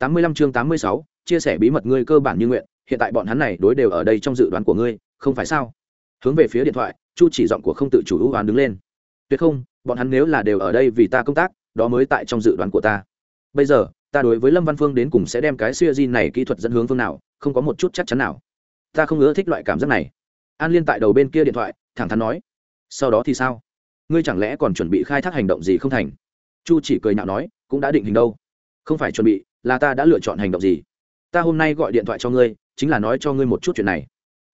tám mươi lăm chương tám mươi sáu, chia sẻ bí mật ngươi cơ bản như nguyện, hiện tại bọn hắn này đối đều ở đây trong dự đoán của ngươi, không phải sao? Hướng về phía điện thoại, chu chỉ giọng của không tự chủ ưu hoán đứng lên. Tuyệt không, bọn hắn nếu là đều ở đây vì ta công tác, đó mới tại trong dự đoán của ta. Bây giờ, ta đối với lâm văn phương đến cùng sẽ đem cái siêu di này kỹ thuật dẫn hướng phương nào, không có một chút chắc chắn nào. Ta không ưa thích loại cảm giác này. An liên tại đầu bên kia điện thoại, thẳng thắn nói, sau đó thì sao? Ngươi chẳng lẽ còn chuẩn bị khai thác hành động gì không thành? Chu chỉ cười nhạo nói, cũng đã định hình đâu. Không phải chuẩn bị là ta đã lựa chọn hành động gì? Ta hôm nay gọi điện thoại cho ngươi, chính là nói cho ngươi một chút chuyện này.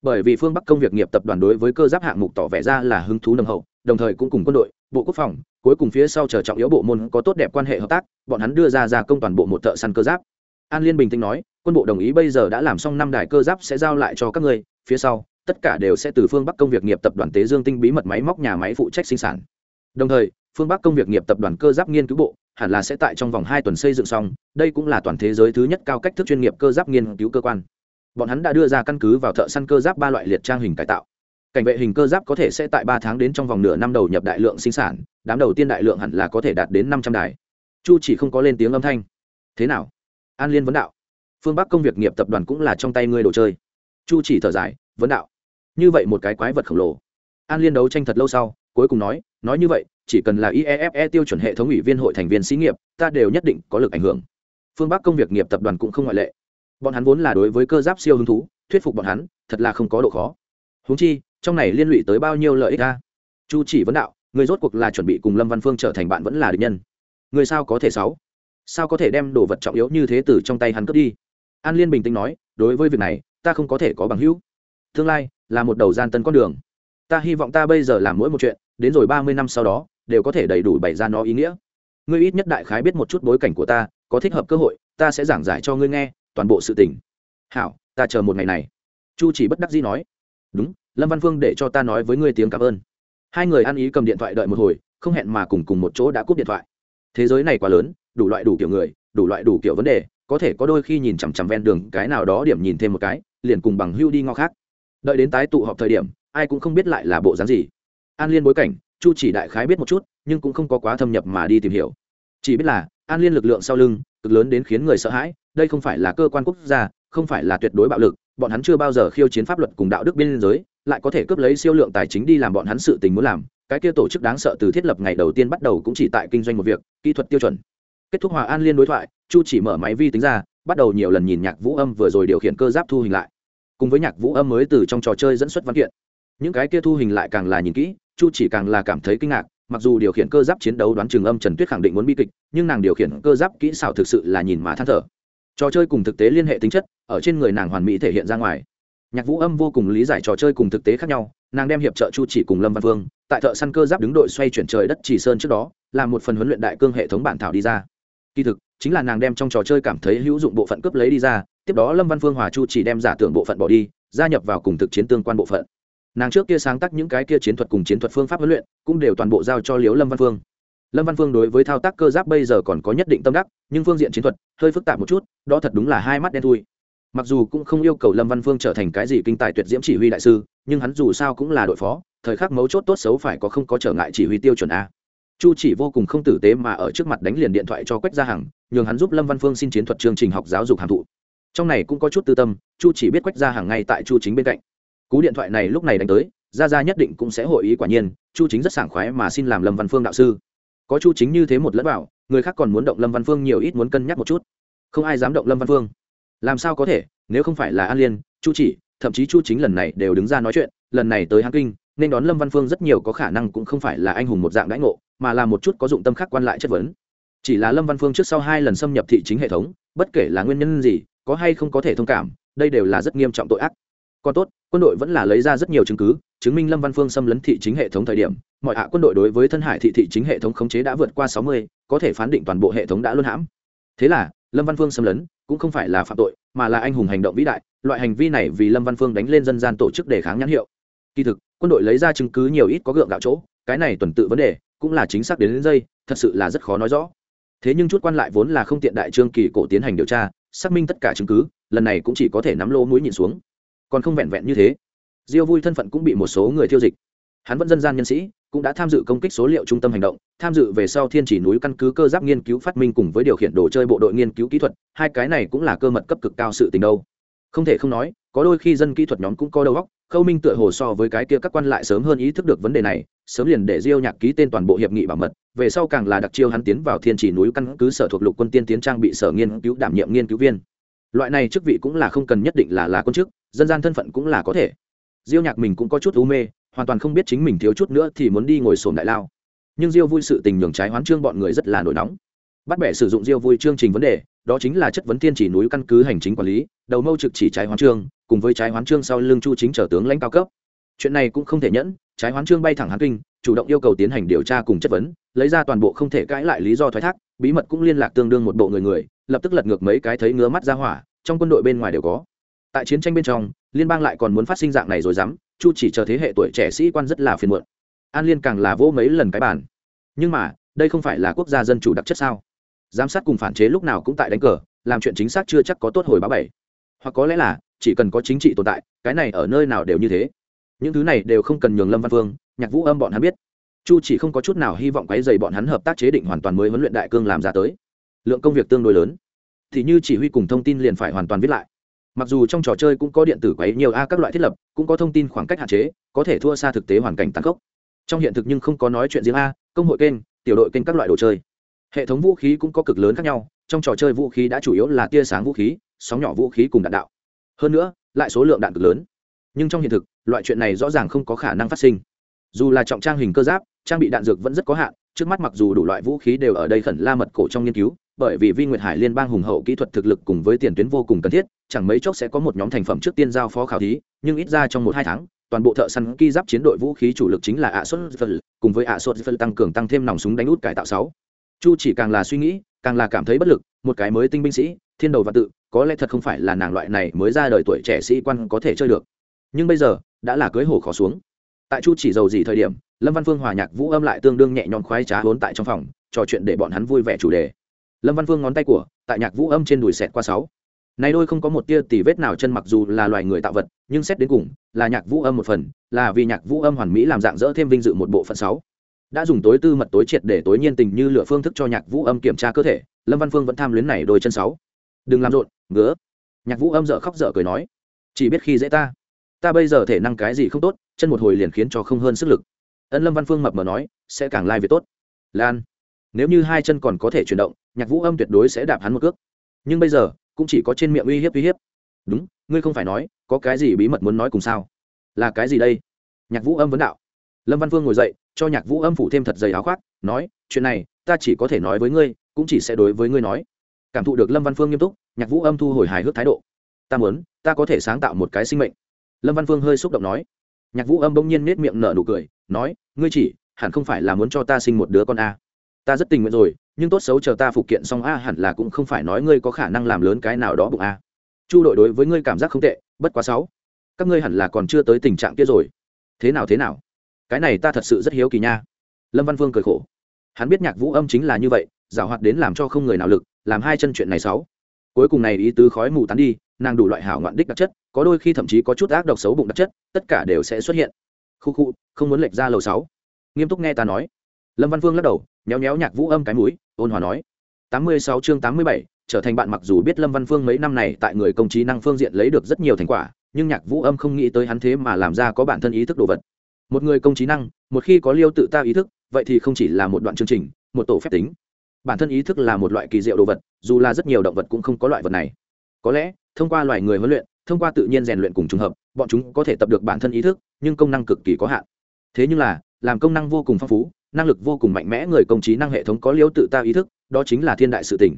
Bởi vì phương bắc công việc nghiệp tập đoàn đối với cơ giáp hạng mục tỏ vẻ ra là hứng thú nồng hậu, đồng thời cũng cùng quân đội, bộ quốc phòng, cuối cùng phía sau chờ trọng yếu bộ môn có tốt đẹp quan hệ hợp tác, bọn hắn đưa ra ra công toàn bộ một thợ săn cơ giáp. An liên bình tĩnh nói, quân bộ đồng ý bây giờ đã làm xong năm đài cơ giáp sẽ giao lại cho các ngươi, phía sau, tất cả đều sẽ từ phương bắc công việc nghiệp tập đoàn tế dương tinh bí mật máy móc nhà máy phụ trách sinh sản. Đồng thời, phương bắc công việc nghiệp tập đoàn cơ giáp nghiên cứu bộ hẳn là sẽ tại trong vòng hai tuần xây dựng xong đây cũng là toàn thế giới thứ nhất cao cách thức chuyên nghiệp cơ giáp nghiên cứu cơ quan. Bọn hắn đã đưa ra căn cứ vào thợ săn cơ giáp ba loại liệt trang hình cải tạo. Cảnh vệ hình cơ giáp có thể sẽ tại ba tháng đến trong vòng nửa năm đầu nhập đại lượng sinh sản đám đầu tiên đại lượng hẳn là có thể đạt đến năm trăm đài. Chu chỉ không có lên tiếng âm thanh. Thế nào? An liên vấn đạo. Phương bắc công việc nghiệp tập đoàn cũng là trong tay ngươi đồ chơi. Chu chỉ thở dài vấn đạo. Như vậy một cái quái vật khổng lồ. An liên đấu tranh thật lâu sau cuối cùng nói nói như vậy chỉ cần là IEFE tiêu chuẩn hệ thống ủy viên hội thành viên xí nghiệp, ta đều nhất định có lực ảnh hưởng. Phương Bắc công việc nghiệp tập đoàn cũng không ngoại lệ. Bọn hắn vốn là đối với cơ giáp siêu hứng thú, thuyết phục bọn hắn, thật là không có độ khó. Huống chi, trong này liên lụy tới bao nhiêu lợi ích ra? Chu chỉ vấn đạo, người rốt cuộc là chuẩn bị cùng Lâm Văn Phương trở thành bạn vẫn là địch nhân. Người sao có thể sáu? Sao có thể đem đồ vật trọng yếu như thế từ trong tay hắn cướp đi? An Liên bình tĩnh nói, đối với việc này, ta không có thể có bằng hữu. Tương lai là một đầu gian tân con đường. Ta hy vọng ta bây giờ làm mỗi một chuyện, đến rồi ba mươi năm sau đó, đều có thể đầy đủ bày ra nó ý nghĩa ngươi ít nhất đại khái biết một chút bối cảnh của ta có thích hợp cơ hội, ta sẽ giảng giải cho ngươi nghe, toàn bộ sự tình. Hảo, ta chờ một ngày này. Chu chỉ bất đắc dĩ nói. Đúng, lâm văn phương để cho ta nói với ngươi tiếng cảm ơn. Hai người ăn ý cầm điện thoại đợi một hồi, không hẹn mà cùng cùng một chỗ đã cúp điện thoại. Thế giới này quá lớn, đủ loại đủ kiểu người, đủ loại đủ kiểu vấn đề, có thể có đôi khi nhìn chằm chằm ven đường, cái nào đó điểm nhìn thêm một cái, liền cùng bằng hưu đi ngõ khác. Đợi đến tái tụ họp thời điểm, ai cũng không biết lại là bộ dáng gì. An liên bối cảnh, chu chỉ đại khái biết một chút, nhưng cũng không có quá thâm nhập mà đi tìm hiểu. Chỉ biết là an liên lực lượng sau lưng, cực lớn đến khiến người sợ hãi, đây không phải là cơ quan quốc gia, không phải là tuyệt đối bạo lực, bọn hắn chưa bao giờ khiêu chiến pháp luật cùng đạo đức biên giới, lại có thể cướp lấy siêu lượng tài chính đi làm bọn hắn sự tình muốn làm, cái kia tổ chức đáng sợ từ thiết lập ngày đầu tiên bắt đầu cũng chỉ tại kinh doanh một việc, kỹ thuật tiêu chuẩn. Kết thúc hòa an liên đối thoại, chu chỉ mở máy vi tính ra, bắt đầu nhiều lần nhìn nhạc vũ âm vừa rồi điều khiển cơ giáp thu hình lại. Cùng với nhạc vũ âm mới từ trong trò chơi dẫn xuất văn kiện. Những cái kia thu hình lại càng là nhìn kỹ, chu chỉ càng là cảm thấy kinh ngạc mặc dù điều khiển cơ giáp chiến đấu đoán trường âm trần tuyết khẳng định muốn bi kịch, nhưng nàng điều khiển cơ giáp kỹ xảo thực sự là nhìn mà than thở. Trò chơi cùng thực tế liên hệ tính chất, ở trên người nàng hoàn mỹ thể hiện ra ngoài. Nhạc vũ âm vô cùng lý giải trò chơi cùng thực tế khác nhau, nàng đem hiệp trợ chu chỉ cùng lâm văn vương, tại thợ săn cơ giáp đứng đội xoay chuyển trời đất chỉ sơn trước đó, là một phần huấn luyện đại cương hệ thống bản thảo đi ra. Kỳ thực, chính là nàng đem trong trò chơi cảm thấy hữu dụng bộ phận cướp lấy đi ra, tiếp đó lâm văn phương hòa chu chỉ đem giả tưởng bộ phận bỏ đi, gia nhập vào cùng thực chiến tương quan bộ phận nàng trước kia sáng tác những cái kia chiến thuật cùng chiến thuật phương pháp huấn luyện cũng đều toàn bộ giao cho liếu lâm văn phương. Lâm văn phương đối với thao tác cơ giáp bây giờ còn có nhất định tâm đắc, nhưng phương diện chiến thuật hơi phức tạp một chút, đó thật đúng là hai mắt đen thui. Mặc dù cũng không yêu cầu lâm văn phương trở thành cái gì kinh tài tuyệt diễm chỉ huy đại sư, nhưng hắn dù sao cũng là đội phó, thời khắc mấu chốt tốt xấu phải có không có trở ngại chỉ huy tiêu chuẩn a. Chu chỉ vô cùng không tử tế mà ở trước mặt đánh liền điện thoại cho quách gia hằng, nhường hắn giúp lâm văn phương xin chiến thuật chương trình học giáo dục hàm thụ. Trong này cũng có chút tư tâm, chu chỉ biết quách gia hằng ngay tại chu chính bên cạnh cú điện thoại này lúc này đánh tới ra ra nhất định cũng sẽ hội ý quả nhiên chu chính rất sảng khoái mà xin làm lâm văn phương đạo sư. Có chu chính như thế một lẫn bảo, người khác còn muốn động lâm văn phương nhiều ít muốn cân nhắc một chút. Không ai dám động lâm văn phương. Làm sao có thể nếu không phải là an liên chu chỉ thậm chí chu chính lần này đều đứng ra nói chuyện lần này tới hang kinh nên đón lâm văn phương rất nhiều có khả năng cũng không phải là anh hùng một dạng đãi ngộ mà là một chút có dụng tâm khác quan lại chất vấn. Chỉ là lâm văn phương trước sau hai lần xâm nhập thị chính hệ thống bất kể là nguyên nhân gì có hay không có thể thông cảm đây đều là rất nghiêm trọng tội ác còn tốt quân đội vẫn là lấy ra rất nhiều chứng cứ chứng minh lâm văn phương xâm lấn thị chính hệ thống thời điểm mọi hạ quân đội đối với thân hải thị thị chính hệ thống khống chế đã vượt qua sáu mươi có thể phán định toàn bộ hệ thống đã luân hãm. Thế là lâm văn phương xâm lấn cũng không phải là phạm tội mà là anh hùng hành động vĩ đại loại hành vi này vì lâm văn phương đánh lên dân gian tổ chức đề kháng nhãn hiệu. Kỳ thực quân đội lấy ra chứng cứ nhiều ít có gượng gạo chỗ cái này tuần tự vấn đề cũng là chính xác đến, đến dây thật sự là rất khó nói rõ. Thế nhưng chút quan lại vốn là không tiện đại trương kỳ cổ tiến hành điều tra xác minh tất cả chứng cứ lần này cũng chỉ có thể nắm lỗ mũi nhìn xuống còn không vẹn vẹn như thế. Diêu vui thân phận cũng bị một số người thiêu dịch. Hắn vẫn dân gian nhân sĩ, cũng đã tham dự công kích số liệu trung tâm hành động, tham dự về sau thiên chỉ núi căn cứ cơ giáp nghiên cứu phát minh cùng với điều khiển đồ chơi bộ đội nghiên cứu kỹ thuật, hai cái này cũng là cơ mật cấp cực cao sự tình đâu. Không thể không nói, có đôi khi dân kỹ thuật nhóm cũng có đầu óc, khâu minh tựa hồ so với cái kia các quan lại sớm hơn ý thức được vấn đề này, sớm liền để diêu nhạc ký tên toàn bộ hiệp nghị bảo mật, về sau càng là đặc chiêu hắn tiến vào thiên chỉ núi căn cứ sở thuộc lục quân tiên tiến trang bị sở nghiên cứu đảm nhiệm nghiên cứu viên loại này chức vị cũng là không cần nhất định là là quân chức, dân gian thân phận cũng là có thể. Diêu nhạc mình cũng có chút u mê, hoàn toàn không biết chính mình thiếu chút nữa thì muốn đi ngồi sồn đại lao. Nhưng diêu vui sự tình nhường trái hoán trương bọn người rất là nổi nóng. Bắt bẻ sử dụng diêu vui chương trình vấn đề, đó chính là chất vấn tiên chỉ núi căn cứ hành chính quản lý, đầu mâu trực chỉ trái hoán trương, cùng với trái hoán trương sau lưng chu chính trở tướng lãnh cao cấp. Chuyện này cũng không thể nhẫn, trái hoán trương bay thẳng hán kinh, chủ động yêu cầu tiến hành điều tra cùng chất vấn, lấy ra toàn bộ không thể cãi lại lý do thoái thác, bí mật cũng liên lạc tương đương một bộ người người lập tức lật ngược mấy cái thấy ngứa mắt ra hỏa, trong quân đội bên ngoài đều có. Tại chiến tranh bên trong, liên bang lại còn muốn phát sinh dạng này rồi dám, chu chỉ chờ thế hệ tuổi trẻ sĩ quan rất là phiền muộn. An liên càng là vỗ mấy lần cái bàn. Nhưng mà, đây không phải là quốc gia dân chủ đặc chất sao? Giám sát cùng phản chế lúc nào cũng tại đánh cờ, làm chuyện chính xác chưa chắc có tốt hồi báo bảy. Hoặc có lẽ là, chỉ cần có chính trị tồn tại, cái này ở nơi nào đều như thế. Những thứ này đều không cần nhường lâm văn vương nhạc vũ âm bọn hắn biết. Chu chỉ không có chút nào hy vọng quấy dày bọn hắn hợp tác chế định hoàn toàn mới huấn luyện đại cương làm ra tới lượng công việc tương đối lớn. Thì như chỉ huy cùng thông tin liền phải hoàn toàn viết lại. Mặc dù trong trò chơi cũng có điện tử quấy nhiều a, các loại thiết lập, cũng có thông tin khoảng cách hạn chế, có thể thua xa thực tế hoàn cảnh tăng cốc trong hiện thực nhưng không có nói chuyện riêng a, công hội kênh, tiểu đội kênh các loại đồ chơi. Hệ thống vũ khí cũng có cực lớn khác nhau, trong trò chơi vũ khí đã chủ yếu là tia sáng vũ khí, sóng nhỏ vũ khí cùng đạn đạo. Hơn nữa, lại số lượng đạn cực lớn. Nhưng trong hiện thực, loại chuyện này rõ ràng không có khả năng phát sinh. Dù là trọng trang hình cơ giáp, trang bị đạn dược vẫn rất có hạn, trước mắt mặc dù đủ loại vũ khí đều ở đây khẩn la mật cổ trong nghiên cứu bởi vì vi nguyệt hải liên bang hùng hậu kỹ thuật thực lực cùng với tiền tuyến vô cùng cần thiết, chẳng mấy chốc sẽ có một nhóm thành phẩm trước tiên giao phó khảo thí, nhưng ít ra trong một hai tháng, toàn bộ thợ săn ki giáp chiến đội vũ khí chủ lực chính là ạ sốt phân cùng với ạ sốt phân tăng cường tăng thêm nòng súng đánh út cải tạo sáu. Chu chỉ càng là suy nghĩ, càng là cảm thấy bất lực, một cái mới tinh binh sĩ, thiên đầu và tự, có lẽ thật không phải là nàng loại này mới ra đời tuổi trẻ sĩ quan có thể chơi được. Nhưng bây giờ, đã là cưới hổ khó xuống. Tại chu chỉ giàu gì thời điểm, lâm văn phương hòa nhạc vũ âm lại tương đương nhẹ nhõm khoái trá vốn tại trong phòng, trò chuyện để bọn hắn vui vẻ chủ đề lâm văn phương ngón tay của, tại nhạc vũ âm trên đùi xẹt qua sáu. Này đôi không có một tia tỉ vết nào chân mặc dù là loài người tạo vật, nhưng xét đến cùng, là nhạc vũ âm một phần, là vì nhạc vũ âm hoàn mỹ làm dạng dỡ thêm vinh dự một bộ phận sáu. Đã dùng tối tư mật tối triệt để tối nhiên tình như lựa phương thức cho nhạc vũ âm kiểm tra cơ thể, lâm văn phương vẫn tham luyến này đôi chân sáu. Đừng làm rộn, ngứa. Nhạc vũ âm dở khóc dở cười nói, chỉ biết khi dễ ta. Ta bây giờ thể năng cái gì không tốt, chân một hồi liền khiến cho không hơn sức lực. Ân lâm văn phương mập mờ nói, sẽ càng lai việc tốt. Lan nếu như hai chân còn có thể chuyển động, nhạc vũ âm tuyệt đối sẽ đạp hắn một cước. Nhưng bây giờ, cũng chỉ có trên miệng uy hiếp uy hiếp. Đúng, ngươi không phải nói, có cái gì bí mật muốn nói cùng sao? Là cái gì đây? Nhạc vũ âm vấn đạo. Lâm văn vương ngồi dậy, cho nhạc vũ âm phủ thêm thật dày áo khoác, nói, chuyện này, ta chỉ có thể nói với ngươi, cũng chỉ sẽ đối với ngươi nói. Cảm thụ được lâm văn phương nghiêm túc, nhạc vũ âm thu hồi hài hước thái độ. Ta muốn, ta có thể sáng tạo một cái sinh mệnh. Lâm văn phương hơi xúc động nói. Nhạc vũ âm bỗng nhiên nết miệng nở nụ cười, nói, ngươi chỉ, hẳn không phải là muốn cho ta sinh một đứa con a ta rất tình nguyện rồi, nhưng tốt xấu chờ ta phục kiện xong a, hẳn là cũng không phải nói ngươi có khả năng làm lớn cái nào đó bụng a. Chu đội đối với ngươi cảm giác không tệ, bất quá sáu. Các ngươi hẳn là còn chưa tới tình trạng kia rồi. Thế nào thế nào? Cái này ta thật sự rất hiếu kỳ nha. Lâm văn vương cười khổ. Hắn biết nhạc vũ âm chính là như vậy, giảo hoạt đến làm cho không người nào lực, làm hai chân chuyện này sáu. Cuối cùng này ý tứ khói mù tán đi, nàng đủ loại hảo ngoạn đích đặc chất, có đôi khi thậm chí có chút ác độc xấu bụng đặc chất, tất cả đều sẽ xuất hiện. Khu khu, không muốn lệch ra lầu sáu. Nghiêm túc nghe ta nói lâm văn phương lắc đầu, nhéo nhéo nhạc vũ âm cái mũi, ôn hòa nói. Tám mươi sáu chương tám mươi bảy, trở thành bạn mặc dù biết lâm văn phương mấy năm này tại người công trí năng phương diện lấy được rất nhiều thành quả, nhưng nhạc vũ âm không nghĩ tới hắn thế mà làm ra có bản thân ý thức đồ vật. Một người công trí năng, một khi có liêu tự ta ý thức, vậy thì không chỉ là một đoạn chương trình, một tổ phép tính. Bản thân ý thức là một loại kỳ diệu đồ vật, dù là rất nhiều động vật cũng không có loại vật này. Có lẽ, thông qua loài người huấn luyện, thông qua tự nhiên rèn luyện cùng trùng hợp, bọn chúng có thể tập được bản thân ý thức, nhưng công năng cực kỳ có hạn. Thế nhưng là, làm công năng vô cùng phong phú năng lực vô cùng mạnh mẽ người công trí năng hệ thống có liêu tự ta ý thức, đó chính là thiên đại sự tỉnh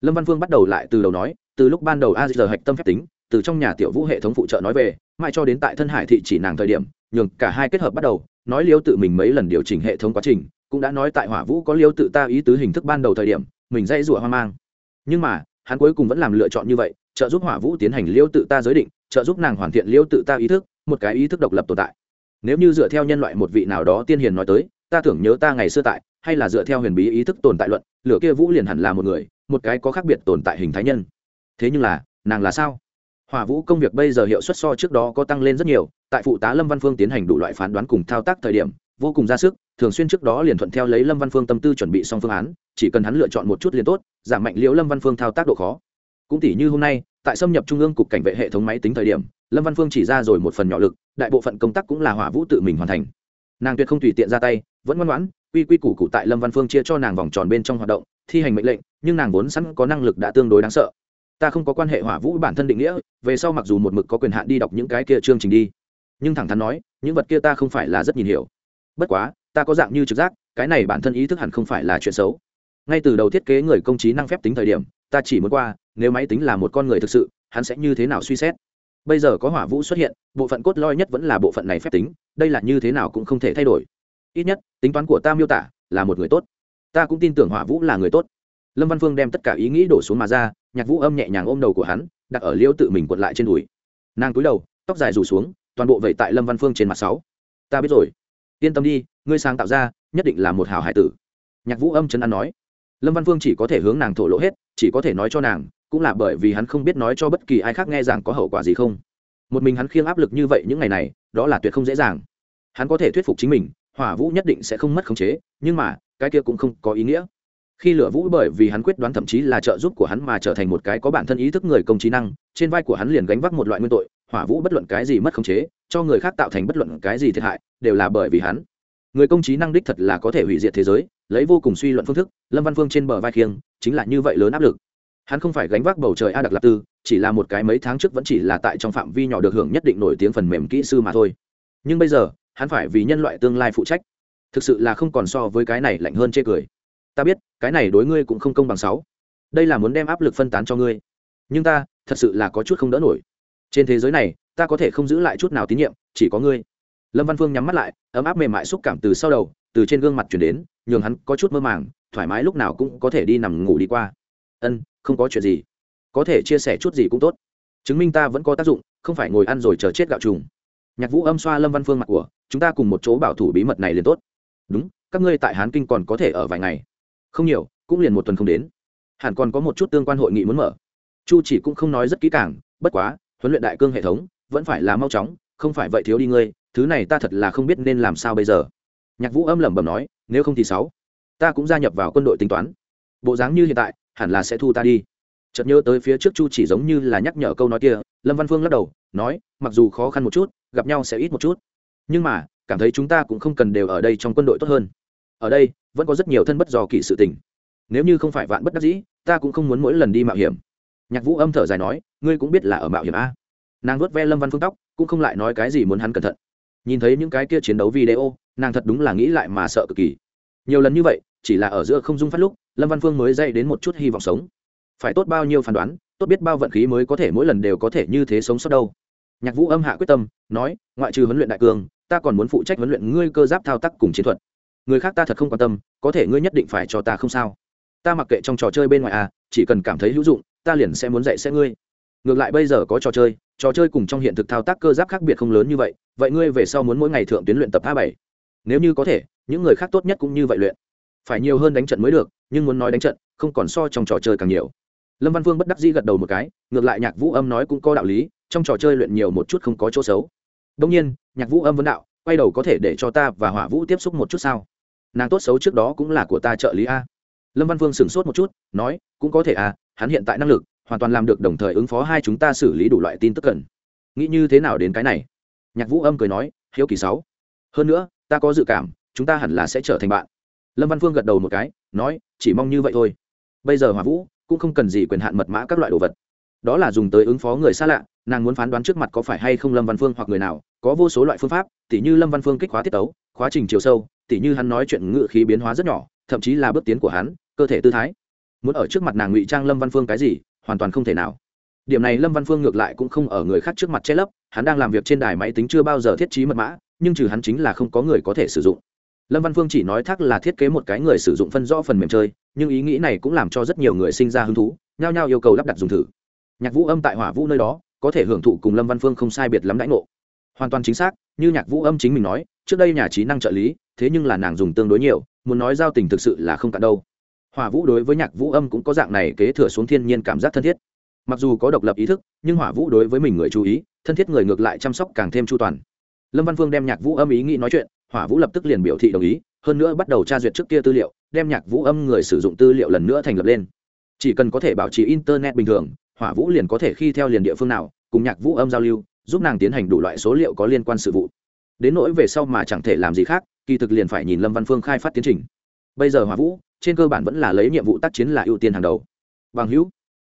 lâm văn Vương bắt đầu lại từ đầu nói, từ lúc ban đầu a giờ hạch tâm phép tính, từ trong nhà tiểu vũ hệ thống phụ trợ nói về, mãi cho đến tại thân hải thị chỉ nàng thời điểm, nhường cả hai kết hợp bắt đầu, nói liêu tự mình mấy lần điều chỉnh hệ thống quá trình, cũng đã nói tại hỏa vũ có liêu tự ta ý tứ hình thức ban đầu thời điểm, mình dây rủa hoang mang. Nhưng mà, hắn cuối cùng vẫn làm lựa chọn như vậy, trợ giúp hỏa vũ tiến hành liêu tự ta giới định, trợ giúp nàng hoàn thiện liêu tự ta ý thức, một cái ý thức độc lập tồn tại. Nếu như dựa theo nhân loại một vị nào đó tiên hiền nói tới ta tưởng nhớ ta ngày xưa tại, hay là dựa theo huyền bí ý thức tồn tại luận, lửa kia vũ liền hẳn là một người, một cái có khác biệt tồn tại hình thái nhân. Thế nhưng là, nàng là sao? Hỏa vũ công việc bây giờ hiệu suất so trước đó có tăng lên rất nhiều, tại phụ tá lâm văn phương tiến hành đủ loại phán đoán cùng thao tác thời điểm, vô cùng ra sức, thường xuyên trước đó liền thuận theo lấy lâm văn phương tâm tư chuẩn bị xong phương án, chỉ cần hắn lựa chọn một chút liền tốt, giảm mạnh liễu lâm văn phương thao tác độ khó. Cũng tỷ như hôm nay, tại xâm nhập trung ương cục cảnh vệ hệ thống máy tính thời điểm, lâm văn phương chỉ ra rồi một phần nhỏ lực, đại bộ phận công tác cũng là hỏa vũ tự mình hoàn thành. Nàng tuyệt không tùy tiện ra tay vẫn ngoan ngoãn, quy quy củ cụ tại lâm văn phương chia cho nàng vòng tròn bên trong hoạt động, thi hành mệnh lệnh, nhưng nàng vốn sẵn có năng lực đã tương đối đáng sợ. Ta không có quan hệ hỏa vũ bản thân định nghĩa, về sau mặc dù một mực có quyền hạn đi đọc những cái kia chương trình đi. Nhưng thẳng thắn nói, những vật kia ta không phải là rất nhìn hiểu. Bất quá, ta có dạng như trực giác, cái này bản thân ý thức hẳn không phải là chuyện xấu. Ngay từ đầu thiết kế người công trí năng phép tính thời điểm, ta chỉ muốn qua, nếu máy tính là một con người thực sự, hắn sẽ như thế nào suy xét? Bây giờ có hỏa vũ xuất hiện, bộ phận cốt lõi nhất vẫn là bộ phận này phép tính, đây là như thế nào cũng không thể thay đổi ít nhất, tính toán của ta miêu tả là một người tốt. Ta cũng tin tưởng hỏa vũ là người tốt. Lâm văn phương đem tất cả ý nghĩ đổ xuống mà ra, nhạc vũ âm nhẹ nhàng ôm đầu của hắn, đặt ở liêu tự mình quật lại trên đùi. Nàng cúi đầu, tóc dài rủ xuống, toàn bộ vậy tại lâm văn phương trên mặt sáu. Ta biết rồi. Yên tâm đi, ngươi sáng tạo ra, nhất định là một hảo hải tử. Nhạc vũ âm chân ăn nói. Lâm văn phương chỉ có thể hướng nàng thổ lộ hết, chỉ có thể nói cho nàng, cũng là bởi vì hắn không biết nói cho bất kỳ ai khác nghe rằng có hậu quả gì không. Một mình hắn khiêng áp lực như vậy những ngày này, đó là tuyệt không dễ dàng. Hắn có thể thuyết phục chính mình hỏa vũ nhất định sẽ không mất khống chế, nhưng mà, cái kia cũng không có ý nghĩa. Khi lửa vũ bởi vì hắn quyết đoán thậm chí là trợ giúp của hắn mà trở thành một cái có bản thân ý thức người công trí năng, trên vai của hắn liền gánh vác một loại nguyên tội, hỏa vũ bất luận cái gì mất khống chế, cho người khác tạo thành bất luận cái gì thiệt hại, đều là bởi vì hắn. Người công trí năng đích thật là có thể hủy diệt thế giới, lấy vô cùng suy luận phương thức, lâm văn phương trên bờ vai khiêng, chính là như vậy lớn áp lực. Hắn không phải gánh vác bầu trời a đặc lập tư, chỉ là một cái mấy tháng trước vẫn chỉ là tại trong phạm vi nhỏ được hưởng nhất định nổi tiếng phần mềm kỹ sư mà thôi. Nhưng bây giờ hắn phải vì nhân loại tương lai phụ trách. Thực sự là không còn so với cái này lạnh hơn chê cười. Ta biết, cái này đối ngươi cũng không công bằng sáu. Đây là muốn đem áp lực phân tán cho ngươi. Nhưng ta, thật sự là có chút không đỡ nổi. Trên thế giới này, ta có thể không giữ lại chút nào tín nhiệm, chỉ có ngươi. Lâm văn phương nhắm mắt lại, ấm áp mềm mại xúc cảm từ sau đầu, từ trên gương mặt chuyển đến, nhường hắn có chút mơ màng, thoải mái lúc nào cũng có thể đi nằm ngủ đi qua. Ân, không có chuyện gì. Có thể chia sẻ chút gì cũng tốt. Chứng minh ta vẫn có tác dụng, không phải ngồi ăn rồi chờ chết gạo trùng. Nhạc vũ âm xoa lâm văn phương mặt của chúng ta cùng một chỗ bảo thủ bí mật này liền tốt. Đúng, các ngươi tại hán kinh còn có thể ở vài ngày. Không nhiều, cũng liền một tuần không đến. Hẳn còn có một chút tương quan hội nghị muốn mở. Chu chỉ cũng không nói rất kỹ càng, bất quá, huấn luyện đại cương hệ thống, vẫn phải là mau chóng, không phải vậy thiếu đi ngươi, thứ này ta thật là không biết nên làm sao bây giờ. Nhạc vũ âm lẩm bẩm nói, nếu không thì sáu. Ta cũng gia nhập vào quân đội tính toán. Bộ dáng như hiện tại, hẳn là sẽ thu ta đi. Chợt nhớ tới phía trước chu chỉ giống như là nhắc nhở câu nói kia, lâm văn phương lắc đầu, nói, mặc dù khó khăn một chút, gặp nhau sẽ ít một chút nhưng mà, cảm thấy chúng ta cũng không cần đều ở đây trong quân đội tốt hơn. Ở đây, vẫn có rất nhiều thân bất dò kỳ sự tình. Nếu như không phải vạn bất đắc dĩ, ta cũng không muốn mỗi lần đi mạo hiểm. Nhạc vũ âm thở dài nói, ngươi cũng biết là ở mạo hiểm a. Nàng vớt ve lâm văn phương tóc, cũng không lại nói cái gì muốn hắn cẩn thận. Nhìn thấy những cái kia chiến đấu video, nàng thật đúng là nghĩ lại mà sợ cực kỳ. Nhiều lần như vậy, chỉ là ở giữa không dung phát lúc, lâm văn phương mới dậy đến một chút hy vọng sống. Phải tốt bao nhiêu phán đoán, tốt biết bao vận khí mới có thể mỗi lần đều có thể như thế sống sót đâu. Nhạc vũ âm hạ quyết tâm, nói, ngoại trừ huấn luyện đại cường ta còn muốn phụ trách huấn luyện ngươi cơ giáp thao tác cùng chiến thuật. Người khác ta thật không quan tâm, có thể ngươi nhất định phải cho ta không sao. Ta mặc kệ trong trò chơi bên ngoài à chỉ cần cảm thấy hữu dụng, ta liền sẽ muốn dạy sẽ ngươi. Ngược lại bây giờ có trò chơi trò chơi cùng trong hiện thực thao tác cơ giáp khác biệt không lớn như vậy vậy ngươi về sau muốn mỗi ngày thượng tuyến luyện tập a bảy. Nếu như có thể, những người khác tốt nhất cũng như vậy luyện. Phải nhiều hơn đánh trận mới được, nhưng muốn nói đánh trận, không còn so trong trò chơi càng nhiều. Lâm văn vương bất đắc dĩ gật đầu một cái, ngược lại nhạc vũ âm nói cũng có đạo lý, trong trò chơi luyện nhiều một chút không có chỗ xấu. Đông nhiên nhạc vũ âm vấn đạo, quay đầu có thể để cho ta và hỏa vũ tiếp xúc một chút sao? Nàng tốt xấu trước đó cũng là của ta trợ lý a. Lâm văn vương sửng sốt một chút, nói, cũng có thể à hắn hiện tại năng lực, hoàn toàn làm được đồng thời ứng phó hai chúng ta xử lý đủ loại tin tức cần. Nghĩ như thế nào đến cái này? Nhạc vũ âm cười nói, hiếu kỳ sáu. Hơn nữa, ta có dự cảm, chúng ta hẳn là sẽ trở thành bạn. Lâm văn phương gật đầu một cái, nói, chỉ mong như vậy thôi. Bây giờ hỏa vũ cũng không cần gì quyền hạn mật mã các loại đồ vật đó là dùng tới ứng phó người xa lạ, nàng muốn phán đoán trước mặt có phải hay không lâm văn phương hoặc người nào, có vô số loại phương pháp, tỉ như lâm văn phương kích khóa tiết tấu khóa trình chiều sâu, tỉ như hắn nói chuyện ngự khí biến hóa rất nhỏ, thậm chí là bước tiến của hắn, cơ thể tư thái. Muốn ở trước mặt nàng ngụy trang lâm văn phương cái gì, hoàn toàn không thể nào. Điểm này lâm văn phương ngược lại cũng không ở người khác trước mặt che lấp, hắn đang làm việc trên đài máy tính chưa bao giờ thiết trí mật mã, nhưng trừ hắn chính là không có người có thể sử dụng. Lâm văn phương chỉ nói thắc là thiết kế một cái người sử dụng phân rõ phần mềm chơi, nhưng ý nghĩ này cũng làm cho rất nhiều người sinh ra hứng thú, nhao nhao yêu cầu lắp đặt dùng thử nhạc vũ âm tại hỏa vũ nơi đó có thể hưởng thụ cùng lâm văn phương không sai biệt lắm đãi ngộ. Hoàn toàn chính xác, như nhạc vũ âm chính mình nói, trước đây nhà trí năng trợ lý, thế nhưng là nàng dùng tương đối nhiều, muốn nói giao tình thực sự là không cạn đâu. Hỏa vũ đối với nhạc vũ âm cũng có dạng này kế thừa xuống thiên nhiên cảm giác thân thiết. Mặc dù có độc lập ý thức, nhưng hỏa vũ đối với mình người chú ý, thân thiết người ngược lại chăm sóc càng thêm chu toàn. Lâm văn phương đem nhạc vũ âm ý nghĩ nói chuyện, hỏa vũ lập tức liền biểu thị đồng ý, hơn nữa bắt đầu tra duyệt trước kia tư liệu, đem nhạc vũ âm người sử dụng tư liệu lần nữa thành lập lên. Chỉ cần có thể bảo trì internet bình thường hỏa vũ liền có thể khi theo liền địa phương nào, cùng nhạc vũ âm giao lưu, giúp nàng tiến hành đủ loại số liệu có liên quan sự vụ. Đến nỗi về sau mà chẳng thể làm gì khác, kỳ thực liền phải nhìn lâm văn phương khai phát tiến trình. Bây giờ hỏa vũ, trên cơ bản vẫn là lấy nhiệm vụ tác chiến là ưu tiên hàng đầu. Bằng hữu,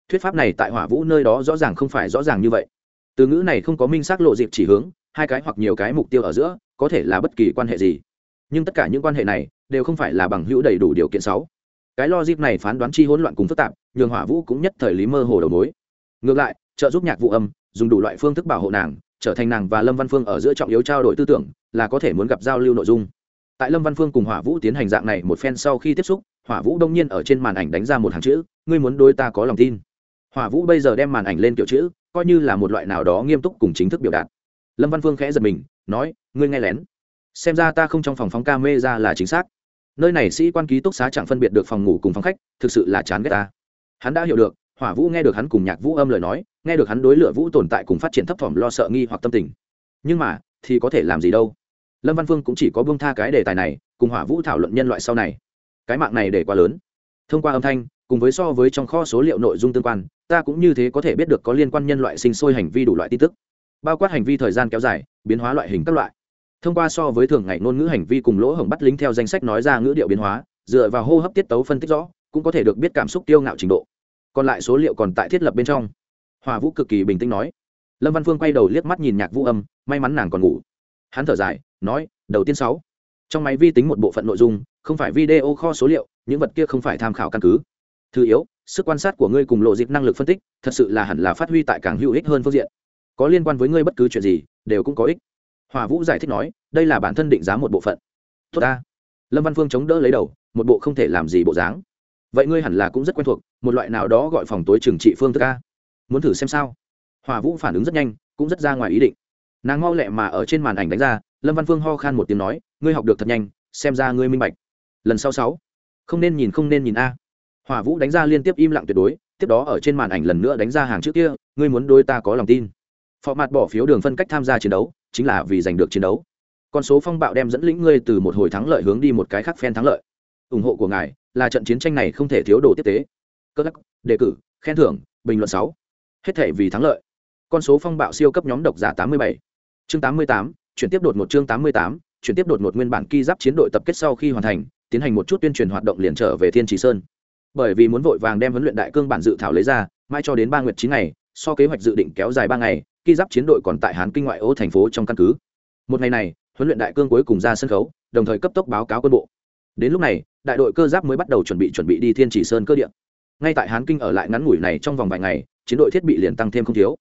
thuyết pháp này tại hỏa vũ nơi đó rõ ràng không phải rõ ràng như vậy. Từ ngữ này không có minh xác lộ dịp chỉ hướng, hai cái hoặc nhiều cái mục tiêu ở giữa, có thể là bất kỳ quan hệ gì. Nhưng tất cả những quan hệ này, đều không phải là bằng hữu đầy đủ điều kiện sáu. Cái lo dịp này phán đoán chi hỗn loạn cùng phức tạp nhường hỏa vũ cũng nhất thời lý mơ hồ đầu mối. Ngược lại, trợ giúp nhạc vụ âm, dùng đủ loại phương thức bảo hộ nàng, trở thành nàng và lâm văn phương ở giữa trọng yếu trao đổi tư tưởng, là có thể muốn gặp giao lưu nội dung. Tại lâm văn phương cùng hỏa vũ tiến hành dạng này một phen sau khi tiếp xúc, hỏa vũ đông nhiên ở trên màn ảnh đánh ra một hàng chữ, ngươi muốn đôi ta có lòng tin. Hỏa vũ bây giờ đem màn ảnh lên kiểu chữ, coi như là một loại nào đó nghiêm túc cùng chính thức biểu đạt. Lâm văn phương khẽ giật mình, nói, ngươi nghe lén. Xem ra ta không trong phòng phóng ca mê ra là chính xác. Nơi này sĩ quan ký túc xá chẳng phân biệt được phòng ngủ cùng phòng khách, thực sự là chán ghét ta hắn đã hiểu được, hỏa vũ nghe được hắn cùng nhạc vũ âm lời nói, nghe được hắn đối lửa vũ tồn tại cùng phát triển thấp thỏm lo sợ nghi hoặc tâm tình. Nhưng mà, thì có thể làm gì đâu? Lâm văn phương cũng chỉ có bông tha cái đề tài này, cùng hỏa vũ thảo luận nhân loại sau này. Cái mạng này để quá lớn. Thông qua âm thanh, cùng với so với trong kho số liệu nội dung tương quan, ta cũng như thế có thể biết được có liên quan nhân loại sinh sôi hành vi đủ loại tin tức. Bao quát hành vi thời gian kéo dài, biến hóa loại hình các loại. Thông qua so với thường ngày ngôn ngữ hành vi cùng lỗ hổng bắt lính theo danh sách nói ra ngữ điệu biến hóa, dựa vào hô hấp tiết tấu phân tích rõ cũng có thể được biết cảm xúc tiêu ngạo trình độ. Còn lại số liệu còn tại thiết lập bên trong. Hòa vũ cực kỳ bình tĩnh nói. Lâm văn phương quay đầu liếc mắt nhìn nhạc vũ âm, may mắn nàng còn ngủ. Hắn thở dài, nói, đầu tiên sáu. Trong máy vi tính một bộ phận nội dung, không phải video kho số liệu, những vật kia không phải tham khảo căn cứ. Thứ yếu, sức quan sát của ngươi cùng lộ dịp năng lực phân tích, thật sự là hẳn là phát huy tại càng hữu ích hơn phương diện. Có liên quan với ngươi bất cứ chuyện gì, đều cũng có ích. Hòa vũ giải thích nói, đây là bản thân định giá một bộ phận. Tốt ta. Lâm văn phương chống đỡ lấy đầu, một bộ không thể làm gì bộ dáng vậy ngươi hẳn là cũng rất quen thuộc, một loại nào đó gọi phòng tối trừng trị phương thức a. Muốn thử xem sao? Hòa vũ phản ứng rất nhanh, cũng rất ra ngoài ý định. Nàng mau lẹ mà ở trên màn ảnh đánh ra, lâm văn phương ho khan một tiếng nói, ngươi học được thật nhanh, xem ra ngươi minh bạch. Lần sau sáu, không nên nhìn, không nên nhìn a. Hòa vũ đánh ra liên tiếp im lặng tuyệt đối, tiếp đó ở trên màn ảnh lần nữa đánh ra hàng trước kia, ngươi muốn đôi ta có lòng tin. Phó mặt bỏ phiếu đường phân cách tham gia chiến đấu, chính là vì giành được chiến đấu. Con số phong bạo đem dẫn lĩnh ngươi từ một hồi thắng lợi hướng đi một cái khác phen thắng lợi ủng hộ của ngài là trận chiến tranh này không thể thiếu đồ tiếp tế. Cơ lắc, đề cử, khen thưởng, bình luận sáu. Hết thể vì thắng lợi. Con số phong bạo siêu cấp nhóm độc giả tám mươi bảy. Chương tám mươi tám, chuyển tiếp đột một chương tám mươi tám, chuyển tiếp đột một nguyên bản ki giáp chiến đội tập kết sau khi hoàn thành, tiến hành một chút tuyên truyền hoạt động liền trở về thiên trì sơn. Bởi vì muốn vội vàng đem huấn luyện đại cương bản dự thảo lấy ra mai cho đến ba nguyệt chín ngày, so kế hoạch dự định kéo dài ba ngày, ki giáp chiến đội còn tại hán kinh ngoại ô thành phố trong căn cứ. Một ngày này, huấn luyện đại cương cuối cùng ra sân khấu, đồng thời cấp tốc báo cáo quân bộ. Đến lúc này đại đội cơ giáp mới bắt đầu chuẩn bị chuẩn bị đi thiên chỉ sơn cơ điện ngay tại hán kinh ở lại ngắn ngủi này trong vòng vài ngày, chiến đội thiết bị liền tăng thêm không thiếu.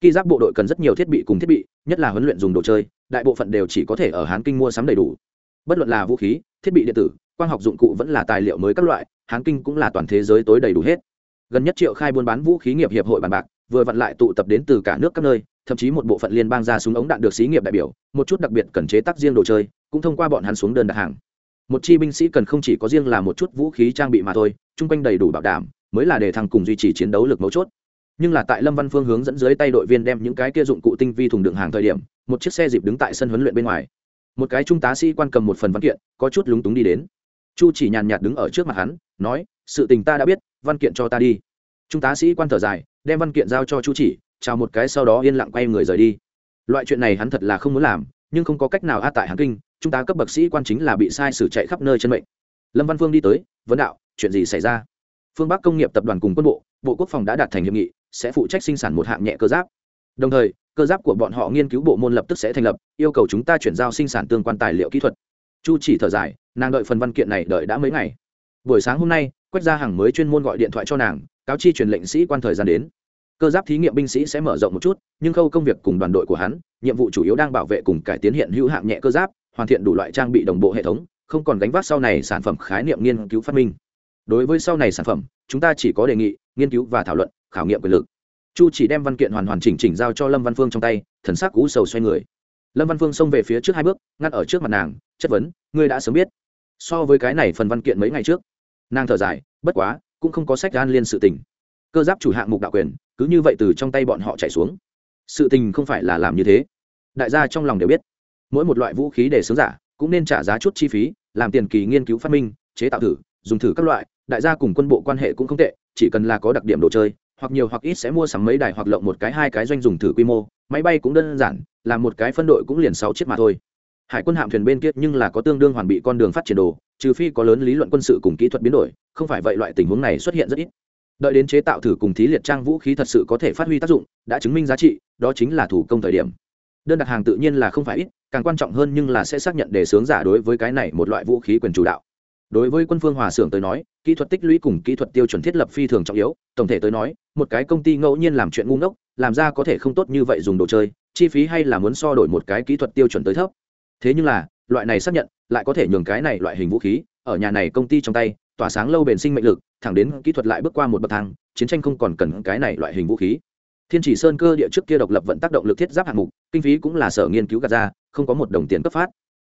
Khi giáp bộ đội cần rất nhiều thiết bị cùng thiết bị, nhất là huấn luyện dùng đồ chơi, đại bộ phận đều chỉ có thể ở hán kinh mua sắm đầy đủ. Bất luận là vũ khí, thiết bị điện tử, quang học dụng cụ vẫn là tài liệu mới các loại, hán kinh cũng là toàn thế giới tối đầy đủ hết. Gần nhất triệu khai buôn bán vũ khí nghiệp hiệp hội bàn bạc, vừa vặn lại tụ tập đến từ cả nước các nơi, thậm chí một bộ phận liên bang ra súng ống đạn được xí nghiệp đại biểu, một chút đặc biệt cần chế tác riêng đồ chơi, cũng thông qua bọn hắn xuống đơn đặt hàng một chi binh sĩ cần không chỉ có riêng là một chút vũ khí trang bị mà thôi, chung quanh đầy đủ bảo đảm, mới là để thằng cùng duy trì chiến đấu lực mấu chốt. Nhưng là tại lâm văn phương hướng dẫn dưới tay đội viên đem những cái kia dụng cụ tinh vi thùng đựng hàng thời điểm, một chiếc xe dịp đứng tại sân huấn luyện bên ngoài. Một cái trung tá sĩ quan cầm một phần văn kiện, có chút lúng túng đi đến. Chu chỉ nhàn nhạt đứng ở trước mặt hắn, nói, sự tình ta đã biết, văn kiện cho ta đi. Trung tá sĩ quan thở dài, đem văn kiện giao cho chu chỉ, chào một cái sau đó yên lặng quay người rời đi. Loại chuyện này hắn thật là không muốn làm nhưng không có cách nào a tại hàn kinh, chúng ta cấp bậc sĩ quan chính là bị sai sử chạy khắp nơi chân mệnh. Lâm văn phương đi tới, vấn đạo, chuyện gì xảy ra? Phương bắc công nghiệp tập đoàn cùng quân bộ bộ quốc phòng đã đạt thành hiệp nghị, sẽ phụ trách sinh sản một hạng nhẹ cơ giáp. Đồng thời, cơ giáp của bọn họ nghiên cứu bộ môn lập tức sẽ thành lập, yêu cầu chúng ta chuyển giao sinh sản tương quan tài liệu kỹ thuật. Chu chỉ thở dài, nàng đợi phần văn kiện này đợi đã mấy ngày. Buổi sáng hôm nay, quách gia hàng mới chuyên môn gọi điện thoại cho nàng, cáo chi truyền lệnh sĩ quan thời gian đến cơ giáp thí nghiệm binh sĩ sẽ mở rộng một chút, nhưng khâu công việc cùng đoàn đội của hắn, nhiệm vụ chủ yếu đang bảo vệ cùng cải tiến hiện hữu hạng nhẹ cơ giáp, hoàn thiện đủ loại trang bị đồng bộ hệ thống, không còn gánh vác sau này sản phẩm khái niệm nghiên cứu phát minh. Đối với sau này sản phẩm, chúng ta chỉ có đề nghị nghiên cứu và thảo luận, khảo nghiệm quyền lực. Chu chỉ đem văn kiện hoàn hoàn chỉnh chỉnh giao cho lâm văn phương trong tay, thần sắc cú sầu xoay người. Lâm văn phương xông về phía trước hai bước, ngăn ở trước mặt nàng, chất vấn, ngươi đã sớm biết. So với cái này phần văn kiện mấy ngày trước. Nàng thở dài, bất quá, cũng không có sách gan liên sự tình cơ giáp chủ hạng mục đạo quyền, cứ như vậy từ trong tay bọn họ chạy xuống. Sự tình không phải là làm như thế. Đại gia trong lòng đều biết, mỗi một loại vũ khí để sướng giả cũng nên trả giá chút chi phí, làm tiền kỳ nghiên cứu phát minh, chế tạo thử, dùng thử các loại, đại gia cùng quân bộ quan hệ cũng không tệ, chỉ cần là có đặc điểm đồ chơi, hoặc nhiều hoặc ít sẽ mua sắm mấy đài hoặc lộng một cái hai cái doanh dùng thử quy mô, máy bay cũng đơn giản là một cái phân đội cũng liền sáu chiếc mà thôi. Hải quân hạm thuyền bên kia nhưng là có tương đương hoàn bị con đường phát triển đồ, trừ phi có lớn lý luận quân sự cùng kỹ thuật biến đổi, không phải vậy loại tình huống này xuất hiện rất ít đợi đến chế tạo thử cùng thí liệt trang vũ khí thật sự có thể phát huy tác dụng, đã chứng minh giá trị, đó chính là thủ công thời điểm. Đơn đặt hàng tự nhiên là không phải ít, càng quan trọng hơn nhưng là sẽ xác nhận đề xướng giả đối với cái này một loại vũ khí quyền chủ đạo. Đối với quân phương hòa xưởng tới nói, kỹ thuật tích lũy cùng kỹ thuật tiêu chuẩn thiết lập phi thường trọng yếu, tổng thể tới nói, một cái công ty ngẫu nhiên làm chuyện ngu ngốc, làm ra có thể không tốt như vậy dùng đồ chơi, chi phí hay là muốn so đổi một cái kỹ thuật tiêu chuẩn tới thấp. Thế nhưng là, loại này xác nhận, lại có thể nhường cái này loại hình vũ khí, ở nhà này công ty trong tay tỏa sáng lâu bền sinh mệnh lực, thẳng đến kỹ thuật lại bước qua một bậc thang, chiến tranh không còn cần cái này loại hình vũ khí. Thiên chỉ sơn cơ địa trước kia độc lập vận tác động lực thiết giáp hạng mục, kinh phí cũng là sở nghiên cứu gạt ra, không có một đồng tiền cấp phát.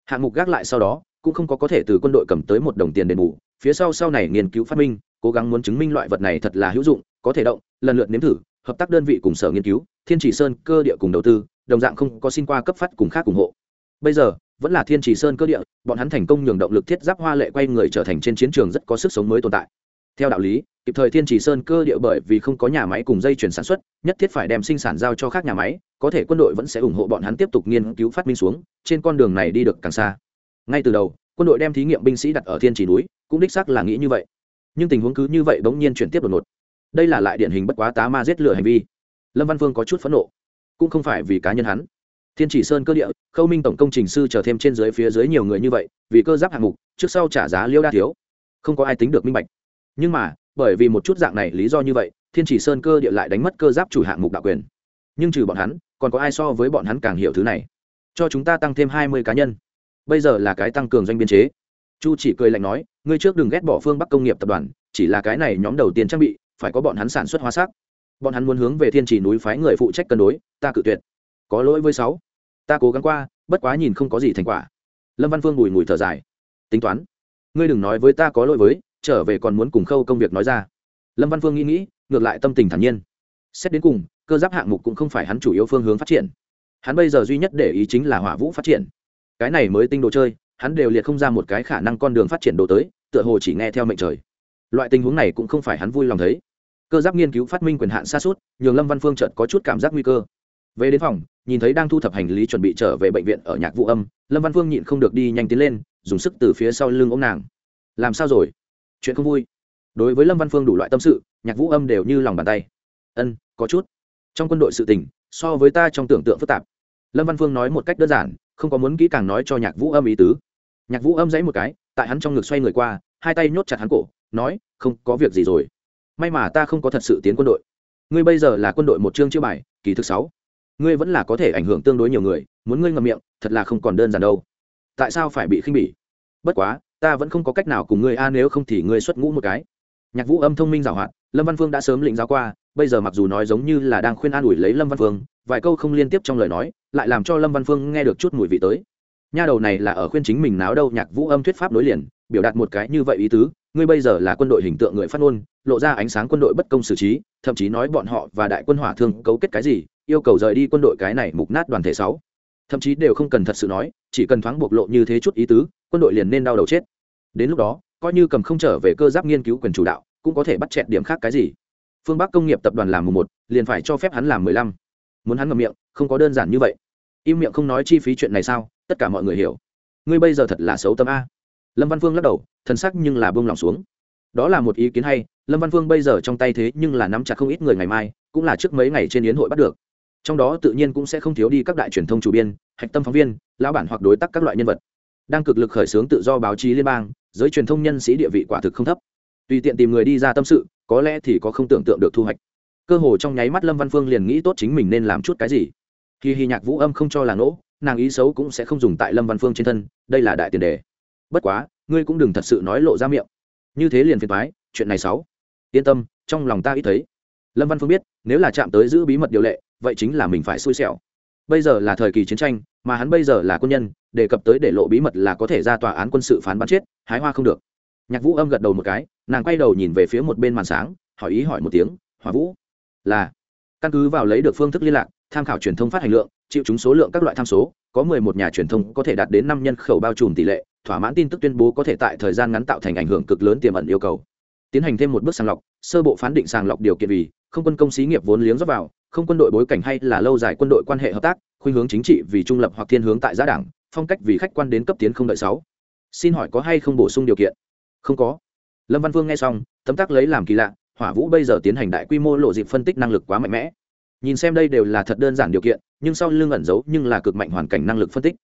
Hạng mục gác lại sau đó, cũng không có có thể từ quân đội cầm tới một đồng tiền đền bù, phía sau sau này nghiên cứu phát minh, cố gắng muốn chứng minh loại vật này thật là hữu dụng, có thể động, lần lượt nếm thử, hợp tác đơn vị cùng sở nghiên cứu, thiên chỉ sơn cơ địa cùng đầu tư, đồng dạng không có xin qua cấp phát cùng khác ủng hộ. Bây giờ vẫn là thiên trì sơn cơ địa, bọn hắn thành công nhường động lực thiết giáp hoa lệ quay người trở thành trên chiến trường rất có sức sống mới tồn tại. Theo đạo lý, kịp thời thiên trì sơn cơ địa bởi vì không có nhà máy cùng dây chuyển sản xuất, nhất thiết phải đem sinh sản giao cho khác nhà máy, có thể quân đội vẫn sẽ ủng hộ bọn hắn tiếp tục nghiên cứu phát minh xuống, trên con đường này đi được càng xa. Ngay từ đầu, quân đội đem thí nghiệm binh sĩ đặt ở thiên trì núi, cũng đích xác là nghĩ như vậy. Nhưng tình huống cứ như vậy bỗng nhiên chuyển tiếp đột ngột. Đây là lại điển hình bất quá tá ma giết lửa hành vi. Lâm văn vương có chút phẫn nộ. Cũng không phải vì cá nhân hắn thiên chỉ sơn cơ địa, khâu minh tổng công trình sư chờ thêm trên dưới phía dưới nhiều người như vậy, vì cơ giáp hạng mục, trước sau trả giá liêu đa thiếu. Không có ai tính được minh bạch. Nhưng mà, bởi vì một chút dạng này lý do như vậy, thiên chỉ sơn cơ địa lại đánh mất cơ giáp chủ hạng mục đạo quyền. Nhưng trừ bọn hắn, còn có ai so với bọn hắn càng hiểu thứ này? Cho chúng ta tăng thêm hai mươi cá nhân. Bây giờ là cái tăng cường doanh biên chế. Chu chỉ cười lạnh nói, ngươi trước đừng ghét bỏ phương bắc công nghiệp tập đoàn, chỉ là cái này nhóm đầu tiên trang bị, phải có bọn hắn sản xuất hóa xác. bọn hắn muốn hướng về thiên chỉ núi phái người phụ trách cân đối, ta cự tuyệt. Có lỗi với sáu ta cố gắng qua, bất quá nhìn không có gì thành quả. Lâm văn phương bùi ngùi thở dài. Tính toán. Ngươi đừng nói với ta có lỗi với, trở về còn muốn cùng khâu công việc nói ra. Lâm văn phương nghĩ nghĩ, ngược lại tâm tình thản nhiên. Xét đến cùng, cơ giáp hạng mục cũng không phải hắn chủ yếu phương hướng phát triển. Hắn bây giờ duy nhất để ý chính là hỏa vũ phát triển. Cái này mới tinh đồ chơi, hắn đều liệt không ra một cái khả năng con đường phát triển đồ tới, tựa hồ chỉ nghe theo mệnh trời. Loại tình huống này cũng không phải hắn vui lòng thấy. Cơ giáp nghiên cứu phát minh quyền hạn xa suốt, nhường lâm văn phương trợt có chút cảm giác nguy cơ về đến phòng, nhìn thấy đang thu thập hành lý chuẩn bị trở về bệnh viện ở nhạc vũ âm, lâm văn phương nhịn không được đi nhanh tiến lên, dùng sức từ phía sau lưng ôm nàng. Làm sao rồi? Chuyện không vui. Đối với lâm văn phương đủ loại tâm sự, nhạc vũ âm đều như lòng bàn tay. Ân, có chút. Trong quân đội sự tình, so với ta trong tưởng tượng phức tạp. Lâm văn phương nói một cách đơn giản, không có muốn kỹ càng nói cho nhạc vũ âm ý tứ. Nhạc vũ âm dãy một cái, tại hắn trong ngực xoay người qua, hai tay nhốt chặt hắn cổ, nói, không, có việc gì rồi. May mà ta không có thật sự tiến quân đội. Ngươi bây giờ là quân đội một chương chữ bài, kỳ thứ sáu ngươi vẫn là có thể ảnh hưởng tương đối nhiều người, muốn ngươi ngậm miệng, thật là không còn đơn giản đâu. Tại sao phải bị khinh bỉ? Bất quá, ta vẫn không có cách nào cùng ngươi, a, nếu không thì ngươi xuất ngũ một cái. Nhạc vũ âm thông minh giảo hoạt, lâm văn phương đã sớm lĩnh giáo qua, bây giờ mặc dù nói giống như là đang khuyên an ủi lấy lâm văn phương, vài câu không liên tiếp trong lời nói, lại làm cho lâm văn phương nghe được chút mùi vị tới. Nha đầu này là ở khuyên chính mình náo đâu, nhạc vũ âm thuyết pháp nối liền, biểu đạt một cái như vậy ý tứ, ngươi bây giờ là quân đội hình tượng người phát ngôn, lộ ra ánh sáng quân đội bất công xử trí, thậm chí nói bọn họ và đại quân hỏa thương cấu kết cái gì yêu cầu rời đi quân đội cái này mục nát đoàn thể sáu. Thậm chí đều không cần thật sự nói, chỉ cần thoáng bộc lộ như thế chút ý tứ, quân đội liền nên đau đầu chết. Đến lúc đó, coi như cầm không trở về cơ giáp nghiên cứu quyền chủ đạo, cũng có thể bắt chẹt điểm khác cái gì. Phương bắc công nghiệp tập đoàn làm mùng một, liền phải cho phép hắn làm mười lăm. Muốn hắn ngậm miệng, không có đơn giản như vậy. Im miệng không nói chi phí chuyện này sao, tất cả mọi người hiểu. Ngươi bây giờ thật là xấu tâm a. Lâm văn phương lắc đầu, thần sắc nhưng là bông lòng xuống. Đó là một ý kiến hay, lâm văn phương bây giờ trong tay thế nhưng là nắm chặt không ít người ngày mai, cũng là trước mấy ngày trên yến hội bắt được trong đó tự nhiên cũng sẽ không thiếu đi các đại truyền thông chủ biên, hạch tâm phóng viên, lão bản hoặc đối tác các loại nhân vật. Đang cực lực khởi xướng tự do báo chí liên bang, giới truyền thông nhân sĩ địa vị quả thực không thấp. Tùy tiện tìm người đi ra tâm sự, có lẽ thì có không tưởng tượng được thu hoạch. Cơ hồ trong nháy mắt lâm văn phương liền nghĩ tốt chính mình nên làm chút cái gì. Khi hy nhạc vũ âm không cho là nỗ nàng ý xấu cũng sẽ không dùng tại lâm văn phương trên thân, đây là đại tiền đề. Bất quá, ngươi cũng đừng thật sự nói lộ ra miệng. Như thế liền phiền thoái chuyện này sáu yên tâm, trong lòng ta ít thấy. Lâm văn phương biết, nếu là chạm tới giữ bí mật điều lệ vậy chính là mình phải xui xẻo. Bây giờ là thời kỳ chiến tranh, mà hắn bây giờ là quân nhân, đề cập tới để lộ bí mật là có thể ra tòa án quân sự phán bắn chết, hái hoa không được. Nhạc vũ âm gật đầu một cái, nàng quay đầu nhìn về phía một bên màn sáng, hỏi ý hỏi một tiếng, hỏa vũ, là? Căn cứ vào lấy được phương thức liên lạc, tham khảo truyền thông phát hành lượng, chịu chúng số lượng các loại tham số, có mười một nhà truyền thông có thể đạt đến năm nhân khẩu bao trùm tỷ lệ, thỏa mãn tin tức tuyên bố có thể tại thời gian ngắn tạo thành ảnh hưởng cực lớn tiềm ẩn yêu cầu. Tiến hành thêm một bước sàng lọc, sơ bộ phán định sàng lọc điều kiện vì không quân công xí nghiệp vốn liếng rót vào không quân đội bối cảnh hay là lâu dài quân đội quan hệ hợp tác, khuynh hướng chính trị vì trung lập hoặc thiên hướng tại giá đảng, phong cách vì khách quan đến cấp tiến không đợi sáu. Xin hỏi có hay không bổ sung điều kiện? Không có. Lâm văn vương nghe xong, tấm tắc lấy làm kỳ lạ, hỏa vũ bây giờ tiến hành đại quy mô lộ dịp phân tích năng lực quá mạnh mẽ. Nhìn xem đây đều là thật đơn giản điều kiện, nhưng sau lưng ẩn giấu nhưng là cực mạnh hoàn cảnh năng lực phân tích.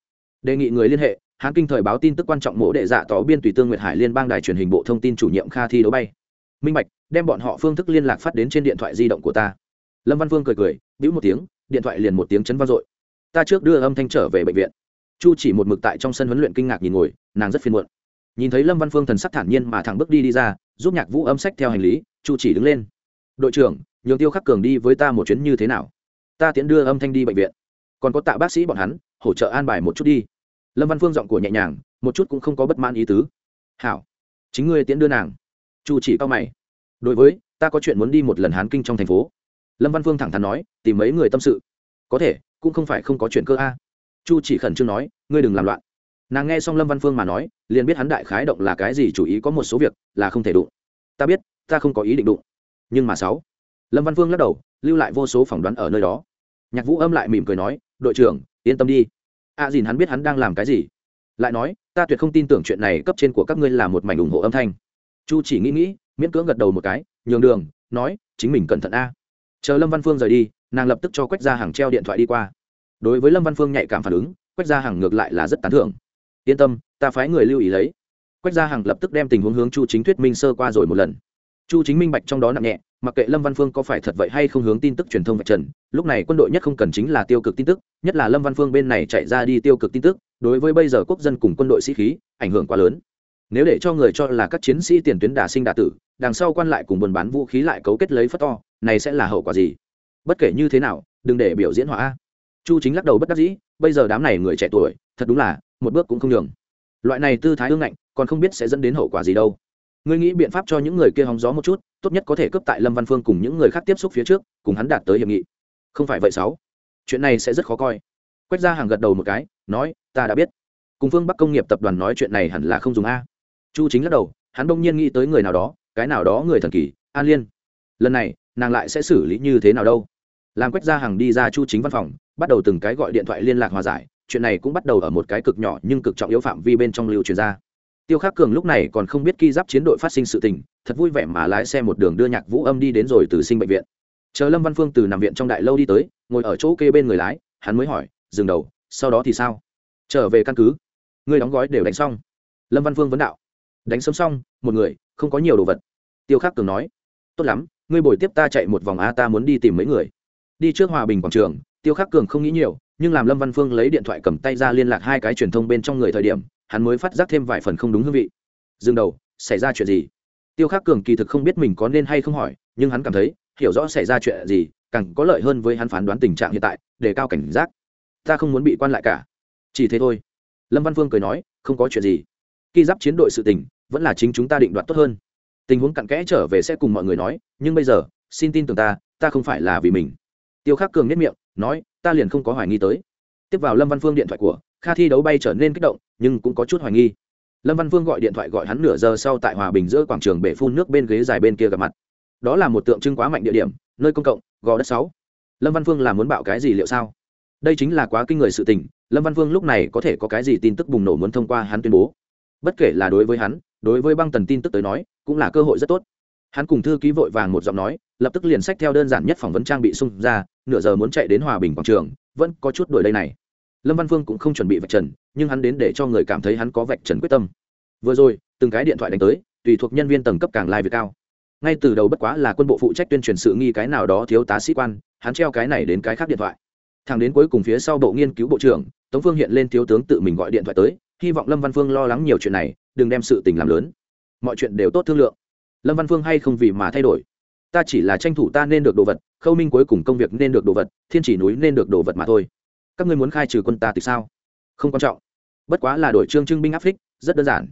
Đề nghị người liên hệ hãng kinh thời báo tin tức quan trọng mổ đệ dạ tỏ biên tùy tương nguyệt hải liên bang đài truyền hình bộ thông tin chủ nhiệm kha thi đấu bay. Minh bạch, đem bọn họ phương thức liên lạc phát đến trên điện thoại di động của ta lâm văn vương cười cười, bĩu một tiếng, điện thoại liền một tiếng chấn vang dội. Ta trước đưa âm thanh trở về bệnh viện. Chu chỉ một mực tại trong sân huấn luyện kinh ngạc nhìn ngồi, nàng rất phiền muộn. Nhìn thấy lâm văn phương thần sắc thản nhiên mà thẳng bước đi đi ra, giúp nhạc vũ âm sách theo hành lý, chu chỉ đứng lên. Đội trưởng, nhường tiêu khắc cường đi với ta một chuyến như thế nào? Ta tiễn đưa âm thanh đi bệnh viện. Còn có tạ bác sĩ bọn hắn, hỗ trợ an bài một chút đi. Lâm văn phương giọng của nhẹ nhàng, một chút cũng không có bất mãn ý tứ. Hảo, chính ngươi tiễn đưa nàng. Chu chỉ cao mày. Đối với, ta có chuyện muốn đi một lần hán kinh trong thành phố lâm văn phương thẳng thắn nói tìm mấy người tâm sự. Có thể cũng không phải không có chuyện cơ a. Chu chỉ khẩn trương nói ngươi đừng làm loạn. Nàng nghe xong lâm văn phương mà nói liền biết hắn đại khái động là cái gì chủ ý có một số việc là không thể đụng. Ta biết ta không có ý định đụng. Nhưng mà sáu lâm văn phương lắc đầu lưu lại vô số phỏng đoán ở nơi đó. Nhạc vũ âm lại mỉm cười nói đội trưởng yên tâm đi. A à, dìn hắn biết hắn đang làm cái gì. Lại nói ta tuyệt không tin tưởng chuyện này cấp trên của các ngươi là một mảnh ủng hộ âm thanh. Chu chỉ nghĩ nghĩ miễn cưỡng gật đầu một cái nhường đường nói chính mình cẩn thận a chờ lâm văn phương rời đi, nàng lập tức cho quách Gia hàng treo điện thoại đi qua. Đối với lâm văn phương nhạy cảm phản ứng, quách Gia hàng ngược lại là rất tán thưởng. Yên tâm, ta phái người lưu ý lấy. Quách gia hằng lập tức đem tình huống hướng chu chính thuyết minh sơ qua rồi một lần. Chu chính minh bạch trong đó nặng nhẹ, mặc kệ lâm văn phương có phải thật vậy hay không hướng tin tức truyền thông vạch trần, lúc này quân đội nhất không cần chính là tiêu cực tin tức, nhất là lâm văn phương bên này chạy ra đi tiêu cực tin tức, đối với bây giờ quốc dân cùng quân đội sĩ khí, ảnh hưởng quá lớn nếu để cho người cho là các chiến sĩ tiền tuyến đả sinh đả tử, đằng sau quan lại cùng buôn bán vũ khí lại cấu kết lấy phất to, này sẽ là hậu quả gì? Bất kể như thế nào, đừng để biểu diễn họa chu chính lắc đầu bất đắc dĩ, bây giờ đám này người trẻ tuổi, thật đúng là, một bước cũng không đường. loại này tư thái ương ngạnh, còn không biết sẽ dẫn đến hậu quả gì đâu. Ngươi nghĩ biện pháp cho những người kia hóng gió một chút, tốt nhất có thể cướp tại lâm văn phương cùng những người khác tiếp xúc phía trước, cùng hắn đạt tới hiệp nghị. Không phải vậy sáu. Chuyện này sẽ rất khó coi. Quét ra hàng gật đầu một cái, nói, ta đã biết. Cùng phương bắc công nghiệp tập đoàn nói chuyện này hẳn là không dùng a chu chính lắc đầu, hắn đông nhiên nghĩ tới người nào đó, cái nào đó người thần kỳ, an liên. Lần này, nàng lại sẽ xử lý như thế nào đâu? Làm quách ra hàng đi ra chu chính văn phòng, bắt đầu từng cái gọi điện thoại liên lạc hòa giải, chuyện này cũng bắt đầu ở một cái cực nhỏ nhưng cực trọng yếu phạm vi bên trong lưu truyền ra. Tiêu khắc cường lúc này còn không biết ki giáp chiến đội phát sinh sự tình, thật vui vẻ mà lái xe một đường đưa nhạc vũ âm đi đến rồi từ sinh bệnh viện. Chờ lâm văn phương từ nằm viện trong đại lâu đi tới, ngồi ở chỗ kê bên người lái, hắn mới hỏi, dừng đầu, sau đó thì sao? Trở về căn cứ. Người đóng gói đều đánh xong. Lâm văn phương vấn đạo đánh sớm xong, một người, không có nhiều đồ vật. Tiêu khắc cường nói, tốt lắm, ngươi bồi tiếp ta chạy một vòng a, ta muốn đi tìm mấy người. Đi trước hòa bình quảng trường, tiêu khắc cường không nghĩ nhiều, nhưng làm lâm văn phương lấy điện thoại cầm tay ra liên lạc hai cái truyền thông bên trong người thời điểm, hắn mới phát giác thêm vài phần không đúng hương vị. Dừng đầu, xảy ra chuyện gì? Tiêu khắc cường kỳ thực không biết mình có nên hay không hỏi, nhưng hắn cảm thấy, hiểu rõ xảy ra chuyện gì, càng có lợi hơn với hắn phán đoán tình trạng hiện tại để cao cảnh giác. Ta không muốn bị quan lại cả. Chỉ thế thôi. Lâm văn phương cười nói, không có chuyện gì. Khi giáp chiến đội sự tình vẫn là chính chúng ta định đoạt tốt hơn. Tình huống cặn kẽ trở về sẽ cùng mọi người nói, nhưng bây giờ, xin tin tưởng ta ta không phải là vì mình. Tiêu khắc cường nhất miệng, nói, ta liền không có hoài nghi tới. Tiếp vào lâm văn phương điện thoại của, kha thi đấu bay trở nên kích động, nhưng cũng có chút hoài nghi. Lâm văn phương gọi điện thoại gọi hắn nửa giờ sau tại hòa bình giữa quảng trường bể phun nước bên ghế dài bên kia gặp mặt. Đó là một tượng trưng quá mạnh địa điểm, nơi công cộng, gò đất sáu. Lâm văn phương là muốn bạo cái gì liệu sao? Đây chính là quá kinh người sự tình, lâm văn phương lúc này có thể có cái gì tin tức bùng nổ muốn thông qua hắn tuyên bố? Bất kể là đối với hắn, đối với băng tần tin tức tới nói, cũng là cơ hội rất tốt. Hắn cùng thư ký vội vàng một giọng nói, lập tức liền sách theo đơn giản nhất phỏng vấn trang bị xung ra, nửa giờ muốn chạy đến hòa bình quảng trường, vẫn có chút đổi đây này. Lâm văn phương cũng không chuẩn bị vạch trần, nhưng hắn đến để cho người cảm thấy hắn có vạch trần quyết tâm. Vừa rồi, từng cái điện thoại đánh tới, tùy thuộc nhân viên tầng cấp càng lai việc cao. Ngay từ đầu bất quá là quân bộ phụ trách tuyên truyền sự nghi cái nào đó thiếu tá sĩ quan, hắn treo cái này đến cái khác điện thoại. Thằng đến cuối cùng phía sau bộ nghiên cứu bộ trưởng, tống phương hiện lên thiếu tướng tự mình gọi điện thoại tới hy vọng lâm văn phương lo lắng nhiều chuyện này, đừng đem sự tình làm lớn. Mọi chuyện đều tốt thương lượng. Lâm văn phương hay không vì mà thay đổi. Ta chỉ là tranh thủ ta nên được đồ vật, khâu minh cuối cùng công việc nên được đồ vật, thiên chỉ núi nên được đồ vật mà thôi. Các ngươi muốn khai trừ quân ta thì sao? Không quan trọng. Bất quá là đổi trương trưng binh áp phích, rất đơn giản.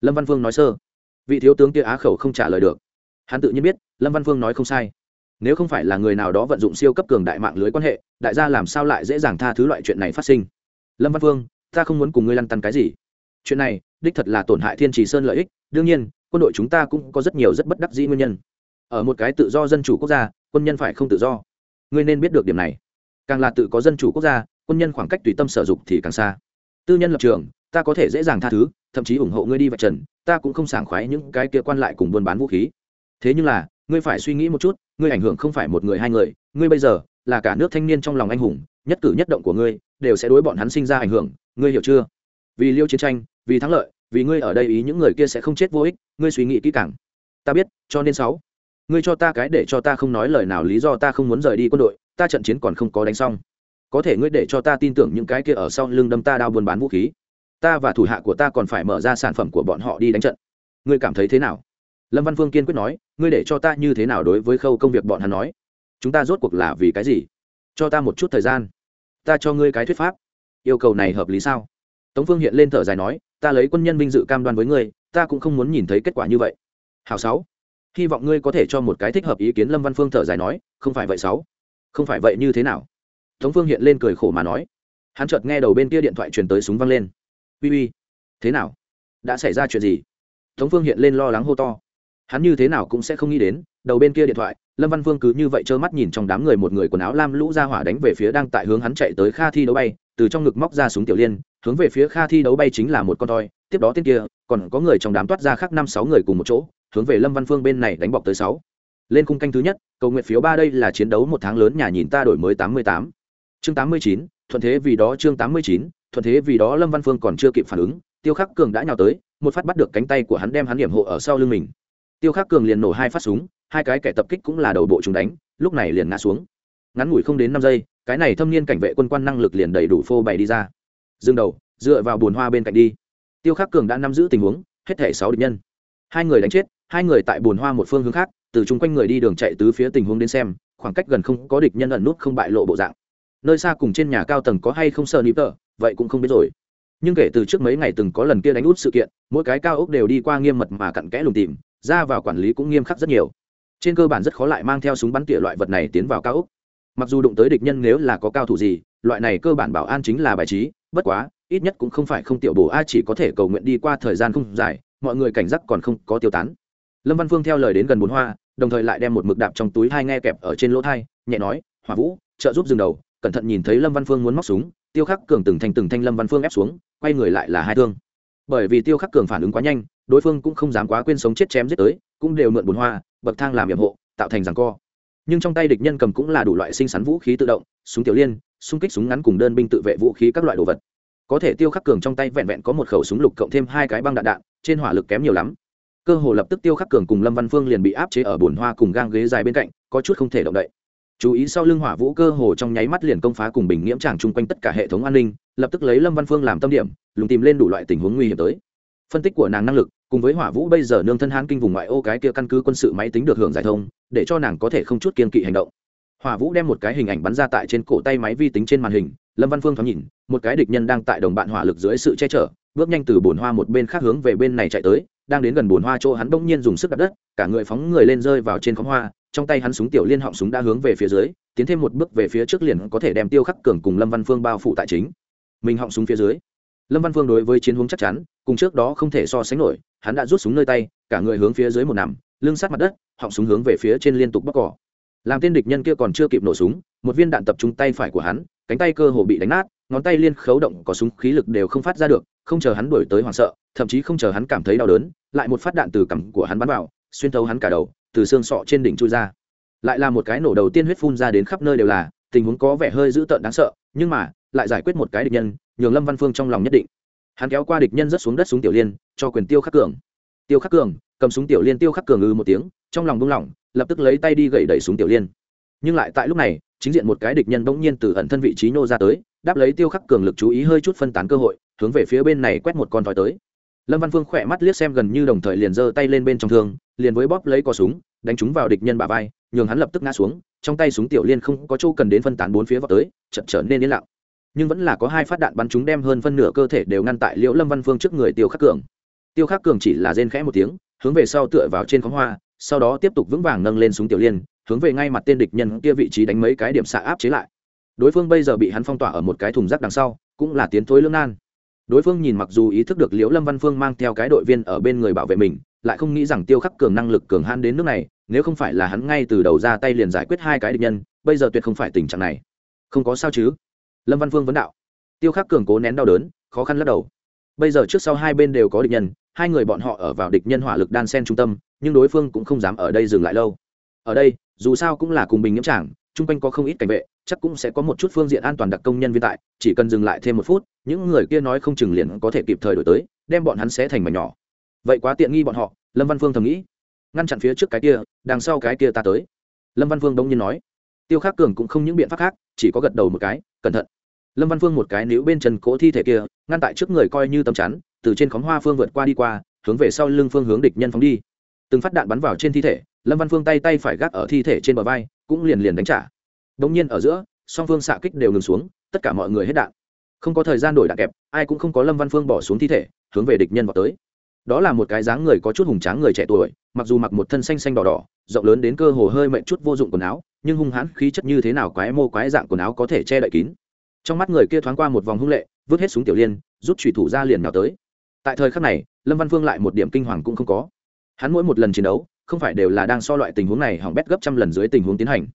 Lâm văn phương nói sơ. Vị thiếu tướng kia á khẩu không trả lời được. Hắn tự nhiên biết, lâm văn phương nói không sai. Nếu không phải là người nào đó vận dụng siêu cấp cường đại mạng lưới quan hệ, đại gia làm sao lại dễ dàng tha thứ loại chuyện này phát sinh? Lâm văn phương ta không muốn cùng ngươi lăn tăn cái gì. Chuyện này, đích thật là tổn hại thiên trì sơn lợi ích, đương nhiên, quân đội chúng ta cũng có rất nhiều rất bất đắc dĩ nguyên nhân. Ở một cái tự do dân chủ quốc gia, quân nhân phải không tự do. Ngươi nên biết được điểm này. Càng là tự có dân chủ quốc gia, quân nhân khoảng cách tùy tâm sở dục thì càng xa. Tư nhân lập trường, ta có thể dễ dàng tha thứ, thậm chí ủng hộ ngươi đi vạch trần, ta cũng không sảng khoái những cái kia quan lại cùng buôn bán vũ khí. Thế nhưng là, ngươi phải suy nghĩ một chút, ngươi ảnh hưởng không phải một người hai người, ngươi bây giờ là cả nước thanh niên trong lòng anh hùng nhất cử nhất động của ngươi đều sẽ đối bọn hắn sinh ra ảnh hưởng, ngươi hiểu chưa? Vì liêu chiến tranh, vì thắng lợi, vì ngươi ở đây ý những người kia sẽ không chết vô ích, ngươi suy nghĩ kỹ càng. Ta biết, cho nên sáu, ngươi cho ta cái để cho ta không nói lời nào, lý do ta không muốn rời đi quân đội, ta trận chiến còn không có đánh xong. Có thể ngươi để cho ta tin tưởng những cái kia ở sau lưng đâm ta đao buôn bán vũ khí. Ta và thủ hạ của ta còn phải mở ra sản phẩm của bọn họ đi đánh trận. Ngươi cảm thấy thế nào? Lâm văn phương kiên quyết nói, ngươi để cho ta như thế nào đối với khâu công việc bọn hắn nói? Chúng ta rốt cuộc là vì cái gì? Cho ta một chút thời gian. Ta cho ngươi cái thuyết pháp. Yêu cầu này hợp lý sao? Tống phương hiện lên thở dài nói, ta lấy quân nhân vinh dự cam đoan với ngươi, ta cũng không muốn nhìn thấy kết quả như vậy. Hào sáu. Hy vọng ngươi có thể cho một cái thích hợp ý kiến lâm văn phương thở dài nói, không phải vậy sáu. Không phải vậy như thế nào? Tống phương hiện lên cười khổ mà nói. Hắn chợt nghe đầu bên kia điện thoại truyền tới súng văng lên. Uy uy, thế nào? Đã xảy ra chuyện gì? Tống phương hiện lên lo lắng hô to. Hắn như thế nào cũng sẽ không nghĩ đến, đầu bên kia điện thoại lâm văn Vương cứ như vậy trơ mắt nhìn trong đám người một người quần áo lam lũ ra hỏa đánh về phía đang tại hướng hắn chạy tới kha thi đấu bay, từ trong ngực móc ra súng tiểu liên, hướng về phía kha thi đấu bay chính là một con toi, tiếp đó tên kia, còn có người trong đám toát ra khác năm sáu người cùng một chỗ, hướng về lâm văn phương bên này đánh bọc tới sáu. Lên khung canh thứ nhất, cầu nguyện phiếu ba đây là chiến đấu một tháng lớn nhà nhìn ta đổi mới tám mươi tám. Chương tám mươi chín, thuận thế vì đó chương tám mươi chín, thuận thế vì đó lâm văn phương còn chưa kịp phản ứng, tiêu khắc cường đã nhào tới, một phát bắt được cánh tay của hắn đem hắn điểm hộ ở sau lưng mình. Tiêu khắc cường liền nổ hai phát súng hai cái kẻ tập kích cũng là đầu bộ chúng đánh, lúc này liền ngã xuống. Ngắn ngủi không đến năm giây, cái này thâm niên cảnh vệ quân quan năng lực liền đầy đủ phô bày đi ra. Dừng đầu, dựa vào bùn hoa bên cạnh đi. Tiêu khắc cường đã nắm giữ tình huống, hết thể sáu địch nhân. Hai người đánh chết, hai người tại bùn hoa một phương hướng khác, từ chung quanh người đi đường chạy tứ phía tình huống đến xem, khoảng cách gần không có địch nhân ẩn nút không bại lộ bộ dạng. Nơi xa cùng trên nhà cao tầng có hay không sợ nịp tờ, vậy cũng không biết rồi. Nhưng kể từ trước mấy ngày từng có lần kia đánh út sự kiện, mỗi cái cao ốc đều đi qua nghiêm mật mà cặn kẽ lùng tìm, ra vào quản lý cũng nghiêm khắc rất nhiều trên cơ bản rất khó lại mang theo súng bắn tỉa loại vật này tiến vào cao ốc. Mặc dù đụng tới địch nhân nếu là có cao thủ gì, loại này cơ bản bảo an chính là bài trí, bất quá, ít nhất cũng không phải không tiểu bổ ai chỉ có thể cầu nguyện đi qua thời gian không dài, mọi người cảnh giác còn không có tiêu tán. Lâm văn phương theo lời đến gần bốn hoa, đồng thời lại đem một mực đạp trong túi hai nghe kẹp ở trên lỗ thai, nhẹ nói, hỏa vũ, trợ giúp dừng đầu, cẩn thận nhìn thấy lâm văn phương muốn móc súng, tiêu khắc cường từng thanh từng thanh lâm văn phương ép xuống, quay người lại là hai thương. Bởi vì tiêu khắc cường phản ứng quá nhanh đối phương cũng không dám quá quên sống chết chém giết tới, cũng đều mượn bùn hoa, bậc thang làm nhiệm hộ, tạo thành rằng co. Nhưng trong tay địch nhân cầm cũng là đủ loại sinh sắn vũ khí tự động, súng tiểu liên, xung kích súng ngắn cùng đơn binh tự vệ vũ khí các loại đồ vật. Có thể tiêu khắc cường trong tay vẹn vẹn có một khẩu súng lục cộng thêm hai cái băng đạn đạn, trên hỏa lực kém nhiều lắm. Cơ hồ lập tức tiêu khắc cường cùng lâm văn phương liền bị áp chế ở bồn hoa cùng gang ghế dài bên cạnh, có chút không thể động đậy. Chú ý sau lưng hỏa vũ cơ hồ trong nháy mắt liền công phá cùng bình nghiễm tràng chung quanh tất cả hệ thống an ninh, lập tức lấy lâm văn phương làm tâm điểm, lùng tìm lên đủ loại tình huống nguy hiểm tới phân tích của nàng năng lực, cùng với hỏa vũ bây giờ nương thân hán kinh vùng ngoại ô cái kia căn cứ quân sự máy tính được hưởng giải thông, để cho nàng có thể không chút kiên kỵ hành động. Hỏa vũ đem một cái hình ảnh bắn ra tại trên cổ tay máy vi tính trên màn hình, lâm văn phương thoáng nhìn, một cái địch nhân đang tại đồng bạn hỏa lực dưới sự che chở, bước nhanh từ bồn hoa một bên khác hướng về bên này chạy tới, đang đến gần bồn hoa chỗ hắn bỗng nhiên dùng sức đặt đất, cả người phóng người lên rơi vào trên khóm hoa, trong tay hắn súng tiểu liên họng súng đã hướng về phía dưới, tiến thêm một bước về phía trước liền có thể đem tiêu khắc cường cùng lâm văn phương bao phủ tại chính. Mình họng súng phía dưới lâm văn phương đối với chiến hướng chắc chắn, cùng trước đó không thể so sánh nổi, hắn đã rút súng nơi tay, cả người hướng phía dưới một nằm, lưng sát mặt đất, họng súng hướng về phía trên liên tục bóc cỏ. Làm tên địch nhân kia còn chưa kịp nổ súng, một viên đạn tập trung tay phải của hắn, cánh tay cơ hồ bị đánh nát, ngón tay liên khấu động có súng khí lực đều không phát ra được, không chờ hắn đuổi tới hoảng sợ, thậm chí không chờ hắn cảm thấy đau đớn, lại một phát đạn từ cằm của hắn bắn vào, xuyên thấu hắn cả đầu, từ xương sọ trên đỉnh chui ra. Lại là một cái nổ đầu tiên huyết phun ra đến khắp nơi đều là, tình huống có vẻ hơi dữ tợn đáng sợ, nhưng mà, lại giải quyết một cái địch nhân nhường lâm văn phương trong lòng nhất định hắn kéo qua địch nhân rất xuống đất súng tiểu liên cho quyền tiêu khắc cường tiêu khắc cường cầm súng tiểu liên tiêu khắc cường ư một tiếng trong lòng buông lỏng lập tức lấy tay đi gậy đẩy súng tiểu liên nhưng lại tại lúc này chính diện một cái địch nhân bỗng nhiên từ ẩn thân vị trí nô ra tới đáp lấy tiêu khắc cường lực chú ý hơi chút phân tán cơ hội hướng về phía bên này quét một con thỏi tới lâm văn phương khỏe mắt liếc xem gần như đồng thời liền giơ tay lên bên trong thương liền với bóp lấy cò súng đánh chúng vào địch nhân bà vai nhường hắn lập tức ngã xuống trong tay súng tiểu liên không có chỗ cần đến phân tán bốn phía vào tới chậm trở nên yên lặng nhưng vẫn là có hai phát đạn bắn chúng đem hơn phân nửa cơ thể đều ngăn tại liễu lâm văn phương trước người tiêu khắc cường. Tiêu khắc cường chỉ là rên khẽ một tiếng, hướng về sau tựa vào trên khóm hoa, sau đó tiếp tục vững vàng nâng lên súng tiểu liên, hướng về ngay mặt tên địch nhân kia vị trí đánh mấy cái điểm xạ áp chế lại. Đối phương bây giờ bị hắn phong tỏa ở một cái thùng rác đằng sau, cũng là tiến thối lương nan. Đối phương nhìn mặc dù ý thức được liễu lâm văn phương mang theo cái đội viên ở bên người bảo vệ mình, lại không nghĩ rằng tiêu khắc cường năng lực cường han đến nước này, nếu không phải là hắn ngay từ đầu ra tay liền giải quyết hai cái địch nhân, bây giờ tuyệt không phải tình trạng này. Không có sao chứ? Lâm văn phương vấn đạo. Tiêu khắc cường cố nén đau đớn, khó khăn lắc đầu. Bây giờ trước sau hai bên đều có địch nhân, hai người bọn họ ở vào địch nhân hỏa lực đan sen trung tâm, nhưng đối phương cũng không dám ở đây dừng lại lâu. Ở đây, dù sao cũng là cùng bình nhiễm trảng chung quanh có không ít cảnh vệ, chắc cũng sẽ có một chút phương diện an toàn đặc công nhân viên tại, chỉ cần dừng lại thêm một phút, những người kia nói không chừng liền có thể kịp thời đổi tới, đem bọn hắn xé thành mảnh nhỏ. Vậy quá tiện nghi bọn họ, lâm văn phương thầm nghĩ. Ngăn chặn phía trước cái kia, đằng sau cái kia ta tới. Lâm văn phương đông nhiên nói tiêu khắc cường cũng không những biện pháp khác, chỉ có gật đầu một cái, cẩn thận. Lâm văn phương một cái níu bên chân cỗ thi thể kia, ngăn tại trước người coi như tầm chắn, từ trên khóm hoa phương vượt qua đi qua, hướng về sau lưng phương hướng địch nhân phóng đi. Từng phát đạn bắn vào trên thi thể, lâm văn phương tay tay phải gác ở thi thể trên bờ vai, cũng liền liền đánh trả. Đ ỗ n g nhiên ở giữa, song phương xạ kích đều ngừng xuống, tất cả mọi người hết đạn. Không có thời gian đổi đạn kẹp, ai cũng không có lâm văn phương bỏ xuống thi thể, hướng về địch nhân vào tới đó là một cái dáng người có chút hùng tráng người trẻ tuổi, mặc dù mặc một thân xanh xanh đỏ đỏ, rộng lớn đến cơ hồ hơi mệnh chút vô dụng quần áo, nhưng hung hãn khí chất như thế nào quái mô quái dạng quần áo có thể che đậy kín. Trong mắt người kia thoáng qua một vòng hung lệ, vứt hết súng tiểu liên, rút thủy thủ ra liền nào tới. Tại thời khắc này, lâm văn phương lại một điểm kinh hoàng cũng không có. Hắn mỗi một lần chiến đấu, không phải đều là đang so loại tình huống này hỏng bét gấp trăm lần dưới tình huống tiến hành.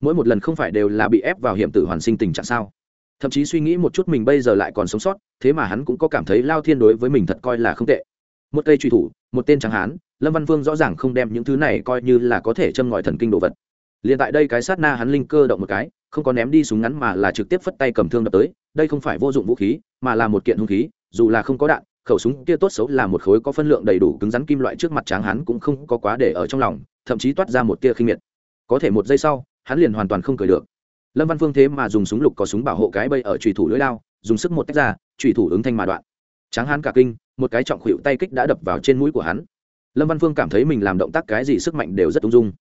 Mỗi một lần không phải đều là bị ép vào hiểm tử hoàn sinh tình trạng sao? Thậm chí suy nghĩ một chút mình bây giờ lại còn sống sót, thế mà hắn cũng có cảm thấy lao thiên đối với mình thật coi là không tệ một cây truy thủ, một tên tráng hán, lâm văn vương rõ ràng không đem những thứ này coi như là có thể châm ngòi thần kinh đồ vật. Liền tại đây cái sát na hắn linh cơ động một cái, không có ném đi súng ngắn mà là trực tiếp phất tay cầm thương đập tới, đây không phải vô dụng vũ khí, mà là một kiện hung khí, dù là không có đạn, khẩu súng kia tốt xấu là một khối có phân lượng đầy đủ cứng rắn kim loại trước mặt tráng hắn cũng không có quá để ở trong lòng, thậm chí toát ra một tia khinh miệt. Có thể một giây sau, hắn liền hoàn toàn không cười được. Lâm văn phương thế mà dùng súng lục có súng bảo hộ cái bây ở trùy thủ lưỡi lao dùng sức một tách ra trùy thủ ứng thanh mà đoạn. Tráng hắn cả kinh một cái trọng khuỵu tay kích đã đập vào trên mũi của hắn. Lâm văn phương cảm thấy mình làm động tác cái gì sức mạnh đều rất ung dung.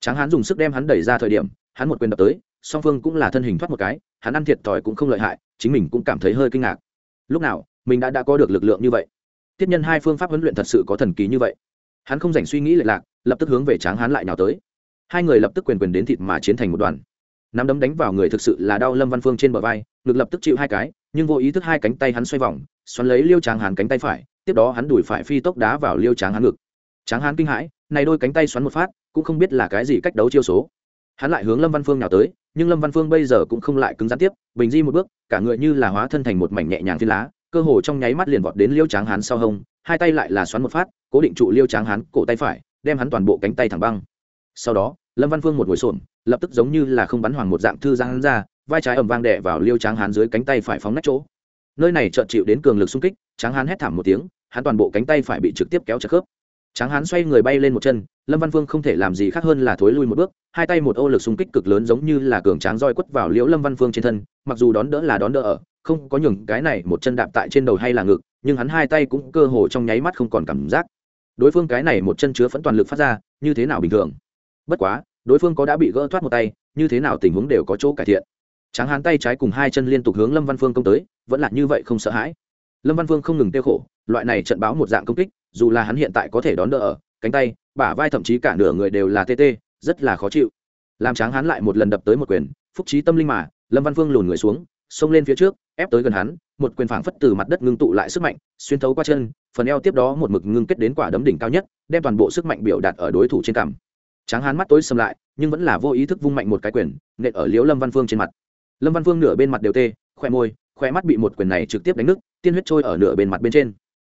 Tráng hắn dùng sức đem hắn đẩy ra thời điểm, hắn một quyền đập tới, song phương cũng là thân hình thoát một cái, hắn ăn thiệt thòi cũng không lợi hại, chính mình cũng cảm thấy hơi kinh ngạc. Lúc nào, mình đã đã có được lực lượng như vậy? Tiết nhân hai phương pháp huấn luyện thật sự có thần kỳ như vậy. Hắn không dành suy nghĩ lệch lạc, lập tức hướng về tráng hắn lại nào tới. Hai người lập tức quyền quyền đến thịt mà chiến thành một đoàn. Nắm đấm đánh vào người thực sự là đau lâm văn phương trên bờ vai, ngực lập tức chịu hai cái, nhưng vô ý thức hai cánh tay hắn xoay vòng xoắn lấy liêu tráng hán cánh tay phải, tiếp đó hắn đùi phải phi tốc đá vào liêu tráng hán ngực. Tráng hán kinh hãi, này đôi cánh tay xoắn một phát, cũng không biết là cái gì cách đấu chiêu số. Hắn lại hướng lâm văn phương nào tới, nhưng lâm văn phương bây giờ cũng không lại cứng gián tiếp, bình di một bước, cả người như là hóa thân thành một mảnh nhẹ nhàng phi lá, cơ hồ trong nháy mắt liền vọt đến liêu tráng hán sau hông, hai tay lại là xoắn một phát, cố định trụ liêu tráng hán cổ tay phải, đem hắn toàn bộ cánh tay thẳng băng. Sau đó, lâm văn phương một ngồi xổm, lập tức giống như là không bắn hoàng một dạng thư giang hắn ra, vai trái ẩm vang đẻ vào liêu tráng hán dưới cánh tay phải phóng nách chỗ nơi này chợt chịu đến cường lực xung kích, tráng hán hét thảm một tiếng, hắn toàn bộ cánh tay phải bị trực tiếp kéo chặt khớp. Tráng hán xoay người bay lên một chân, lâm văn phương không thể làm gì khác hơn là thối lui một bước, hai tay một ô lực xung kích cực lớn giống như là cường tráng roi quất vào liễu lâm văn phương trên thân, mặc dù đón đỡ là đón đỡ ở, không có nhường cái này một chân đạp tại trên đầu hay là ngực, nhưng hắn hai tay cũng cơ hồ trong nháy mắt không còn cảm giác. Đối phương cái này một chân chứa phẫn toàn lực phát ra, như thế nào bình thường? Bất quá, đối phương có đã bị gỡ thoát một tay, như thế nào tình huống đều có chỗ cải thiện. Tráng Hán tay trái cùng hai chân liên tục hướng lâm văn phương công tới vẫn là như vậy không sợ hãi. Lâm văn Vương không ngừng tiêu khổ, loại này trận báo một dạng công kích, dù là hắn hiện tại có thể đón đỡ ở, cánh tay, bả vai thậm chí cả nửa người đều là tê tê, rất là khó chịu. Làm tráng hắn lại một lần đập tới một quyền, phúc trí tâm linh mà, lâm văn Vương lùn người xuống, xông lên phía trước, ép tới gần hắn, một quyền phảng phất từ mặt đất ngưng tụ lại sức mạnh, xuyên thấu qua chân, phần eo tiếp đó một mực ngưng kết đến quả đấm đỉnh cao nhất, đem toàn bộ sức mạnh biểu đạt ở đối thủ trên cằm. Tráng hắn mắt tối xâm lại, nhưng vẫn là vô ý thức vung mạnh một cái quyền, nện ở liễu lâm văn phương trên mặt. Lâm văn phương nửa bên mặt đều tê khoe môi khoe mắt bị một quyền này trực tiếp đánh nứt, tiên huyết trôi ở nửa bên mặt bên trên.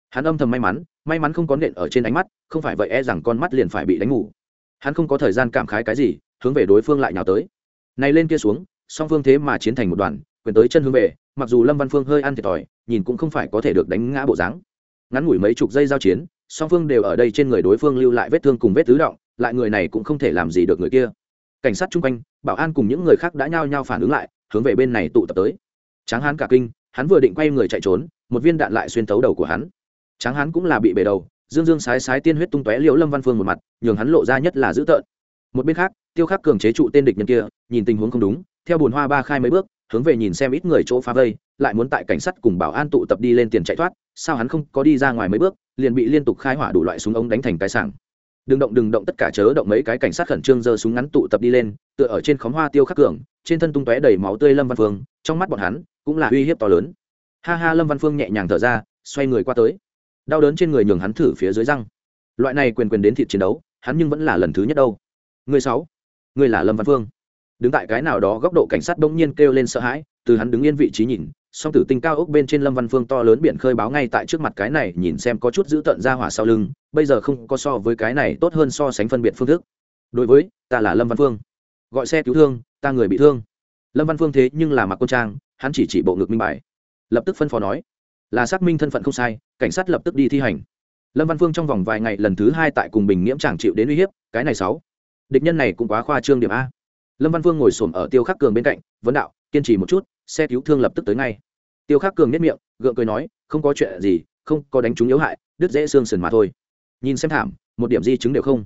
Hắn âm thầm may mắn may mắn không có nện ở trên ánh mắt, không phải vậy e rằng con mắt liền phải bị đánh ngủ. Hắn không có thời gian cảm khái cái gì, hướng về đối phương lại nhào tới. Này lên kia xuống, song phương thế mà chiến thành một đoàn, quyền tới chân hướng về, mặc dù lâm văn phương hơi ăn thiệt thòi, nhìn cũng không phải có thể được đánh ngã bộ dáng. Ngắn ngủi mấy chục giây giao chiến, song phương đều ở đây trên người đối phương lưu lại vết thương cùng vết tứ động, lại người này cũng không thể làm gì được người kia. Cảnh sát chung quanh, bảo an cùng những người khác đã nhao nhao phản ứng lại, hướng về bên này tụ tập tới tráng hán cả kinh, hắn vừa định quay người chạy trốn, một viên đạn lại xuyên tấu đầu của hắn. Tráng hán cũng là bị bể đầu, dương dương sái sái tiên huyết tung tóe liễu lâm văn phương một mặt, nhường hắn lộ ra nhất là dữ tợn. Một bên khác, tiêu khắc cường chế trụ tên địch nhân kia, nhìn tình huống không đúng, theo bùn hoa ba khai mấy bước, hướng về nhìn xem ít người chỗ phá vây, lại muốn tại cảnh sát cùng bảo an tụ tập đi lên tiền chạy thoát, sao hắn không có đi ra ngoài mấy bước, liền bị liên tục khai hỏa đủ loại súng ống đánh thành cái sảng. Đừng động đừng động, tất cả chớ động mấy cái cảnh sát khẩn trương giơ súng ngắn tụ tập đi lên, tựa ở trên khóm hoa tiêu khắc cường, trên thân tung tóe đầy máu tươi lâm văn phương, trong mắt bọn hắn cũng là uy hiếp to lớn. Ha ha, lâm văn phương nhẹ nhàng thở ra, xoay người qua tới. Đau đớn trên người nhường hắn thử phía dưới răng. Loại này quyền quyền đến thịt chiến đấu, hắn nhưng vẫn là lần thứ nhất đâu. Người sáu, người là lâm văn phương. Đứng tại cái nào đó góc độ cảnh sát bỗng nhiên kêu lên sợ hãi, từ hắn đứng yên vị trí nhìn, song tử tinh cao ốc bên trên lâm văn phương to lớn biển khơi báo ngay tại trước mặt cái này, nhìn xem có chút giữ tận ra hỏa sau lưng, bây giờ không có so với cái này tốt hơn so sánh phân biệt phương thức. Đối với, ta là lâm văn phương. Gọi xe cứu thương, ta người bị thương lâm văn phương thế nhưng là mặc quân trang, hắn chỉ chỉ bộ ngực minh bài. Lập tức phân phó nói, là xác minh thân phận không sai, cảnh sát lập tức đi thi hành. Lâm văn phương trong vòng vài ngày lần thứ hai tại cùng bình nghiễm chẳng chịu đến uy hiếp, cái này sáu. Địch nhân này cũng quá khoa trương điểm a. Lâm văn phương ngồi xổm ở tiêu khắc cường bên cạnh, vấn đạo, kiên trì một chút, xe cứu thương lập tức tới ngay. Tiêu khắc cường nhất miệng, gượng cười nói, không có chuyện gì, không, có đánh trúng yếu hại, đứt dễ xương sườn mà thôi. Nhìn xem thảm, một điểm di chứng đều không.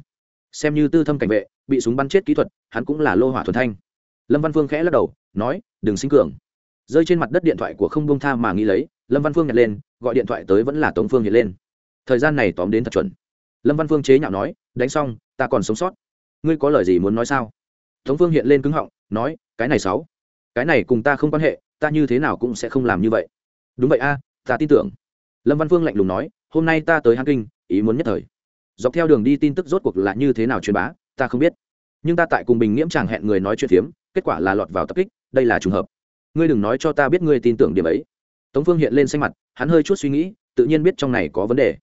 Xem như tư thâm cảnh vệ, bị súng bắn chết kỹ thuật, hắn cũng là lô hỏa thuần thanh lâm văn phương khẽ lắc đầu, nói, đừng sinh cường. Rơi trên mặt đất điện thoại của không bông tha mà nghĩ lấy, lâm văn phương nhặt lên, gọi điện thoại tới vẫn là tống phương hiện lên. Thời gian này tóm đến thật chuẩn. Lâm văn phương chế nhạo nói, đánh xong, ta còn sống sót. Ngươi có lời gì muốn nói sao? Tống phương hiện lên cứng họng, nói, cái này sáu cái này cùng ta không quan hệ, ta như thế nào cũng sẽ không làm như vậy. Đúng vậy a, ta tin tưởng. Lâm văn phương lạnh lùng nói, hôm nay ta tới Hang kinh, ý muốn nhất thời. Dọc theo đường đi tin tức rốt cuộc là như thế nào truyền bá, ta không biết. Nhưng ta tại cùng bình nghiễm chẳng hẹn người nói chuyện phiếm kết quả là lọt vào tập kích, đây là trùng hợp. Ngươi đừng nói cho ta biết ngươi tin tưởng điểm ấy. Tống phương hiện lên xanh mặt, hắn hơi chút suy nghĩ, tự nhiên biết trong này có vấn đề.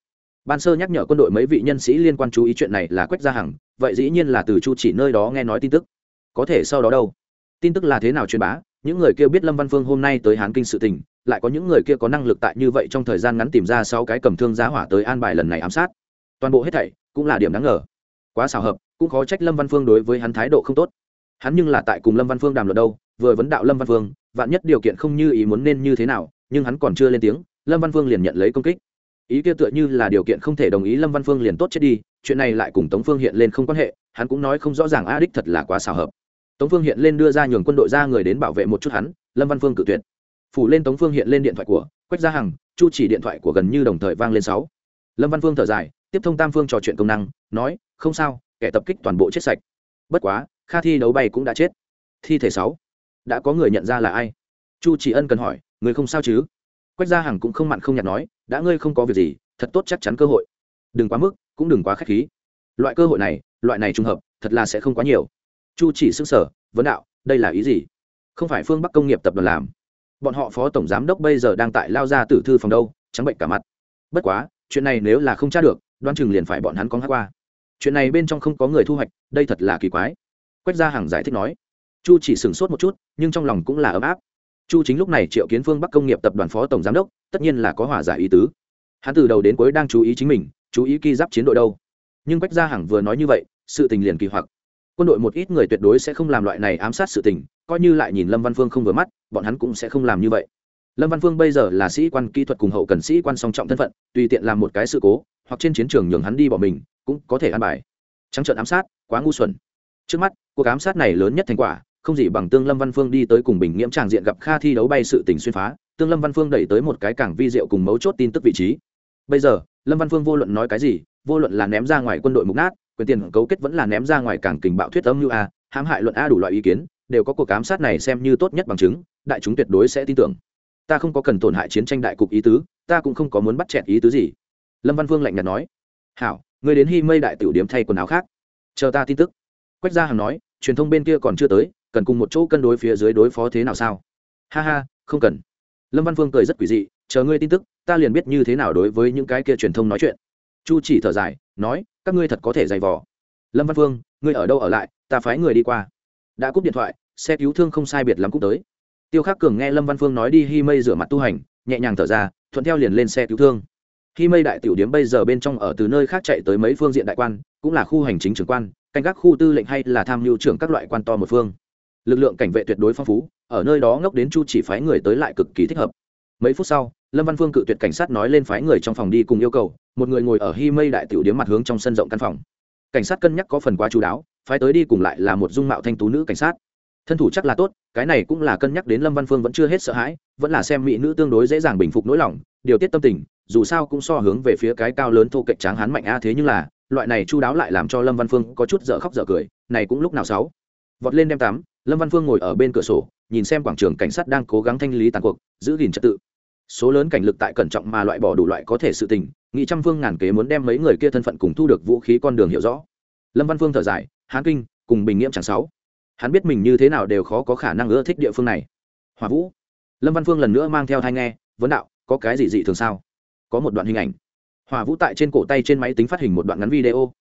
Ban sơ nhắc nhở quân đội mấy vị nhân sĩ liên quan chú ý chuyện này là quách gia hằng, vậy dĩ nhiên là từ chu chỉ nơi đó nghe nói tin tức. Có thể sau đó đâu? Tin tức là thế nào truyền bá? Những người kia biết lâm văn phương hôm nay tới hán kinh sự tình, lại có những người kia có năng lực tại như vậy trong thời gian ngắn tìm ra sáu cái cầm thương giá hỏa tới an bài lần này ám sát. Toàn bộ hết thảy cũng là điểm đáng ngờ. Quá xảo hợp, cũng khó trách lâm văn phương đối với hắn thái độ không tốt hắn nhưng là tại cùng lâm văn phương đàm luận đâu, vừa vấn đạo lâm văn phương, vạn nhất điều kiện không như ý muốn nên như thế nào, nhưng hắn còn chưa lên tiếng, lâm văn phương liền nhận lấy công kích. Ý kia tựa như là điều kiện không thể đồng ý lâm văn phương liền tốt chết đi, chuyện này lại cùng tống phương hiện lên không quan hệ, hắn cũng nói không rõ ràng a đích thật là quá xảo hợp. Tống phương hiện lên đưa ra nhường quân đội ra người đến bảo vệ một chút hắn, lâm văn phương cự tuyệt. Phủ lên tống phương hiện lên điện thoại của, quách gia hằng, chu chỉ điện thoại của gần như đồng thời vang lên sáu. Lâm văn phương thở dài, tiếp thông tam phương trò chuyện công năng, nói, không sao, kẻ tập kích toàn bộ chết sạch. Bất quá kha thi đấu bay cũng đã chết. Thi thể sáu. Đã có người nhận ra là ai? Chu chỉ ân cần hỏi, người không sao chứ? Quách gia hằng cũng không mặn không nhạt nói, đã ngươi không có việc gì, thật tốt chắc chắn cơ hội. Đừng quá mức, cũng đừng quá k h á c h khí. Loại cơ hội này, loại này trùng hợp, thật là sẽ không quá nhiều. Chu chỉ xưng sở vấn đạo, đây là ý gì? Không phải phương bắc công nghiệp tập đoàn làm. Bọn họ phó tổng giám đốc bây giờ đang tại lao ra tử thư phòng đâu, trắng bệnh cả mặt. Bất quá, chuyện này nếu là không tra được đoan chừng liền phải bọn hắn con hát qua. Chuyện này bên trong không có người thu hoạch, đây thật là kỳ quái quách gia hằng giải thích nói, chu chỉ sửng sốt một chút, nhưng trong lòng cũng là ấm áp. Chu chính lúc này triệu kiến phương bắc công nghiệp tập đoàn phó tổng giám đốc, tất nhiên là có hòa giải ý tứ. Hắn từ đầu đến cuối đang chú ý chính mình, chú ý ki giáp chiến đội đâu. Nhưng quách gia hằng vừa nói như vậy, sự tình liền kỳ hoặc. Quân đội một ít người tuyệt đối sẽ không làm loại này ám sát sự tình, coi như lại nhìn lâm văn phương không vừa mắt, bọn hắn cũng sẽ không làm như vậy. Lâm văn phương bây giờ là sĩ quan kỹ thuật cùng hậu cần sĩ quan song trọng thân phận, tùy tiện làm một cái sự cố, hoặc trên chiến trường nhường hắn đi bỏ mình, cũng có thể ăn bài. Trắng trợn ám sát, quá ngu xuẩn trước mắt, cuộc ám sát này lớn nhất thành quả, không gì bằng tương lâm văn phương đi tới cùng bình nghiễm tràng diện gặp kha thi đấu bay sự tình xuyên phá, tương lâm văn phương đẩy tới một cái cảng vi diệu cùng mấu chốt tin tức vị trí. Bây giờ, lâm văn phương vô luận nói cái gì, vô luận là ném ra ngoài quân đội mục nát, quyền tiền cấu kết vẫn là ném ra ngoài cảng kình bạo thuyết âm như a, hãm hại luận a đủ loại ý kiến, đều có cuộc ám sát này xem như tốt nhất bằng chứng, đại chúng tuyệt đối sẽ tin tưởng. Ta không có cần tổn hại chiến tranh đại cục ý tứ, ta cũng không có muốn bắt chẹt ý tứ gì. Lâm văn phương lạnh nhạt nói. Hảo người đến hy mây đại tiểu điếm thay quần áo khác. Chờ ta tin tức quách gia hằng nói, truyền thông bên kia còn chưa tới, cần cùng một chỗ cân đối phía dưới đối phó thế nào sao? Ha ha, không cần. Lâm văn phương cười rất quỷ dị, chờ ngươi tin tức, ta liền biết như thế nào đối với những cái kia truyền thông nói chuyện. Chu chỉ thở dài, nói, các ngươi thật có thể dày vò. Lâm văn phương, ngươi ở đâu ở lại? Ta phái người đi qua. Đã cúp điện thoại, xe cứu thương không sai biệt lắm cúp tới. Tiêu khắc cường nghe lâm văn phương nói đi hi mây rửa mặt tu hành, nhẹ nhàng thở ra, thuận theo liền lên xe cứu thương. Hi mây đại tiểu điếm bây giờ bên trong ở từ nơi khác chạy tới mấy phương diện đại quan, cũng là khu hành chính trưởng quan canh gác khu tư lệnh hay là tham mưu trưởng các loại quan to một phương. Lực lượng cảnh vệ tuyệt đối phong phú, ở nơi đó ngốc đến chu chỉ phái người tới lại cực kỳ thích hợp. Mấy phút sau, lâm văn phương cự tuyệt cảnh sát nói lên phái người trong phòng đi cùng yêu cầu, một người ngồi ở hi mây đại tiểu điếm mặt hướng trong sân rộng căn phòng. Cảnh sát cân nhắc có phần quá chú đáo, phái tới đi cùng lại là một dung mạo thanh tú nữ cảnh sát. Thân thủ chắc là tốt, cái này cũng là cân nhắc đến lâm văn phương vẫn chưa hết sợ hãi, vẫn là xem mỹ nữ tương đối dễ dàng bình phục nỗi lòng, điều tiết tâm tình, dù sao cũng so hướng về phía cái cao lớn thô cạnh tráng hán mạnh a thế nhưng là loại này chu đáo lại làm cho lâm văn phương có chút dở khóc dở cười, này cũng lúc nào sáu? Vọt lên đem tắm, lâm văn phương ngồi ở bên cửa sổ, nhìn xem quảng trường cảnh sát đang cố gắng thanh lý tàn cuộc, giữ gìn trật tự. Số lớn cảnh lực tại cẩn trọng mà loại bỏ đủ loại có thể sự tình nghị trăm phương ngàn kế muốn đem mấy người kia thân phận cùng thu được vũ khí con đường hiểu rõ. Lâm văn phương thở dài, hán kinh, cùng bình nghiệm chẳng sáu? Hắn biết mình như thế nào đều khó có khả năng ưa thích địa phương này. Hòa vũ? Lâm văn phương lần nữa mang theo thai nghe, vấn đạo, có cái gì dị thường sao? Có một đoạn hình ảnh hòa vũ tại trên cổ tay trên máy tính phát hình một đoạn ngắn video.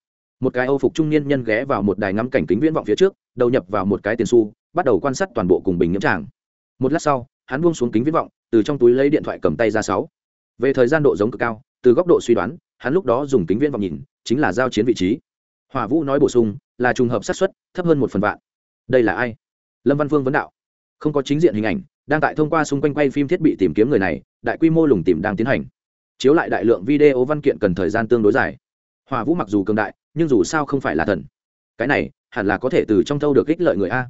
Một cái âu phục trung niên nhân ghé vào một đài ngắm cảnh kính viễn vọng phía trước, đầu nhập vào một cái tiền su bắt đầu quan sát toàn bộ cùng bình nhiễm tràng. Một lát sau, hắn buông xuống kính viễn vọng, từ trong túi lấy điện thoại cầm tay ra sáu. Về thời gian độ giống cực cao, từ góc độ suy đoán, hắn lúc đó dùng kính viễn vọng nhìn, chính là giao chiến vị trí. Hòa vũ nói bổ sung, là trùng hợp xác suất, thấp hơn một phần vạn. Đây là ai? Lâm văn phương vấn đạo. Không có chính diện hình ảnh, đang tại thông qua xung quanh quay phim thiết bị tìm kiếm người này, đại quy mô lùng tìm đang tiến hành chiếu lại đại lượng video văn kiện cần thời gian tương đối dài. Hòa vũ mặc dù cường đại, nhưng dù sao không phải là thần. Cái này, hẳn là có thể từ trong thâu được ích lợi người a.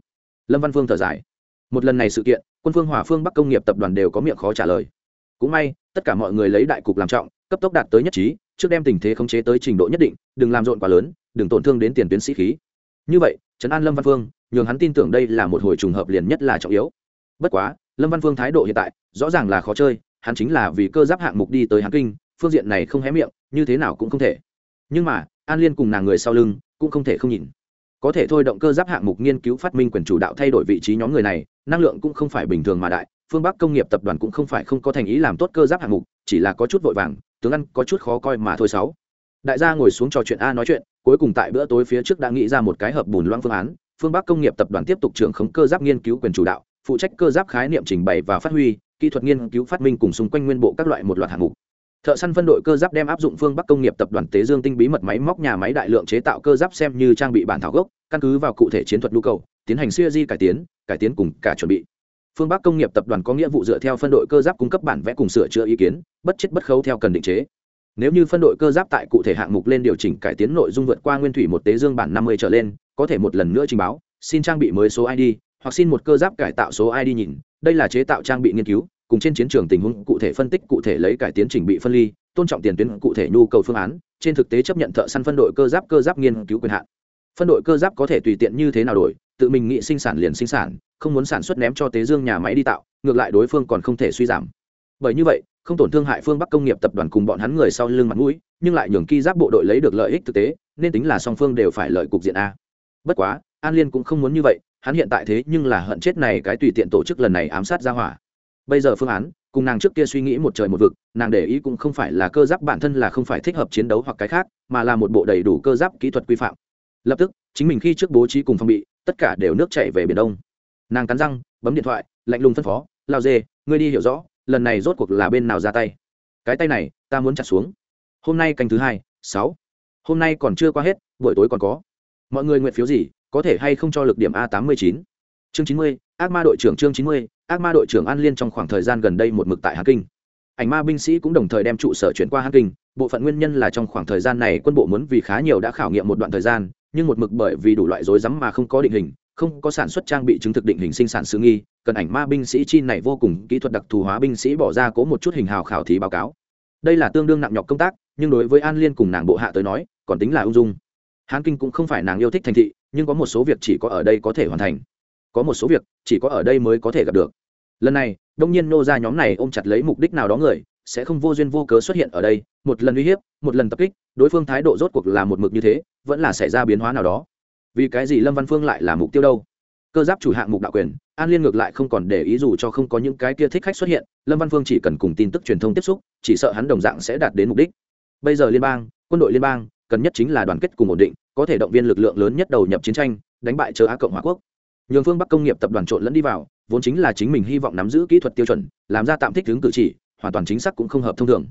Lâm văn phương thở dài. Một lần này sự kiện, quân phương hòa phương bắc công nghiệp tập đoàn đều có miệng khó trả lời. Cũng may, tất cả mọi người lấy đại cục làm trọng, cấp tốc đạt tới nhất trí, trước đem tình thế khống chế tới trình độ nhất định, đừng làm rộn quá lớn, đừng tổn thương đến tiền tuyến sĩ khí. Như vậy, trấn an lâm văn phương nhường hắn tin tưởng đây là một hồi trùng hợp liền nhất là trọng yếu. Bất quá, lâm văn phương thái độ hiện tại, rõ ràng là khó chơi hắn chính là vì cơ giáp hạng mục đi tới hán kinh, phương diện này không hé miệng, như thế nào cũng không thể. Nhưng mà, an liên cùng nàng người sau lưng cũng không thể không nhìn. Có thể thôi động cơ giáp hạng mục nghiên cứu phát minh quyền chủ đạo thay đổi vị trí nhóm người này, năng lượng cũng không phải bình thường mà đại, phương bắc công nghiệp tập đoàn cũng không phải không có thành ý làm tốt cơ giáp hạng mục, chỉ là có chút vội vàng, tướng ăn có chút khó coi mà thôi sáu. Đại gia ngồi xuống trò chuyện a nói chuyện, cuối cùng tại bữa tối phía trước đã nghĩ ra một cái hợp bùn loang phương án, phương bắc công nghiệp tập đoàn tiếp tục trưởng khống cơ giáp nghiên cứu quyền chủ đạo, phụ trách cơ giáp khái niệm trình bày và phát huy kỹ thuật nghiên cứu phát minh cùng xung quanh nguyên bộ các loại một loạt hạng mục. Thợ săn phân đội cơ giáp đem áp dụng phương bắc công nghiệp tập đoàn tế dương tinh bí mật máy móc nhà máy đại lượng chế tạo cơ giáp xem như trang bị bản thảo gốc, căn cứ vào cụ thể chiến thuật nhu cầu, tiến hành siêu di cải tiến cải tiến cùng cả chuẩn bị. Phương bắc công nghiệp tập đoàn có nghĩa vụ dựa theo phân đội cơ giáp cung cấp bản vẽ cùng sửa chữa ý kiến, bất chết bất khấu theo cần định chế. Nếu như phân đội cơ giáp tại cụ thể hạng mục lên điều chỉnh cải tiến nội dung vượt qua nguyên thủy một tế dương bản năm mươi trở lên, có thể một lần nữa trình báo, xin trang bị mới số id hoặc xin một cơ giáp cải tạo số id nhìn đây là chế tạo trang bị nghiên cứu, cùng trên chiến trường tình huống cụ thể phân tích, cụ thể lấy cải tiến chỉnh bị phân ly, tôn trọng tiền tuyến, cụ thể nhu cầu phương án, trên thực tế chấp nhận thợ săn phân đội cơ giáp cơ giáp nghiên cứu quyền hạn. Phân đội cơ giáp có thể tùy tiện như thế nào đổi, tự mình nghĩ sinh sản liền sinh sản, không muốn sản xuất ném cho tế dương nhà máy đi tạo, ngược lại đối phương còn không thể suy giảm. Bởi như vậy, không tổn thương hại phương bắc công nghiệp tập đoàn cùng bọn hắn người sau lưng mặt mũi, nhưng lại nhường ki giáp bộ đội lấy được lợi ích thực tế, nên tính là song phương đều phải lợi cục diện a. Bất quá, an liên cũng không muốn như vậy hắn hiện tại thế nhưng là hận chết này cái tùy tiện tổ chức lần này ám sát ra hỏa. Bây giờ phương án, cùng nàng trước kia suy nghĩ một trời một vực, nàng để ý cũng không phải là cơ giáp bản thân là không phải thích hợp chiến đấu hoặc cái khác, mà là một bộ đầy đủ cơ giáp kỹ thuật quy phạm. Lập tức, chính mình khi trước bố trí cùng phong bị, tất cả đều nước chảy về biển đông. Nàng cắn răng, bấm điện thoại, lạnh lùng phân phó, lao dê, ngươi đi hiểu rõ, lần này rốt cuộc là bên nào ra tay? Cái tay này, ta muốn chặt xuống. Hôm nay canh thứ hai, sáu. Hôm nay còn chưa qua hết, buổi tối còn có. Mọi người nguyện phiếu gì? Có thể hay không cho lực điểm a tám mươi chín? Chương chín mươi, ác ma đội trưởng chương chín mươi, ác ma đội trưởng an liên trong khoảng thời gian gần đây một mực tại hà kinh. Ảnh ma binh sĩ cũng đồng thời đem trụ sở chuyển qua hà kinh, bộ phận nguyên nhân là trong khoảng thời gian này quân bộ muốn vì khá nhiều đã khảo nghiệm một đoạn thời gian, nhưng một mực bởi vì đủ loại rối rắm mà không có định hình, không có sản xuất trang bị chứng thực định hình sinh sản sự nghi, cần ảnh ma binh sĩ chi này vô cùng kỹ thuật đặc thù hóa binh sĩ bỏ ra cố một chút hình hào khảo thí báo cáo. Đây là tương đương nặng nhọc công tác, nhưng đối với an liên cùng nàng bộ hạ tới nói, còn tính là ung dung hán kinh cũng không phải nàng yêu thích thành thị, nhưng có một số việc chỉ có ở đây có thể hoàn thành. Có một số việc chỉ có ở đây mới có thể gặp được. Lần này, đông nhiên nô ra nhóm này ôm chặt lấy mục đích nào đó người, sẽ không vô duyên vô cớ xuất hiện ở đây, một lần uy hiếp, một lần tập kích, đối phương thái độ rốt cuộc là một mực như thế, vẫn là xảy ra biến hóa nào đó. Vì cái gì lâm văn phương lại là mục tiêu đâu? Cơ giáp chủ hạng mục đạo quyền, an liên ngược lại không còn để ý dù cho không có những cái kia thích khách xuất hiện, lâm văn phương chỉ cần cùng tin tức truyền thông tiếp xúc, chỉ sợ hắn đồng dạng sẽ đạt đến mục đích. Bây giờ liên bang, quân đội liên bang cần nhất chính là đoàn kết cùng ổn định, có thể động viên lực lượng lớn nhất đầu nhập chiến tranh, đánh bại chờ á cộng hòa quốc. Nhường phương bắc công nghiệp tập đoàn trộn lẫn đi vào, vốn chính là chính mình hy vọng nắm giữ kỹ thuật tiêu chuẩn, làm ra tạm thích hướng cử chỉ, hoàn toàn chính xác cũng không hợp thông thường.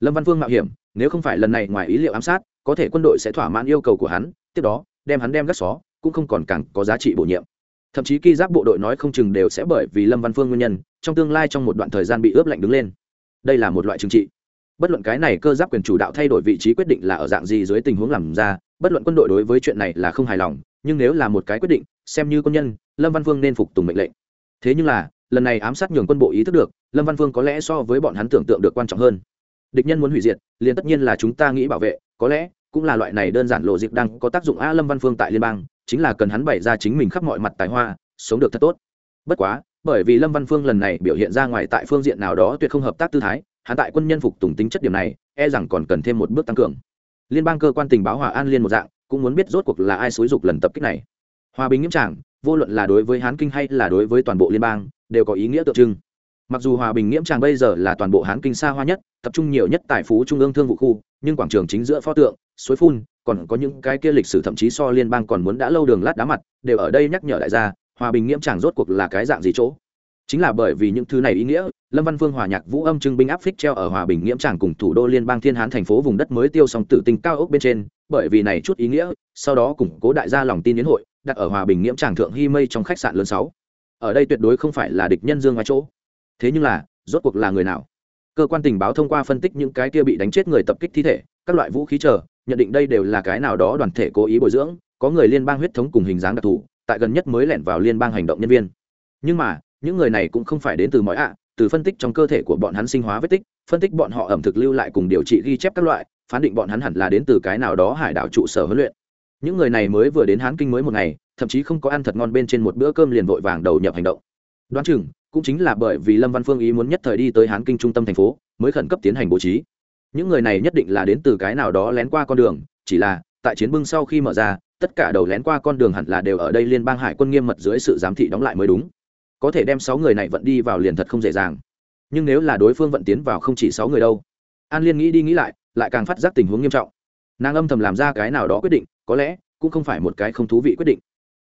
Lâm văn phương mạo hiểm, nếu không phải lần này ngoài ý liệu ám sát, có thể quân đội sẽ thỏa mãn yêu cầu của hắn, tiếp đó, đem hắn đem gác xó, cũng không còn càng có giá trị bổ nhiệm. Thậm chí khi giáp bộ đội nói không chừng đều sẽ bởi vì lâm văn phương nguyên nhân, trong tương lai trong một đoạn thời gian bị ướp lạnh đứng lên. Đây là một loại trừng trị bất luận cái này cơ giáp quyền chủ đạo thay đổi vị trí quyết định là ở dạng gì dưới tình huống làm ra, bất luận quân đội đối với chuyện này là không hài lòng, nhưng nếu là một cái quyết định, xem như quân nhân, lâm văn Vương nên phục tùng mệnh lệnh. Thế nhưng là, lần này ám sát nhường quân bộ ý thức được, lâm văn Vương có lẽ so với bọn hắn tưởng tượng được quan trọng hơn. Địch nhân muốn hủy diệt, liền tất nhiên là chúng ta nghĩ bảo vệ, có lẽ cũng là loại này đơn giản lộ dịp đang có tác dụng a lâm văn phương tại liên bang, chính là cần hắn bày ra chính mình khắp mọi mặt tài hoa, sống được thật tốt. Bất quá, bởi vì lâm văn phương lần này biểu hiện ra ngoài tại phương diện nào đó tuyệt không hợp tác tư thái hắn tại quân nhân phục tùng tính chất điểm này e rằng còn cần thêm một bước tăng cường. Liên bang cơ quan tình báo hòa an liên một dạng, cũng muốn biết rốt cuộc là ai xúi dục lần tập kích này. Hòa bình nghiêm tràng vô luận là đối với hán kinh hay là đối với toàn bộ liên bang, đều có ý nghĩa tượng trưng. Mặc dù hòa bình nghiễm tràng bây giờ là toàn bộ hán kinh xa hoa nhất, tập trung nhiều nhất tại phú trung ương thương vụ khu, nhưng quảng trường chính giữa pho tượng, suối phun, còn có những cái kia lịch sử thậm chí so liên bang còn muốn đã lâu đường lát đá mặt, đều ở đây nhắc nhở đại gia, hòa bình nghiễm tràng rốt cuộc là cái dạng gì chỗ? Chính là bởi vì những thứ này ý nghĩa, lâm văn Vương hòa nhạc vũ âm trưng binh áp phích treo ở hòa bình nghiễm tràng cùng thủ đô liên bang thiên hán thành phố vùng đất mới tiêu song tử tinh cao ốc bên trên, bởi vì này chút ý nghĩa, sau đó củng cố đại gia lòng tin đến hội, đặt ở hòa bình nghiễm tràng thượng hy mây trong khách sạn lớn sáu. Ở đây tuyệt đối không phải là địch nhân dương ngoài chỗ. Thế nhưng là, rốt cuộc là người nào? Cơ quan tình báo thông qua phân tích những cái kia bị đánh chết người tập kích thi thể, các loại vũ khí chờ, nhận định đây đều là cái nào đó đoàn thể cố ý bồi dưỡng, có người liên bang huyết thống cùng hình dáng đặc thù, tại gần nhất mới lẻn vào liên bang hành động nhân viên. Nhưng mà những người này cũng không phải đến từ mọi ạ, từ phân tích trong cơ thể của bọn hắn sinh hóa vết tích, phân tích bọn họ ẩm thực lưu lại cùng điều trị ghi chép các loại, phán định bọn hắn hẳn là đến từ cái nào đó hải đảo trụ sở huấn luyện. Những người này mới vừa đến hán kinh mới một ngày, thậm chí không có ăn thật ngon bên trên một bữa cơm liền vội vàng đầu nhập hành động. Đoán chừng, cũng chính là bởi vì lâm văn phương ý muốn nhất thời đi tới hán kinh trung tâm thành phố, mới khẩn cấp tiến hành bố trí. Những người này nhất định là đến từ cái nào đó lén qua con đường, chỉ là, tại chiến bưng sau khi mở ra, tất cả đầu lén qua con đường hẳn là đều ở đây liên bang hải quân nghiêm mật dưới sự giám thị đóng lại mới đúng có thể đem sáu người này vận đi vào liền thật không dễ dàng. Nhưng nếu là đối phương vận tiến vào không chỉ sáu người đâu. An liên nghĩ đi nghĩ lại lại càng phát giác tình huống nghiêm trọng. Nàng âm thầm làm ra cái nào đó quyết định, có lẽ cũng không phải một cái không thú vị quyết định.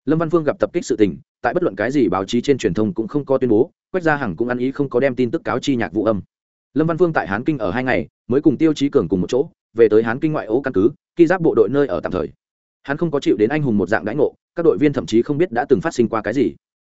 Lâm văn phương gặp tập kích sự tình, tại bất luận cái gì báo chí trên truyền thông cũng không có tuyên bố, quách gia hằng cũng ăn ý không có đem tin tức cáo chi nhạc vụ âm. Lâm văn phương tại hán kinh ở hai ngày, mới cùng tiêu chí cường cùng một chỗ, về tới hán kinh ngoại ô căn cứ khi giáp bộ đội nơi ở tạm thời. Hắn không có chịu đến anh hùng một dạng đãi ngộ, các đội viên thậm chí không biết đã từng phát sinh qua cái gì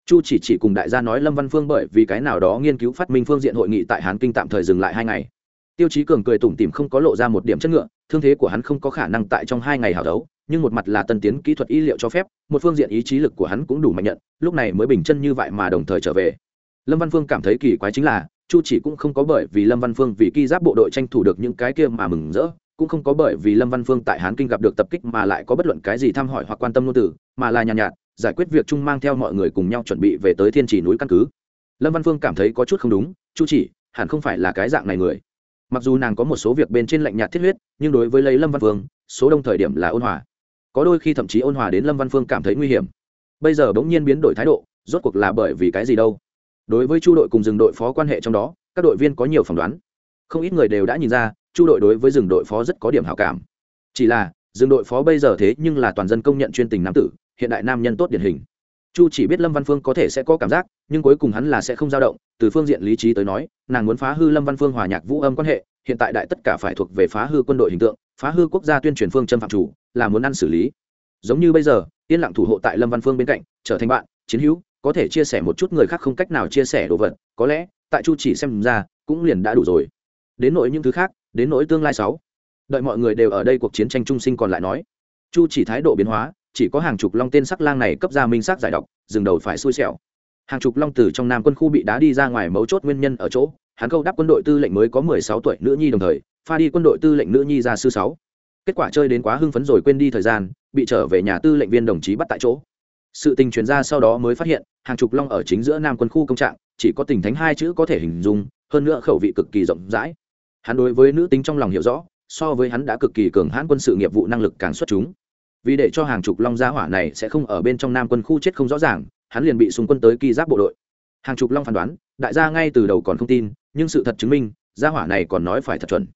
chu chỉ chỉ cùng đại gia nói lâm văn phương bởi vì cái nào đó nghiên cứu phát minh phương diện hội nghị tại hán kinh tạm thời dừng lại hai ngày. Tiêu chí cường cười tủm tìm không có lộ ra một điểm chất ngựa thương thế của hắn không có khả năng tại trong hai ngày hào đấu nhưng một mặt là tân tiến kỹ thuật y liệu cho phép một phương diện ý chí lực của hắn cũng đủ mạnh nhận lúc này mới bình chân như vậy mà đồng thời trở về. Lâm văn phương cảm thấy kỳ quái chính là chu chỉ cũng không có bởi vì lâm văn phương vì ki giáp bộ đội tranh thủ được những cái kia mà mừng rỡ cũng không có bởi vì lâm văn phương tại hán kinh gặp được tập kích mà lại có bất luận cái gì thăm hỏi hoặc quan tâm ngôn từ mà là nhàn nhạt, nhạt giải quyết việc chung mang theo mọi người cùng nhau chuẩn bị về tới thiên trì núi căn cứ. Lâm văn phương cảm thấy có chút không đúng, chu chỉ, hẳn không phải là cái dạng này người. Mặc dù nàng có một số việc bên trên lạnh nhạt thiết huyết, nhưng đối với lấy lâm văn phương, số đông thời điểm là ôn hòa. Có đôi khi thậm chí ôn hòa đến lâm văn phương cảm thấy nguy hiểm. Bây giờ bỗng nhiên biến đổi thái độ, rốt cuộc là bởi vì cái gì đâu? Đối với chu đội cùng rừng đội phó quan hệ trong đó, các đội viên có nhiều phỏng đoán. Không ít người đều đã nhìn ra, chu đội đối với rừng đội phó rất có điểm hảo cảm. Chỉ là, rừng đội phó bây giờ thế nhưng là toàn dân công nhận chuyên tình nam tử hiện đại nam nhân tốt điển hình. Chu chỉ biết lâm văn phương có thể sẽ có cảm giác, nhưng cuối cùng hắn là sẽ không dao động, từ phương diện lý trí tới nói, nàng muốn phá hư lâm văn phương hòa nhạc vũ âm quan hệ, hiện tại đại tất cả phải thuộc về phá hư quân đội hình tượng, phá hư quốc gia tuyên truyền phương châm phạm chủ, là muốn ăn xử lý. Giống như bây giờ, yên lặng thủ hộ tại lâm văn phương bên cạnh, trở thành bạn, chiến hữu, có thể chia sẻ một chút người khác không cách nào chia sẻ đồ vật, có lẽ, tại chu chỉ xem ra, cũng liền đã đủ rồi. Đến nỗi những thứ khác, đến nỗi tương lai sáu. Đợi mọi người đều ở đây cuộc chiến tranh trung sinh còn lại nói. Chu chỉ thái độ biến hóa chỉ có hàng chục long tên sắc lang này cấp ra minh sắc giải độc dừng đầu phải xui xẻo. Hàng chục long tử trong nam quân khu bị đá đi ra ngoài mấu chốt nguyên nhân ở chỗ, hắn câu đáp quân đội tư lệnh mới có mười sáu tuổi nữ nhi đồng thời, pha đi quân đội tư lệnh nữ nhi ra sư sáu. Kết quả chơi đến quá hưng phấn rồi quên đi thời gian, bị trở về nhà tư lệnh viên đồng chí bắt tại chỗ. Sự tình truyền ra sau đó mới phát hiện, hàng chục long ở chính giữa nam quân khu công trạng, chỉ có tình thánh hai chữ có thể hình dung, hơn nữa khẩu vị cực kỳ rộng rãi. Hắn đối với nữ tính trong lòng hiểu rõ, so với hắn đã cực kỳ cường hãn quân sự nghiệp vụ năng lực càng xuất chúng vì để cho hàng chục long gia hỏa này sẽ không ở bên trong nam quân khu chết không rõ ràng, hắn liền bị xung quân tới kỳ giáp bộ đội. Hàng chục long phán đoán, đại gia ngay từ đầu còn không tin, nhưng sự thật chứng minh, gia hỏa này còn nói phải thật chuẩn.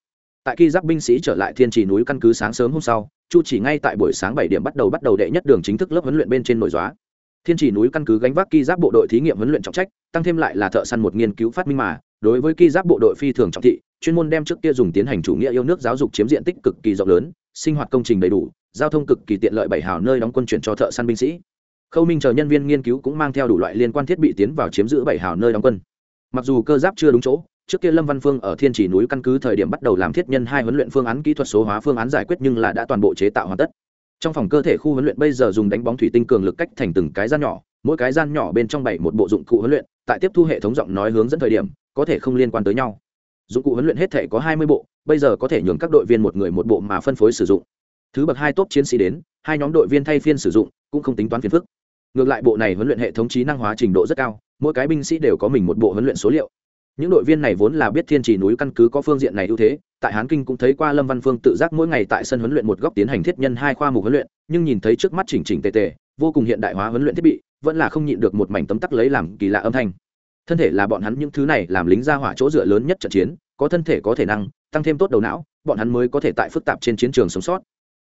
Tại kỳ giáp binh sĩ trở lại thiên trì núi căn cứ sáng sớm hôm sau, chu chỉ ngay tại buổi sáng bảy điểm bắt đầu bắt đầu đệ nhất đường chính thức lớp huấn luyện bên trên nội dóa thiên trì núi căn cứ gánh vác kỳ giáp bộ đội thí nghiệm huấn luyện trọng trách, tăng thêm lại là thợ săn một nghiên cứu phát minh mà, đối với kỳ giáp bộ đội phi thường trọng thị, chuyên môn đem trước kia dùng tiến hành chủ nghĩa yêu nước giáo dục chiếm diện tích cực kỳ rộng lớn, sinh hoạt công trình đầy đủ giao thông cực kỳ tiện lợi bảy hào nơi đóng quân chuyển cho thợ săn binh sĩ. Khâu minh chờ nhân viên nghiên cứu cũng mang theo đủ loại liên quan thiết bị tiến vào chiếm giữ bảy hào nơi đóng quân. Mặc dù cơ giáp chưa đúng chỗ, trước kia lâm văn phương ở thiên chỉ núi căn cứ thời điểm bắt đầu làm thiết nhân hai huấn luyện phương án kỹ thuật số hóa phương án giải quyết nhưng là đã toàn bộ chế tạo hoàn tất. Trong phòng cơ thể khu huấn luyện bây giờ dùng đánh bóng thủy tinh cường lực cách thành từng cái gian nhỏ, mỗi cái gian nhỏ bên trong bảy một bộ dụng cụ huấn luyện, tại tiếp thu hệ thống giọng nói hướng dẫn thời điểm, có thể không liên quan tới nhau. Dụng cụ huấn luyện hết thể có hai mươi bộ, bây giờ có thể nhường các đội viên một người một bộ mà phân phối sử dụng thứ bậc hai tốt chiến sĩ đến, hai nhóm đội viên thay phiên sử dụng, cũng không tính toán phiền phức. Ngược lại bộ này huấn luyện hệ thống trí năng hóa trình độ rất cao, mỗi cái binh sĩ đều có mình một bộ huấn luyện số liệu. Những đội viên này vốn là biết thiên trì núi căn cứ có phương diện này ưu thế, tại hán kinh cũng thấy qua lâm văn phương tự giác mỗi ngày tại sân huấn luyện một góc tiến hành thiết nhân hai khoa mục huấn luyện, nhưng nhìn thấy trước mắt chỉnh chỉnh tề tề, vô cùng hiện đại hóa huấn luyện thiết bị, vẫn là không nhịn được một mảnh tấm tắc lấy làm kỳ lạ âm thanh. Thân thể là bọn hắn những thứ này làm lính ra hỏa chỗ dựa lớn nhất trận chiến, có thân thể có thể năng, tăng thêm tốt đầu não, bọn hắn mới có thể tại phức tạp trên chiến trường sống sót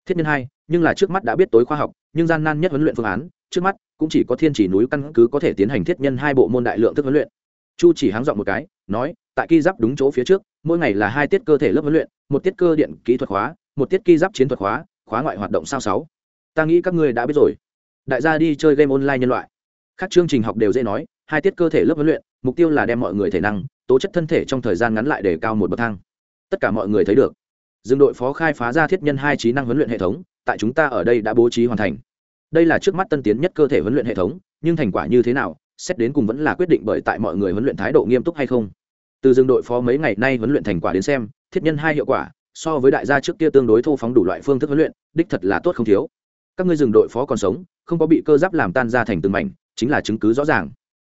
thiết nhân hai, nhưng là trước mắt đã biết tối khoa học, nhưng gian nan nhất huấn luyện phương án, trước mắt cũng chỉ có thiên chỉ núi căn cứ có thể tiến hành thiết nhân hai bộ môn đại lượng thức huấn luyện. Chu chỉ háng dọn một cái, nói, tại ki giáp đúng chỗ phía trước, mỗi ngày là hai tiết cơ thể lớp huấn luyện, một tiết cơ điện kỹ thuật hóa, một tiết ki giáp chiến thuật hóa, khóa ngoại hoạt động sao sáu. Ta nghĩ các ngươi đã biết rồi. Đại gia đi chơi game online nhân loại. Các chương trình học đều dễ nói, hai tiết cơ thể lớp huấn luyện, mục tiêu là đem mọi người thể năng, tố chất thân thể trong thời gian ngắn lại để cao một bậc thang. Tất cả mọi người thấy được dương đội phó khai phá ra thiết nhân hai trí năng huấn luyện hệ thống, tại chúng ta ở đây đã bố trí hoàn thành. Đây là trước mắt tân tiến nhất cơ thể huấn luyện hệ thống, nhưng thành quả như thế nào, xét đến cùng vẫn là quyết định bởi tại mọi người huấn luyện thái độ nghiêm túc hay không. Từ dương đội phó mấy ngày nay huấn luyện thành quả đến xem, thiết nhân hai hiệu quả, so với đại gia trước kia tương đối thô phóng đủ loại phương thức huấn luyện, đích thật là tốt không thiếu. Các ngươi dừng đội phó còn sống, không có bị cơ giáp làm tan ra thành từng mảnh, chính là chứng cứ rõ ràng.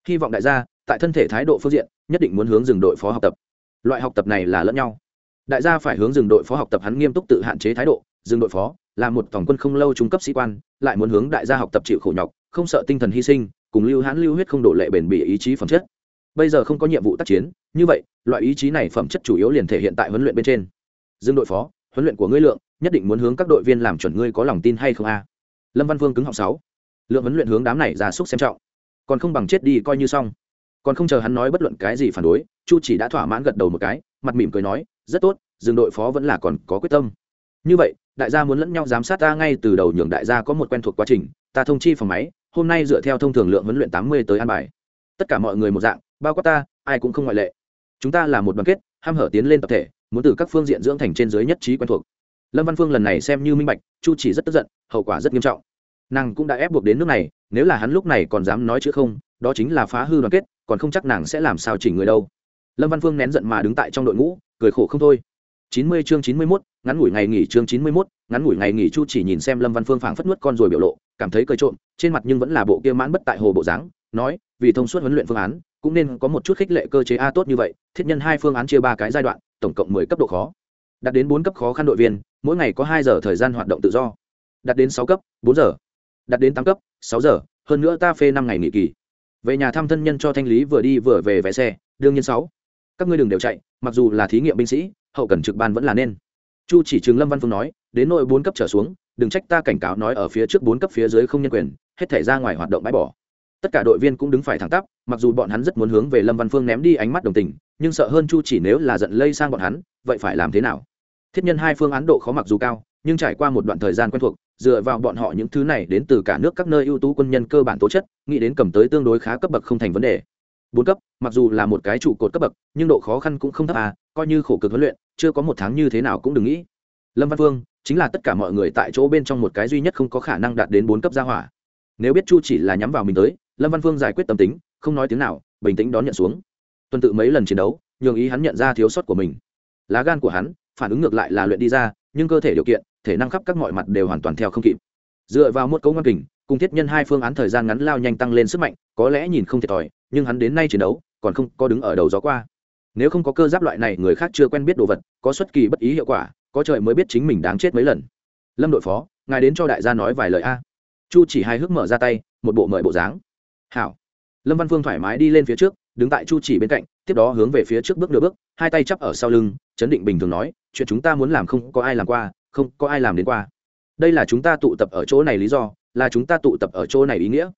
Hy vọng đại gia, tại thân thể thái độ phương diện, nhất định muốn hướng dừng đội phó học tập. Loại học tập này là lẫn nhau đại gia phải hướng dừng đội phó học tập hắn nghiêm túc tự hạn chế thái độ. Dừng đội phó là một tổng quân không lâu trung cấp sĩ quan, lại muốn hướng đại gia học tập chịu khổ nhọc, không sợ tinh thần hy sinh, cùng lưu hãn lưu huyết không đổ lệ bền bỉ ý chí phẩm chất. Bây giờ không có nhiệm vụ tác chiến, như vậy, loại ý chí này phẩm chất chủ yếu liền thể hiện tại huấn luyện bên trên. Dừng đội phó, huấn luyện của ngươi lượng, nhất định muốn hướng các đội viên làm chuẩn ngươi có lòng tin hay không a? Lâm văn vương cứng họng sáu. Lượng huấn luyện hướng đám này ra súc xem trọng. Còn không bằng chết đi coi như xong. Còn không chờ hắn nói bất luận cái gì phản đối, chu chỉ đã thỏa mãn gật đầu một cái, mặt mỉm cười nói rất tốt dương đội phó vẫn là còn có quyết tâm. Như vậy, đại gia muốn lẫn nhau giám sát ta ngay từ đầu nhường đại gia có một quen thuộc quá trình, ta thông chi phòng máy, hôm nay dựa theo thông thường lượng huấn luyện tám mươi tới an bài. Tất cả mọi người một dạng, bao quát ta, ai cũng không ngoại lệ. Chúng ta là một đoàn kết, ham hở tiến lên tập thể, muốn từ các phương diện dưỡng thành trên dưới nhất trí quen thuộc. Lâm văn phương lần này xem như minh bạch, chu chỉ rất tức giận, hậu quả rất nghiêm trọng. Nàng cũng đã ép buộc đến nước này, nếu là hắn lúc này còn dám nói chữ không, đó chính là phá hư đoàn kết, còn không chắc nàng sẽ làm sao chỉnh người đâu. Lâm văn phương nén giận mà đứng tại trong đội ngũ cười khổ không thôi. Chín mươi chương chín mươi 91, ngắn ngủi ngày nghỉ chương chín mươi 91, ngắn ngủi ngày nghỉ chu chỉ nhìn xem lâm văn phương phảng phất nuốt con rồi biểu lộ cảm thấy cười trộm trên mặt nhưng vẫn là bộ kia mãn bất tại hồ bộ dáng nói vì thông suốt huấn luyện phương án cũng nên có một chút khích lệ cơ chế a tốt như vậy thiết nhân hai phương án chia ba cái giai đoạn tổng cộng mười cấp độ khó. Đạt đến bốn cấp khó khăn đội viên mỗi ngày có hai giờ thời gian hoạt động tự do. Đạt đến sáu cấp bốn giờ. Đạt đến tám cấp sáu giờ hơn nữa ta phê năm ngày nghỉ kỳ. Về nhà thăm thân nhân cho thanh lý vừa đi vừa về vé xe đương nhiên sáu các ngươi đừng đều chạy, mặc dù là thí nghiệm binh sĩ, hậu cần trực ban vẫn là nên. Chu chỉ trường lâm văn phương nói, đến nội bốn cấp trở xuống, đừng trách ta cảnh cáo nói ở phía trước bốn cấp phía dưới không nhân quyền, hết thể ra ngoài hoạt động bãi bỏ. Tất cả đội viên cũng đứng phải thẳng tắp, mặc dù bọn hắn rất muốn hướng về lâm văn phương ném đi ánh mắt đồng tình, nhưng sợ hơn chu chỉ nếu là giận lây sang bọn hắn, vậy phải làm thế nào? Thiết nhân hai phương án độ khó mặc dù cao, nhưng trải qua một đoạn thời gian quen thuộc, dựa vào bọn họ những thứ này đến từ cả nước các nơi ưu tú quân nhân cơ bản tố chất, nghĩ đến cầm tới tương đối khá cấp bậc không thành vấn đề bốn cấp, mặc dù là một cái trụ cột cấp bậc, nhưng độ khó khăn cũng không thấp à coi như khổ cực huấn luyện, chưa có một tháng như thế nào cũng đừng nghĩ. Lâm văn phương chính là tất cả mọi người tại chỗ bên trong một cái duy nhất không có khả năng đạt đến bốn cấp gia hỏa. Nếu biết chu chỉ là nhắm vào mình tới, lâm văn phương giải quyết tâm tính, không nói tiếng nào, bình tĩnh đón nhận xuống. Tuần tự mấy lần chiến đấu, nhường ý hắn nhận ra thiếu sót của mình. Lá gan của hắn, phản ứng ngược lại là luyện đi ra, nhưng cơ thể điều kiện, thể năng khắp các mọi mặt đều hoàn toàn theo không kịp. Dựa vào một câu ngăn kình, cùng thiết nhân hai phương án thời gian ngắn lao nhanh tăng lên sức mạnh, có lẽ nhìn không thiệt thòi nhưng hắn đến nay chiến đấu còn không có đứng ở đầu gió qua. Nếu không có cơ giáp loại này, người khác chưa quen biết đồ vật, có xuất kỳ bất ý hiệu quả, có trời mới biết chính mình đáng chết mấy lần. Lâm đội phó, ngài đến cho đại gia nói vài lời a. Chu chỉ hai hước mở ra tay, một bộ mời bộ dáng. Hảo. Lâm văn phương thoải mái đi lên phía trước, đứng tại chu chỉ bên cạnh, tiếp đó hướng về phía trước bước nửa bước, hai tay chắp ở sau lưng, chấn định bình thường nói, chuyện chúng ta muốn làm không có ai làm qua, không có ai làm đến qua. Đây là chúng ta tụ tập ở chỗ này lý do, là chúng ta tụ tập ở chỗ này ý nghĩa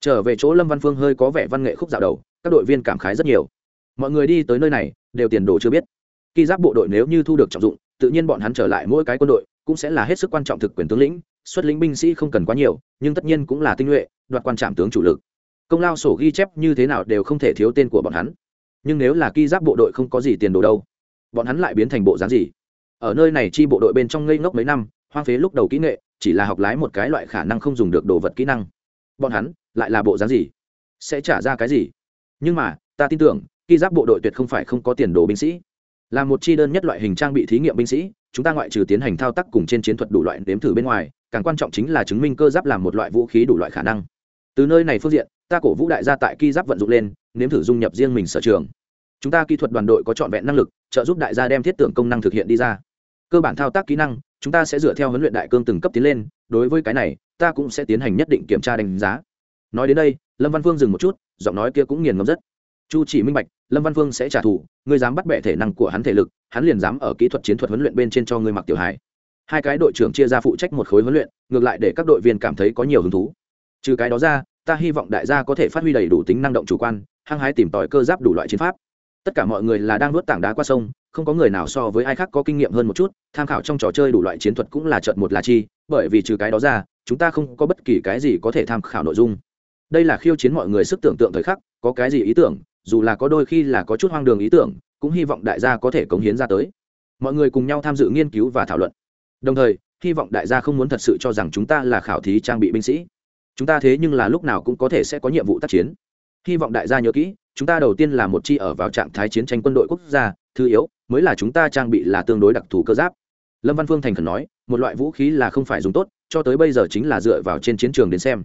trở về chỗ lâm văn phương hơi có vẻ văn nghệ khúc dạo đầu, các đội viên cảm khái rất nhiều. Mọi người đi tới nơi này, đều tiền đồ chưa biết. Khi giáp bộ đội nếu như thu được trọng dụng, tự nhiên bọn hắn trở lại mỗi cái quân đội, cũng sẽ là hết sức quan trọng thực quyền tướng lĩnh, xuất lĩnh binh sĩ không cần quá nhiều, nhưng tất nhiên cũng là tinh nhuệ, đoạt quan trạm tướng chủ lực. Công lao sổ ghi chép như thế nào đều không thể thiếu tên của bọn hắn. Nhưng nếu là ki giáp bộ đội không có gì tiền đồ đâu, bọn hắn lại biến thành bộ dáng gì? Ở nơi này chi bộ đội bên trong ngây ngốc mấy năm, hoang phế lúc đầu kỹ nghệ, chỉ là học lái một cái loại khả năng không dùng được đồ vật kỹ năng. Bọn hắn lại là bộ dáng gì? Sẽ trả ra cái gì? Nhưng mà, ta tin tưởng khi giáp bộ đội tuyệt không phải không có tiền đồ binh sĩ. Là một chi đơn nhất loại hình trang bị thí nghiệm binh sĩ, chúng ta ngoại trừ tiến hành thao tác cùng trên chiến thuật đủ loại nếm thử bên ngoài, càng quan trọng chính là chứng minh cơ giáp làm một loại vũ khí đủ loại khả năng. Từ nơi này phương diện, ta cổ vũ đại gia tại ki giáp vận dụng lên, nếm thử dung nhập riêng mình sở trường. Chúng ta kỹ thuật đoàn đội có trọn vẹn năng lực, trợ giúp đại gia đem thiết tưởng công năng thực hiện đi ra. Cơ bản thao tác kỹ năng, chúng ta sẽ dựa theo huấn luyện đại cương từng cấp tiến lên, đối với cái này, ta cũng sẽ tiến hành nhất định kiểm tra đánh giá nói đến đây, lâm văn phương dừng một chút, giọng nói kia cũng nghiền ngẫm rất. Chu chỉ minh bạch, lâm văn phương sẽ trả thù, ngươi dám bắt bẻ thể năng của hắn thể lực, hắn liền dám ở kỹ thuật chiến thuật huấn luyện bên trên cho ngươi mặc tiểu hài. Hai cái đội trưởng chia ra phụ trách một khối huấn luyện, ngược lại để các đội viên cảm thấy có nhiều hứng thú. Trừ cái đó ra, ta hy vọng đại gia có thể phát huy đầy đủ tính năng động chủ quan, hăng hái tìm tòi cơ giáp đủ loại chiến pháp. Tất cả mọi người là đang nuốt tảng đá qua sông, không có người nào so với ai khác có kinh nghiệm hơn một chút, tham khảo trong trò chơi đủ loại chiến thuật cũng là trận một là chi, bởi vì trừ cái đó ra, chúng ta không có bất kỳ cái gì có thể tham khảo nội dung đây là khiêu chiến mọi người sức tưởng tượng thời khắc, có cái gì ý tưởng, dù là có đôi khi là có chút hoang đường ý tưởng, cũng hy vọng đại gia có thể cống hiến ra tới. Mọi người cùng nhau tham dự nghiên cứu và thảo luận. Đồng thời, hy vọng đại gia không muốn thật sự cho rằng chúng ta là khảo thí trang bị binh sĩ. Chúng ta thế nhưng là lúc nào cũng có thể sẽ có nhiệm vụ tác chiến. Hy vọng đại gia nhớ kỹ, chúng ta đầu tiên là một chi ở vào trạng thái chiến tranh quân đội quốc gia, thứ yếu, mới là chúng ta trang bị là tương đối đặc thù cơ giáp. Lâm văn phương thành khẩn nói, một loại vũ khí là không phải dùng tốt, cho tới bây giờ chính là dựa vào trên chiến trường đến xem.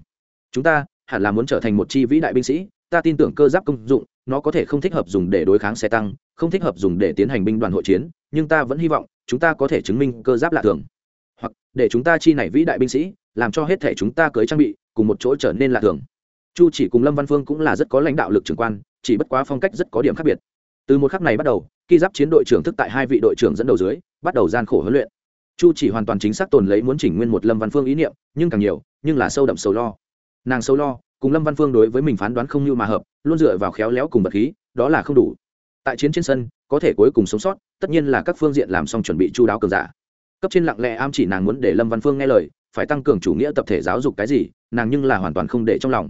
Chúng ta hẳn là muốn trở thành một chi vĩ đại binh sĩ, ta tin tưởng cơ giáp công dụng, nó có thể không thích hợp dùng để đối kháng xe tăng, không thích hợp dùng để tiến hành binh đoàn hội chiến, nhưng ta vẫn hy vọng chúng ta có thể chứng minh cơ giáp lạ thường. Hoặc, để chúng ta chi này vĩ đại binh sĩ, làm cho hết thể chúng ta cưới trang bị, cùng một chỗ trở nên lạ thường. Chu chỉ cùng lâm văn phương cũng là rất có lãnh đạo lực trưởng quan, chỉ bất quá phong cách rất có điểm khác biệt. Từ một khắc này bắt đầu, khi giáp chiến đội trưởng thức tại hai vị đội trưởng dẫn đầu dưới, bắt đầu gian khổ huấn luyện. Chu chỉ hoàn toàn chính xác tồn lấy muốn chỉnh nguyên một lâm văn phương ý niệm, nhưng càng nhiều, nhưng là sâu đậm sâu lo nàng sâu lo, cùng lâm văn phương đối với mình phán đoán không như mà hợp, luôn dựa vào khéo léo cùng vật khí, đó là không đủ. Tại chiến trên sân, có thể cuối cùng sống sót, tất nhiên là các phương diện làm xong chuẩn bị chu đáo cường giả. Cấp trên lặng lẽ am chỉ nàng muốn để lâm văn phương nghe lời, phải tăng cường chủ nghĩa tập thể giáo dục cái gì, nàng nhưng là hoàn toàn không để trong lòng.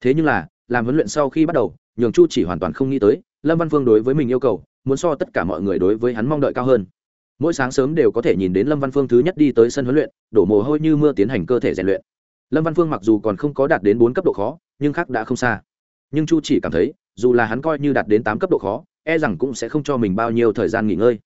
Thế nhưng là, làm huấn luyện sau khi bắt đầu, nhường chu chỉ hoàn toàn không nghĩ tới, lâm văn phương đối với mình yêu cầu, muốn so tất cả mọi người đối với hắn mong đợi cao hơn. Mỗi sáng sớm đều có thể nhìn đến lâm văn phương thứ nhất đi tới sân huấn luyện, đổ mồ hôi như mưa tiến hành cơ thể rèn luyện lâm văn phương mặc dù còn không có đạt đến bốn cấp độ khó, nhưng khác đã không xa. Nhưng chu chỉ cảm thấy, dù là hắn coi như đạt đến tám cấp độ khó e rằng cũng sẽ không cho mình bao nhiêu thời gian nghỉ ngơi.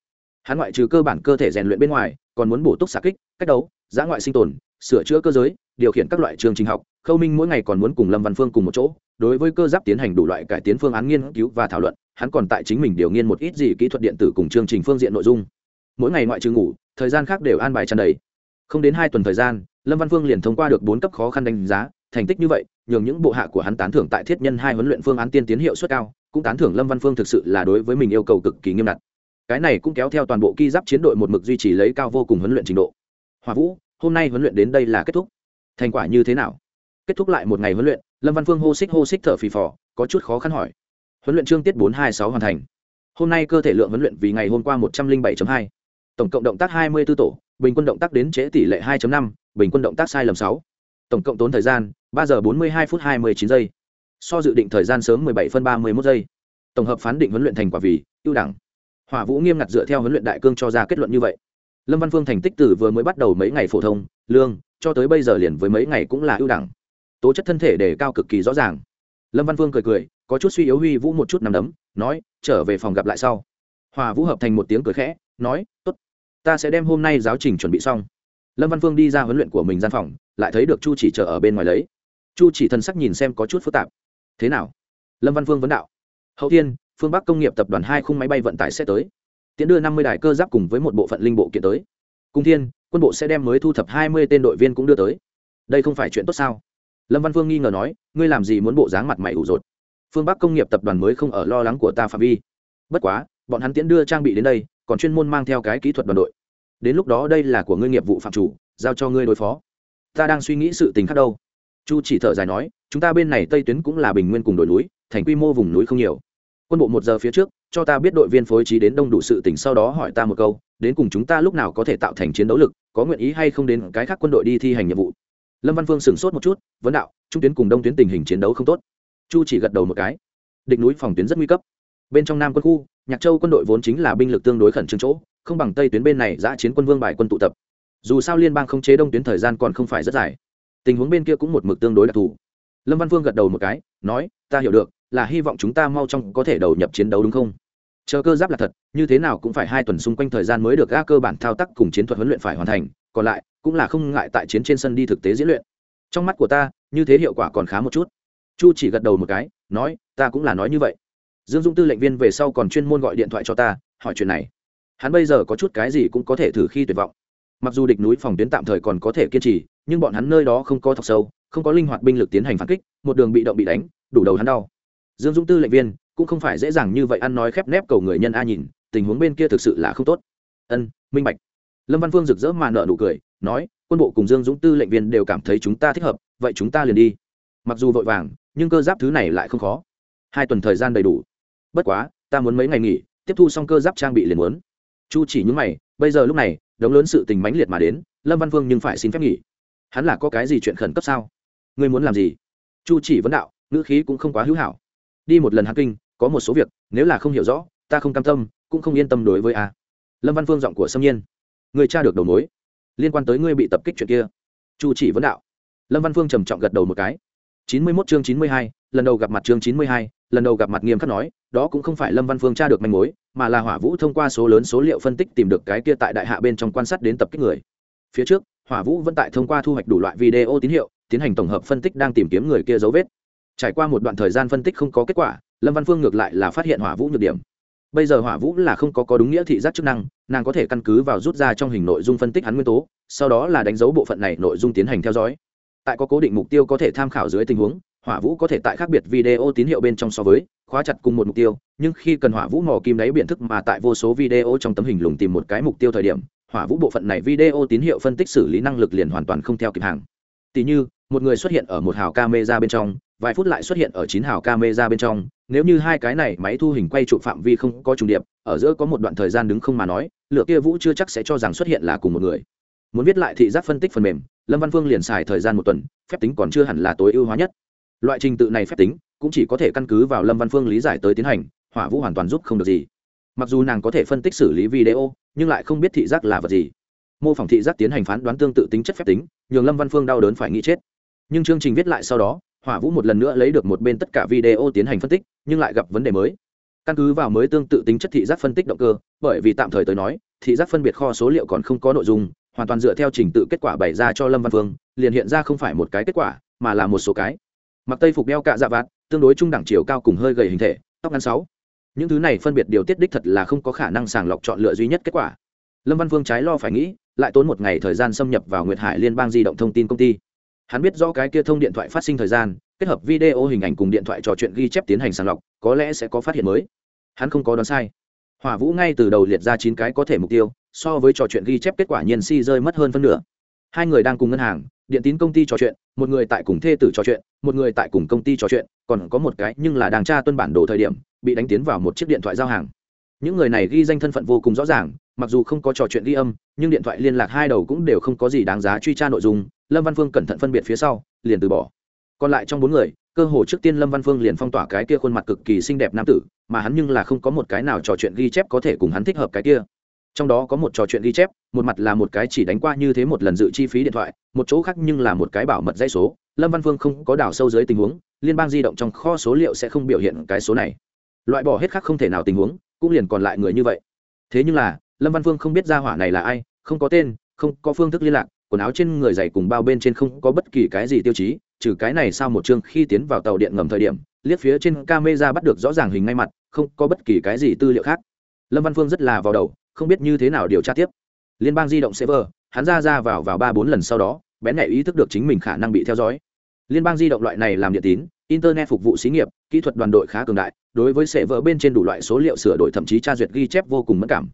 Hắn ngoại trừ cơ bản cơ thể rèn luyện bên ngoài, còn muốn bổ túc xạ kích, cách đấu, giã ngoại sinh tồn, sửa chữa cơ giới, điều khiển các loại chương trình học. Khâu minh mỗi ngày còn muốn cùng lâm văn phương cùng một chỗ, đối với cơ giáp tiến hành đủ loại cải tiến phương án nghiên cứu và thảo luận, hắn còn tại chính mình điều nghiên một ít gì kỹ thuật điện tử cùng chương trình phương diện nội dung. Mỗi ngày ngoại trừ ngủ, thời gian khác đều an bài tràn đầy. Không đến hai tuần thời gian lâm văn phương liền thông qua được bốn cấp khó khăn đánh giá, thành tích như vậy, nhường những bộ hạ của hắn tán thưởng tại thiết nhân hai huấn luyện phương án tiên tiến hiệu suất cao, cũng tán thưởng lâm văn phương thực sự là đối với mình yêu cầu cực kỳ nghiêm ngặt. Cái này cũng kéo theo toàn bộ ki giáp chiến đội một mực duy trì lấy cao vô cùng huấn luyện trình độ. Hòa vũ, hôm nay huấn luyện đến đây là kết thúc. Thành quả như thế nào? Kết thúc lại một ngày huấn luyện, lâm văn phương hô xích hô xích thở phì phò, có chút khó khăn hỏi. Huấn luyện chương tiết bốn hai sáu hoàn thành. Hôm nay cơ thể lượng huấn luyện vì ngày hôm qua một trăm linh bảy hai. Tổng cộng động tác hai mươi b ố tổ, bình quân động tác đến trễ tỷ lệ hai năm bình quân động tác sai lầm sáu. Tổng cộng tốn thời gian, ba giờ bốn mươi hai phút hai mươi chín giây. So dự định thời gian sớm mười bảy phân ba mươi một giây. Tổng hợp phán định huấn luyện thành quả vì, ưu đẳng. Hỏa vũ nghiêm ngặt dựa theo huấn luyện đại cương cho ra kết luận như vậy. Lâm văn phương thành tích từ vừa mới bắt đầu mấy ngày phổ thông, lương, cho tới bây giờ liền với mấy ngày cũng là ưu đẳng. Tố chất thân thể đề cao cực kỳ rõ ràng. Lâm văn phương cười cười, có chút suy yếu huy vũ một chút nằm đấm, nói, trở về phòng gặp lại sau. Hòa vũ hợp thành một tiếng cười khẽ, nói t ố t ta sẽ đem hôm nay giáo trình chuẩn bị xong lâm văn phương đi ra huấn luyện của mình gian phòng, lại thấy được chu chỉ chờ ở bên ngoài lấy. Chu chỉ thân sắc nhìn xem có chút phức tạp. Thế nào? Lâm văn phương vấn đạo. Hậu thiên, phương bắc công nghiệp tập đoàn hai khung máy bay vận tải sẽ tới. Tiến đưa năm mươi đài cơ giáp cùng với một bộ phận linh bộ kiện tới. Cung thiên, quân bộ sẽ đem mới thu thập hai mươi tên đội viên cũng đưa tới. Đây không phải chuyện tốt sao? Lâm văn phương nghi ngờ nói, ngươi làm gì muốn bộ dáng mặt mày ủ rột? Phương bắc công nghiệp tập đoàn mới không ở lo lắng của ta phạm vi. Bất quá, bọn hắn tiễn đưa trang bị đến đây, còn chuyên môn mang theo cái kỹ thuật đoàn đội đến lúc đó đây là của ngươi nghiệp vụ phạm chủ, giao cho ngươi đối phó. Ta đang suy nghĩ sự tình khác đâu. Chu chỉ thở dài nói, chúng ta bên này tây tuyến cũng là bình nguyên cùng đồi núi, thành quy mô vùng núi không nhiều. Quân bộ một giờ phía trước, cho ta biết đội viên phối trí đến đông đủ sự tỉnh sau đó hỏi ta một câu, đến cùng chúng ta lúc nào có thể tạo thành chiến đấu lực, có nguyện ý hay không đến cái khác quân đội đi thi hành nhiệm vụ? Lâm văn phương sửng sốt một chút, vấn đạo, trung tuyến cùng đông tuyến tình hình chiến đấu không tốt. Chu chỉ gật đầu một cái. Địch núi phòng tuyến rất nguy cấp. Bên trong nam quân khu, nhạc châu quân đội vốn chính là binh lực tương đối khẩn trương chỗ không bằng tây tuyến bên này giã chiến quân vương bài quân tụ tập dù sao liên bang không chế đông tuyến thời gian còn không phải rất dài tình huống bên kia cũng một mực tương đối đặc thù lâm văn Vương gật đầu một cái nói ta hiểu được là hy vọng chúng ta mau trong có thể đầu nhập chiến đấu đúng không chờ cơ giáp là thật như thế nào cũng phải hai tuần xung quanh thời gian mới được ga cơ bản thao tác cùng chiến thuật huấn luyện phải hoàn thành còn lại cũng là không ngại tại chiến trên sân đi thực tế diễn luyện trong mắt của ta như thế hiệu quả còn khá một chút chu chỉ gật đầu một cái nói ta cũng là nói như vậy dương dung tư lệnh viên về sau còn chuyên môn gọi điện thoại cho ta hỏi chuyện này hắn bây giờ có chút cái gì cũng có thể thử khi tuyệt vọng. Mặc dù địch núi phòng tuyến tạm thời còn có thể kiên trì, nhưng bọn hắn nơi đó không có thọc sâu, không có linh hoạt binh lực tiến hành phản kích, một đường bị động bị đánh, đủ đầu hắn đau. Dương Dung tư lệnh viên, cũng không phải dễ dàng như vậy ăn nói khép nép cầu người nhân a nhìn, tình huống bên kia thực sự là không tốt. Ân, minh bạch. Lâm văn phương rực rỡ mà nợ nụ cười, nói, quân bộ cùng dương dũng tư lệnh viên đều cảm thấy chúng ta thích hợp, vậy chúng ta liền đi. Mặc dù vội vàng, nhưng cơ giáp thứ này lại không khó. Hai tuần thời gian đầy đủ. Bất quá, ta muốn mấy ngày nghỉ, tiếp thu xong cơ giáp trang bị liền muốn chu chỉ những mày, bây giờ lúc này, đống lớn sự tình mãnh liệt mà đến, lâm văn Vương nhưng phải xin phép nghỉ. Hắn là có cái gì chuyện khẩn cấp sao? Ngươi muốn làm gì? Chu chỉ vấn đạo, ngữ khí cũng không quá hữu hảo. Đi một lần hàn kinh, có một số việc, nếu là không hiểu rõ, ta không cam tâm, cũng không yên tâm đối với a. Lâm văn phương giọng của sâm nhiên. Người cha được đầu mối. Liên quan tới ngươi bị tập kích chuyện kia. Chu chỉ vấn đạo. Lâm văn phương trầm trọng gật đầu một cái. Chín mươi mốt chương chín mươi hai, lần đầu gặp mặt chương chín mươi hai, lần đầu gặp mặt nghiêm khắc nói đó cũng không phải lâm văn phương tra được manh mối, mà là hỏa vũ thông qua số lớn số liệu phân tích tìm được cái kia tại đại hạ bên trong quan sát đến tập kích người. Phía trước, hỏa vũ vẫn tại thông qua thu hoạch đủ loại video tín hiệu, tiến hành tổng hợp phân tích đang tìm kiếm người kia dấu vết. Trải qua một đoạn thời gian phân tích không có kết quả, lâm văn phương ngược lại là phát hiện hỏa vũ nhược điểm. Bây giờ hỏa vũ là không có có đúng nghĩa thị giác chức năng, nàng có thể căn cứ vào rút ra trong hình nội dung phân tích hắn nguyên tố, sau đó là đánh dấu bộ phận này nội dung tiến hành theo dõi. Tại có cố định mục tiêu có thể tham khảo dưới tình huống hỏa vũ có thể tại khác biệt video tín hiệu bên trong so với, khóa chặt cùng một mục tiêu, nhưng khi cần hỏa vũ mò kim đáy biện thức mà tại vô số video trong tấm hình lùng tìm một cái mục tiêu thời điểm, hỏa vũ bộ phận này video tín hiệu phân tích xử lý năng lực liền hoàn toàn không theo kịp hàng. Tỉ như, một người xuất hiện ở một hào camera bên trong, vài phút lại xuất hiện ở chín hào camera bên trong, nếu như hai cái này máy thu hình quay trụ phạm vi không có trùng điệp, ở giữa có một đoạn thời gian đứng không mà nói lựa kia vũ chưa chắc sẽ cho rằng xuất hiện là cùng một người. Muốn viết lại thị giác phân tích phần mềm, lâm văn phương liền xài thời gian một tuần, phép tính còn chưa hẳn là tối ưu hóa nhất loại trình tự này phép tính cũng chỉ có thể căn cứ vào lâm văn phương lý giải tới tiến hành, hỏa vũ hoàn toàn giúp không được gì. Mặc dù nàng có thể phân tích xử lý video, nhưng lại không biết thị giác là vật gì. Mô phỏng thị giác tiến hành phán đoán tương tự tính chất phép tính, nhường lâm văn phương đau đớn phải nghĩ chết. Nhưng chương trình viết lại sau đó, hỏa vũ một lần nữa lấy được một bên tất cả video tiến hành phân tích, nhưng lại gặp vấn đề mới. Căn cứ vào mới tương tự tính chất thị giác phân tích động cơ, bởi vì tạm thời tới nói, thị giác phân biệt kho số liệu còn không có nội dung, hoàn toàn dựa theo trình tự kết quả bày ra cho lâm văn phương, liền hiện ra không phải một cái kết quả, mà là một số cái mặc tây phục đeo cạ dạ vạt, tương đối trung đẳng chiều cao cùng hơi gầy hình thể, tóc ngắn sáu. Những thứ này phân biệt điều tiết đích thật là không có khả năng sàng lọc chọn lựa duy nhất kết quả. Lâm văn vương trái lo phải nghĩ, lại tốn một ngày thời gian xâm nhập vào nguyệt hải liên bang di động thông tin công ty. Hắn biết rõ cái kia thông điện thoại phát sinh thời gian, kết hợp video hình ảnh cùng điện thoại trò chuyện ghi chép tiến hành sàng lọc, có lẽ sẽ có phát hiện mới. Hắn không có đoán sai. Hỏa vũ ngay từ đầu liệt ra chín cái có thể mục tiêu, so với trò chuyện ghi chép kết quả nhiên si rơi mất hơn phân nửa. Hai người đang cùng ngân hàng điện tín công ty trò chuyện, một người tại cùng thê tử trò chuyện, một người tại cùng công ty trò chuyện, còn có một cái nhưng là đàng tra tuân bản đồ thời điểm, bị đánh tiến vào một chiếc điện thoại giao hàng. Những người này ghi danh thân phận vô cùng rõ ràng, mặc dù không có trò chuyện ghi âm, nhưng điện thoại liên lạc hai đầu cũng đều không có gì đáng giá truy tra nội dung, lâm văn phương cẩn thận phân biệt phía sau, liền từ bỏ. Còn lại trong bốn người, cơ hồ trước tiên lâm văn phương liền phong tỏa cái kia khuôn mặt cực kỳ xinh đẹp nam tử, mà hắn nhưng là không có một cái nào trò chuyện ghi chép có thể cùng hắn thích hợp cái kia trong đó có một trò chuyện ghi chép, một mặt là một cái chỉ đánh qua như thế một lần dự chi phí điện thoại, một chỗ khác nhưng là một cái bảo mật dây số. Lâm văn phương không có đào sâu dưới tình huống, liên bang di động trong kho số liệu sẽ không biểu hiện cái số này. Loại bỏ hết khác không thể nào tình huống, cũng liền còn lại người như vậy. Thế nhưng là, lâm văn phương không biết ra hỏa này là ai, không có tên, không có phương thức liên lạc, quần áo trên người dày cùng bao bên trên không có bất kỳ cái gì tiêu chí, trừ cái này sau một chương khi tiến vào tàu điện ngầm thời điểm, liếc phía trên camera bắt được rõ ràng hình ngay mặt, không có bất kỳ cái gì tư liệu khác. Lâm văn phương rất là vào đầu không biết như thế nào điều tra tiếp. Liên bang di động server hắn ra ra vào vào ba bốn lần sau đó, bén nhạy ý thức được chính mình khả năng bị theo dõi. Liên bang di động loại này làm điện tín, internet phục vụ xí nghiệp, kỹ thuật đoàn đội khá cường đại, đối với sẽ vỡ bên trên đủ loại số liệu sửa đổi thậm chí tra duyệt ghi chép vô cùng mất cảm.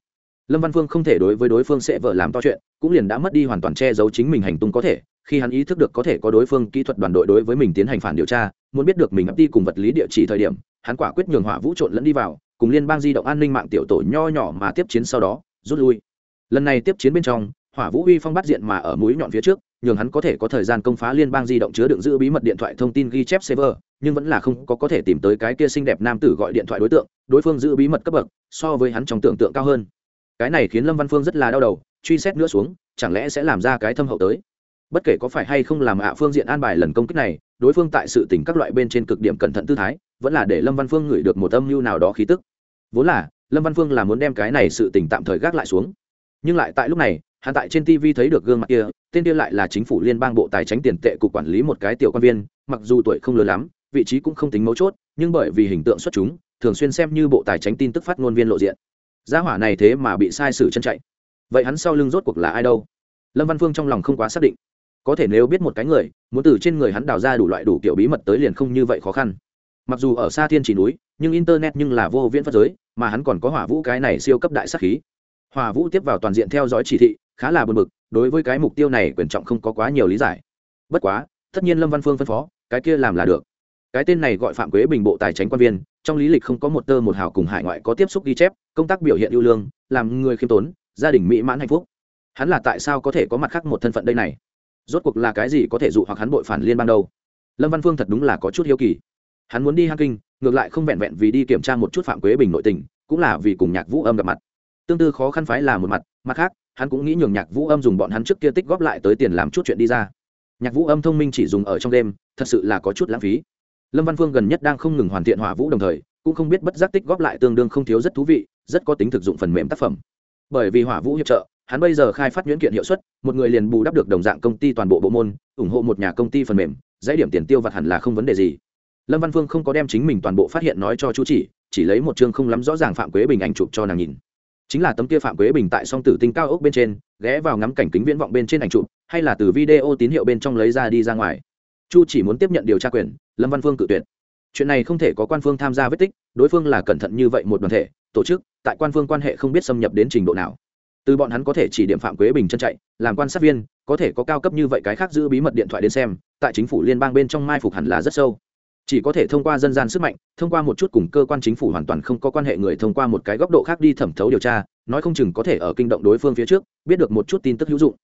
Lâm văn phương không thể đối với đối phương sẽ vợ làm to chuyện, cũng liền đã mất đi hoàn toàn che giấu chính mình hành tung có thể, khi hắn ý thức được có thể có đối phương kỹ thuật đoàn đội đối với mình tiến hành phản điều tra, muốn biết được mình ấp đi cùng vật lý địa chỉ thời điểm, hắn quả quyết nhường hỏa vũ trộn lẫn đi vào cùng liên bang di động an ninh mạng tiểu tổ nho nhỏ mà tiếp chiến sau đó, rút lui. Lần này tiếp chiến bên trong, hỏa vũ uy phong bắt diện mà ở mũi nhọn phía trước, nhường hắn có thể có thời gian công phá liên bang di động chứa đựng giữ bí mật điện thoại thông tin ghi chép server, nhưng vẫn là không có có thể tìm tới cái kia xinh đẹp nam tử gọi điện thoại đối tượng, đối phương giữ bí mật cấp bậc, so với hắn trong tưởng tượng cao hơn. Cái này khiến lâm văn phương rất là đau đầu, truy xét nữa xuống, chẳng lẽ sẽ làm ra cái thâm hậu tới? Bất kể có phải hay không làm ạ à phương diện an bài lần công kích này, đối phương tại sự tỉnh các loại bên trên cực điểm cẩn thận tư thái, vẫn là để lâm văn phương ngửi được một âm mưu nào đó khí tức vốn là, lâm văn phương là muốn đem cái này sự tình tạm thời gác lại xuống. Nhưng lại tại lúc này, hắn tại trên tv thấy được gương mặt kia, tên kia lại là chính phủ liên bang bộ tài chính tiền tệ cục quản lý một cái tiểu quan viên, mặc dù tuổi không lớn lắm, vị trí cũng không tính mấu chốt, nhưng bởi vì hình tượng xuất chúng, thường xuyên xem như bộ tài chính tin tức phát ngôn viên lộ diện. Gia hỏa này thế mà bị sai sử chân chạy. Vậy hắn sau lưng rốt cuộc là ai đâu? Lâm văn phương trong lòng không quá xác định. Có thể nếu biết một cái người, muốn từ trên người hắn đào ra đủ loại đủ kiểu bí mật tới liền không như vậy khó khăn. Mặc dù ở xa thiên chỉ núi nhưng internet nhưng là vô viễn phát giới, mà hắn còn có hỏa vũ cái này siêu cấp đại sắc khí. Hỏa vũ tiếp vào toàn diện theo dõi chỉ thị, khá là bật mực đối với cái mục tiêu này quyền trọng không có quá nhiều lý giải. Bất quá, tất nhiên lâm văn phương phân phó, cái kia làm là được. Cái tên này gọi phạm quế bình bộ tài chính quan viên, trong lý lịch không có một tơ một hào cùng hải ngoại có tiếp xúc ghi chép, công tác biểu hiện ưu lương, làm người khiêm tốn, gia đình mỹ mãn hạnh phúc. Hắn là tại sao có thể có mặt khác một thân phận đây này? Rốt cuộc là cái gì có thể dụ hoặc hắn bội phản liên ban đầu? lâm văn phương thật đúng là có chút hiếu kỳ. Hắn muốn đi hang kinh ngược lại không vẹn vẹn vì đi kiểm tra một chút phạm quế bình nội tình, cũng là vì cùng nhạc vũ âm gặp mặt. Tương tư khó khăn phái là một mặt mặt khác, hắn cũng nghĩ nhường nhạc vũ âm dùng bọn hắn trước kia tích góp lại tới tiền làm chút chuyện đi ra. Nhạc vũ âm thông minh chỉ dùng ở trong đêm, thật sự là có chút lãng phí. Lâm văn phương gần nhất đang không ngừng hoàn thiện hỏa vũ đồng thời, cũng không biết bất giác tích góp lại tương đương không thiếu rất thú vị, rất có tính thực dụng phần mềm tác phẩm. Bởi vì hỏa vũ hiệp trợ, hắn bây giờ khai phát nhuyễn kiện hiệu suất, một người liền bù đắp được đồng dạng công ty toàn bộ bộ môn, ủng hộ một nhà công ty phần mềm, dãy điểm tiền tiêu vặt hẳn là không vấn đề gì lâm văn phương không có đem chính mình toàn bộ phát hiện nói cho chú chỉ chỉ lấy một chương không lắm rõ ràng phạm quế bình ảnh chụp cho nàng nhìn. Chính là tấm kia phạm quế bình tại song tử tinh cao ốc bên trên, ghé vào ngắm cảnh kính viễn vọng bên trên ảnh chụp, hay là từ video tín hiệu bên trong lấy ra đi ra ngoài. Chu chỉ muốn tiếp nhận điều tra quyền, lâm văn phương cự tuyệt. Chuyện này không thể có quan phương tham gia vết tích, đối phương là cẩn thận như vậy một đoàn thể, tổ chức, tại quan phương quan hệ không biết xâm nhập đến trình độ nào. Từ bọn hắn có thể chỉ điểm phạm quế bình chân chạy, làm quan sát viên, có thể có cao cấp như vậy cái khác giữ bí mật điện thoại đến xem, tại chính phủ liên bang bên trong mai phục hẳn là rất sâu chỉ có thể thông qua dân gian sức mạnh, thông qua một chút cùng cơ quan chính phủ hoàn toàn không có quan hệ người thông qua một cái góc độ khác đi thẩm thấu điều tra, nói không chừng có thể ở kinh động đối phương phía trước, biết được một chút tin tức hữu dụng.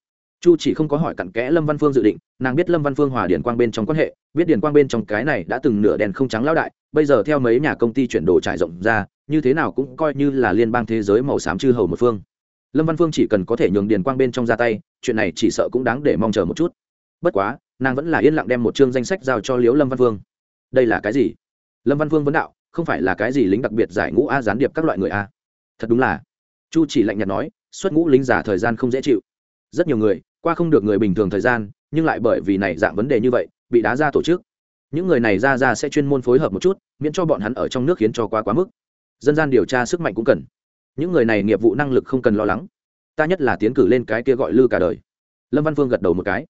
Chu chỉ không có hỏi cặn kẽ lâm văn phương dự định, nàng biết lâm văn phương hòa điển quang bên trong quan hệ, biết điển quang bên trong cái này đã từng nửa đèn không trắng lao đại, bây giờ theo mấy nhà công ty chuyển đồ trải rộng ra, như thế nào cũng coi như là liên bang thế giới màu xám chư hầu một phương. Lâm văn phương chỉ cần có thể nhường điền quang bên trong ra tay, chuyện này chỉ sợ cũng đáng để mong chờ một chút. Bất quá, nàng vẫn là yên lặng đem một chương danh sách giao cho liễu lâm văn phương đây là cái gì? Lâm văn Vương vấn đạo, không phải là cái gì lính đặc biệt giải ngũ a gián điệp các loại người a. Thật đúng là. Chu chỉ lạnh nhạt nói, xuất ngũ lính giả thời gian không dễ chịu. Rất nhiều người, qua không được người bình thường thời gian, nhưng lại bởi vì này dạng vấn đề như vậy, bị đá ra tổ chức. Những người này ra ra sẽ chuyên môn phối hợp một chút, miễn cho bọn hắn ở trong nước khiến cho quá quá mức. Dân gian điều tra sức mạnh cũng cần. Những người này nghiệp vụ năng lực không cần lo lắng. Ta nhất là tiến cử lên cái kia gọi lư cả đời. Lâm văn phương gật đầu một cái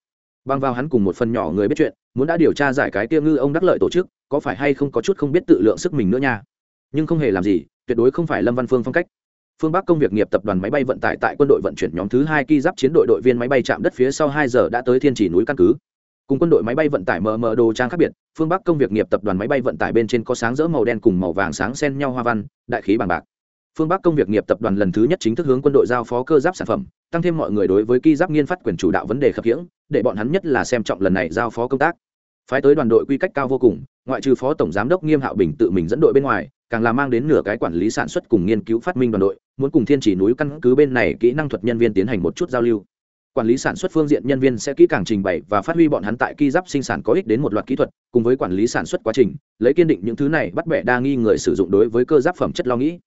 băng vào hắn cùng một phần nhỏ người biết chuyện, muốn đã điều tra giải cái kia ngư ông đắc lợi tổ chức, có phải hay không có chút không biết tự lượng sức mình nữa nha. Nhưng không hề làm gì, tuyệt đối không phải lâm văn phương phong cách. Phương bắc công việc nghiệp tập đoàn máy bay vận tải tại quân đội vận chuyển nhóm thứ hai ki giáp chiến đội đội viên máy bay chạm đất phía sau hai giờ đã tới thiên chỉ núi căn cứ. Cùng quân đội máy bay vận tải mờ mờ đồ trang khác biệt, phương bắc công việc nghiệp tập đoàn máy bay vận tải bên trên có sáng rỡ màu đen cùng màu vàng sáng xen nhau hoa văn, đại khí bằng bạc. Phương bắc công việc nghiệp tập đoàn lần thứ nhất chính thức hướng quân đội giao phó cơ giáp sản phẩm, tăng thêm mọi người đối với ki giáp nghiên phát quyền chủ đạo vấn đề khập khiễng để bọn hắn nhất là xem trọng lần này giao phó công tác. Phái tới đoàn đội quy cách cao vô cùng, ngoại trừ phó tổng giám đốc nghiêm hạo bình tự mình dẫn đội bên ngoài, càng là mang đến nửa cái quản lý sản xuất cùng nghiên cứu phát minh đoàn đội, muốn cùng thiên chỉ núi căn cứ bên này kỹ năng thuật nhân viên tiến hành một chút giao lưu. Quản lý sản xuất phương diện nhân viên sẽ kỹ càng trình bày và phát huy bọn hắn tại ki giáp sinh sản có ích đến một loạt kỹ thuật, cùng với quản lý sản xuất quá trình, lấy kiên định những thứ này bắt bẻ đa nghi người sử dụng đối với cơ giáp phẩm chất lo nghĩ.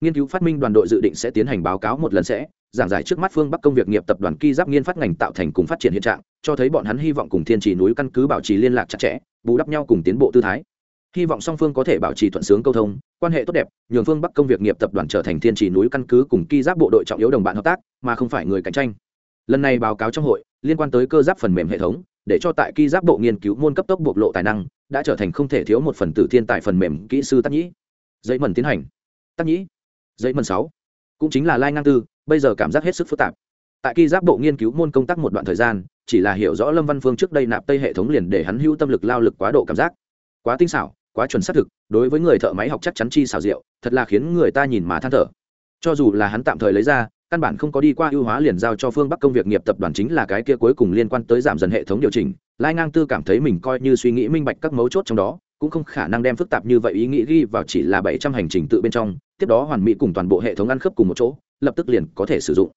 Nghiên cứu phát minh đoàn đội dự định sẽ tiến hành báo cáo một lần sẽ giảng giải trước mắt phương bắc công việc nghiệp tập đoàn ki giáp nghiên phát ngành tạo thành cùng phát triển hiện trạng, cho thấy bọn hắn hy vọng cùng thiên trì núi căn cứ bảo trì liên lạc chặt chẽ, bù đắp nhau cùng tiến bộ tư thái. Hy vọng song phương có thể bảo trì thuận sướng câu thông, quan hệ tốt đẹp, nhường phương bắc công việc nghiệp tập đoàn trở thành thiên trì núi căn cứ cùng ki giáp bộ đội trọng yếu đồng bạn hợp tác, mà không phải người cạnh tranh. Lần này báo cáo trong hội, liên quan tới cơ giáp phần mềm hệ thống, để cho tại ki giáp bộ nghiên cứu môn cấp tốc bộc lộ tài năng, đã trở thành không thể thiếu một phần tử thiên tài phần mềm kỹ sư tác nhĩ. Dây mần tiến hành. Tác nhĩ. Dây mần sáu. Cũng chính là lai ngang tư bây giờ cảm giác hết sức phức tạp. Tại khi giáp bộ nghiên cứu môn công tác một đoạn thời gian, chỉ là hiểu rõ lâm văn phương trước đây nạp tây hệ thống liền để hắn hữu tâm lực, lao lực, quá độ cảm giác. Quá tinh xảo, quá chuẩn xác thực, đối với người thợ máy học chắc chắn chi xảo diệu, thật là khiến người ta nhìn mà than thở. Cho dù là hắn tạm thời lấy ra, căn bản không có đi qua ưu hóa liền giao cho phương bắc công việc nghiệp tập đoàn chính là cái kia cuối cùng liên quan tới giảm dần hệ thống điều chỉnh, lai ngang tư cảm thấy mình coi như suy nghĩ minh bạch các mấu chốt trong đó, cũng không khả năng đem phức tạp như vậy ý nghĩ ghi vào chỉ là bảy trăm hành trình tự bên trong, tiếp đó hoàn mỹ cùng toàn bộ hệ thống ăn khớp cùng một chỗ lập tức liền có thể sử dụng.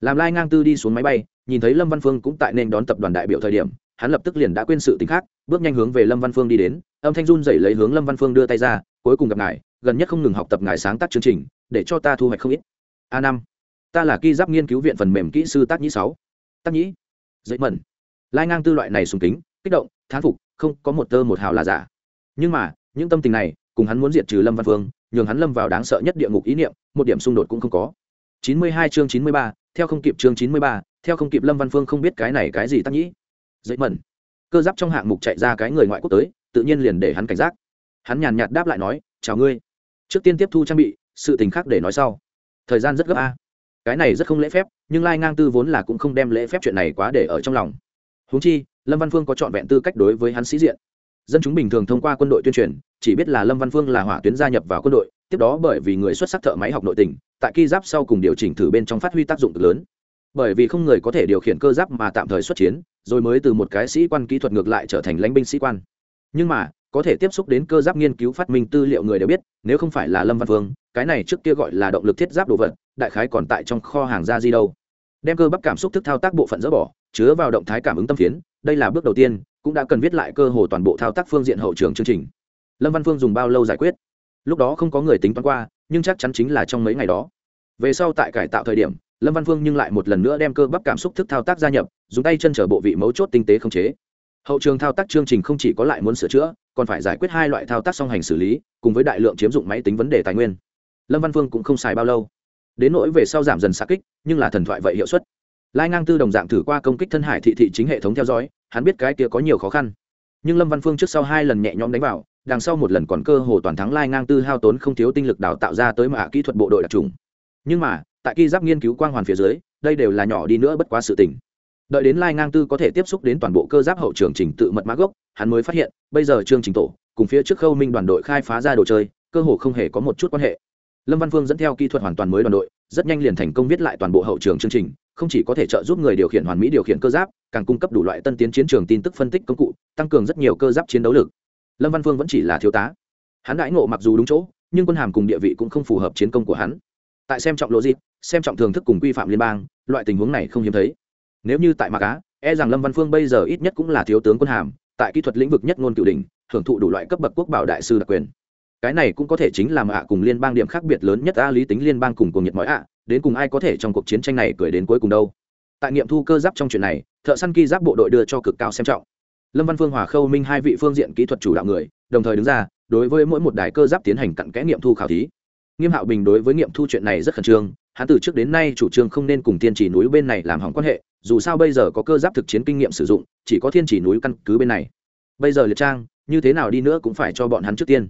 Làm lai ngang tư đi xuống máy bay, nhìn thấy lâm văn phương cũng tại nên đón tập đoàn đại biểu thời điểm, hắn lập tức liền đã quên sự t khác, bước nhanh hướng về lâm văn phương đi đến, âm thanh run dậy lấy hướng lâm văn phương đưa tay ra, cuối cùng gặp ngài, gần nhất không ngừng học tập ngài sáng tác chương trình, để cho ta thu hoạch không ít. A năm, ta là ki giáp nghiên cứu viện phần mềm kỹ sư tác nhĩ sáu. Tác nhĩ, dậy mẩn. Lai ngang tư loại này sùng kính, kích động, thán phục, không có một tơ một hào là giả. Nhưng mà, những tâm tình này, cùng hắn muốn diệt trừ lâm văn phương, nhường hắn lâm vào đáng sợ nhất địa ngục ý niệm, một điểm xung đột cũng không có. 92 chương 93, theo không kịp chương 93, theo không kịp lâm văn phương không biết cái này cái gì tác nhĩ. Dậy mẩn. Cơ giáp trong hạng mục chạy ra cái người ngoại quốc tới tự nhiên liền để hắn cảnh giác. Hắn nhàn nhạt đáp lại nói chào ngươi. Trước tiên tiếp thu trang bị sự tình khác để nói sau. Thời gian rất gấp a. Cái này rất không lễ phép nhưng lai ngang tư vốn là cũng không đem lễ phép chuyện này quá để ở trong lòng. Huống chi lâm văn phương có chọn vẹn tư cách đối với hắn sĩ diện. Dân chúng bình thường thông qua quân đội tuyên truyền chỉ biết là lâm văn phương là hỏa tuyến gia nhập vào quân đội tiếp đó bởi vì người xuất sắc thợ máy học nội tình, tại ki giáp sau cùng điều chỉnh thử bên trong phát huy tác dụng cực lớn. Bởi vì không người có thể điều khiển cơ giáp mà tạm thời xuất chiến, rồi mới từ một cái sĩ quan kỹ thuật ngược lại trở thành lãnh binh sĩ quan. Nhưng mà, có thể tiếp xúc đến cơ giáp nghiên cứu phát minh tư liệu người đều biết, nếu không phải là lâm văn vương, cái này trước kia gọi là động lực thiết giáp đồ vật, đại khái còn tại trong kho hàng ra di đâu. Đem cơ bắp cảm xúc thức thao tác bộ phận dỡ bỏ, chứa vào động thái cảm ứng tâm phiến, đây là bước đầu tiên, cũng đã cần viết lại cơ hồ toàn bộ thao tác phương diện hậu trường chương trình. Lâm văn phương dùng bao lâu giải quyết? Lúc đó không có người tính toán qua, nhưng chắc chắn chính là trong mấy ngày đó. Về sau tại cải tạo thời điểm, lâm văn phương nhưng lại một lần nữa đem cơ bắp cảm xúc thức thao tác gia nhập, dùng tay chân chở bộ vị mấu chốt tinh tế không chế. Hậu trường thao tác chương trình không chỉ có lại muốn sửa chữa, còn phải giải quyết hai loại thao tác song hành xử lý, cùng với đại lượng chiếm dụng máy tính vấn đề tài nguyên. Lâm văn phương cũng không xài bao lâu. Đến nỗi về sau giảm dần xa kích, nhưng là thần thoại vậy hiệu suất. Lai ngang tư đồng dạng thử qua công kích thân hải thị thị chính hệ thống theo dõi, hắn biết cái kia có nhiều khó khăn. Nhưng lâm văn phương trước sau hai lần nhẹ nhõm đánh vào đằng sau một lần còn cơ hồ toàn thắng lai ngang tư hao tốn không thiếu tinh lực đào tạo ra tới mạ kỹ thuật bộ đội đặc trùng. Nhưng mà, tại khi giáp nghiên cứu quang hoàn phía dưới, đây đều là nhỏ đi nữa bất quá sự tình. Đợi đến lai ngang tư có thể tiếp xúc đến toàn bộ cơ giáp hậu trường trình tự mật mã gốc, hắn mới phát hiện, bây giờ chương trình tổ, cùng phía trước khâu minh đoàn đội khai phá ra đồ chơi, cơ hồ không hề có một chút quan hệ. Lâm văn phương dẫn theo kỹ thuật hoàn toàn mới đoàn đội, rất nhanh liền thành công viết lại toàn bộ hậu trường chương trình, không chỉ có thể trợ giúp người điều khiển hoàn mỹ điều khiển cơ giáp, càng cung cấp đủ loại tân tiến chiến trường tin tức phân tích công cụ, tăng cường rất nhiều cơ giáp chiến đấu lực lâm văn phương vẫn chỉ là thiếu tá. Hắn đãi ngộ mặc dù đúng chỗ, nhưng quân hàm cùng địa vị cũng không phù hợp chiến công của hắn. Tại xem trọng lộ dịp xem trọng thưởng thức cùng quy phạm liên bang, loại tình huống này không hiếm thấy. Nếu như tại mạc á e rằng lâm văn phương bây giờ ít nhất cũng là thiếu tướng quân hàm, tại kỹ thuật lĩnh vực nhất ngôn cửu đình hưởng thụ đủ loại cấp bậc quốc bảo đại sư đặc quyền. Cái này cũng có thể chính là ạ cùng liên bang điểm khác biệt lớn nhất a lý tính liên bang cùng cùng nhiệt mọi ạ, đến cùng ai có thể trong cuộc chiến tranh này cười đến cuối cùng đâu. Tại nghiệm thu cơ giáp trong chuyện này, thợ săn ki giáp bộ đội đưa cho cực cao xem trọng lâm văn phương hòa khâu minh hai vị phương diện kỹ thuật chủ đạo người, đồng thời đứng ra, đối với mỗi một đài cơ giáp tiến hành cặn kẽ nghiệm thu khảo thí. Nghiêm hạo bình đối với nghiệm thu chuyện này rất khẩn trương, hắn từ trước đến nay chủ trương không nên cùng Thiên chỉ núi bên này làm hỏng quan hệ, dù sao bây giờ có cơ giáp thực chiến kinh nghiệm sử dụng, chỉ có thiên chỉ núi căn cứ bên này. Bây giờ liệt trang, như thế nào đi nữa cũng phải cho bọn hắn trước tiên.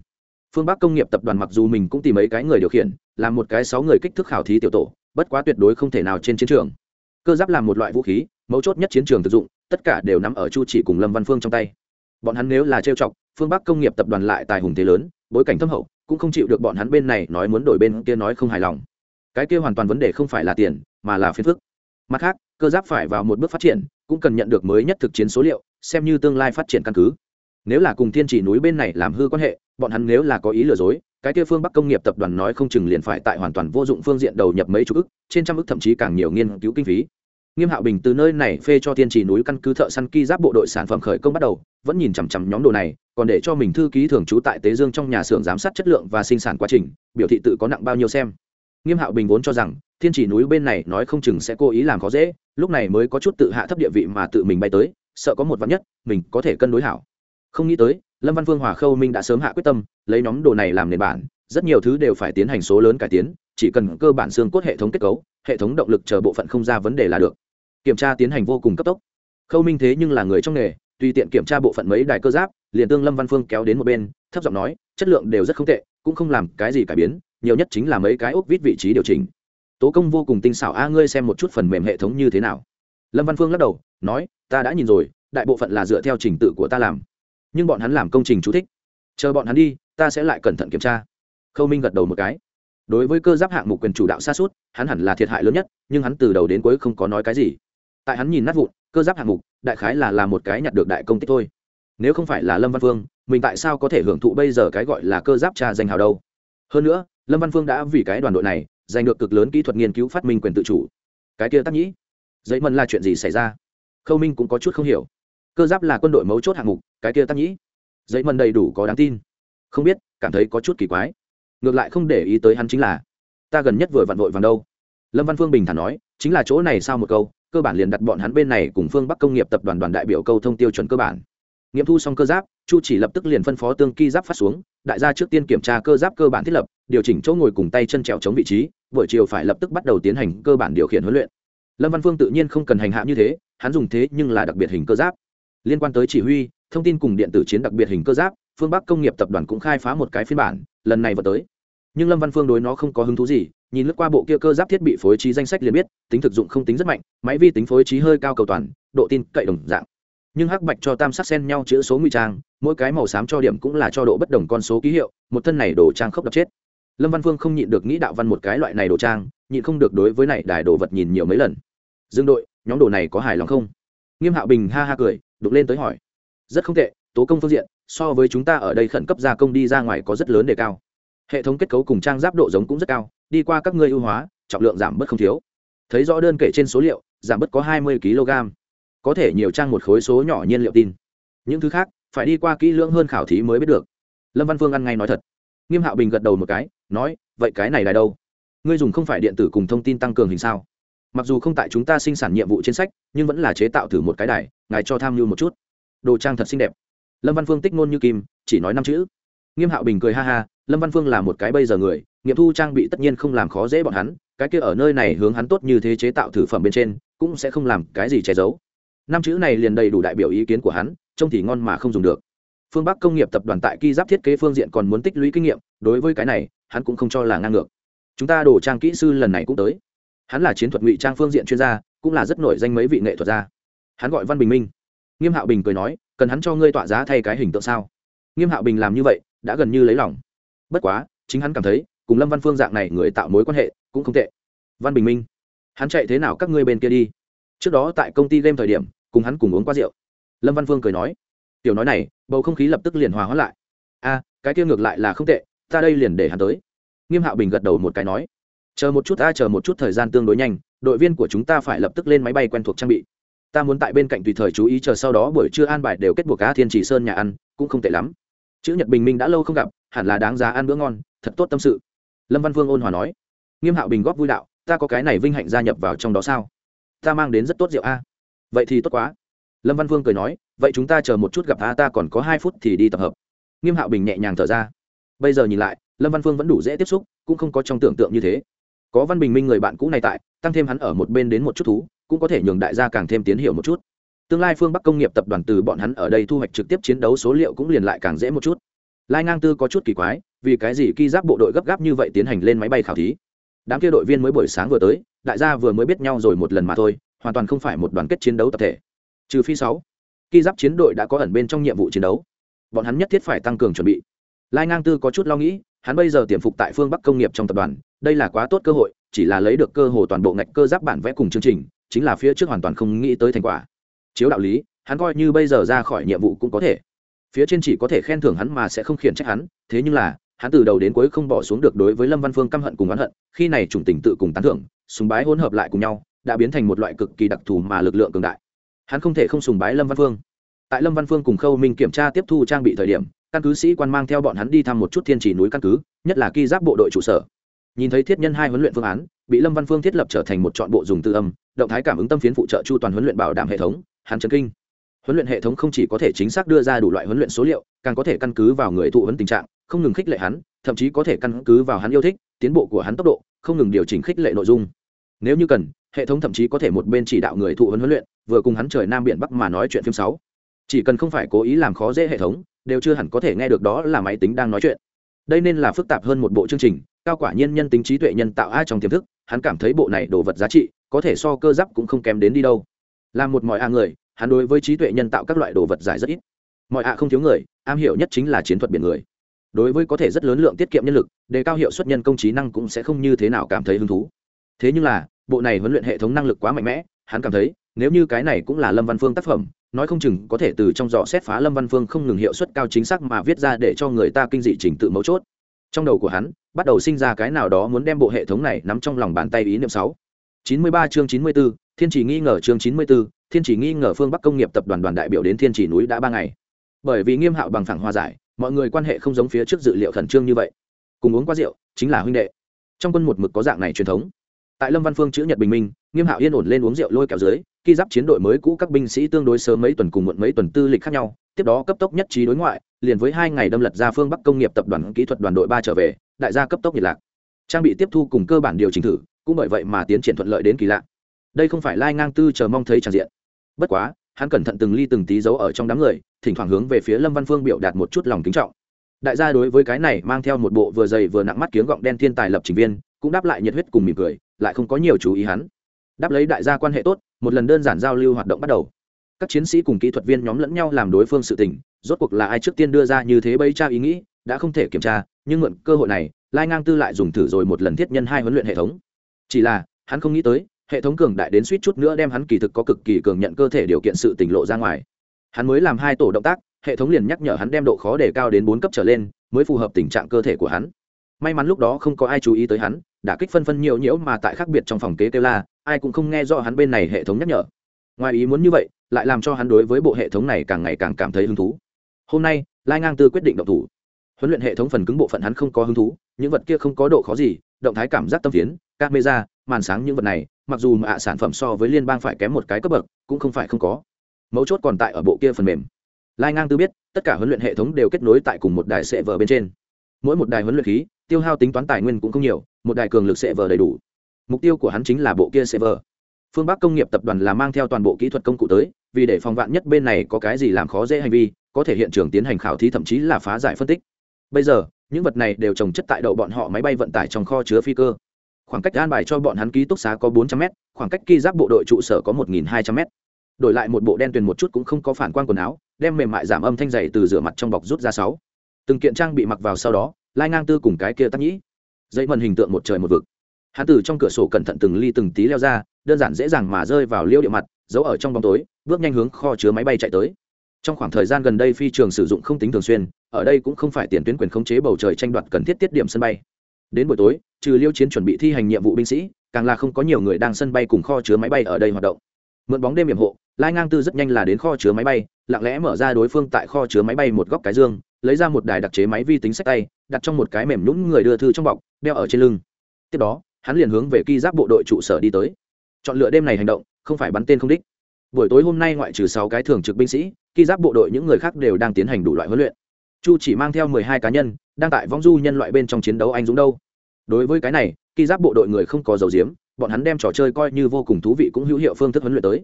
Phương bắc công nghiệp tập đoàn mặc dù mình cũng tìm mấy cái người điều khiển, làm một cái sáu người kích thước khảo thí tiểu tổ, bất quá tuyệt đối không thể nào trên chiến trường. Cơ giáp là một loại vũ khí, mấu chốt nhất chiến trường thực dụng tất cả đều nằm ở chu chỉ cùng lâm văn phương trong tay. Bọn hắn nếu là trêu chọc, phương bắc công nghiệp tập đoàn lại tài hùng thế lớn, bối cảnh thâm hậu, cũng không chịu được bọn hắn bên này nói muốn đổi bên kia nói không hài lòng. Cái kia hoàn toàn vấn đề không phải là tiền, mà là phiền phức. Mặt khác, cơ giáp phải vào một bước phát triển, cũng cần nhận được mới nhất thực chiến số liệu, xem như tương lai phát triển căn cứ. Nếu là cùng thiên chỉ núi bên này làm hư quan hệ, bọn hắn nếu là có ý lừa dối, cái kia phương bắc công nghiệp tập đoàn nói không chừng liền phải tại hoàn toàn vô dụng phương diện đầu nhập mấy chục ức, trên trăm ức thậm chí càng nhiều nghiên cứu kinh phí nghiêm hạo bình từ nơi này phê cho thiên chỉ núi căn cứ thợ săn ki giáp bộ đội sản phẩm khởi công bắt đầu, vẫn nhìn chằm chằm nhóm đồ này, còn để cho mình thư ký thường trú tại tế dương trong nhà xưởng giám sát chất lượng và sinh sản quá trình, biểu thị tự có nặng bao nhiêu xem. Nghiêm hạo bình vốn cho rằng, thiên chỉ núi bên này nói không chừng sẽ cố ý làm khó dễ, lúc này mới có chút tự hạ thấp địa vị mà tự mình bay tới, sợ có một vắn nhất, mình có thể cân đối hảo. Không nghĩ tới, lâm văn Vương hòa khâu minh đã sớm hạ quyết tâm, lấy nhóm đồ này làm nền bản, rất nhiều thứ đều phải tiến hành số lớn cải tiến, chỉ cần cơ bản xương cốt hệ thống kết cấu hệ thống động lực chờ bộ phận không ra vấn đề là được. Kiểm tra tiến hành vô cùng cấp tốc. Khâu minh thế nhưng là người trong nghề, tùy tiện kiểm tra bộ phận mấy đài cơ giáp, liền tương lâm văn phương kéo đến một bên, thấp giọng nói, chất lượng đều rất không tệ, cũng không làm cái gì cải biến, nhiều nhất chính là mấy cái ốc vít vị trí điều chỉnh. Tố công vô cùng tinh xảo a, ngươi xem một chút phần mềm hệ thống như thế nào. Lâm văn phương lắc đầu, nói, ta đã nhìn rồi, đại bộ phận là dựa theo trình tự của ta làm. Nhưng bọn hắn làm công trình chú thích. Chờ bọn hắn đi, ta sẽ lại cẩn thận kiểm tra. Khâu minh gật đầu một cái đối với cơ giáp hạng mục quyền chủ đạo xa suốt, hắn hẳn là thiệt hại lớn nhất, nhưng hắn từ đầu đến cuối không có nói cái gì. Tại hắn nhìn nát vụn, cơ giáp hạng mục, đại khái là làm một cái nhặt được đại công tích thôi. Nếu không phải là lâm văn phương, mình tại sao có thể hưởng thụ bây giờ cái gọi là cơ giáp trà danh hào đâu? Hơn nữa, lâm văn phương đã vì cái đoàn đội này, giành được cực lớn kỹ thuật nghiên cứu phát minh quyền tự chủ. Cái kia tắc nhĩ giấy mần là chuyện gì xảy ra? Khâu minh cũng có chút không hiểu. Cơ giáp là quân đội mấu chốt hạng mục, cái kia tắc nhĩ giấy mần đầy đủ có đáng tin. Không biết, cảm thấy có chút kỳ quái ngược lại không để ý tới hắn chính là, ta gần nhất vừa vặn vội vàng đâu. Lâm văn phương bình thản nói, chính là chỗ này sao một câu, cơ bản liền đặt bọn hắn bên này cùng phương bắc công nghiệp tập đoàn đoàn đại biểu câu thông tiêu chuẩn cơ bản. Nghiệm thu xong cơ giáp, chu chỉ lập tức liền phân phó tương ky giáp phát xuống, đại gia trước tiên kiểm tra cơ giáp cơ bản thiết lập, điều chỉnh chỗ ngồi cùng tay chân trèo chống vị trí, buổi chiều phải lập tức bắt đầu tiến hành cơ bản điều khiển huấn luyện. Lâm văn phương tự nhiên không cần hành hạ như thế, hắn dùng thế nhưng là đặc biệt hình cơ giáp. Liên quan tới chỉ huy, thông tin cùng điện tử chiến đặc biệt hình cơ giáp, phương bắc công nghiệp tập đoàn cũng khai phá một cái phiên bản lần này vào tới. Nhưng lâm văn phương đối nó không có hứng thú gì, nhìn lướt qua bộ kia cơ giáp thiết bị phối trí danh sách liền biết, tính thực dụng không tính rất mạnh, máy vi tính phối trí hơi cao cầu toàn, độ tin cậy đồng dạng. Nhưng hắc bạch cho tam sắc sen nhau chữ số nguy trang, mỗi cái màu xám cho điểm cũng là cho độ bất đồng con số ký hiệu, một thân này đồ trang khốc đập chết. Lâm văn phương không nhịn được nghĩ đạo văn một cái loại này đồ trang, nhịn không được đối với này đài đồ vật nhìn nhiều mấy lần. Dương đội, nhóm đồ này có hài lòng không? Nghiêm hạo bình ha ha cười đục lên tới hỏi. Rất không tệ, tố công phương diện so với chúng ta ở đây khẩn cấp gia công đi ra ngoài có rất lớn đề cao. Hệ thống kết cấu cùng trang giáp độ giống cũng rất cao, đi qua các ngươi ưu hóa, trọng lượng giảm bớt không thiếu. Thấy rõ đơn kể trên số liệu, giảm bớt có hai mươi kg. Có thể nhiều trang một khối số nhỏ nhiên liệu tin. Những thứ khác, phải đi qua kỹ lưỡng hơn khảo thí mới biết được. Lâm văn phương ăn ngay nói thật. Nghiêm hạo bình gật đầu một cái, nói, vậy cái này là đâu? Ngươi dùng không phải điện tử cùng thông tin tăng cường hình sao? Mặc dù không tại chúng ta sinh sản nhiệm vụ trên sách, nhưng vẫn là chế tạo thử một cái đài, ngài cho tham mưu một chút. Đồ trang thật xinh đẹp lâm văn phương tích ngôn như kim chỉ nói năm chữ nghiêm hạo bình cười ha ha lâm văn phương là một cái bây giờ người nghiệm thu trang bị tất nhiên không làm khó dễ bọn hắn cái kia ở nơi này hướng hắn tốt như thế chế tạo thử phẩm bên trên cũng sẽ không làm cái gì che giấu năm chữ này liền đầy đủ đại biểu ý kiến của hắn trông thì ngon mà không dùng được phương bắc công nghiệp tập đoàn tại ki giáp thiết kế phương diện còn muốn tích lũy kinh nghiệm đối với cái này hắn cũng không cho là ngang ngược chúng ta đổ trang kỹ sư lần này cũng tới hắn là chiến thuật ngụy trang phương diện chuyên gia cũng là rất nổi danh mấy vị nghệ thuật gia hắn gọi văn bình minh nghiêm hạo bình cười nói cần hắn cho ngươi tọa giá thay cái hình tượng sao? Nghiêm hạo bình làm như vậy, đã gần như lấy lòng. Bất quá, chính hắn cảm thấy, cùng lâm văn phương dạng này người tạo mối quan hệ, cũng không tệ. Văn bình minh, hắn chạy thế nào các ngươi bên kia đi? Trước đó tại công ty game thời điểm, cùng hắn cùng uống qua rượu. Lâm văn phương cười nói, tiểu nói này, bầu không khí lập tức liền hòa hóa lại. A, cái kia ngược lại là không tệ, ta đây liền để hắn tới. Nghiêm hạo bình gật đầu một cái nói, chờ một chút ta chờ một chút thời gian tương đối nhanh, đội viên của chúng ta phải lập tức lên máy bay quen thuộc trang bị ta muốn tại bên cạnh tùy thời chú ý chờ sau đó buổi trưa an bài đều kết buộc cá thiên chỉ sơn nhà ăn, cũng không tệ lắm. Chữ nhật bình minh đã lâu không gặp, hẳn là đáng giá ăn bữa ngon, thật tốt tâm sự. Lâm văn Vương ôn hòa nói, nghiêm hạo bình góp vui đạo, ta có cái này vinh hạnh gia nhập vào trong đó sao? Ta mang đến rất tốt rượu a. Vậy thì tốt quá. Lâm văn Vương cười nói, vậy chúng ta chờ một chút gặp a ta còn có hai phút thì đi tập hợp. Nghiêm hạo bình nhẹ nhàng thở ra. Bây giờ nhìn lại, lâm văn phương vẫn đủ dễ tiếp xúc, cũng không có trong tưởng tượng như thế. Có văn bình minh người bạn cũ này tại, tăng thêm hắn ở một bên đến một chút thú cũng có thể nhường đại gia càng thêm tiến hiểu một chút. Tương lai phương bắc công nghiệp tập đoàn từ bọn hắn ở đây thu hoạch trực tiếp chiến đấu số liệu cũng liền lại càng dễ một chút. Lai ngang tư có chút kỳ quái, vì cái gì ki giáp bộ đội gấp gáp như vậy tiến hành lên máy bay khảo thí? Đám kia đội viên mới buổi sáng vừa tới, đại gia vừa mới biết nhau rồi một lần mà thôi, hoàn toàn không phải một đoàn kết chiến đấu tập thể. Trừ phi sáu, ki giáp chiến đội đã có ẩn bên trong nhiệm vụ chiến đấu. Bọn hắn nhất thiết phải tăng cường chuẩn bị. Lai ngang tư có chút lo nghĩ, hắn bây giờ tiềm phục tại phương bắc công nghiệp trong tập đoàn, đây là quá tốt cơ hội, chỉ là lấy được cơ hội toàn bộ ngạch cơ giáp bản vẽ cùng chương trình chính là phía trước hoàn toàn không nghĩ tới thành quả. Chiếu đạo lý, hắn coi như bây giờ ra khỏi nhiệm vụ cũng có thể. Phía trên chỉ có thể khen thưởng hắn mà sẽ không khiển trách hắn, thế nhưng là, hắn từ đầu đến cuối không bỏ xuống được đối với lâm văn phương căm hận cùng oán hận, khi này chủng tình tự cùng tán thưởng, sùng bái hỗn hợp lại cùng nhau, đã biến thành một loại cực kỳ đặc thù mà lực lượng cường đại. Hắn không thể không sùng bái lâm văn phương. Tại lâm văn phương cùng khâu minh kiểm tra tiếp thu trang bị thời điểm, căn cứ sĩ quan mang theo bọn hắn đi thăm một chút thiên trì núi căn cứ, nhất là ki giáp bộ đội trụ sở. Nhìn thấy thiết nhân hai huấn luyện phương án, bị lâm văn phương thiết lập trở thành một chọn bộ dùng tư âm động thái cảm ứng tâm phiến phụ trợ chu toàn huấn luyện bảo đảm hệ thống, hắn chấn kinh. Huấn luyện hệ thống không chỉ có thể chính xác đưa ra đủ loại huấn luyện số liệu, càng có thể căn cứ vào người thụ huấn tình trạng, không ngừng khích lệ hắn, thậm chí có thể căn cứ vào hắn yêu thích, tiến bộ của hắn tốc độ, không ngừng điều chỉnh khích lệ nội dung. Nếu như cần, hệ thống thậm chí có thể một bên chỉ đạo người thụ huấn huấn luyện, vừa cùng hắn trời nam biển bắc mà nói chuyện phim sáu. Chỉ cần không phải cố ý làm khó dễ hệ thống, đều chưa hẳn có thể nghe được đó là máy tính đang nói chuyện. Đây nên là phức tạp hơn một bộ chương trình, cao quả nhiên nhân tính trí tuệ nhân tạo ai trong tiềm thức hắn cảm thấy bộ này đồ vật giá trị, có thể so cơ giáp cũng không kém đến đi đâu. Là một mọi a người, hắn đối với trí tuệ nhân tạo các loại đồ vật giải rất ít. Mọi a không thiếu người, am hiểu nhất chính là chiến thuật biển người. Đối với có thể rất lớn lượng tiết kiệm nhân lực, đề cao hiệu suất nhân công trí năng cũng sẽ không như thế nào cảm thấy hứng thú. Thế nhưng là, bộ này huấn luyện hệ thống năng lực quá mạnh mẽ, hắn cảm thấy, nếu như cái này cũng là lâm văn phương tác phẩm, nói không chừng có thể từ trong dò xét phá lâm văn phương không ngừng hiệu suất cao chính xác mà viết ra để cho người ta kinh dị trình tự mấu chốt trong đầu của hắn bắt đầu sinh ra cái nào đó muốn đem bộ hệ thống này nắm trong lòng bàn tay ý niệm sáu. chín mươi ba chương chín mươi 94, thiên chỉ nghi ngờ chương chín mươi 94, thiên chỉ nghi ngờ phương bắc công nghiệp tập đoàn đoàn đại biểu đến thiên chỉ núi đã ba ngày. Bởi vì nghiêm hạo bằng phẳng hòa giải mọi người quan hệ không giống phía trước dự liệu khẩn trương như vậy. Cùng uống qua rượu chính là huynh đệ. Trong quân một mực có dạng này truyền thống. Tại lâm văn phương chữ nhật bình minh nghiêm hạo yên ổn lên uống rượu lôi kéo dưới khi giáp chiến đội mới cũ các binh sĩ tương đối sớm mấy tuần cùng muộn mấy tuần tư lịch khác nhau tiếp đó cấp tốc nhất trí đối ngoại, liền với hai ngày đâm lật ra phương bắc công nghiệp tập đoàn kỹ thuật đoàn đội ba trở về, đại gia cấp tốc nhiệt lạc. Trang bị tiếp thu cùng cơ bản điều chỉnh thử, cũng bởi vậy mà tiến triển thuận lợi đến kỳ lạ. Đây không phải lai ngang tư chờ mong thấy tràn diện. Bất quá, hắn cẩn thận từng ly từng tí giấu ở trong đám người, thỉnh thoảng hướng về phía lâm văn phương biểu đạt một chút lòng kính trọng. Đại gia đối với cái này mang theo một bộ vừa dày vừa nặng mắt kiếng gọng đen thiên tài lập trình viên, cũng đáp lại nhiệt huyết cùng mỉm cười, lại không có nhiều chú ý hắn. Đáp lấy đại gia quan hệ tốt, một lần đơn giản giao lưu hoạt động bắt đầu các chiến sĩ cùng kỹ thuật viên nhóm lẫn nhau làm đối phương sự tình, rốt cuộc là ai trước tiên đưa ra như thế bấy tra ý nghĩ, đã không thể kiểm tra, nhưng mượn cơ hội này, lai ngang tư lại dùng thử rồi một lần thiết nhân hai huấn luyện hệ thống. Chỉ là, hắn không nghĩ tới, hệ thống cường đại đến suýt chút nữa đem hắn kỳ thực có cực kỳ cường nhận cơ thể điều kiện sự tỉnh lộ ra ngoài. Hắn mới làm hai tổ động tác, hệ thống liền nhắc nhở hắn đem độ khó đề cao đến bốn cấp trở lên, mới phù hợp tình trạng cơ thể của hắn. May mắn lúc đó không có ai chú ý tới hắn, đã kích phân phân nhiều nhiễu mà tại khác biệt trong phòng kế kêu la, ai cũng không nghe rõ hắn bên này hệ thống nhắc nhở. Ngoài ý muốn như vậy lại làm cho hắn đối với bộ hệ thống này càng ngày càng cảm thấy hứng thú. Hôm nay, lai ngang tư quyết định động thủ. Huấn luyện hệ thống phần cứng bộ phận hắn không có hứng thú, những vật kia không có độ khó gì, động thái cảm giác tâm phiến, camera, màn sáng những vật này, mặc dù mà sản phẩm so với liên bang phải kém một cái cấp bậc, cũng không phải không có. Mấu chốt còn tại ở bộ kia phần mềm. Lai ngang tư biết, tất cả huấn luyện hệ thống đều kết nối tại cùng một đài sệ vở bên trên. Mỗi một đài huấn luyện khí, tiêu hao tính toán tài nguyên cũng không nhiều, một đài cường lực sệ vở đầy đủ. Mục tiêu của hắn chính là bộ kia sệ vờ phương bắc công nghiệp tập đoàn là mang theo toàn bộ kỹ thuật công cụ tới, vì để phòng vạn nhất bên này có cái gì làm khó dễ hành vi, có thể hiện trường tiến hành khảo thí thậm chí là phá giải phân tích. Bây giờ, những vật này đều trồng chất tại đậu bọn họ máy bay vận tải trong kho chứa phi cơ. Khoảng cách an bài cho bọn hắn ký túc xá có bốn trăm m khoảng cách ki giáp bộ đội trụ sở có một nghìn hai trăm m đổi lại một bộ đen tuyền một chút cũng không có phản quan quần áo, đem mềm mại giảm âm thanh dày từ rửa mặt trong bọc rút ra sáu. Từng kiện trang bị mặc vào sau đó, lai ngang tư cùng cái kia tắc nhĩ. Dây mần hình tượng một trời một vực. Hắn từ trong cửa sổ cẩn thận từng ly từng tí leo ra đơn giản dễ dàng mà rơi vào liêu địa mặt, giấu ở trong bóng tối, bước nhanh hướng kho chứa máy bay chạy tới. Trong khoảng thời gian gần đây phi trường sử dụng không tính thường xuyên, ở đây cũng không phải tiền tuyến quyền khống chế bầu trời tranh đoạt cần thiết tiết điểm sân bay. Đến buổi tối, trừ liêu chiến chuẩn bị thi hành nhiệm vụ binh sĩ, càng là không có nhiều người đang sân bay cùng kho chứa máy bay ở đây hoạt động. Mượn bóng đêm hiểm hộ, lai ngang tư rất nhanh là đến kho chứa máy bay, lặng lẽ mở ra đối phương tại kho chứa máy bay một góc cái dương, lấy ra một đài đặc chế máy vi tính sách tay, đặt trong một cái mềm nhũng người đưa thư trong bọc, đeo ở trên lưng. Tiếp đó, hắn liền hướng về ki giáp bộ đội trụ sở đi tới chọn lựa đêm này hành động, không phải bắn tên không đích. Buổi tối hôm nay ngoại trừ sáu cái thường trực binh sĩ ki giáp bộ đội những người khác đều đang tiến hành đủ loại huấn luyện. Chu chỉ mang theo mười hai cá nhân, đang tại vong du nhân loại bên trong chiến đấu anh dũng đâu. Đối với cái này ki giáp bộ đội người không có dầu diếm, bọn hắn đem trò chơi coi như vô cùng thú vị cũng hữu hiệu phương thức huấn luyện tới.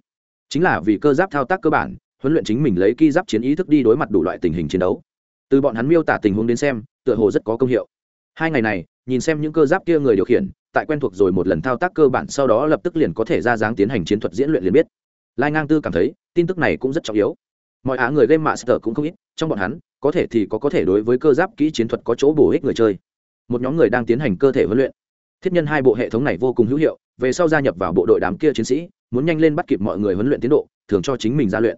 Chính là vì cơ giáp thao tác cơ bản, huấn luyện chính mình lấy ki giáp chiến ý thức đi đối mặt đủ loại tình hình chiến đấu. Từ bọn hắn miêu tả tình huống đến xem, tựa hồ rất có công hiệu. Hai ngày này, nhìn xem những cơ giáp kia người điều khiển tại quen thuộc rồi một lần thao tác cơ bản sau đó lập tức liền có thể ra dáng tiến hành chiến thuật diễn luyện liền biết. Lai ngang tư cảm thấy, tin tức này cũng rất trọng yếu. Mọi á người game master cũng không ít, trong bọn hắn, có thể thì có có thể đối với cơ giáp kỹ chiến thuật có chỗ bổ ích người chơi. Một nhóm người đang tiến hành cơ thể huấn luyện. Thiết nhân hai bộ hệ thống này vô cùng hữu hiệu, về sau gia nhập vào bộ đội đám kia chiến sĩ, muốn nhanh lên bắt kịp mọi người huấn luyện tiến độ, thường cho chính mình ra luyện.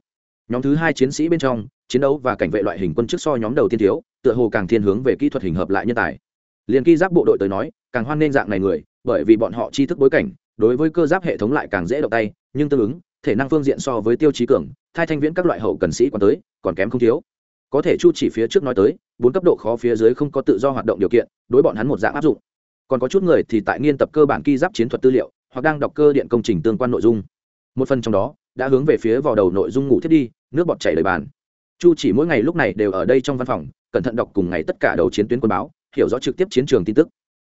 Nhóm thứ hai chiến sĩ bên trong, chiến đấu và cảnh vệ loại hình quân chức so nhóm đầu tiên thiếu, tựa hồ càng thiên hướng về kỹ thuật hình hợp lại nhân tài. Liền kỹ giáp bộ đội tới nói, càng hoan nên dạng này người bởi vì bọn họ tri thức bối cảnh, đối với cơ giáp hệ thống lại càng dễ động tay, nhưng tương ứng, thể năng phương diện so với tiêu chí cường, thai thanh viễn các loại hậu cần sĩ còn tới, còn kém không thiếu. Có thể chu chỉ phía trước nói tới, bốn cấp độ khó phía dưới không có tự do hoạt động điều kiện, đối bọn hắn một dạng áp dụng. Còn có chút người thì tại nghiên tập cơ bản ki giáp chiến thuật tư liệu, hoặc đang đọc cơ điện công trình tương quan nội dung. Một phần trong đó, đã hướng về phía vào đầu nội dung ngủ thiết đi, nước bọt chảy đầy bàn. Chu chỉ mỗi ngày lúc này đều ở đây trong văn phòng, cẩn thận đọc cùng ngày tất cả đầu chiến tuyến quân báo, hiểu rõ trực tiếp chiến trường tin tức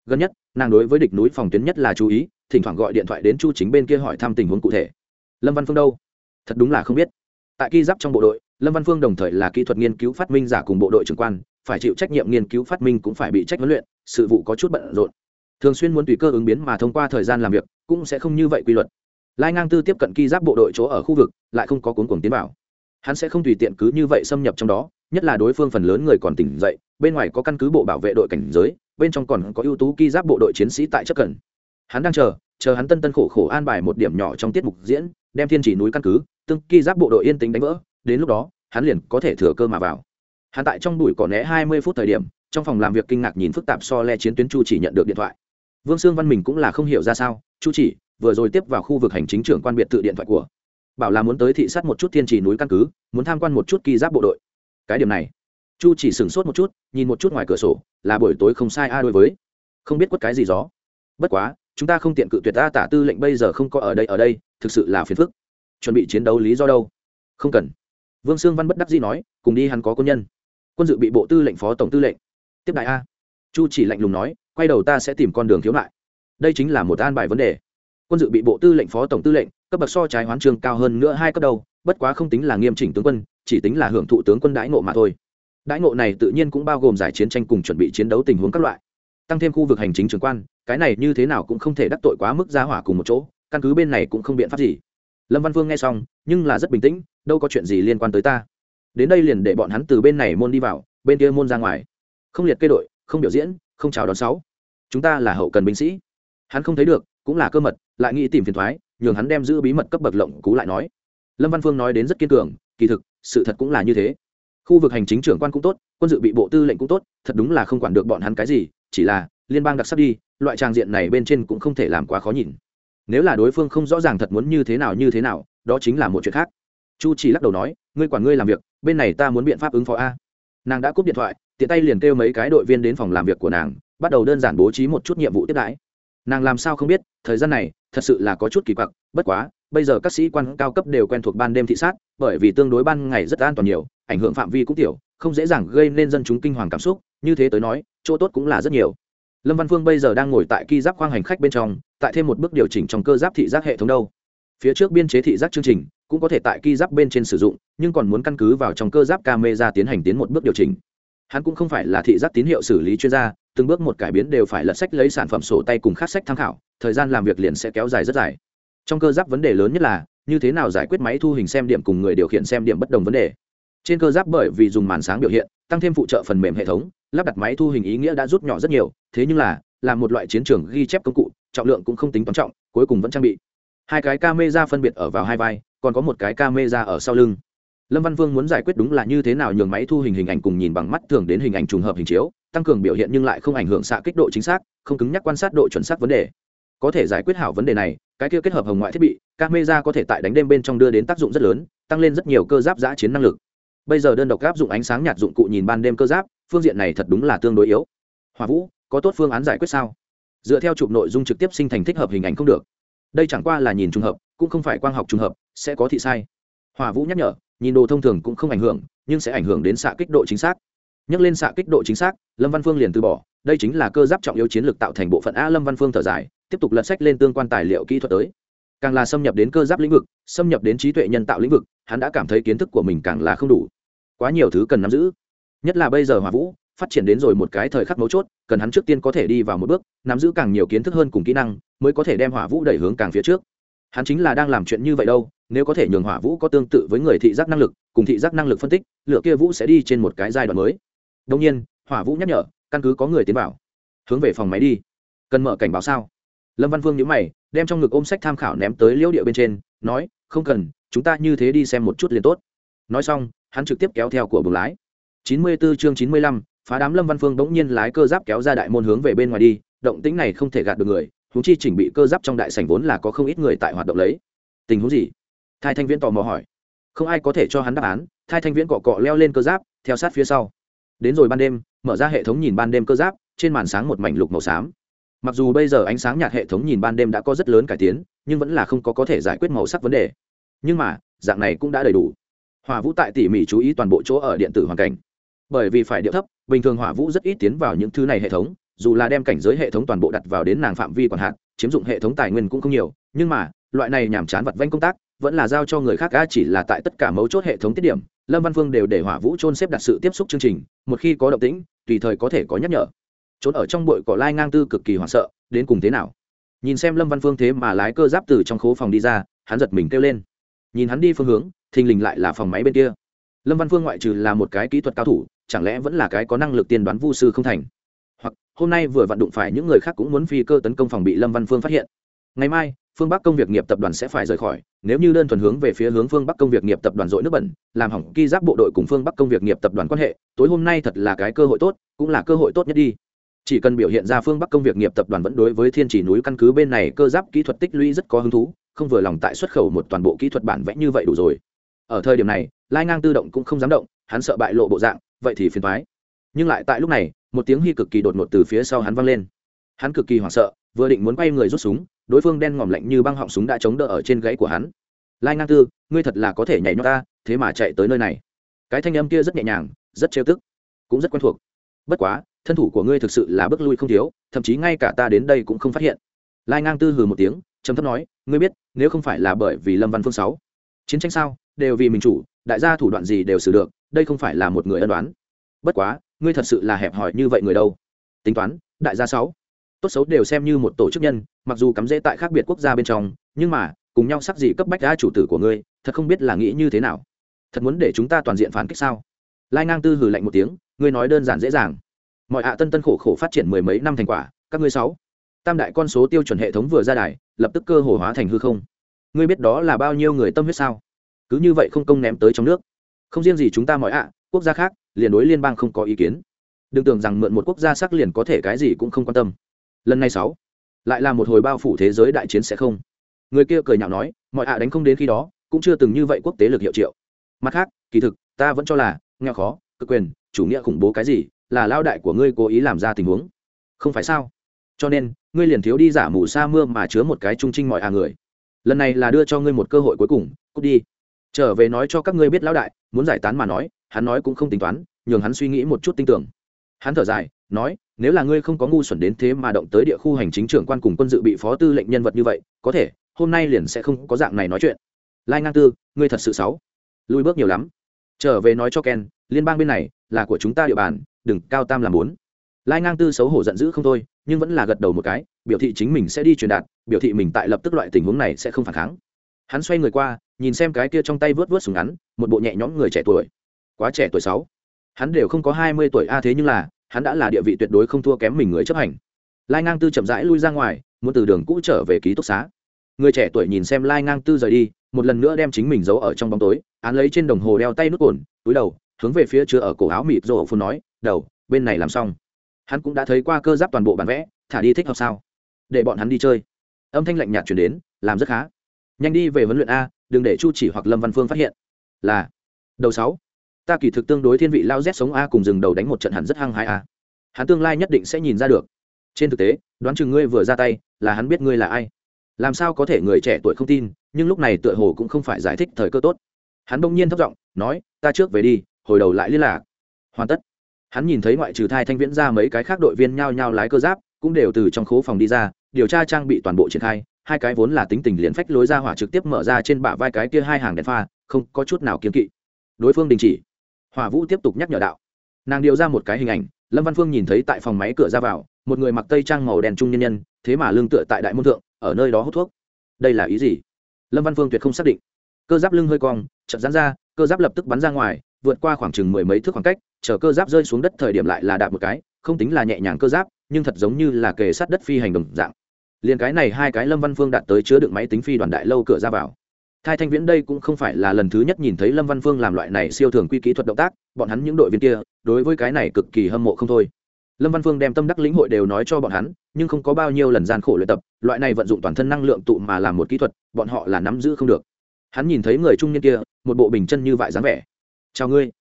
gần nhất, nàng đối với địch núi phòng tuyến nhất là chú ý, thỉnh thoảng gọi điện thoại đến chu chính bên kia hỏi thăm tình huống cụ thể. Lâm văn phương đâu? Thật đúng là không biết. Tại ki giáp trong bộ đội, lâm văn phương đồng thời là kỹ thuật nghiên cứu phát minh giả cùng bộ đội trưởng quan, phải chịu trách nhiệm nghiên cứu phát minh cũng phải bị trách huấn luyện, sự vụ có chút bận rộn. Thường xuyên muốn tùy cơ ứng biến mà thông qua thời gian làm việc, cũng sẽ không như vậy quy luật. Lai ngang tư tiếp cận ki giáp bộ đội chỗ ở khu vực, lại không có cuốn cuồng tiến bảo hắn sẽ không tùy tiện cứ như vậy xâm nhập trong đó, nhất là đối phương phần lớn người còn tỉnh dậy, bên ngoài có căn cứ bộ bảo vệ đội cảnh giới bên trong còn có ưu tú ki giáp bộ đội chiến sĩ tại chấp cần hắn đang chờ chờ hắn tân tân khổ khổ an bài một điểm nhỏ trong tiết mục diễn, đem thiên chỉ núi căn cứ, tương ki giáp bộ đội yên tĩnh đánh vỡ, đến lúc đó, hắn liền có thể thừa cơ mà vào. Hắn tại trong đùi cỏ né hai mươi phút thời điểm, trong phòng làm việc kinh ngạc nhìn phức tạp so le chiến tuyến chu chỉ nhận được điện thoại. Vương sương văn mình cũng là không hiểu ra sao, chu chỉ, vừa rồi tiếp vào khu vực hành chính trưởng quan biệt tự điện thoại của, bảo là muốn tới thị sát một chút thiên trì núi căn cứ, muốn tham quan một chút kỳ giáp bộ đội. Cái điểm này chu chỉ sửng sốt một chút, nhìn một chút ngoài cửa sổ, là buổi tối không sai a đối với. Không biết quất cái gì gió. Bất quá, chúng ta không tiện cự tuyệt ta tả tư lệnh bây giờ không có ở đây ở đây, thực sự là phiền phức. Chuẩn bị chiến đấu lý do đâu? Không cần. Vương sương văn bất đắc dĩ nói, cùng đi hắn có quân nhân. Quân dự bị bộ tư lệnh phó tổng tư lệnh. Tiếp đại a. Chu chỉ lạnh lùng nói, quay đầu ta sẽ tìm con đường thiếu lại đây chính là một an bài vấn đề. Quân dự bị bộ tư lệnh phó tổng tư lệnh, cấp bậc so trái hoán trường cao hơn nữa hai cấp đầu, bất quá không tính là nghiêm chỉnh tướng quân, chỉ tính là hưởng thụ tướng quân đãi ngộ mà thôi đãi ngộ này tự nhiên cũng bao gồm giải chiến tranh cùng chuẩn bị chiến đấu tình huống các loại. Tăng thêm khu vực hành chính trường quan, cái này như thế nào cũng không thể đắc tội quá mức giá hỏa cùng một chỗ, căn cứ bên này cũng không biện pháp gì. Lâm văn vương nghe xong, nhưng là rất bình tĩnh, đâu có chuyện gì liên quan tới ta. Đến đây liền để bọn hắn từ bên này môn đi vào, bên kia môn ra ngoài. Không liệt kê đội, không biểu diễn, không chào đón sáu. Chúng ta là hậu cần binh sĩ. Hắn không thấy được, cũng là cơ mật, lại nghĩ tìm phiền thoái, nhường hắn đem giữ bí mật cấp bậc lộng cú lại nói. Lâm văn phương nói đến rất kiên cường, kỳ thực, sự thật cũng là như thế khu vực hành chính trưởng quan cũng tốt, quân dự bị bộ tư lệnh cũng tốt, thật đúng là không quản được bọn hắn cái gì, chỉ là, liên bang đặc sắc đi, loại trang diện này bên trên cũng không thể làm quá khó nhìn. Nếu là đối phương không rõ ràng thật muốn như thế nào như thế nào, đó chính là một chuyện khác. Chu chỉ lắc đầu nói, ngươi quản ngươi làm việc, bên này ta muốn biện pháp ứng phó a. Nàng đã cúp điện thoại, tiện tay liền kêu mấy cái đội viên đến phòng làm việc của nàng, bắt đầu đơn giản bố trí một chút nhiệm vụ tiếp đãi. Nàng làm sao không biết, thời gian này, thật sự là có chút kỳ quặc, bất quá, bây giờ các sĩ quan cao cấp đều quen thuộc ban đêm thị sát, bởi vì tương đối ban ngày rất an toàn nhiều ảnh hưởng phạm vi cũng tiểu, không dễ dàng gây nên dân chúng kinh hoàng cảm xúc, như thế tới nói, chỗ tốt cũng là rất nhiều. Lâm văn phương bây giờ đang ngồi tại ki giáp khoang hành khách bên trong, tại thêm một bước điều chỉnh trong cơ giáp thị giác hệ thống đâu. Phía trước biên chế thị giác chương trình cũng có thể tại ki giáp bên trên sử dụng, nhưng còn muốn căn cứ vào trong cơ giáp camera tiến hành tiến một bước điều chỉnh. Hắn cũng không phải là thị giác tín hiệu xử lý chuyên gia, từng bước một cải biến đều phải lật sách lấy sản phẩm sổ tay cùng khát sách tham khảo, thời gian làm việc liền sẽ kéo dài rất dài. Trong cơ giáp vấn đề lớn nhất là, như thế nào giải quyết máy thu hình xem điểm cùng người điều khiển xem điểm bất đồng vấn đề trên cơ giáp bởi vì dùng màn sáng biểu hiện, tăng thêm phụ trợ phần mềm hệ thống, lắp đặt máy thu hình ý nghĩa đã rút nhỏ rất nhiều, thế nhưng là là một loại chiến trường ghi chép công cụ, trọng lượng cũng không tính toán trọng, cuối cùng vẫn trang bị. Hai cái camera phân biệt ở vào hai vai, còn có một cái camera ở sau lưng. Lâm văn vương muốn giải quyết đúng là như thế nào nhường máy thu hình hình ảnh cùng nhìn bằng mắt thường đến hình ảnh trùng hợp hình chiếu, tăng cường biểu hiện nhưng lại không ảnh hưởng xạ kích độ chính xác, không cứng nhắc quan sát độ chuẩn xác vấn đề. Có thể giải quyết hảo vấn đề này, cái kia kết hợp hồng ngoại thiết bị, camera có thể tại đánh đêm bên trong đưa đến tác dụng rất lớn, tăng lên rất nhiều cơ giáp giã chiến năng lực bây giờ đơn độc áp dụng ánh sáng nhạt dụng cụ nhìn ban đêm cơ giáp, phương diện này thật đúng là tương đối yếu. Hòa vũ, có tốt phương án giải quyết sao? Dựa theo chụp nội dung trực tiếp sinh thành thích hợp hình ảnh không được. Đây chẳng qua là nhìn trùng hợp, cũng không phải quang học trùng hợp, sẽ có thị sai. Hòa vũ nhắc nhở, nhìn đồ thông thường cũng không ảnh hưởng, nhưng sẽ ảnh hưởng đến xạ kích độ chính xác. Nhắc lên xạ kích độ chính xác, lâm văn phương liền từ bỏ. Đây chính là cơ giáp trọng yếu chiến lược tạo thành bộ phận a lâm văn phương thở dài, tiếp tục lật sách lên tương quan tài liệu kỹ thuật tới. Càng là xâm nhập đến cơ giáp lĩnh vực, xâm nhập đến trí tuệ nhân tạo lĩnh vực, hắn đã cảm thấy kiến thức của mình càng là không đủ quá nhiều thứ cần nắm giữ. Nhất là bây giờ hòa vũ phát triển đến rồi một cái thời khắc mấu chốt, cần hắn trước tiên có thể đi vào một bước, nắm giữ càng nhiều kiến thức hơn cùng kỹ năng, mới có thể đem hỏa vũ đẩy hướng càng phía trước. Hắn chính là đang làm chuyện như vậy đâu, nếu có thể nhường hỏa vũ có tương tự với người thị giác năng lực, cùng thị giác năng lực phân tích, lựa kia vũ sẽ đi trên một cái giai đoạn mới. Đông nhiên, hỏa vũ nhắc nhở, căn cứ có người tiến vào. Hướng về phòng máy đi. Cần mở cảnh báo sao? Lâm văn Vương nhữ mày, đem trong ngực ôm sách tham khảo ném tới liễu địa bên trên, nói, không cần, chúng ta như thế đi xem một chút liền tốt. Nói xong hắn trực tiếp kéo theo của buồng lái. Chín mươi 94 chương chín mươi lăm, phá đám lâm văn phương bỗng nhiên lái cơ giáp kéo ra đại môn hướng về bên ngoài đi động tĩnh này không thể gạt được người huống chi chỉnh bị cơ giáp trong đại sảnh vốn là có không ít người tại hoạt động lấy. Tình huống gì? Thai thanh viễn tò mò hỏi. Không ai có thể cho hắn đáp án thai thanh viễn cọ cọ leo lên cơ giáp theo sát phía sau. Đến rồi ban đêm mở ra hệ thống nhìn ban đêm cơ giáp trên màn sáng một mảnh lục màu xám. Mặc dù bây giờ ánh sáng nhạt hệ thống nhìn ban đêm đã có rất lớn cải tiến nhưng vẫn là không có có thể giải quyết màu sắc vấn đề. Nhưng mà dạng này cũng đã đầy đủ hỏa vũ tại tỉ mỉ chú ý toàn bộ chỗ ở điện tử hoàn cảnh. Bởi vì phải điệu thấp, bình thường hỏa vũ rất ít tiến vào những thứ này hệ thống, dù là đem cảnh giới hệ thống toàn bộ đặt vào đến nàng phạm vi còn hạn, chiếm dụng hệ thống tài nguyên cũng không nhiều, nhưng mà, loại này nhàm chán vật vanh công tác, vẫn là giao cho người khác ga chỉ là tại tất cả mấu chốt hệ thống tiết điểm, lâm văn phương đều để hỏa vũ trôn xếp đặt sự tiếp xúc chương trình, một khi có động tĩnh, tùy thời có thể có nhắc nhở. Trốn ở trong bụi cỏ lai ngang tư cực kỳ hoảng sợ, đến cùng thế nào? Nhìn xem lâm văn phương thế mà lái cơ giáp từ trong khố phòng đi ra, hắn giật mình kêu lên nhìn hắn đi phương hướng, thình lình lại là phòng máy bên kia. Lâm văn phương ngoại trừ là một cái kỹ thuật cao thủ, chẳng lẽ vẫn là cái có năng lực tiên đoán vu sư không thành? Hoặc, hôm nay vừa vặn đụng phải những người khác cũng muốn phi cơ tấn công phòng bị lâm văn phương phát hiện. Ngày mai, phương bắc công việc nghiệp tập đoàn sẽ phải rời khỏi, nếu như đơn thuần hướng về phía hướng phương bắc công việc nghiệp tập đoàn dội nước bẩn, làm hỏng ghi giác bộ đội cùng phương bắc công việc nghiệp tập đoàn quan hệ, tối hôm nay thật là cái cơ hội tốt, cũng là cơ hội tốt nhất đi. Chỉ cần biểu hiện ra phương bắc công việc nghiệp tập đoàn vẫn đối với thiên chỉ núi căn cứ bên này cơ giáp kỹ thuật tích lũy rất có hứng thú không vừa lòng tại xuất khẩu một toàn bộ kỹ thuật bản vẽ như vậy đủ rồi. Ở thời điểm này, lai ngang tự động cũng không dám động, hắn sợ bại lộ bộ dạng, vậy thì phiền thoái nhưng lại tại lúc này, một tiếng hy cực kỳ đột ngột từ phía sau hắn vang lên. Hắn cực kỳ hoảng sợ, vừa định muốn quay người rút súng, đối phương đen ngòm lạnh như băng họng súng đã chống đỡ ở trên gáy của hắn. Lai ngang tư, ngươi thật là có thể nhảy nhót ta, thế mà chạy tới nơi này. Cái thanh âm kia rất nhẹ nhàng, rất trêu tức, cũng rất quen thuộc. Bất quá, thân thủ của ngươi thực sự là bước lui không thiếu, thậm chí ngay cả ta đến đây cũng không phát hiện. Lai ngang tư hừ một tiếng trầm thấp nói, ngươi biết, nếu không phải là bởi vì lâm văn phương sáu, chiến tranh sao, đều vì mình chủ, đại gia thủ đoạn gì đều xử được, đây không phải là một người ân đoán. Bất quá, ngươi thật sự là hẹp hòi như vậy người đâu. Tính toán, đại gia sáu, tốt xấu đều xem như một tổ chức nhân, mặc dù cắm rễ tại khác biệt quốc gia bên trong, nhưng mà, cùng nhau sắc gì cấp bách ra chủ tử của ngươi, thật không biết là nghĩ như thế nào. Thật muốn để chúng ta toàn diện phản kích sao? Lai ngang tư hừ lạnh một tiếng, ngươi nói đơn giản dễ dàng. Mọi ạ tân tân khổ khổ phát triển mười mấy năm thành quả, các ngươi sáu tam đại con số tiêu chuẩn hệ thống vừa ra đài, lập tức cơ hồ hóa thành hư không. Ngươi biết đó là bao nhiêu người tâm huyết sao? Cứ như vậy không công ném tới trong nước. Không riêng gì chúng ta mọi ạ, quốc gia khác, liền đối liên bang không có ý kiến. Đừng tưởng rằng mượn một quốc gia sắc liền có thể cái gì cũng không quan tâm. Lần này sáu, lại là một hồi bao phủ thế giới đại chiến sẽ không. Người kia cười nhạo nói, mọi ạ đánh không đến khi đó, cũng chưa từng như vậy quốc tế lực hiệu triệu. Mặt khác, kỳ thực, ta vẫn cho là, nghèo khó, cực quyền, chủ nghĩa khủng bố cái gì, là lao đại của ngươi cố ý làm ra tình huống. Không phải sao? Cho nên ngươi liền thiếu đi giả mù sa mưa mà chứa một cái trung trinh mọi à người. Lần này là đưa cho ngươi một cơ hội cuối cùng, cút đi. Trở về nói cho các ngươi biết lão đại, muốn giải tán mà nói, hắn nói cũng không tính toán, nhường hắn suy nghĩ một chút tin tưởng. Hắn thở dài, nói, nếu là ngươi không có ngu xuẩn đến thế mà động tới địa khu hành chính trưởng quan cùng quân dự bị phó tư lệnh nhân vật như vậy, có thể, hôm nay liền sẽ không có dạng này nói chuyện. Lai ngang tư, ngươi thật sự xấu. Lùi bước nhiều lắm. Trở về nói cho ken, liên bang bên này là của chúng ta địa bàn, đừng cao tam làm bốn. Lai ngang tư xấu hổ giận dữ không thôi nhưng vẫn là gật đầu một cái, biểu thị chính mình sẽ đi truyền đạt, biểu thị mình tại lập tức loại tình huống này sẽ không phản kháng. Hắn xoay người qua, nhìn xem cái kia trong tay vớt vớt súng ngắn, một bộ nhẹ nhõm người trẻ tuổi. Quá trẻ tuổi sáu. Hắn đều không có hai mươi tuổi, a, thế nhưng là, hắn đã là địa vị tuyệt đối không thua kém mình người chấp hành. Lai ngang tư chậm rãi lui ra ngoài, muốn từ đường cũ trở về ký túc xá. Người trẻ tuổi nhìn xem lai ngang tư rời đi, một lần nữa đem chính mình giấu ở trong bóng tối, án lấy trên đồng hồ đeo tay nút cồn, túi đầu, hướng về phía chứa ở cổ áo mịt rổ phun nói, đầu, bên này làm xong hắn cũng đã thấy qua cơ giáp toàn bộ bản vẽ, thả đi thích hợp sao? Để bọn hắn đi chơi. Âm thanh lạnh nhạt chuyển đến, làm rất khá. Nhanh đi về huấn luyện a, đừng để chu chỉ hoặc lâm văn phương phát hiện. Là. Đầu sáu. Ta kỳ thực tương đối thiên vị lao z sống a cùng dừng đầu đánh một trận hẳn rất hăng hái a. Hắn tương lai nhất định sẽ nhìn ra được. Trên thực tế, đoán chừng ngươi vừa ra tay, là hắn biết ngươi là ai. Làm sao có thể người trẻ tuổi không tin, nhưng lúc này tựa hồ cũng không phải giải thích thời cơ tốt. Hắn bỗng nhiên thất giọng, nói, ta trước về đi, hồi đầu lại liên lạc. Hoàn tất hắn nhìn thấy ngoại trừ thai thanh viễn ra mấy cái khác đội viên nhao nhao lái cơ giáp, cũng đều từ trong khố phòng đi ra, điều tra trang bị toàn bộ triển khai, hai cái vốn là tính tình liền phách lối ra hỏa trực tiếp mở ra trên bả vai cái kia hai hàng đèn pha, không có chút nào kiếm kỵ. Đối phương đình chỉ. Hỏa vũ tiếp tục nhắc nhở đạo. Nàng điều ra một cái hình ảnh, lâm văn phương nhìn thấy tại phòng máy cửa ra vào, một người mặc tây trang màu đen trung nhân nhân, thế mà lương tựa tại đại môn thượng, ở nơi đó hút thuốc. Đây là ý gì? Lâm văn phương tuyệt không xác định. Cơ giáp lưng hơi cong chậm rán ra, cơ giáp lập tức bắn ra ngoài vượt qua khoảng chừng mười mấy thước khoảng cách, chờ cơ giáp rơi xuống đất thời điểm lại là đạp một cái, không tính là nhẹ nhàng cơ giáp, nhưng thật giống như là kề sát đất phi hành đồng dạng. Liền cái này hai cái lâm văn phương đạt tới chứa đựng máy tính phi đoàn đại lâu cửa ra vào. Thai thanh viễn đây cũng không phải là lần thứ nhất nhìn thấy lâm văn phương làm loại này siêu thường quy kỹ thuật động tác, bọn hắn những đội viên kia, đối với cái này cực kỳ hâm mộ không thôi. Lâm văn phương đem tâm đắc lĩnh hội đều nói cho bọn hắn, nhưng không có bao nhiêu lần gian khổ luyện tập, loại này vận dụng toàn thân năng lượng tụ mà làm một kỹ thuật, bọn họ là nắm giữ không được. Hắn nhìn thấy người trung niên kia, một bộ bình chân như vại dáng vẻ chào ngươi.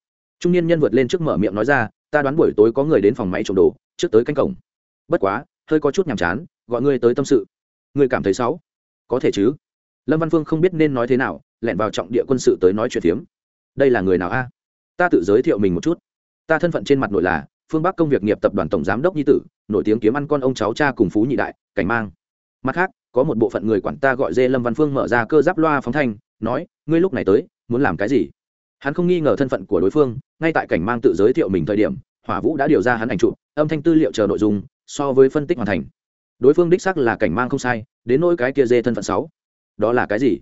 Trung niên nhân vượt lên trước mở miệng nói ra, ta đoán buổi tối có người đến phòng máy trộm đồ, trước tới cánh cổng. Bất quá, hơi có chút nhàm chán, gọi ngươi tới tâm sự. Ngươi cảm thấy xấu? Có thể chứ. Lâm văn phương không biết nên nói thế nào lẹn vào trọng địa quân sự tới nói chuyện phiếm. Đây là người nào a? Ta tự giới thiệu mình một chút. Ta thân phận trên mặt nội là phương bắc công việc nghiệp tập đoàn tổng giám đốc nhi tử, nổi tiếng kiếm ăn con ông cháu cha cùng phú nhị đại, cảnh mang. Mặt khác, có một bộ phận người quản ta gọi dê lâm văn phương mở ra cơ giáp loa phóng thanh, nói, ngươi lúc này tới, muốn làm cái gì? Hắn không nghi ngờ thân phận của đối phương, ngay tại cảnh mang tự giới thiệu mình thời điểm, hỏa vũ đã điều ra hắn ảnh chụp, âm thanh tư liệu chờ nội dung, so với phân tích hoàn thành. Đối phương đích sắc là cảnh mang không sai, đến nỗi cái kia dê thân phận sáu. Đó là cái gì?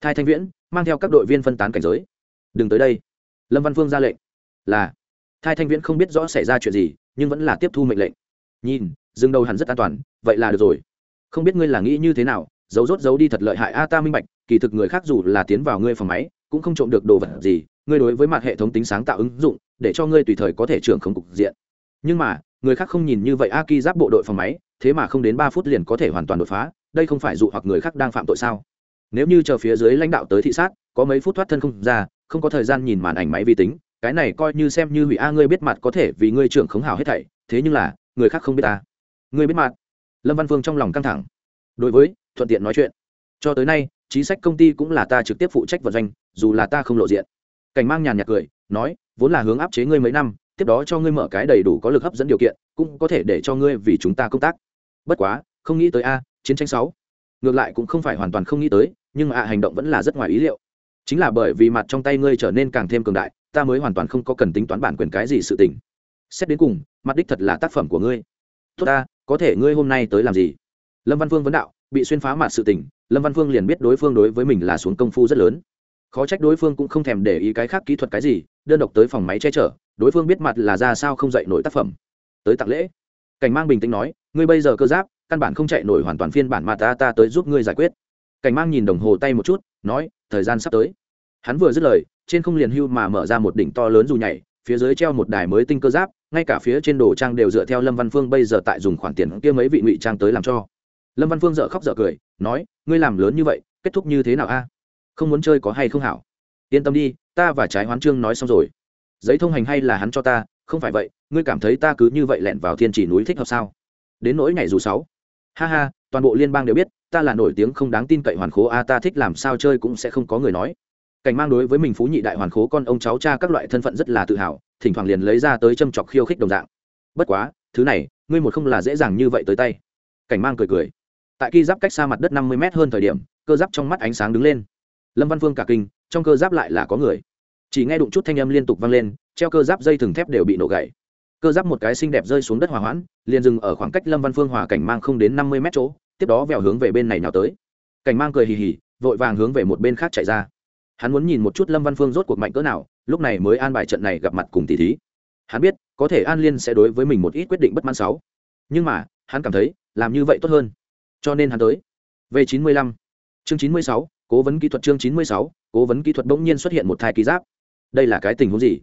Thai thanh viễn, mang theo các đội viên phân tán cảnh giới. Đừng tới đây. Lâm văn phương ra lệnh. Là. Thai thanh viễn không biết rõ xảy ra chuyện gì, nhưng vẫn là tiếp thu mệnh lệnh. Nhìn, dừng đầu hẳn rất an toàn, vậy là được rồi. Không biết ngươi là nghĩ như thế nào, giấu rốt giấu đi thật lợi hại a ta minh bạch, kỳ thực người khác dù là tiến vào ngươi phòng máy, cũng không trộm được đồ vật gì ngươi đối với mặt hệ thống tính sáng tạo ứng dụng, để cho ngươi tùy thời có thể trưởng không cục diện. Nhưng mà, người khác không nhìn như vậy a ki giáp bộ đội phòng máy, thế mà không đến ba phút liền có thể hoàn toàn đột phá, đây không phải dụ hoặc người khác đang phạm tội sao? Nếu như chờ phía dưới lãnh đạo tới thị sát, có mấy phút thoát thân không ra, không có thời gian nhìn màn ảnh máy vi tính, cái này coi như xem như hủy a ngươi biết mặt có thể vì ngươi trưởng khống hào hết thảy, thế nhưng là, người khác không biết ta. Ngươi biết mặt. Lâm văn phương trong lòng căng thẳng. Đối với, thuận tiện nói chuyện. Cho tới nay, chính sách công ty cũng là ta trực tiếp phụ trách vận doanh, dù là ta không lộ diện cảnh mang nhàn nhạt cười, nói, vốn là hướng áp chế ngươi mấy năm, tiếp đó cho ngươi mở cái đầy đủ có lực hấp dẫn điều kiện, cũng có thể để cho ngươi vì chúng ta công tác. Bất quá, không nghĩ tới a, chiến tranh sáu. Ngược lại cũng không phải hoàn toàn không nghĩ tới, nhưng mà hành động vẫn là rất ngoài ý liệu. Chính là bởi vì mặt trong tay ngươi trở nên càng thêm cường đại, ta mới hoàn toàn không có cần tính toán bản quyền cái gì sự tình. Xét đến cùng, mặt đích thật là tác phẩm của ngươi. Tốt ta, có thể ngươi hôm nay tới làm gì? Lâm văn Vương vấn đạo, bị xuyên phá mặt sự tình, lâm văn Vương liền biết đối phương đối với mình là xuống công phu rất lớn khó trách đối phương cũng không thèm để ý cái khác kỹ thuật cái gì, đơn độc tới phòng máy che chở, đối phương biết mặt là ra sao không dạy nổi tác phẩm. Tới tặng lễ. Cảnh mang bình tĩnh nói, ngươi bây giờ cơ giáp, căn bản không chạy nổi hoàn toàn phiên bản mà ta ta tới giúp ngươi giải quyết. Cảnh mang nhìn đồng hồ tay một chút, nói, thời gian sắp tới. Hắn vừa dứt lời, trên không liền hưu mà mở ra một đỉnh to lớn dù nhảy, phía dưới treo một đài mới tinh cơ giáp, ngay cả phía trên đồ trang đều dựa theo lâm văn phương bây giờ tại dùng khoản tiền kia mấy vị ngụy trang tới làm cho. Lâm văn phương dợ khóc dợ cười, nói, ngươi làm lớn như vậy, kết thúc như thế nào a? Không muốn chơi có hay không hảo? Yên tâm đi, ta và trái hoán trương nói xong rồi. Giấy thông hành hay là hắn cho ta, không phải vậy, ngươi cảm thấy ta cứ như vậy lẹn vào thiên chỉ núi thích hợp sao? Đến nỗi ngày dù sáu. Ha ha, toàn bộ liên bang đều biết, ta là nổi tiếng không đáng tin cậy hoàn khố a, ta thích làm sao chơi cũng sẽ không có người nói. Cảnh mang đối với mình phú nhị đại hoàn khố con ông cháu cha các loại thân phận rất là tự hào, thỉnh thoảng liền lấy ra tới châm chọc khiêu khích đồng dạng. Bất quá, thứ này, ngươi một không là dễ dàng như vậy tới tay. Cảnh mang cười cười. Tại khi giáp cách xa mặt đất năm mươi m hơn thời điểm, cơ giáp trong mắt ánh sáng đứng lên lâm văn phương cả kinh, trong cơ giáp lại là có người. Chỉ nghe đụng chút thanh âm liên tục vang lên, treo cơ giáp dây thừng thép đều bị nổ gãy. Cơ giáp một cái xinh đẹp rơi xuống đất hòa hoãn, liền dừng ở khoảng cách lâm văn phương hòa cảnh mang không đến năm mươi mét chỗ, tiếp đó vèo hướng về bên này nào tới. Cảnh mang cười hì hì, vội vàng hướng về một bên khác chạy ra. Hắn muốn nhìn một chút lâm văn phương rốt cuộc mạnh cỡ nào, lúc này mới an bài trận này gặp mặt cùng tỷ thí. Hắn biết, có thể an liên sẽ đối với mình một ít quyết định bất mãn sáu. Nhưng mà, hắn cảm thấy, làm như vậy tốt hơn. Cho nên hắn tới. V chín mươi lăm. Chương chín mươi sáu cố vấn kỹ thuật chương chín mươi sáu, cố vấn kỹ thuật bỗng nhiên xuất hiện một thai ký giáp. Đây là cái tình huống gì?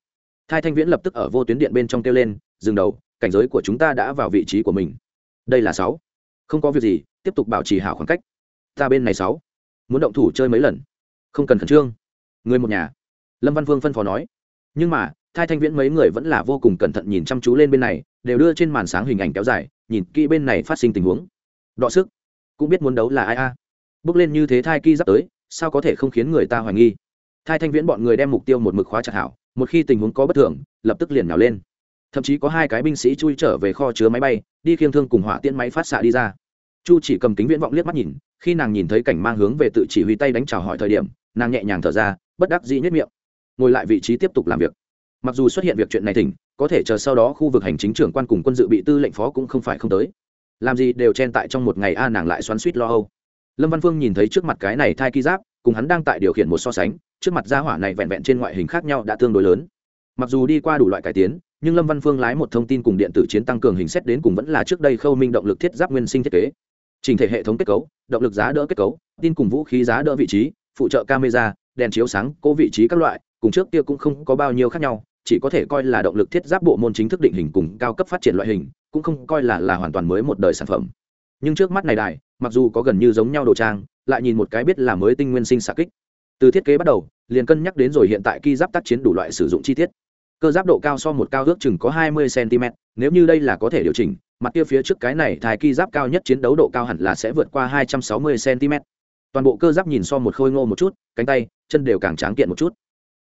Thai thanh viễn lập tức ở vô tuyến điện bên trong kêu lên, dừng đầu, cảnh giới của chúng ta đã vào vị trí của mình. Đây là sáu. Không có việc gì, tiếp tục bảo trì hảo khoảng cách. Ta bên này sáu. Muốn động thủ chơi mấy lần? Không cần khẩn trương. Người một nhà. Lâm văn Vương phân phó nói. Nhưng mà, thai thanh viễn mấy người vẫn là vô cùng cẩn thận nhìn chăm chú lên bên này, đều đưa trên màn sáng hình ảnh kéo dài, nhìn kỹ bên này phát sinh tình huống. Đọ sức. Cũng biết muốn đấu là ai a. Bước lên như thế thai ki giáp tới sao có thể không khiến người ta hoài nghi? Thai thanh viễn bọn người đem mục tiêu một mực khóa chặt hảo, một khi tình huống có bất thường, lập tức liền nào lên. Thậm chí có hai cái binh sĩ chui trở về kho chứa máy bay, đi khiêng thương cùng hỏa tiễn máy phát xạ đi ra. Chu chỉ cầm kính viễn vọng liếc mắt nhìn, khi nàng nhìn thấy cảnh mang hướng về tự chỉ huy tay đánh chào hỏi thời điểm, nàng nhẹ nhàng thở ra, bất đắc dĩ nhất miệng. Ngồi lại vị trí tiếp tục làm việc. Mặc dù xuất hiện việc chuyện này thỉnh, có thể chờ sau đó khu vực hành chính trưởng quan cùng quân dự bị tư lệnh phó cũng không phải không tới. Làm gì đều chen tại trong một ngày a, nàng lại xoắn suýt lo âu lâm văn phương nhìn thấy trước mặt cái này thai ki giáp, cùng hắn đang tại điều khiển một so sánh, trước mặt gia hỏa này vẹn vẹn trên ngoại hình khác nhau đã tương đối lớn. Mặc dù đi qua đủ loại cải tiến, nhưng lâm văn phương lái một thông tin cùng điện tử chiến tăng cường hình xét đến cùng vẫn là trước đây khâu minh động lực thiết giáp nguyên sinh thiết kế. Trình thể hệ thống kết cấu, động lực giá đỡ kết cấu, tin cùng vũ khí giá đỡ vị trí, phụ trợ camera, đèn chiếu sáng, cố vị trí các loại, cùng trước kia cũng không có bao nhiêu khác nhau, chỉ có thể coi là động lực thiết giáp bộ môn chính thức định hình cùng cao cấp phát triển loại hình, cũng không coi là là hoàn toàn mới một đời sản phẩm. Nhưng trước mắt này đài mặc dù có gần như giống nhau đồ trang, lại nhìn một cái biết là mới tinh nguyên sinh xạ kích. Từ thiết kế bắt đầu, liền cân nhắc đến rồi hiện tại khi giáp tác chiến đủ loại sử dụng chi tiết. Cơ giáp độ cao so một cao ước chừng có 20 cm nếu như đây là có thể điều chỉnh, mặt kia phía trước cái này thai ki giáp cao nhất chiến đấu độ cao hẳn là sẽ vượt qua 260 cm toàn bộ cơ giáp nhìn so một khôi ngô một chút, cánh tay, chân đều càng tráng kiện một chút.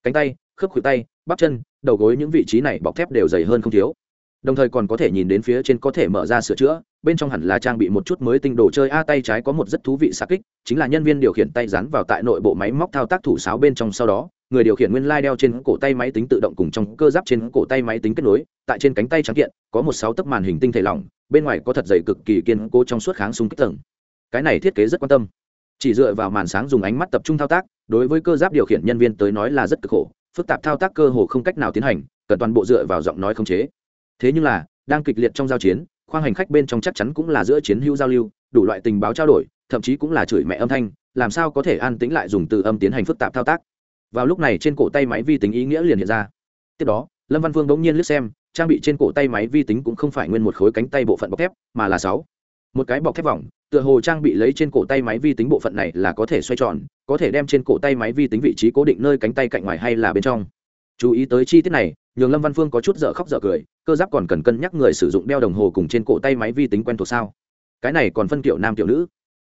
Cánh tay, khớp khuỷu tay, bắp chân, đầu gối những vị trí này bọc thép đều dày hơn không thiếu. Đồng thời còn có thể nhìn đến phía trên có thể mở ra sửa chữa bên trong hẳn là trang bị một chút mới tinh đồ chơi. A, tay trái có một rất thú vị xa kích, chính là nhân viên điều khiển tay dán vào tại nội bộ máy móc thao tác thủ sáo bên trong. Sau đó, người điều khiển nguyên lai đeo trên cổ tay máy tính tự động cùng trong cơ giáp trên cổ tay máy tính kết nối, tại trên cánh tay trắng kiện, có một sáu tấc màn hình tinh thể lỏng, bên ngoài có thật dày cực kỳ kiên cố trong suốt kháng súng kích tầng. Cái này thiết kế rất quan tâm. Chỉ dựa vào màn sáng dùng ánh mắt tập trung thao tác, đối với cơ giáp điều khiển nhân viên tới nói là rất cực khổ, phức tạp thao tác cơ hồ không cách nào tiến hành, cần toàn bộ dựa vào giọng nói không chế. Thế nhưng là, đang kịch liệt trong giao chiến khoang hành khách bên trong chắc chắn cũng là giữa chiến hữu giao lưu, đủ loại tình báo trao đổi, thậm chí cũng là chửi mẹ âm thanh, làm sao có thể an tĩnh lại dùng từ âm tiến hành phức tạp thao tác. Vào lúc này trên cổ tay máy vi tính ý nghĩa liền hiện ra. Tiếp đó, lâm văn vương đống nhiên liếc xem, trang bị trên cổ tay máy vi tính cũng không phải nguyên một khối cánh tay bộ phận bọc thép, mà là sáu. Một cái bọc thép vòng, tựa hồ trang bị lấy trên cổ tay máy vi tính bộ phận này là có thể xoay tròn, có thể đem trên cổ tay máy vi tính vị trí cố định nơi cánh tay cạnh ngoài hay là bên trong. Chú ý tới chi tiết này, nhường lâm văn phương có chút dở khóc dở cười cơ giáp còn cần cân nhắc người sử dụng đeo đồng hồ cùng trên cổ tay máy vi tính quen thuộc sao? Cái này còn phân kiểu nam kiểu nữ.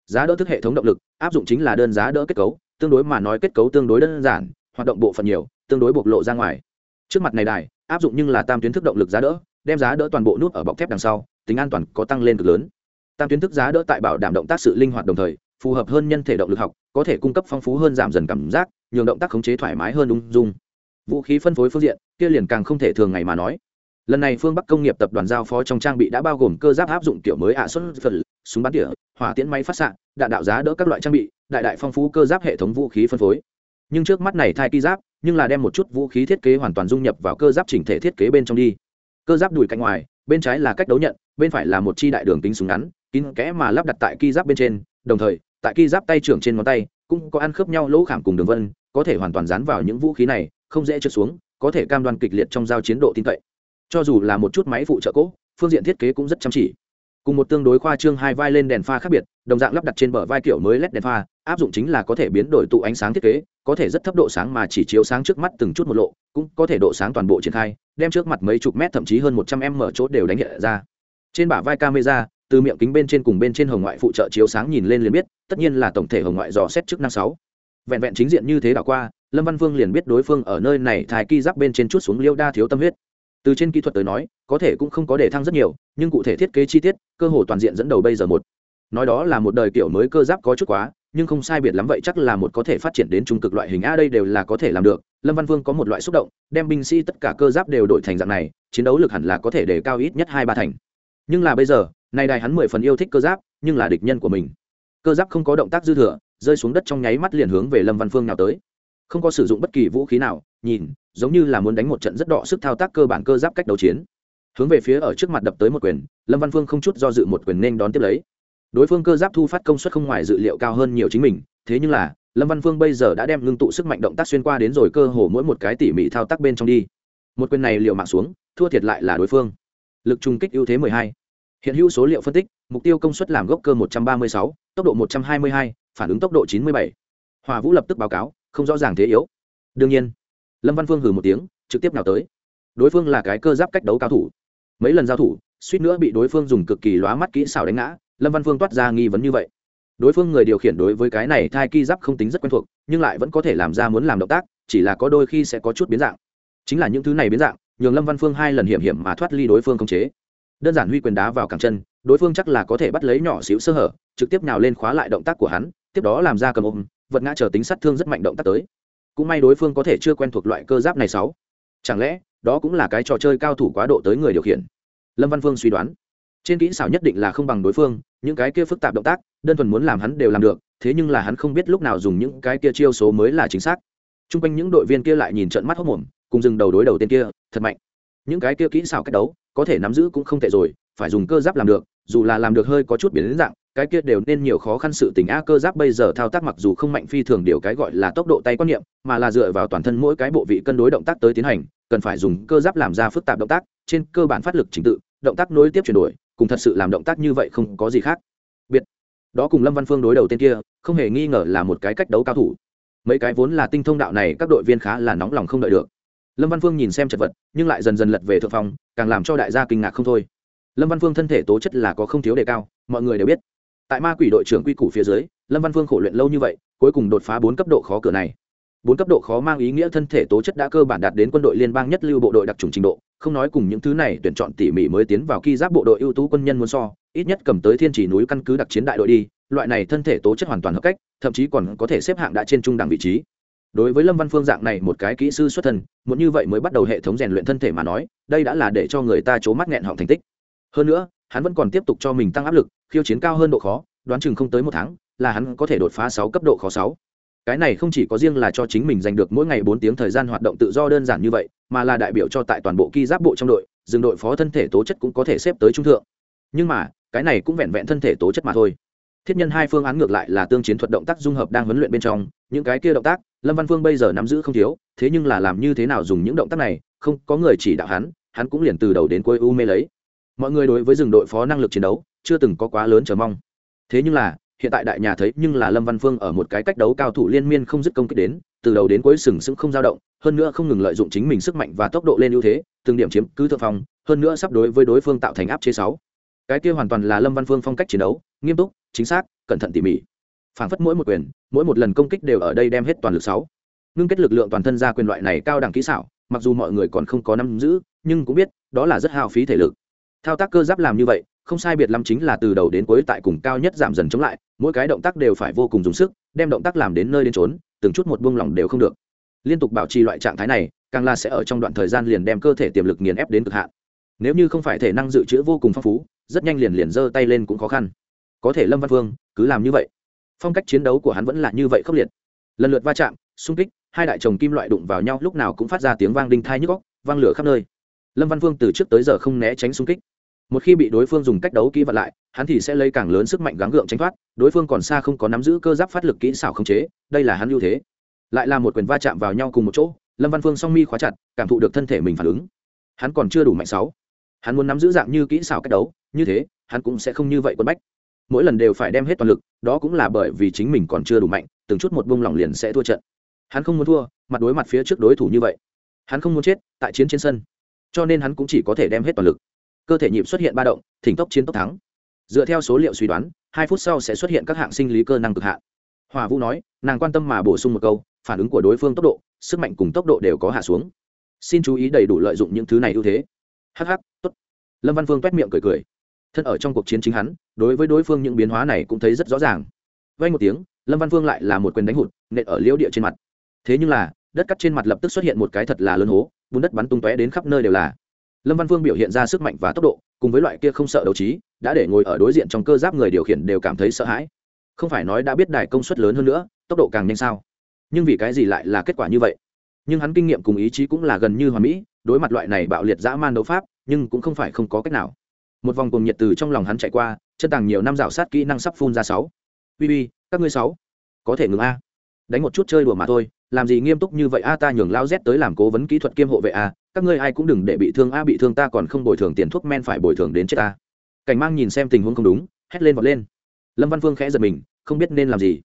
Giá đỡ thức hệ thống động lực, áp dụng chính là đơn giá đỡ kết cấu, tương đối mà nói kết cấu tương đối đơn giản, hoạt động bộ phận nhiều, tương đối bộc lộ ra ngoài. Trước mặt này đài, áp dụng nhưng là tam tuyến thức động lực giá đỡ, đem giá đỡ toàn bộ nút ở bọc thép đằng sau, tính an toàn có tăng lên cực lớn. Tam tuyến thức giá đỡ tại bảo đảm động tác sự linh hoạt đồng thời, phù hợp hơn nhân thể động lực học, có thể cung cấp phong phú hơn giảm dần cảm giác, nhường động tác khống chế thoải mái hơn ung dung. Vũ khí phân phối phương diện, kia liền càng không thể thường ngày mà nói lần này phương bắc công nghiệp tập đoàn giao phó trong trang bị đã bao gồm cơ giáp áp dụng kiểu mới ạ xuất phần, súng bắn tỉa, hỏa tiễn máy phát xạ, đạn đạo giá đỡ các loại trang bị, đại đại phong phú cơ giáp hệ thống vũ khí phân phối. Nhưng trước mắt này thai ki giáp, nhưng là đem một chút vũ khí thiết kế hoàn toàn dung nhập vào cơ giáp chỉnh thể thiết kế bên trong đi. Cơ giáp đùi cạnh ngoài, bên trái là cách đấu nhận, bên phải là một chi đại đường tính súng ngắn, kín kẽ mà lắp đặt tại ki giáp bên trên. Đồng thời, tại ki giáp tay trưởng trên ngón tay, cũng có ăn khớp nhau lỗ khảm cùng đường vân, có thể hoàn toàn dán vào những vũ khí này, không dễ trượt xuống, có thể cam đoan kịch liệt trong giao chiến độ tin cậy cho dù là một chút máy phụ trợ cỗ, phương diện thiết kế cũng rất chăm chỉ. Cùng một tương đối khoa trương hai vai lên đèn pha khác biệt, đồng dạng lắp đặt trên bờ vai kiểu mới led đèn pha, áp dụng chính là có thể biến đổi tụ ánh sáng thiết kế, có thể rất thấp độ sáng mà chỉ chiếu sáng trước mắt từng chút một lộ, cũng có thể độ sáng toàn bộ triển khai, đem trước mặt mấy chục mét thậm chí hơn một trăm m chốt đều đánh hiện ra. Trên bả vai camera, từ miệng kính bên trên cùng bên trên hồng ngoại phụ trợ chiếu sáng nhìn lên liền biết, tất nhiên là tổng thể hồng ngoại dò xét chức năng sáu. Vẹn vẹn chính diện như thế đảo qua, lâm văn vương liền biết đối phương ở nơi này thai ki giáp bên trên chút xuống liêu đa thiếu tâm huyết từ trên kỹ thuật tới nói, có thể cũng không có đề thăng rất nhiều, nhưng cụ thể thiết kế chi tiết, cơ hồ toàn diện dẫn đầu bây giờ một. Nói đó là một đời kiểu mới cơ giáp có chút quá, nhưng không sai biệt lắm vậy chắc là một có thể phát triển đến trung cực loại hình a đây đều là có thể làm được. Lâm văn vương có một loại xúc động, đem binh sĩ tất cả cơ giáp đều đổi thành dạng này, chiến đấu lực hẳn là có thể để cao ít nhất hai ba thành. Nhưng là bây giờ, nay đài hắn mười phần yêu thích cơ giáp, nhưng là địch nhân của mình. Cơ giáp không có động tác dư thừa, rơi xuống đất trong nháy mắt liền hướng về lâm văn phương nào tới. Không có sử dụng bất kỳ vũ khí nào, nhìn giống như là muốn đánh một trận rất đọ sức thao tác cơ bản cơ giáp cách đấu chiến. Hướng về phía ở trước mặt đập tới một quyền, lâm văn phương không chút do dự một quyền nên đón tiếp lấy. Đối phương cơ giáp thu phát công suất không ngoài dự liệu cao hơn nhiều chính mình, thế nhưng là, lâm văn phương bây giờ đã đem ngưng tụ sức mạnh động tác xuyên qua đến rồi cơ hồ mỗi một cái tỉ mỉ thao tác bên trong đi. Một quyền này liệu mạng xuống, thua thiệt lại là đối phương. Lực trung kích ưu thế mười hai. Hiện hữu số liệu phân tích, mục tiêu công suất làm gốc cơ một trăm ba mươi sáu, tốc độ một trăm hai mươi hai, phản ứng tốc độ chín mươi bảy. Hòa vũ lập tức báo cáo, không rõ ràng thế yếu. Đương nhiên lâm văn phương hừ một tiếng trực tiếp nào tới đối phương là cái cơ giáp cách đấu cao thủ mấy lần giao thủ suýt nữa bị đối phương dùng cực kỳ lóa mắt kỹ xảo đánh ngã lâm văn phương toát ra nghi vấn như vậy đối phương người điều khiển đối với cái này thai ki giáp không tính rất quen thuộc nhưng lại vẫn có thể làm ra muốn làm động tác chỉ là có đôi khi sẽ có chút biến dạng chính là những thứ này biến dạng nhường lâm văn phương hai lần hiểm hiểm mà thoát ly đối phương khống chế đơn giản huy quyền đá vào cẳng chân đối phương chắc là có thể bắt lấy nhỏ xíu sơ hở trực tiếp nào lên khóa lại động tác của hắn tiếp đó làm ra cầm ôm vật ngã chờ tính sát thương rất mạnh động tác tới cũng may đối phương có thể chưa quen thuộc loại cơ giáp này sáu. Chẳng lẽ, đó cũng là cái trò chơi cao thủ quá độ tới người điều khiển? Lâm văn phương suy đoán. Trên kỹ xảo nhất định là không bằng đối phương, những cái kia phức tạp động tác, đơn thuần muốn làm hắn đều làm được, thế nhưng là hắn không biết lúc nào dùng những cái kia chiêu số mới là chính xác. T r u n g quanh những đội viên kia lại nhìn trận mắt hốc mồm cùng dừng đầu đối đầu tên kia, thật mạnh. Những cái kia kỹ xảo cách đấu, có thể nắm giữ cũng không tệ rồi, phải dùng cơ giáp làm được, dù là làm được hơi có chút biến dạng cái kia đều nên nhiều khó khăn sự tình a cơ giáp bây giờ thao tác mặc dù không mạnh phi thường điều cái gọi là tốc độ tay quan niệm, mà là dựa vào toàn thân mỗi cái bộ vị cân đối động tác tới tiến hành, cần phải dùng cơ giáp làm ra phức tạp động tác, trên cơ bản phát lực trình tự, động tác nối tiếp chuyển đổi, cùng thật sự làm động tác như vậy không có gì khác. Biệt. Đó cùng lâm văn phương đối đầu tên kia, không hề nghi ngờ là một cái cách đấu cao thủ. Mấy cái vốn là tinh thông đạo này, các đội viên khá là nóng lòng không đợi được. Lâm văn phương nhìn xem chật vật, nhưng lại dần dần lật về thượng phòng càng làm cho đại gia kinh ngạc không thôi. Lâm văn phương thân thể tố chất là có không thiếu đề cao, mọi người đều biết tại ma quỷ đội trưởng quy củ phía dưới, lâm văn phương khổ luyện lâu như vậy, cuối cùng đột phá bốn cấp độ khó cửa này. Bốn cấp độ khó mang ý nghĩa thân thể tố chất đã cơ bản đạt đến quân đội liên bang nhất lưu bộ đội đặc trùng trình độ, không nói cùng những thứ này tuyển chọn tỉ mỉ mới tiến vào ki giáp bộ đội ưu tú quân nhân muốn so, ít nhất cầm tới thiên chỉ núi căn cứ đặc chiến đại đội đi, loại này thân thể tố chất hoàn toàn hợp cách, thậm chí còn có thể xếp hạng đã trên trung đẳng vị trí. Đối với lâm văn phương dạng này một cái kỹ sư xuất thân, muốn như vậy mới bắt đầu hệ thống rèn luyện thân thể mà nói, đây đã là để cho người ta c mắt nghẹn họng thành tích hơn nữa, hắn vẫn còn tiếp tục cho mình tăng áp lực, khiêu chiến cao hơn độ khó, đoán chừng không tới một tháng, là hắn có thể đột phá sáu cấp độ khó sáu. Cái này không chỉ có riêng là cho chính mình giành được mỗi ngày bốn tiếng thời gian hoạt động tự do đơn giản như vậy, mà là đại biểu cho tại toàn bộ ki giáp bộ trong đội, dừng đội phó thân thể tố chất cũng có thể xếp tới trung thượng. Nhưng mà, cái này cũng vẹn vẹn thân thể tố chất mà thôi. Thiết nhân hai phương án ngược lại là tương chiến thuật động tác dung hợp đang huấn luyện bên trong, những cái kia động tác, lâm văn phương bây giờ nắm giữ không thiếu, thế nhưng là làm như thế nào dùng những động tác này, không có người chỉ đạo hắn hắn cũng liền từ đầu đến cuối u mê lấy mọi người đối với rừng đội phó năng lực chiến đấu chưa từng có quá lớn chờ mong. Thế nhưng là, hiện tại đại nhà thấy nhưng là lâm văn phương ở một cái cách đấu cao thủ liên miên không dứt công kích đến, từ đầu đến cuối sừng sững không dao động, hơn nữa không ngừng lợi dụng chính mình sức mạnh và tốc độ lên ưu thế, từng điểm chiếm cứ thượng phong, hơn nữa sắp đối với đối phương tạo thành áp chế sáu. Cái kia hoàn toàn là lâm văn phương phong cách chiến đấu, nghiêm túc, chính xác, cẩn thận tỉ mỉ. Phảng phất mỗi một quyền, mỗi một lần công kích đều ở đây đem hết toàn lực sáu. Ngưng kết lực lượng toàn thân ra quyền loại này cao đẳng kỹ xảo, mặc dù mọi người còn không có nắm giữ, nhưng cũng biết, đó là rất hao phí thể lực thao tác cơ giáp làm như vậy, không sai biệt lắm chính là từ đầu đến cuối tại cùng cao nhất giảm dần chống lại, mỗi cái động tác đều phải vô cùng dùng sức, đem động tác làm đến nơi đến trốn từng chút một buông lỏng đều không được. Liên tục bảo trì loại trạng thái này, càng là sẽ ở trong đoạn thời gian liền đem cơ thể tiềm lực nghiền ép đến cực hạn. Nếu như không phải thể năng dự trữ vô cùng phong phú, rất nhanh liền liền giơ tay lên cũng khó khăn. Có thể lâm văn phương cứ làm như vậy. Phong cách chiến đấu của hắn vẫn là như vậy khốc liệt. Lần lượt va chạm, xung kích, hai đại chồng kim loại đụng vào nhau lúc nào cũng phát ra tiếng vang đinh thai nhức góc vang lửa khắp nơi. Lâm văn phương từ trước tới giờ không né tránh xung kích một khi bị đối phương dùng cách đấu kỹ vật lại, hắn thì sẽ lấy càng lớn sức mạnh gắng gượng tránh thoát, đối phương còn xa không có nắm giữ cơ giáp phát lực kỹ xảo khống chế, đây là hắn ưu thế. Lại là một quyền va chạm vào nhau cùng một chỗ, lâm văn phương song mi khóa chặt, cảm thụ được thân thể mình phản ứng. Hắn còn chưa đủ mạnh sáu. Hắn muốn nắm giữ dạng như kỹ xảo cách đấu, như thế, hắn cũng sẽ không như vậy quân bách. Mỗi lần đều phải đem hết toàn lực, đó cũng là bởi vì chính mình còn chưa đủ mạnh, từng chút một bông lỏng liền sẽ thua trận. Hắn không muốn thua, mặt đối mặt phía trước đối thủ như vậy. Hắn không muốn chết, tại chiến trên sân. Cho nên hắn cũng chỉ có thể đem hết toàn lực cơ thể nhịp xuất hiện ba động, thỉnh tốc chiến tốc thắng. Dựa theo số liệu suy đoán, hai phút sau sẽ xuất hiện các hạng sinh lý cơ năng cực hạn. Hòa vũ nói, nàng quan tâm mà bổ sung một câu, phản ứng của đối phương tốc độ, sức mạnh cùng tốc độ đều có hạ xuống. Xin chú ý đầy đủ lợi dụng những thứ này ưu thế. Hh tốt. Lâm văn phương t u é t miệng cười cười. Thân ở trong cuộc chiến chính hắn, đối với đối phương những biến hóa này cũng thấy rất rõ ràng. Vay một tiếng, lâm văn phương lại là một quyền đánh hụt, nện ở liễu địa trên mặt. Thế nhưng là, đất cắt trên mặt lập tức xuất hiện một cái thật là lớn hố, bùn đất bắn tung tóe đến khắp nơi đều là lâm văn Vương biểu hiện ra sức mạnh và tốc độ, cùng với loại kia không sợ đấu trí, đã để ngồi ở đối diện trong cơ giáp người điều khiển đều cảm thấy sợ hãi. Không phải nói đã biết đài công suất lớn hơn nữa, tốc độ càng nhanh sao? Nhưng vì cái gì lại là kết quả như vậy? Nhưng hắn kinh nghiệm cùng ý chí cũng là gần như hoàn mỹ, đối mặt loại này bạo liệt dã man đấu pháp, nhưng cũng không phải không có cách nào. Một vòng cùng nhiệt từ trong lòng hắn chạy qua, chân tàng nhiều năm rào sát kỹ năng sắp phun ra sáu. Bb các ngươi sáu, có thể ngừng a. Đánh một chút chơi đùa mà thôi làm gì nghiêm túc như vậy? A, ta nhường lao z tới làm cố vấn kỹ thuật kiêm hộ vệ a, các ngươi ai cũng đừng để bị thương a, bị thương ta còn không bồi thường tiền thuốc men, phải bồi thường đến chết ta. Cảnh mang nhìn xem tình huống không đúng, hét lên vọt lên. Lâm văn phương khẽ giật mình, không biết nên làm gì.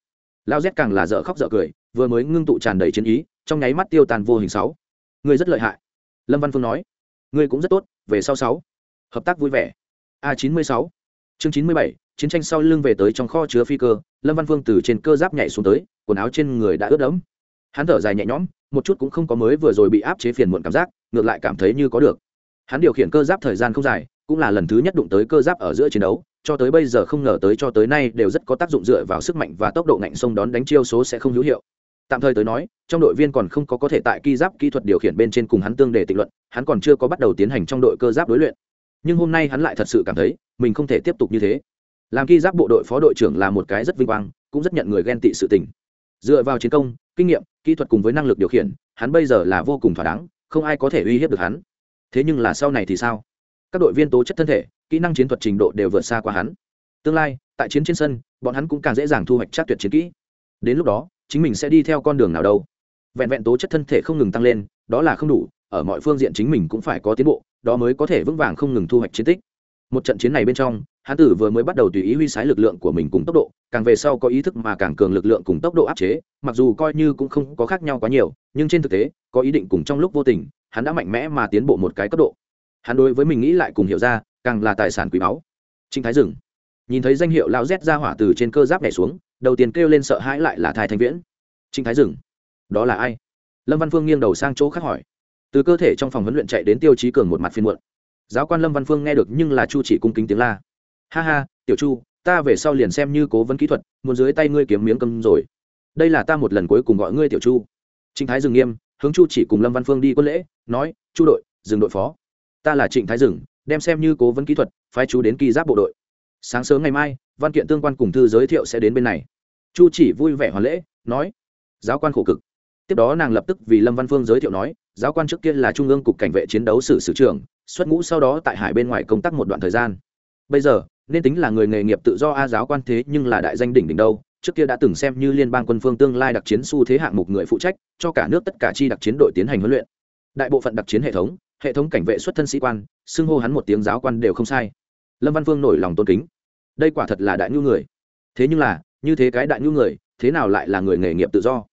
Lao z càng là dở khóc dở cười, vừa mới ngưng tụ tràn đầy chiến ý, trong nháy mắt tiêu tàn vô hình sáu. Ngươi rất lợi hại. Lâm văn phương nói. Ngươi cũng rất tốt, về sau sáu. Hợp tác vui vẻ. A chín mươi sáu. Chương chín mươi bảy, chiến tranh sau lưng về tới trong kho chứa phi cơ, lâm văn phương từ trên cơ giáp nhảy xuống tới, quần áo trên người đã ướt đẫm hắn thở dài nhẹ nhõm, một chút cũng không có mới vừa rồi bị áp chế phiền muộn cảm giác, ngược lại cảm thấy như có được. Hắn điều khiển cơ giáp thời gian không dài, cũng là lần thứ nhất đụng tới cơ giáp ở giữa chiến đấu, cho tới bây giờ không ngờ tới cho tới nay đều rất có tác dụng dựa vào sức mạnh và tốc độ ngạnh sông đón đánh chiêu số sẽ không hữu hiệu. Tạm thời tới nói, trong đội viên còn không có có thể tại ki giáp kỹ thuật điều khiển bên trên cùng hắn tương đề tịnh luận, hắn còn chưa có bắt đầu tiến hành trong đội cơ giáp đối luyện. Nhưng hôm nay hắn lại thật sự cảm thấy, mình không thể tiếp tục như thế. Làm ki giáp bộ đội phó đội trưởng là một cái rất vinh quang, cũng rất nhận người ghen tị sự tình dựa vào chiến công, kinh nghiệm, kỹ thuật cùng với năng lực điều khiển, hắn bây giờ là vô cùng thỏa đáng, không ai có thể uy hiếp được hắn. Thế nhưng là sau này thì sao? Các đội viên tố chất thân thể, kỹ năng chiến thuật trình độ đều vượt xa qua hắn. Tương lai, tại chiến trên sân, bọn hắn cũng càng dễ dàng thu hoạch chắc tuyệt chiến kỹ. Đến lúc đó, chính mình sẽ đi theo con đường nào đâu? Vẹn vẹn tố chất thân thể không ngừng tăng lên, đó là không đủ, ở mọi phương diện chính mình cũng phải có tiến bộ, đó mới có thể vững vàng không ngừng thu hoạch chiến tích. Một trận chiến này bên trong hán tử vừa mới bắt đầu tùy ý huy sái lực lượng của mình cùng tốc độ, càng về sau có ý thức mà càng cường lực lượng cùng tốc độ áp chế, mặc dù coi như cũng không có khác nhau quá nhiều, nhưng trên thực tế, có ý định cùng trong lúc vô tình, hắn đã mạnh mẽ mà tiến bộ một cái cấp độ. Hắn đối với mình nghĩ lại cùng hiểu ra, càng là tài sản quý báu. Trinh thái rừng nhìn thấy danh hiệu lao rét ra hỏa từ trên cơ giáp nhảy xuống, đầu tiên kêu lên sợ hãi lại là thái thanh viễn. Trinh thái rừng đó là ai? Lâm văn phương nghiêng đầu sang chỗ khác hỏi. Từ cơ thể trong phòng huấn luyện chạy đến tiêu chí cường một mặt phiên muộn. Giáo quan lâm văn phương nghe được nhưng là chu chỉ cung kính tiếng la ha ha, tiểu chu, ta về sau liền xem như cố vấn kỹ thuật, muốn dưới tay ngươi kiếm miếng cơm rồi. Đây là ta một lần cuối cùng gọi ngươi tiểu chu. Trịnh thái dừng nghiêm, hướng chu chỉ cùng lâm văn phương đi quân lễ, nói, chu đội, dừng đội phó. Ta là trịnh thái dừng đem xem như cố vấn kỹ thuật, phái chú đến kỳ giáp bộ đội. Sáng sớm ngày mai, văn kiện tương quan cùng thư giới thiệu sẽ đến bên này. Chu chỉ vui vẻ hoàn lễ, nói, giáo quan khổ cực. Tiếp đó nàng lập tức vì lâm văn phương giới thiệu nói, giáo quan trước kia là trung ương cục cảnh vệ chiến đấu sử sử trưởng, xuất ngũ sau đó tại hải bên ngoài công tác một đoạn thời gian. Bây giờ nên tính là người nghề nghiệp tự do a giáo quan thế nhưng là đại danh đỉnh đỉnh đâu, trước kia đã từng xem như liên bang quân phương tương lai đặc chiến xu thế hạng mục người phụ trách, cho cả nước tất cả chi đặc chiến đội tiến hành huấn luyện. Đại bộ phận đặc chiến hệ thống hệ thống cảnh vệ xuất thân sĩ quan, xưng hô hắn một tiếng giáo quan đều không sai. Lâm văn phương nổi lòng tôn kính. Đây quả thật là đại nhu người. Thế nhưng là, như thế cái đại nhu người, thế nào lại là người nghề nghiệp tự do?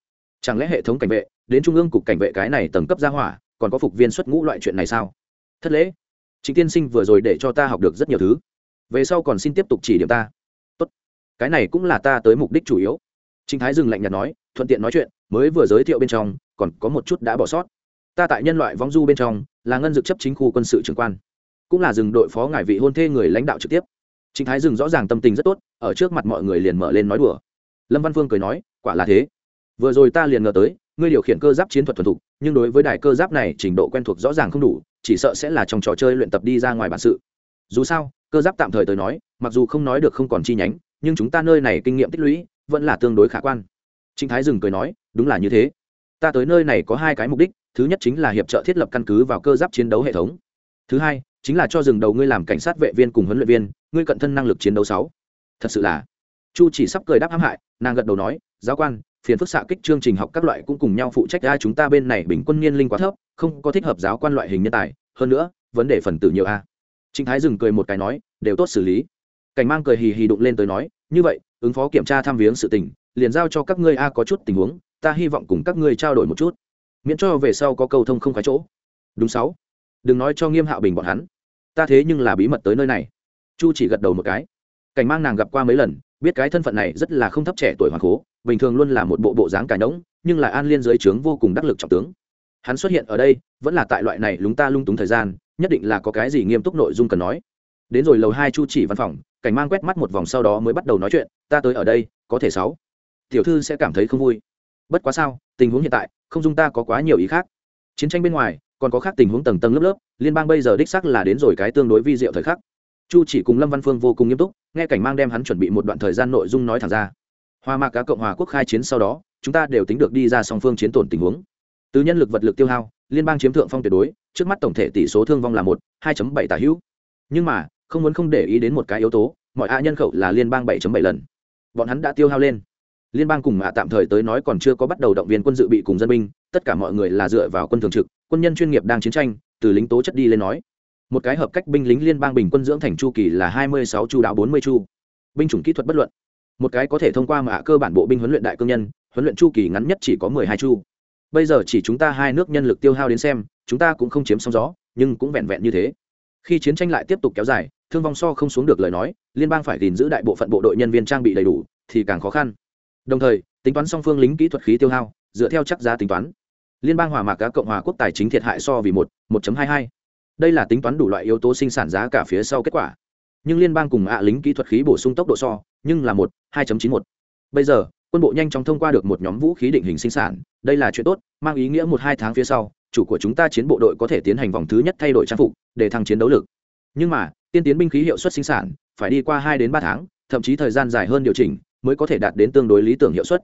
Chẳng lẽ hệ thống cảnh vệ, đến trung ương cục cảnh vệ cái này tầng cấp gia hỏa, còn có phục viên xuất ngũ loại chuyện này sao? Thất lễ. Chính tiên sinh vừa rồi để cho ta học được rất nhiều thứ về sau còn xin tiếp tục chỉ điểm ta. Tốt. Cái này cũng là ta tới mục đích chủ yếu. Trinh thái dừng lạnh nhạt nói, thuận tiện nói chuyện, mới vừa giới thiệu bên trong, còn có một chút đã bỏ sót. Ta tại nhân loại vong du bên trong, là ngân dược chấp chính khu quân sự trưởng quan, cũng là rừng đội phó ngài vị hôn thê người lãnh đạo trực tiếp. Trinh thái dừng rõ ràng tâm tình rất tốt, ở trước mặt mọi người liền mở lên nói đùa. Lâm văn phương cười nói, quả là thế. Vừa rồi ta liền ngờ tới, ngươi điều khiển cơ giáp chiến thuật thuần thục, nhưng đối với đài cơ giáp này trình độ quen thuộc rõ ràng không đủ, chỉ sợ sẽ là trong trò chơi luyện tập đi ra ngoài bản sự dù sao, cơ giáp tạm thời tới nói, mặc dù không nói được không còn chi nhánh, nhưng chúng ta nơi này kinh nghiệm tích lũy vẫn là tương đối khả quan. Trinh thái dừng cười nói, đúng là như thế. Ta tới nơi này có hai cái mục đích, thứ nhất chính là hiệp trợ thiết lập căn cứ vào cơ giáp chiến đấu hệ thống. Thứ hai, chính là cho dừng đầu ngươi làm cảnh sát vệ viên cùng huấn luyện viên, ngươi cận thân năng lực chiến đấu sáu. Thật sự là. Chu chỉ sắp cười đáp hãm hại, nàng gật đầu nói, giáo quan, phiền phức xạ kích chương trình học các loại cũng cùng nhau phụ trách ai chúng ta bên này bình quân niên linh quá thấp, không có thích hợp giáo quan loại hình nhân tài. Hơn nữa, vấn đề phần tử nhiều a trịnh thái dừng cười một cái nói, đều tốt xử lý. Cảnh mang cười hì hì đụng lên tới nói, như vậy, ứng phó kiểm tra thăm viếng sự tình, liền giao cho các ngươi a có chút tình huống, ta hy vọng cùng các ngươi trao đổi một chút. Miễn cho về sau có câu thông không phải chỗ. Đúng sáu. Đừng nói cho nghiêm hạo bình bọn hắn. Ta thế nhưng là bí mật tới nơi này. Chu chỉ gật đầu một cái. Cảnh mang nàng gặp qua mấy lần, biết cái thân phận này rất là không thấp trẻ tuổi hoàng cố, bình thường luôn là một bộ bộ dáng cả nhỗng nhưng lại an liên dưới trướng vô cùng đắc lực trọng tướng. Hắn xuất hiện ở đây, vẫn là tại loại này lúng ta lung túng thời gian nhất định là có cái gì nghiêm túc nội dung cần nói. Đến rồi lầu hai chu chỉ văn phòng, cảnh mang quét mắt một vòng sau đó mới bắt đầu nói chuyện, ta tới ở đây, có thể sáu. Tiểu thư sẽ cảm thấy không vui. Bất quá sao, tình huống hiện tại, không dung ta có quá nhiều ý khác. Chiến tranh bên ngoài, còn có khác tình huống tầng tầng lớp lớp, liên bang bây giờ đích sắc là đến rồi cái tương đối vi diệu thời khắc. Chu chỉ cùng lâm văn phương vô cùng nghiêm túc, nghe cảnh mang đem hắn chuẩn bị một đoạn thời gian nội dung nói thẳng ra. Hoa mạc cá cộng hòa quốc khai chiến sau đó, chúng ta đều tính được đi ra song phương chiến tổn tình huống. Từ nhân lực vật lực tiêu hao, liên bang chiếm thượng phong tuyệt đối trước mắt tổng thể tỷ số thương vong là một, hai bảy tả hữu. Nhưng mà, không muốn không để ý đến một cái yếu tố, mọi a nhân khẩu là liên bang 7 bảy lần. Bọn hắn đã tiêu hao lên. Liên bang cùng ạ tạm thời tới nói còn chưa có bắt đầu động viên quân dự bị cùng dân binh, tất cả mọi người là dựa vào quân thường trực, quân nhân chuyên nghiệp đang chiến tranh, từ lính tố chất đi lên nói. Một cái hợp cách binh lính liên bang bình quân dưỡng thành chu kỳ là hai mươi sáu chu đáo bốn mươi chu. Binh chủng kỹ thuật bất luận. Một cái có thể thông qua mạ cơ bản bộ binh huấn luyện đại công nhân, huấn luyện chu kỳ ngắn nhất chỉ có mười hai chu. Bây giờ chỉ chúng ta hai nước nhân lực tiêu hao đến xem chúng ta cũng không chiếm sóng gió, nhưng cũng vẹn vẹn như thế. Khi chiến tranh lại tiếp tục kéo dài, thương vong so không xuống được lời nói, liên bang phải gìn giữ đại bộ phận bộ đội nhân viên trang bị đầy đủ, thì càng khó khăn. Đồng thời, tính toán song phương lính kỹ thuật khí tiêu hao, dựa theo chắc giá tính toán. Liên bang hòa mạc cá cộng hòa quốc tài chính thiệt hại so vì một một hai hai. Đây là tính toán đủ loại yếu tố sinh sản giá cả phía sau kết quả. Nhưng liên bang cùng ạ lính kỹ thuật khí bổ sung tốc độ so, nhưng là một, hai chín một. Bây giờ, quân bộ nhanh chóng thông qua được một nhóm vũ khí định hình sinh sản, đây là chuyện tốt, mang ý nghĩa một hai tháng phía sau chủ của chúng ta chiến bộ đội có thể tiến hành vòng thứ nhất thay đổi trang phục để thăng chiến đấu lực. Nhưng mà, tiên tiến binh khí hiệu suất sinh sản phải đi qua hai đến ba tháng, thậm chí thời gian dài hơn điều chỉnh mới có thể đạt đến tương đối lý tưởng hiệu suất.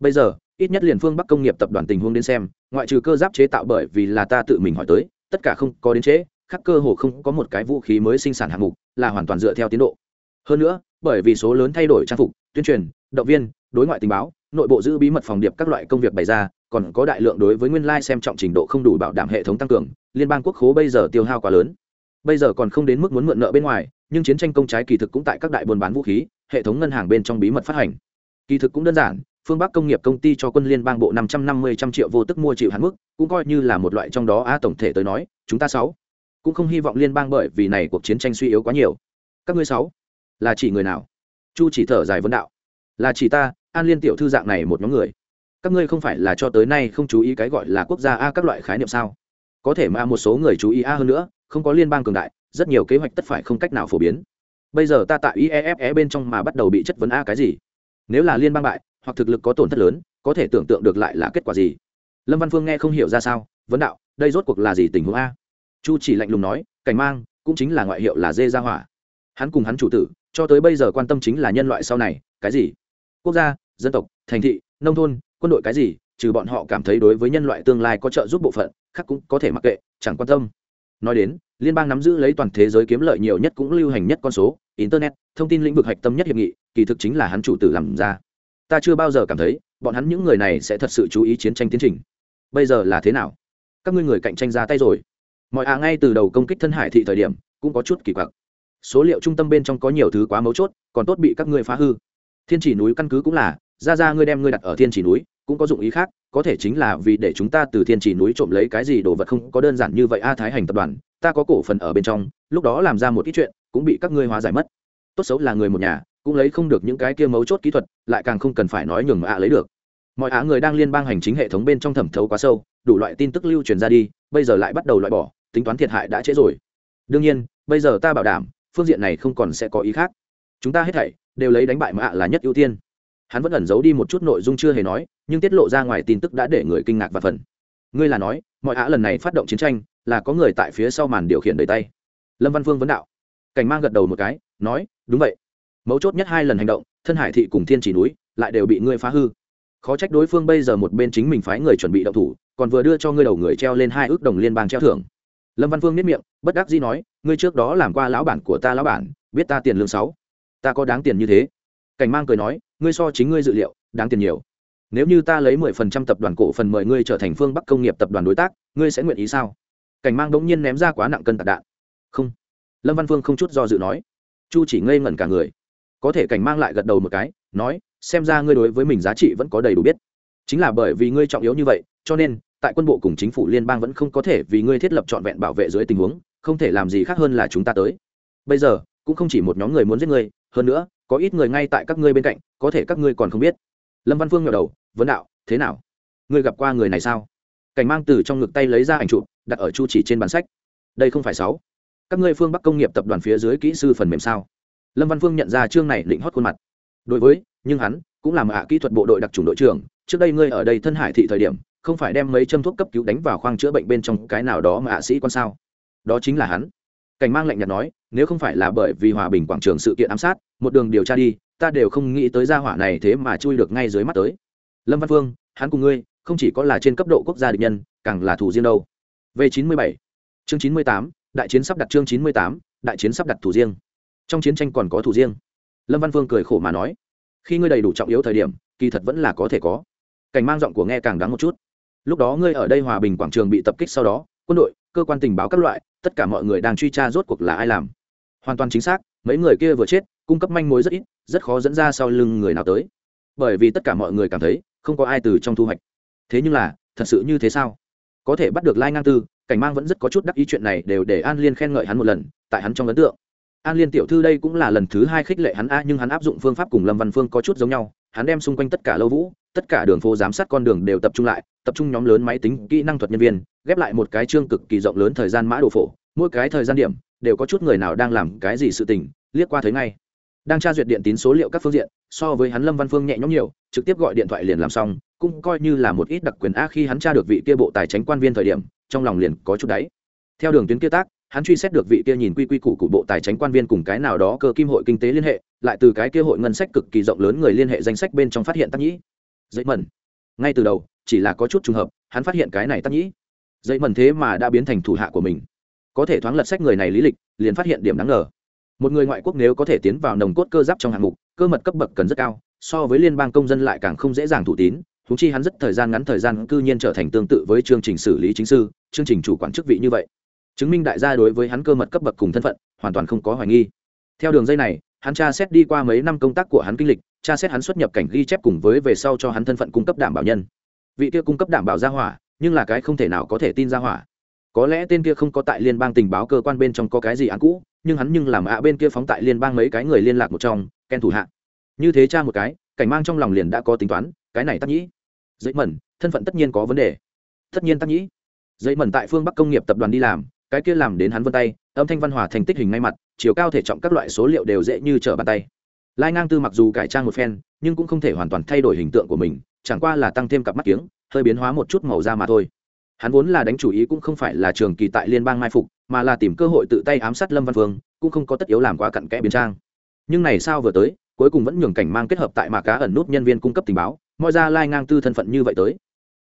Bây giờ, ít nhất liền phương bắc công nghiệp tập đoàn tình huống đến xem, ngoại trừ cơ giáp chế tạo bởi vì là ta tự mình hỏi tới, tất cả không có đến chế khắc cơ hồ không có một cái vũ khí mới sinh sản hạng mục là hoàn toàn dựa theo tiến độ. Hơn nữa, bởi vì số lớn thay đổi trang phục, tuyên truyền, động viên, đối ngoại tình báo, nội bộ giữ bí mật phòng điệp các loại công việc bày ra còn có đại lượng đối với nguyên lai xem trọng trình độ không đủ bảo đảm hệ thống tăng cường, liên bang quốc khố bây giờ tiêu hao quá lớn. Bây giờ còn không đến mức muốn mượn nợ bên ngoài, nhưng chiến tranh công trái kỳ thực cũng tại các đại buôn bán vũ khí, hệ thống ngân hàng bên trong bí mật phát hành. Kỳ thực cũng đơn giản, phương bắc công nghiệp công ty cho quân liên bang bộ năm trăm năm mươi trăm triệu vô tức mua chịu hạn mức, cũng coi như là một loại trong đó a tổng thể tới nói, chúng ta sáu cũng không hy vọng liên bang bởi vì này cuộc chiến tranh suy yếu quá nhiều. Các ngươi sáu là chỉ người nào? Chu chỉ thở dài vấn đạo. Là chỉ ta, an liên tiểu thư dạng này một nhóm người các ngươi không phải là cho tới nay không chú ý cái gọi là quốc gia a các loại khái niệm sao? Có thể mà một số người chú ý a hơn nữa, không có liên bang cường đại, rất nhiều kế hoạch tất phải không cách nào phổ biến. Bây giờ ta tại IEFE bên trong mà bắt đầu bị chất vấn a cái gì? Nếu là liên bang bại, hoặc thực lực có tổn thất lớn, có thể tưởng tượng được lại là kết quả gì? Lâm văn phương nghe không hiểu ra sao, vấn đạo, đây rốt cuộc là gì tình huống a? Chu chỉ lạnh lùng nói, cảnh mang, cũng chính là ngoại hiệu là dê ra hỏa. Hắn cùng hắn chủ tử, cho tới bây giờ quan tâm chính là nhân loại sau này, cái gì? Quốc gia, dân tộc, thành thị, nông thôn quân đội cái gì, trừ bọn họ cảm thấy đối với nhân loại tương lai có trợ giúp bộ phận, khác cũng có thể mặc kệ, chẳng quan tâm. Nói đến, liên bang nắm giữ lấy toàn thế giới kiếm lợi nhiều nhất cũng lưu hành nhất con số, internet, thông tin lĩnh vực hạch tâm nhất hiệp nghị, kỳ thực chính là hắn chủ tử làm ra. Ta chưa bao giờ cảm thấy, bọn hắn những người này sẽ thật sự chú ý chiến tranh tiến trình. Bây giờ là thế nào? Các ngươi người cạnh tranh ra tay rồi. Mọi à ngay từ đầu công kích thân hải thị thời điểm, cũng có chút kỳ quặc. Số liệu trung tâm bên trong có nhiều thứ quá mấu chốt, còn tốt bị các ngươi phá hư. Thiên chỉ núi căn cứ cũng là ra ra ngươi đem ngươi đặt ở thiên chỉ núi, cũng có dụng ý khác, có thể chính là vì để chúng ta từ thiên chỉ núi trộm lấy cái gì đồ vật không có đơn giản như vậy a thái hành tập đoàn, ta có cổ phần ở bên trong, lúc đó làm ra một ít chuyện, cũng bị các ngươi hóa giải mất. Tốt xấu là người một nhà, cũng lấy không được những cái kia mấu chốt kỹ thuật, lại càng không cần phải nói nhường ạ lấy được. Mọi á người đang liên bang hành chính hệ thống bên trong thẩm thấu quá sâu, đủ loại tin tức lưu truyền ra đi, bây giờ lại bắt đầu loại bỏ, tính toán thiệt hại đã trễ rồi. Đương nhiên, bây giờ ta bảo đảm, phương diện này không còn sẽ có ý khác. Chúng ta hết thảy đều lấy đánh bại mà ạ là nhất ưu tiên hắn vẫn ẩn giấu đi một chút nội dung chưa hề nói, nhưng tiết lộ ra ngoài tin tức đã để người kinh ngạc và phần. Ngươi là nói, mọi ạ lần này phát động chiến tranh, là có người tại phía sau màn điều khiển đầy tay. Lâm văn phương vấn đạo. Cảnh mang gật đầu một cái, nói, đúng vậy. Mấu chốt nhất hai lần hành động, thân hải thị cùng thiên chỉ núi, lại đều bị ngươi phá hư. Khó trách đối phương bây giờ một bên chính mình phái người chuẩn bị động thủ, còn vừa đưa cho ngươi đầu người treo lên hai ước đồng liên bang treo thưởng. Lâm văn phương nếp miệng, bất đắc dĩ nói, ngươi trước đó làm qua lão bản của ta lão bản, biết ta tiền lương sáu. Ta có đáng tiền như thế cảnh mang cười nói, ngươi so chính ngươi dự liệu, đáng tiền nhiều. Nếu như ta lấy mười phần trăm tập đoàn cổ phần mời ngươi trở thành phương bắc công nghiệp tập đoàn đối tác, ngươi sẽ nguyện ý sao? Cảnh mang đống nhiên ném ra quá nặng cân tạc đạn. Không. Lâm văn phương không chút do dự nói. Chu chỉ ngây ngẩn cả người. Có thể cảnh mang lại gật đầu một cái, nói, xem ra ngươi đối với mình giá trị vẫn có đầy đủ biết. Chính là bởi vì ngươi trọng yếu như vậy, cho nên, tại quân bộ cùng chính phủ liên bang vẫn không có thể vì ngươi thiết lập trọn vẹn bảo vệ dưới tình huống, không thể làm gì khác hơn là chúng ta tới. Bây giờ, cũng không chỉ một nhóm người muốn giết ngươi, hơn nữa có ít người ngay tại các ngươi bên cạnh, có thể các ngươi còn không biết. Lâm văn phương ngờ đầu, vấn đạo, thế nào? Ngươi gặp qua người này sao? Cảnh mang từ trong ngực tay lấy ra ảnh chụp, đặt ở chu chỉ trên bản sách. Đây không phải sáu. Các ngươi phương bắc công nghiệp tập đoàn phía dưới kỹ sư phần mềm sao? Lâm văn phương nhận ra chương này định hót khuôn mặt. Đối với, nhưng hắn cũng làm ạ kỹ thuật bộ đội đặc trùng đội trưởng, trước đây ngươi ở đây thân hải thị thời điểm, không phải đem mấy châm thuốc cấp cứu đánh vào khoang chữa bệnh bên trong cái nào đó mà ạ sĩ quan sao? Đó chính là hắn cảnh mang lạnh nhạt nói, nếu không phải là bởi vì hòa bình quảng trường sự kiện ám sát, một đường điều tra đi, ta đều không nghĩ tới gia hỏa này thế mà chui được ngay dưới mắt tới. Lâm văn phương, hắn cùng ngươi, không chỉ có là trên cấp độ quốc gia địch nhân, càng là thủ riêng đâu. V chín mươi bảy, chương chín mươi tám, đại chiến sắp đặt chương chín mươi tám, đại chiến sắp đặt thủ riêng. Trong chiến tranh còn có thủ riêng. Lâm văn phương cười khổ mà nói, khi ngươi đầy đủ trọng yếu thời điểm, kỳ thật vẫn là có thể có. Cảnh mang giọng của nghe càng đáng một chút. Lúc đó ngươi ở đây hòa bình quảng trường bị tập kích sau đó quân đội, cơ quan tình báo các loại, tất cả mọi người đang truy tra rốt cuộc là ai làm. Hoàn toàn chính xác, mấy người kia vừa chết, cung cấp manh mối rất ít, rất khó dẫn ra sau lưng người nào tới. Bởi vì tất cả mọi người cảm thấy, không có ai từ trong thu hoạch. Thế nhưng là, thật sự như thế sao? Có thể bắt được lai ngang tư, cảnh mang vẫn rất có chút đắc ý chuyện này đều để an liên khen ngợi hắn một lần, tại hắn trong ấn tượng. An liên tiểu thư đây cũng là lần thứ hai khích lệ hắn a, nhưng hắn áp dụng phương pháp cùng lâm văn phương có chút giống nhau, hắn đem xung quanh tất cả lâu vũ, tất cả đường phố giám sát con đường đều tập trung lại tập trung nhóm lớn máy tính kỹ năng thuật nhân viên, ghép lại một cái chương cực kỳ rộng lớn thời gian mã đồ phổ, mỗi cái thời gian điểm đều có chút người nào đang làm cái gì sự tình, liếc qua thấy ngay. Đang tra duyệt điện tín số liệu các phương diện, so với hắn lâm văn phương nhẹ nhõm nhiều, trực tiếp gọi điện thoại liền làm xong, cũng coi như là một ít đặc quyền a khi hắn tra được vị kia bộ tài chính quan viên thời điểm, trong lòng liền có chút đáy. Theo đường tuyến kia tác, hắn truy xét được vị kia nhìn quy quy củ của bộ tài chính quan viên cùng cái nào đó cơ kim hội kinh tế liên hệ, lại từ cái kia hội ngân sách cực kỳ rộng lớn người liên hệ danh sách bên trong phát hiện tác nhĩ. Dậy mẩn. Ngay từ đầu chỉ là có chút trùng hợp, hắn phát hiện cái này tác nhĩ. Dậy mần thế mà đã biến thành thủ hạ của mình. Có thể thoáng lật sách người này lý lịch, liền phát hiện điểm đáng ngờ. Một người ngoại quốc nếu có thể tiến vào nồng cốt cơ giáp trong hạng mục, cơ mật cấp bậc cần rất cao, so với liên bang công dân lại càng không dễ dàng thủ tín thú chi hắn rất thời gian ngắn thời gian cư nhiên trở thành tương tự với chương trình xử lý chính sư, chương trình chủ quản chức vị như vậy. Chứng minh đại gia đối với hắn cơ mật cấp bậc cùng thân phận, hoàn toàn không có hoài nghi. Theo đường dây này, hắn tra xét đi qua mấy năm công tác của hắn kinh lịch, tra xét hắn xuất nhập cảnh ghi chép cùng với về sau cho hắn thân phận cung cấp đảm bảo nhân vị kia cung cấp đảm bảo gia hỏa, nhưng là cái không thể nào có thể tin gia hỏa. Có lẽ tên kia không có tại liên bang tình báo cơ quan bên trong có cái gì án cũ, nhưng hắn nhưng làm ạ bên kia phóng tại liên bang mấy cái người liên lạc một trong, ken thủ hạ. Như thế cha một cái, cảnh mang trong lòng liền đã có tính toán, cái này tắc nhĩ. Dậy mẩn, thân phận tất nhiên có vấn đề. Tất nhiên tắc nhĩ. Dậy mẩn tại phương bắc công nghiệp tập đoàn đi làm, cái kia làm đến hắn vân tay, âm thanh văn hòa thành tích hình ngay mặt, chiều cao thể trọng các loại số liệu đều dễ như trở bàn tay. Lai ngang tư mặc dù cải trang một phen, nhưng cũng không thể hoàn toàn thay đổi hình tượng của mình chẳng qua là tăng thêm cặp mắt kiếng, hơi biến hóa một chút màu da mà thôi. Hắn vốn là đánh chủ ý cũng không phải là trường kỳ tại liên bang mai phục, mà là tìm cơ hội tự tay ám sát lâm văn phương, cũng không có tất yếu làm quá cặn kẽ biến trang. Nhưng này sao vừa tới, cuối cùng vẫn nhường cảnh mang kết hợp tại mà cá ẩn nút nhân viên cung cấp tình báo, mọi ra lai ngang tư thân phận như vậy tới.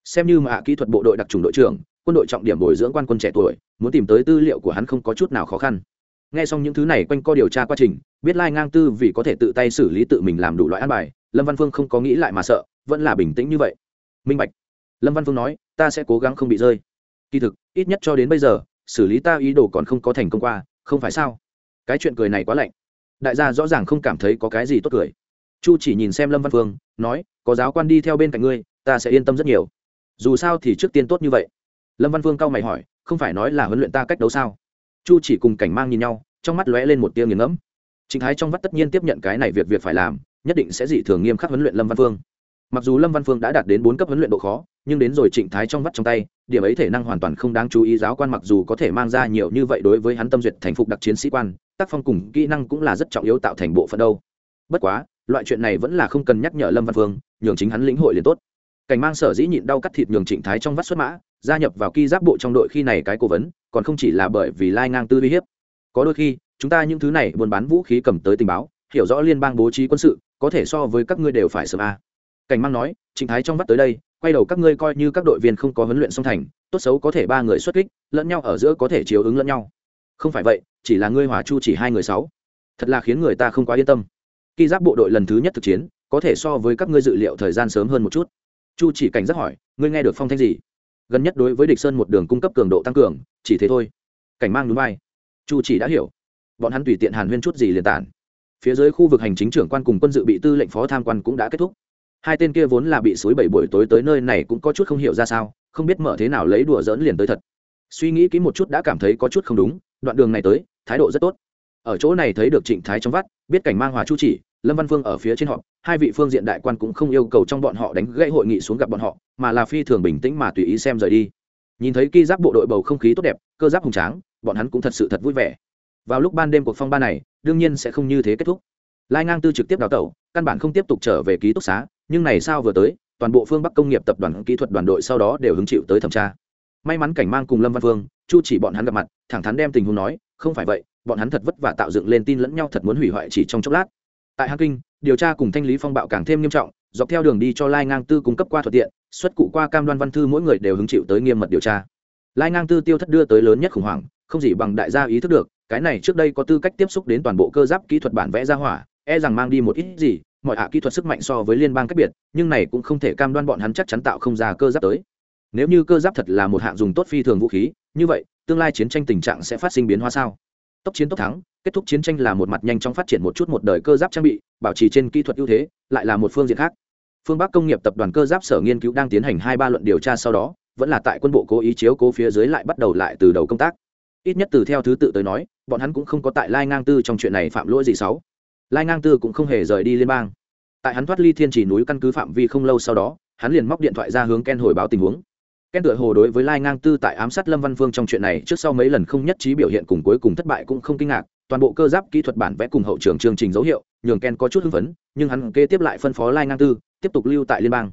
Xem như mà kỹ thuật bộ đội đặc trùng đội trưởng, quân đội trọng điểm bồi dưỡng quan quân trẻ tuổi, muốn tìm tới tư liệu của hắn không có chút nào khó khăn. Nghe xong những thứ này quanh co điều tra quá trình, biết lai ngang tư vì có thể tự tay xử lý tự mình làm đủ loại an bài, lâm văn phương không có nghĩ lại mà sợ vẫn là bình tĩnh như vậy. Minh bạch. Lâm văn phương nói, ta sẽ cố gắng không bị rơi. Kỳ thực, ít nhất cho đến bây giờ, xử lý ta ý đồ còn không có thành công qua, không phải sao? Cái chuyện cười này quá lạnh. Đại gia rõ ràng không cảm thấy có cái gì tốt cười. Chu chỉ nhìn xem lâm văn phương, nói, có giáo quan đi theo bên cạnh ngươi, ta sẽ yên tâm rất nhiều. Dù sao thì trước tiên tốt như vậy. Lâm văn phương cau mày hỏi, không phải nói là huấn luyện ta cách đấu sao? Chu chỉ cùng cảnh mang nhìn nhau, trong mắt lóe lên một tia nghiền ngẫm. Chính thái trong vắt tất nhiên tiếp nhận cái này việc việc phải làm, nhất định sẽ dị thường nghiêm khắc huấn luyện lâm văn phương mặc dù lâm văn phương đã đạt đến bốn cấp huấn luyện độ khó, nhưng đến rồi trịnh thái trong vắt trong tay, điểm ấy thể năng hoàn toàn không đáng chú ý. Giáo quan mặc dù có thể mang ra nhiều như vậy đối với hắn tâm duyệt thành phục đặc chiến sĩ quan, tác phong cùng kỹ năng cũng là rất trọng yếu tạo thành bộ phận đâu. Bất quá, loại chuyện này vẫn là không cần nhắc nhở lâm văn phương, nhường chính hắn lĩnh hội liền tốt. Cảnh mang sở dĩ nhịn đau cắt thịt nhường trịnh thái trong vắt xuất mã, gia nhập vào ki giáp bộ trong đội khi này cái cố vấn, còn không chỉ là bởi vì lai ngang tư uy hiếp. Có đôi khi, chúng ta những thứ này buôn bán vũ khí cầm tới tình báo, hiểu rõ liên bang bố trí quân sự, có thể so với các ngươi đều phải sớm a cảnh mang nói, trịnh thái trong vắt tới đây, quay đầu các ngươi coi như các đội viên không có huấn luyện song thành, tốt xấu có thể ba người xuất kích, lẫn nhau ở giữa có thể chiếu ứng lẫn nhau. Không phải vậy, chỉ là ngươi hòa chu chỉ hai người sáu. Thật là khiến người ta không quá yên tâm. Khi giáp bộ đội lần thứ nhất thực chiến, có thể so với các ngươi dự liệu thời gian sớm hơn một chút. Chu chỉ cảnh giác hỏi, ngươi nghe được phong thanh gì? Gần nhất đối với địch sơn một đường cung cấp cường độ tăng cường, chỉ thế thôi. Cảnh mang núi bay. Chu chỉ đã hiểu. Bọn hắn tùy tiện hàn huyên chút gì liền tản. Phía dưới khu vực hành chính trưởng quan cùng quân dự bị tư lệnh phó tham quan cũng đã kết thúc hai tên kia vốn là bị suối bảy buổi tối tới nơi này cũng có chút không hiểu ra sao, không biết mở thế nào lấy đùa dỡn liền tới thật. Suy nghĩ kỹ một chút đã cảm thấy có chút không đúng, đoạn đường này tới, thái độ rất tốt. Ở chỗ này thấy được trịnh thái trong vắt, biết cảnh mang hòa chu chỉ, lâm văn phương ở phía trên họ hai vị phương diện đại quan cũng không yêu cầu trong bọn họ đánh gãy hội nghị xuống gặp bọn họ, mà là phi thường bình tĩnh mà tùy ý xem rời đi. Nhìn thấy ki giáp bộ đội bầu không khí tốt đẹp, cơ giáp hùng tráng, bọn hắn cũng thật sự thật vui vẻ. Vào lúc ban đêm cuộc phong ba này, đương nhiên sẽ không như thế kết thúc. Lai ngang tư trực tiếp đào tẩu, căn bản không tiếp tục trở về ký túc xá nhưng này sao vừa tới, toàn bộ phương bắc công nghiệp tập đoàn kỹ thuật đoàn đội sau đó đều hứng chịu tới thẩm tra. May mắn cảnh mang cùng lâm văn phương, chu chỉ bọn hắn gặp mặt, thẳng thắn đem tình huống nói, không phải vậy, bọn hắn thật vất vả tạo dựng lên tin lẫn nhau thật muốn hủy hoại chỉ trong chốc lát. Tại hang kinh, điều tra cùng thanh lý phong bạo càng thêm nghiêm trọng, dọc theo đường đi cho lai ngang tư cung cấp qua thuận tiện, xuất cụ qua cam đoan văn thư mỗi người đều hứng chịu tới nghiêm mật điều tra. Lai ngang tư tiêu thất đưa tới lớn nhất khủng hoảng, không gì bằng đại gia ý thức được, cái này trước đây có tư cách tiếp xúc đến toàn bộ cơ giáp kỹ thuật bản vẽ ra hỏa e rằng mang đi một ít gì mọi hạ kỹ thuật sức mạnh so với liên bang cách biệt, nhưng này cũng không thể cam đoan bọn hắn chắc chắn tạo không ra cơ giáp tới. Nếu như cơ giáp thật là một hạng dùng tốt phi thường vũ khí, như vậy, tương lai chiến tranh tình trạng sẽ phát sinh biến hóa sao? Tốc chiến tốc thắng, kết thúc chiến tranh là một mặt nhanh chóng phát triển một chút một đời cơ giáp trang bị, bảo trì trên kỹ thuật ưu thế, lại là một phương diện khác. Phương bắc công nghiệp tập đoàn cơ giáp sở nghiên cứu đang tiến hành hai ba luận điều tra sau đó, vẫn là tại quân bộ cố ý chiếu cố phía dưới lại bắt đầu lại từ đầu công tác. Ít nhất từ theo thứ tự tới nói, bọn hắn cũng không có tại lai ngang tư trong chuyện này phạm lỗi gì xấu. Lai ngang tư cũng không hề rời đi liên bang tại hắn thoát ly thiên chỉ núi căn cứ phạm vi không lâu sau đó, hắn liền móc điện thoại ra hướng ken hồi báo tình huống. Ken tựa hồ đối với lai ngang tư tại ám sát lâm văn phương trong chuyện này trước sau mấy lần không nhất trí biểu hiện cùng cuối cùng thất bại cũng không kinh ngạc, toàn bộ cơ giáp kỹ thuật bản vẽ cùng hậu trường chương trình dấu hiệu, nhường ken có chút hưng phấn, nhưng hắn kế tiếp lại phân phó lai ngang tư, tiếp tục lưu tại liên bang.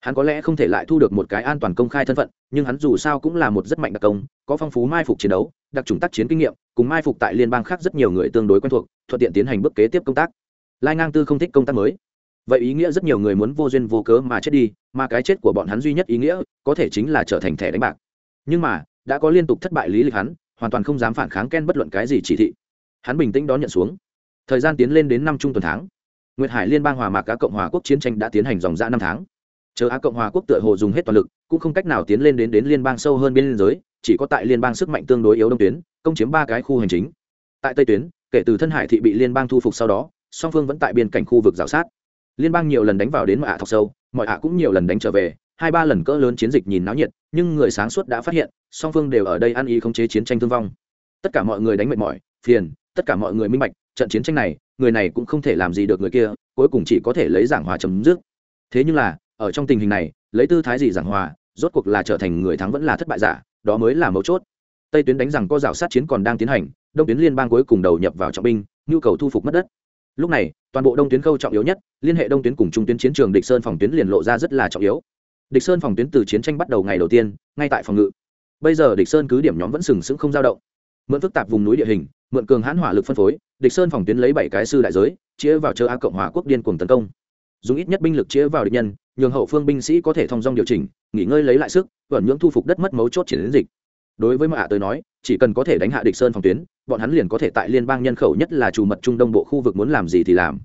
Hắn có lẽ không thể lại thu được một cái an toàn công khai thân phận, nhưng hắn dù sao cũng là một rất mạnh đặc công, có phong phú mai phục chiến đấu, đặc trùng tác chiến kinh nghiệm, cùng mai phục tại liên bang khác rất nhiều người tương đối quen thuộc, thuận tiện tiến hành bước kế tiếp công tác. Lai ngang tư không thích công tác mới vậy ý nghĩa rất nhiều người muốn vô duyên vô cớ mà chết đi, mà cái chết của bọn hắn duy nhất ý nghĩa có thể chính là trở thành thẻ đánh bạc. Nhưng mà, đã có liên tục thất bại lý lịch hắn, hoàn toàn không dám phản kháng ken bất luận cái gì chỉ thị. Hắn bình tĩnh đón nhận xuống. Thời gian tiến lên đến năm trung tuần tháng. Nguyệt hải liên bang hòa mạc cá cộng hòa quốc chiến tranh đã tiến hành dòng dã năm tháng. Chờ á cộng hòa quốc tựa hồ dùng hết toàn lực, cũng không cách nào tiến lên đến đến liên bang sâu hơn biên giới, chỉ có tại liên bang sức mạnh tương đối yếu đông tuyến, công chiếm ba cái khu hành chính. Tại tây tuyến, kể từ thân hải thị bị liên bang thu phục sau đó, song phương vẫn tại biên cảnh khu vực g sát liên bang nhiều lần đánh vào đến mọi ạ thọc sâu, mọi ạ cũng nhiều lần đánh trở về, hai ba lần cỡ lớn chiến dịch nhìn náo nhiệt, nhưng người sáng suốt đã phát hiện, song phương đều ở đây ăn ý khống chế chiến tranh thương vong. Tất cả mọi người đánh mệt mỏi, phiền, tất cả mọi người minh bạch, trận chiến tranh này, người này cũng không thể làm gì được người kia, cuối cùng chỉ có thể lấy giảng hòa chấm dứt. Thế nhưng là, ở trong tình hình này, lấy tư thái gì giảng hòa, rốt cuộc là trở thành người thắng vẫn là thất bại giả, đó mới là mấu chốt. Tây tuyến đánh rằng có rào sát chiến còn đang tiến hành, đông tuyến liên bang cuối cùng đầu nhập vào trọng binh, nhu cầu thu phục mất đất lúc này, toàn bộ đông tuyến khâu trọng yếu nhất, liên hệ đông tuyến cùng trung tuyến chiến trường địch sơn phòng tuyến liền lộ ra rất là trọng yếu. Địch sơn phòng tuyến từ chiến tranh bắt đầu ngày đầu tiên, ngay tại phòng ngự. Bây giờ địch sơn cứ điểm nhóm vẫn sừng sững không dao động. Mượn phức tạp vùng núi địa hình, mượn cường hãn hỏa lực phân phối, địch sơn phòng tuyến lấy bảy cái sư đại giới chĩa vào chờ a cộng hòa quốc điên cùng tấn công. Dùng ít nhất binh lực chĩa vào địch nhân, nhường hậu phương binh sĩ có thể thông dong điều chỉnh, nghỉ ngơi lấy lại sức vẩn nhưỡng thu phục đất mất mấu chốt triển đến dịch. Đối với mạ tới nói, chỉ cần có thể đánh hạ địch sơn phòng tuyến bọn hắn liền có thể tại liên bang nhân khẩu nhất là chủ mật trung đông bộ khu vực muốn làm gì thì làm.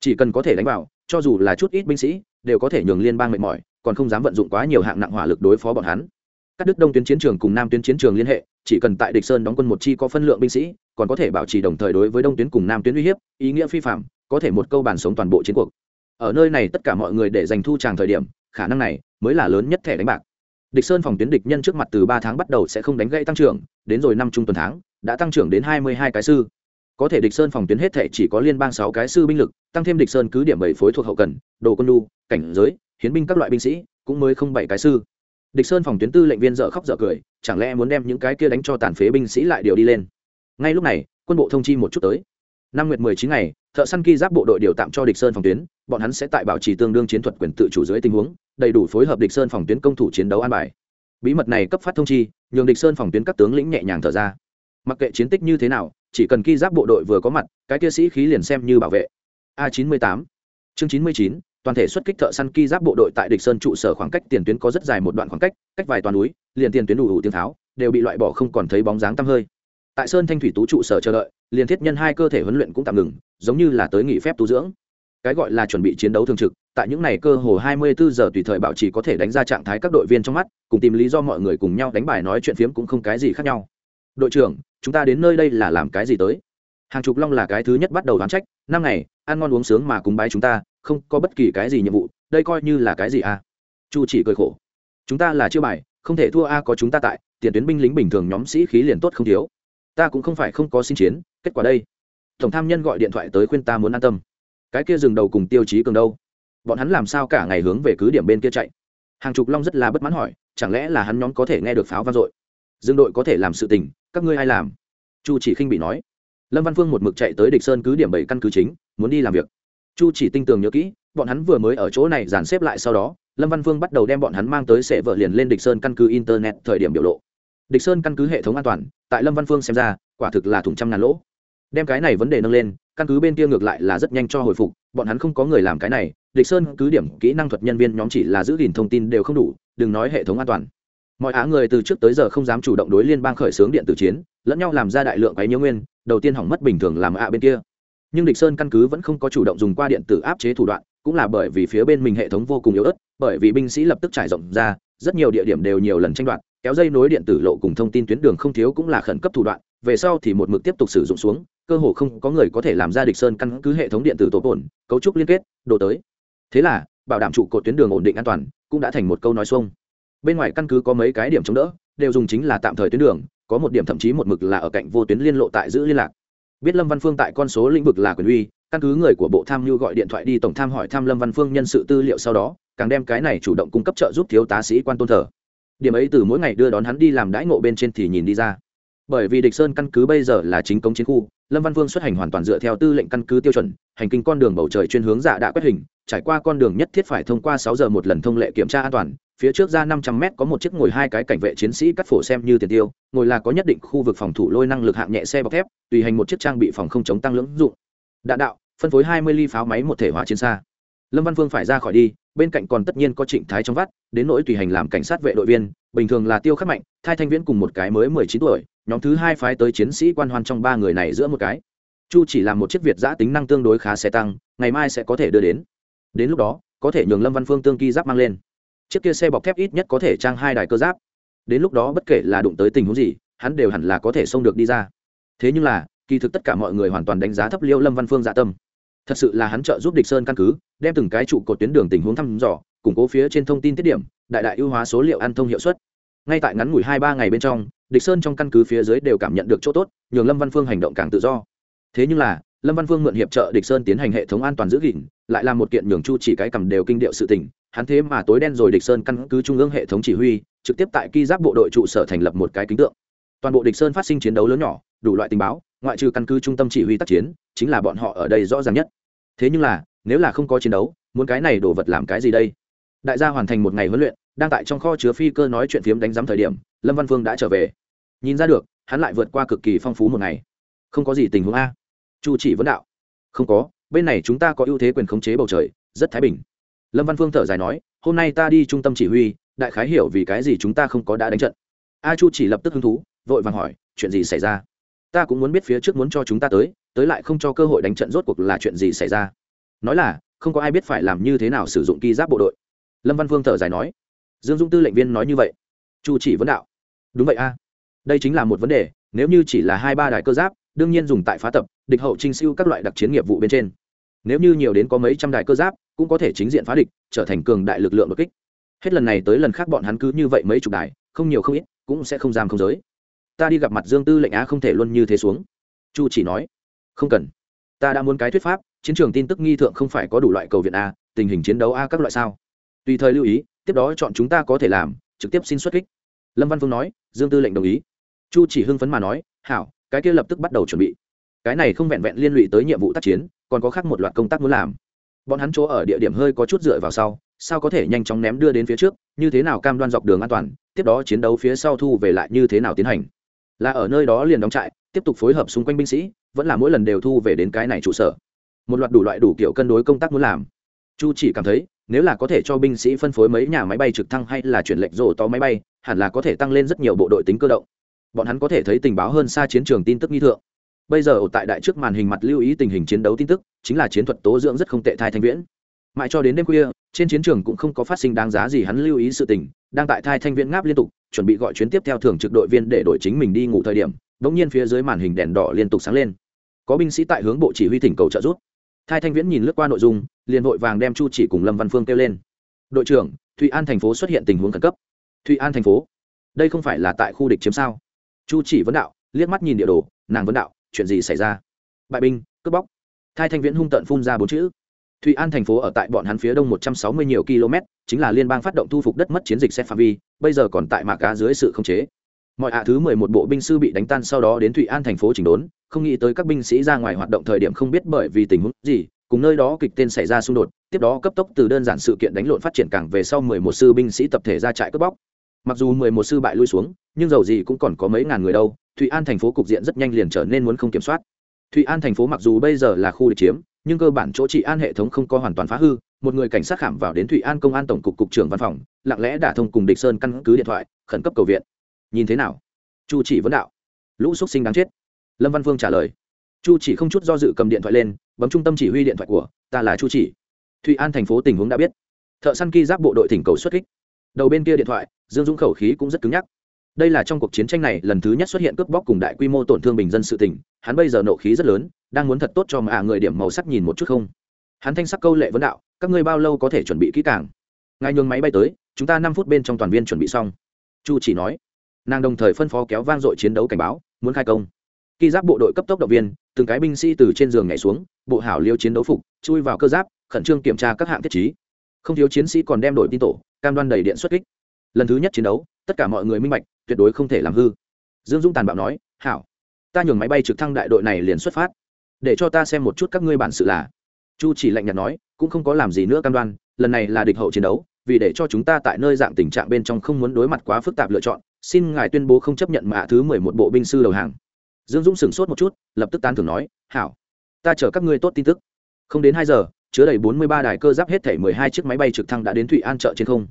Chỉ cần có thể đánh vào, cho dù là chút ít binh sĩ, đều có thể nhường liên bang mệt mỏi, còn không dám vận dụng quá nhiều hạng nặng hỏa lực đối phó bọn hắn. Các đức đông tuyến chiến trường cùng nam tuyến chiến trường liên hệ, chỉ cần tại địch sơn đóng quân một chi có phân lượng binh sĩ, còn có thể bảo trì đồng thời đối với đông tuyến cùng nam tuyến uy hiếp, ý nghĩa phi phạm, có thể một câu bàn sống toàn bộ chiến cuộc. Ở nơi này tất cả mọi người để giành thu tràng thời điểm, khả năng này mới là lớn nhất thẻ đánh bạc. Địch sơn phòng tuyến địch nhân trước mặt từ ba tháng bắt đầu sẽ không đánh gãy tăng trưởng, đến rồi năm trung tuần tháng đã tăng trưởng đến hai mươi hai cái sư. Có thể địch sơn phòng tuyến hết thảy chỉ có liên bang sáu cái sư binh lực, tăng thêm địch sơn cứ điểm bảy phối thuộc hậu cần, đồ quân lu cảnh giới, hiến binh các loại binh sĩ, cũng mới không bảy cái sư. Địch sơn phòng tuyến tư lệnh viên dợ khóc dợ cười, chẳng lẽ muốn đem những cái kia đánh cho tàn phế binh sĩ lại điều đi lên? Ngay lúc này, quân bộ thông chi một chút tới. Năm nguyệt mười chín ngày, thợ săn ki giáp bộ đội điều tạm cho địch sơn phòng tuyến, bọn hắn sẽ tại bảo trì tương đương chiến thuật quyền tự chủ dưới tình huống, đầy đủ phối hợp địch sơn phòng tuyến công thủ chiến đấu an bài. Bí mật này cấp phát thông chi, nhường địch sơn phòng tuyến các tướng lĩnh nhẹ nhàng thở ra mặc kệ chiến tích như thế nào, chỉ cần ki giáp bộ đội vừa có mặt, cái kia sĩ khí liền xem như bảo vệ. A chín mươi tám. Chương chín mươi chín, toàn thể xuất kích thợ săn ki giáp bộ đội tại địch sơn trụ sở khoảng cách tiền tuyến có rất dài một đoạn khoảng cách cách vài toàn núi, liền tiền tuyến đủ đủ tiếng tháo, đều bị loại bỏ không còn thấy bóng dáng tăm hơi. Tại sơn thanh thủy tú trụ sở chờ đợi, liền thiết nhân hai cơ thể huấn luyện cũng tạm ngừng, giống như là tới nghỉ phép tu dưỡng. Cái gọi là chuẩn bị chiến đấu thường trực, tại những ngày cơ hồ 24 giờ tùy thời bảo trì có thể đánh ra trạng thái các đội viên trong mắt, cùng tìm lý do mọi người cùng nhau đánh bài nói chuyện phiếm cũng không cái gì khác nhau đội trưởng, chúng ta đến nơi đây là làm cái gì tới? Hàng chục long là cái thứ nhất bắt đầu đoán trách, năm ngày, ăn ngon uống sướng mà cúng bái chúng ta, không có bất kỳ cái gì nhiệm vụ, đây coi như là cái gì à? Chu chỉ cười khổ. Chúng ta là chiêu bài, không thể thua a, có chúng ta tại, tiền tuyến binh lính bình thường nhóm sĩ khí liền tốt không thiếu. Ta cũng không phải không có xin chiến, kết quả đây. Tổng tham nhân gọi điện thoại tới khuyên ta muốn an tâm. Cái kia dừng đầu cùng tiêu chí cường đâu? Bọn hắn làm sao cả ngày hướng về cứ điểm bên kia chạy? Hàng chục long rất là bất mãn hỏi, chẳng lẽ là hắn nhóm có thể nghe được pháo vang dội? Dương đội có thể làm sự tình, các ngươi ai làm? Chu chỉ khinh bị nói. Lâm văn phương một mực chạy tới địch sơn cứ điểm bảy căn cứ chính, muốn đi làm việc. Chu chỉ tinh tường nhớ kỹ, bọn hắn vừa mới ở chỗ này dàn xếp lại sau đó, lâm văn phương bắt đầu đem bọn hắn mang tới sẽ vợ liền lên địch sơn căn cứ internet thời điểm biểu lộ. Địch sơn căn cứ hệ thống an toàn, tại lâm văn phương xem ra, quả thực là thủng trăm ngàn lỗ. Đem cái này vấn đề nâng lên, căn cứ bên kia ngược lại là rất nhanh cho hồi phục, bọn hắn không có người làm cái này, địch sơn cứ điểm kỹ năng thuật nhân viên nhóm chỉ là giữ gìn thông tin đều không đủ, đừng nói hệ thống an toàn mọi á người từ trước tới giờ không dám chủ động đối liên bang khởi xướng điện tử chiến, lẫn nhau làm ra đại lượng quái nhiễu nguyên, đầu tiên hỏng mất bình thường làm ạ bên kia. Nhưng địch sơn căn cứ vẫn không có chủ động dùng qua điện tử áp chế thủ đoạn, cũng là bởi vì phía bên mình hệ thống vô cùng yếu ớt, bởi vì binh sĩ lập tức trải rộng ra, rất nhiều địa điểm đều nhiều lần tranh đoạt, kéo dây nối điện tử lộ cùng thông tin tuyến đường không thiếu cũng là khẩn cấp thủ đoạn, về sau thì một mực tiếp tục sử dụng xuống, cơ hồ không có người có thể làm ra địch sơn căn cứ hệ thống điện tử tổ ổn cấu trúc liên kết đồ tới. Thế là, bảo đảm trụ cột tuyến đường ổn định an toàn, cũng đã thành một câu nói xuông bên ngoài căn cứ có mấy cái điểm chống đỡ, đều dùng chính là tạm thời tuyến đường, có một điểm thậm chí một mực là ở cạnh vô tuyến liên lộ tại giữ liên lạc. Biết lâm văn phương tại con số lĩnh vực là quyền uy, căn cứ người của bộ tham mưu gọi điện thoại đi tổng tham hỏi thăm lâm văn phương nhân sự tư liệu sau đó, càng đem cái này chủ động cung cấp trợ giúp thiếu tá sĩ quan tôn thờ. Điểm ấy từ mỗi ngày đưa đón hắn đi làm đãi ngộ bên trên thì nhìn đi ra. Bởi vì địch sơn căn cứ bây giờ là chính công chiến khu lâm văn vương xuất hành hoàn toàn dựa theo tư lệnh căn cứ tiêu chuẩn, hành kinh con đường bầu trời chuyên hướng dạ đã quét hình, trải qua con đường nhất thiết phải thông qua sáu giờ một lần thông lệ kiểm tra an toàn, phía trước ra năm trăm mét có một chiếc ngồi hai cái cảnh vệ chiến sĩ cắt phổ xem như tiền tiêu, ngồi là có nhất định khu vực phòng thủ lôi năng lực hạng nhẹ xe bọc thép, tùy hành một chiếc trang bị phòng không chống tăng lưỡng dụng. Đạn đạo, phân phối hai mươi ly pháo máy một thể hỏa chiến xa. Lâm văn Vương phải ra khỏi đi, bên cạnh còn tất nhiên có trịnh thái trong vắt, đến nỗi tùy hành làm cảnh sát vệ đội viên, bình thường là tiêu khắc mạnh thai thanh viễn cùng một cái mới mười chín tuổi nhóm thứ hai phái tới chiến sĩ quan hoan trong ba người này giữa một cái. Chu chỉ làm một chiếc việt giã tính năng tương đối khá xe tăng, ngày mai sẽ có thể đưa đến. Đến lúc đó, có thể nhường lâm văn phương tương kỳ giáp mang lên. Chiếc kia xe bọc thép ít nhất có thể trang hai đài cơ giáp. Đến lúc đó bất kể là đụng tới tình huống gì, hắn đều hẳn là có thể xông được đi ra. Thế nhưng là, kỳ thực tất cả mọi người hoàn toàn đánh giá thấp liêu lâm văn phương dạ tâm. Thật sự là hắn trợ giúp địch sơn căn cứ, đem từng cái trụ cột tuyến đường tình huống thăm dò, củng cố phía trên thông tin tiết điểm, đại đại ưu hóa số liệu an thông hiệu suất ngay tại ngắn ngủi hai ba ngày bên trong, địch sơn trong căn cứ phía dưới đều cảm nhận được chỗ tốt, nhường lâm văn phương hành động càng tự do. Thế nhưng là, lâm văn phương mượn hiệp trợ địch sơn tiến hành hệ thống an toàn giữ gìn, lại là một kiện nhường chu chỉ cái cầm đều kinh điệu sự tình, hắn thế mà tối đen rồi địch sơn căn cứ trung ương hệ thống chỉ huy, trực tiếp tại ki giáp bộ đội trụ sở thành lập một cái kính tượng. Toàn bộ địch sơn phát sinh chiến đấu lớn nhỏ, đủ loại tình báo, ngoại trừ căn cứ trung tâm chỉ huy tác chiến, chính là bọn họ ở đây rõ ràng nhất. Thế nhưng là, nếu là không có chiến đấu, muốn cái này đổ vật làm cái gì đây? Đại gia hoàn thành một ngày huấn luyện, đang tại trong kho chứa phi cơ nói chuyện phiếm đánh giám thời điểm, lâm văn phương đã trở về. Nhìn ra được, hắn lại vượt qua cực kỳ phong phú một ngày. Không có gì tình huống a. Chu chỉ vấn đạo. Không có, bên này chúng ta có ưu thế quyền khống chế bầu trời, rất thái bình. Lâm văn phương thở dài nói, hôm nay ta đi trung tâm chỉ huy, đại khái hiểu vì cái gì chúng ta không có đã đánh trận. A chu chỉ lập tức hứng thú, vội vàng hỏi, chuyện gì xảy ra? Ta cũng muốn biết phía trước muốn cho chúng ta tới tới lại không cho cơ hội đánh trận rốt cuộc là chuyện gì xảy ra? Nói là, không có ai biết phải làm như thế nào sử dụng ki giáp bộ đội lâm văn phương thở dài nói, dương dung tư lệnh viên nói như vậy, chu chỉ vấn đạo. Đúng vậy a, đây chính là một vấn đề, nếu như chỉ là hai ba đài cơ giáp, đương nhiên dùng tại phá tập, địch hậu trinh siêu các loại đặc chiến nghiệp vụ bên trên. Nếu như nhiều đến có mấy trăm đài cơ giáp, cũng có thể chính diện phá địch, trở thành cường đại lực lượng đột kích. Hết lần này tới lần khác bọn hắn cứ như vậy mấy chục đài, không nhiều không ít, cũng sẽ không giam không giới. Ta đi gặp mặt dương tư lệnh á không thể luôn như thế xuống. Chu chỉ nói, không cần. Ta đã muốn cái thuyết pháp, chiến trường tin tức nghi thượng không phải có đủ loại cầu viện a, tình hình chiến đấu a các loại sao? Tùy thời lưu ý, tiếp đó chọn chúng ta có thể làm, trực tiếp xin xuất kích. Lâm văn phương nói, dương tư lệnh đồng ý. Chu chỉ hưng phấn mà nói, hảo, cái kia lập tức bắt đầu chuẩn bị. Cái này không vẹn vẹn liên lụy tới nhiệm vụ tác chiến, còn có khác một loạt công tác muốn làm. Bọn hắn chỗ ở địa điểm hơi có chút dựa vào sau, sao có thể nhanh chóng ném đưa đến phía trước, như thế nào cam đoan dọc đường an toàn, tiếp đó chiến đấu phía sau thu về lại như thế nào tiến hành. Là ở nơi đó liền đóng trại, tiếp tục phối hợp xung quanh binh sĩ, vẫn là mỗi lần đều thu về đến cái này trụ sở. Một loạt đủ loại đủ kiểu cân đối công tác muốn làm. Chu chỉ cảm thấy nếu là có thể cho binh sĩ phân phối mấy nhà máy bay trực thăng hay là chuyển lệnh rổ to máy bay, hẳn là có thể tăng lên rất nhiều bộ đội tính cơ động. Bọn hắn có thể thấy tình báo hơn xa chiến trường tin tức nghi thượng. Bây giờ ở tại đại trước màn hình mặt lưu ý tình hình chiến đấu tin tức, chính là chiến thuật tố dưỡng rất không tệ thai thanh viễn. Mãi cho đến đêm khuya, trên chiến trường cũng không có phát sinh đáng giá gì hắn lưu ý sự tình, đang tại thai thanh viễn ngáp liên tục, chuẩn bị gọi chuyến tiếp theo thường trực đội viên để đổi chính mình đi ngủ thời điểm, bỗng nhiên phía dưới màn hình đèn đỏ liên tục sáng lên. Có binh sĩ tại hướng bộ chỉ huy tỉnh cầu trợ giúp thai thanh viễn nhìn lướt qua nội dung, liền vội vàng đem chu chỉ cùng lâm văn phương kêu lên. Đội trưởng, thụy an thành phố xuất hiện tình huống khẩn cấp. Thụy an thành phố? Đây không phải là tại khu địch chiếm sao? Chu chỉ vấn đạo, liếc mắt nhìn địa đồ, nàng vấn đạo, chuyện gì xảy ra? Bại binh, cướp bóc. Thai thanh viễn hung tợn phun ra bốn chữ. Thụy an thành phố ở tại bọn hắn phía đông một trăm sáu mươi nhiều km chính là liên bang phát động thu phục đất mất chiến dịch xét phạm vi, bây giờ còn tại mạc cá dưới sự khống chế mọi hạ thứ mười một bộ binh sư bị đánh tan sau đó đến thụy an thành phố chỉnh đốn, không nghĩ tới các binh sĩ ra ngoài hoạt động thời điểm không biết bởi vì tình huống gì, cùng nơi đó kịch tên xảy ra xung đột, tiếp đó cấp tốc từ đơn giản sự kiện đánh lộn phát triển càng về sau mười một sư binh sĩ tập thể ra trại cướp bóc. Mặc dù mười một sư bại lui xuống, nhưng dầu gì cũng còn có mấy ngàn người đâu, thụy an thành phố cục diện rất nhanh liền trở nên muốn không kiểm soát. Thụy an thành phố mặc dù bây giờ là khu địch chiếm, nhưng cơ bản chỗ trị an hệ thống không có hoàn toàn phá hư, một người cảnh sát khảm vào đến thụy an công an tổng cục cục trưởng văn phòng, lặng lẽ đả thông cùng địch sơn căn cứ điện thoại, khẩn cấp cầu viện nhìn thế nào? Chu chỉ vấn đạo. Lũ x sinh đáng chết. Lâm văn phương trả lời. Chu chỉ không chút do dự cầm điện thoại lên, bấm trung tâm chỉ huy điện thoại của ta là chu chỉ. Thụy an thành phố tình huống đã biết. Thợ săn ki giáp bộ đội thỉnh cầu xuất kích. Đầu bên kia điện thoại, dương dũng khẩu khí cũng rất cứng nhắc. Đây là trong cuộc chiến tranh này lần thứ nhất xuất hiện cướp bóc cùng đại quy mô tổn thương bình dân sự tỉnh hắn bây giờ nộ khí rất lớn, đang muốn thật tốt cho mà người điểm màu sắc nhìn một chút không? Hắn thanh sắc câu lệ vấn đạo, các ngươi bao lâu có thể chuẩn bị kỹ càng? Ngài nhường máy bay tới, chúng ta năm phút bên trong toàn viên chuẩn bị xong. Chu chỉ nói nàng đồng thời phân phó kéo vang dội chiến đấu cảnh báo, muốn khai công. Khi giáp bộ đội cấp tốc động viên, từng cái binh sĩ từ trên giường nhảy xuống, bộ hảo liêu chiến đấu phục, chui vào cơ giáp, khẩn trương kiểm tra các hạng thiết chí không thiếu chiến sĩ còn đem đội tin tổ, cam đoan đầy điện xuất kích. Lần thứ nhất chiến đấu, tất cả mọi người minh bạch, tuyệt đối không thể làm hư. Dương dũng tàn bạo nói, hảo, ta nhường máy bay trực thăng đại đội này liền xuất phát. Để cho ta xem một chút các ngươi bản sự là. Chu chỉ lạnh nhạt nói, cũng không có làm gì nữa cam đoan, lần này là địch hậu chiến đấu, vì để cho chúng ta tại nơi dạng tình trạng bên trong không muốn đối mặt quá phức tạp lựa chọn xin ngài tuyên bố không chấp nhận mạ thứ mười một bộ binh sư đầu hàng. Dương dũng sửng sốt một chút, lập tức tán thưởng nói, hảo, ta chở các ngươi tốt tin tức. Không đến hai giờ, chứa đầy bốn mươi ba đài cơ giáp hết thể mười hai chiếc máy bay trực thăng đã đến thụy an chợ trên không.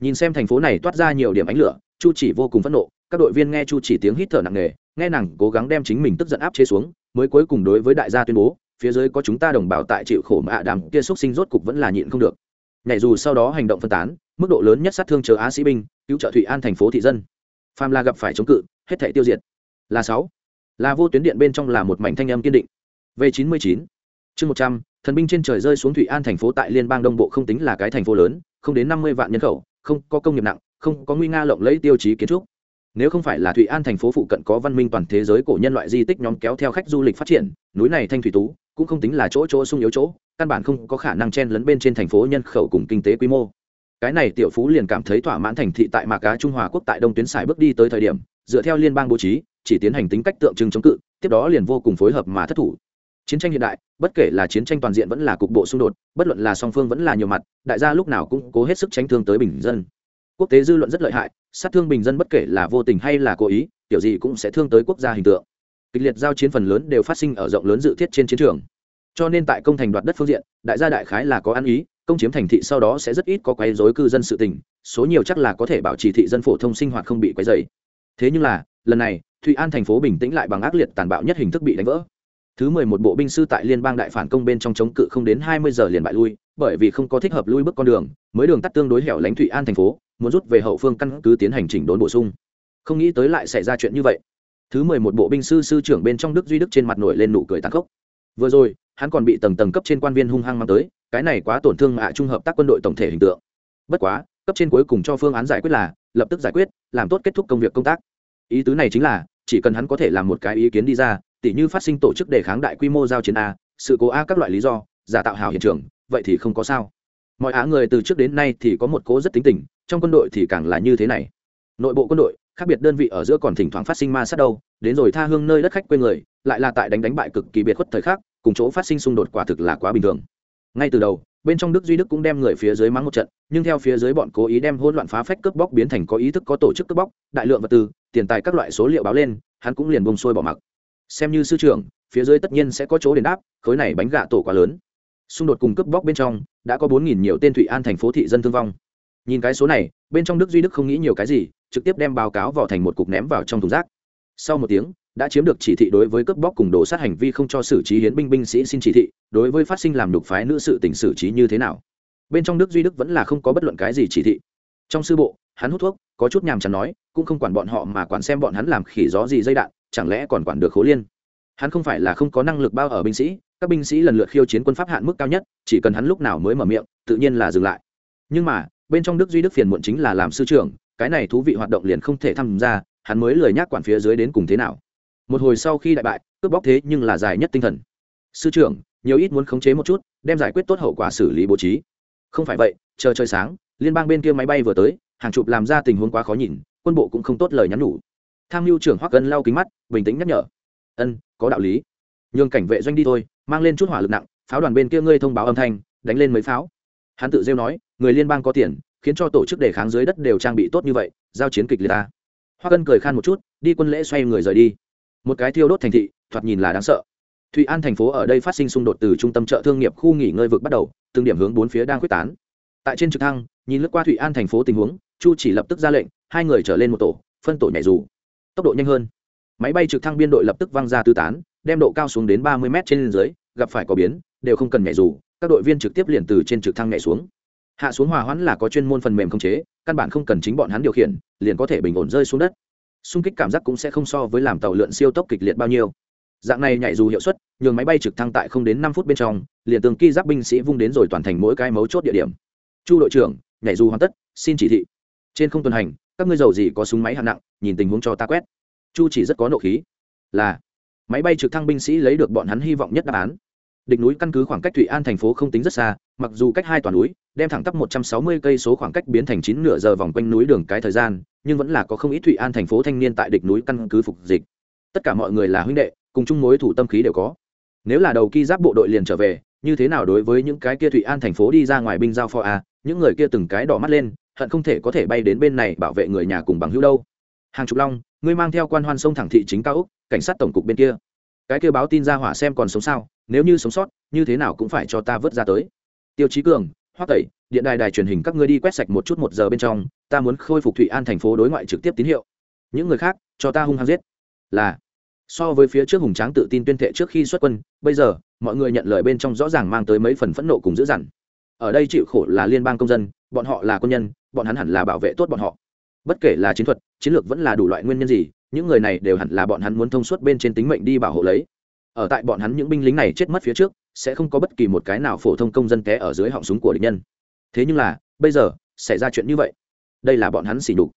Nhìn xem thành phố này toát ra nhiều điểm ánh lửa, chu chỉ vô cùng phẫn nộ, các đội viên nghe chu chỉ tiếng hít thở nặng nề, nghe nàng cố gắng đem chính mình tức giận áp chế xuống, mới cuối cùng đối với đại gia tuyên bố, phía dưới có chúng ta đồng bào tại chịu khổ mà ạ đàm kia xúc sinh rốt cục vẫn là nhịn không được. Nhảy dù sau đó hành động phân tán, mức độ lớn nhất sát thương chờ á sĩ binh, cứu trợ thụy an thành phố thị dân phàm là gặp phải chống cự, hết thể tiêu diệt. Là sáu. Là vô tuyến điện bên trong là một mảnh thanh âm kiên định. V chín mươi chín, chương một trăm, thần binh trên trời rơi xuống thụy an thành phố tại liên bang đông bộ không tính là cái thành phố lớn, không đến năm mươi vạn nhân khẩu, không có công nghiệp nặng, không có nguy nga lộng lẫy tiêu chí kiến trúc. Nếu không phải là thụy an thành phố phụ cận có văn minh toàn thế giới cổ nhân loại di tích nhóm kéo theo khách du lịch phát triển, núi này thanh thủy tú, cũng không tính là chỗ chỗ sung yếu chỗ, căn bản không có khả năng chen lấn bên trên thành phố nhân khẩu cùng kinh tế quy mô cái này tiểu phú liền cảm thấy thỏa mãn thành thị tại mạc cá trung hòa quốc tại đông tuyến xài bước đi tới thời điểm, dựa theo liên bang bố trí, chỉ tiến hành tính cách tượng trưng chống cự, tiếp đó liền vô cùng phối hợp mà thất thủ. Chiến tranh hiện đại, bất kể là chiến tranh toàn diện vẫn là cục bộ xung đột, bất luận là song phương vẫn là nhiều mặt, đại gia lúc nào cũng cố hết sức tránh thương tới bình dân. Quốc tế dư luận rất lợi hại, sát thương bình dân bất kể là vô tình hay là cố ý, kiểu gì cũng sẽ thương tới quốc gia hình tượng. Kịch liệt giao chiến phần lớn đều phát sinh ở rộng lớn dự thiết trên chiến trường. Cho nên tại công thành đoạt đất phương diện, đại gia đại khái là có ăn ý công chiếm thành thị sau đó sẽ rất ít có quấy rối cư dân sự tình, số nhiều chắc là có thể bảo trì thị dân phổ thông sinh hoạt không bị quấy rầy. Thế nhưng là, lần này, thụy an thành phố bình tĩnh lại bằng ác liệt tàn bạo nhất hình thức bị đánh vỡ. Thứ mười một bộ binh sư tại liên bang đại phản công bên trong chống cự không đến hai mươi giờ liền bại lui, bởi vì không có thích hợp lui bước con đường, mới đường tắt tương đối hẻo lánh thụy an thành phố, muốn rút về hậu phương căn cứ tiến hành chỉnh đốn bổ sung. Không nghĩ tới lại xảy ra chuyện như vậy. Thứ mười một bộ binh sư sư trưởng bên trong đức duy đức trên mặt nổi lên nụ cười tàn khốc. Vừa rồi, hắn còn bị tầng tầng cấp trên quan viên hung hăng mang tới cái này quá tổn thương ạ trung hợp tác quân đội tổng thể hình tượng. Bất quá, cấp trên cuối cùng cho phương án giải quyết là, lập tức giải quyết, làm tốt kết thúc công việc công tác. Ý tứ này chính là, chỉ cần hắn có thể làm một cái ý kiến đi ra, tỉ như phát sinh tổ chức đề kháng đại quy mô giao chiến a, sự cố a các loại lý do, giả tạo hào hiện trường, vậy thì không có sao. Mọi á người từ trước đến nay thì có một cố rất tính tình, trong quân đội thì càng là như thế này. Nội bộ quân đội, khác biệt đơn vị ở giữa còn thỉnh thoảng phát sinh ma sát đâu, đến rồi tha hương nơi đất khách quê người, lại là tại đánh đánh bại cực kỳ biệt khuất thời khắc, cùng chỗ phát sinh xung đột quả thực là quá bình thường ngay từ đầu, bên trong đức duy đức cũng đem người phía dưới mắng một trận, nhưng theo phía dưới bọn cố ý đem hỗn loạn phá phách cướp bóc biến thành có ý thức có tổ chức cướp bóc, đại lượng vật tư, tiền tài các loại số liệu báo lên, hắn cũng liền bông xuôi bỏ mặc. Xem như sư trưởng, phía dưới tất nhiên sẽ có chỗ đền đáp, khối này bánh gạ tổ quá lớn. Xung đột cùng cướp bóc bên trong, đã có bốn nghìn nhiều tên thụy an thành phố thị dân thương vong. Nhìn cái số này, bên trong đức duy đức không nghĩ nhiều cái gì, trực tiếp đem báo cáo vỏ thành một cục ném vào trong thùng rác. Sau một tiếng đã chiếm được chỉ thị đối với cướp bóc cùng đồ sát hành vi không cho xử trí hiến binh binh sĩ xin chỉ thị, đối với phát sinh làm nhục phái nữ sự tỉnh xử trí như thế nào. Bên trong đức duy đức vẫn là không có bất luận cái gì chỉ thị. Trong sư bộ, hắn hút thuốc, có chút nhàm chán nói, cũng không quản bọn họ mà quản xem bọn hắn làm khỉ gió gì dây đạn, chẳng lẽ còn quản được khố liên? Hắn không phải là không có năng lực bao ở binh sĩ, các binh sĩ lần lượt khiêu chiến quân pháp hạn mức cao nhất, chỉ cần hắn lúc nào mới mở miệng, tự nhiên là dừng lại. Nhưng mà, bên trong đức duy đức phiền muộn chính là làm sư trưởng, cái này thú vị hoạt động liền không thể tham gia, hắn mới lười nhác quản phía dưới đến cùng thế nào một hồi sau khi đại bại, cướp bóc thế nhưng là dài nhất tinh thần. Sư trưởng, nhiều ít muốn khống chế một chút, đem giải quyết tốt hậu quả xử lý bố trí. Không phải vậy, chờ trời sáng, liên bang bên kia máy bay vừa tới, hàng chục làm ra tình huống quá khó nhìn, quân bộ cũng không tốt lời nhắn nhủ. Tham mưu trưởng hoắc ân lau kính mắt, bình tĩnh nhắc nhở. Ân, có đạo lý. Nhường cảnh vệ doanh đi thôi, mang lên chút hỏa lực nặng, pháo đoàn bên kia ngươi thông báo âm thanh, đánh lên mấy pháo. Hắn tự rêu nói, người liên bang có tiền, khiến cho tổ chức đề kháng dưới đất đều trang bị tốt như vậy, giao chiến kịch liệt ta. Hoa cân cười khan một chút, đi quân lễ xoay người rời đi một cái thiêu đốt thành thị, thoạt nhìn là đáng sợ. Thụy an thành phố ở đây phát sinh xung đột từ trung tâm chợ thương nghiệp khu nghỉ ngơi vực bắt đầu, từng điểm hướng bốn phía đang quyết tán. Tại trên trực thăng, nhìn lướt qua thụy an thành phố tình huống, chu chỉ lập tức ra lệnh, hai người trở lên một tổ, phân tổ nhảy dù. Tốc độ nhanh hơn. Máy bay trực thăng biên đội lập tức văng ra tư tán, đem độ cao xuống đến ba mươi m trên dưới, gặp phải có biến, đều không cần nhảy dù, các đội viên trực tiếp liền từ trên trực thăng nhảy xuống. Hạ xuống hòa hoãn là có chuyên môn phần mềm không chế, căn bản không cần chính bọn hắn điều khiển, liền có thể bình ổn rơi xuống đất xung kích cảm giác cũng sẽ không so với làm tàu lượn siêu tốc kịch liệt bao nhiêu. Dạng này nhảy dù hiệu suất, nhường máy bay trực thăng tại không đến năm phút bên trong, liền tường ki giáp binh sĩ vung đến rồi toàn thành mỗi cái mấu chốt địa điểm. Chu đội trưởng, nhảy dù hoàn tất, xin chỉ thị. Trên không tuần hành, các ngươi giàu gì có súng máy hạng nặng, nhìn tình huống cho ta quét. Chu chỉ rất có nộ khí. Là, máy bay trực thăng binh sĩ lấy được bọn hắn hy vọng nhất đáp án đỉnh núi căn cứ khoảng cách thụy an thành phố không tính rất xa, mặc dù cách hai toàn núi, đem thẳng tắp một trăm sáu mươi cây số khoảng cách biến thành chín nửa giờ vòng quanh núi đường cái thời gian, nhưng vẫn là có không ít thụy an thành phố thanh niên tại địch núi căn cứ phục dịch. Tất cả mọi người là huynh đệ, cùng chung mối thủ tâm khí đều có. Nếu là đầu ki giáp bộ đội liền trở về, như thế nào đối với những cái kia thụy an thành phố đi ra ngoài binh giao phò a, những người kia từng cái đỏ mắt lên, hận không thể có thể bay đến bên này bảo vệ người nhà cùng bằng hữu đâu. Hàng chục long, ngươi mang theo quan hoan sông thẳng thị chính cao úc cảnh sát tổng cục bên kia. Cái kia báo tin ra hỏa xem còn sống sao nếu như sống sót, như thế nào cũng phải cho ta vớt ra tới. Tiêu chí cường, hoắc tẩy, điện đài đài truyền hình các ngươi đi quét sạch một chút một giờ bên trong, ta muốn khôi phục thụy an thành phố đối ngoại trực tiếp tín hiệu. Những người khác, cho ta hung hăng giết. Là, so với phía trước hùng tráng tự tin tuyên thệ trước khi xuất quân, bây giờ, mọi người nhận lời bên trong rõ ràng mang tới mấy phần phẫn nộ cùng dữ dằn. Ở đây chịu khổ là liên bang công dân, bọn họ là quân nhân, bọn hắn hẳn là bảo vệ tốt bọn họ. Bất kể là chiến thuật, chiến lược vẫn là đủ loại nguyên nhân gì, những người này đều hẳn là bọn hắn muốn thông suốt bên trên tính mệnh đi bảo hộ lấy ở tại bọn hắn những binh lính này chết mất phía trước, sẽ không có bất kỳ một cái nào phổ thông công dân té ở dưới họng súng của địch nhân. Thế nhưng là, bây giờ, xảy ra chuyện như vậy. Đây là bọn hắn xỉ đục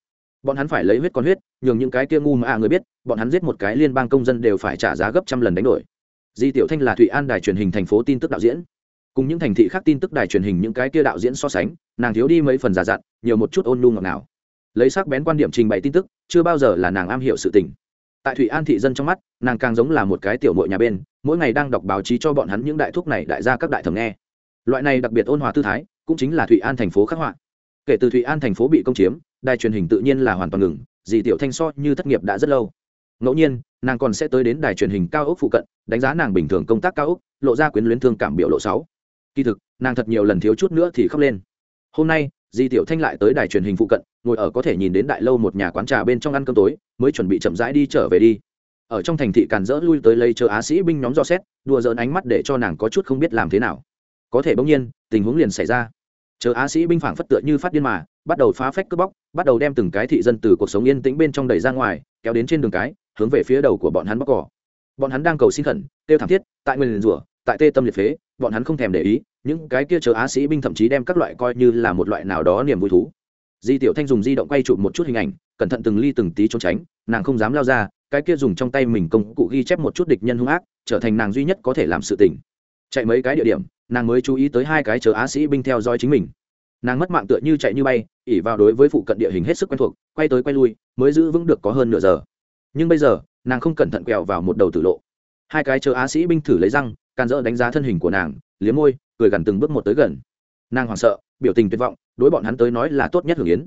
bọn hắn phải lấy huyết con huyết, nhường những cái kia ngu mà à người biết, bọn hắn giết một cái liên bang công dân đều phải trả giá gấp trăm lần đánh đổi. Di tiểu thanh là thụy an đài truyền hình thành phố tin tức đạo diễn. Cùng những thành thị khác tin tức đài truyền hình những cái kia đạo diễn so sánh, nàng thiếu đi mấy phần giả dặn, nhiều một chút ôn nhu ngọt nào lấy sắc bén quan điểm trình bày tin tức, chưa bao giờ là nàng am hiểu sự tình tại thụy an thị dân trong mắt, nàng càng giống là một cái tiểu mội nhà bên, mỗi ngày đang đọc báo chí cho bọn hắn những đại thuốc này đại gia các đại thẩm nghe. Loại này đặc biệt ôn hòa tư thái, cũng chính là thụy an thành phố khắc họa. Kể từ thụy an thành phố bị công chiếm, đài truyền hình tự nhiên là hoàn toàn ngừng, dì tiểu thanh so như thất nghiệp đã rất lâu. Ngẫu nhiên, nàng còn sẽ tới đến đài truyền hình cao ốc phụ cận, đánh giá nàng bình thường công tác cao ốc, lộ ra quyến luyến thương cảm biểu lộ sáu. Kỳ thực, nàng thật nhiều lần thiếu chút nữa thì khóc lên. Hôm nay di tiểu thanh lại tới đài truyền hình phụ cận, ngồi ở có thể nhìn đến đại lâu một nhà quán trà bên trong ăn cơm tối, mới chuẩn bị chậm rãi đi trở về đi. Ở trong thành thị càn rỡ lui tới lấy chờ á sĩ binh nhóm do xét, đùa dỡn ánh mắt để cho nàng có chút không biết làm thế nào. Có thể bỗng nhiên, tình huống liền xảy ra. Chờ á sĩ binh phảng phất tựa như phát điên mà, bắt đầu phá phách cướp bóc, bắt đầu đem từng cái thị dân từ cuộc sống yên tĩnh bên trong đẩy ra ngoài, kéo đến trên đường cái, hướng về phía đầu của bọn hắn bóc cỏ. Bọn hắn đang cầu xin khẩn tiêu thảm thiết, tại nguyên rủa, tại tê tâm liệt phế, bọn hắn không thèm để ý những cái kia chờ á sĩ binh thậm chí đem các loại coi như là một loại nào đó niềm vui thú. Di tiểu thanh dùng di động quay chụp một chút hình ảnh, cẩn thận từng ly từng tí trốn tránh, nàng không dám lao ra, cái kia dùng trong tay mình công cụ ghi chép một chút địch nhân hung ác, trở thành nàng duy nhất có thể làm sự tình. Chạy mấy cái địa điểm, nàng mới chú ý tới hai cái chờ á sĩ binh theo dõi chính mình. Nàng mất mạng tựa như chạy như bay, ỉ vào đối với phụ cận địa hình hết sức quen thuộc, quay tới quay lui, mới giữ vững được có hơn nửa giờ. Nhưng bây giờ, nàng không cẩn thận quẹo vào một đầu tử lộ. Hai cái chờ á sĩ binh thử lấy răng can dỡ đánh giá thân hình của nàng, liếm môi cười gần từng bước một tới gần. Nàng hoảng sợ, biểu tình tuyệt vọng, đối bọn hắn tới nói là tốt nhất hưởng yến.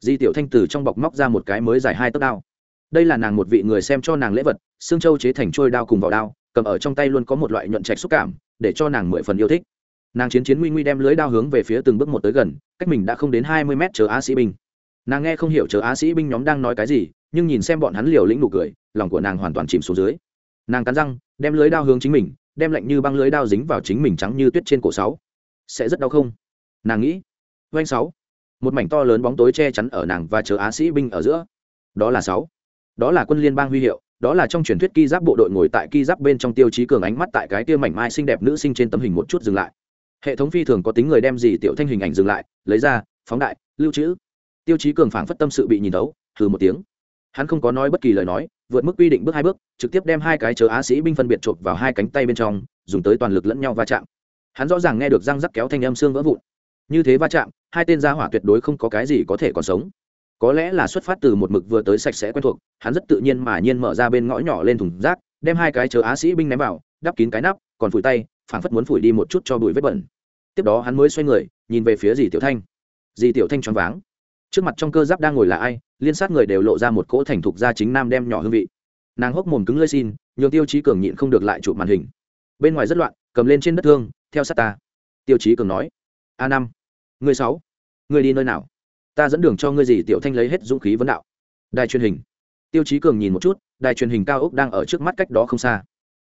Di tiểu thanh từ trong bọc móc ra một cái mới dài hai tấc đao. Đây là nàng một vị người xem cho nàng lễ vật xương châu chế thành trôi đao cùng vào đao, cầm ở trong tay luôn có một loại nhuận trạch xúc cảm, để cho nàng mười phần yêu thích. Nàng chiến chiến nguy nguy đem lưới đao hướng về phía từng bước một tới gần, cách mình đã không đến hai mươi mét chờ á sĩ binh. Nàng nghe không hiểu chờ á sĩ binh nhóm đang nói cái gì, nhưng nhìn xem bọn hắn liều lĩnh nụ cười, lòng của nàng hoàn toàn chìm xuống dưới. Nàng cắn răng, đem lưới đao hướng chính mình đem lạnh như băng lưới đao dính vào chính mình trắng như tuyết trên cổ sáu. Sẽ rất đau không? Nàng nghĩ. Doanh sáu. Một mảnh to lớn bóng tối che chắn ở nàng và chờ á sĩ binh ở giữa. Đó là sáu. Đó là quân liên bang huy hiệu, đó là trong truyền thuyết ki giáp bộ đội ngồi tại ki giáp bên trong tiêu chí cường ánh mắt tại cái kia mảnh mai xinh đẹp nữ sinh trên tấm hình một chút dừng lại. Hệ thống phi thường có tính người đem gì tiểu thanh hình ảnh dừng lại, lấy ra, phóng đại, lưu trữ. Tiêu chí cường phảng phất tâm sự bị nhìn thấu thử một tiếng. Hắn không có nói bất kỳ lời nói vượt mức quy định bước hai bước, trực tiếp đem hai cái chờ á sĩ binh phân biệt chộp vào hai cánh tay bên trong, dùng tới toàn lực lẫn nhau va chạm. Hắn rõ ràng nghe được răng rắc kéo thanh âm xương vỡ vụn. Như thế va chạm, hai tên gia hỏa tuyệt đối không có cái gì có thể còn sống. Có lẽ là xuất phát từ một mực vừa tới sạch sẽ quen thuộc, hắn rất tự nhiên mà nhiên mở ra bên ngõ nhỏ lên thùng rác, đem hai cái chờ á sĩ binh ném vào, đắp kín cái nắp, còn phủi tay, phảng phất muốn phủi đi một chút cho bụi vết bẩn. Tiếp đó hắn mới xoay người, nhìn về phía dì tiểu thanh. Dì tiểu thanh choáng váng trước mặt trong cơ giáp đang ngồi là ai, liên sát người đều lộ ra một cỗ thành thục gia chính nam đem nhỏ hương vị. Nàng hốc mồm cứng lơi xin, nhường tiêu chí cường nhịn không được lại chụp màn hình. Bên ngoài rất loạn, cầm lên trên đất thương, theo sát ta. Tiêu chí cường nói, a năm người sáu người đi nơi nào? Ta dẫn đường cho ngươi gì, tiểu thanh lấy hết dũng khí vấn đạo. Đài truyền hình. Tiêu chí cường nhìn một chút, đài truyền hình cao ốc đang ở trước mắt cách đó không xa.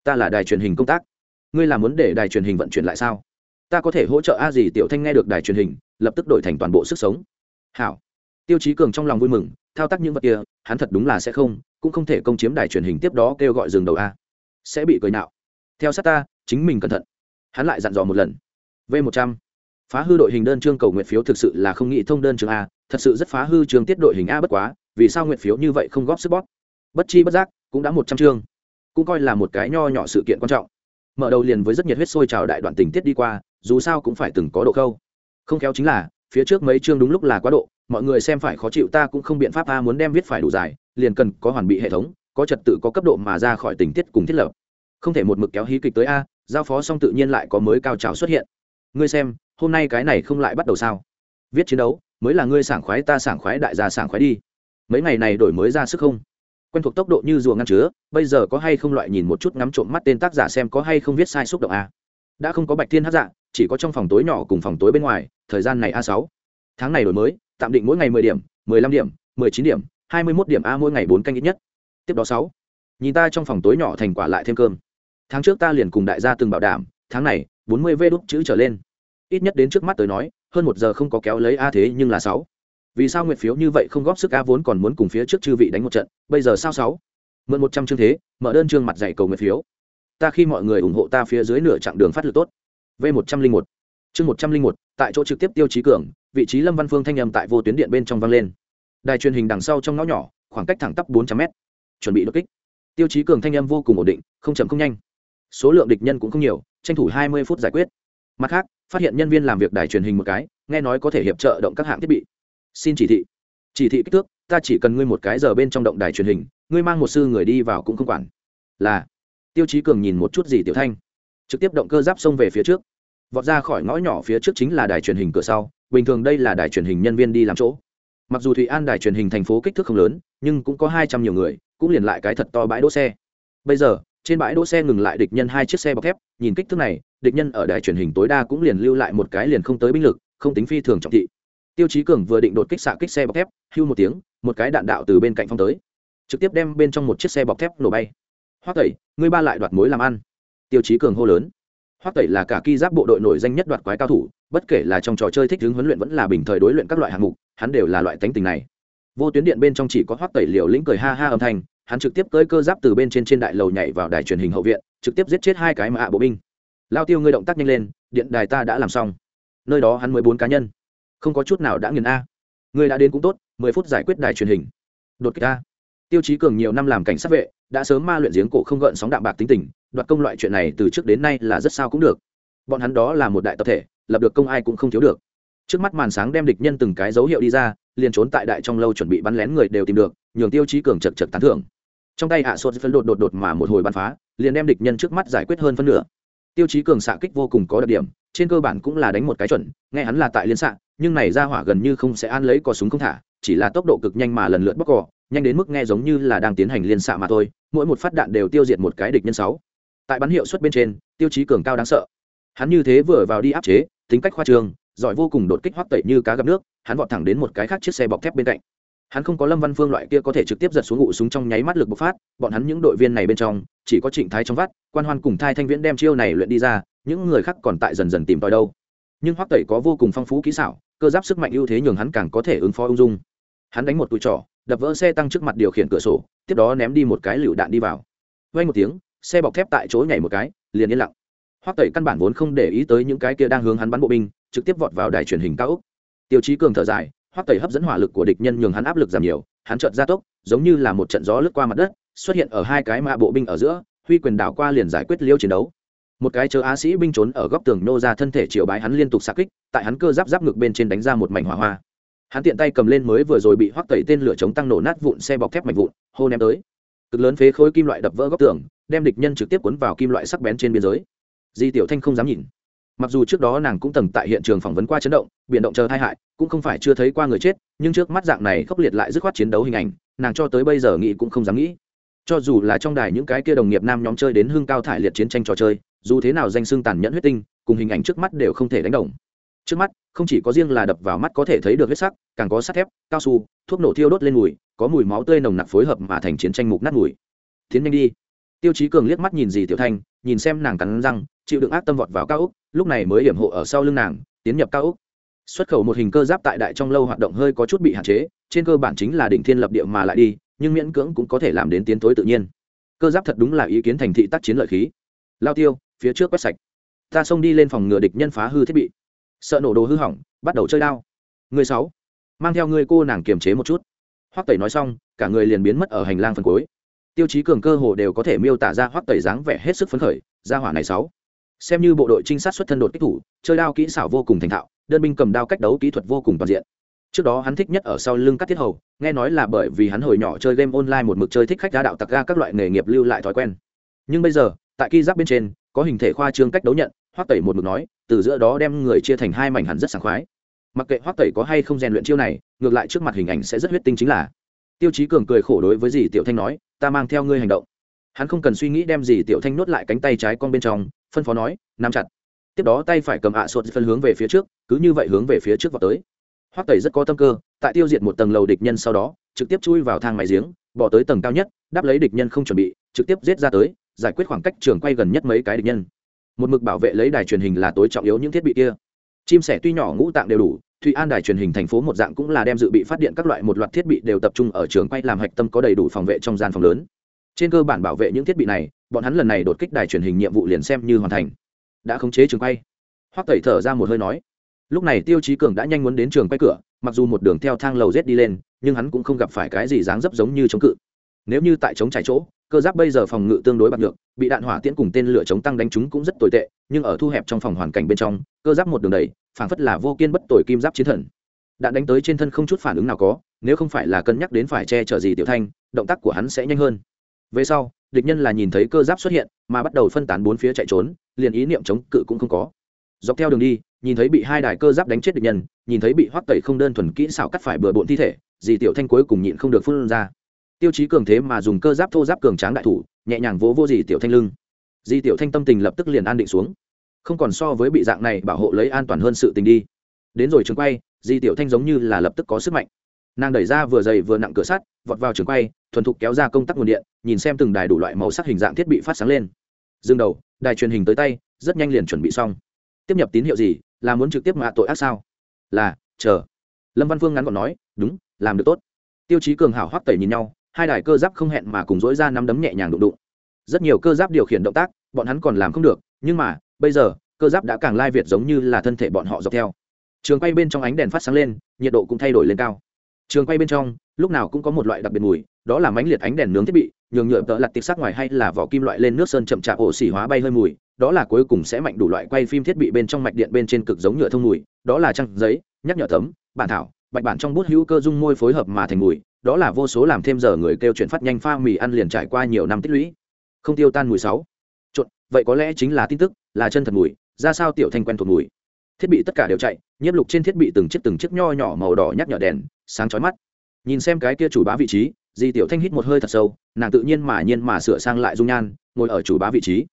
Ta là đài truyền hình công tác. Ngươi là muốn để đài truyền hình vận chuyển lại sao? Ta có thể hỗ trợ a gì tiểu thanh nghe được đài truyền hình, lập tức đổi thành toàn bộ sức sống. Hảo tiêu chí cường trong lòng vui mừng, thao tác những vật kia, hắn thật đúng là sẽ không, cũng không thể công chiếm đài truyền hình tiếp đó kêu gọi dừng đầu a. Sẽ bị cười nạo. Theo sát ta, chính mình cẩn thận. Hắn lại dặn dò một lần. V một trăm. Phá hư đội hình đơn trương cầu nguyện phiếu thực sự là không nghĩ thông đơn chương a, thật sự rất phá hư trường tiết đội hình a bất quá, vì sao nguyện phiếu như vậy không góp sức bóp? Bất chi bất giác, cũng đã một trăm chương. Cũng coi là một cái nho nhỏ sự kiện quan trọng. Mở đầu liền với rất nhiệt huyết sôi trào đại đoạn tình tiết đi qua, dù sao cũng phải từng có độ khâu. Không khéo chính là, phía trước mấy chương đúng lúc là quá độ mọi người xem phải khó chịu, ta cũng không biện pháp a muốn đem viết phải đủ dài, liền cần có hoàn bị hệ thống, có trật tự, có cấp độ mà ra khỏi tình tiết cùng thiết lập. Không thể một mực kéo hí kịch tới a, giao phó xong tự nhiên lại có mới cao trào xuất hiện. Ngươi xem, hôm nay cái này không lại bắt đầu sao? Viết chiến đấu, mới là ngươi sảng khoái, ta sảng khoái, đại gia sảng khoái đi. Mấy ngày này đổi mới ra sức không? Quen thuộc tốc độ như rùa ngăn chứa, bây giờ có hay không loại nhìn một chút ngắm trộm mắt tên tác giả xem có hay không viết sai xúc động a? Đã không có bạch thiên hát dạ chỉ có trong phòng tối nhỏ cùng phòng tối bên ngoài, thời gian này a sáu. Tháng này đổi mới tạm định mỗi ngày mười điểm, mười lăm điểm, mười chín điểm, hai mươi mốt điểm a mỗi ngày bốn canh ít nhất. Tiếp đó sáu. Nhìn ta trong phòng tối nhỏ thành quả lại thêm cơm. Tháng trước ta liền cùng đại gia từng bảo đảm, tháng này, bốn mươi vê đốt chữ trở lên. Ít nhất đến trước mắt tới nói, hơn một giờ không có kéo lấy a thế nhưng là sáu. Vì sao nguyện phiếu như vậy không góp sức a vốn còn muốn cùng phía trước chư vị đánh một trận, bây giờ sao sáu? Mượn một trăm chương thế, mở đơn chương mặt dạy cầu nguyện phiếu. Ta khi mọi người ủng hộ ta phía dưới nửa chặng đường phát lực tốt. V một trăm linh một chương một trăm linh một, tại chỗ trực tiếp tiêu chí cường, vị trí lâm văn phương thanh âm tại vô tuyến điện bên trong vang lên. Đài truyền hình đằng sau trong ngõ nhỏ, khoảng cách thẳng tắp bốn trăm mét. Chuẩn bị đột kích. Tiêu chí cường thanh âm vô cùng ổn định, không chậm không nhanh. Số lượng địch nhân cũng không nhiều, tranh thủ hai mươi phút giải quyết. Mặt khác, phát hiện nhân viên làm việc đài truyền hình một cái, nghe nói có thể hiệp trợ động các hạng thiết bị. Xin chỉ thị. Chỉ thị kích thước, ta chỉ cần ngươi một cái giờ bên trong động đài truyền hình, ngươi mang một sư người đi vào cũng không quản. Là. Tiêu chí cường nhìn một chút gì tiểu thanh. Trực tiếp động cơ giáp xông về phía trước vọt ra khỏi ngõ nhỏ phía trước chính là đài truyền hình cửa sau, bình thường đây là đài truyền hình nhân viên đi làm chỗ. Mặc dù thụy an đài truyền hình thành phố kích thước không lớn, nhưng cũng có hai trăm nhiều người, cũng liền lại cái thật to bãi đỗ xe. Bây giờ, trên bãi đỗ xe ngừng lại địch nhân hai chiếc xe bọc thép, nhìn kích thước này, địch nhân ở đài truyền hình tối đa cũng liền lưu lại một cái liền không tới binh lực, không tính phi thường trọng thị. Tiêu chí cường vừa định đột kích xạ kích xe bọc thép, hưu một tiếng, một cái đạn đạo từ bên cạnh phong tới. Trực tiếp đem bên trong một chiếc xe bọc thép nổ bay. Hoắc tẩy, ngươi ba lại đoạt mối làm ăn. Tiêu chí cường hô lớn hoắc tẩy là cả ki giáp bộ đội nổi danh nhất đoạt quái cao thủ, bất kể là trong trò chơi thích hướng huấn luyện vẫn là bình thời đối luyện các loại hạng mục, hắn đều là loại tánh tình này. Vô tuyến điện bên trong chỉ có hoắc tẩy liều lĩnh cười ha ha âm thanh, hắn trực tiếp cơi cơ giáp từ bên trên trên đại lầu nhảy vào đài truyền hình hậu viện, trực tiếp giết chết hai cái mà ạ bộ binh. Lao tiêu ngươi động tác nhanh lên, điện đài ta đã làm xong. Nơi đó hắn mười bốn cá nhân. Không có chút nào đã nghiền a. Ngươi đã đến cũng tốt, mười phút giải quyết đài truyền hình. Đột kích a. Tiêu chí cường nhiều năm làm cảnh sát vệ, đã sớm ma luyện giếng cổ không gợn sóng đạm bạc tính tình đoạt công loại chuyện này từ trước đến nay là rất sao cũng được. Bọn hắn đó là một đại tập thể, lập được công ai cũng không thiếu được. Trước mắt màn sáng đem địch nhân từng cái dấu hiệu đi ra, liền trốn tại đại trong lâu chuẩn bị bắn lén người đều tìm được, nhường tiêu chí cường chật chật tán thưởng. Trong tay hạ sốt phân đột đột đột mà một hồi bắn phá, liền đem địch nhân trước mắt giải quyết hơn phân nửa. Tiêu chí cường xạ kích vô cùng có đặc điểm, trên cơ bản cũng là đánh một cái chuẩn, nghe hắn là tại liên xạ, nhưng này ra hỏa gần như không sẽ an lấy cò súng không thả, chỉ là tốc độ cực nhanh mà lần lượt bóc cỏ nhanh đến mức nghe giống như là đang tiến hành liên xạ mà thôi, mỗi một phát đạn đều tiêu diệt một cái địch nhân sáu tại bắn hiệu suất bên trên, tiêu chí cường cao đáng sợ. Hắn như thế vừa vào đi áp chế, tính cách khoa trường, giỏi vô cùng đột kích hoắc tẩy như cá gặp nước, hắn vọt thẳng đến một cái khác chiếc xe bọc thép bên cạnh. Hắn không có lâm văn phương loại kia có thể trực tiếp giật xuống ngụ súng trong nháy mắt lực bộc phát, bọn hắn những đội viên này bên trong, chỉ có trịnh thái trong vắt, quan hoan cùng thai thanh viễn đem chiêu này luyện đi ra, những người khác còn tại dần dần tìm tòi đâu. Nhưng hoắc tẩy có vô cùng phong phú kỹ xảo, cơ giáp sức mạnh ưu thế nhường hắn càng có thể ứng phó ung dung. Hắn đánh một tụi trỏ, đập vỡ xe tăng trước mặt điều khiển cửa sổ, tiếp đó ném đi một cái lựu đạn đi vào. Vay một tiếng xe bọc thép tại chỗ nhảy một cái, liền yên lặng. Hoắc tẩy căn bản vốn không để ý tới những cái kia đang hướng hắn bắn bộ binh, trực tiếp vọt vào đài truyền hình cao úc tiêu chí cường thở dài, hoắc tẩy hấp dẫn hỏa lực của địch nhân nhường hắn áp lực giảm nhiều, hắn chợt ra tốc, giống như là một trận gió lướt qua mặt đất, xuất hiện ở hai cái mạ bộ binh ở giữa, huy quyền đảo qua liền giải quyết liêu chiến đấu. Một cái chờ á sĩ binh trốn ở góc tường nô ra thân thể triệu bái hắn liên tục xa kích, tại hắn cơ giáp giáp ngực bên trên đánh ra một mảnh hỏa hoa. Hắn tiện tay cầm lên mới vừa rồi bị hoắc tẩy tên lửa chống tăng nổ nát vụn xe bọc thép mảnh vụn, hô ném tới. Cực lớn phế khối kim loại đập vỡ góc tường đem địch nhân trực tiếp cuốn vào kim loại sắc bén trên biên giới. Di tiểu thanh không dám nhìn. Mặc dù trước đó nàng cũng từng tại hiện trường phỏng vấn qua chấn động, biển động chờ tai hại, cũng không phải chưa thấy qua người chết, nhưng trước mắt dạng này khốc liệt lại dứt khoát chiến đấu hình ảnh, nàng cho tới bây giờ nghĩ cũng không dám nghĩ. Cho dù là trong đài những cái kia đồng nghiệp nam nhóm chơi đến hương cao thải liệt chiến tranh trò chơi, dù thế nào danh xương tàn nhẫn huyết tinh, cùng hình ảnh trước mắt đều không thể đánh đồng. Trước mắt, không chỉ có riêng là đập vào mắt có thể thấy được huyết sắc, càng có sắt thép, cao su, thuốc nổ thiêu đốt lên mùi, có mùi máu tươi nồng nặc phối hợp mà thành chiến tranh mục nát mùi. Tiến nhanh đi tiêu chí cường liếc mắt nhìn dì tiểu thanh, nhìn xem nàng cắn răng, chịu đựng ác tâm vọt vào cao úc lúc này mới hiểm hộ ở sau lưng nàng, tiến nhập cao úc xuất khẩu một hình cơ giáp tại đại trong lâu hoạt động hơi có chút bị hạn chế, trên cơ bản chính là đỉnh thiên lập địa mà lại đi, nhưng miễn cưỡng cũng có thể làm đến tiến tối tự nhiên. Cơ giáp thật đúng là ý kiến thành thị tác chiến lợi khí. Lao tiêu, phía trước quét sạch. Ta xông đi lên phòng ngừa địch nhân phá hư thiết bị. Sợ nổ đồ hư hỏng, bắt đầu chơi đao. Người sáu, mang theo người cô nàng kiềm chế một chút. Hoắc tẩy nói xong, cả người liền biến mất ở hành lang phần cuối tiêu chí cường cơ hồ đều có thể miêu tả ra hoắc tẩy dáng vẻ hết sức phấn khởi ra hỏa này sáu. Xem như bộ đội trinh sát xuất thân đột kích thủ, chơi đao kỹ xảo vô cùng thành thạo, đơn binh cầm đao cách đấu kỹ thuật vô cùng toàn diện. Trước đó hắn thích nhất ở sau lưng các thiết hầu, nghe nói là bởi vì hắn hồi nhỏ chơi game online một mực chơi thích khách đa đạo tặc ga các loại nghề nghiệp lưu lại thói quen. Nhưng bây giờ, tại ki giáp bên trên, có hình thể khoa trương cách đấu nhận, hoắc tẩy một mực nói, từ giữa đó đem người chia thành hai mảnh hẳn rất sảng khoái. Mặc kệ hoắc tẩy có hay không rèn luyện chiêu này, ngược lại trước mặt hình ảnh sẽ rất huyết tinh chính là. Tiêu chí cường cười khổ đối với dì tiểu thanh nói ta mang theo ngươi hành động. Hắn không cần suy nghĩ đem gì. tiểu thanh nuốt lại cánh tay trái con bên trong, phân phó nói, nắm chặt. Tiếp đó tay phải cầm ạ à sột phân hướng về phía trước, cứ như vậy hướng về phía trước vào tới. Hoắc tẩy rất có tâm cơ, tại tiêu diệt một tầng lầu địch nhân sau đó, trực tiếp chui vào thang máy giếng, bỏ tới tầng cao nhất, đáp lấy địch nhân không chuẩn bị, trực tiếp giết ra tới, giải quyết khoảng cách trường quay gần nhất mấy cái địch nhân. Một mực bảo vệ lấy đài truyền hình là tối trọng yếu những thiết bị kia. Chim sẻ tuy nhỏ ngũ tạng đều đủ thụy an đài truyền hình thành phố một dạng cũng là đem dự bị phát điện các loại một loạt thiết bị đều tập trung ở trường quay làm hạch tâm có đầy đủ phòng vệ trong gian phòng lớn. Trên cơ bản bảo vệ những thiết bị này bọn hắn lần này đột kích đài truyền hình nhiệm vụ liền xem như hoàn thành. Đã khống chế trường quay. Hoắc tẩy thở ra một hơi nói lúc này tiêu chí cường đã nhanh muốn đến trường quay cửa mặc dù một đường theo thang lầu rết đi lên nhưng hắn cũng không gặp phải cái gì dáng dấp giống như chống cự. Nếu như tại chống trải chỗ cơ giáp bây giờ phòng ngự tương đối bạc nhược, bị đạn hỏa tiễn cùng tên lửa chống tăng đánh chúng cũng rất tồi tệ nhưng ở thu hẹp trong phòng hoàn cảnh bên trong, cơ giáp một đường đầy, phảng phất là vô kiên bất tội kim giáp chiến thần. Đạn đánh tới trên thân không chút phản ứng nào có, nếu không phải là cân nhắc đến phải che chở gì tiểu thanh, động tác của hắn sẽ nhanh hơn. Về sau, địch nhân là nhìn thấy cơ giáp xuất hiện, mà bắt đầu phân tán bốn phía chạy trốn, liền ý niệm chống cự cũng không có. Dọc theo đường đi, nhìn thấy bị hai đài cơ giáp đánh chết địch nhân, nhìn thấy bị hoắc tẩy không đơn thuần kỹ xảo cắt phải bừa bộn thi thể, dì tiểu thanh cuối cùng nhịn không được phun ra. Tiêu chí cường thế mà dùng cơ giáp thô giáp cường tráng đại thủ, nhẹ nhàng vỗ vô dì tiểu thanh lưng. Di tiểu thanh tâm tình lập tức liền an định xuống. Không còn so với bị dạng này bảo hộ lấy an toàn hơn sự tình đi. Đến rồi trường quay, Di tiểu thanh giống như là lập tức có sức mạnh. Nàng đẩy ra vừa dày vừa nặng cửa sắt, vọt vào trường quay, thuần thục kéo ra công tắc nguồn điện, nhìn xem từng đài đủ loại màu sắc hình dạng thiết bị phát sáng lên. Dừng đầu, đài truyền hình tới tay, rất nhanh liền chuẩn bị xong. Tiếp nhập tín hiệu gì, là muốn trực tiếp mạ tội ác sao? Là, chờ. Lâm văn phương ngắn gọn nói, đúng, làm được tốt. Tiêu chí cường hảo hoắc tẩy nhìn nhau, hai đài cơ giáp không hẹn mà cùng dỗi ra nắm đấm nhẹ nhàng đụng đụng rất nhiều cơ giáp điều khiển động tác, bọn hắn còn làm không được, nhưng mà, bây giờ, cơ giáp đã càng lai việt giống như là thân thể bọn họ dọc theo. Trường quay bên trong ánh đèn phát sáng lên, nhiệt độ cũng thay đổi lên cao. Trường quay bên trong, lúc nào cũng có một loại đặc biệt mùi, đó là mãnh liệt ánh đèn nướng thiết bị, nhường nhựa tợ lặt tiệc sắc ngoài hay là vỏ kim loại lên nước sơn chậm chạp ổ xỉ hóa bay hơi mùi, đó là cuối cùng sẽ mạnh đủ loại quay phim thiết bị bên trong mạch điện bên trên cực giống nhựa thông mùi, đó là trăng giấy, nhắc nhở tấm bản thảo, bạch bản trong bút hữu cơ dung môi phối hợp mà thành mùi, đó là vô số làm thêm giờ người kêu chuyện phát nhanh pha mì ăn liền trải qua nhiều năm tích lũy không tiêu tan mùi sáu. Trộn vậy có lẽ chính là tin tức, là chân thật mùi, ra sao tiểu thanh quen thuộc mùi. Thiết bị tất cả đều chạy, nhiếp lục trên thiết bị từng chiếc từng chiếc nho nhỏ màu đỏ nhắc nhở đèn, sáng chói mắt. Nhìn xem cái kia chủ bá vị trí, di tiểu thanh hít một hơi thật sâu, nàng tự nhiên mà nhiên mà sửa sang lại dung nhan, ngồi ở chủ bá vị trí.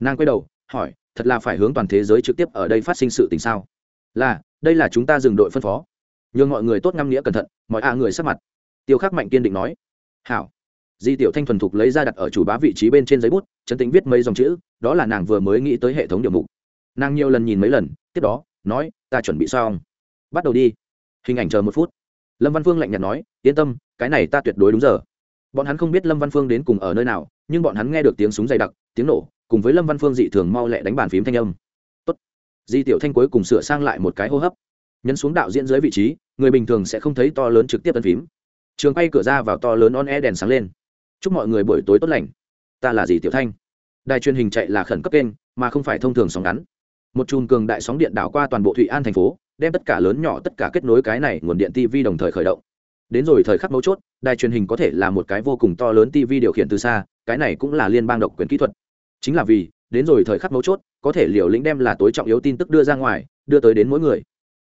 Nàng quay đầu, hỏi, thật là phải hướng toàn thế giới trực tiếp ở đây phát sinh sự tình sao? Là, đây là chúng ta dừng đội phân phó. Nhường mọi người tốt ngăm nghĩa cẩn thận, mọi a người sắc mặt. Tiêu khắc mạnh kiên định nói. Hảo di tiểu thanh thuần thục lấy ra đặt ở chủ bá vị trí bên trên giấy bút chấn Tĩnh viết mấy dòng chữ, đó là nàng vừa mới nghĩ tới hệ thống điều mục. Nàng nhiều lần nhìn mấy lần, tiếp đó, nói, ta chuẩn bị xong. Bắt đầu đi. Hình ảnh chờ một phút. Lâm văn phương lạnh nhạt nói, yên tâm, cái này ta tuyệt đối đúng giờ. Bọn hắn không biết lâm văn phương đến cùng ở nơi nào, nhưng bọn hắn nghe được tiếng súng dày đặc, tiếng nổ, cùng với lâm văn phương dị thường mau lẹ đánh bàn phím thanh âm. Tốt. di tiểu thanh cuối cùng sửa sang lại một cái hô hấp. Nhấn xuống đạo diễn dưới vị trí, người bình thường sẽ không thấy to lớn trực tiếp ấn phím. Trường quay cửa ra vào to lớn on e đèn sáng lên chúc mọi người buổi tối tốt lành. Ta là gì tiểu thanh. Đài truyền hình chạy là khẩn cấp kênh, mà không phải thông thường sóng ngắn. Một chùm cường đại sóng điện đảo qua toàn bộ thụy an thành phố, đem tất cả lớn nhỏ tất cả kết nối cái này nguồn điện tv đồng thời khởi động. Đến rồi thời khắc mấu chốt, đài truyền hình có thể là một cái vô cùng to lớn tv điều khiển từ xa, cái này cũng là liên bang độc quyền kỹ thuật. Chính là vì, đến rồi thời khắc mấu chốt, có thể liều lĩnh đem là tối trọng yếu tin tức đưa ra ngoài, đưa tới đến mỗi người.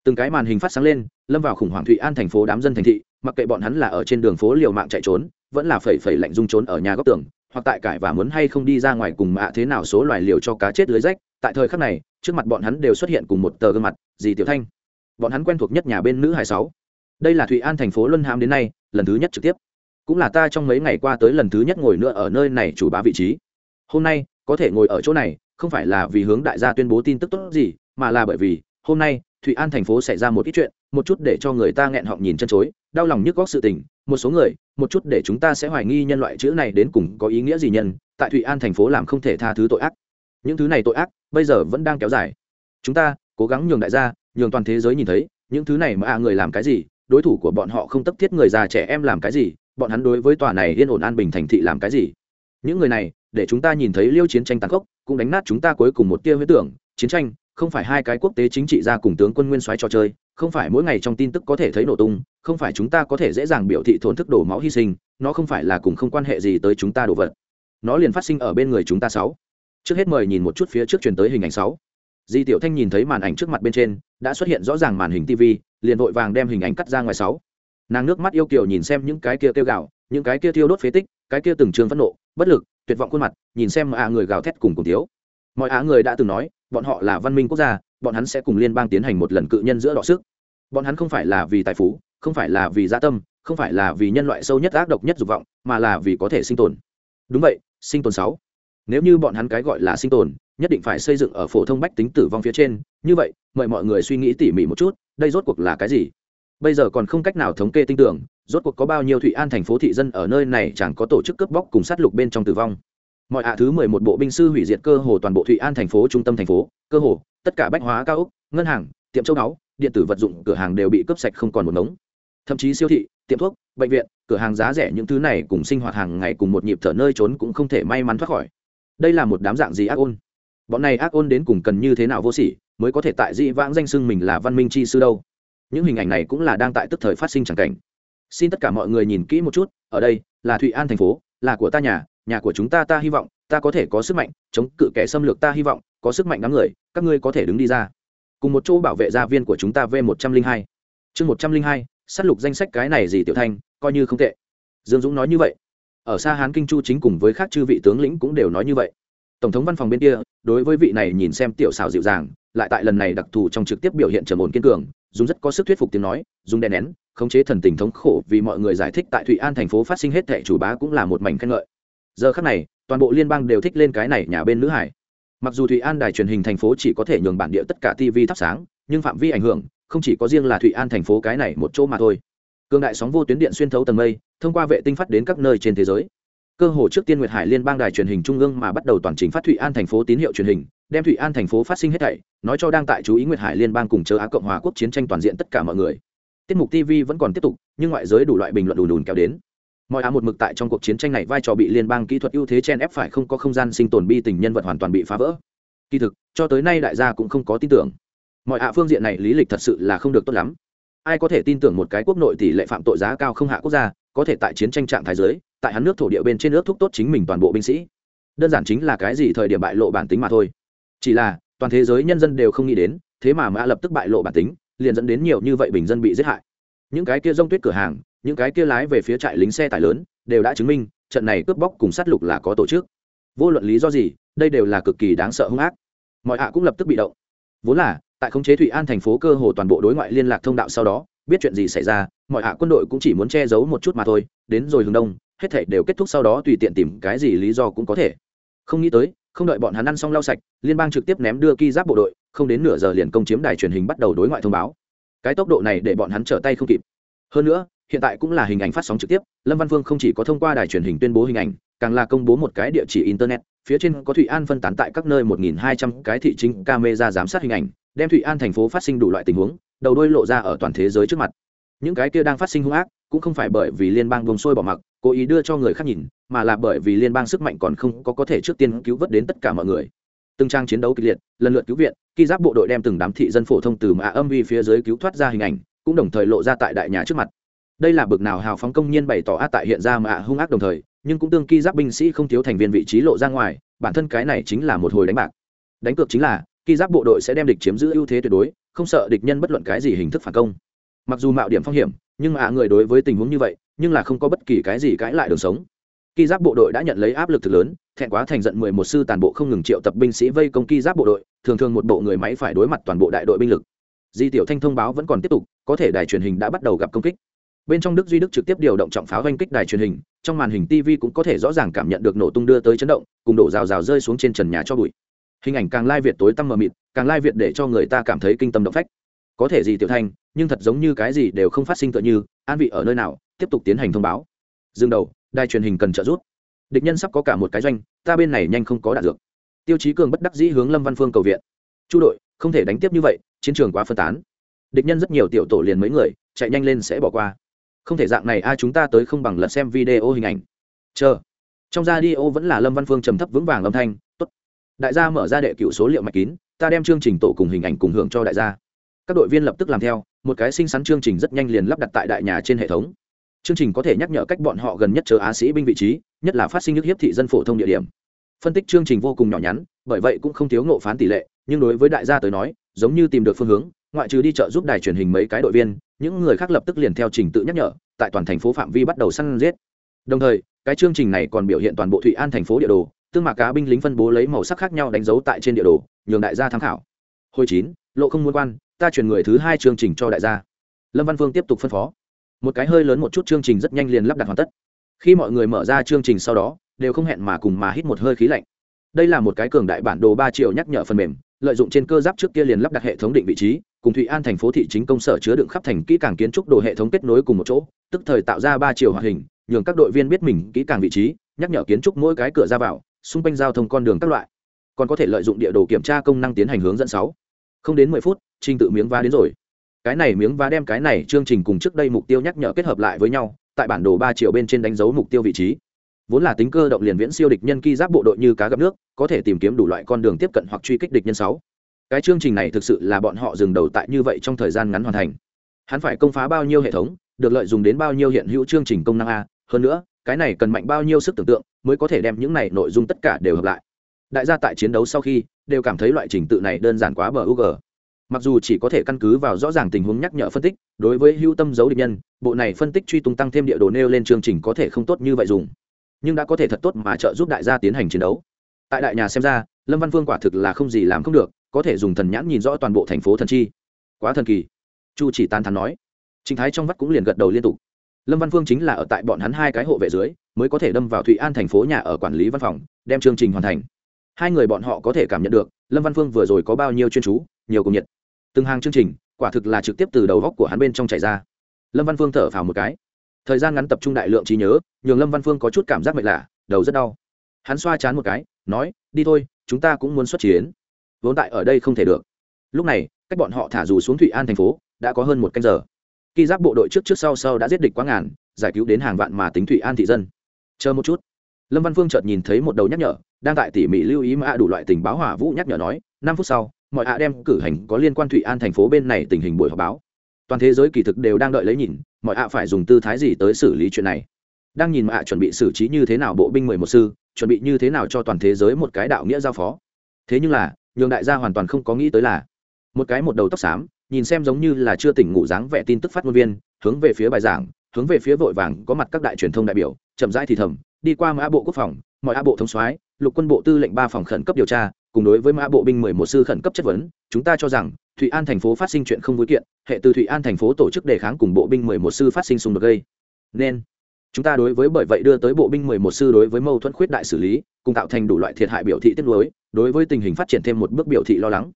Từng cái màn hình phát sáng lên, lâm vào khủng hoảng thụy an thành phố đám dân thành thị, mặc kệ bọn hắn là ở trên đường phố liều mạng chạy trốn vẫn là phẩy phẩy lạnh rung trốn ở nhà góc tường, hoặc tại cải và muốn hay không đi ra ngoài cùng mạ thế nào số loài liều cho cá chết lưới rách, tại thời khắc này, trước mặt bọn hắn đều xuất hiện cùng một tờ gương mặt, dì tiểu thanh. Bọn hắn quen thuộc nhất nhà bên nữ hai sáu. Đây là thụy an thành phố luân hàm đến nay, lần thứ nhất trực tiếp. Cũng là ta trong mấy ngày qua tới lần thứ nhất ngồi nữa ở nơi này chủ bá vị trí. Hôm nay, có thể ngồi ở chỗ này, không phải là vì hướng đại gia tuyên bố tin tức tốt gì, mà là bởi vì, hôm nay, thụy an thành phố xảy ra một ít chuyện, một chút để cho người ta nghẹn họng nhìn chân chối, đau lòng nhức góc sự tình một số người, một chút để chúng ta sẽ hoài nghi nhân loại chữ này đến cùng có ý nghĩa gì nhân, tại thụy an thành phố làm không thể tha thứ tội ác. Những thứ này tội ác, bây giờ vẫn đang kéo dài. Chúng ta, cố gắng nhường đại gia, nhường toàn thế giới nhìn thấy, những thứ này mà à người làm cái gì, đối thủ của bọn họ không tất thiết người già trẻ em làm cái gì, bọn hắn đối với tòa này yên ổn an bình thành thị làm cái gì. Những người này, để chúng ta nhìn thấy liêu chiến tranh tàn khốc, cũng đánh nát chúng ta cuối cùng một tia huyết tưởng, chiến tranh không phải hai cái quốc tế chính trị ra cùng tướng quân nguyên soái trò chơi, không phải mỗi ngày trong tin tức có thể thấy nổ tung, không phải chúng ta có thể dễ dàng biểu thị thốn thức đổ máu hy sinh, nó không phải là cùng không quan hệ gì tới chúng ta đồ vật. Nó liền phát sinh ở bên người chúng ta sáu. Trước hết mời nhìn một chút phía trước truyền tới hình ảnh sáu. Di tiểu thanh nhìn thấy màn ảnh trước mặt bên trên, đã xuất hiện rõ ràng màn hình tv liền vội vàng đem hình ảnh cắt ra ngoài sáu. Nàng nước mắt yêu kiều nhìn xem những cái kia kêu gạo những cái kia tiêu đốt phế tích, cái kia từng trường phẫn nộ, bất lực, tuyệt vọng khuôn mặt, nhìn xem à người gào thét cùng cùng thiếu. Mọi á người đã từng nói bọn họ là văn minh quốc gia, bọn hắn sẽ cùng liên bang tiến hành một lần cự nhân giữa đọ sức. Bọn hắn không phải là vì tài phú, không phải là vì gia tâm, không phải là vì nhân loại sâu nhất ác độc nhất dục vọng, mà là vì có thể sinh tồn. Đúng vậy, sinh tồn sáu. Nếu như bọn hắn cái gọi là sinh tồn, nhất định phải xây dựng ở phổ thông bách tính tử vong phía trên. Như vậy, mời mọi người suy nghĩ tỉ mỉ một chút, đây rốt cuộc là cái gì? Bây giờ còn không cách nào thống kê tin tưởng, rốt cuộc có bao nhiêu thụy an thành phố thị dân ở nơi này chẳng có tổ chức cướp bóc cùng sát lục bên trong tử vong mọi ạ thứ mười một bộ binh sư hủy diệt cơ hồ toàn bộ thụy an thành phố, trung tâm thành phố. Cơ hồ, tất cả bách hóa, cao ốc, ngân hàng, tiệm châu báu, điện tử vật dụng, cửa hàng đều bị cướp sạch không còn một ngống. Thậm chí siêu thị, tiệm thuốc, bệnh viện, cửa hàng giá rẻ, những thứ này cùng sinh hoạt hàng ngày cùng một nhịp thở nơi trốn cũng không thể may mắn thoát khỏi. Đây là một đám dạng gì ác ôn? Bọn này ác ôn đến cùng cần như thế nào vô sỉ, mới có thể tại dị vãng danh xưng mình là văn minh chi sư đâu? Những hình ảnh này cũng là đang tại tức thời phát sinh chẳng cảnh. Xin tất cả mọi người nhìn kỹ một chút, ở đây là thụy an thành phố, là của ta nhà nhà của chúng ta ta hy vọng, ta có thể có sức mạnh, chống cự kẻ xâm lược ta hy vọng, có sức mạnh đám người, các ngươi có thể đứng đi ra. Cùng một chỗ bảo vệ gia viên của chúng ta v một trăm linh hai. Chương một trăm linh hai s á t lục danh sách cái này gì tiểu thanh, coi như không tệ. Dương dũng nói như vậy. Ở xa hán kinh chu chính cùng với các chư vị tướng lĩnh cũng đều nói như vậy. Tổng thống văn phòng bên kia, đối với vị này nhìn xem tiểu xào dịu dàng, lại tại lần này đặc thù trong trực tiếp biểu hiện trầm ổn kiên cường, dùng rất có sức thuyết phục tiếng nói, dùng đè nén, khống chế thần tình thống khổ vì mọi người giải thích tại thụy an thành phố phát sinh hết thẻ chủ bá cũng là một mảnh khen ngợi giờ khắc này, toàn bộ liên bang đều thích lên cái này nhà bên nữ hải. Mặc dù thụy an đài truyền hình thành phố chỉ có thể nhường bản địa tất cả tv thắp sáng, nhưng phạm vi ảnh hưởng, không chỉ có riêng là thụy an thành phố cái này một chỗ mà thôi. Cường đại sóng vô tuyến điện xuyên thấu tầng mây, thông qua vệ tinh phát đến các nơi trên thế giới. Cơ hồ trước tiên nguyệt hải liên bang đài truyền hình trung ương mà bắt đầu toàn trình phát thụy an thành phố tín hiệu truyền hình, đem thụy an thành phố phát sinh hết thảy, nói cho đang tại chú ý nguyệt hải liên bang cùng châu á cộng hòa quốc chiến tranh toàn diện tất cả mọi người. Tiết mục tv vẫn còn tiếp tục, nhưng ngoại giới đủ loại bình luận đùn đùn kéo đến mọi á một mực tại trong cuộc chiến tranh này vai trò bị liên bang kỹ thuật ưu thế chen ép phải không có không gian sinh tồn bi tình nhân vật hoàn toàn bị phá vỡ. Kỳ thực, cho tới nay đại gia cũng không có tin tưởng. Mọi ạ phương diện này lý lịch thật sự là không được tốt lắm. Ai có thể tin tưởng một cái quốc nội tỷ lệ phạm tội giá cao không hạ quốc gia, có thể tại chiến tranh trạng thái giới tại hắn nước thổ địa bên trên nước thúc tốt chính mình toàn bộ binh sĩ. Đơn giản chính là cái gì thời điểm bại lộ bản tính mà thôi. Chỉ là, toàn thế giới nhân dân đều không nghĩ đến, thế mà mã lập tức bại lộ bản tính, liền dẫn đến nhiều như vậy bình dân bị giết hại. Những cái kia rông tuyết cửa hàng những cái kia lái về phía trại lính xe tải lớn đều đã chứng minh trận này cướp bóc cùng sát lục là có tổ chức. Vô luận lý do gì, đây đều là cực kỳ đáng sợ hung ác. Mọi hạ cũng lập tức bị động. Vốn là, tại khống chế thụy an thành phố cơ hồ toàn bộ đối ngoại liên lạc thông đạo sau đó, biết chuyện gì xảy ra, mọi hạ quân đội cũng chỉ muốn che giấu một chút mà thôi, đến rồi hướng đông, hết thể đều kết thúc sau đó tùy tiện tìm cái gì lý do cũng có thể. Không nghĩ tới, không đợi bọn hắn ăn xong lau sạch, liên bang trực tiếp ném đưa ki giáp bộ đội, không đến nửa giờ liền công chiếm đài truyền hình bắt đầu đối ngoại thông báo. Cái tốc độ này để bọn hắn trở tay không kịp hơn nữa, hiện tại cũng là hình ảnh phát sóng trực tiếp, lâm văn phương không chỉ có thông qua đài truyền hình tuyên bố hình ảnh, càng là công bố một cái địa chỉ internet, phía trên có thụy an phân tán tại các nơi 1.200 cái thị chính camera giám sát hình ảnh, đem thụy an thành phố phát sinh đủ loại tình huống, đầu đôi lộ ra ở toàn thế giới trước mặt. Những cái kia đang phát sinh hung ác, cũng không phải bởi vì liên bang vùng sôi bỏ mặc, cố ý đưa cho người khác nhìn, mà là bởi vì liên bang sức mạnh còn không có có thể trước tiên cứu vớt đến tất cả mọi người. Từng trang chiến đấu kịch liệt, lần lượt cứu viện khi giáp bộ đội đem từng đám thị dân phổ thông từ mã âm vi phía dưới cứu thoát ra hình ảnh cũng đồng thời lộ ra tại đại nhà trước mặt. Đây là bực nào hào phóng công nhiên bày tỏ ác tại hiện ra mà hung ác đồng thời, nhưng cũng tương kỳ giáp binh sĩ không thiếu thành viên vị trí lộ ra ngoài, bản thân cái này chính là một hồi đánh bạc. Đánh cược chính là, kỳ giáp bộ đội sẽ đem địch chiếm giữ ưu thế tuyệt đối, không sợ địch nhân bất luận cái gì hình thức phản công. Mặc dù mạo điểm phong hiểm, nhưng mà người đối với tình huống như vậy, nhưng là không có bất kỳ cái gì cãi lại đường sống. Kỳ giáp bộ đội đã nhận lấy áp lực thực lớn, thẹn quá thành giận mười một sư toàn bộ không ngừng triệu tập binh sĩ vây công kỳ giáp bộ đội, thường thường một bộ người máy phải đối mặt toàn bộ đại đội binh lực di tiểu thanh thông báo vẫn còn tiếp tục, có thể đài truyền hình đã bắt đầu gặp công kích. Bên trong đức duy đức trực tiếp điều động trọng pháo oanh kích đài truyền hình, trong màn hình tv cũng có thể rõ ràng cảm nhận được nổ tung đưa tới chấn động, cùng đổ rào rào rơi xuống trên trần nhà cho bụi. Hình ảnh càng lai việt tối tăm mờ mịt, càng lai việt để cho người ta cảm thấy kinh tâm động phách. Có thể gì tiểu thanh, nhưng thật giống như cái gì đều không phát sinh tựa như, an vị ở nơi nào, tiếp tục tiến hành thông báo. Dừng đầu, đài truyền hình cần trợ giúp. Địch nhân sắp có cả một cái doanh, ta bên này nhanh không có đạn dược. Tiêu chí cường bất đắc dĩ hướng lâm văn phương cầu viện. Chu đội không thể đánh tiếp như vậy, chiến trường quá phân tán. Địch nhân rất nhiều tiểu tổ liền mấy người, chạy nhanh lên sẽ bỏ qua. Không thể dạng này, a, chúng ta tới không bằng lật xem video hình ảnh. Chờ. Trong ra đi ô vẫn là lâm văn phương trầm thấp vững vàng âm thanh, tốt. Đại gia mở ra đệ cựu số liệu mạch kín, ta đem chương trình tổ cùng hình ảnh cùng hưởng cho đại gia. Các đội viên lập tức làm theo, một cái xinh xắn chương trình rất nhanh liền lắp đặt tại đại nhà trên hệ thống. Chương trình có thể nhắc nhở cách bọn họ gần nhất chờ á sĩ binh vị trí, nhất là phát sinh nước hiếp thị dân phổ thông địa điểm. Phân tích chương trình vô cùng nhỏ nhắn, bởi vậy cũng không thiếu ngộ phán tỷ lệ nhưng đối với đại gia tới nói, giống như tìm được phương hướng, ngoại trừ đi chợ giúp đài truyền hình mấy cái đội viên, những người khác lập tức liền theo trình tự nhắc nhở, tại toàn thành phố phạm vi bắt đầu săn giết. Đồng thời, cái chương trình này còn biểu hiện toàn bộ thụy an thành phố địa đồ, tương mạc cá binh lính phân bố lấy màu sắc khác nhau đánh dấu tại trên địa đồ, nhường đại gia tham khảo. Hồi chín, lộ không muốn quan, ta chuyển người thứ hai chương trình cho đại gia. Lâm văn phương tiếp tục phân phó. Một cái hơi lớn một chút chương trình rất nhanh liền lắp đặt hoàn tất. Khi mọi người mở ra chương trình sau đó, đều không hẹn mà cùng mà hít một hơi khí lạnh đây là một cái cường đại bản đồ ba triệu nhắc nhở phần mềm, lợi dụng trên cơ giáp trước kia liền lắp đặt hệ thống định vị trí, cùng thụy an thành phố thị chính công sở chứa đựng khắp thành kỹ càng kiến trúc đồ hệ thống kết nối cùng một chỗ, tức thời tạo ra ba chiều hoạt hình, nhường các đội viên biết mình kỹ càng vị trí, nhắc nhở kiến trúc mỗi cái cửa ra vào, xung quanh giao thông con đường các loại. Còn có thể lợi dụng địa đồ kiểm tra công năng tiến hành hướng dẫn sáu. Không đến mười phút, trình tự miếng va đến rồi. Cái này miếng va đem cái này chương trình cùng trước đây mục tiêu nhắc nhở kết hợp lại với nhau, tại bản đồ ba triệu bên trên đánh dấu mục tiêu vị trí vốn là tính cơ động liền viễn siêu địch nhân ki giáp bộ đội như cá gặp nước, có thể tìm kiếm đủ loại con đường tiếp cận hoặc truy kích địch nhân sáu. Cái chương trình này thực sự là bọn họ dừng đầu tại như vậy trong thời gian ngắn hoàn thành. Hắn phải công phá bao nhiêu hệ thống, được lợi dụng đến bao nhiêu hiện hữu chương trình công năng a, hơn nữa, cái này cần mạnh bao nhiêu sức tưởng tượng mới có thể đem những này nội dung tất cả đều hợp lại. Đại gia tại chiến đấu sau khi, đều cảm thấy loại trình tự này đơn giản quá bờ u g. Mặc dù chỉ có thể căn cứ vào rõ ràng tình huống nhắc nhở phân tích, đối với hữu tâm dấu địch nhân, bộ này phân tích truy tung tăng thêm địa đồ nêu lên chương trình có thể không tốt như vậy dùng nhưng đã có thể thật tốt mà trợ giúp đại gia tiến hành chiến đấu. Tại đại nhà xem ra, lâm văn phương quả thực là không gì làm không được, có thể dùng thần nhãn nhìn rõ toàn bộ thành phố thần chi. Quá thần kỳ. Chu chỉ tán thắn nói. Trinh thái trong vắt cũng liền gật đầu liên tục. Lâm văn phương chính là ở tại bọn hắn hai cái hộ vệ dưới, mới có thể đâm vào thụy an thành phố nhà ở quản lý văn phòng, đem chương trình hoàn thành. Hai người bọn họ có thể cảm nhận được, lâm văn phương vừa rồi có bao nhiêu chuyên chú, nhiều cùng nhiệt. Từng hàng chương trình, quả thực là trực tiếp từ đầu góc của hắn bên trong chảy ra. Lâm văn phương thở phào một cái thời gian ngắn tập trung đại lượng trí nhớ, nhường lâm văn phương có chút cảm giác mệt lạ đầu rất đau. Hắn xoa chán một cái, nói, đi thôi, chúng ta cũng muốn xuất chiến. Vốn tại ở đây không thể được. Lúc này, cách bọn họ thả dù xuống thụy an thành phố, đã có hơn một canh giờ. Khi giáp bộ đội trước trước sau sau đã giết địch quá ngàn, giải cứu đến hàng vạn mà tính thủy an thị dân. Chờ một chút. Lâm văn phương chợt nhìn thấy một đầu nhắc nhở, đang tại tỉ mỉ lưu ý mã đủ loại tình báo hỏa vũ nhắc nhở nói, năm phút sau, mọi ạ đem cử hành có liên quan thủy an thành phố bên này tình hình buổi họp báo toàn thế giới kỳ thực đều đang đợi lấy nhìn, mọi ạ phải dùng tư thái gì tới xử lý chuyện này. Đang nhìn ạ chuẩn bị xử trí như thế nào bộ binh mười một sư, chuẩn bị như thế nào cho toàn thế giới một cái đạo nghĩa giao phó. Thế nhưng là, nhường đại gia hoàn toàn không có nghĩ tới là, một cái một đầu tóc xám, nhìn xem giống như là chưa tỉnh ngủ dáng vẻ tin tức phát ngôn viên, hướng về phía bài giảng, hướng về phía vội vàng có mặt các đại truyền thông đại biểu, chậm rãi thì thầm, đi qua mã bộ quốc phòng, mọi a bộ thống soái, lục quân bộ tư lệnh ba phòng khẩn cấp điều tra, cùng đối với mã bộ binh mười một sư khẩn cấp chất vấn, chúng ta cho rằng thụy an thành phố phát sinh chuyện không vui kiện hệ từ thụy an thành phố tổ chức đề kháng cùng bộ binh mười một sư phát sinh xung đột gây. Nên chúng ta đối với bởi vậy đưa tới bộ binh mười một sư đối với mâu thuẫn khuyết đại xử lý cùng tạo thành đủ loại thiệt hại biểu thị tiết nuối, đối với tình hình phát triển thêm một bước biểu thị lo lắng.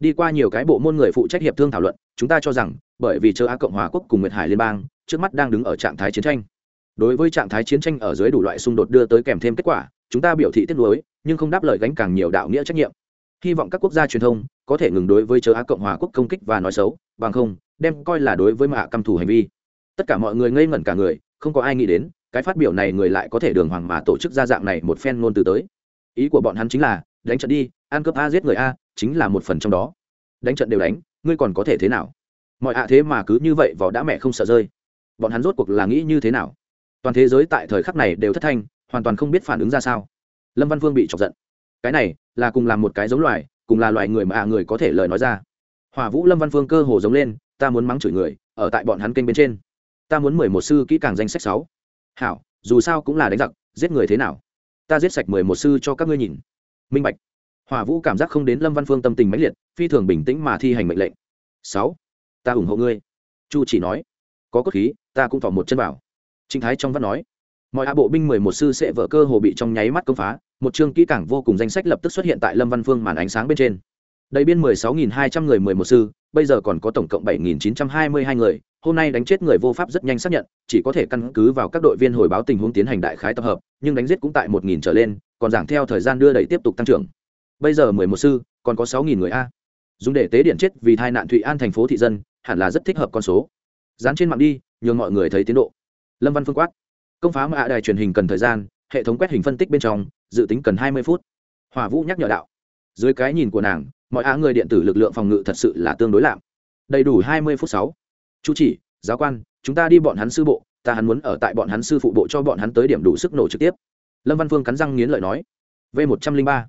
Đi qua nhiều cái bộ môn người phụ trách hiệp thương thảo luận chúng ta cho rằng bởi vì châu á cộng hòa quốc cùng nguyệt hải liên bang trước mắt đang đứng ở trạng thái chiến tranh. Đối với trạng thái chiến tranh ở dưới đủ loại xung đột đưa tới kèm thêm kết quả chúng ta biểu thị tiết nuối, nhưng không đáp lời gánh càng nhiều đạo nghĩa trách nhiệm. Hy vọng các quốc gia truyền thông có thể ngừng đối với châu á cộng hòa quốc công kích và nói xấu, bằng không, đem coi là đối với mạ căm thù hành vi. Tất cả mọi người ngây ngẩn cả người, không có ai nghĩ đến, cái phát biểu này người lại có thể đường hoàng mà tổ chức ra dạng này một phen ngôn từ tới. Ý của bọn hắn chính là, đánh trận đi, ăn cướp a giết người a, chính là một phần trong đó. Đánh trận đều đánh, ngươi còn có thể thế nào? Mọi ạ thế mà cứ như vậy vỏ đã mẹ không sợ rơi. Bọn hắn rốt cuộc là nghĩ như thế nào? Toàn thế giới tại thời khắc này đều thất thanh, hoàn toàn không biết phản ứng ra sao. Lâm văn phương bị chọc giận. Cái này là cùng làm một cái giống loài cùng là loài người mà à người có thể lời nói ra. Hòa vũ lâm văn phương cơ hồ giống lên, ta muốn mắng chửi người, ở tại bọn hắn kênh bên trên. Ta muốn mười một sư kỹ càng danh sách sáu. Hảo, dù sao cũng là đánh giặc, giết người thế nào? Ta giết sạch mười một sư cho các ngươi nhìn. Minh bạch. Hòa vũ cảm giác không đến lâm văn phương tâm tình mãnh liệt, phi thường bình tĩnh mà thi hành mệnh lệnh. Sáu, ta ủng hộ ngươi. Chu chỉ nói, có cốt khí, ta cũng thỏ một chân vào trinh thái trong văn nói mọi hạ bộ binh mười một sư sẽ vỡ cơ hồ bị trong nháy mắt công phá, một chương kỹ cảng vô cùng danh sách lập tức xuất hiện tại lâm văn phương màn ánh sáng bên trên. Đầy biên mười sáu nghìn hai trăm người mười một sư, bây giờ còn có tổng cộng bảy nghìn chín trăm hai mươi hai người, hôm nay đánh chết người vô pháp rất nhanh xác nhận, chỉ có thể căn cứ vào các đội viên hồi báo tình huống tiến hành đại khái tập hợp, nhưng đánh giết cũng tại một nghìn trở lên, còn giảm theo thời gian đưa đẩy tiếp tục tăng trưởng. Bây giờ mười một sư, còn có sáu nghìn người a. Dùng để tế điện chết vì tai nạn thụy an thành phố thị dân, hẳn là rất thích hợp con số. Dán trên mạng đi, nhường mọi người thấy tiến độ. Lâm văn phương quát công phá mạ đài truyền hình cần thời gian, hệ thống quét hình phân tích bên trong, dự tính cần hai mươi phút. Hỏa vũ nhắc nhở đạo. Dưới cái nhìn của nàng, mọi á người điện tử lực lượng phòng ngự thật sự là tương đối lạm. Đầy đủ hai mươi phút sáu. Chú chỉ, giáo quan, chúng ta đi bọn hắn sư bộ, ta hắn muốn ở tại bọn hắn sư phụ bộ cho bọn hắn tới điểm đủ sức nổ trực tiếp. Lâm văn phương cắn răng nghiến lợi nói. V một trăm linh ba.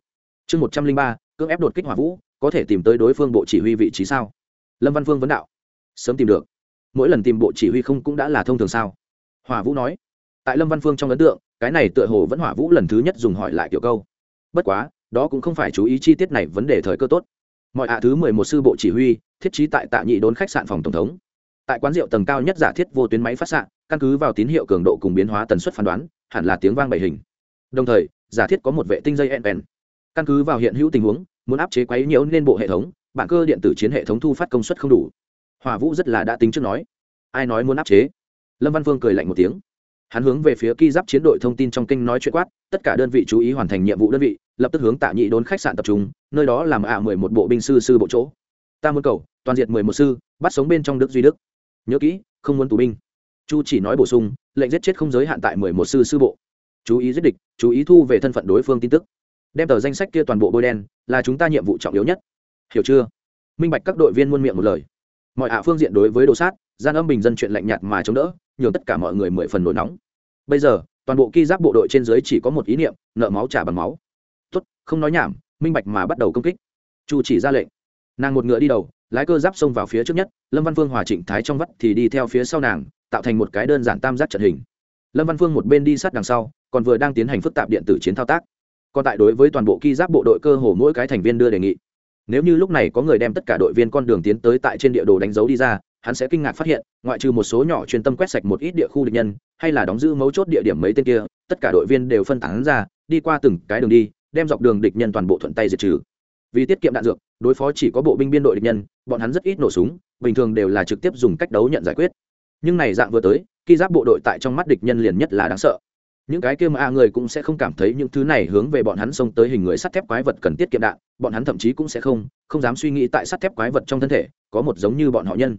Chương một trăm linh ba, cưỡng ép đột kích hỏa vũ, có thể tìm tới đối phương bộ chỉ huy vị trí sao? Lâm văn phương vấn đạo. Sớm tìm được. Mỗi lần tìm bộ chỉ huy không cũng đã là thông thường sao? Hỏa vũ nói tại lâm văn phương trong ấn tượng, cái này tựa hồ vẫn hỏa vũ lần thứ nhất dùng hỏi lại kiểu câu. Bất quá, đó cũng không phải chú ý chi tiết này vấn đề thời cơ tốt. Mọi hạ thứ mười một sư bộ chỉ huy, thiết trí tại tạ nhị đốn khách sạn phòng tổng thống. Tại quán rượu tầng cao nhất giả thiết vô tuyến máy phát xạ, căn cứ vào tín hiệu cường độ cùng biến hóa tần suất phán đoán, hẳn là tiếng vang bảy hình. Đồng thời, giả thiết có một vệ tinh dây nven căn cứ vào hiện hữu tình huống, muốn áp chế quấy nhiễu nên bộ hệ thống bản cơ điện tử chiến hệ thống thu phát công suất không đủ. Hòa vũ rất là đã tính trước nói. Ai nói muốn áp chế? Lâm văn phương cười lạnh một tiếng hắn hướng về phía ki giáp chiến đội thông tin trong kinh nói chuyện quát, tất cả đơn vị chú ý hoàn thành nhiệm vụ đơn vị, lập tức hướng tạ nhị đốn khách sạn tập trung, nơi đó làm ạ mười một bộ binh sư sư bộ chỗ. Ta muốn cầu, toàn diệt mười một sư, bắt sống bên trong đức duy đức. Nhớ kỹ, không muốn tù binh. Chu chỉ nói bổ sung, lệnh giết chết không giới hạn tại mười một sư sư bộ. Chú ý giết địch, chú ý thu về thân phận đối phương tin tức. Đem tờ danh sách kia toàn bộ bôi đen, là chúng ta nhiệm vụ trọng yếu nhất. Hiểu chưa? Minh bạch các đội viên muôn miệng một lời. Mọi ạ phương diện đối với đồ sát, gian âm bình dân chuyện lạnh nhạt mà chống đỡ nhường tất cả mọi người mười phần nổi nóng. Bây giờ, toàn bộ ki giáp bộ đội trên dưới chỉ có một ý niệm, nợ máu trả bằng máu. Tốt, không nói nhảm, minh bạch mà bắt đầu công kích. Chu chỉ ra lệnh. Nàng một ngựa đi đầu, lái cơ giáp xông vào phía trước nhất, lâm văn phương hòa trịnh thái trong vắt thì đi theo phía sau nàng, tạo thành một cái đơn giản tam giác trận hình. Lâm văn phương một bên đi sát đằng sau, còn vừa đang tiến hành phức tạp điện tử chiến thao tác. Còn tại đối với toàn bộ ki giáp bộ đội cơ hồ mỗi cái thành viên đưa đề nghị. Nếu như lúc này có người đem tất cả đội viên con đường tiến tới tại trên địa đồ đánh dấu đi ra hắn sẽ kinh ngạc phát hiện, ngoại trừ một số nhỏ chuyên tâm quét sạch một ít địa khu địch nhân, hay là đóng giữ mấu chốt địa điểm mấy tên kia, tất cả đội viên đều phân tán ra, đi qua từng cái đường đi, đem dọc đường địch nhân toàn bộ thuận tay diệt trừ. Vì tiết kiệm đạn dược, đối phó chỉ có bộ binh biên đội địch nhân, bọn hắn rất ít nổ súng, bình thường đều là trực tiếp dùng cách đấu nhận giải quyết. Nhưng này dạng vừa tới, khi giáp bộ đội tại trong mắt địch nhân liền nhất là đáng sợ. Những cái kia mà a người cũng sẽ không cảm thấy những thứ này hướng về bọn hắn xông tới hình người sắt thép quái vật cần tiết kiệm đạn, bọn hắn thậm chí cũng sẽ không không dám suy nghĩ tại sắt thép quái vật trong thân thể, có một giống như bọn họ nhân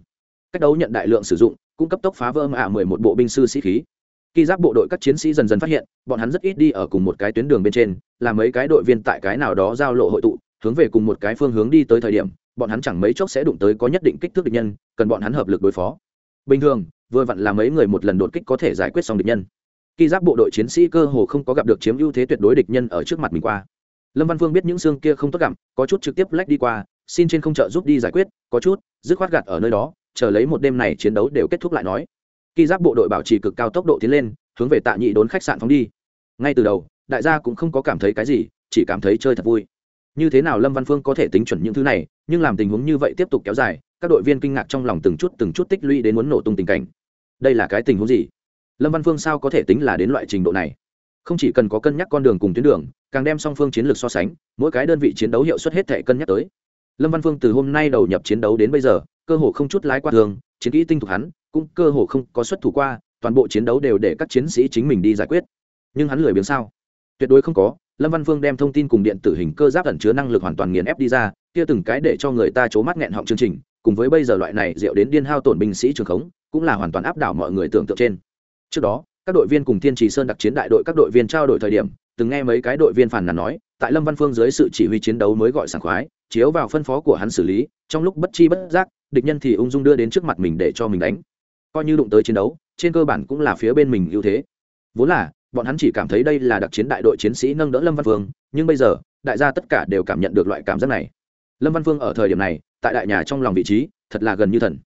cách đấu nhận đại lượng sử dụng cũng cấp tốc phá vỡ mạ mười một bộ binh sư sĩ khí. Khi giáp bộ đội các chiến sĩ dần dần phát hiện, bọn hắn rất ít đi ở cùng một cái tuyến đường bên trên là mấy cái đội viên tại cái nào đó giao lộ hội tụ, hướng về cùng một cái phương hướng đi tới thời điểm, bọn hắn chẳng mấy chốc sẽ đụng tới có nhất định kích thước địch nhân, cần bọn hắn hợp lực đối phó. Bình thường, vừa vặn là mấy người một lần đột kích có thể giải quyết xong địch nhân. Khi giáp bộ đội chiến sĩ cơ hồ không có gặp được chiếm ưu thế tuyệt đối địch nhân ở trước mặt mình qua. Lâm văn phương biết những xương kia không tốt gặm có chút trực tiếp lách đi qua, xin trên không trợ giúp đi giải quyết, có chút, dứt khoát gạt ở nơi đó chờ lấy một đêm này chiến đấu đều kết thúc lại nói. Khi giáp bộ đội bảo trì cực cao tốc độ tiến lên, hướng về tạ nhị đốn khách sạn phóng đi. Ngay từ đầu, đại gia cũng không có cảm thấy cái gì, chỉ cảm thấy chơi thật vui. Như thế nào lâm văn phương có thể tính chuẩn những thứ này, nhưng làm tình huống như vậy tiếp tục kéo dài, các đội viên kinh ngạc trong lòng từng chút từng chút tích lũy đến muốn nổ tung tình cảnh. Đây là cái tình huống gì? Lâm văn phương sao có thể tính là đến loại trình độ này? Không chỉ cần có cân nhắc con đường cùng tuyến đường, càng đem song phương chiến lược so sánh, mỗi cái đơn vị chiến đấu hiệu suất hết thể cân nhắc tới lâm văn phương từ hôm nay đầu nhập chiến đấu đến bây giờ, cơ hồ không chút lái qua thường chiến kỹ tinh thục hắn, cũng cơ hồ không có xuất thủ qua, toàn bộ chiến đấu đều để các chiến sĩ chính mình đi giải quyết. Nhưng hắn lười biếng sao? Tuyệt đối không có, lâm văn phương đem thông tin cùng điện tử hình cơ giáp ẩn chứa năng lực hoàn toàn nghiền ép đi ra, kia từng cái để cho người ta c mắt nghẹn họng chương trình, cùng với bây giờ loại này rượu đến điên hao tổn binh sĩ trường khống, cũng là hoàn toàn áp đảo mọi người tưởng tượng trên. Trước đó, các đội viên cùng thiên trì sơn đặc chiến đại đội các đội viên trao đổi thời điểm, từng nghe mấy cái đội viên phản nàn nói, tại lâm văn phương dưới sự chỉ huy chiến đấu mới gọi sảng khoái chiếu vào phân phó của hắn xử lý, trong lúc bất chi bất giác, địch nhân thì ung dung đưa đến trước mặt mình để cho mình đánh. Coi như đụng tới chiến đấu, trên cơ bản cũng là phía bên mình ưu thế. Vốn là, bọn hắn chỉ cảm thấy đây là đặc chiến đại đội chiến sĩ nâng đỡ lâm văn phương, nhưng bây giờ, đại gia tất cả đều cảm nhận được loại cảm giác này. Lâm văn phương ở thời điểm này, tại đại nhà trong lòng vị trí, thật là gần như thần.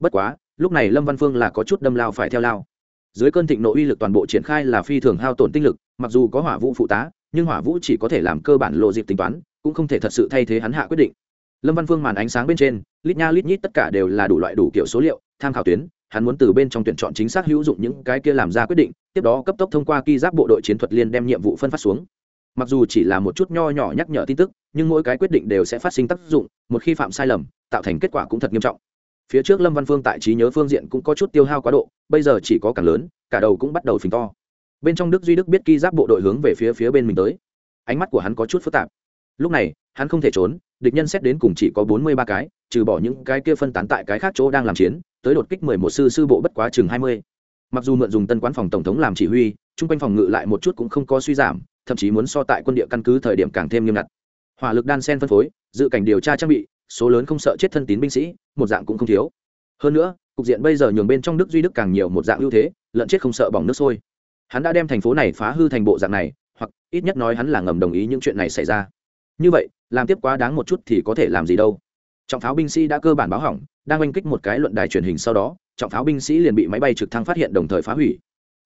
Bất quá, lúc này lâm văn phương là có chút đâm lao phải theo lao. Dưới cơn thịnh nộ uy lực toàn bộ triển khai là phi thường hao tổn tinh lực, mặc dù có hỏa vũ phụ tá, nhưng hỏa vũ chỉ có thể làm cơ bản lộ dịp tính toán cũng không thể thật sự thay thế hắn hạ quyết định. Lâm văn phương màn ánh sáng bên trên, lít nha lít nhít tất cả đều là đủ loại đủ kiểu số liệu, tham khảo tuyến, hắn muốn từ bên trong tuyển chọn chính xác hữu dụng những cái kia làm ra quyết định, tiếp đó cấp tốc thông qua ki giáp bộ đội chiến thuật liên đem nhiệm vụ phân phát xuống. Mặc dù chỉ là một chút nho nhỏ nhắc nhở tin tức, nhưng mỗi cái quyết định đều sẽ phát sinh tác dụng, một khi phạm sai lầm, tạo thành kết quả cũng thật nghiêm trọng. Phía trước lâm văn phương tại trí nhớ phương diện cũng có chút tiêu hao quá độ, bây giờ chỉ có càng lớn, cả đầu cũng bắt đầu phình to. Bên trong đức duy đức biết ki giáp bộ đội hướng về phía phía bên mình tới. Ánh mắt của hắn có chút phức tạp lúc này, hắn không thể trốn, địch nhân xét đến cùng chỉ có bốn mươi ba cái, trừ bỏ những cái kia phân tán tại cái khác chỗ đang làm chiến, tới đột kích mười một sư sư bộ bất quá chừng hai mươi. Mặc dù mượn dùng tân quán phòng tổng thống làm chỉ huy, chung quanh phòng ngự lại một chút cũng không có suy giảm, thậm chí muốn so tại quân địa căn cứ thời điểm càng thêm nghiêm ngặt. Hỏa lực đan sen phân phối, dự cảnh điều tra trang bị, số lớn không sợ chết thân tín binh sĩ, một dạng cũng không thiếu. Hơn nữa, cục diện bây giờ nhường bên trong đức duy đức càng nhiều một dạng ưu thế lợn chết không sợ bỏng nước sôi. Hắn đã đem thành phố này phá hư thành bộ dạng này, hoặc ít nhất nói hắn là ngầm đồng ý những chuyện này xảy ra như vậy, làm tiếp quá đáng một chút thì có thể làm gì đâu. Trọng pháo binh sĩ đã cơ bản báo hỏng, đang oanh kích một cái luận đài truyền hình sau đó, trọng pháo binh sĩ liền bị máy bay trực thăng phát hiện đồng thời phá hủy.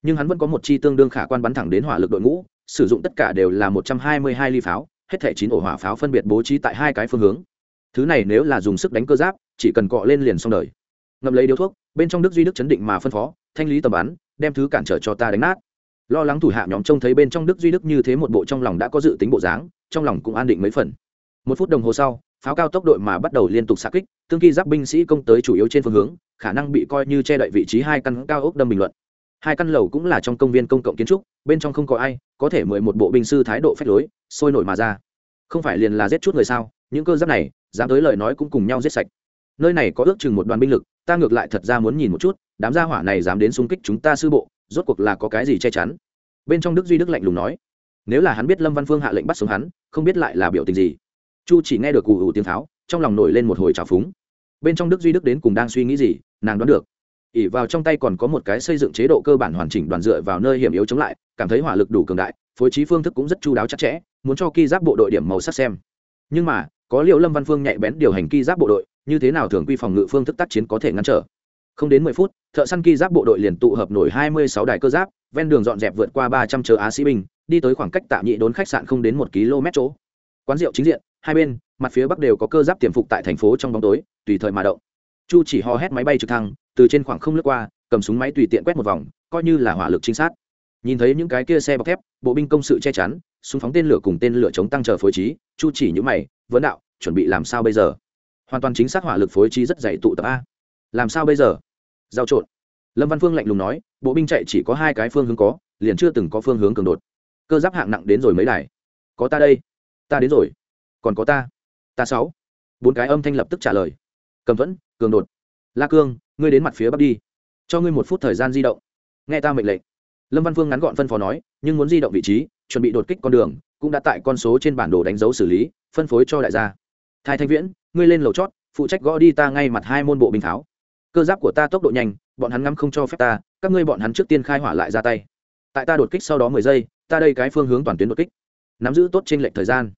Nhưng hắn vẫn có một chi tương đương khả quan bắn thẳng đến hỏa lực đội ngũ, sử dụng tất cả đều là một trăm hai mươi hai ly pháo, hết thẻ chín ổ hỏa pháo phân biệt bố trí tại hai cái phương hướng. Thứ này nếu là dùng sức đánh cơ giáp, chỉ cần cọ lên liền xong đời. Ngậm lấy điếu thuốc, bên trong đức duy đức chấn định mà phân phó, thanh lý tầm bắn, đem thứ cản trở cho ta đánh nát lo lắng thủ hạ nhóm trông thấy bên trong đức duy đức như thế một bộ trong lòng đã có dự tính bộ dáng, trong lòng cũng an định mấy phần. Một phút đồng hồ sau, pháo cao tốc đội mà bắt đầu liên tục xa kích, tương khi giáp binh sĩ công tới chủ yếu trên phương hướng, khả năng bị coi như che đậy vị trí hai căn cao ốc đâm bình luận. Hai căn lầu cũng là trong công viên công cộng kiến trúc, bên trong không có ai, có thể mười một bộ binh sư thái độ phách lối, sôi nổi mà ra. Không phải liền là giết chút người sao, những cơ giáp này, dám tới lời nói cũng cùng nhau giết sạch. Nơi này có ước chừng một đoàn binh lực, ta ngược lại thật ra muốn nhìn một chút, đám gia hỏa này dám đến xung kích chúng ta sư bộ rốt cuộc là có cái gì che chắn? Bên trong đức duy đức lạnh lùng nói nếu là hắn biết lâm văn phương hạ lệnh bắt sống hắn không biết lại là biểu tình gì. Chu chỉ nghe được cù ủ tiếng tháo, trong lòng nổi lên một hồi trào phúng. Bên trong đức duy đức đến cùng đang suy nghĩ gì nàng đoán được. Ỉ vào trong tay còn có một cái xây dựng chế độ cơ bản hoàn chỉnh đoàn dựa vào nơi hiểm yếu chống lại cảm thấy hỏa lực đủ cường đại phối trí phương thức cũng rất chu đáo chặt chẽ muốn cho ki giáp bộ đội điểm màu sắc xem. Nhưng mà có liệu lâm văn phương nhạy bén điều hành ki giáp bộ đội như thế nào thường quy phòng ngự phương thức tác chiến có thể ngăn trở? Không đến mười phút, thợ săn ki giáp bộ đội liền tụ hợp nổi hai mươi sáu đài cơ giáp, ven đường dọn dẹp vượt qua ba trăm chờ á sĩ binh, đi tới khoảng cách tạm nhị đốn khách sạn không đến một km chỗ. Quán rượu chính diện, hai bên, mặt phía bắc đều có cơ giáp tiềm phục tại thành phố trong bóng tối, tùy thời mà động. Chu chỉ hò hét máy bay trực thăng, từ trên khoảng không lướt qua, cầm súng máy tùy tiện quét một vòng, coi như là hỏa lực trinh sát. Nhìn thấy những cái kia xe bọc thép, bộ binh công sự che chắn, súng phóng tên lửa cùng tên lửa chống tăng chờ phối trí, chu chỉ những mày, vấn đạo, chuẩn bị làm sao bây giờ? Hoàn toàn chính xác hỏa lực phối trí rất dày tụ tập a. Làm sao bây giờ? Giao trộn. Lâm văn phương lạnh lùng nói, bộ binh chạy chỉ có hai cái phương hướng có, liền chưa từng có phương hướng cường đột. Cơ giáp hạng nặng đến rồi mấy đài. Có ta đây. Ta đến rồi. Còn có ta. Ta sáu. Bốn cái âm thanh lập tức trả lời. Cầm thuẫn, cường đột. La cương, ngươi đến mặt phía bắc đi. Cho ngươi một phút thời gian di động. Nghe ta mệnh lệnh. Lâm văn phương ngắn gọn phân phó nói, nhưng muốn di động vị trí, chuẩn bị đột kích con đường, cũng đã tại con số trên bản đồ đánh dấu xử lý, phân phối cho đại gia. Thái thanh viễn, ngươi lên lầu chót, phụ trách gõ đi ta ngay mặt hai môn bộ binh pháo cơ giáp của ta tốc độ nhanh bọn hắn ngắm không cho phép ta các ngươi bọn hắn trước tiên khai hỏa lại ra tay. Tại ta đột kích sau đó mười giây ta đây cái phương hướng toàn tuyến đột kích. Nắm giữ tốt trên lệnh thời gian.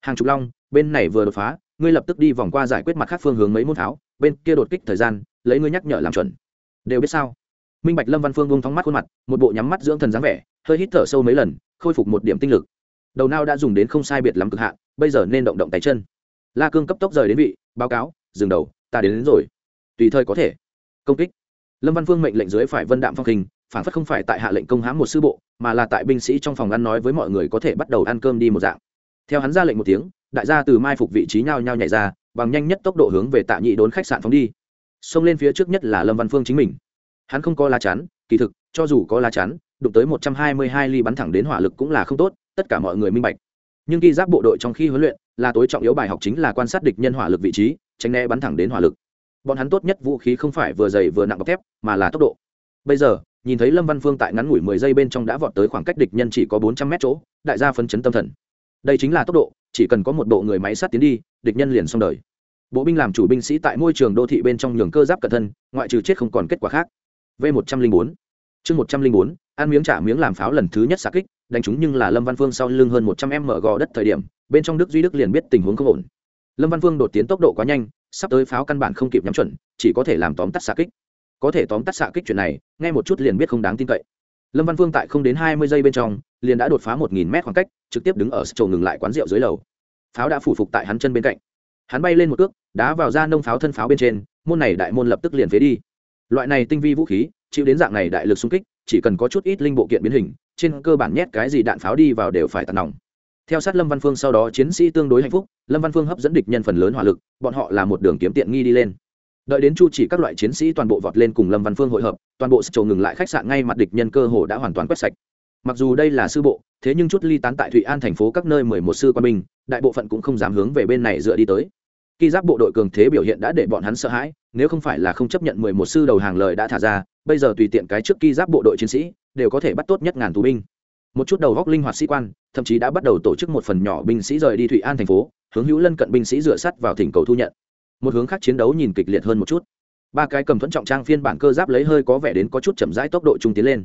Hàng chục long bên này vừa đột phá ngươi lập tức đi vòng qua giải quyết mặt khác phương hướng mấy môn tháo bên kia đột kích thời gian lấy ngươi nhắc nhở làm chuẩn. Đều biết sao? Minh bạch lâm văn phương vung thóng mắt khuôn mặt một bộ nhắm mắt dưỡng thần dáng vẻ hơi hít thở sâu mấy lần khôi phục một điểm tinh lực. Đầu nao đã dùng đến không sai biệt lắm cực hạn bây giờ nên động động tay chân. La cương cấp tốc rời đến vị báo cáo dừng đầu ta đến, đến rồi tùy thời có thể. Công kích. Lâm văn phương mệnh lệnh dưới phải vân đạm phong hình phản phất không phải tại hạ lệnh công hãm một sư bộ, mà là tại binh sĩ trong phòng ăn nói với mọi người có thể bắt đầu ăn cơm đi một dạng. Theo hắn ra lệnh một tiếng, đại gia từ mai phục vị trí nhau nhau nhảy ra, bằng nhanh nhất tốc độ hướng về tạ nhị đốn khách sạn phóng đi. Xông lên phía trước nhất là lâm văn phương chính mình. Hắn không có lá chắn, kỳ thực, cho dù có lá chắn, đụng tới một trăm hai mươi hai ly bắn thẳng đến hỏa lực cũng là không tốt, tất cả mọi người minh bạch. Nhưng khi giáp bộ đội trong khi huấn luyện, là tối trọng yếu bài học chính là quan sát địch nhân hỏa lực vị trí, tránh né bắn thẳng đến hỏa lực bọn hắn tốt nhất vũ khí không phải vừa dày vừa nặng bọc thép, mà là tốc độ. Bây giờ, nhìn thấy lâm văn phương tại ngắn ngủi mười giây bên trong đã vọt tới khoảng cách địch nhân chỉ có bốn trăm mét chỗ, đại gia phấn chấn tâm thần. Đây chính là tốc độ, chỉ cần có một bộ người máy sát tiến đi, địch nhân liền xong đời. Bộ binh làm chủ binh sĩ tại môi trường đô thị bên trong nhường cơ giáp cẩn thân, ngoại trừ chết không còn kết quả khác. V một trăm linh bốn. Chương một trăm linh bốn, ăn miếng trả miếng làm pháo lần thứ nhất xạ kích, đánh chúng nhưng là lâm văn phương sau lưng hơn một trăm m gò đất thời điểm, bên trong đức duy đức liền biết tình huống không ổn. Lâm văn phương đột tiến tốc độ quá nhanh sắp tới pháo căn bản không kịp nhắm chuẩn, chỉ có thể làm tóm tắt xạ kích. Có thể tóm tắt xạ kích chuyện này ngay một chút liền biết không đáng tin cậy. Lâm văn Vương tại không đến hai mươi giây bên trong, liền đã đột phá một nghìn mét khoảng cách, trực tiếp đứng ở chỗ ngừng lại quán rượu dưới lầu. Pháo đã phủ phục tại hắn chân bên cạnh. Hắn bay lên một cước, đá vào ra nông pháo thân pháo bên trên, môn này đại môn lập tức liền phế đi. Loại này tinh vi vũ khí, chịu đến dạng này đại lực xung kích, chỉ cần có chút ít linh bộ kiện biến hình, trên cơ bản nhét cái gì đạn pháo đi vào đều phải tạt nòng theo sát lâm văn phương sau đó, chiến sĩ tương đối hạnh phúc, lâm văn phương hấp dẫn địch nhân phần lớn hỏa lực, bọn họ là một đường kiếm tiện nghi đi lên. Đợi đến chu chỉ các loại chiến sĩ toàn bộ vọt lên cùng lâm văn phương hội hợp, toàn bộ trầu ngừng lại khách sạn ngay mặt địch nhân cơ hồ đã hoàn toàn quét sạch. Mặc dù đây là sư bộ, thế nhưng chút ly tán tại thụy an thành phố các nơi mười một sư quan binh, đại bộ phận cũng không dám hướng về bên này dựa đi tới. Khi giáp bộ đội cường thế biểu hiện đã để bọn hắn sợ hãi, nếu không phải là không chấp nhận mười một sư đầu hàng lời đã thả ra, bây giờ tùy tiện cái trước khi giáp bộ đội chiến sĩ, đều có thể bắt tốt nhất ngàn tù binh một chút đầu góc linh hoạt sĩ quan, thậm chí đã bắt đầu tổ chức một phần nhỏ binh sĩ rời đi thụy an thành phố, hướng hữu lân cận binh sĩ dựa sắt vào thỉnh cầu thu nhận. Một hướng khác chiến đấu nhìn kịch liệt hơn một chút. Ba cái cầm thuẫn trọng trang phiên bản cơ giáp lấy hơi có vẻ đến có chút chậm rãi tốc độ trung tiến lên.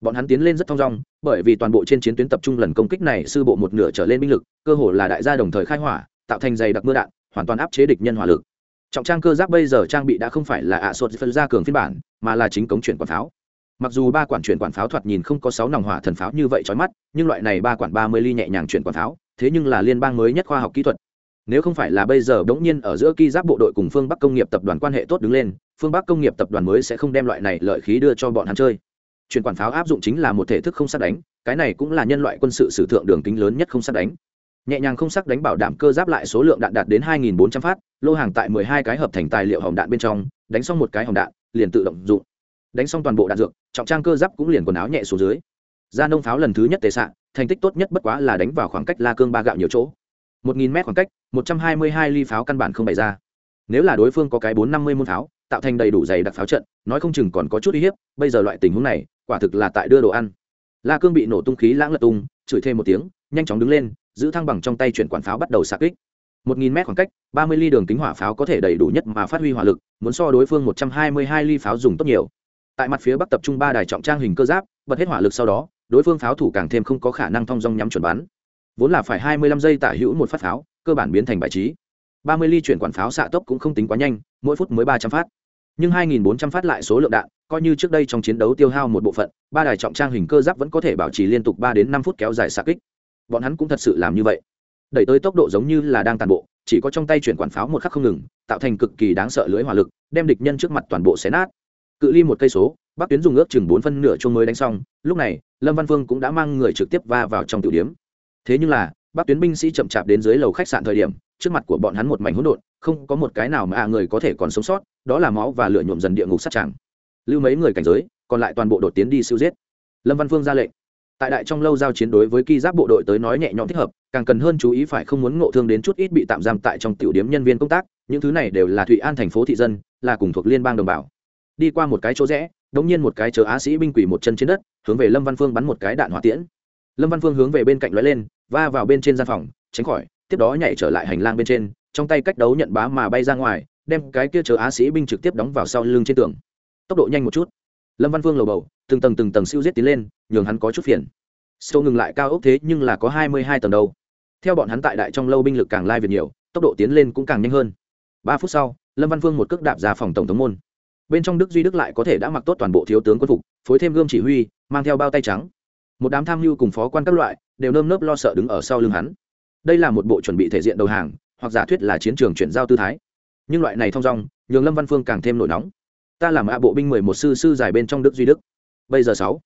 Bọn hắn tiến lên rất thong dong, bởi vì toàn bộ trên chiến tuyến tập trung lần công kích này, sư bộ một nửa trở lên binh lực, cơ hồ là đại gia đồng thời khai hỏa, tạo thành dày đặc mưa đạn, hoàn toàn áp chế địch nhân hỏa lực. Trọng trang cơ giáp bây giờ trang bị đã không phải là ạ à sột phân ra cường phiên bản, mà là chính cống chuyển quả pháo mặc dù ba quản chuyển quản pháo thoạt nhìn không có sáu nòng hỏa thần pháo như vậy trói mắt, nhưng loại này ba quản ba mươi ly nhẹ nhàng chuyển quản pháo, thế nhưng là liên bang mới nhất khoa học kỹ thuật. Nếu không phải là bây giờ đống nhiên ở giữa ki giáp bộ đội cùng phương bắc công nghiệp tập đoàn quan hệ tốt đứng lên, phương bắc công nghiệp tập đoàn mới sẽ không đem loại này lợi khí đưa cho bọn hắn chơi. Chuyển quản pháo áp dụng chính là một thể thức không sát đánh, cái này cũng là nhân loại quân sự sử thượng đường kính lớn nhất không sát đánh. Nhẹ nhàng không sắc đánh bảo đảm cơ giáp lại số lượng đạn đạt đến 2.400 phát, lô hàng tại 12 cái hợp thành tài liệu hỏng đạn bên trong, đánh xong một cái hỏng đạn, liền tự động dụng đánh xong toàn bộ đạn dược, trọng trang cơ giáp cũng liền quần áo nhẹ xuống dưới. Ra nông pháo lần thứ nhất tề xạ thành tích tốt nhất bất quá là đánh vào khoảng cách la cương ba gạo nhiều chỗ. Một nghìn mét khoảng cách, một trăm hai mươi hai ly pháo căn bản không bày ra. Nếu là đối phương có cái bốn năm mươi môn pháo, tạo thành đầy đủ dày đặc pháo trận, nói không chừng còn có chút uy hiếp, bây giờ loại tình huống này, quả thực là tại đưa đồ ăn. La cương bị nổ tung khí lãng lật tung, chửi thêm một tiếng, nhanh chóng đứng lên, giữ thăng bằng trong tay chuyển quản pháo bắt đầu xạ kích. Một nghìn mét khoảng cách, ba mươi ly đường kính hỏa pháo có thể đầy đủ nhất mà phát huy hỏa lực, muốn so đối phương một trăm hai mươi hai ly pháo dùng tốt nhiều tại mặt phía bắc tập trung ba đài trọng trang hình cơ giáp, bật hết hỏa lực sau đó, đối phương pháo thủ càng thêm không có khả năng thong dong nhắm chuẩn bắn. Vốn là phải hai mươi lăm giây tả hữu một phát pháo, cơ bản biến thành bài trí. ba mươi ly chuyển quản pháo xạ tốc cũng không tính quá nhanh, mỗi phút mới ba trăm phát. Nhưng hai nghìn bốn trăm phát lại số lượng đạn, coi như trước đây trong chiến đấu tiêu hao một bộ phận, ba đài trọng trang hình cơ giáp vẫn có thể bảo trì liên tục ba đến năm phút kéo dài xạ kích. Bọn hắn cũng thật sự làm như vậy. Đẩy tới tốc độ giống như là đang tàn bộ, chỉ có trong tay chuyển quản pháo một khắc không ngừng, tạo thành cực kỳ đáng sợ lưới hỏa lực, đem địch nhân trước mặt toàn bộ xé nát cự ly một cây số, bắc tuyến dùng ước chừng bốn phân nửa chung mới đánh xong, lúc này, lâm văn phương cũng đã mang người trực tiếp va vào trong tiểu điếm thế nhưng là, bắc tuyến binh sĩ chậm chạp đến dưới lầu khách sạn thời điểm, trước mặt của bọn hắn một mảnh hỗn độn, không có một cái nào mà à người có thể còn sống sót, đó là máu và lửa nhuộm dần địa ngục sát tràng. Lưu mấy người cảnh giới, còn lại toàn bộ đột tiến đi siêu giết. Lâm văn phương ra lệnh. Tại đại trong lâu giao chiến đối với ki giáp bộ đội tới nói nhẹ nhõm thích hợp, càng cần hơn chú ý phải không muốn ngộ thương đến chút ít bị tạm giam tại trong tiểu điếm nhân viên công tác, những thứ này đều là thụy an thành phố thị dân, là cùng thuộc liên bang đồng bào đi qua một cái chỗ rẽ đống nhiên một cái chờ á sĩ binh quỷ một chân trên đất, hướng về lâm văn phương bắn một cái đạn hỏa tiễn. Lâm văn phương hướng về bên cạnh lóe lên, va vào bên trên gian phòng, tránh khỏi, tiếp đó nhảy trở lại hành lang bên trên, trong tay cách đấu nhận bá mà bay ra ngoài, đem cái kia chờ á sĩ binh trực tiếp đóng vào sau lưng trên tường. Tốc độ nhanh một chút. Lâm văn phương lầu bầu, từng tầng từng tầng siêu giết tiến lên, nhường hắn có chút phiền. Sâu ngừng lại cao ốc thế nhưng là có hai mươi hai tầng đâu. Theo bọn hắn tại đại trong lâu binh lực càng lai việt nhiều, tốc độ tiến lên cũng càng nhanh hơn. Ba phút sau, lâm văn phương một cước đạp ra phòng tổng thống môn bên trong đức duy đức lại có thể đã mặc tốt toàn bộ thiếu tướng quân phục, phối thêm gươm chỉ huy, mang theo bao tay trắng. Một đám tham mưu cùng phó quan các loại đều nơm nớp lo sợ đứng ở sau lưng hắn. Đây là một bộ chuẩn bị thể diện đầu hàng, hoặc giả thuyết là chiến trường chuyển giao tư thái. Nhưng loại này thong dong, nhường lâm văn phương càng thêm nổi nóng. Ta làm ạ bộ binh mười một sư sư dài bên trong đức duy đức. Bây giờ sáu.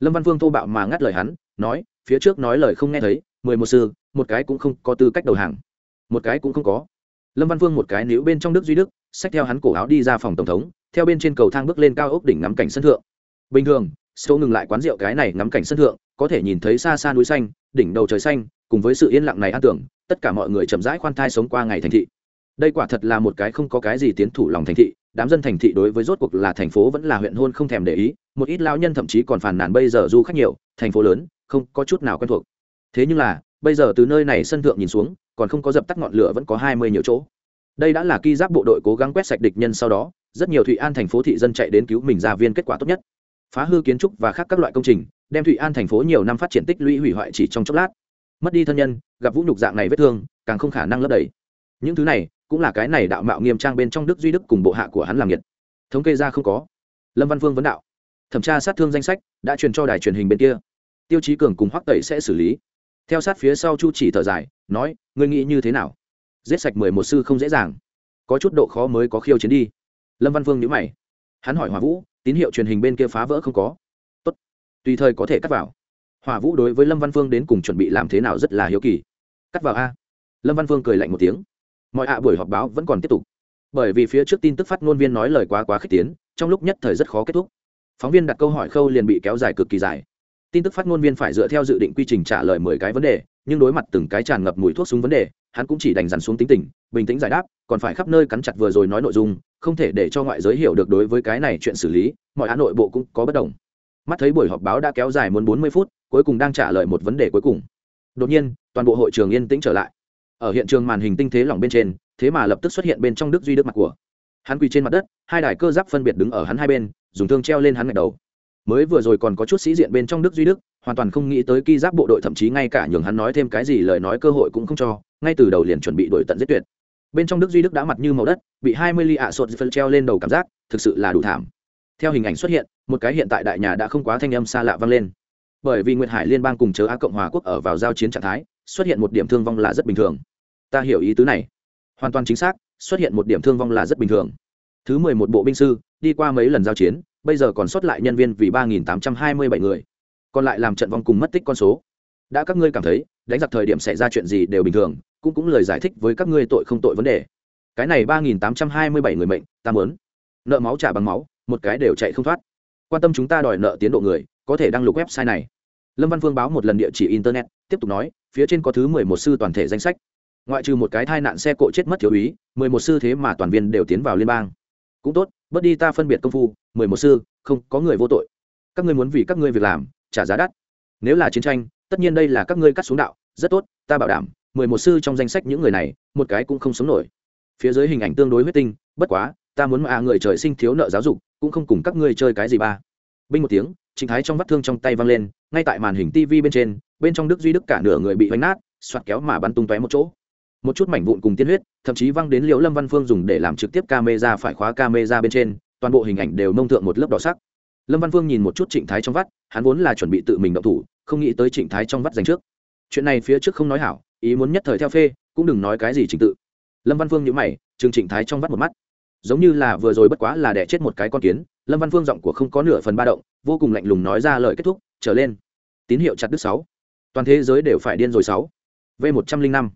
Lâm văn phương thô bạo mà ngắt lời hắn, nói, phía trước nói lời không nghe thấy, mười một sư, một cái cũng không có tư cách đầu hàng. Một cái cũng không có. Lâm văn phương một cái níu bên trong đức duy đức, xách theo hắn cổ áo đi ra phòng tổng thống theo bên trên cầu thang bước lên cao ốc đỉnh ngắm cảnh sân thượng. Bình thường sâu ngừng lại quán rượu cái này ngắm cảnh sân thượng, có thể nhìn thấy xa xa núi xanh, đỉnh đầu trời xanh, cùng với sự yên lặng này an tưởng, tất cả mọi người chậm rãi khoan thai sống qua ngày thành thị. Đây quả thật là một cái không có cái gì tiến thủ lòng thành thị, đám dân thành thị đối với rốt cuộc là thành phố vẫn là huyện hôn không thèm để ý, một ít lão nhân thậm chí còn phàn nàn bây giờ du khách nhiều, thành phố lớn, không có chút nào quen thuộc. Thế nhưng là, bây giờ từ nơi này sân thượng nhìn xuống, còn không có dập tắt ngọn lửa vẫn có hai mươi nhiều chỗ. Đây đã là ki giáp bộ đội cố gắng quét sạch địch nhân sau đó rất nhiều thụy an thành phố thị dân chạy đến cứu mình ra viên kết quả tốt nhất phá hư kiến trúc và khác các loại công trình đem thụy an thành phố nhiều năm phát triển tích lũy hủy hoại chỉ trong chốc lát mất đi thân nhân gặp vũ nhục dạng này vết thương càng không khả năng lấp đầy những thứ này cũng là cái này đạo mạo nghiêm trang bên trong đức duy đức cùng bộ hạ của hắn làm nhiệt thống kê ra không có lâm văn Vương vấn đạo thẩm tra sát thương danh sách đã truyền cho đài truyền hình bên kia tiêu chí cường cùng hoắc tẩy sẽ xử lý theo sát phía sau chu chỉ thở dài nói ngươi nghĩ như thế nào giết sạch mười một sư không dễ dàng có chút độ khó mới có khiêu chiến đi lâm văn Vương nhữ mày hắn hỏi hòa vũ tín hiệu truyền hình bên kia phá vỡ không có tốt. tùy thời có thể cắt vào hòa vũ đối với lâm văn Vương đến cùng chuẩn bị làm thế nào rất là hiếu kỳ cắt vào a lâm văn Vương cười lạnh một tiếng mọi ạ buổi họp báo vẫn còn tiếp tục bởi vì phía trước tin tức phát ngôn viên nói lời quá quá khích tiến trong lúc nhất thời rất khó kết thúc phóng viên đặt câu hỏi khâu liền bị kéo dài cực kỳ dài tin tức phát ngôn viên phải dựa theo dự định quy trình trả lời mười cái vấn đề nhưng đối mặt từng cái tràn ngập mùi thuốc súng vấn đề hắn cũng chỉ đành dằn xuống tính tình, bình tĩnh giải đáp, còn phải khắp nơi cắn chặt vừa rồi nói nội dung, không thể để cho ngoại giới hiểu được đối với cái này chuyện xử lý, mọi án nội bộ cũng có bất đồng. Mắt thấy buổi họp báo đã kéo dài muốn bốn mươi phút, cuối cùng đang trả lời một vấn đề cuối cùng. Đột nhiên, toàn bộ hội trường yên tĩnh trở lại. Ở hiện trường màn hình tinh thế lỏng bên trên, thế mà lập tức xuất hiện bên trong đức duy đức mặt của. Hắn quỳ trên mặt đất, hai đài cơ giáp phân biệt đứng ở hắn hai bên, dùng thương treo lên hắn ngạch đầu mới vừa rồi còn có chút sĩ diện bên trong đức duy đức, hoàn toàn không nghĩ tới ki giáp bộ đội thậm chí ngay cả nhường hắn nói thêm cái gì lời nói cơ hội cũng không cho, ngay từ đầu liền chuẩn bị đổi tận giết tuyệt. Bên trong đức duy đức đã mặt như màu đất, bị hai mươi ly ạ sột phân treo lên đầu cảm giác, thực sự là đủ thảm. Theo hình ảnh xuất hiện, một cái hiện tại đại nhà đã không quá thanh âm xa lạ vang lên. Bởi vì nguyệt hải liên bang cùng chớ á cộng hòa quốc ở vào giao chiến trạng thái, xuất hiện một điểm thương vong là rất bình thường. Ta hiểu ý tứ này. Hoàn toàn chính xác, xuất hiện một điểm thương vong là rất bình thường. Thứ mười một bộ binh sư, đi qua mấy lần giao chiến bây giờ còn sót lại nhân viên vì ba nghìn tám trăm hai mươi bảy người. Còn lại làm trận vong cùng mất tích con số. Đã các ngươi cảm thấy, đánh giặc thời điểm xảy ra chuyện gì đều bình thường, cũng cũng lời giải thích với các ngươi tội không tội vấn đề. Cái này ba nghìn tám trăm hai mươi bảy người mệnh, ta mớn nợ máu trả bằng máu, một cái đều chạy không thoát. Quan tâm chúng ta đòi nợ tiến độ người, có thể đăng lục website này. Lâm văn phương báo một lần địa chỉ internet, tiếp tục nói, phía trên có thứ mười một sư toàn thể danh sách. Ngoại trừ một cái tai nạn xe cộ chết mất thiếu úy, mười một sư thế mà toàn viên đều tiến vào liên bang. Cũng tốt bớt đi ta phân biệt công phu, mười một sư, không, có người vô tội. Các ngươi muốn vì các ngươi việc làm, trả giá đắt. Nếu là chiến tranh, tất nhiên đây là các ngươi cắt xuống đạo, rất tốt, ta bảo đảm, mười một sư trong danh sách những người này, một cái cũng không sống nổi. Phía dưới hình ảnh tương đối huyết tinh, bất quá, ta muốn mà người trời sinh thiếu nợ giáo dục, cũng không cùng các ngươi chơi cái gì ba. Binh một tiếng trịnh thái trong vắt thương trong tay văng lên, ngay tại màn hình tv bên trên, bên trong đức duy đức cả nửa người bị vánh nát, soạt kéo mà bắn tung tóe một chỗ. Một chút mảnh vụn cùng tiên huyết thậm chí văng đến liễu lâm văn phương dùng để làm trực tiếp camera phải khóa camera bên trên, toàn bộ hình ảnh đều nông thượng một lớp đỏ sắc. Lâm văn phương nhìn một chút trịnh thái trong vắt, hắn vốn là chuẩn bị tự mình động thủ, không nghĩ tới trịnh thái trong vắt dành trước. Chuyện này phía trước không nói hảo, ý muốn nhất thời theo phê, cũng đừng nói cái gì trình tự. Lâm văn phương nhữ mày, chừng trịnh thái trong vắt một mắt. Giống như là vừa rồi bất quá là đẻ chết một cái con kiến, lâm văn phương giọng của không có nửa phần ba động, vô cùng lạnh lùng nói ra lời kết thúc, trở lên. Tín hiệu chặt đứt sáu. Toàn thế giới đều phải điên rồi sáu. V một trăm linh năm.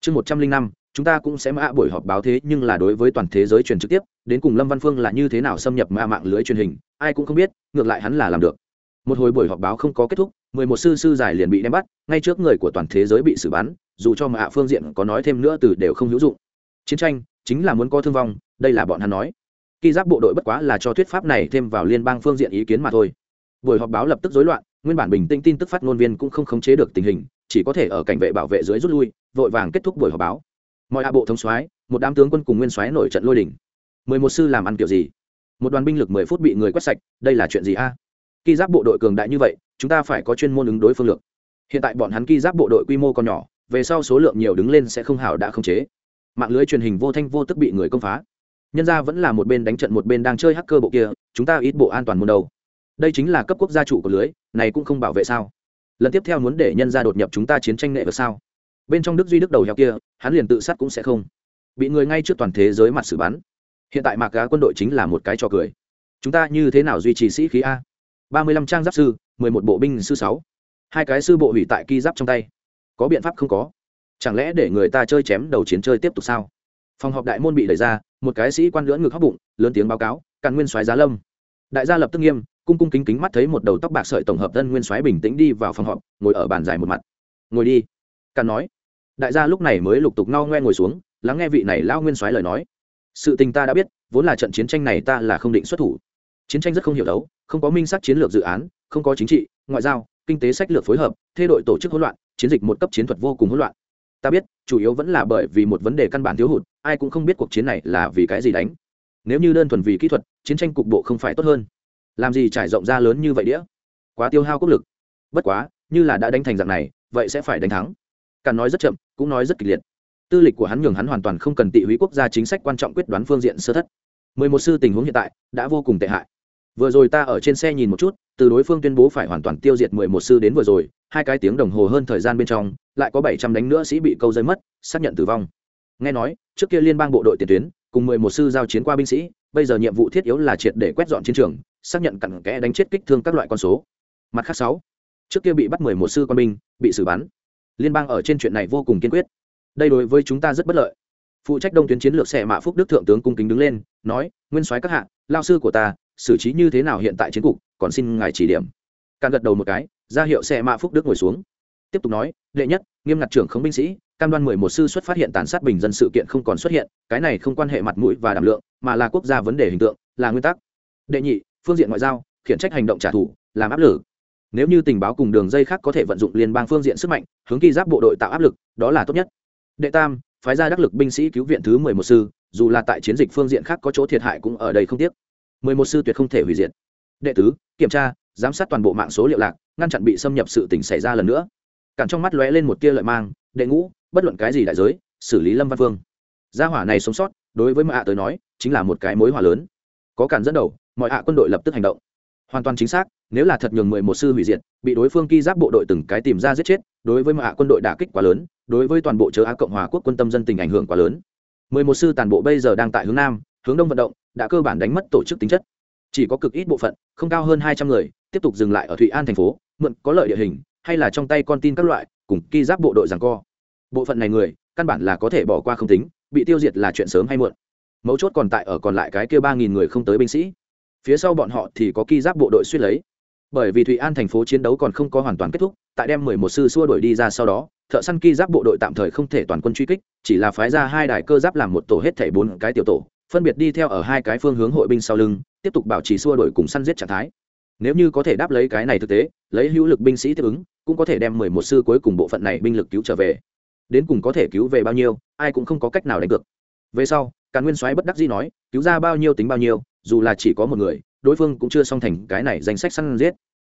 Chương một trăm linh năm chúng ta cũng sẽ mã buổi họp báo thế nhưng là đối với toàn thế giới truyền trực tiếp, đến cùng lâm văn phương là như thế nào xâm nhập mã mạng lưới truyền hình, ai cũng không biết, ngược lại hắn là làm được. Một hồi buổi họp báo không có kết thúc, mười một sư sư giải liền bị đem bắt, ngay trước người của toàn thế giới bị xử bắn, dù cho mạ phương diện có nói thêm nữa từ đều không hữu dụng. Chiến tranh chính là muốn có thương vong, đây là bọn hắn nói. Khi giáp bộ đội bất quá là cho thuyết pháp này thêm vào liên bang phương diện ý kiến mà thôi. Buổi họp báo lập tức rối loạn, nguyên bản bình tĩnh tin tức phát ngôn viên cũng không khống chế được tình hình, chỉ có thể ở cảnh vệ bảo vệ dưới rút lui, vội vàng kết thúc buổi họp báo mọi hạ bộ thống soái, một đám tướng quân cùng nguyên soái nổi trận lôi đỉnh mười một sư làm ăn kiểu gì? Một đoàn binh lực mười phút bị người quét sạch, đây là chuyện gì a? Khi giáp bộ đội cường đại như vậy, chúng ta phải có chuyên môn ứng đối phương lược. Hiện tại bọn hắn khi giáp bộ đội quy mô còn nhỏ, về sau số lượng nhiều đứng lên sẽ không hảo đã không chế. Mạng lưới truyền hình vô thanh vô tức bị người công phá. Nhân ra vẫn là một bên đánh trận một bên đang chơi hacker bộ kia, chúng ta ít bộ an toàn môn đầu đây chính là cấp quốc gia chủ của lưới, này cũng không bảo vệ sao? Lần tiếp theo muốn để nhân ra đột nhập chúng ta chiến tranh nghệ vật sao? Bên trong đức duy đức đầu heo kia, hắn liền tự sát cũng sẽ không. Bị người ngay trước toàn thế giới mặt xử bắn. Hiện tại mạc gá quân đội chính là một cái trò cười. Chúng ta như thế nào duy trì sĩ khí a? Ba mươi lăm trang giáp sư, mười một bộ binh sư sáu. Hai cái sư bộ hủy tại ki giáp trong tay. Có biện pháp không có? Chẳng lẽ để người ta chơi chém đầu chiến chơi tiếp tục sao? Phòng họp đại môn bị đẩy ra, một cái sĩ quan lưỡn ngực hóc bụng, lớn tiếng báo cáo, càn nguyên soái giá lâm. Đại gia lập tức nghiêm, cung cung kính kính mắt thấy một đầu tóc bạc sợi tổng hợp tân nguyên soái bình tĩnh đi vào phòng họp, ngồi ở bàn dài một mặt. Ngồi đi. Càn nói đại gia lúc này mới lục tục ngao ngoe ngồi xuống, lắng nghe vị này lao nguyên soái lời nói. Sự tình ta đã biết, vốn là trận chiến tranh này ta là không định xuất thủ. Chiến tranh rất không hiểu đấu, không có minh sắc chiến lược dự án, không có chính trị, ngoại giao, kinh tế sách lược phối hợp, thay đội tổ chức hỗn loạn, chiến dịch một cấp chiến thuật vô cùng hỗn loạn. Ta biết, chủ yếu vẫn là bởi vì một vấn đề căn bản thiếu hụt, ai cũng không biết cuộc chiến này là vì cái gì đánh. Nếu như đơn thuần vì kỹ thuật, chiến tranh cục bộ không phải tốt hơn. Làm gì trải rộng ra lớn như vậy đĩa? Quá tiêu hao quốc lực. Bất quá, như là đã đánh thành dạng này, vậy sẽ phải đánh thắng. Càn nói rất chậm cũng nói rất kịch liệt. Tư lịch của hắn nhường hắn hoàn toàn không cần tị húy quốc gia chính sách quan trọng quyết đoán phương diện sơ thất. Mười một sư tình huống hiện tại đã vô cùng tệ hại. Vừa rồi ta ở trên xe nhìn một chút, từ đối phương tuyên bố phải hoàn toàn tiêu diệt mười một sư đến vừa rồi, hai cái tiếng đồng hồ hơn thời gian bên trong, lại có bảy trăm đánh nữa sĩ bị câu rơi mất, xác nhận tử vong. Nghe nói, trước kia liên bang bộ đội tiền tuyến, cùng mười một sư giao chiến qua binh sĩ, bây giờ nhiệm vụ thiết yếu là triệt để quét dọn chiến trường, xác nhận cặn kẽ đánh chết kích thương các loại con số. Mặt khác sáu, trước kia bị bắt mười một sư quân binh, bị xử bắn liên bang ở trên chuyện này vô cùng kiên quyết. Đây đối với chúng ta rất bất lợi. Phụ trách đông tuyến chiến lược xẻ mạ phúc đức thượng tướng cung kính đứng lên, nói, nguyên soái các hạ lao sư của ta, xử trí như thế nào hiện tại chiến cục, còn xin ngài chỉ điểm. Càng gật đầu một cái, ra hiệu xẻ mạ phúc đức ngồi xuống. Tiếp tục nói, đệ nhất, nghiêm ngặt trưởng khống binh sĩ, cam đoan mười một sư xuất phát hiện tàn sát bình dân sự kiện không còn xuất hiện, cái này không quan hệ mặt mũi và đảm lượng, mà là quốc gia vấn đề hình tượng, là nguyên tắc. Đệ nhị, phương diện ngoại giao, khiển trách hành động trả thù, làm áp lực nếu như tình báo cùng đường dây khác có thể vận dụng liên bang phương diện sức mạnh, hướng kỳ giáp bộ đội tạo áp lực, đó là tốt nhất. Đệ tam, phái ra đắc lực binh sĩ cứu viện thứ mười một sư, dù là tại chiến dịch phương diện khác có chỗ thiệt hại cũng ở đây không tiếc. mười một sư tuyệt không thể hủy diệt. Đệ tứ, kiểm tra, giám sát toàn bộ mạng số liệu lạc, ngăn chặn bị xâm nhập sự tỉnh xảy ra lần nữa. Cản trong mắt lóe lên một tia lợi mang, đệ ngũ, bất luận cái gì đại giới, xử lý lâm văn phương gia hỏa này sống sót, đối với mọi ạ tới nói, chính là một cái mối hỏa lớn. Có cản dẫn đầu, mọi ạ quân đội lập tức hành động hoàn toàn chính xác, nếu là thật nhường mười một sư hủy diệt, bị đối phương ki giáp bộ đội từng cái tìm ra giết chết, đối với mạ quân đội đả kích quá lớn, đối với toàn bộ chớ á cộng hòa quốc quân tâm dân tình ảnh hưởng quá lớn. Mười một sư toàn bộ bây giờ đang tại hướng nam, hướng đông vận động, đã cơ bản đánh mất tổ chức tính chất. Chỉ có cực ít bộ phận, không cao hơn hai trăm người, tiếp tục dừng lại ở thụy an thành phố, mượn có lợi địa hình, hay là trong tay con tin các loại, cùng ki giáp bộ đội rằng co. Bộ phận này người, căn bản là có thể bỏ qua không tính, bị tiêu diệt là chuyện sớm hay muộn. Mấu chốt còn tại ở còn lại cái kia ba nghìn người không tới binh sĩ phía sau bọn họ thì có ki giáp bộ đội suýt lấy. Bởi vì thụy an thành phố chiến đấu còn không có hoàn toàn kết thúc, tại đem mười một sư xua đuổi đi ra sau đó, thợ săn ki giáp bộ đội tạm thời không thể toàn quân truy kích, chỉ là phái ra hai đài cơ giáp làm một tổ hết thảy bốn cái tiểu tổ, phân biệt đi theo ở hai cái phương hướng hội binh sau lưng, tiếp tục bảo trì xua đuổi cùng săn giết trạng thái. Nếu như có thể đáp lấy cái này thực tế, lấy hữu lực binh sĩ tiếp ứng, cũng có thể đem mười một sư cuối cùng bộ phận này binh lực cứu trở về. Đến cùng có thể cứu về bao nhiêu, ai cũng không có cách nào đánh cược. Về sau, càn nguyên soái bất đắc dĩ nói, cứu ra bao nhiêu tính bao nhiêu dù là chỉ có một người, đối phương cũng chưa xong thành cái này danh sách săn giết.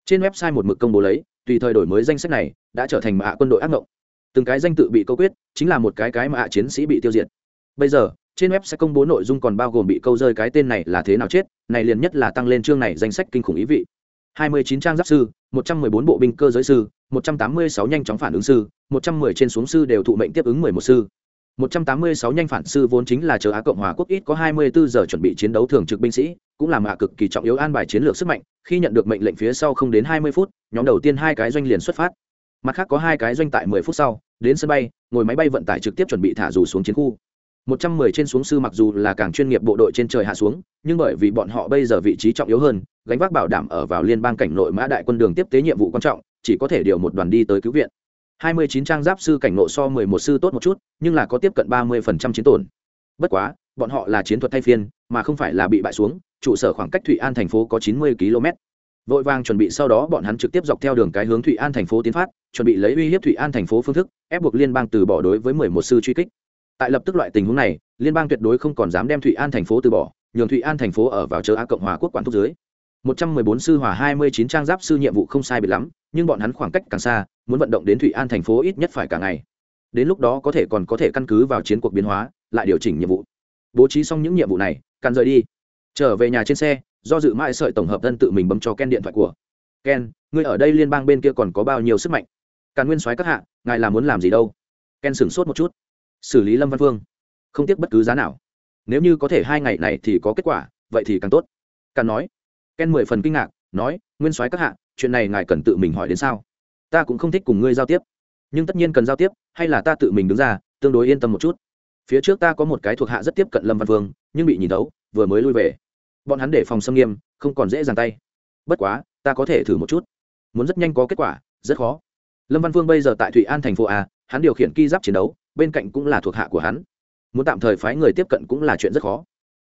Trên website một mực công bố lấy, tùy thời đổi mới danh sách này, đã trở thành mạ quân đội ác mộng từng cái danh tự bị câu quyết, chính là một cái cái mạ chiến sĩ bị tiêu diệt. Bây giờ, trên web sẽ công bố nội dung còn bao gồm bị câu rơi cái tên này là thế nào chết, này liền nhất là tăng lên chương này danh sách kinh khủng ý vị. 29 trang giáp sư 114 bộ binh cơ giới sư 186 nhanh chóng phản ứng sư 110 trên xuống sư đều thụ mệnh tiếp ứng 11 sư. 186 nhanh phản sư vốn chính là chờ Á Cộng hòa quốc ít có 24 giờ chuẩn bị chiến đấu thường trực binh sĩ, cũng làm mạ cực kỳ trọng yếu an bài chiến lược sức mạnh, khi nhận được mệnh lệnh phía sau không đến 20 phút, nhóm đầu tiên hai cái doanh liền xuất phát. Mặt khác có hai cái doanh tại 10 phút sau, đến sân bay, ngồi máy bay vận tải trực tiếp chuẩn bị thả dù xuống chiến khu. 110 trên xuống sư mặc dù là càng chuyên nghiệp bộ đội trên trời hạ xuống, nhưng bởi vì bọn họ bây giờ vị trí trọng yếu hơn, gánh vác bảo đảm ở vào liên bang cảnh nội mã đại quân đường tiếp tế nhiệm vụ quan trọng, chỉ có thể điều một đoàn đi tới cứu viện. 29 trang giáp sư cảnh nộ so 11 sư tốt một chút, nhưng là có tiếp cận 30% chiến tổn. Bất quá, bọn họ là chiến thuật thay phiên mà không phải là bị bại xuống trụ sở khoảng cách thụy an thành phố có chín mươi km vội vàng chuẩn bị sau đó bọn hắn trực tiếp dọc theo đường cái hướng thụy an thành phố tiến phát chuẩn bị lấy uy hiếp thụy an thành phố phương thức ép buộc liên bang từ bỏ đối với mười một sư truy kích. Tại lập tức loại tình huống này liên bang tuyệt đối không còn dám đem thụy an thành phố từ bỏ nhường thụy an thành phố ở vào chợ a cộng hòa quốc quản thúc dưới một trăm mười bốn sư hỏa hai mươi chín trang giáp sư nhiệm vụ không sai biệt lắm, nhưng bọn hắn khoảng cách càng xa, muốn vận động đến thụy an thành phố ít nhất phải cả ngày. Đến lúc đó có thể còn có thể căn cứ vào chiến cuộc biến hóa, lại điều chỉnh nhiệm vụ. Bố trí xong những nhiệm vụ này cần rời đi. Trở về nhà trên xe, do dự mãi sợi tổng hợp thân tự mình bấm cho ken điện thoại của. Ken, ngươi ở đây liên bang bên kia còn có bao nhiêu sức mạnh? Càn nguyên soái các hạ, ngài là muốn làm gì đâu? Ken sửng sốt một chút. Xử lý lâm văn Vương. Không tiếc bất cứ giá nào. Nếu như có thể hai ngày này thì có kết quả, vậy thì càng tốt. Càn nói ken mười phần kinh ngạc nói nguyên soái các hạ chuyện này ngài cần tự mình hỏi đến sao? Ta cũng không thích cùng ngươi giao tiếp. Nhưng tất nhiên cần giao tiếp hay là ta tự mình đứng ra tương đối yên tâm một chút. Phía trước ta có một cái thuộc hạ rất tiếp cận lâm văn Vương, nhưng bị nhìn đấu, vừa mới lui về. Bọn hắn để phòng xâm nghiêm không còn dễ dàng tay. Bất quá ta có thể thử một chút. Muốn rất nhanh có kết quả rất khó. Lâm văn Vương bây giờ tại thụy an thành phố a hắn điều khiển ki giáp chiến đấu bên cạnh cũng là thuộc hạ của hắn. Muốn tạm thời phái người tiếp cận cũng là chuyện rất khó.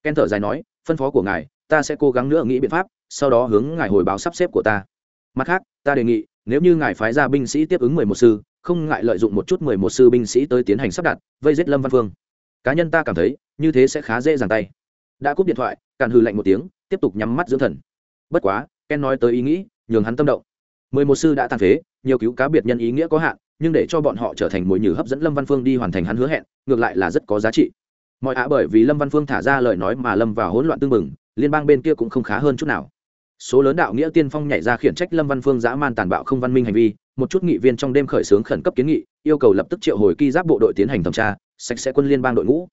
Ken thở dài nói phân phó của ngài ta sẽ cố gắng nữa nghĩ biện pháp, sau đó hướng ngài hồi báo sắp xếp của ta. Mặt khác, ta đề nghị, nếu như ngài phái ra binh sĩ tiếp ứng mười một sư, không ngại lợi dụng một chút mười một sư binh sĩ tới tiến hành sắp đặt, vây giết lâm văn phương. Cá nhân ta cảm thấy, như thế sẽ khá dễ dàng tay. Đã cúp điện thoại, càn hư lạnh một tiếng, tiếp tục nhắm mắt dưỡng thần. Bất quá, ken nói tới ý nghĩ, nhường hắn tâm động. Mười một sư đã tàn phế, nhiều cứu cá biệt nhân ý nghĩa có hạn, nhưng để cho bọn họ trở thành mồi nhử hấp dẫn lâm văn phương đi hoàn thành hắn hứa hẹn, ngược lại là rất có giá trị. Mọi ạ bởi vì lâm văn phương thả ra lời nói mà lâm vào hỗn loạn tương mừng liên bang bên kia cũng không khá hơn chút nào. Số lớn đạo nghĩa tiên phong nhảy ra khiển trách lâm văn phương dã man tàn bạo không văn minh hành vi, một chút nghị viên trong đêm khởi xướng khẩn cấp kiến nghị, yêu cầu lập tức triệu hồi ki giáp bộ đội tiến hành thẩm tra, sạch sẽ quân liên bang đội ngũ.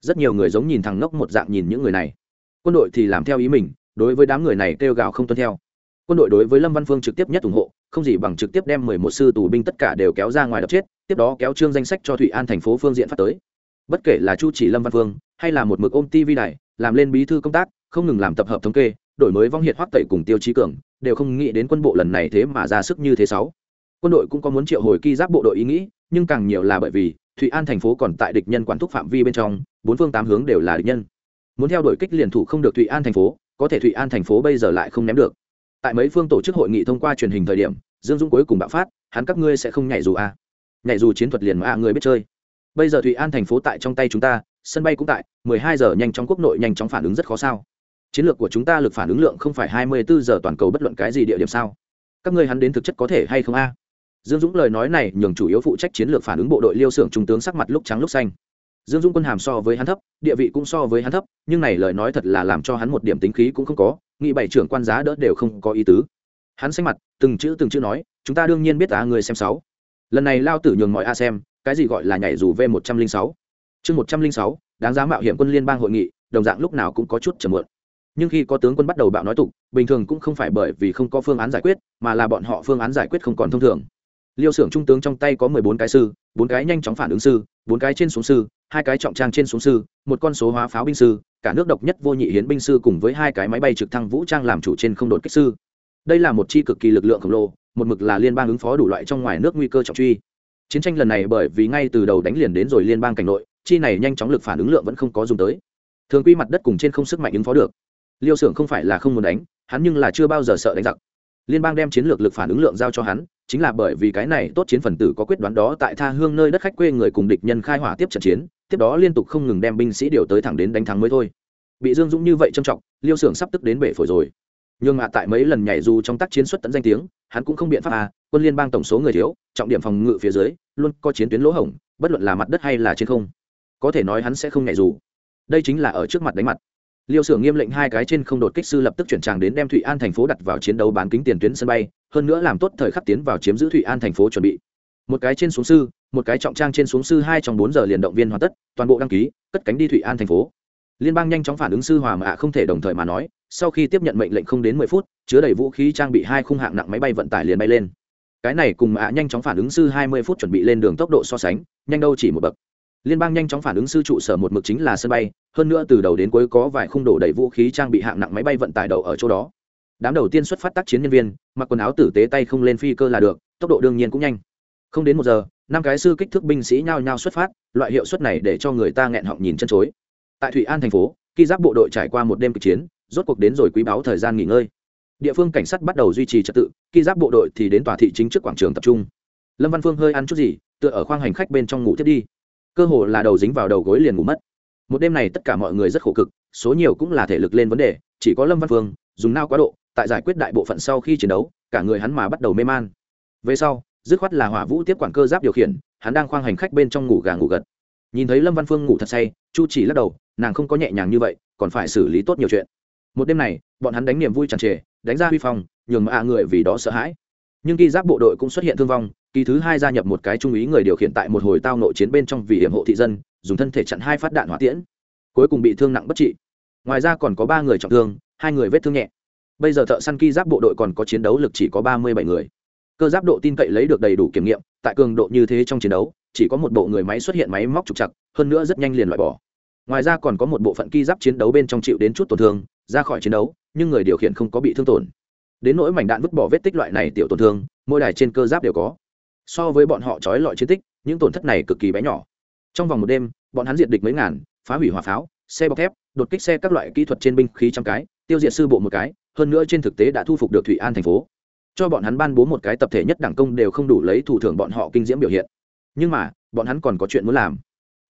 Rất nhiều người giống nhìn thằng ngốc một dạng nhìn những người này. Quân đội thì làm theo ý mình, đối với đám người này kêu gào không tuân theo. Quân đội đối với lâm văn phương trực tiếp nhất ủng hộ, không gì bằng trực tiếp đem mười một sư tù binh tất cả đều kéo ra ngoài đập chết, tiếp đó kéo trương danh sách cho thụy an thành phố phương diện phát tới. Bất kể là chu chỉ lâm văn phương, hay là một mực ôm tv này làm lên bí thư công tác không ngừng làm tập hợp thống kê, đổi mới vong hiệt hoắc tẩy cùng tiêu chí cường, đều không nghĩ đến quân bộ lần này thế mà ra sức như thế sáu. Quân đội cũng có muốn triệu hồi ki giáp bộ đội ý nghĩ, nhưng càng nhiều là bởi vì thụy an thành phố còn tại địch nhân quản thúc phạm vi bên trong, bốn phương tám hướng đều là địch nhân. Muốn theo đuổi kích liền thủ không được thụy an thành phố, có thể thụy an thành phố bây giờ lại không ném được. Tại mấy phương tổ chức hội nghị thông qua truyền hình thời điểm, dương dũng cuối cùng bạo phát, hắn các ngươi sẽ không nhảy dù a. À. nhảy dù chiến thuật liền mà a người biết chơi. Bây giờ thụy an thành phố tại trong tay chúng ta, sân bay cũng tại 12 giờ nhanh chóng quốc nội nhanh chóng phản ứng rất khó sao chiến lược của chúng ta lực phản ứng lượng không phải 24 giờ toàn cầu bất luận cái gì địa điểm sao? Các ngươi hắn đến thực chất có thể hay không a? Dương dũng lời nói này nhường chủ yếu phụ trách chiến lược phản ứng bộ đội liêu xưởng trung tướng sắc mặt lúc trắng lúc xanh. Dương dũng quân hàm so với hắn thấp, địa vị cũng so với hắn thấp, nhưng này lời nói thật là làm cho hắn một điểm tính khí cũng không có, nghị bảy trưởng quan giá đỡ đều không có ý tứ. Hắn xanh mặt, từng chữ từng chữ nói, chúng ta đương nhiên biết á người xem sáu. Lần này lao tử nhường mọi a xem, cái gì gọi là nhảy dù v một trăm linh sáu? Chương một trăm linh sáu, đáng giá mạo hiểm quân liên bang hội nghị, đồng dạng lúc nào cũng có chút chờ mượn nhưng khi có tướng quân bắt đầu bạo nói tục, bình thường cũng không phải bởi vì không có phương án giải quyết, mà là bọn họ phương án giải quyết không còn thông thường. Liêu xưởng trung tướng trong tay có mười bốn cái sư, bốn cái nhanh chóng phản ứng sư, bốn cái trên xuống sư, hai cái trọng trang trên xuống sư, một con số hóa pháo binh sư, cả nước độc nhất vô nhị hiến binh sư cùng với hai cái máy bay trực thăng vũ trang làm chủ trên không đột kích sư. Đây là một chi cực kỳ lực lượng khổng lồ, một mực là liên bang ứng phó đủ loại trong ngoài nước nguy cơ trọng truy. Chiến tranh lần này bởi vì ngay từ đầu đánh liền đến rồi liên bang cảnh nội, chi này nhanh chóng lực phản ứng lượng vẫn không có dùng tới. Thường quy mặt đất cùng trên không sức mạnh ứng phó được liêu xưởng không phải là không muốn đánh, hắn nhưng là chưa bao giờ sợ đánh giặc. Liên bang đem chiến lược lực phản ứng lượng giao cho hắn, chính là bởi vì cái này tốt chiến phần tử có quyết đoán đó tại tha hương nơi đất khách quê người cùng địch nhân khai hỏa tiếp trận chiến, tiếp đó liên tục không ngừng đem binh sĩ điều tới thẳng đến đánh thắng mới thôi. Bị dương dũng như vậy trầm trọng, liêu xưởng sắp tức đến bể phổi rồi. Nhưng mà tại mấy lần nhảy dù trong tác chiến xuất tận danh tiếng, hắn cũng không biện pháp à quân liên bang tổng số người thiếu, trọng điểm phòng ngự phía dưới, luôn có chiến tuyến lỗ hổng, bất luận là mặt đất hay là trên không. Có thể nói hắn sẽ không nhảy dù. Đây chính là ở trước mặt đánh mặt liêu sưởng nghiêm lệnh hai cái trên không đột kích sư lập tức chuyển tràng đến đem thụy an thành phố đặt vào chiến đấu bán kính tiền tuyến sân bay, hơn nữa làm tốt thời khắc tiến vào chiếm giữ thụy an thành phố chuẩn bị. Một cái trên xuống sư, một cái trọng trang trên xuống sư hai trong bốn giờ liền động viên hoàn tất, toàn bộ đăng ký, cất cánh đi thụy an thành phố. Liên bang nhanh chóng phản ứng sư hòa mà không thể đồng thời mà nói, sau khi tiếp nhận mệnh lệnh không đến mười phút, chứa đầy vũ khí trang bị hai khung hạng nặng máy bay vận tải liền bay lên. Cái này cùng mạ nhanh chóng phản ứng sư hai mươi phút chuẩn bị lên đường tốc độ so sánh, nhanh đâu chỉ một bậc liên bang nhanh chóng phản ứng sư trụ sở một mực chính là sân bay, hơn nữa từ đầu đến cuối có vài khung đổ đầy vũ khí trang bị hạng nặng máy bay vận tải đầu ở chỗ đó. Đám đầu tiên xuất phát tác chiến nhân viên, mặc quần áo tử tế tay không lên phi cơ là được, tốc độ đương nhiên cũng nhanh. Không đến một giờ, năm cái sư kích thước binh sĩ nhao nhao xuất phát, loại hiệu suất này để cho người ta nghẹn họng nhìn chân chối. Tại thụy an thành phố, khi giáp bộ đội trải qua một đêm kịch chiến, rốt cuộc đến rồi quý báo thời gian nghỉ ngơi. Địa phương cảnh sát bắt đầu duy trì trật tự, khi giáp bộ đội thì đến tòa thị chính trước quảng trường tập trung. Lâm văn phương hơi ăn chút gì, tựa ở khoang hành khách bên trong ngủ thiết đi cơ hồ là đầu dính vào đầu gối liền ngủ mất. Một đêm này tất cả mọi người rất khổ cực, số nhiều cũng là thể lực lên vấn đề, chỉ có lâm văn phương, dùng nao quá độ, tại giải quyết đại bộ phận sau khi chiến đấu, cả người hắn mà bắt đầu mê man. Về sau, dứt khoát là hỏa vũ tiếp quản cơ giáp điều khiển, hắn đang khoang hành khách bên trong ngủ gà ngủ gật. Nhìn thấy lâm văn phương ngủ thật say, chu chỉ lắc đầu, nàng không có nhẹ nhàng như vậy, còn phải xử lý tốt nhiều chuyện. Một đêm này, bọn hắn đánh niềm vui tràn trề, đánh ra huy phong, nhường mà người vì đó sợ hãi nhưng kỳ giáp bộ đội cũng xuất hiện thương vong, kỳ thứ hai gia nhập một cái trung úy người điều khiển tại một hồi tao nội chiến bên trong vì hiểm hộ thị dân, dùng thân thể chặn hai phát đạn hỏa tiễn. Cuối cùng bị thương nặng bất trị. Ngoài ra còn có ba người trọng thương, hai người vết thương nhẹ. Bây giờ thợ săn kỳ giáp bộ đội còn có chiến đấu lực chỉ có ba mươi bảy người. Cơ giáp độ tin cậy lấy được đầy đủ kiểm nghiệm, tại cường độ như thế trong chiến đấu, chỉ có một bộ người máy xuất hiện máy móc trục chặt hơn nữa rất nhanh liền loại bỏ. Ngoài ra còn có một bộ phận ki giáp chiến đấu bên trong chịu đến chút tổn thương, ra khỏi chiến đấu, nhưng người điều khiển không có bị thương tổn đến nỗi mảnh đạn vứt bỏ vết tích loại này tiểu tổn thương, mỗi đài trên cơ giáp đều có. So với bọn họ trói lọi chiến tích, những tổn thất này cực kỳ bé nhỏ. Trong vòng một đêm, bọn hắn diệt địch mấy ngàn, phá hủy hỏa pháo, xe bọc thép, đột kích xe các loại kỹ thuật trên binh khí trăm cái, tiêu diệt sư bộ một cái, hơn nữa trên thực tế đã thu phục được thủy an thành phố. Cho bọn hắn ban bố một cái tập thể nhất đảng công đều không đủ lấy thủ thưởng bọn họ kinh diễm biểu hiện. Nhưng mà, bọn hắn còn có chuyện muốn làm.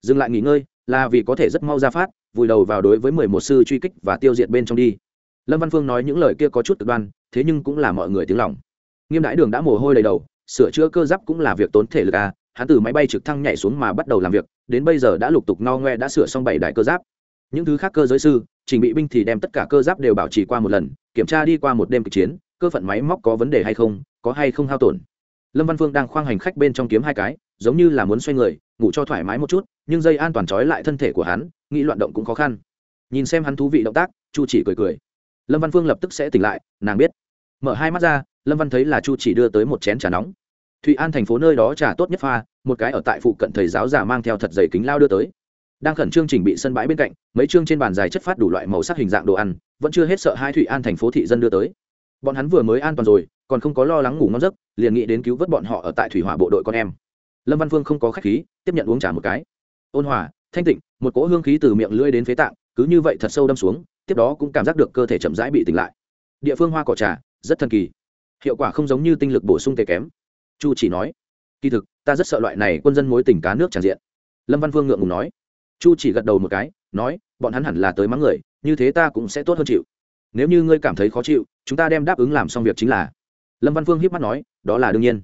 Dừng lại nghỉ ngơi, là vì có thể rất mau ra phát, vùi đầu vào đối với mười một sư truy kích và tiêu diệt bên trong đi. Lâm văn phương nói những lời kia có chút cực đoan thế nhưng cũng là mọi người tiếng lòng. Nghiêm đại đường đã mồ hôi đầy đầu, sửa chữa cơ giáp cũng là việc tốn thể lực à hắn từ máy bay trực thăng nhảy xuống mà bắt đầu làm việc, đến bây giờ đã lục tục no ngoe đã sửa xong bảy đại cơ giáp. Những thứ khác cơ giới sư, trình bị binh thì đem tất cả cơ giáp đều bảo trì qua một lần, kiểm tra đi qua một đêm kịch chiến, cơ phận máy móc có vấn đề hay không, có hay không hao tổn. Lâm văn phương đang khoang hành khách bên trong kiếm hai cái, giống như là muốn xoay người, ngủ cho thoải mái một chút, nhưng dây an toàn trói lại thân thể của hắn, nghĩ loạn động cũng khó khăn. Nhìn xem hắn thú vị động tác, chu chỉ cười cười. Lâm văn phương lập tức sẽ tỉnh lại, nàng biết mở hai mắt ra, lâm văn thấy là chu chỉ đưa tới một chén trà nóng. Thụy an thành phố nơi đó trà tốt nhất pha, một cái ở tại phụ cận thầy giáo già mang theo thật dày kính lao đưa tới. Đang khẩn trương chỉnh bị sân bãi bên cạnh, mấy chương trên bàn dài chất phát đủ loại màu sắc hình dạng đồ ăn, vẫn chưa hết sợ hai thụy an thành phố thị dân đưa tới. Bọn hắn vừa mới an toàn rồi, còn không có lo lắng ngủ ngon giấc, liền nghĩ đến cứu vớt bọn họ ở tại thủy hỏa bộ đội con em. Lâm văn phương không có khách khí, tiếp nhận uống trà một cái. Ôn hòa, thanh tịnh, một cỗ hương khí từ miệng lưỡi đến phế tạng, cứ như vậy thật sâu đâm xuống, tiếp đó cũng cảm giác được cơ thể chậm rãi bị tỉnh lại. Địa phương hoa cỏ trà rất thần kỳ. Hiệu quả không giống như tinh lực bổ sung tề kém. Chu chỉ nói, kỳ thực, ta rất sợ loại này quân dân mối tình cá nước tràn diện. Lâm văn Vương ngượng ngùng nói. Chu chỉ gật đầu một cái, nói, bọn hắn hẳn là tới mắng người, như thế ta cũng sẽ tốt hơn chịu. Nếu như ngươi cảm thấy khó chịu, chúng ta đem đáp ứng làm xong việc chính là. Lâm văn phương hiếp mắt nói, đó là đương nhiên.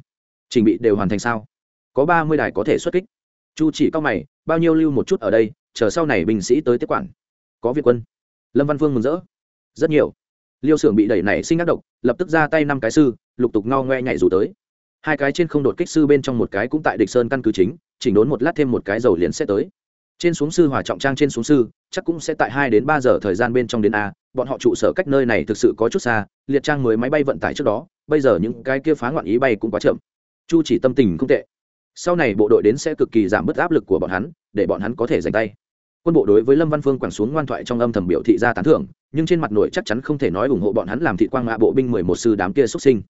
Trình bị đều hoàn thành sao? Có ba mươi đài có thể xuất kích. Chu chỉ cao mày, bao nhiêu lưu một chút ở đây, chờ sau này binh sĩ tới tiếp quản. Có việt quân. Lâm văn phương mừng rỡ. Rất nhiều liêu xưởng bị đẩy nảy sinh ác độc, lập tức ra tay năm cái sư, lục tục ngao ngoe nhảy dù tới. Hai cái trên không đột kích sư bên trong một cái cũng tại địch sơn căn cứ chính, chỉnh đốn một lát thêm một cái dầu liền sẽ tới. Trên xuống sư hòa trọng trang trên xuống sư, chắc cũng sẽ tại hai đến ba giờ thời gian bên trong đến a, bọn họ trụ sở cách nơi này thực sự có chút xa, liệt trang mới máy bay vận tải trước đó, bây giờ những cái kia phá ngoạn ý bay cũng quá chậm. Chu chỉ tâm tình không tệ. Sau này bộ đội đến sẽ cực kỳ giảm bớt áp lực của bọn hắn, để bọn hắn có thể giành tay. Quân bộ đối với lâm văn phương quẳng xuống ngoan thoại trong âm thầm biểu thị ra tán thưởng nhưng trên mặt nội chắc chắn không thể nói ủng hộ bọn hắn làm thị quang mã bộ binh mười một sư đám kia xuất sinh.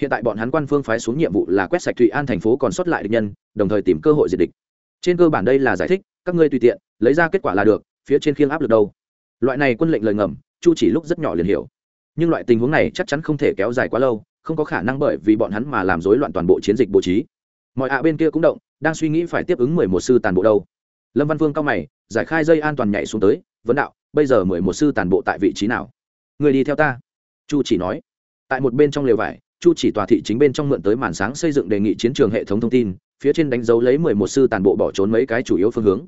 Hiện tại bọn hắn quan phương phái xuống nhiệm vụ là quét sạch thụy an thành phố còn sót lại địch nhân, đồng thời tìm cơ hội diệt địch. Trên cơ bản đây là giải thích, các ngươi tùy tiện, lấy ra kết quả là được, phía trên khiêng áp lực đâu. Loại này quân lệnh lời ngầm, chu chỉ lúc rất nhỏ liền hiểu. Nhưng loại tình huống này chắc chắn không thể kéo dài quá lâu, không có khả năng bởi vì bọn hắn mà làm rối loạn toàn bộ chiến dịch bố trí. Mọi ạ bên kia cũng động, đang suy nghĩ phải tiếp ứng mười một sư tàn bộ đâu. Lâm văn vương cao mày, giải khai dây an toàn nhảy xuống tới, vấn đạo bây giờ mười một sư tàn bộ tại vị trí nào? Người đi theo ta. Chu chỉ nói. Tại một bên trong lều vải, chu chỉ tòa thị chính bên trong mượn tới màn sáng xây dựng đề nghị chiến trường hệ thống thông tin, phía trên đánh dấu lấy mười một sư tàn bộ bỏ trốn mấy cái chủ yếu phương hướng.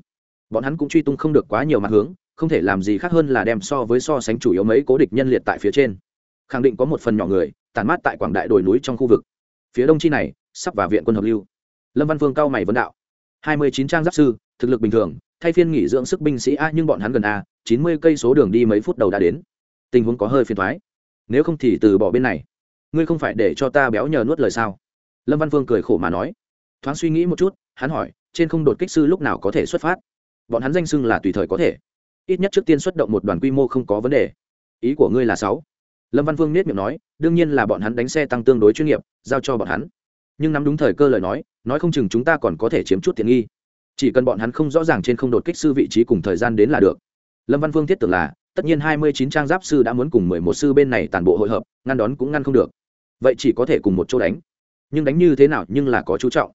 Bọn hắn cũng truy tung không được quá nhiều mặt hướng, không thể làm gì khác hơn là đem so với so sánh chủ yếu mấy cố địch nhân liệt tại phía trên. Khẳng định có một phần nhỏ người tàn mát tại quảng đại đồi núi trong khu vực. Phía đông chi này, sắp vào viện quân hợp lưu. Lâm văn Vương cao mày vấn đạo. Hai mươi chín trang giáp sư, thực lực bình thường, thay phiên nghỉ dưỡng sức binh sĩ a, nhưng bọn hắn gần a chín mươi cây số đường đi mấy phút đầu đã đến. Tình huống có hơi phiền thoái. Nếu không thì từ bỏ bên này. Ngươi không phải để cho ta béo nhờ nuốt lời sao? Lâm văn phương cười khổ mà nói. Thoáng suy nghĩ một chút, hắn hỏi, trên không đột kích sư lúc nào có thể xuất phát? Bọn hắn danh xưng là tùy thời có thể. Ít nhất trước tiên xuất động một đoàn quy mô không có vấn đề. Ý của ngươi là sáu. Lâm văn vương nết miệng nói, đương nhiên là bọn hắn đánh xe tăng tương đối chuyên nghiệp, giao cho bọn hắn. Nhưng nắm đúng thời cơ lời nói nói không chừng chúng ta còn có thể chiếm chút tiện nghi. Chỉ cần bọn hắn không rõ ràng trên không đột kích sư vị trí cùng thời gian đến là được lâm văn phương thiết tưởng là, tất nhiên hai mươi chín trang giáp sư đã muốn cùng mười một sư bên này toàn bộ hội hợp, ngăn đón cũng ngăn không được. Vậy chỉ có thể cùng một chỗ đánh. Nhưng đánh như thế nào nhưng là có chú trọng.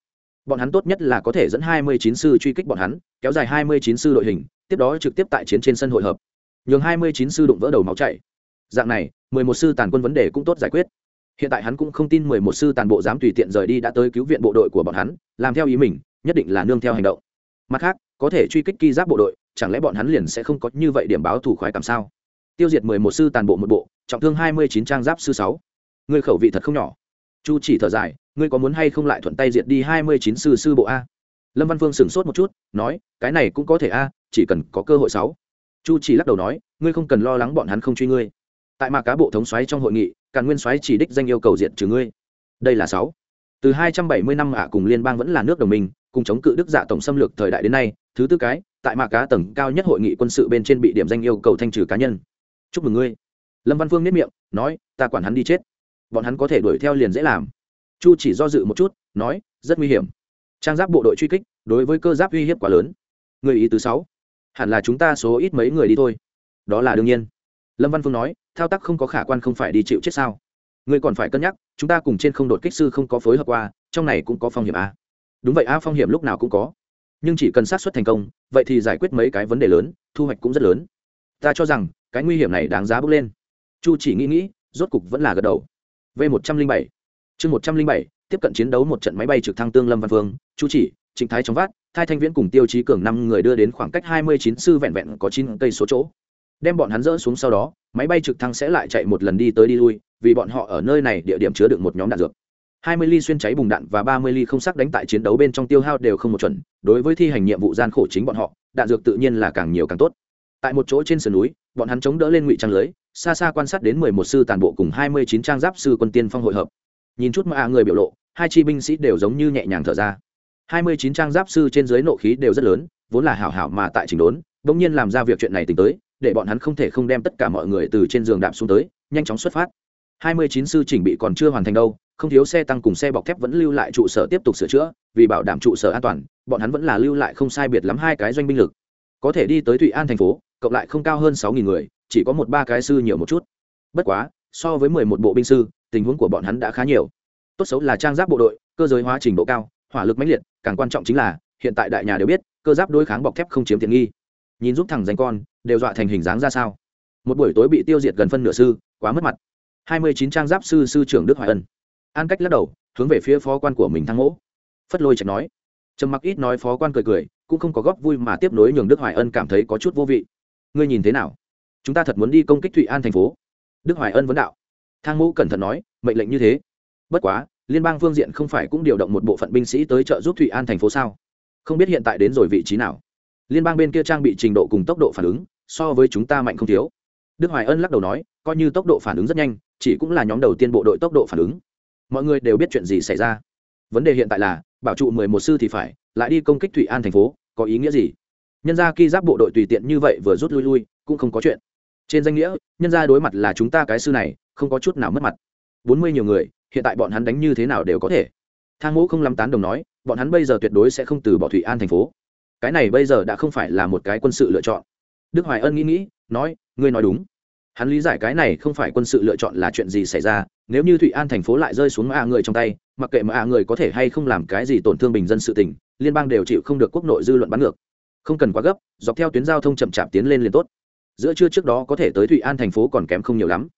Bọn hắn tốt nhất là có thể dẫn hai mươi chín sư truy kích bọn hắn, kéo dài hai mươi chín sư đội hình, tiếp đó trực tiếp tại chiến trên sân hội hợp. Nhường hai mươi chín sư đụng vỡ đầu máu chảy. Dạng này, mười một sư tàn quân vấn đề cũng tốt giải quyết. Hiện tại hắn cũng không tin mười một sư tàn bộ dám tùy tiện rời đi đã tới cứu viện bộ đội của bọn hắn, làm theo ý mình, nhất định là nương theo hành động mặt khác, có thể truy kích ki giáp bộ đội, chẳng lẽ bọn hắn liền sẽ không có như vậy điểm báo thủ khoái cảm sao? Tiêu diệt mười một sư tàn bộ một bộ, trọng thương hai mươi chín trang giáp sư sáu. Ngươi khẩu vị thật không nhỏ. Chu chỉ thở dài, ngươi có muốn hay không lại thuận tay diệt đi hai mươi chín sư sư bộ a? Lâm văn phương sửng sốt một chút, nói, cái này cũng có thể a, chỉ cần có cơ hội sáu. Chu chỉ lắc đầu nói, ngươi không cần lo lắng bọn hắn không truy ngươi. Tại mà cá bộ thống xoáy trong hội nghị càn nguyên xoáy chỉ đích danh yêu cầu diện trừ ngươi. Đây là sáu. Từ hai trăm bảy mươi năm ả cùng liên bang vẫn là nước đồng minh cùng chống cự đức giả tổng xâm lược thời đại đến nay, thứ tư cái, tại mạc cá tầng cao nhất hội nghị quân sự bên trên bị điểm danh yêu cầu thanh trừ cá nhân. Chúc mừng ngươi. Lâm văn phương nếp miệng, nói, ta quản hắn đi chết. Bọn hắn có thể đuổi theo liền dễ làm. Chu chỉ do dự một chút, nói, rất nguy hiểm. Trang giáp bộ đội truy kích, đối với cơ giáp uy hiếp quá lớn. Người ý thứ sáu, hẳn là chúng ta số ít mấy người đi thôi. Đó là đương nhiên. Lâm văn phương nói, thao tác không có khả quan không phải đi chịu chết sao? Ngươi còn phải cân nhắc, chúng ta cùng trên không đột kích sư không có phối hợp qua, trong này cũng có phong hiểm a đúng vậy, a phong hiểm lúc nào cũng có. Nhưng chỉ cần sát xuất thành công, vậy thì giải quyết mấy cái vấn đề lớn, thu hoạch cũng rất lớn. Ta cho rằng, cái nguy hiểm này đáng giá bước lên. Chu chỉ nghĩ nghĩ, rốt cục vẫn là gật đầu. V một trăm linh bảy. Chương một trăm linh bảy, tiếp cận chiến đấu một trận máy bay trực thăng tương lâm văn phương. Chu chỉ, trịnh thái trong vát thai thanh viễn cùng tiêu chí cường năm người đưa đến khoảng cách hai mươi chín sư vẹn vẹn có chín cây số chỗ. Đem bọn hắn dỡ xuống sau đó, máy bay trực thăng sẽ lại chạy một lần đi tới đi lui, vì bọn họ ở nơi này địa điểm chứa được một nhóm đạn dược hai mươi ly xuyên cháy bùng đạn và ba mươi ly không sắc đánh tại chiến đấu bên trong tiêu hao đều không một chuẩn, đối với thi hành nhiệm vụ gian khổ chính bọn họ, đạn dược tự nhiên là càng nhiều càng tốt. Tại một chỗ trên sườn núi, bọn hắn chống đỡ lên ngụy trang lưới, xa xa quan sát đến mười một sư tàn bộ cùng hai mươi chín trang giáp sư quân tiên phong hội hợp. Nhìn chút mà à người biểu lộ, hai chi binh sĩ đều giống như nhẹ nhàng thở ra. Hai mươi chín trang giáp sư trên dưới nộ khí đều rất lớn, vốn là hảo hảo mà tại chỉnh đốn, bỗng nhiên làm ra việc chuyện này tính tới, để bọn hắn không thể không đem tất cả mọi người từ trên giường đạp xuống tới, nhanh chóng xuất phát. Hai mươi chín sư chỉnh bị còn chưa hoàn thành đâu không thiếu xe tăng cùng xe bọc thép vẫn lưu lại trụ sở tiếp tục sửa chữa, vì bảo đảm trụ sở an toàn, bọn hắn vẫn là lưu lại không sai biệt lắm hai cái doanh binh lực. Có thể đi tới thụy an thành phố, cộng lại không cao hơn sáu nghìn người, chỉ có một ba cái sư nhiều một chút. Bất quá, so với mười một bộ binh sư, tình huống của bọn hắn đã khá nhiều. Tốt xấu là trang giáp bộ đội, cơ giới hóa trình độ cao, hỏa lực mãnh liệt, càng quan trọng chính là, hiện tại đại nhà đều biết, cơ giáp đối kháng bọc thép không chiếm tiện nghi. Nhìn giúp thằng danh con, đều dọa thành hình dáng ra sao. Một buổi tối bị tiêu diệt gần phân nửa sư, quá mất mặt. Hai mươi chín trang giáp sư sư trưởng đức hoài ân an cách lắc đầu, hướng về phía phó quan của mình thăng mỗ. Phất lôi trạch nói. Trầm mặc ít nói phó quan cười cười, cũng không có góp vui mà tiếp nối nhường đức hoài ân cảm thấy có chút vô vị. Ngươi nhìn thế nào? Chúng ta thật muốn đi công kích thụy an thành phố. Đức hoài ân vấn đạo. Thang Ngũ cẩn thận nói, mệnh lệnh như thế. Bất quá, liên bang phương diện không phải cũng điều động một bộ phận binh sĩ tới trợ giúp thụy an thành phố sao? Không biết hiện tại đến rồi vị trí nào. Liên bang bên kia trang bị trình độ cùng tốc độ phản ứng, so với chúng ta mạnh không thiếu. Đức hoài ân lắc đầu nói, coi như tốc độ phản ứng rất nhanh, chỉ cũng là nhóm đầu tiên bộ đội tốc độ phản ứng mọi người đều biết chuyện gì xảy ra. Vấn đề hiện tại là, bảo trụ mười một sư thì phải, lại đi công kích thủy an thành phố, có ý nghĩa gì? Nhân ra khi giáp bộ đội tùy tiện như vậy vừa rút lui lui, cũng không có chuyện. Trên danh nghĩa, nhân ra đối mặt là chúng ta cái sư này, không có chút nào mất mặt. Bốn mươi nhiều người, hiện tại bọn hắn đánh như thế nào đều có thể. Thang ngũ không lắm tán đồng nói, bọn hắn bây giờ tuyệt đối sẽ không từ bỏ thủy an thành phố. Cái này bây giờ đã không phải là một cái quân sự lựa chọn. Đức hoài ân nghĩ nghĩ, nói, ngươi nói đúng. Hắn lý giải cái này không phải quân sự lựa chọn là chuyện gì xảy ra nếu như thụy an thành phố lại rơi xuống a người trong tay, mặc kệ mà người có thể hay không làm cái gì tổn thương bình dân sự tình, liên bang đều chịu không được quốc nội dư luận bắn ngược. Không cần quá gấp, dọc theo tuyến giao thông chậm chạp tiến lên liền tốt. Giữa trưa trước đó có thể tới thụy an thành phố còn kém không nhiều lắm.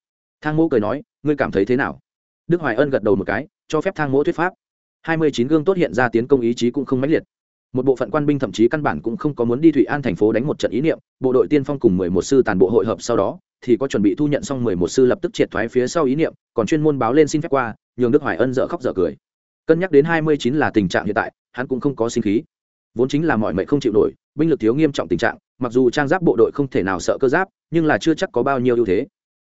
Thang mỗ cười nói, ngươi cảm thấy thế nào? Đức hoài ân gật đầu một cái, cho phép thang mỗ thuyết pháp. Hai mươi chín gương tốt hiện ra tiến công ý chí cũng không mãnh liệt một bộ phận quan binh thậm chí căn bản cũng không có muốn đi thụy an thành phố đánh một trận ý niệm, bộ đội tiên phong cùng mười một sư tàn bộ hội hợp sau đó, thì có chuẩn bị thu nhận xong mười một sư lập tức triệt thoái phía sau ý niệm, còn chuyên môn báo lên xin phép qua, nhường đức hoài ân dở khóc dở cười. Cân nhắc đến hai mươi chín là tình trạng hiện tại, hắn cũng không có sinh khí. Vốn chính là mọi mệnh không chịu nổi, binh lực thiếu nghiêm trọng tình trạng, mặc dù trang giáp bộ đội không thể nào sợ cơ giáp, nhưng là chưa chắc có bao nhiêu ưu thế.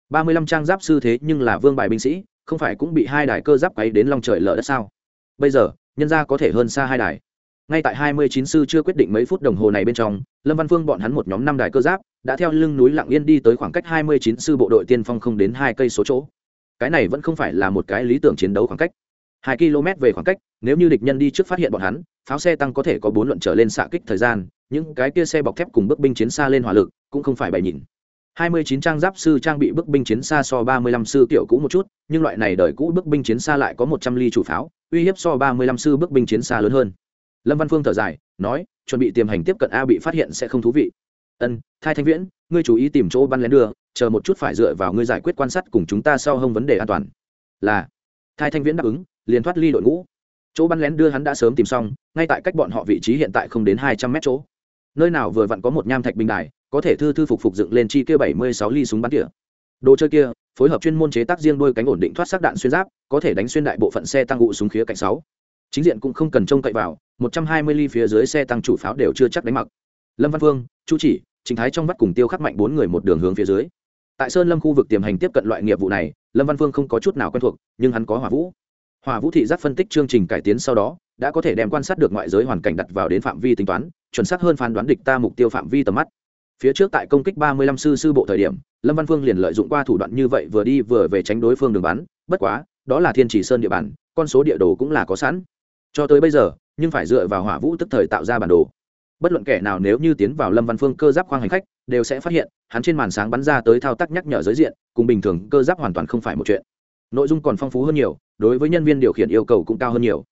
Ba mươi lăm trang giáp sư thế nhưng là vương bài binh sĩ, không phải cũng bị hai đài cơ giáp quấy đến lòng trời lở đất sao? Bây giờ, nhân ra có thể hơn xa hai đài ngay tại hai mươi chín sư chưa quyết định mấy phút đồng hồ này bên trong, lâm văn phương bọn hắn một nhóm năm đài cơ giáp, đã theo lưng núi lặng yên đi tới khoảng cách hai mươi chín sư bộ đội tiên phong không đến hai cây số chỗ. Cái này vẫn không phải là một cái lý tưởng chiến đấu khoảng cách. Hai km về khoảng cách, nếu như địch nhân đi trước phát hiện bọn hắn, pháo xe tăng có thể có bốn luận trở lên xạ kích thời gian, những cái kia xe bọc thép cùng bước binh chiến xa lên hỏa lực, cũng không phải bày nhìn 29 trang giáp sư trang bị bước binh chiến xa so 35 sư tiểu cũ một chút, nhưng loại này đời cũ bước binh chiến xa lại có 100 ly chủ pháo, uy hiếp so 35 sư bước binh chiến xa lớn hơn lâm văn phương thở dài, nói, chuẩn bị tiềm hành tiếp cận a bị phát hiện sẽ không thú vị. Ân, thai thanh viễn, ngươi chú ý tìm chỗ bắn lén đưa chờ một chút phải dựa vào ngươi giải quyết quan sát cùng chúng ta sau hông vấn đề an toàn. Là, thai thanh viễn đáp ứng, liền thoát ly đội ngũ. Chỗ bắn lén đưa hắn đã sớm tìm xong, ngay tại cách bọn họ vị trí hiện tại không đến hai trăm mét chỗ. Nơi nào vừa vặn có một nham thạch bình đài, có thể thư thư phục phục dựng lên chi kia bảy mươi sáu ly súng bắn tỉa. Đồ chơi kia, phối hợp chuyên môn chế tác riêng đôi cánh ổn định thoát sắc đạn xuyên giáp, có thể đánh xuyên đại bộ phận xe tăng ngụ súng khía cạnh sáu chính diện cũng không cần trông cậy vào, một trăm hai mươi ly phía dưới xe tăng chủ pháo đều chưa chắc đánh mặc. Lâm văn phương, chu chỉ chính thái trong vắt cùng tiêu khắc mạnh bốn người một đường hướng phía dưới. Tại sơn lâm khu vực tiềm hành tiếp cận loại nghiệp vụ này, lâm văn phương không có chút nào quen thuộc, nhưng hắn có hỏa vũ. Hỏa vũ thị giác phân tích chương trình cải tiến sau đó, đã có thể đem quan sát được ngoại giới hoàn cảnh đặt vào đến phạm vi tính toán, chuẩn xác hơn phán đoán địch ta mục tiêu phạm vi tầm mắt. Phía trước tại công kích ba mươi lăm sư sư bộ thời điểm, lâm văn phương liền lợi dụng qua thủ đoạn như vậy vừa đi vừa về tránh đối phương đường bắn, bất quá, đó là thiên chỉ sơn địa bàn, con số địa đồ cũng là có sẵn cho tới bây giờ, nhưng phải dựa vào hỏa vũ tức thời tạo ra bản đồ. Bất luận kẻ nào nếu như tiến vào lâm văn phương cơ giáp khoang hành khách, đều sẽ phát hiện, hắn trên màn sáng bắn ra tới thao tác nhắc nhở giới diện, cùng bình thường cơ giáp hoàn toàn không phải một chuyện. Nội dung còn phong phú hơn nhiều, đối với nhân viên điều khiển yêu cầu cũng cao hơn nhiều.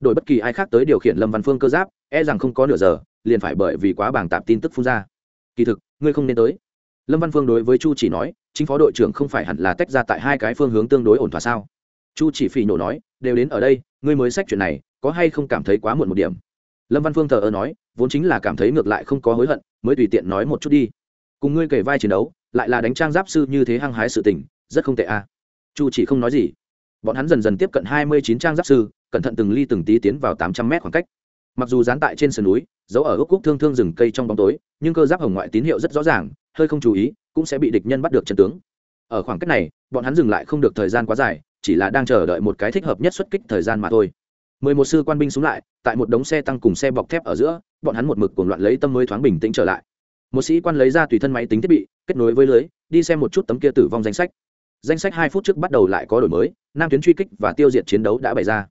Đổi bất kỳ ai khác tới điều khiển lâm văn phương cơ giáp e rằng không có nửa giờ, liền phải bởi vì quá bảng tạp tin tức phun ra. Kỳ thực, ngươi không nên tới. Lâm văn phương đối với chu chỉ nói, chính phó đội trưởng không phải hẳn là tách ra tại hai cái phương hướng tương đối ổn thỏa sao? Chu chỉ phỉ nổ nói, đều đến ở đây, ngươi mới sách chuyện này có hay không cảm thấy quá muộn một điểm? Lâm văn phương thờ ơ nói, vốn chính là cảm thấy ngược lại không có hối hận, mới tùy tiện nói một chút đi. Cùng ngươi kể vai chiến đấu, lại là đánh trang giáp sư như thế hăng hái sự tình, rất không tệ a à. chu chỉ không nói gì. Bọn hắn dần dần tiếp cận hai mươi chín trang giáp sư, cẩn thận từng ly từng tí tiến vào tám trăm mét khoảng cách. Mặc dù dán tại trên sườn núi giấu ở ước cúc thương thương rừng cây trong bóng tối, nhưng cơ giáp hồng ngoại tín hiệu rất rõ ràng, hơi không chú ý, cũng sẽ bị địch nhân bắt được chân tướng. Ở khoảng cách này, bọn hắn dừng lại không được thời gian quá dài, chỉ là đang chờ đợi một cái thích hợp nhất xuất kích thời gian mà thôi mười một sư quan binh xuống lại, tại một đống xe tăng cùng xe bọc thép ở giữa, bọn hắn một mực cuồng loạn lấy tâm mới thoáng bình tĩnh trở lại. Một sĩ quan lấy ra tùy thân máy tính thiết bị, kết nối với lưới, đi xem một chút tấm kia tử vong danh sách. Danh sách hai phút trước bắt đầu lại có đổi mới, nam tuyến truy kích và tiêu diệt chiến đấu đã bày ra.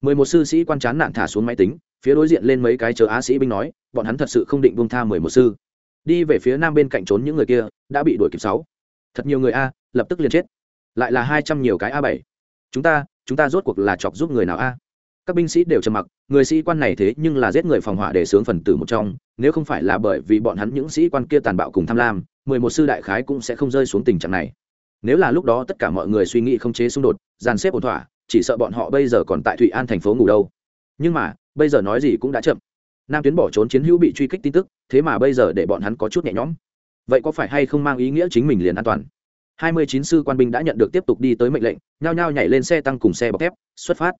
Mười một sư sĩ quan chán nạn thả xuống máy tính, phía đối diện lên mấy cái chờ á sĩ binh nói, bọn hắn thật sự không định buông tha mười một sư. Đi về phía nam bên cạnh trốn những người kia, đã bị đuổi kịp sáu. Thật nhiều người a, lập tức liền chết. Lại là hai trăm nhiều cái a bảy. Chúng ta chúng ta rốt cuộc là chọc giúp người nào a? Các binh sĩ đều trầm mặc, người sĩ quan này thế nhưng là giết người phòng hỏa để sướng phần tử một trong, nếu không phải là bởi vì bọn hắn những sĩ quan kia tàn bạo cùng tham lam, mười một sư đại khái cũng sẽ không rơi xuống tình trạng này. Nếu là lúc đó tất cả mọi người suy nghĩ không chế xung đột, dàn xếp ổn thỏa, chỉ sợ bọn họ bây giờ còn tại thụy an thành phố ngủ đâu. Nhưng mà, bây giờ nói gì cũng đã chậm. Nam tuyến bỏ trốn chiến hữu bị truy kích tin tức, thế mà bây giờ để bọn hắn có chút nhẹ nhõm. Vậy có phải hay không mang ý nghĩa chính mình liền an toàn? Hai mươi chín sư quan binh đã nhận được tiếp tục đi tới mệnh lệnh, nhao nhao nhảy lên xe tăng cùng xe bọc thép, xuất phát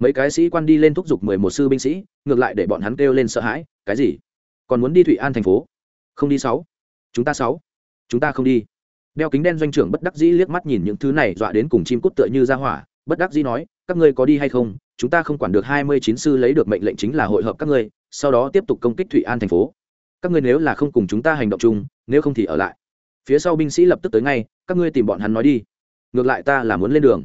mấy cái sĩ quan đi lên thúc giục mười một sư binh sĩ, ngược lại để bọn hắn kêu lên sợ hãi, cái gì? Còn muốn đi thụy an thành phố? Không đi sáu? Chúng ta sáu? Chúng ta không đi? Đeo kính đen doanh trưởng bất đắc dĩ liếc mắt nhìn những thứ này dọa đến cùng chim cút tựa như ra hỏa, bất đắc dĩ nói, các ngươi có đi hay không? Chúng ta không quản được hai mươi chín sư lấy được mệnh lệnh chính là hội hợp các ngươi, sau đó tiếp tục công kích thụy an thành phố. Các ngươi nếu là không cùng chúng ta hành động chung, nếu không thì ở lại. Phía sau binh sĩ lập tức tới ngay, các ngươi tìm bọn hắn nói đi. Ngược lại ta là muốn lên đường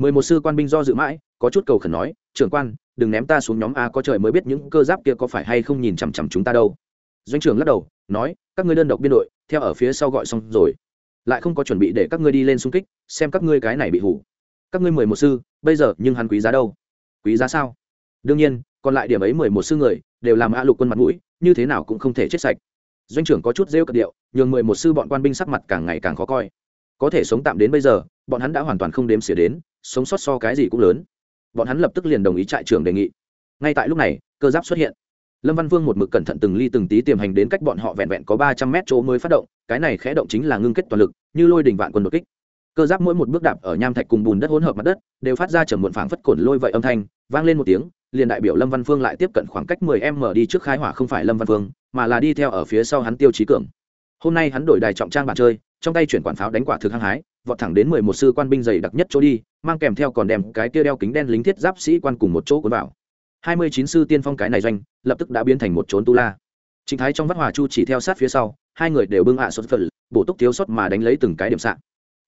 mười một sư quan binh do dự mãi, có chút cầu khẩn nói, trưởng quan, đừng ném ta xuống nhóm a, có trời mới biết những cơ giáp kia có phải hay không nhìn chằm chằm chúng ta đâu. Doanh trưởng lắc đầu, nói, các ngươi đơn độc biên đội, theo ở phía sau gọi xong rồi. Lại không có chuẩn bị để các ngươi đi lên xung kích, xem các ngươi cái này bị hủ. Các ngươi mười một sư, bây giờ nhưng hắn quý giá đâu? Quý giá sao? Đương nhiên, còn lại điểm ấy mười một sư người, đều làm a lục quân mặt mũi, như thế nào cũng không thể chết sạch. Doanh trưởng có chút rêu cật điệu, nhường mười một sư bọn quan binh sắc mặt càng ngày càng khó coi. Có thể sống tạm đến bây giờ, bọn hắn đã hoàn toàn không đếm xỉa đến sống sót so cái gì cũng lớn. Bọn hắn lập tức liền đồng ý trại trưởng đề nghị. Ngay tại lúc này, cơ giáp xuất hiện. Lâm văn vương một mực cẩn thận từng ly từng tí tiềm hành đến cách bọn họ vẹn vẹn có ba trăm mét chỗ mới phát động, cái này khẽ động chính là ngưng kết toàn lực, như lôi đỉnh vạn quân đột kích. Cơ giáp mỗi một bước đạp ở nham thạch cùng bùn đất hỗn hợp mặt đất, đều phát ra trầm muộn phảng phất cồn lôi vậy âm thanh, vang lên một tiếng, liền đại biểu lâm văn phương lại tiếp cận khoảng cách mười m đi trước khai hỏa không phải lâm văn phương mà là đi theo ở phía sau hắn tiêu chí cường. Hôm nay hắn đổi đài trọng trang bàn chơi, trong tay chuyển quản pháo đánh quả thực hăng hái, vọt thẳng đến mười một sư quan binh dày đặc nhất chỗ đi mang kèm theo còn đem cái kia đeo kính đen lính thiết giáp sĩ quan cùng một chỗ cuốn vào. Hai mươi chín sư tiên phong cái này doanh, lập tức đã biến thành một trốn tu la. Chính thái trong vắt hòa chu chỉ theo sát phía sau, hai người đều bưng hạ à xuất phật, bổ túc thiếu sót mà đánh lấy từng cái điểm sạn.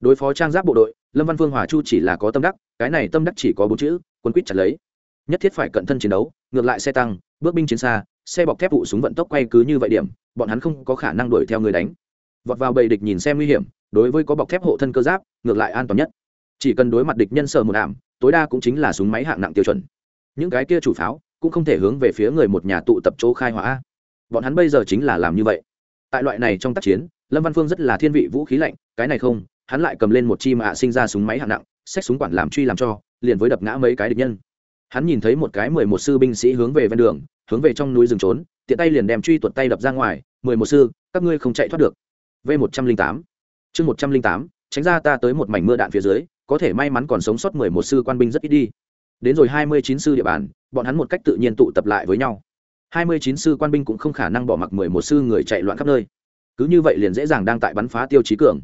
Đối phó trang giáp bộ đội, lâm văn Vương hòa chu chỉ là có tâm đắc, cái này tâm đắc chỉ có bốn chữ, quân quýt chặt lấy. Nhất thiết phải cận thân chiến đấu, ngược lại xe tăng, bước binh chiến xa, xe bọc thép vụ súng vận tốc quay cứ như vậy điểm, bọn hắn không có khả năng đuổi theo người đánh. Vọt vào bầy địch nhìn xem nguy hiểm, đối với có bọc thép hộ thân cơ giáp, ngược lại an toàn nhất chỉ cần đối mặt địch nhân sờ một ảm, tối đa cũng chính là súng máy hạng nặng tiêu chuẩn. Những cái kia chủ pháo cũng không thể hướng về phía người một nhà tụ tập chỗ khai hỏa. Bọn hắn bây giờ chính là làm như vậy. Tại loại này trong tác chiến, lâm văn phương rất là thiên vị vũ khí lạnh, cái này không, hắn lại cầm lên một chi mạ sinh ra súng máy hạng nặng, xách súng quản làm truy làm cho, liền với đập ngã mấy cái địch nhân. Hắn nhìn thấy một cái mười một sư binh sĩ hướng về ven đường, hướng về trong núi rừng trốn, tiện tay liền đem truy tuột tay đập ra ngoài, mười một sư, các ngươi không chạy thoát được. V một trăm linh tám. Chương một trăm linh tám, tránh ra ta tới một mảnh mưa đạn phía dưới có thể may mắn còn sống sót mười một sư quan binh rất ít đi. Đến rồi hai mươi chín sư địa bàn, bọn hắn một cách tự nhiên tụ tập lại với nhau. Hai mươi chín sư quan binh cũng không khả năng bỏ mặc mười một sư người chạy loạn khắp nơi. Cứ như vậy liền dễ dàng đang tại bắn phá tiêu chí cường.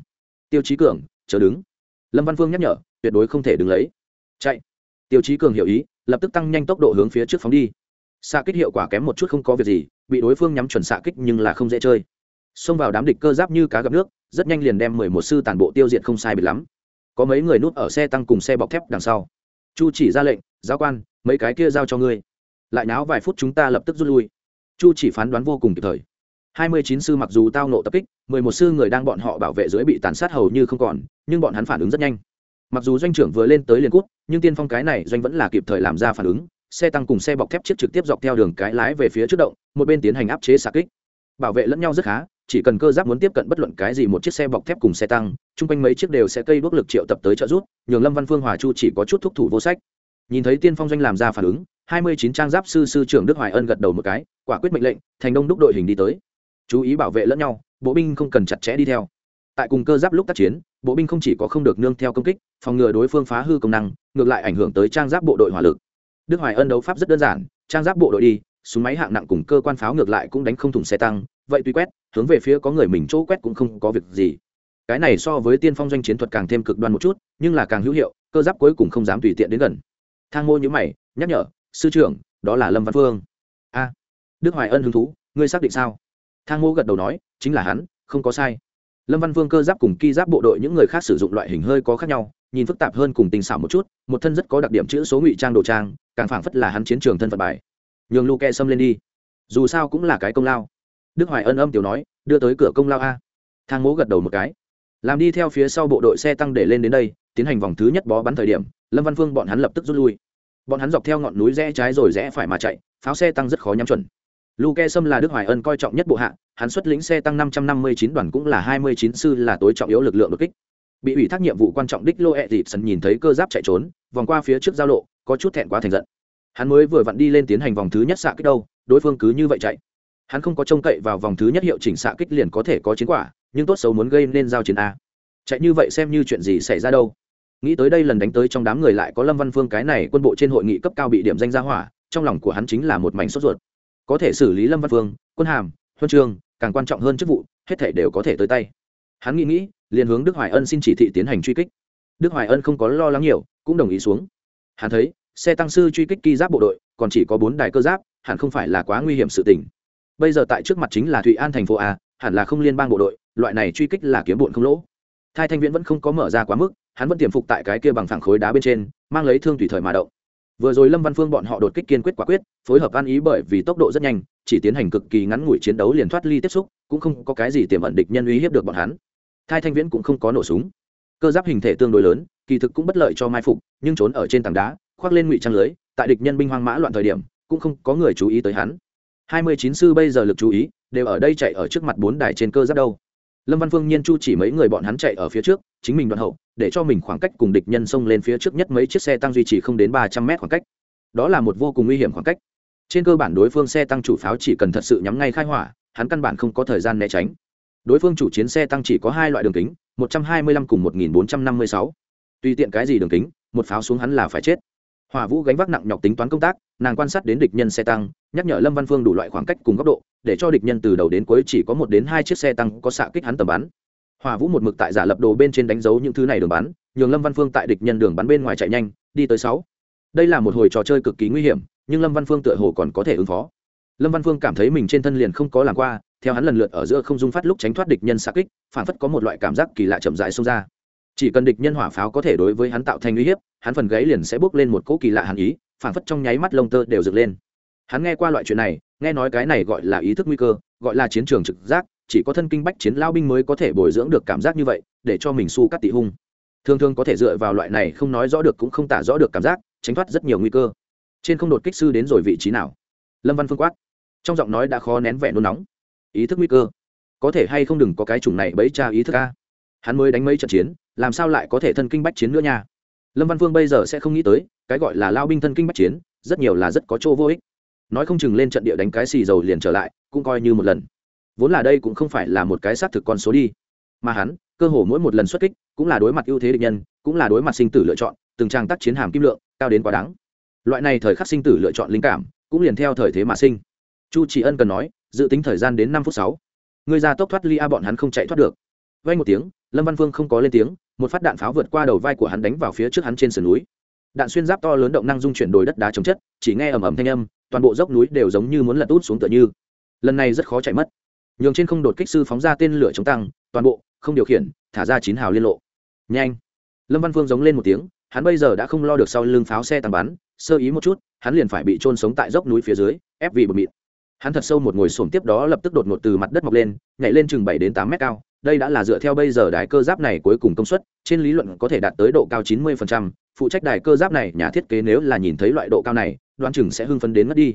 Tiêu chí cường, chờ đứng. Lâm văn phương nhắc nhở, tuyệt đối không thể đứng lấy. Chạy. Tiêu chí cường hiểu ý, lập tức tăng nhanh tốc độ hướng phía trước phóng đi. Xạ kích hiệu quả kém một chút không có việc gì, bị đối phương nhắm chuẩn xạ kích nhưng là không dễ chơi. Xông vào đám địch cơ giáp như cá gặp nước, rất nhanh liền đem mười một sư tàn bộ tiêu diệt không sai biệt lắm có mấy người núp ở xe tăng cùng xe bọc thép đằng sau. Chu chỉ ra lệnh, giáo quan, mấy cái kia giao cho ngươi. Lại náo vài phút chúng ta lập tức rút lui. Chu chỉ phán đoán vô cùng kịp thời. Hai mươi chín sư mặc dù tao nộ tập kích, mười một sư người đang bọn họ bảo vệ dưới bị tàn sát hầu như không còn, nhưng bọn hắn phản ứng rất nhanh. Mặc dù doanh trưởng vừa lên tới liền cút, nhưng tiên phong cái này doanh vẫn là kịp thời làm ra phản ứng. Xe tăng cùng xe bọc thép chiếc trực tiếp dọc theo đường cái lái về phía trước động, một bên tiến hành áp chế xạ kích. Bảo vệ lẫn nhau rất khá chỉ cần cơ giáp muốn tiếp cận bất luận cái gì một chiếc xe bọc thép cùng xe tăng, chung quanh mấy chiếc đều sẽ cây đuốc lực triệu tập tới trợ rút nhường lâm văn phương hòa chu chỉ có chút thúc thủ vô sách. Nhìn thấy tiên phong doanh làm ra phản ứng, hai mươi chín trang giáp sư sư trưởng đức hoài ân gật đầu một cái, quả quyết mệnh lệnh, thành đông đúc đội hình đi tới. Chú ý bảo vệ lẫn nhau, bộ binh không cần chặt chẽ đi theo. Tại cùng cơ giáp lúc tác chiến, bộ binh không chỉ có không được nương theo công kích, phòng ngừa đối phương phá hư công năng, ngược lại ảnh hưởng tới trang giáp bộ đội hỏa lực. Đức hoài ân đấu pháp rất đơn giản, trang giáp bộ đội đi, súng máy hạng nặng cùng cơ quan pháo ngược lại cũng đánh không thủng xe tăng vậy tùy quét, hướng về phía có người mình chỗ quét cũng không có việc gì. Cái này so với tiên phong doanh chiến thuật càng thêm cực đoan một chút, nhưng là càng hữu hiệu, cơ giáp cuối cùng không dám tùy tiện đến gần. Thang mô nhữ mày, nhắc nhở, sư trưởng, đó là lâm văn phương. A, đức hoài ân hứng thú, ngươi xác định sao? Thang mô gật đầu nói, chính là hắn, không có sai. Lâm văn vương cơ giáp cùng ki giáp bộ đội những người khác sử dụng loại hình hơi có khác nhau, nhìn phức tạp hơn cùng tình xảo một chút, một thân rất có đặc điểm chữ số ngụy trang đồ trang, càng phảng phất là hắn chiến trường thân phận bài. Nhường lu ke xâm lên đi. Dù sao cũng là cái công lao đức hoài ân âm tiểu nói, đưa tới cửa công lao a. Thang mố gật đầu một cái. Làm đi theo phía sau bộ đội xe tăng để lên đến đây, tiến hành vòng thứ nhất bó bắn thời điểm, lâm văn phương bọn hắn lập tức rút lui. Bọn hắn dọc theo ngọn núi rẽ trái rồi rẽ phải mà chạy, pháo xe tăng rất khó nhắm chuẩn. Lu ke sâm là đức hoài ân coi trọng nhất bộ hạ, hắn xuất lĩnh xe tăng năm trăm năm mươi chín đoàn cũng là hai mươi chín sư là tối trọng yếu lực lượng đột kích. Bị ủy thác nhiệm vụ quan trọng đích lô ẹ dịp sân nhìn thấy cơ giáp chạy trốn, vòng qua phía trước giao lộ, có chút thẹn quá thành giận. Hắn mới vừa vặn đi lên tiến hành vòng thứ nhất xạ kích đâu, đối phương cứ như vậy chạy hắn không có trông cậy vào vòng thứ nhất hiệu chỉnh xạ kích liền có thể có chiến quả, nhưng tốt xấu muốn gây nên giao chiến a. Chạy như vậy xem như chuyện gì xảy ra đâu. Nghĩ tới đây lần đánh tới trong đám người lại có lâm văn phương cái này quân bộ trên hội nghị cấp cao bị điểm danh ra hỏa, trong lòng của hắn chính là một mảnh sốt ruột. Có thể xử lý lâm văn phương, quân hàm, huân trường càng quan trọng hơn chức vụ, hết thể đều có thể tới tay. Hắn nghĩ nghĩ, liền hướng đức hoài ân xin chỉ thị tiến hành truy kích. Đức hoài ân không có lo lắng nhiều, cũng đồng ý xuống. Hắn thấy, xe tăng sư truy kích ki giáp bộ đội, còn chỉ có bốn đài cơ giáp, hẳn không phải là quá nguy hiểm sự tình bây giờ tại trước mặt chính là thụy an thành phố a, hẳn là không liên bang bộ đội, loại này truy kích là kiếm bụn không lỗ. Thai thanh viễn vẫn không có mở ra quá mức, hắn vẫn tiềm phục tại cái kia bằng phẳng khối đá bên trên, mang lấy thương tùy thời mà động. Vừa rồi lâm văn phương bọn họ đột kích kiên quyết quả quyết, phối hợp ăn ý bởi vì tốc độ rất nhanh, chỉ tiến hành cực kỳ ngắn ngủi chiến đấu liền thoát ly tiếp xúc, cũng không có cái gì tiềm ẩn địch nhân uy hiếp được bọn hắn. Thai thanh viễn cũng không có nổ súng. Cơ giáp hình thể tương đối lớn, kỳ thực cũng bất lợi cho mai phục, nhưng trốn ở trên tảng đá, khoác lên ngụy trang lưới, tại địch nhân binh hoang mã loạn thời điểm, cũng không có người chú ý tới hắn hai mươi chín sư bây giờ lực chú ý, đều ở đây chạy ở trước mặt bốn đài trên cơ giáp đâu. Lâm văn phương, nhiên chu chỉ mấy người bọn hắn chạy ở phía trước, chính mình đoạn hậu, để cho mình khoảng cách cùng địch nhân xông lên phía trước nhất mấy chiếc xe tăng duy trì không đến ba trăm mét khoảng cách. Đó là một vô cùng nguy hiểm khoảng cách. Trên cơ bản đối phương xe tăng chủ pháo chỉ cần thật sự nhắm ngay khai hỏa, hắn căn bản không có thời gian né tránh. Đối phương chủ chiến xe tăng chỉ có hai loại đường kính, một trăm hai mươi lăm cùng một nghìn bốn trăm năm mươi sáu. Tùy tiện cái gì đường kính, một pháo xuống hắn là phải chết hỏa vũ gánh vác nặng nhọc tính toán công tác, nàng quan sát đến địch nhân xe tăng, nhắc nhở lâm văn phương đủ loại khoảng cách cùng góc độ, để cho địch nhân từ đầu đến cuối chỉ có một đến hai chiếc xe tăng có xạ kích hắn tầm bắn. Hỏa vũ một mực tại giả lập đồ bên trên đánh dấu những thứ này đường bắn, nhường lâm văn phương tại địch nhân đường bắn bên ngoài chạy nhanh, đi tới sáu. Đây là một hồi trò chơi cực kỳ nguy hiểm, nhưng lâm văn phương tựa hồ còn có thể ứng phó. Lâm văn phương cảm thấy mình trên thân liền không có làm qua, theo hắn lần lượt ở giữa không dung phát lúc tránh thoát địch nhân xạ kích, phản phất có một loại cảm giác kỳ lạ chậm rãi xông ra chỉ cần địch nhân hỏa pháo có thể đối với hắn tạo thành uy hiếp, hắn phần gáy liền sẽ bước lên một cỗ kỳ lạ hàn ý phản phất trong nháy mắt lông tơ đều dựng lên. Hắn nghe qua loại chuyện này, nghe nói cái này gọi là ý thức nguy cơ, gọi là chiến trường trực giác, chỉ có thân kinh bách chiến lao binh mới có thể bồi dưỡng được cảm giác như vậy, để cho mình su cắt tị hung. Thường thường có thể dựa vào loại này không nói rõ được cũng không tả rõ được cảm giác, tránh thoát rất nhiều nguy cơ. Trên không đột kích sư đến rồi vị trí nào? Lâm văn phương quát. Trong giọng nói đã khó nén vẻ nôn nóng. Ý thức nguy cơ. Có thể hay không đừng có cái chủng này bấy cha ý thức ca hắn mới đánh mấy trận chiến, làm sao lại có thể thân kinh bách chiến nữa nha? Lâm văn phương bây giờ sẽ không nghĩ tới, cái gọi là lao binh thân kinh bách chiến, rất nhiều là rất có chỗ vô ích. Nói không chừng lên trận địa đánh cái xì dầu liền trở lại, cũng coi như một lần. Vốn là đây cũng không phải là một cái xác thực con số đi. Mà hắn, cơ hồ mỗi một lần xuất kích, cũng là đối mặt ưu thế địch nhân, cũng là đối mặt sinh tử lựa chọn, từng trang tác chiến hàm kim lượng, cao đến quá đáng. Loại này thời khắc sinh tử lựa chọn linh cảm, cũng liền theo thời thế mà sinh. Chu chỉ ân cần nói, dự tính thời gian đến năm phút sáu. Người ra tốc thoát ly a bọn hắn không chạy thoát được. Vay một tiếng lâm văn vương không có lên tiếng, một phát đạn pháo vượt qua đầu vai của hắn đánh vào phía trước hắn trên sườn núi. Đạn xuyên giáp to lớn động năng dung chuyển đồi đất đá chống chất, chỉ nghe ầm ầm thanh âm, toàn bộ dốc núi đều giống như muốn lật út xuống tựa như. Lần này rất khó chạy mất. Nhường trên không đột kích sư phóng ra tên lửa chống tăng, toàn bộ, không điều khiển, thả ra chín hào liên lộ. Nhanh. Lâm văn Vương giống lên một tiếng, hắn bây giờ đã không lo được sau lưng pháo xe tàn bắn, sơ ý một chút, hắn liền phải bị trôn sống tại dốc núi phía dưới, ép vì bờ mịt. Hắn thật sâu một ngồi xổm tiếp đó lập tức đột ngột từ mặt đất mọc lên, nhảy lên chừng bảy đến tám mét cao đây đã là dựa theo bây giờ đài cơ giáp này cuối cùng công suất, trên lý luận có thể đạt tới độ cao chín mươi phụ trách đài cơ giáp này nhà thiết kế nếu là nhìn thấy loại độ cao này đoan chừng sẽ hưng phấn đến mất đi.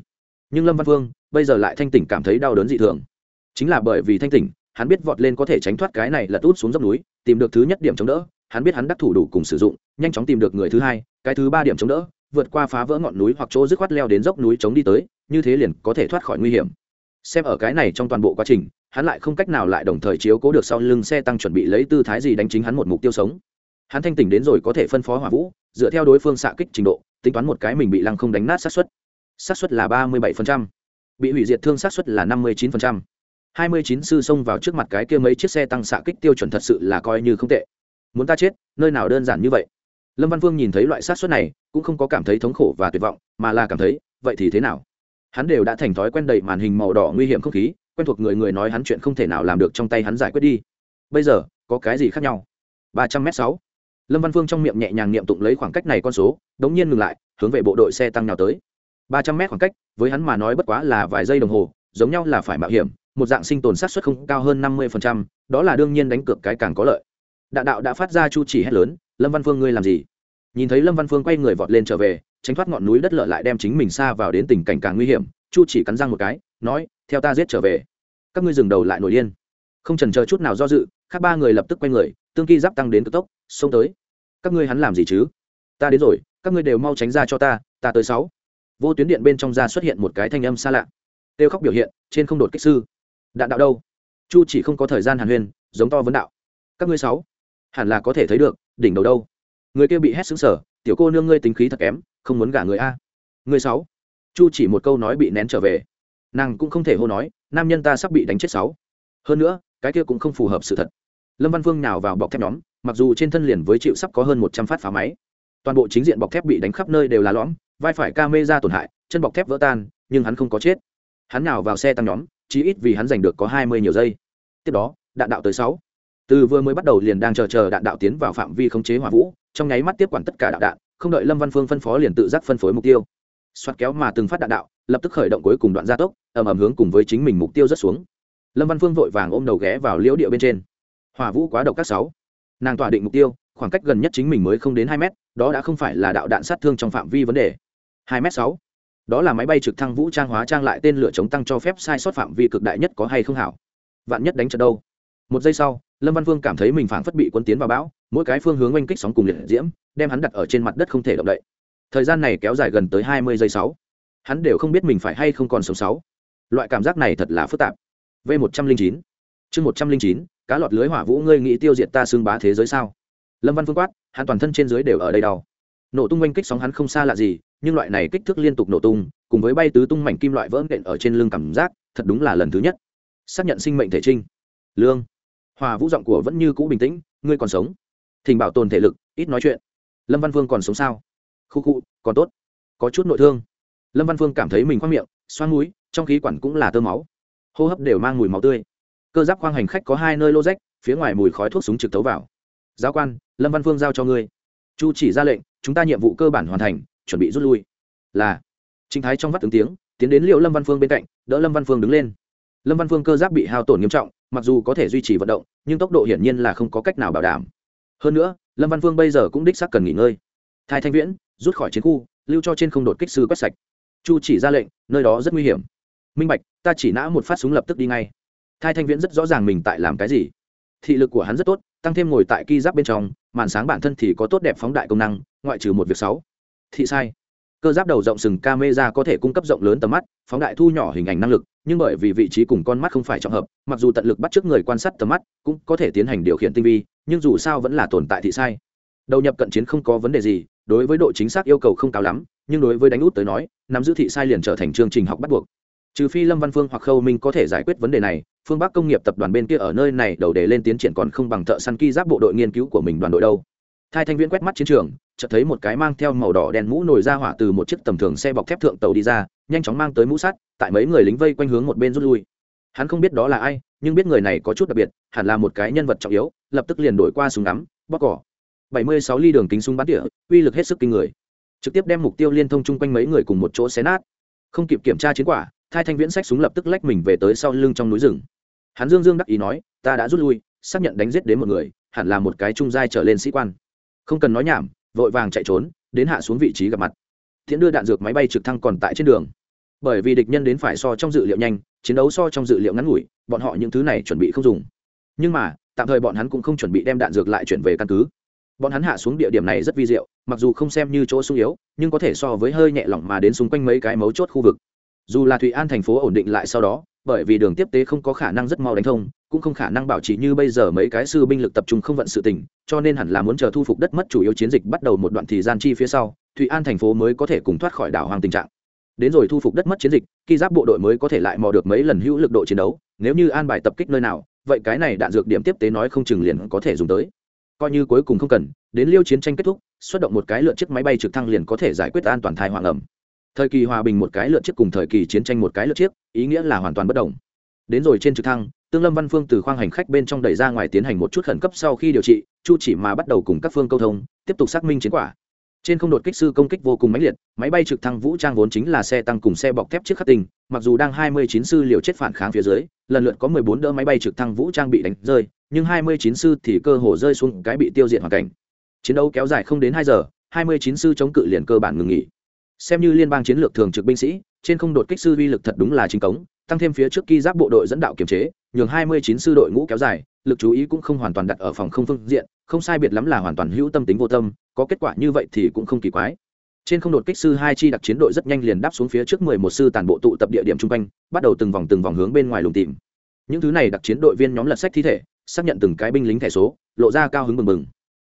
Nhưng lâm văn vương bây giờ lại thanh tỉnh cảm thấy đau đớn dị thường. Chính là bởi vì thanh tỉnh, hắn biết vọt lên có thể tránh thoát cái này là út xuống dốc núi, tìm được thứ nhất điểm chống đỡ, hắn biết hắn đắc thủ đủ cùng sử dụng, nhanh chóng tìm được người thứ hai, cái thứ ba điểm chống đỡ, vượt qua phá vỡ ngọn núi hoặc chỗ dứt khoát leo đến dốc núi chống đi tới, như thế liền có thể thoát khỏi nguy hiểm xem ở cái này trong toàn bộ quá trình, hắn lại không cách nào lại đồng thời chiếu cố được sau lưng xe tăng chuẩn bị lấy tư thái gì đánh chính hắn một mục tiêu sống. Hắn thanh tỉnh đến rồi có thể phân phó hỏa vũ, dựa theo đối phương xạ kích trình độ, tính toán một cái mình bị lăng không đánh nát sát suất. Sát suất là ba mươi bảy bị hủy diệt thương sát suất là năm mươi chín hai mươi chín sư xông vào trước mặt cái kia mấy chiếc xe tăng xạ kích tiêu chuẩn thật sự là coi như không tệ. Muốn ta chết, nơi nào đơn giản như vậy? Lâm văn vương nhìn thấy loại sát suất này, cũng không có cảm thấy thống khổ và tuyệt vọng, mà là cảm thấy, vậy thì thế nào? Hắn đều đã thành thói quen đầy màn hình màu đỏ nguy hiểm không khí, quen thuộc người người nói hắn chuyện không thể nào làm được trong tay hắn giải quyết đi. Bây giờ, có cái gì khác nhau? ba trăm m sáu. Lâm văn phương trong miệng nhẹ nhàng niệm tụng lấy khoảng cách này con số, đống nhiên ngừng lại, hướng về bộ đội xe tăng nào tới. ba trăm mét khoảng cách, với hắn mà nói bất quá là vài giây đồng hồ, giống nhau là phải mạo hiểm, một dạng sinh tồn sát xuất không cao hơn năm mươi đó là đương nhiên đánh cược cái càng có lợi. Đạn đạo đã phát ra chu chỉ hét lớn, lâm văn phương ngươi làm gì? Nhìn thấy lâm văn phương quay người vọt lên trở về tránh thoát ngọn núi đất lở lại đem chính mình xa vào đến tình cảnh càng nguy hiểm, chu chỉ cắn răng một cái, nói, theo ta giết trở về. Các ngươi dừng đầu lại nổi điên. Không trần chờ chút nào do dự các ba người lập tức quay người, tương kỳ giáp tăng đến cực tốc, xông tới. Các ngươi hắn làm gì chứ? Ta đến rồi, các ngươi đều mau tránh ra cho ta ta tới sáu. Vô tuyến điện bên trong ra xuất hiện một cái thanh âm xa lạ. Tiêu khóc biểu hiện, trên không đột kích sư. Đạn đạo đâu? Chu chỉ không có thời gian hàn huyên, giống to vấn đạo. Các ngươi sáu? Hẳn là có thể thấy được, đỉnh đầu đâu? Người kia bị hét xứng sở tiểu cô nương ngươi tính khí thật kém không muốn gả người a. Người sáu. Chu chỉ một câu nói bị nén trở về. Nàng cũng không thể hô nói, nam nhân ta sắp bị đánh chết sáu. Hơn nữa, cái kia cũng không phù hợp sự thật. Lâm văn vương nào vào bọc thép nhóm, mặc dù trên thân liền với chịu sắp có hơn một trăm phát phá máy. Toàn bộ chính diện bọc thép bị đánh khắp nơi đều là lõm, vai phải ca mê ra tổn hại, chân bọc thép vỡ tan, nhưng hắn không có chết. Hắn nào vào xe tăng nhóm, chí ít vì hắn giành được có hai mươi nhiều giây. Tiếp đó, đạn đạo tới sáu. Từ vừa mới bắt đầu liền đang chờ chờ đạn đạo tiến vào phạm vi khống chế hỏa vũ, trong nháy mắt tiếp quản tất cả đạo đạn không đợi lâm văn phương phân phó liền tự giác phân phối mục tiêu. Xoát kéo mà từng phát đạn đạo, lập tức khởi động cuối cùng đoạn gia tốc, ầm ầm hướng cùng với chính mình mục tiêu rất xuống. Lâm văn phương vội vàng ôm đầu ghé vào liễu địa bên trên. Hỏa vũ quá độc các sáu. Nàng tỏa định mục tiêu, khoảng cách gần nhất chính mình mới không đến hai mét, đó đã không phải là đạo đạn sát thương trong phạm vi vấn đề. Hai m sáu. Đó là máy bay trực thăng vũ trang hóa trang lại tên lửa chống tăng cho phép sai sót phạm vi cực đại nhất có hay không hảo. Vạn nhất đánh trận đâu? Một giây sau, lâm văn vương cảm thấy mình phảng phất bị quân tiến vào bão, mỗi cái phương hướng oanh kích sóng cùng liệt diễm đem hắn đặt ở trên mặt đất không thể động đậy. Thời gian này kéo dài gần tới hai mươi giây sáu. Hắn đều không biết mình phải hay không còn sống sáu. Loại cảm giác này thật là phức tạp. V một trăm linh chín. Chương một trăm linh chín, cá lọt lưới hỏa vũ ngươi nghĩ tiêu diệt ta xương bá thế giới sao? Lâm văn phương quát, hắn toàn thân trên dưới đều ở đây đau. Nổ tung oanh kích sóng hắn không xa lạ gì, nhưng loại này kích thước liên tục nổ tung, cùng với bay tứ tung mảnh kim loại vỡ nện ở trên lưng cảm giác, thật đúng là lần thứ nhất. Xác nhận sinh mệnh thể trinh. Lương. Hòa vũ giọng của vẫn như cũ bình tĩnh, ngươi còn sống. Thỉnh bảo tồn thể lực, ít nói chuyện lâm văn vương còn sống sao? Khu khu, còn tốt. Có chút nội thương. Lâm văn vương cảm thấy mình khoác miệng xoan núi trong khí quản cũng là tơ máu. Hô hấp đều mang mùi máu tươi. Cơ giáp khoang hành khách có hai nơi lô rách, phía ngoài mùi khói thuốc súng trực tấu vào. Giáo quan, lâm văn phương giao cho ngươi. Chu chỉ ra lệnh, chúng ta nhiệm vụ cơ bản hoàn thành, chuẩn bị rút lui. Là. Trinh thái trong vắt ứng tiếng, tiến đến liệu lâm văn phương bên cạnh, đỡ lâm văn phương đứng lên. Lâm văn phương cơ giáp bị hao tổn nghiêm trọng, mặc dù có thể duy trì vận động, nhưng tốc độ hiển nhiên là không có cách nào bảo đảm hơn nữa, lâm văn vương bây giờ cũng đích xác cần nghỉ ngơi. Thai thanh viễn, rút khỏi chiến khu, lưu cho trên không đột kích sư quét sạch. Chu chỉ ra lệnh, nơi đó rất nguy hiểm. Minh bạch, ta chỉ nã một phát súng lập tức đi ngay. Thai thanh viễn rất rõ ràng mình tại làm cái gì. Thị lực của hắn rất tốt, tăng thêm ngồi tại ki giáp bên trong, màn sáng bản thân thì có tốt đẹp phóng đại công năng, ngoại trừ một việc sáu thị sai. Cơ giáp đầu rộng sừng camera có thể cung cấp rộng lớn tầm mắt, phóng đại thu nhỏ hình ảnh năng lực, nhưng bởi vì vị trí cùng con mắt không phải trọng hợp, mặc dù tận lực bắt trước người quan sát tầm mắt, cũng có thể tiến hành điều khiển tinh vi nhưng dù sao vẫn là tồn tại thị sai. Đầu nhập cận chiến không có vấn đề gì, đối với độ chính xác yêu cầu không cao lắm, nhưng đối với đánh út tới nói, nắm giữ thị sai liền trở thành chương trình học bắt buộc. Trừ phi lâm văn phương hoặc khâu minh có thể giải quyết vấn đề này, phương bắc công nghiệp tập đoàn bên kia ở nơi này đầu để lên tiến triển còn không bằng thợ săn ki giáp bộ đội nghiên cứu của mình đoàn đội đâu. Thai thanh viễn quét mắt chiến trường, chợt thấy một cái mang theo màu đỏ đen mũ nổi ra hỏa từ một chiếc tầm thường xe bọc thép thượng tàu đi ra, nhanh chóng mang tới mũ sắt, tại mấy người lính vây quanh hướng một bên rút lui. Hắn không biết đó là ai nhưng biết người này có chút đặc biệt, hẳn là một cái nhân vật trọng yếu, lập tức liền đổi qua súng ngắm bóc cỏ. 76 ly đường kính súng bắn tỉa, uy lực hết sức kinh người. Trực tiếp đem mục tiêu liên thông chung quanh mấy người cùng một chỗ xé nát. Không kịp kiểm tra chiến quả thai thanh viễn sách súng lập tức lách mình về tới sau lưng trong núi rừng. Hắn dương dương đắc ý nói, ta đã rút lui, xác nhận đánh giết đến một người, hẳn là một cái trung giai trở lên sĩ quan. Không cần nói nhảm, vội vàng chạy trốn, đến hạ xuống vị trí gặp mặt. Thiện đưa đạn dược máy bay trực thăng còn tại trên đường bởi vì địch nhân đến phải so trong dự liệu nhanh, chiến đấu so trong dự liệu ngắn ngủi, bọn họ những thứ này chuẩn bị không dùng. Nhưng mà, tạm thời bọn hắn cũng không chuẩn bị đem đạn dược lại chuyển về căn cứ. Bọn hắn hạ xuống địa điểm này rất vi diệu, mặc dù không xem như chỗ sung yếu, nhưng có thể so với hơi nhẹ lỏng mà đến xung quanh mấy cái mấu chốt khu vực. Dù là thụy an thành phố ổn định lại sau đó, bởi vì đường tiếp tế không có khả năng rất mau đánh thông, cũng không khả năng bảo trì như bây giờ mấy cái sư binh lực tập trung không vận sự tỉnh cho nên hẳn là muốn chờ thu phục đất mất chủ yếu chiến dịch bắt đầu một đoạn thời gian chi phía sau, thụy an thành phố mới có thể cùng thoát khỏi đảo hoàng tình trạng đến rồi thu phục đất mất chiến dịch, khi giáp bộ đội mới có thể lại mò được mấy lần hữu lực độ chiến đấu, nếu như an bài tập kích nơi nào, vậy cái này đạn dược điểm tiếp tế nói không chừng liền có thể dùng tới. Coi như cuối cùng không cần, đến liêu chiến tranh kết thúc, xuất động một cái lượn chiếc máy bay trực thăng liền có thể giải quyết an toàn thai hoàng ẩm. Thời kỳ hòa bình một cái lượn chiếc cùng thời kỳ chiến tranh một cái lượn chiếc, ý nghĩa là hoàn toàn bất đồng. Đến rồi trên trực thăng, tương lâm văn phương từ khoang hành khách bên trong đẩy ra ngoài tiến hành một chút khẩn cấp sau khi điều trị, chu chỉ mà bắt đầu cùng các phương câu thông, tiếp tục xác minh chiến quả trên không đột kích sư công kích vô cùng mãnh liệt máy bay trực thăng vũ trang vốn chính là xe tăng cùng xe bọc thép trước khắc tình, mặc dù đang 29 sư liều chết phản kháng phía dưới lần lượt có 14 đỡ máy bay trực thăng vũ trang bị đánh rơi nhưng 29 sư thì cơ hồ rơi xuống cái bị tiêu diệt hoàn cảnh. Chiến đấu kéo dài không đến hai giờ 29 sư chống cự liền cơ bản ngừng nghỉ. Xem như liên bang chiến lược thường trực binh sĩ trên không đột kích sư vi lực thật đúng là chính cống tăng thêm phía trước khi giáp bộ đội dẫn đạo kiểm chế nhường 29 sư đội ngũ kéo dài lực chú ý cũng không hoàn toàn đặt ở phòng không phương diện không sai biệt lắm là hoàn toàn hữu tâm tính vô tâm có kết quả như vậy thì cũng không kỳ quái. Trên không đột kích sư hai chi đặc chiến đội rất nhanh liền đáp xuống phía trước mười một sư tàn bộ tụ tập địa điểm chung quanh, bắt đầu từng vòng từng vòng hướng bên ngoài lùng tìm. Những thứ này đặc chiến đội viên nhóm lật sách thi thể, xác nhận từng cái binh lính thẻ số, lộ ra cao hứng mừng mừng.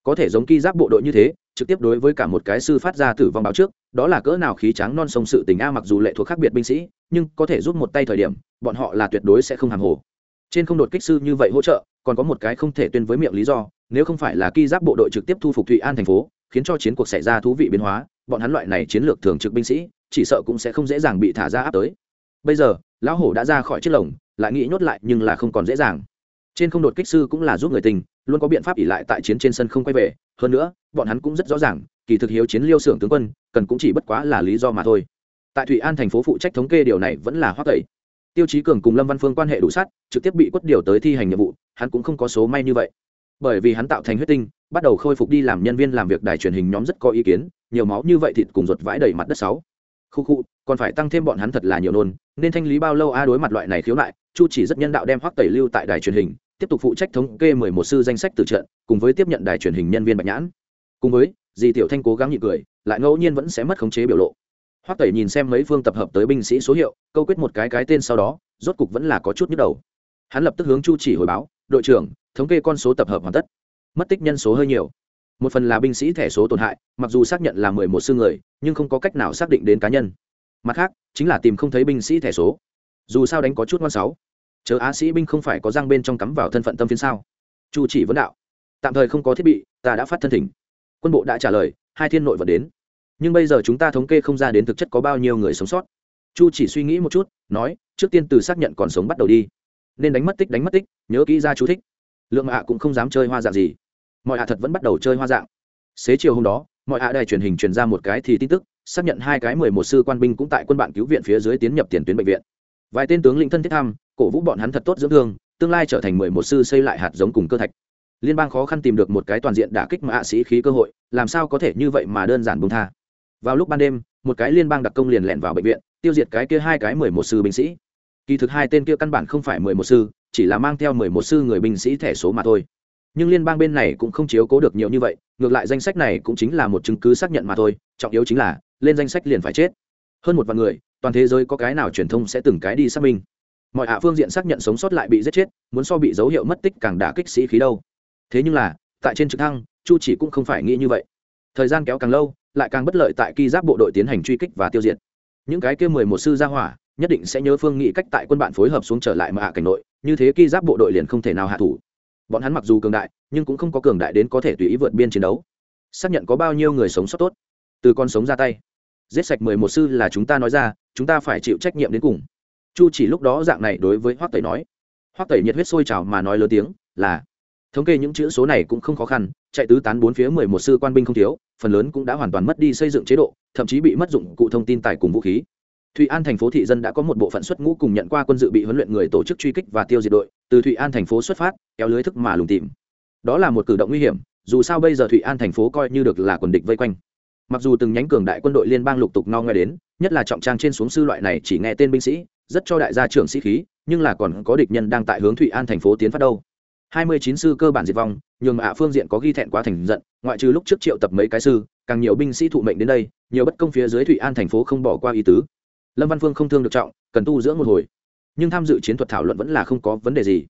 Có thể giống ki giáp bộ đội như thế, trực tiếp đối với cả một cái sư phát ra tử vong báo trước, đó là cỡ nào khí tráng non sông sự tình a mặc dù lệ thuộc khác biệt binh sĩ, nhưng có thể giúp một tay thời điểm, bọn họ là tuyệt đối sẽ không hàm hồ. Trên không đột kích sư như vậy hỗ trợ, còn có một cái không thể tuyên với miệng lý do nếu không phải là ki giáp bộ đội trực tiếp thu phục thụy an thành phố, khiến cho chiến cuộc xảy ra thú vị biến hóa, bọn hắn loại này chiến lược thường trực binh sĩ, chỉ sợ cũng sẽ không dễ dàng bị thả ra áp tới. Bây giờ, lão hổ đã ra khỏi chiếc lồng, lại nghĩ nhốt lại nhưng là không còn dễ dàng. Trên không đột kích sư cũng là giúp người tình, luôn có biện pháp ỉ lại tại chiến trên sân không quay về. Hơn nữa, bọn hắn cũng rất rõ ràng, kỳ thực hiếu chiến liêu xưởng tướng quân, cần cũng chỉ bất quá là lý do mà thôi. Tại thụy an thành phố phụ trách thống kê điều này vẫn là hoắc tẩy. Tiêu chí cường cùng lâm văn phương quan hệ đủ sát, trực tiếp bị quất điều tới thi hành nhiệm vụ, hắn cũng không có số may như vậy bởi vì hắn tạo thành huyết tinh, bắt đầu khôi phục đi làm nhân viên làm việc đài truyền hình nhóm rất có ý kiến, nhiều máu như vậy thịt cùng ruột vãi đầy mặt đất sáu. Khu khu, còn phải tăng thêm bọn hắn thật là nhiều nôn, nên thanh lý bao lâu a à đối mặt loại này khiếu nại, chu chỉ rất nhân đạo đem hoắc tẩy lưu tại đài truyền hình, tiếp tục phụ trách thống kê mười một sư danh sách từ trận, cùng với tiếp nhận đài truyền hình nhân viên bạch nhãn. Cùng với, dì tiểu thanh cố gắng nhịn cười, lại ngẫu nhiên vẫn sẽ mất khống chế biểu lộ. Hoắc tẩy nhìn xem mấy phương tập hợp tới binh sĩ số hiệu, câu quyết một cái cái tên sau đó, rốt cục vẫn là có chút nhức đầu. Hắn lập tức hướng chu chỉ hồi báo đội trưởng, thống kê con số tập hợp hoàn tất. Mất tích nhân số hơi nhiều. Một phần là binh sĩ thẻ số tổn hại, mặc dù xác nhận là mười một sư người, nhưng không có cách nào xác định đến cá nhân. Mặt khác, chính là tìm không thấy binh sĩ thẻ số. Dù sao đánh có chút ngon sáu chờ á sĩ binh không phải có răng bên trong cắm vào thân phận tâm phiến sao? Chu chỉ vấn đạo. Tạm thời không có thiết bị, ta đã phát thân thỉnh. Quân bộ đã trả lời, hai thiên nội vẫn đến. Nhưng bây giờ chúng ta thống kê không ra đến thực chất có bao nhiêu người sống sót. Chu chỉ suy nghĩ một chút, nói, trước tiên từ xác nhận còn sống bắt đầu đi nên đánh mất tích đánh mất tích, nhớ kỹ ra chú thích. Lượng hạ cũng không dám chơi hoa dạng gì. Mọi hạ thật vẫn bắt đầu chơi hoa dạng. Xế chiều hôm đó, mọi hạ đài truyền hình truyền ra một cái thì tin tức, xác nhận hai cái mười một sư quan binh cũng tại quân bạn cứu viện phía dưới tiến nhập tiền tuyến bệnh viện. Vài tên tướng lĩnh thân thiết thăm, cổ vũ bọn hắn thật tốt dưỡng thương, tương lai trở thành mười một sư xây lại hạt giống cùng cơ thạch. Liên bang khó khăn tìm được một cái toàn diện đả kích hạ sĩ khí cơ hội, làm sao có thể như vậy mà đơn giản bông tha. Vào lúc ban đêm, một cái liên bang đặc công liền lẻn vào bệnh viện, tiêu diệt cái kia hai cái mười một sư binh sĩ kỳ thực hai tên kia căn bản không phải mười một sư, chỉ là mang theo mười một sư người binh sĩ thẻ số mà thôi. Nhưng liên bang bên này cũng không chiếu cố được nhiều như vậy, ngược lại danh sách này cũng chính là một chứng cứ xác nhận mà thôi, trọng yếu chính là, lên danh sách liền phải chết. Hơn một vạn người, toàn thế giới có cái nào truyền thông sẽ từng cái đi xác minh. Mọi hạ phương diện xác nhận sống sót lại bị giết chết, muốn so bị dấu hiệu mất tích càng đả kích sĩ khí đâu. Thế nhưng là, tại trên trực thăng, chu chỉ cũng không phải nghĩ như vậy. Thời gian kéo càng lâu, lại càng bất lợi tại ki giáp bộ đội tiến hành truy kích và tiêu diệt. Những cái kia mười một sư gia hỏa nhất định sẽ nhớ phương nghị cách tại quân bạn phối hợp xuống trở lại mà hạ cảnh nội, như thế ki giáp bộ đội liền không thể nào hạ thủ. Bọn hắn mặc dù cường đại, nhưng cũng không có cường đại đến có thể tùy ý vượt biên chiến đấu. Xác nhận có bao nhiêu người sống sót tốt, từ con sống ra tay. Giết sạch mười một sư là chúng ta nói ra, chúng ta phải chịu trách nhiệm đến cùng. Chu chỉ lúc đó dạng này đối với hoắc tẩy nói. Hoắc tẩy nhiệt huyết sôi trào mà nói lớn tiếng, là, thống kê những chữ số này cũng không khó khăn, chạy tứ tán bốn phía mười một sư quan binh không thiếu, phần lớn cũng đã hoàn toàn mất đi xây dựng chế độ, thậm chí bị mất dụng cụ thông tin tài cùng vũ khí thụy an thành phố thị dân đã có một bộ phận xuất ngũ cùng nhận qua quân dự bị huấn luyện người tổ chức truy kích và tiêu diệt đội, từ thụy an thành phố xuất phát, kéo lưới thức mà lùng tìm. Đó là một cử động nguy hiểm, dù sao bây giờ thụy an thành phố coi như được là quần địch vây quanh. Mặc dù từng nhánh cường đại quân đội liên bang lục tục no nghe đến, nhất là trọng trang trên xuống sư loại này chỉ nghe tên binh sĩ, rất cho đại gia trưởng sĩ khí, nhưng là còn có địch nhân đang tại hướng thụy an thành phố tiến phát đâu. Hai mươi chín sư cơ bản diệt vong nhưng ạ phương diện có ghi thẹn quá thành giận, ngoại trừ lúc trước triệu tập mấy cái sư, càng nhiều binh sĩ thụ mệnh đến đây, nhiều bất công phía dưới thụy an thành phố không bỏ qua ý tứ lâm văn phương không thương được trọng, cần tu dưỡng một hồi. Nhưng tham dự chiến thuật thảo luận vẫn là không có vấn đề gì.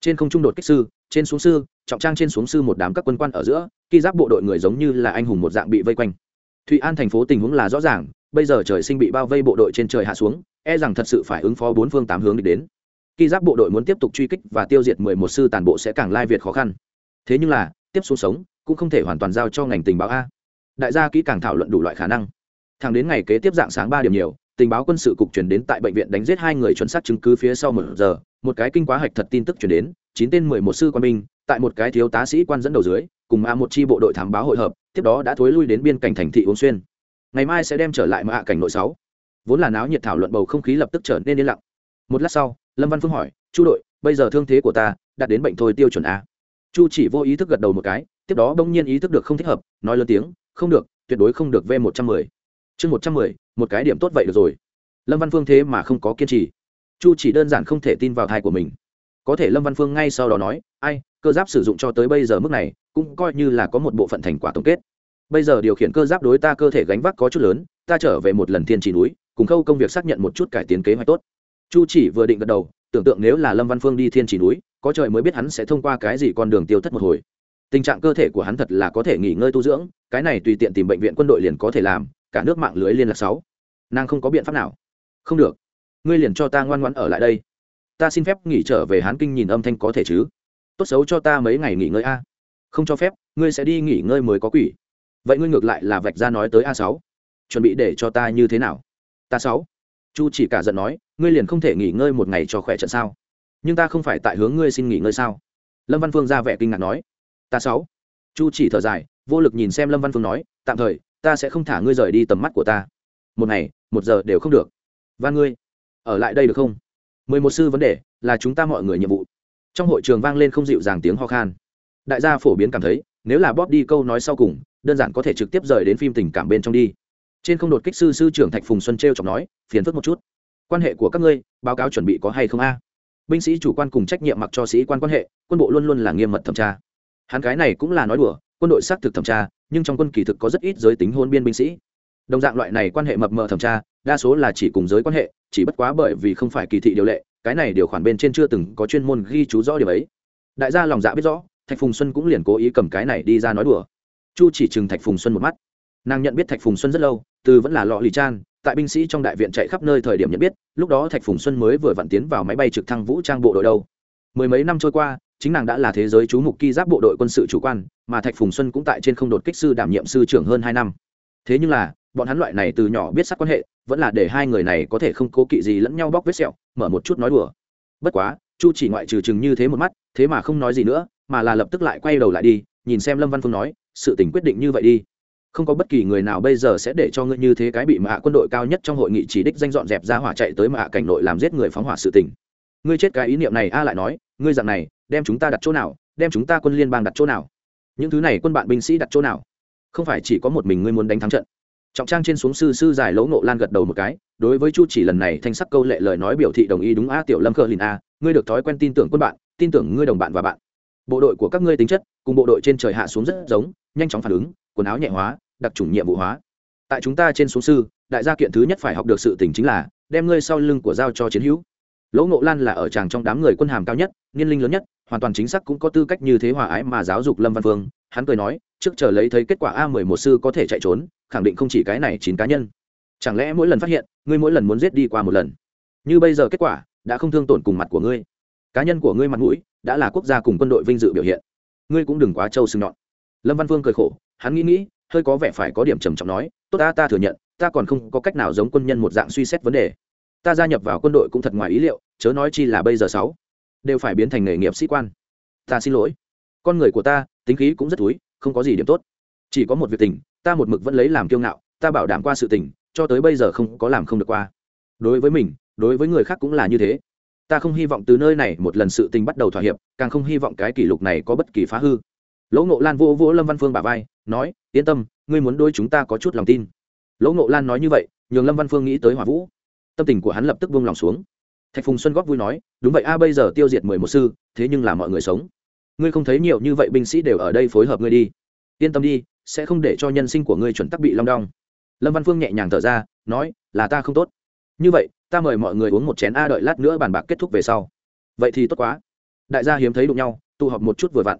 Trên không trung đột kích sư, trên xuống sư, trọng trang trên xuống sư một đám các quân quan ở giữa, khi giáp bộ đội người giống như là anh hùng một dạng bị vây quanh. Thụy an thành phố tình huống là rõ ràng, bây giờ trời sinh bị bao vây bộ đội trên trời hạ xuống e rằng thật sự phải ứng phó bốn phương tám hướng đi đến. Khi giáp bộ đội muốn tiếp tục truy kích và tiêu diệt mười một sư tàn bộ sẽ càng lai việt khó khăn. Thế nhưng là, tiếp xuống sống cũng không thể hoàn toàn giao cho ngành tình báo a. Đại gia kỹ càng thảo luận đủ loại khả năng. Thẳng đến ngày kế tiếp dạng sáng ba điểm nhiều tình báo quân sự cục chuyển đến tại bệnh viện đánh giết hai người chuẩn xác chứng cứ phía sau một giờ, một cái kinh quá hạch thật tin tức chuyển đến, chín tên mười một sư quan binh, tại một cái thiếu tá sĩ quan dẫn đầu dưới, cùng a một chi bộ đội thám báo hội hợp, tiếp đó đã thối lui đến biên cảnh thành thị uống xuyên. Ngày mai sẽ đem trở lại mạ cảnh nội sáu. Vốn là náo nhiệt thảo luận bầu không khí lập tức trở nên yên lặng. Một lát sau, lâm văn phương hỏi, chu đội, bây giờ thương thế của ta, đạt đến bệnh thôi tiêu chuẩn a. Chu chỉ vô ý thức gật đầu một cái, tiếp đó bỗng nhiên ý thức được không thích hợp, nói lớn tiếng, không được, tuyệt đối không được v một trăm mười chương một trăm mười, một cái điểm tốt vậy được rồi. Lâm văn phương thế mà không có kiên trì. Chu chỉ đơn giản không thể tin vào thai của mình. Có thể lâm văn phương ngay sau đó nói, ai, cơ giáp sử dụng cho tới bây giờ mức này, cũng coi như là có một bộ phận thành quả tổng kết. Bây giờ điều khiển cơ giáp đối ta cơ thể gánh vác có chút lớn, ta trở về một lần thiên trì núi, cùng khâu công việc xác nhận một chút cải tiến kế hoạch tốt. Chu chỉ vừa định gật đầu, tưởng tượng nếu là lâm văn phương đi thiên trì núi, có trời mới biết hắn sẽ thông qua cái gì con đường tiêu thất một hồi. Tình trạng cơ thể của hắn thật là có thể nghỉ ngơi tu dưỡng, cái này tùy tiện tìm bệnh viện quân đội liền có thể làm cả nước mạng lưới liên lạc sáu. Nàng không có biện pháp nào. Không được. Ngươi liền cho ta ngoan ngoãn ở lại đây. Ta xin phép nghỉ trở về hán kinh nhìn âm thanh có thể chứ? Tốt xấu cho ta mấy ngày nghỉ ngơi a. Không cho phép, ngươi sẽ đi nghỉ ngơi mới có quỷ. Vậy ngươi ngược lại là vạch ra nói tới a sáu. Chuẩn bị để cho ta như thế nào? Ta sáu. Chu chỉ cả giận nói, ngươi liền không thể nghỉ ngơi một ngày cho khỏe trận sao? Nhưng ta không phải tại hướng ngươi xin nghỉ ngơi sao? Lâm văn phương ra vẻ kinh ngạc nói. Ta sáu. Chu chỉ thở dài, vô lực nhìn xem lâm văn phương nói, tạm thời ta sẽ không thả ngươi rời đi tầm mắt của ta. Một ngày, một giờ đều không được. Và ngươi, ở lại đây được không? Mười một sư vấn đề, là chúng ta mọi người nhiệm vụ. Trong hội trường vang lên không dịu dàng tiếng ho khan. Đại gia phổ biến cảm thấy, nếu là bóp đi câu nói sau cùng, đơn giản có thể trực tiếp rời đến phim tình cảm bên trong đi. Trên không đột kích sư sư trưởng thạch phùng xuân t r e o chọc nói, phiền phức một chút. Quan hệ của các ngươi, báo cáo chuẩn bị có hay không a? Binh sĩ chủ quan cùng trách nhiệm mặc cho sĩ quan quan hệ, quân bộ luôn luôn là nghiêm mật thẩm tra. Hắn cái này cũng là nói đùa, quân đội xác thực thẩm tra nhưng trong quân kỳ thực có rất ít giới tính hôn biên binh sĩ. Đồng dạng loại này quan hệ mập mờ thẩm tra, đa số là chỉ cùng giới quan hệ, chỉ bất quá bởi vì không phải kỳ thị điều lệ, cái này điều khoản bên trên chưa từng có chuyên môn ghi chú rõ điều ấy. Đại gia lòng dạ biết rõ, thạch phùng xuân cũng liền cố ý cầm cái này đi ra nói đùa. Chu chỉ chừng thạch phùng xuân một mắt. Nàng nhận biết thạch phùng xuân rất lâu, từ vẫn là lọ lì chan, tại binh sĩ trong đại viện chạy khắp nơi thời điểm nhận biết, lúc đó thạch phùng xuân mới vừa vặn tiến vào máy bay trực thăng vũ trang bộ đội đâu. Mười mấy năm trôi qua, chính nàng đã là thế giới chú mục ki giáp bộ đội quân sự chủ quan mà thạch phùng xuân cũng tại trên không đột kích sư đảm nhiệm sư trưởng hơn hai năm. Thế nhưng là, bọn hắn loại này từ nhỏ biết sắc quan hệ, vẫn là để hai người này có thể không cố kỵ gì lẫn nhau bóc vết sẹo, mở một chút nói đùa. Bất quá, chu chỉ ngoại trừ chừng như thế một mắt, thế mà không nói gì nữa, mà là lập tức lại quay đầu lại đi, nhìn xem lâm văn phương nói, sự tình quyết định như vậy đi. Không có bất kỳ người nào bây giờ sẽ để cho ngươi như thế cái bị mạ quân đội cao nhất trong hội nghị chỉ đích danh dọn dẹp ra hỏa chạy tới mạ cảnh nội làm giết người phóng hỏa sự tình. Ngươi chết cái ý niệm này a lại nói, ngươi dạng này, đem chúng ta đặt chỗ nào, đem chúng ta quân liên bang đặt chỗ nào? Những thứ này quân bạn binh sĩ đặt chỗ nào? Không phải chỉ có một mình ngươi muốn đánh thắng trận. Trọng trang trên xuống sư sư dài lỗ nộ lan gật đầu một cái, đối với chu chỉ lần này thanh sắc câu lệ lời nói biểu thị đồng ý đúng a tiểu lâm cờ lìn a ngươi được thói quen tin tưởng quân bạn, tin tưởng ngươi đồng bạn và bạn. Bộ đội của các ngươi tính chất, cùng bộ đội trên trời hạ xuống rất giống, nhanh chóng phản ứng, quần áo nhẹ hóa, đặc trùng nhiệm vụ hóa. Tại chúng ta trên xuống sư, đại gia kiện thứ nhất phải học được sự tình chính là, đem ngươi sau lưng của giao cho chiến hữu. Lỗ ngộ lan là ở tràng trong đám người quân hàm cao nhất, niên linh lớn nhất hoàn toàn chính xác cũng có tư cách như thế hòa ái mà giáo dục lâm văn phương. Hắn cười nói, trước chờ lấy thấy kết quả a mười một sư có thể chạy trốn, khẳng định không chỉ cái này chín cá nhân. Chẳng lẽ mỗi lần phát hiện, ngươi mỗi lần muốn giết đi qua một lần? Như bây giờ kết quả, đã không thương tổn cùng mặt của ngươi. Cá nhân của ngươi mặt mũi, đã là quốc gia cùng quân đội vinh dự biểu hiện. Ngươi cũng đừng quá trâu sừng nhọn. Lâm văn phương cười khổ, hắn nghĩ nghĩ, hơi có vẻ phải có điểm trầm trọng nói, tốt ta ta thừa nhận, ta còn không có cách nào giống quân nhân một dạng suy xét vấn đề. Ta gia nhập vào quân đội cũng thật ngoài ý liệu, chớ nói chi là bây giờ sáu đều phải biến thành nghề nghiệp sĩ quan. Ta xin lỗi. Con người của ta, tính khí cũng rất túi không có gì điểm tốt. Chỉ có một việc tình, ta một mực vẫn lấy làm kiêu ngạo, ta bảo đảm qua sự tình, cho tới bây giờ không có làm không được qua. Đối với mình, đối với người khác cũng là như thế. Ta không hy vọng từ nơi này một lần sự tình bắt đầu thỏa hiệp, càng không hy vọng cái kỷ lục này có bất kỳ phá hư. Lỗ ngộ lan vô vỗ lâm văn phương bà vai, nói, yên tâm, ngươi muốn đôi chúng ta có chút lòng tin. Lỗ ngộ lan nói như vậy, nhường lâm văn phương nghĩ tới hỏa vũ. Tâm tình của hắn lập tức buông lòng xuống thạch phùng xuân góp vui nói, đúng vậy a, bây giờ tiêu diệt mười một sư, thế nhưng là mọi người sống. Ngươi không thấy nhiều như vậy binh sĩ đều ở đây phối hợp ngươi đi. Yên tâm đi, sẽ không để cho nhân sinh của ngươi chuẩn tắc bị long đong. Lâm văn phương nhẹ nhàng thở ra, nói, là ta không tốt. Như vậy, ta mời mọi người uống một chén a, đợi lát nữa bàn bạc kết thúc về sau. Vậy thì tốt quá. Đại gia hiếm thấy đụng nhau, tụ họp một chút vừa vặn.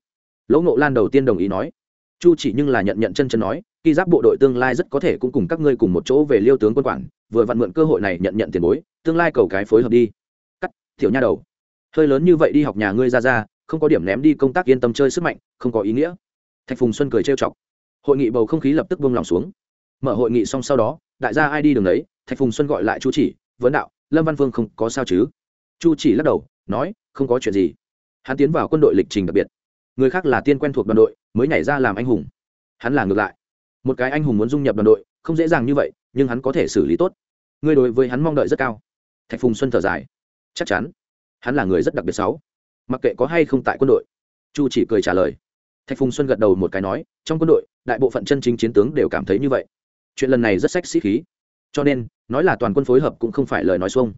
Lỗ ngộ lan đầu tiên đồng ý nói, chu chỉ nhưng là nhận nhận chân chân nói khi giáp bộ đội tương lai rất có thể cũng cùng các ngươi cùng một chỗ về liêu tướng quân quản, vừa vặn mượn cơ hội này nhận nhận tiền bối, tương lai cầu cái phối hợp đi. Tiểu nha đầu. Hơi lớn như vậy đi học nhà ngươi ra ra, không có điểm ném đi công tác yên tâm chơi sức mạnh, không có ý nghĩa. Thạch phùng xuân cười trêu chọc. Hội nghị bầu không khí lập tức buông lòng xuống. Mở hội nghị xong sau đó, đại gia ai đi đường đấy, thạch phùng xuân gọi lại chu chỉ, vấn đạo, lâm văn phương không có sao chứ? Chu chỉ lắc đầu, nói, không có chuyện gì. Hắn tiến vào quân đội lịch trình đặc biệt. Người khác là tiên quen thuộc đoàn đội, mới nhảy ra làm anh hùng. Hắn là ngược lại. Một cái anh hùng muốn dung nhập đoàn đội, không dễ dàng như vậy, nhưng hắn có thể xử lý tốt. Ngươi đối với hắn mong đợi rất cao. Thạch phùng xuân thở dài chắc chắn. Hắn là người rất đặc biệt sáu mặc kệ có hay không tại quân đội. Chu chỉ cười trả lời. Thạch phùng xuân gật đầu một cái nói, trong quân đội, đại bộ phận chân chính chiến tướng đều cảm thấy như vậy. Chuyện lần này rất sách sĩ khí. Cho nên, nói là toàn quân phối hợp cũng không phải lời nói xuông.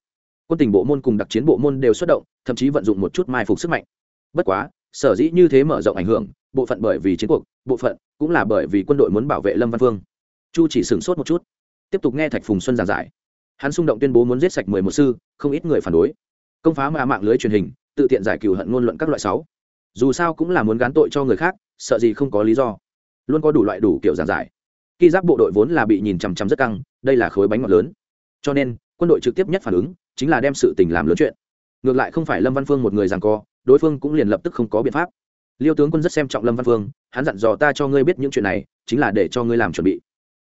Quân tình bộ môn cùng đặc chiến bộ môn đều xuất động, thậm chí vận dụng một chút mai phục sức mạnh. Bất quá, sở dĩ như thế mở rộng ảnh hưởng, bộ phận bởi vì chiến cuộc, bộ phận cũng là bởi vì quân đội muốn bảo vệ lâm văn phương. Chu chỉ sửng sốt một chút. Tiếp tục nghe thạch phùng xuân giảng giải hắn xung động tuyên bố muốn giết sạch mười một sư, không ít người phản đối. Công phá mà mạng lưới truyền hình, tự tiện giải cừu hận ngôn luận các loại sáu. Dù sao cũng là muốn gán tội cho người khác, sợ gì không có lý do. Luôn có đủ loại đủ kiểu giảng giải. Khi giáp bộ đội vốn là bị nhìn chằm chằm rất căng, đây là khối bánh ngọt lớn. Cho nên, quân đội trực tiếp nhất phản ứng chính là đem sự tình làm lớn chuyện. Ngược lại không phải lâm văn phương một người rằng co, đối phương cũng liền lập tức không có biện pháp. Liêu tướng quân rất xem trọng lâm văn phương, hắn dặn dò ta cho ngươi biết những chuyện này, chính là để cho ngươi làm chuẩn bị.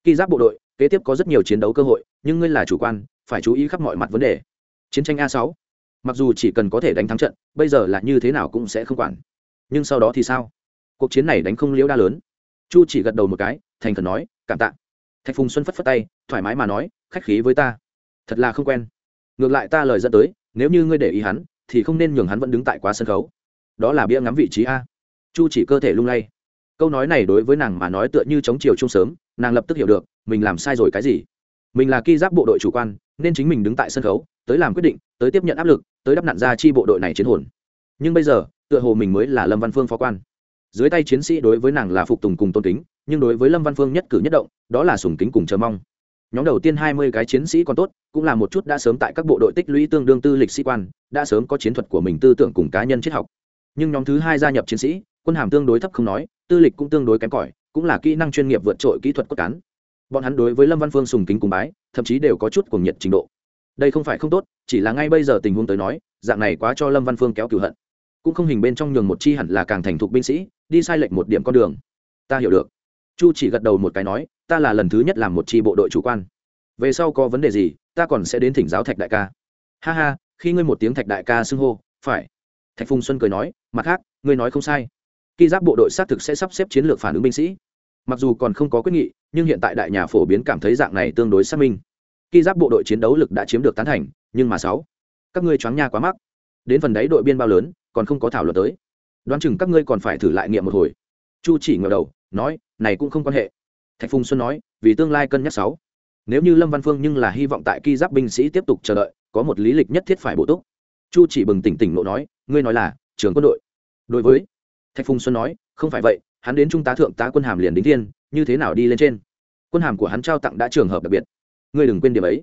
Khi giáp bộ đội kế tiếp có rất nhiều chiến đấu cơ hội, nhưng ngươi là chủ quan, phải chú ý khắp mọi mặt vấn đề. Chiến tranh a sáu. Mặc dù chỉ cần có thể đánh thắng trận, bây giờ là như thế nào cũng sẽ không quản. Nhưng sau đó thì sao? Cuộc chiến này đánh không liễu đa lớn. Chu chỉ gật đầu một cái, thành khẩn nói, cảm tạ. Thạch phùng xuân phất phất tay, thoải mái mà nói, khách khí với ta. Thật là không quen. Ngược lại ta lời dẫn tới, nếu như ngươi để ý hắn, thì không nên nhường hắn vẫn đứng tại quá sân khấu. Đó là bia ngắm vị trí a. Chu chỉ cơ thể lung lay câu nói này đối với nàng mà nói tựa như chống chiều chung sớm, nàng lập tức hiểu được, mình làm sai rồi cái gì. Mình là ki giáp bộ đội chủ quan, nên chính mình đứng tại sân khấu, tới làm quyết định, tới tiếp nhận áp lực, tới đắp nạn ra chi bộ đội này chiến hồn. Nhưng bây giờ, tựa hồ mình mới là lâm văn phương phó quan. Dưới tay chiến sĩ đối với nàng là phục tùng cùng tôn kính, nhưng đối với lâm văn phương nhất cử nhất động, đó là sùng kính cùng chờ mong. Nhóm đầu tiên hai mươi cái chiến sĩ còn tốt, cũng là một chút đã sớm tại các bộ đội tích lũy tương đương tư lịch sĩ quan, đã sớm có chiến thuật của mình tư tưởng cùng cá nhân triết học. Nhưng nhóm thứ hai gia nhập chiến sĩ, quân hàm tương đối thấp không nói tư lịch cũng tương đối kém cỏi, cũng là kỹ năng chuyên nghiệp vượt trội kỹ thuật cốt cán. Bọn hắn đối với lâm văn phương sùng kính cùng bái, thậm chí đều có chút cuồng nhiệt trình độ. Đây không phải không tốt, chỉ là ngay bây giờ tình huống tới nói, dạng này quá cho lâm văn phương kéo cửu hận. Cũng không hình bên trong nhường một chi hẳn là càng thành thục binh sĩ, đi sai lệch một điểm con đường. Ta hiểu được. Chu chỉ gật đầu một cái nói, ta là lần thứ nhất làm một chi bộ đội chủ quan. Về sau có vấn đề gì, ta còn sẽ đến thỉnh giáo thạch đại ca. Ha ha, khi ngươi một tiếng thạch đại ca xưng hô, phải. Thạch phùng xuân cười nói, mặt khác, ngươi nói không sai khi giáp bộ đội xác thực sẽ sắp xếp chiến lược phản ứng binh sĩ. Mặc dù còn không có quyết nghị, nhưng hiện tại đại nhà phổ biến cảm thấy dạng này tương đối xác minh. Khi giáp bộ đội chiến đấu lực đã chiếm được tán thành, nhưng mà sáu, các ngươi choáng nha quá mắc. Đến phần đấy đội biên bao lớn, còn không có thảo luận tới. Đoán chừng các ngươi còn phải thử lại nghiệm một hồi. Chu chỉ ngờ đầu, nói, này cũng không quan hệ. Thạch phùng xuân nói, vì tương lai cân nhắc sáu. Nếu như lâm văn phương nhưng là hy vọng tại ki giáp binh sĩ tiếp tục chờ đợi, có một lý lịch nhất thiết phải bổ túc. Chu chỉ bừng tỉnh tỉnh nộ nói, ngươi nói là trường quân đội. Đối với thạch phùng xuân nói, không phải vậy, hắn đến trung tá thượng tá quân hàm liền đính thiên, như thế nào đi lên trên? Quân hàm của hắn trao tặng đã trường hợp đặc biệt. Ngươi đừng quên điểm ấy.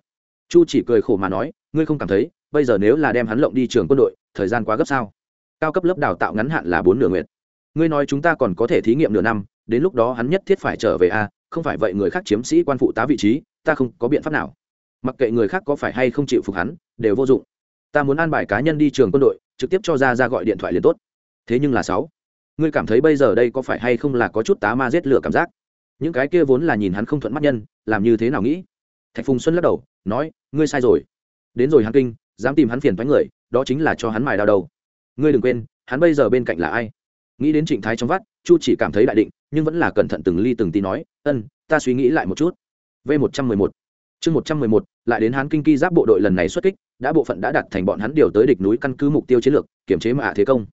Chu chỉ cười khổ mà nói, ngươi không cảm thấy, bây giờ nếu là đem hắn lộng đi trường quân đội, thời gian quá gấp sao? Cao cấp lớp đào tạo ngắn hạn là bốn nửa nguyện. Ngươi nói chúng ta còn có thể thí nghiệm nửa năm, đến lúc đó hắn nhất thiết phải trở về a, không phải vậy người khác chiếm sĩ quan phụ tá vị trí, ta không có biện pháp nào. Mặc kệ người khác có phải hay không chịu phục hắn, đều vô dụng. Ta muốn an bài cá nhân đi trường quân đội, trực tiếp cho ra ra gọi điện thoại liền tốt. Thế nhưng là sáu ngươi cảm thấy bây giờ đây có phải hay không là có chút tá ma giết lửa cảm giác? Những cái kia vốn là nhìn hắn không thuận mắt nhân, làm như thế nào nghĩ? Thạch phùng xuân lắc đầu, nói, ngươi sai rồi. Đến rồi hắn kinh, dám tìm hắn phiền thoái người, đó chính là cho hắn mài đau đầu. Ngươi đừng quên, hắn bây giờ bên cạnh là ai? Nghĩ đến trịnh thái trong vắt, chu chỉ cảm thấy đại định, nhưng vẫn là cẩn thận từng ly từng tí nói, ân, ta suy nghĩ lại một chút. V một trăm mười một. Chương một trăm mười một, lại đến hán kinh kỳ giáp bộ đội lần này xuất kích, đã bộ phận đã đặt thành bọn hắn điều tới địch núi căn cứ mục tiêu chiến lược kiểm chế mạ thế công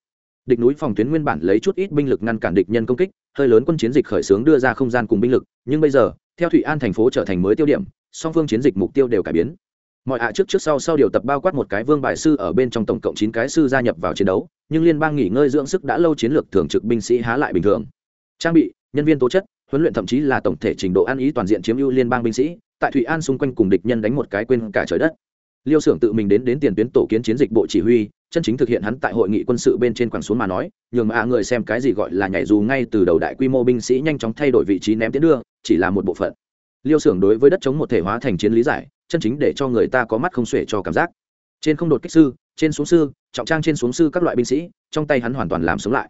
địch núi phòng tuyến nguyên bản lấy chút ít binh lực ngăn cản địch nhân công kích, hơi lớn quân chiến dịch khởi xướng đưa ra không gian cùng binh lực, nhưng bây giờ, theo thụy an thành phố trở thành mới tiêu điểm, song phương chiến dịch mục tiêu đều cải biến. Mọi ạ trước trước sau sau điều tập bao quát một cái vương bài sư ở bên trong tổng cộng chín cái sư gia nhập vào chiến đấu, nhưng liên bang nghỉ ngơi dưỡng sức đã lâu chiến lược thường trực binh sĩ há lại bình thường. Trang bị, nhân viên tố chất, huấn luyện thậm chí là tổng thể trình độ ăn ý toàn diện chiếm ưu liên bang binh sĩ, tại thụy an xung quanh cùng địch nhân đánh một cái quên cả trời đất. Liêu xưởng tự mình đến đến tiền tuyến tổ kiến chiến dịch bộ chỉ huy chân chính thực hiện hắn tại hội nghị quân sự bên trên quảng xuống mà nói, nhường mà người xem cái gì gọi là nhảy dù ngay từ đầu đại quy mô binh sĩ nhanh chóng thay đổi vị trí ném tiến đưa, chỉ là một bộ phận. Liêu xưởng đối với đất chống một thể hóa thành chiến lý giải, chân chính để cho người ta có mắt không xuể cho cảm giác. Trên không đột kích sư, trên xuống sư, trọng trang trên xuống sư các loại binh sĩ, trong tay hắn hoàn toàn làm sống lại.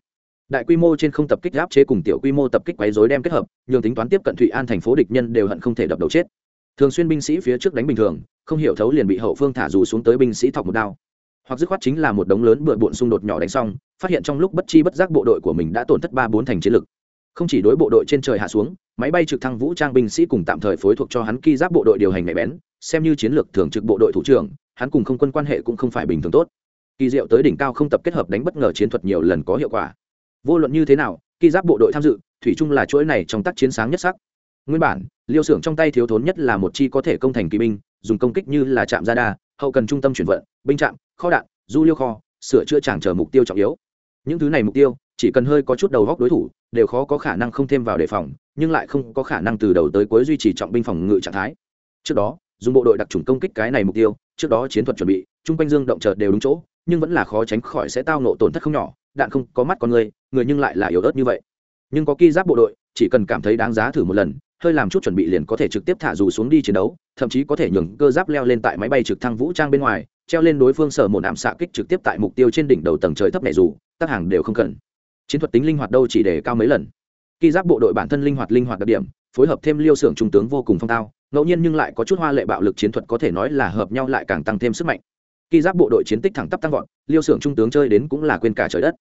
Đại quy mô trên không tập kích áp chế cùng tiểu quy mô tập kích quấy rối đem kết hợp, nhường tính toán tiếp cận thụy an thành phố địch nhân đều hận không thể đập đầu chết. Thường xuyên binh sĩ phía trước đánh bình thường, không hiểu thấu liền bị hậu phương thả dù xuống tới binh sĩ thọc một đao hoặc dứt khoát chính là một đống lớn bừa bộn xung đột nhỏ đánh xong, phát hiện trong lúc bất chi bất giác bộ đội của mình đã tổn thất ba bốn thành chiến lực. Không chỉ đối bộ đội trên trời hạ xuống, máy bay trực thăng vũ trang binh sĩ cùng tạm thời phối thuộc cho hắn ki giáp bộ đội điều hành nhạy bén, xem như chiến lược thường trực bộ đội thủ trưởng, hắn cùng không quân quan hệ cũng không phải bình thường tốt. Kỳ diệu tới đỉnh cao không tập kết hợp đánh bất ngờ chiến thuật nhiều lần có hiệu quả. Vô luận như thế nào, ki giáp bộ đội tham dự, thủy chung là chuỗi này trong tác chiến sáng nhất sắc nguyên bản, liêu xưởng trong tay thiếu thốn nhất là một chi có thể công thành kỳ binh, dùng công kích như là trạm gia đa hậu cần trung tâm chuyển vận, binh trạm, kho đạn, du liêu kho, sửa chữa chẳng chờ mục tiêu trọng yếu. Những thứ này mục tiêu, chỉ cần hơi có chút đầu góc đối thủ, đều khó có khả năng không thêm vào đề phòng, nhưng lại không có khả năng từ đầu tới cuối duy trì trọng binh phòng ngự trạng thái. Trước đó, dùng bộ đội đặc trùng công kích cái này mục tiêu, trước đó chiến thuật chuẩn bị, chung quanh dương động chợt đều đúng chỗ, nhưng vẫn là khó tránh khỏi sẽ tao nộ tổn thất không nhỏ, đạn không có mắt con người người nhưng lại là yếu ớt như vậy. Nhưng có ki giáp bộ đội chỉ cần cảm thấy đáng giá thử một lần, hơi làm chút chuẩn bị liền có thể trực tiếp thả dù xuống đi chiến đấu, thậm chí có thể nhường cơ giáp leo lên tại máy bay trực thăng vũ trang bên ngoài, treo lên đối phương sở một ảm xạ kích trực tiếp tại mục tiêu trên đỉnh đầu tầng trời thấp này dù tác hàng đều không cần. Chiến thuật tính linh hoạt đâu chỉ để cao mấy lần. Khi giáp bộ đội bản thân linh hoạt linh hoạt đặc điểm, phối hợp thêm liêu xưởng trung tướng vô cùng phong tao, ngẫu nhiên nhưng lại có chút hoa lệ bạo lực chiến thuật có thể nói là hợp nhau lại càng tăng thêm sức mạnh. Khi giáp bộ đội chiến tích thẳng tắp tăng vọt, liêu xưởng trung tướng chơi đến cũng là quên cả trời đất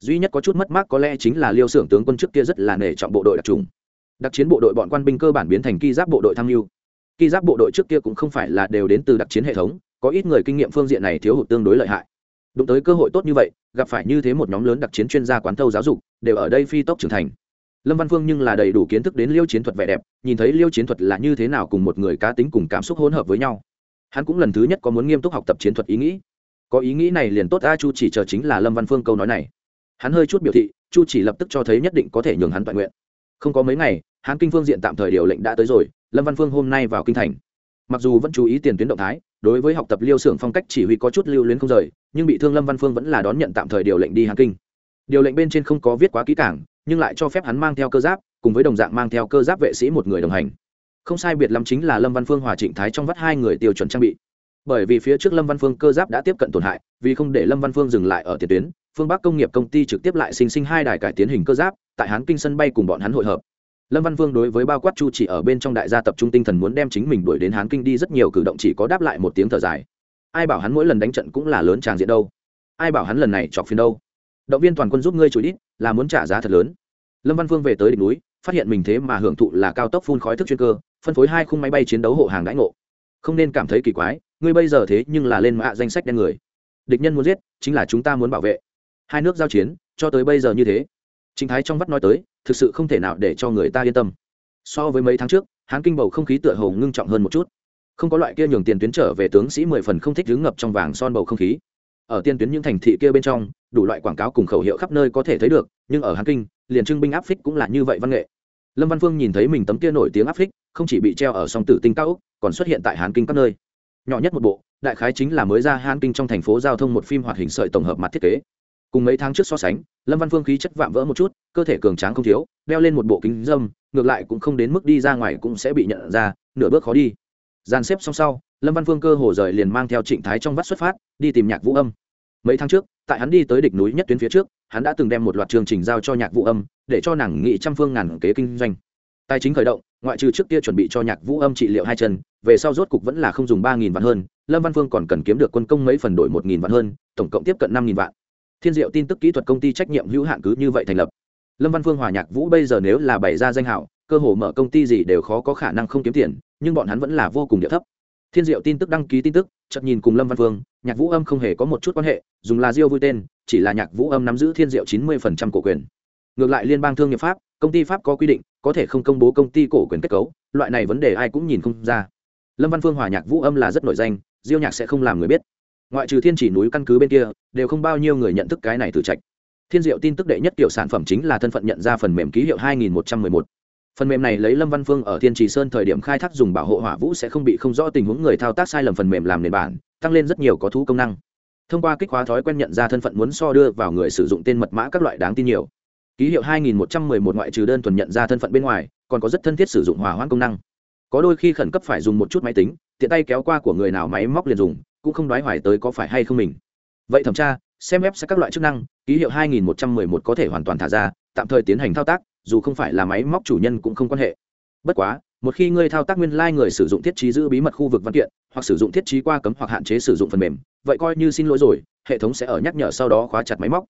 duy nhất có chút mất mát có lẽ chính là liêu xưởng tướng quân trước kia rất là nể trọng bộ đội đặc trùng. Đặc chiến bộ đội bọn quan binh cơ bản biến thành ki giáp bộ đội tham mưu. Ki giáp bộ đội trước kia cũng không phải là đều đến từ đặc chiến hệ thống, có ít người kinh nghiệm phương diện này thiếu hụt tương đối lợi hại. Đụng tới cơ hội tốt như vậy, gặp phải như thế một nhóm lớn đặc chiến chuyên gia quán thâu giáo dục, đều ở đây phi tốc trưởng thành. Lâm văn phương nhưng là đầy đủ kiến thức đến liêu chiến thuật vẻ đẹp, nhìn thấy liêu chiến thuật là như thế nào cùng một người cá tính cùng cảm xúc hỗn hợp với nhau. Hắn cũng lần thứ nhất có muốn nghiêm túc học tập chiến thuật ý nghĩ. Có ý nghĩ này liền tốt, a chu chỉ chờ chính là lâm văn phương câu nói này hắn hơi chút biểu thị, chu chỉ lập tức cho thấy nhất định có thể nhường hắn toàn nguyện. Không có mấy ngày, hán kinh phương diện tạm thời điều lệnh đã tới rồi, lâm văn phương hôm nay vào kinh thành. Mặc dù vẫn chú ý tiền tuyến động thái, đối với học tập liêu xưởng phong cách chỉ huy có chút lưu luyến không rời, nhưng bị thương lâm văn phương vẫn là đón nhận tạm thời điều lệnh đi hán kinh. Điều lệnh bên trên không có viết quá kỹ cảng nhưng lại cho phép hắn mang theo cơ giáp, cùng với đồng dạng mang theo cơ giáp vệ sĩ một người đồng hành. Không sai biệt lắm chính là lâm văn phương hòa trịnh thái trong vắt hai người tiêu chuẩn trang bị. Bởi vì phía trước lâm văn phương cơ giáp đã tiếp cận tổn hại, vì không để lâm văn phương dừng lại ở tiền tuyến phương bắc công nghiệp công ty trực tiếp lại sinh sinh hai đài cải tiến hình cơ giáp, tại hán kinh sân bay cùng bọn hắn hội hợp. Lâm văn vương đối với bao quát chu chỉ ở bên trong đại gia tập trung tinh thần muốn đem chính mình đuổi đến hán kinh đi rất nhiều cử động chỉ có đáp lại một tiếng thở dài. Ai bảo hắn mỗi lần đánh trận cũng là lớn tràng diện đâu? Ai bảo hắn lần này chọc phiền đâu? Động viên toàn quân giúp ngươi chối đít là muốn trả giá thật lớn. Lâm văn vương về tới đỉnh núi, phát hiện mình thế mà hưởng thụ là cao tốc phun khói thức chuyên cơ, phân phối hai khung máy bay chiến đấu hộ hàng đãi ngộ. Không nên cảm thấy kỳ quái, ngươi bây giờ thế nhưng là lên mạ danh sách đen người. Địch nhân muốn giết, chính là chúng ta muốn bảo vệ hai nước giao chiến, cho tới bây giờ như thế. Chính thái trong vắt nói tới, thực sự không thể nào để cho người ta yên tâm. So với mấy tháng trước, hán kinh bầu không khí tựa hồ ngưng trọng hơn một chút. Không có loại kia nhường tiền tuyến trở về tướng sĩ mười phần không thích đứng ngập trong vàng son bầu không khí. Ở tiên tuyến những thành thị kia bên trong, đủ loại quảng cáo cùng khẩu hiệu khắp nơi có thể thấy được, nhưng ở hán kinh, liền trưng binh áp phích cũng là như vậy văn nghệ. Lâm văn phương nhìn thấy mình tấm kia nổi tiếng áp phích, không chỉ bị treo ở song tử tinh cao úc còn xuất hiện tại hán kinh các nơi. Nhỏ nhất một bộ, đại khái chính là mới ra hán kinh trong thành phố giao thông một phim hoạt hình sợi tổng hợp mặt thiết kế cùng mấy tháng trước so sánh, lâm văn phương khí chất vạm vỡ một chút, cơ thể cường tráng không thiếu, đeo lên một bộ kính dâm, ngược lại cũng không đến mức đi ra ngoài cũng sẽ bị nhận ra, nửa bước khó đi. Dàn xếp xong sau, lâm văn phương cơ hồ rời liền mang theo trịnh thái trong vắt xuất phát, đi tìm nhạc vũ âm. Mấy tháng trước, tại hắn đi tới địch núi nhất tuyến phía trước, hắn đã từng đem một loạt chương trình giao cho nhạc vũ âm, để cho nàng nghị trăm phương ngàn kế kinh doanh. Tài chính khởi động, ngoại trừ trước kia chuẩn bị cho nhạc vũ âm trị liệu hai chân, về sau rốt cục vẫn là không dùng ba nghìn vạn hơn, lâm văn phương còn cần kiếm được quân công mấy phần đổi một nghìn vạn hơn, tổng cộng tiếp cận năm nghìn vạn thiên diệu tin tức kỹ thuật công ty trách nhiệm hữu hạn cứ như vậy thành lập. Lâm văn phương hòa nhạc vũ bây giờ nếu là bày ra danh hảo, cơ hồ mở công ty gì đều khó có khả năng không kiếm tiền, nhưng bọn hắn vẫn là vô cùng địa thấp. Thiên diệu tin tức đăng ký tin tức, chợt nhìn cùng lâm văn phương, nhạc vũ âm không hề có một chút quan hệ, dùng là diêu vui tên, chỉ là nhạc vũ âm nắm giữ thiên diệu chín mươi phần trăm cổ quyền. Ngược lại liên bang thương nghiệp pháp, công ty pháp có quy định, có thể không công bố công ty cổ quyền kết cấu, loại này vấn đề ai cũng nhìn không ra. Lâm văn phương hòa nhạc vũ âm là rất nổi danh, diêu nhạc sẽ không làm người biết ngoại trừ thiên chỉ núi căn cứ bên kia, đều không bao nhiêu người nhận thức cái này từ trạch. Thiên diệu tin tức đệ nhất kiểu sản phẩm chính là thân phận nhận ra phần mềm ký hiệu 2111. phần mềm này lấy lâm văn phương ở thiên trì sơn thời điểm khai thác dùng bảo hộ hỏa vũ sẽ không bị không rõ tình huống người thao tác sai lầm phần mềm làm nền bản, tăng lên rất nhiều có thú công năng. Thông qua kích hóa thói quen nhận ra thân phận muốn so đưa vào người sử dụng tên mật mã các loại đáng tin nhiều. Ký hiệu 2111 ngoại trừ đơn thuần nhận ra thân phận bên ngoài, còn có rất thân thiết sử dụng hỏa hoãn công năng. Có đôi khi khẩn cấp phải dùng một chút máy tính, tiện tay kéo qua của người nào máy móc liền dùng cũng không đoái hoài tới có phải hay không mình. Vậy thẩm tra, xem web sẽ các loại chức năng, ký hiệu 2111 có thể hoàn toàn thả ra, tạm thời tiến hành thao tác, dù không phải là máy móc chủ nhân cũng không quan hệ. Bất quá, một khi ngươi thao tác nguyên lai、like、người sử dụng thiết trí giữ bí mật khu vực văn kiện, hoặc sử dụng thiết trí qua cấm hoặc hạn chế sử dụng phần mềm, vậy coi như xin lỗi rồi, hệ thống sẽ ở nhắc nhở sau đó khóa chặt máy móc.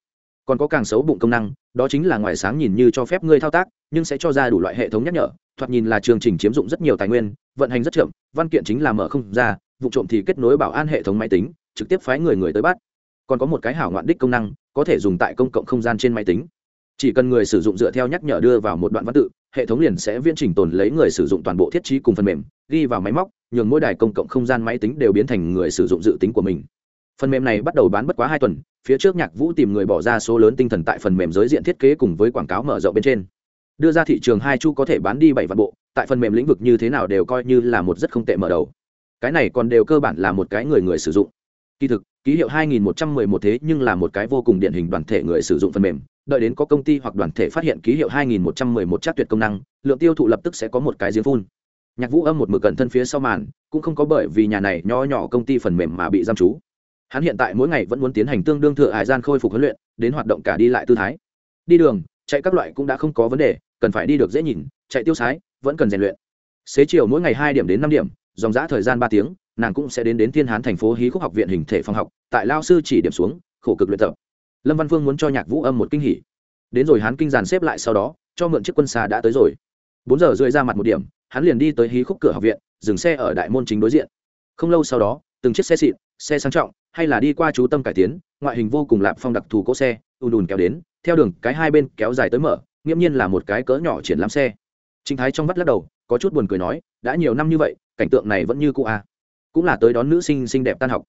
Còn có càng xấu bụng công năng, đó chính là ngoài sáng nhìn như cho phép ngươi thao tác, nhưng sẽ cho ra đủ loại hệ thống nhắc nhở, thoạt nhìn là chương trình chiếm dụng rất nhiều tài nguyên, vận hành rất chậm, văn kiện chính là mở không ra vụ trộm thì kết nối bảo an hệ thống máy tính, trực tiếp phái người người tới bắt. Còn có một cái hảo ngoạn đích công năng, có thể dùng tại công cộng không gian trên máy tính. Chỉ cần người sử dụng dựa theo nhắc nhở đưa vào một đoạn văn tự, hệ thống liền sẽ viễn trình tồn lấy người sử dụng toàn bộ thiết trí cùng phần mềm, ghi vào máy móc, nhường mỗi đài công cộng không gian máy tính đều biến thành người sử dụng dự tính của mình. Phần mềm này bắt đầu bán bất quá hai tuần, phía trước nhạc vũ tìm người bỏ ra số lớn tinh thần tại phần mềm giới diện thiết kế cùng với quảng cáo mở rộng bên trên. Đưa ra thị trường hai chu có thể bán đi bảy vạn bộ, tại phần mềm lĩnh vực như thế nào đều coi như là một rất không tệ mở đầu cái này còn đều cơ bản là một cái người người sử dụng. Kỳ thực, ký hiệu 2111 thế nhưng là một cái vô cùng điển hình đoàn thể người sử dụng phần mềm, đợi đến có công ty hoặc đoàn thể phát hiện ký hiệu 2111 chắc tuyệt công năng, lượng tiêu thụ lập tức sẽ có một cái giếng phun. Nhạc vũ âm một mực cẩn thân phía sau màn, cũng không có bởi vì nhà này nho nhỏ công ty phần mềm mà bị giam trú. Hắn hiện tại mỗi ngày vẫn muốn tiến hành tương đương thừa hải gian khôi phục huấn luyện, đến hoạt động cả đi lại tư thái. Đi đường, chạy các loại cũng đã không có vấn đề, cần phải đi được dễ nhìn, chạy tiêu sái, vẫn cần rèn luyện. Xế chiều mỗi ngày hai điểm đến năm điểm dòng dã thời gian ba tiếng, nàng cũng sẽ đến đến thiên hán thành phố hí khúc học viện hình thể phòng học, tại lao sư chỉ điểm xuống, khổ cực luyện tập. Lâm văn phương muốn cho nhạc vũ âm một kinh hỉ. Đến rồi hắn kinh giàn xếp lại sau đó, cho mượn chiếc quân xa đã tới rồi. Bốn giờ rưỡi ra mặt một điểm, hắn liền đi tới hí khúc cửa học viện, dừng xe ở đại môn chính đối diện. Không lâu sau đó, từng chiếc xe xịn, xe sang trọng, hay là đi qua chú tâm cải tiến, ngoại hình vô cùng lạp phong đặc thù cỗ xe, ùn ùn kéo đến, theo đường cái hai bên kéo dài tới mở, nghiễm nhiên là một cái cỡ nhỏ triển lãm xe trinh thái trong vắt lắc đầu, có chút buồn cười nói, đã nhiều năm như vậy, cảnh tượng này vẫn như cũ à. cũng là tới đón nữ sinh xinh đẹp tan học.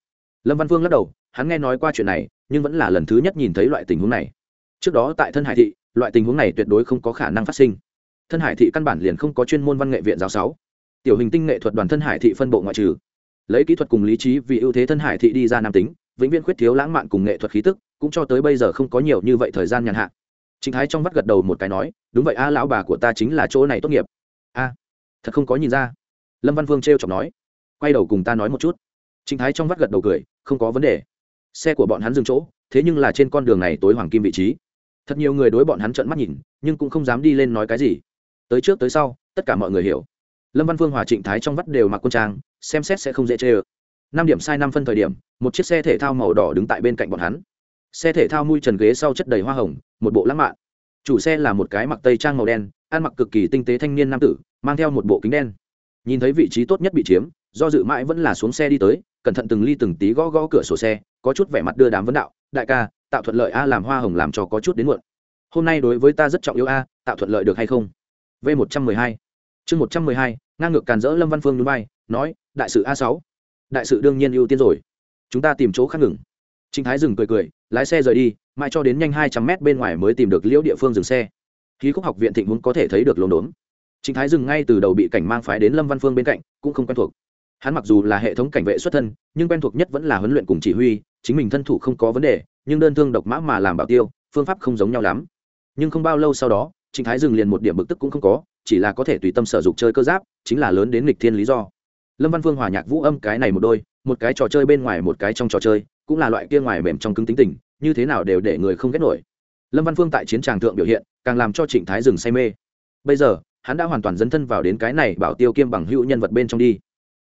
Lâm văn Vương lắc đầu, hắn nghe nói qua chuyện này, nhưng vẫn là lần thứ nhất nhìn thấy loại tình huống này. Trước đó tại thân hải thị, loại tình huống này tuyệt đối không có khả năng phát sinh. Thân hải thị căn bản liền không có chuyên môn văn nghệ viện giáo sáu. Tiểu hình tinh nghệ thuật đoàn thân hải thị phân bộ ngoại trừ. Lấy kỹ thuật cùng lý trí vì ưu thế thân hải thị đi ra nam tính, vĩnh viễn khuyết thiếu lãng mạn cùng nghệ thuật khí tức, cũng cho tới bây giờ không có nhiều như vậy thời gian nhàn hạ. Trịnh thái trong vắt gật đầu một cái nói, đúng vậy a, lão bà của ta chính là chỗ này tốt nghiệp. A, thật không có nhìn ra. Lâm văn vương t r e o chọc nói, quay đầu cùng ta nói một chút. Trịnh thái trong vắt gật đầu cười, không có vấn đề. Xe của bọn hắn dừng chỗ, thế nhưng là trên con đường này tối hoàng kim vị trí. Thật nhiều người đối bọn hắn trợn mắt nhìn, nhưng cũng không dám đi lên nói cái gì. Tới trước tới sau, tất cả mọi người hiểu. Lâm văn phương hòa trịnh thái trong vắt đều mặc quân trang, xem xét sẽ không dễ chê ơ. Năm điểm sai năm phân thời điểm, một chiếc xe thể thao màu đỏ đứng tại bên cạnh bọn hắn xe thể thao mui trần ghế sau chất đầy hoa hồng, một bộ lãng mạn. Chủ xe là một cái mặc tây trang màu đen, ăn mặc cực kỳ tinh tế thanh niên nam tử, mang theo một bộ kính đen. Nhìn thấy vị trí tốt nhất bị chiếm, do dự mãi vẫn là xuống xe đi tới, cẩn thận từng ly từng tí gõ gõ cửa sổ xe, có chút vẻ mặt đưa đám vấn đạo, đại ca, tạo thuận lợi a, làm hoa hồng làm cho có chút đến muộn. Hôm nay đối với ta rất trọng yếu a, tạo thuận lợi được hay không? V một trăm mười hai. Chương một trăm mười hai, ngang ngược càn rỡ lâm văn phương núi bay, nói, đại sự a sáu. Đại sự đương nhiên ưu tiên rồi. Chúng ta tìm chỗ khác ngừng. Trịnh thái dừng cười cười lái xe rời đi, mãi cho đến nhanh hai trăm mét bên ngoài mới tìm được liễu địa phương dừng xe. Khí khúc học viện thịnh huống có thể thấy được lồn đốn chính thái dừng ngay từ đầu bị cảnh mang phái đến lâm văn phương bên cạnh, cũng không quen thuộc. Hắn mặc dù là hệ thống cảnh vệ xuất thân, nhưng quen thuộc nhất vẫn là huấn luyện cùng chỉ huy, chính mình thân thủ không có vấn đề, nhưng đơn thương độc mã mà làm bảo tiêu, phương pháp không giống nhau lắm. Nhưng không bao lâu sau đó, trịnh thái dừng liền một điểm bực tức cũng không có, chỉ là có thể tùy tâm sở dục chơi cơ giáp, chính là lớn đến nghịch thiên lý do. Lâm văn phương hòa nhạc vũ âm cái này một đôi, một cái trò chơi bên ngoài một cái trong trò chơi cũng là loại kia ngoài mềm trong cứng tính tình, như thế nào đều để người không ghét nổi. Lâm văn phương tại chiến tràng thượng biểu hiện, càng làm cho trịnh thái dừng say mê. Bây giờ, hắn đã hoàn toàn dấn thân vào đến cái này bảo tiêu kiêm bằng hữu nhân vật bên trong đi.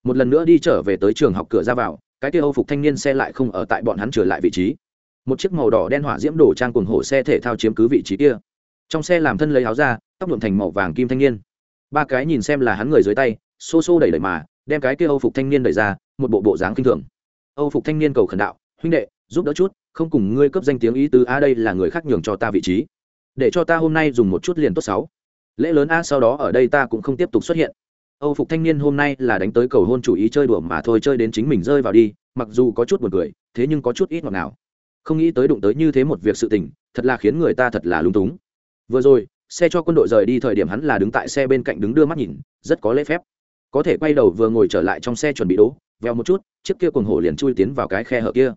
Một lần nữa đi trở về tới trường học cửa ra vào, cái kia âu phục thanh niên xe lại không ở tại bọn hắn trở lại vị trí. Một chiếc màu đỏ đen hỏa diễm đổ trang cùng hổ xe thể thao chiếm cứ vị trí kia. Trong xe làm thân lấy áo ra tóc nhuộm thành màu vàng kim thanh niên. Ba cái nhìn xem là hắn người dưới tay, xô xô đẩy đẩy mà, đem cái kia âu phục thanh niên đẩy ra, một bộ bộ dáng kinh thường. Âu phục thanh niên cầu khẩn đạo huynh đệ, giúp đỡ chút, không cùng ngươi cấp danh tiếng ý tứ, a, đây là người khác nhường cho ta vị trí. Để cho ta hôm nay dùng một chút liền tốt sáu. Lễ lớn a, sau đó ở đây ta cũng không tiếp tục xuất hiện. Âu phục thanh niên hôm nay là đánh tới cầu hôn chủ ý chơi đùa mà thôi, chơi đến chính mình rơi vào đi, mặc dù có chút buồn cười, thế nhưng có chút ít ngọt nào không nghĩ tới đụng tới như thế một việc sự tình, thật là khiến người ta thật là lung túng. Vừa rồi, xe cho quân đội rời đi thời điểm hắn là đứng tại xe bên cạnh đứng đưa mắt nhìn, rất có lễ phép. Có thể quay đầu vừa ngồi trở lại trong xe chuẩn bị đỗ veo một chút, chiếc kia cuồng hổ liền chui tiến vào cái khe hở kia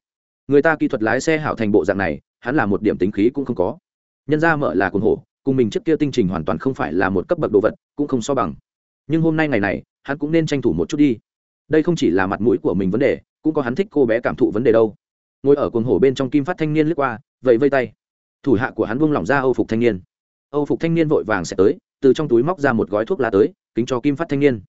người ta kỹ thuật lái xe hảo thành bộ dạng này, hắn là một điểm tính khí cũng không có. Nhân ra mở là cuồng hổ, cùng mình trước kia tinh trình hoàn toàn không phải là một cấp bậc đồ vật, cũng không so bằng. Nhưng hôm nay ngày này, hắn cũng nên tranh thủ một chút đi. Đây không chỉ là mặt mũi của mình vấn đề, cũng có hắn thích cô bé cảm thụ vấn đề đâu. Ngồi ở cuồng hổ bên trong kim phát thanh niên lướt qua vậy vây tay. Thủ hạ của hắn buông lỏng ra âu phục thanh niên. Âu phục thanh niên vội vàng sẽ tới, từ trong túi móc ra một gói thuốc lá tới, kính cho kim phát thanh niên.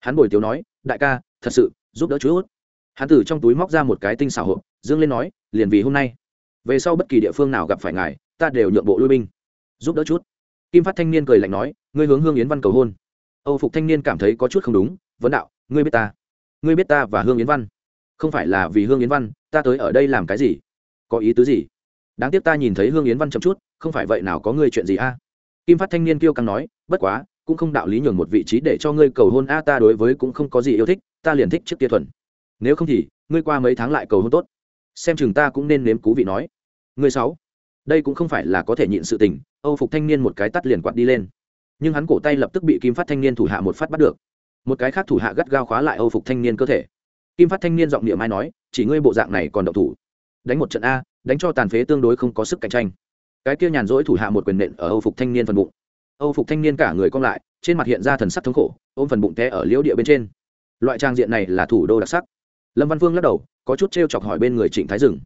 Hắn bồi tiếu nói, đại ca, thật sự, giúp đỡ chú út hắn từ trong túi móc ra một cái tinh xảo hộp, dương lên nói, liền vì hôm nay, về sau bất kỳ địa phương nào gặp phải ngài, ta đều nhượng bộ lui binh, giúp đỡ chút. Kim phát thanh niên cười lạnh nói, ngươi hướng hương yến văn cầu hôn. Âu phục thanh niên cảm thấy có chút không đúng, vấn đạo, ngươi biết ta, ngươi biết ta và hương yến văn. Không phải là vì hương yến văn, ta tới ở đây làm cái gì? Có ý tứ gì? Đáng tiếc ta nhìn thấy hương yến văn chậm chút, không phải vậy nào có ngươi chuyện gì a? Kim phát thanh niên kêu căng nói, bất quá, cũng không đạo lý nhường một vị trí để cho ngươi cầu hôn a, ta đối với cũng không có gì yêu thích, ta liền thích trước kia thuần nếu không thì, ngươi qua mấy tháng lại cầu hôn tốt. Xem chừng ta cũng nên nếm cú vị nói. Ngươi sáu, đây cũng không phải là có thể nhịn sự tình, âu phục thanh niên một cái tắt liền quạt đi lên. Nhưng hắn cổ tay lập tức bị kim phát thanh niên thủ hạ một phát bắt được. Một cái khác thủ hạ gắt gao khóa lại âu phục thanh niên cơ thể. Kim phát thanh niên giọng niệm ai nói, chỉ ngươi bộ dạng này còn độc thủ. Đánh một trận a, đánh cho tàn phế tương đối không có sức cạnh tranh. Cái kia nhàn rỗi thủ hạ một quyền nện ở âu phục thanh niên phần bụng. Âu phục thanh niên cả người cong lại, trên mặt hiện ra thần sắc thống khổ, ôm phần bụng té ở liễu địa bên trên. Loại trang diện này là thủ đô đặc sắc lâm văn vương lắc đầu có chút t r e o chọc hỏi bên người trịnh thái Dừng.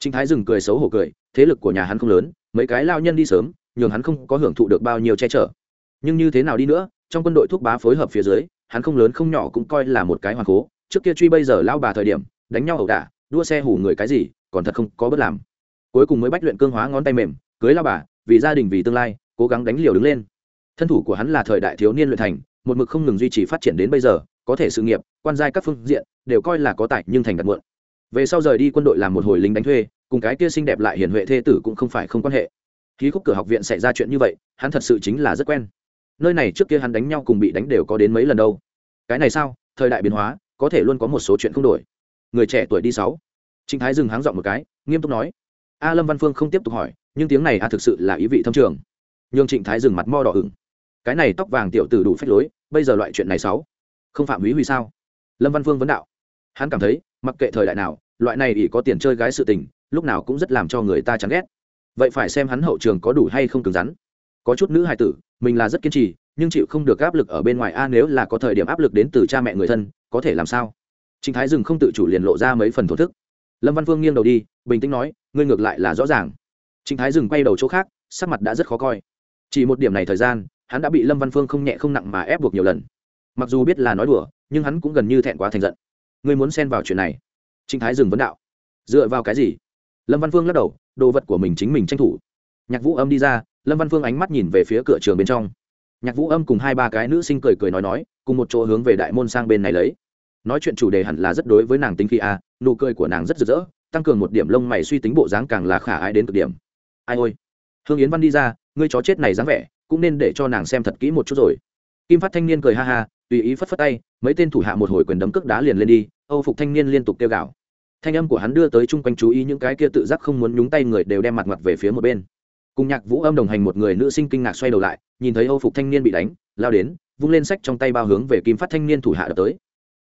trịnh thái Dừng cười xấu hổ cười, thế lực của nhà hắn không lớn, mấy cái lao nhân đi sớm, nhường hắn không có hưởng thụ được bao nhiêu che chở. nhưng như thế nào đi nữa, trong quân đội thuốc bá phối hợp phía dưới, hắn không lớn không nhỏ cũng coi là một cái hoàng cố. trước kia truy bây giờ lao bà thời điểm, đánh nhau ẩu đả, đua xe hủ người cái gì, còn thật không có bất làm. cuối cùng mới bách luyện cương hóa ngón tay mềm, cưới lao bà, vì gia đình vì tương lai, cố gắng đánh liều đứng lên. thân thủ của hắn là thời đại thiếu niên luyện thành một mực không ngừng duy trì phát triển đến bây giờ, có thể sự nghiệp, quan giai các phương diện, đều coi là có tài nhưng thành đạt muộn. Về sau rời đi quân đội làm một hồi lính đánh thuê, cùng cái kia xinh đẹp lại hiền huệ thê tử cũng không phải không quan hệ. Khí khúc cửa học viện xảy ra chuyện như vậy, hắn thật sự chính là rất quen. Nơi này trước kia hắn đánh nhau cùng bị đánh đều có đến mấy lần đâu. Cái này sao? Thời đại biến hóa, có thể luôn có một số chuyện không đổi. Người trẻ tuổi đi sáu. Trịnh thái dừng háng dọn một cái, nghiêm túc nói. A lâm văn phương không tiếp tục hỏi, nhưng tiếng này a thực sự là ý vị thâm trường. Nhưng trịnh thái dừng mặt mo đỏ ửng cái này tóc vàng tiểu tử đủ phép lối, bây giờ loại chuyện này sáu không phạm húy huy sao? Lâm văn phương vấn đạo. Hắn cảm thấy, mặc kệ thời đại nào, loại này ỷ có tiền chơi gái sự tình, lúc nào cũng rất làm cho người ta chán ghét. Vậy phải xem hắn hậu trường có đủ hay không cứng rắn. Có chút nữ hài tử, mình là rất kiên trì, nhưng chịu không được áp lực ở bên ngoài a, nếu là có thời điểm áp lực đến từ cha mẹ người thân, có thể làm sao? Trịnh thái dừng không tự chủ liền lộ ra mấy phần thổ thức. Lâm văn phương nghiêng đầu đi, bình tĩnh nói, ngươi ngược lại là rõ ràng. Trịnh thái dừng quay đầu chỗ khác, sắc mặt đã rất khó coi. Chỉ một điểm này thời gian hắn đã bị lâm văn phương không nhẹ không nặng mà ép buộc nhiều lần. Mặc dù biết là nói đùa, nhưng hắn cũng gần như thẹn quá thành giận. Ngươi muốn xen vào chuyện này? Trịnh thái dừng vấn đạo. Dựa vào cái gì? Lâm văn phương lắc đầu, đồ vật của mình chính mình tranh thủ. Nhạc vũ âm đi ra, lâm văn phương ánh mắt nhìn về phía cửa trường bên trong. Nhạc vũ âm cùng hai ba cái nữ sinh cười cười nói nói, cùng một chỗ hướng về đại môn sang bên này lấy. Nói chuyện chủ đề hẳn là rất đối với nàng tính khi a, nụ cười của nàng rất rực rỡ, tăng cường một điểm lông mày suy tính bộ dáng càng là khả ai đến cực điểm. Ai ôi! Hương yến văn đi ra, ngươi chó chết này dáng vẻ cũng nên để cho nàng xem thật kỹ một chút rồi. Kim phát thanh niên cười ha ha, tùy ý phất phất tay, mấy tên thủ hạ một hồi quyền đấm cước đá liền lên đi, âu phục thanh niên liên tục kêu gào. Thanh âm của hắn đưa tới chung quanh chú ý những cái kia tự giác không muốn nhúng tay người đều đem mặt mặt về phía một bên. Cùng nhạc vũ âm đồng hành một người nữ sinh kinh ngạc xoay đầu lại, nhìn thấy âu phục thanh niên bị đánh, lao đến, vung lên sách trong tay bao hướng về kim phát thanh niên thủ hạ đập tới.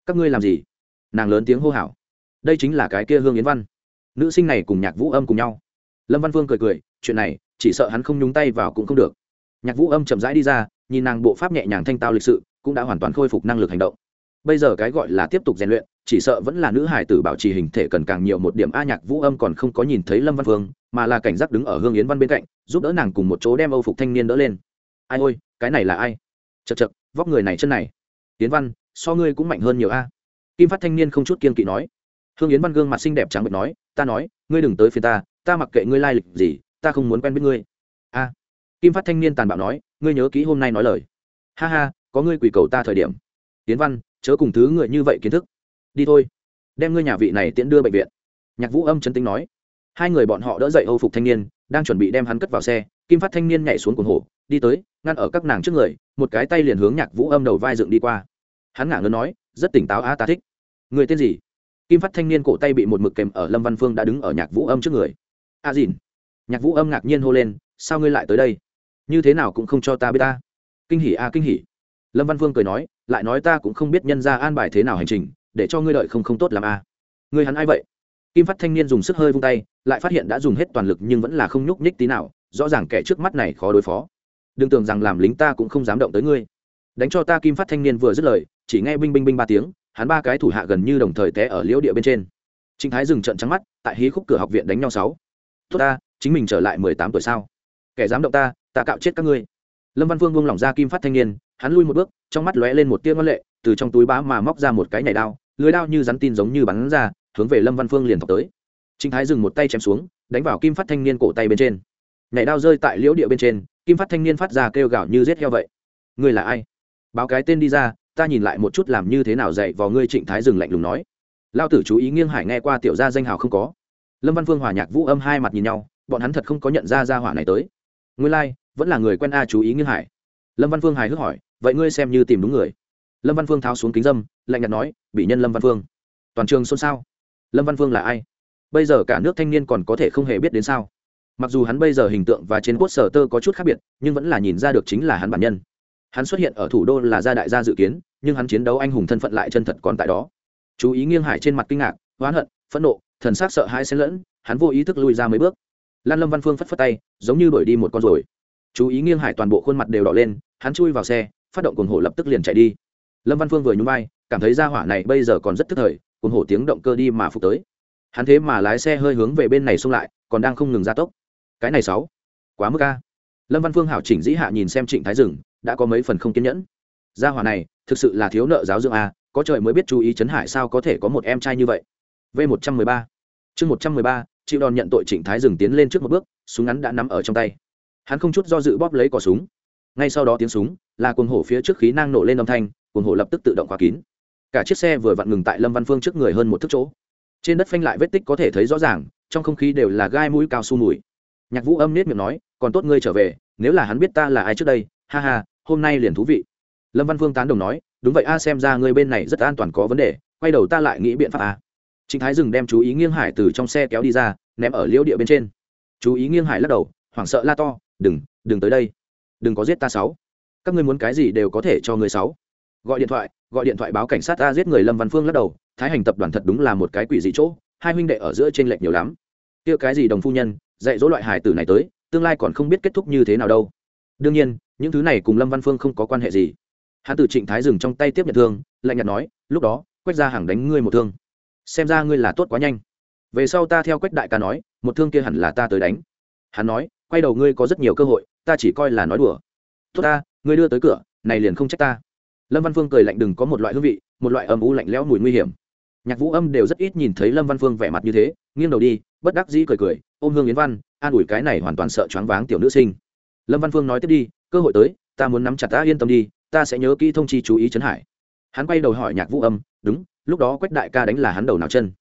Các ngươi làm gì? Nàng lớn tiếng hô hào. Đây chính là cái kia hương yến văn. Nữ sinh này cùng nhạc vũ âm cùng nhau. Lâm văn vương cười cười, chuyện này, chỉ sợ hắn không nhúng tay vào cũng không được nhạc vũ âm chậm rãi đi ra, nhìn nàng bộ pháp nhẹ nhàng thanh tao lịch sự, cũng đã hoàn toàn khôi phục năng lực hành động. Bây giờ cái gọi là tiếp tục rèn luyện, chỉ sợ vẫn là nữ hải tử bảo trì hình thể cần càng nhiều một điểm a nhạc vũ âm còn không có nhìn thấy lâm văn phương, mà là cảnh giác đứng ở hương yến văn bên cạnh, giúp đỡ nàng cùng một chỗ đem âu phục thanh niên đỡ lên. Ai ôi, cái này là ai? Chật chật vóc người này chân này. Yến văn, so ngươi cũng mạnh hơn nhiều a. Kim phát thanh niên không chút kiên kỵ nói. Hương yến văn gương mặt xinh đẹp trắng bệnh nói, ta nói, ngươi đừng tới phía ta ta mặc kệ ngươi lai lịch gì, ta không muốn quen biết ngươi. A kim phát thanh niên tàn bạo nói ngươi nhớ kỹ hôm nay nói lời. Ha ha có ngươi quỳ cầu ta thời điểm. Tiến văn chớ cùng thứ người như vậy kiến thức. Đi thôi đem ngươi nhà vị này tiễn đưa bệnh viện. Nhạc vũ âm chân tính nói. Hai người bọn họ đỡ dậy âu phục thanh niên đang chuẩn bị đem hắn cất vào xe kim phát thanh niên nhảy xuống cuồng hổ, đi tới ngăn ở các nàng trước người một cái tay liền hướng nhạc vũ âm đầu vai dựng đi qua. Hắn ngả ngớn nói rất tỉnh táo a ta thích. Người tên gì? Kim phát thanh niên cổ tay bị một mực kèm ở lâm văn phương đã đứng ở nhạc vũ âm trước người. A dìn. Nhạc vũ âm ngạc nhiên hô lên sao ngươi lại tới đây? Như thế nào cũng không cho ta biết ta. Kinh hỉ a, kinh hỉ. Lâm văn Vương cười nói, lại nói ta cũng không biết nhân ra an bài thế nào hành trình, để cho ngươi đợi không không tốt làm a. Người hắn ai vậy? Kim phát thanh niên dùng sức hơi vung tay, lại phát hiện đã dùng hết toàn lực nhưng vẫn là không nhúc nhích tí nào, rõ ràng kẻ trước mắt này khó đối phó. Đừng tưởng rằng làm lính ta cũng không dám động tới ngươi. Đánh cho ta kim phát thanh niên vừa dứt lời, chỉ nghe binh binh binh ba tiếng, hắn ba cái thủ hạ gần như đồng thời té ở liễu địa bên trên. Trinh thái dừng trận trắng mắt, tại hí khúc cửa học viện đánh nhau sáu. Tốt ta, chính mình trở lại mười tám tuổi sao? Kẻ dám động ta ta cạo chết các ngươi. Lâm văn vương buông lỏng ra kim phát thanh niên, hắn lui một bước, trong mắt lóe lên một tia ngân lệ, từ trong túi bá mà móc ra một cái nhảy đao, lưới đao như rắn tin giống như bắn ra, hướng về lâm văn phương liền thọc tới. Trinh thái dừng một tay chém xuống, đánh vào kim phát thanh niên cổ tay bên trên. Nhảy đao rơi tại liễu địa bên trên, kim phát thanh niên phát ra kêu gào như rết heo vậy. Ngươi là ai? Báo cái tên đi ra, ta nhìn lại một chút làm như thế nào dạy vào ngươi, trịnh thái dừng lạnh lùng nói. Lao tử chú ý nghiêng hải nghe qua tiểu gia danh hào không có. Lâm văn phương hòa nhạc vũ âm hai mặt nhìn nhau, bọn hắn thật không có nhận ra gia hỏa này tới ngươi lai、like, vẫn là người quen a chú ý nghiêng hải. Lâm văn phương hài hước hỏi vậy ngươi xem như tìm đúng người? Lâm văn phương tháo xuống kính dâm lạnh nhạt nói bị nhân lâm văn phương. Toàn trường xôn xao. Lâm văn phương là ai? Bây giờ cả nước thanh niên còn có thể không hề biết đến sao? Mặc dù hắn bây giờ hình tượng và trên quốc sở tơ có chút khác biệt nhưng vẫn là nhìn ra được chính là hắn bản nhân. Hắn xuất hiện ở thủ đô là gia đại gia dự kiến nhưng hắn chiến đấu anh hùng thân phận lại chân thật còn tại đó. Chú ý nghiêng hải trên mặt kinh ngạc oán hận phẫn nộ thần s á c sợ hãi xen lẫn hắn vô ý thức lui ra mấy bước lan lâm văn phương phất phất tay, giống như đổi đi một con rồi. Chú ý nghiêng hải toàn bộ khuôn mặt đều đỏ lên, hắn chui vào xe, phát động cuồng hổ lập tức liền chạy đi. Lâm văn phương vừa nhún vai, cảm thấy ra hỏa này bây giờ còn rất tức thời, cuồng hổ tiếng động cơ đi mà phục tới. Hắn thế mà lái xe hơi hướng về bên này xông lại, còn đang không ngừng gia tốc. Cái này sáu, quá mức ca lâm văn phương hảo chỉnh dĩ hạ nhìn xem trịnh thái rừng đã có mấy phần không kiên nhẫn. Gia hỏa này, thực sự là thiếu nợ giáo dưỡng a, có trời mới biết chú ý chấn hải sao có thể có một em trai như vậy. V một trăm mười ba. Chương một trăm mười ba chịu đòn nhận tội trịnh thái dừng tiến lên trước một bước, súng ngắn đã nắm ở trong tay. Hắn không chút do dự bóp lấy cỏ súng. Ngay sau đó tiếng súng là cuồng hổ phía trước khí nang nổ lên âm thanh, cuồng hổ lập tức tự động khóa kín. Cả chiếc xe vừa vặn ngừng tại lâm văn phương trước người hơn một thước chỗ. Trên đất phanh lại vết tích có thể thấy rõ ràng, trong không khí đều là gai mũi cao su mùi. Nhạc vũ âm nết miệng nói, còn tốt ngươi trở về, nếu là hắn biết ta là ai trước đây, ha ha, hôm nay liền thú vị. Lâm văn phương tán đồng nói, đúng vậy a, xem ra ngươi bên này rất an toàn có vấn đề, quay đầu ta lại nghĩ biện pháp a trịnh thái dừng đem chú ý nghiêng hải từ trong xe kéo đi ra, ném ở liễu địa bên trên. Chú ý nghiêng hải lắc đầu, hoảng sợ la to, đừng đừng tới đây. Đừng có giết ta sáu. Các ngươi muốn cái gì đều có thể cho người sáu. Gọi điện thoại, gọi điện thoại báo cảnh sát ta giết người lâm văn phương lắc đầu, thái hành tập đoàn thật đúng là một cái quỷ dị chỗ, hai huynh đệ ở giữa trên lệch nhiều lắm. Kia cái gì đồng phu nhân, dạy dỗ loại hải tử này tới, tương lai còn không biết kết thúc như thế nào đâu. Đương nhiên, những thứ này cùng lâm văn phương không có quan hệ gì. Hắn từ trịnh thái dừng trong tay tiếp nhận thương, lạnh nhạt nói, lúc đó, quách ra hàng đánh ngươi một thương xem ra ngươi là tốt quá nhanh. Về sau ta theo quách đại ca nói, một thương kia hẳn là ta tới đánh. Hắn nói, quay đầu ngươi có rất nhiều cơ hội, ta chỉ coi là nói đùa. Tốt ta, ngươi đưa tới cửa, này liền không trách ta. Lâm văn phương cười lạnh đừng có một loại hương vị, một loại âm u lạnh lẽo mùi nguy hiểm. Nhạc vũ âm đều rất ít nhìn thấy lâm văn phương vẻ mặt như thế, nghiêng đầu đi, bất đắc dĩ cười cười, ôm hương yến văn, an ủi cái này hoàn toàn sợ choáng váng tiểu nữ sinh. Lâm văn phương nói tiếp đi, cơ hội tới, ta muốn nắm chặt ta, yên tâm đi, ta sẽ nhớ kỹ thông chi chú ý trấn hải. Hắn quay đầu hỏi nhạc vũ âm đúng, lúc đó quách đại ca đánh là hắn đầu nào chân.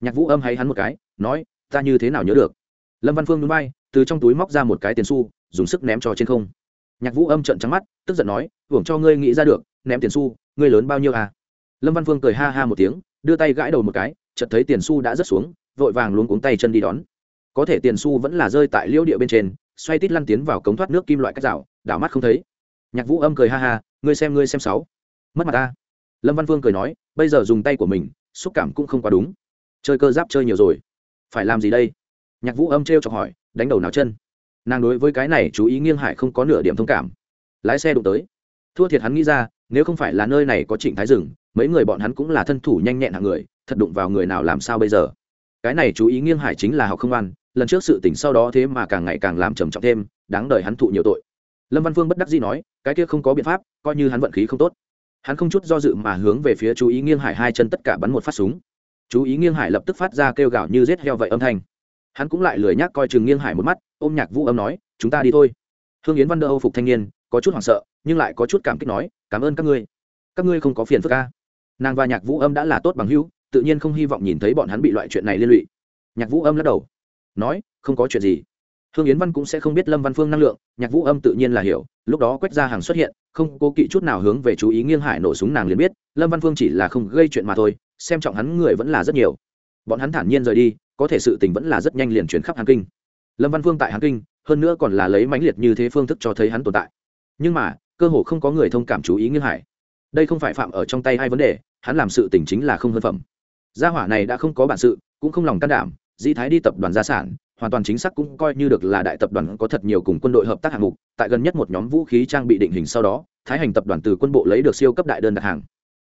Nhạc vũ âm hay hắn một cái, nói, ta như thế nào nhớ được? Lâm văn phương núi bay từ trong túi móc ra một cái tiền xu, dùng sức ném cho trên không. Nhạc vũ âm trận trắng mắt, tức giận nói, hưởng cho ngươi nghĩ ra được, ném tiền xu, ngươi lớn bao nhiêu à? Lâm văn phương cười ha ha một tiếng, đưa tay gãi đầu một cái, chợt thấy tiền xu đã rớt xuống, vội vàng luống cuống tay chân đi đón. Có thể tiền xu vẫn là rơi tại liễu địa bên trên, xoay tít lăn tiến vào cống thoát nước kim loại cách rào, đảo mắt không thấy. Nhạc vũ âm cười ha ha, ngươi xem ngươi xem sáu. Mất mặt ta. Lâm văn phương cười nói bây giờ dùng tay của mình, xúc cảm cũng không quá đúng. Chơi cơ giáp chơi nhiều rồi. Phải làm gì đây? Nhạc vũ âm t r e o chọc hỏi, đánh đầu nào chân? Nàng đối với cái này chú ý nghiêng hải không có nửa điểm thông cảm. Lái xe đụng tới. Thua thiệt hắn nghĩ ra, nếu không phải là nơi này có trịnh thái rừng mấy người bọn hắn cũng là thân thủ nhanh nhẹn hạng người, thật đụng vào người nào làm sao bây giờ? Cái này chú ý nghiêng hải chính là học không ăn lần trước sự tỉnh sau đó thế mà càng ngày càng làm trầm trọng thêm, đáng đời hắn thụ nhiều tội. Lâm văn phương bất đắc dĩ nói, cái kia không có biện pháp, coi như hắn vận khí không tốt hắn không chút do dự mà hướng về phía chú ý nghiêng hải hai chân tất cả bắn một phát súng. Chú ý nghiêng hải lập tức phát ra kêu gào như rết heo vậy âm thanh. Hắn cũng lại lười nhác coi chừng nghiêng hải một mắt, ôm nhạc vũ âm nói, chúng ta đi thôi. Hương yến văn đỡ âu phục thanh niên, có chút hoảng sợ, nhưng lại có chút cảm kích nói, cảm ơn các ngươi. Các ngươi không có phiền phức ca nàng và nhạc vũ âm đã là tốt bằng hữu, tự nhiên không hy vọng nhìn thấy bọn hắn bị loại chuyện này liên lụy. Nhạc vũ âm lắc đầu, nói, không có chuyện gì hương yến văn cũng sẽ không biết lâm văn phương năng lượng, nhạc vũ âm tự nhiên là hiểu, lúc đó quách ra hàng xuất hiện, không cố kỵ chút nào hướng về chú ý nghiêng hải nổ súng nàng liền biết, lâm văn phương chỉ là không gây chuyện mà thôi, xem trọng hắn người vẫn là rất nhiều. Bọn hắn thản nhiên rời đi, có thể sự tình vẫn là rất nhanh liền chuyển khắp hàn kinh. Lâm văn phương tại hàn kinh, hơn nữa còn là lấy mãnh liệt như thế phương thức cho thấy hắn tồn tại. Nhưng mà, cơ hồ không có người thông cảm chú ý nghiêng hải. Đây không phải phạm ở trong tay hai vấn đề, hắn làm sự tình chính là không hơn phẩm. Gia hỏa này đã không có bản sự, cũng không lòng can đảm, dĩ thái đi tập đoàn gia sản hoàn toàn chính xác cũng coi như được là đại tập đoàn có thật nhiều cùng quân đội hợp tác hạng mục, tại gần nhất một nhóm vũ khí trang bị định hình sau đó, thái hành tập đoàn từ quân bộ lấy được siêu cấp đại đơn đặt hàng.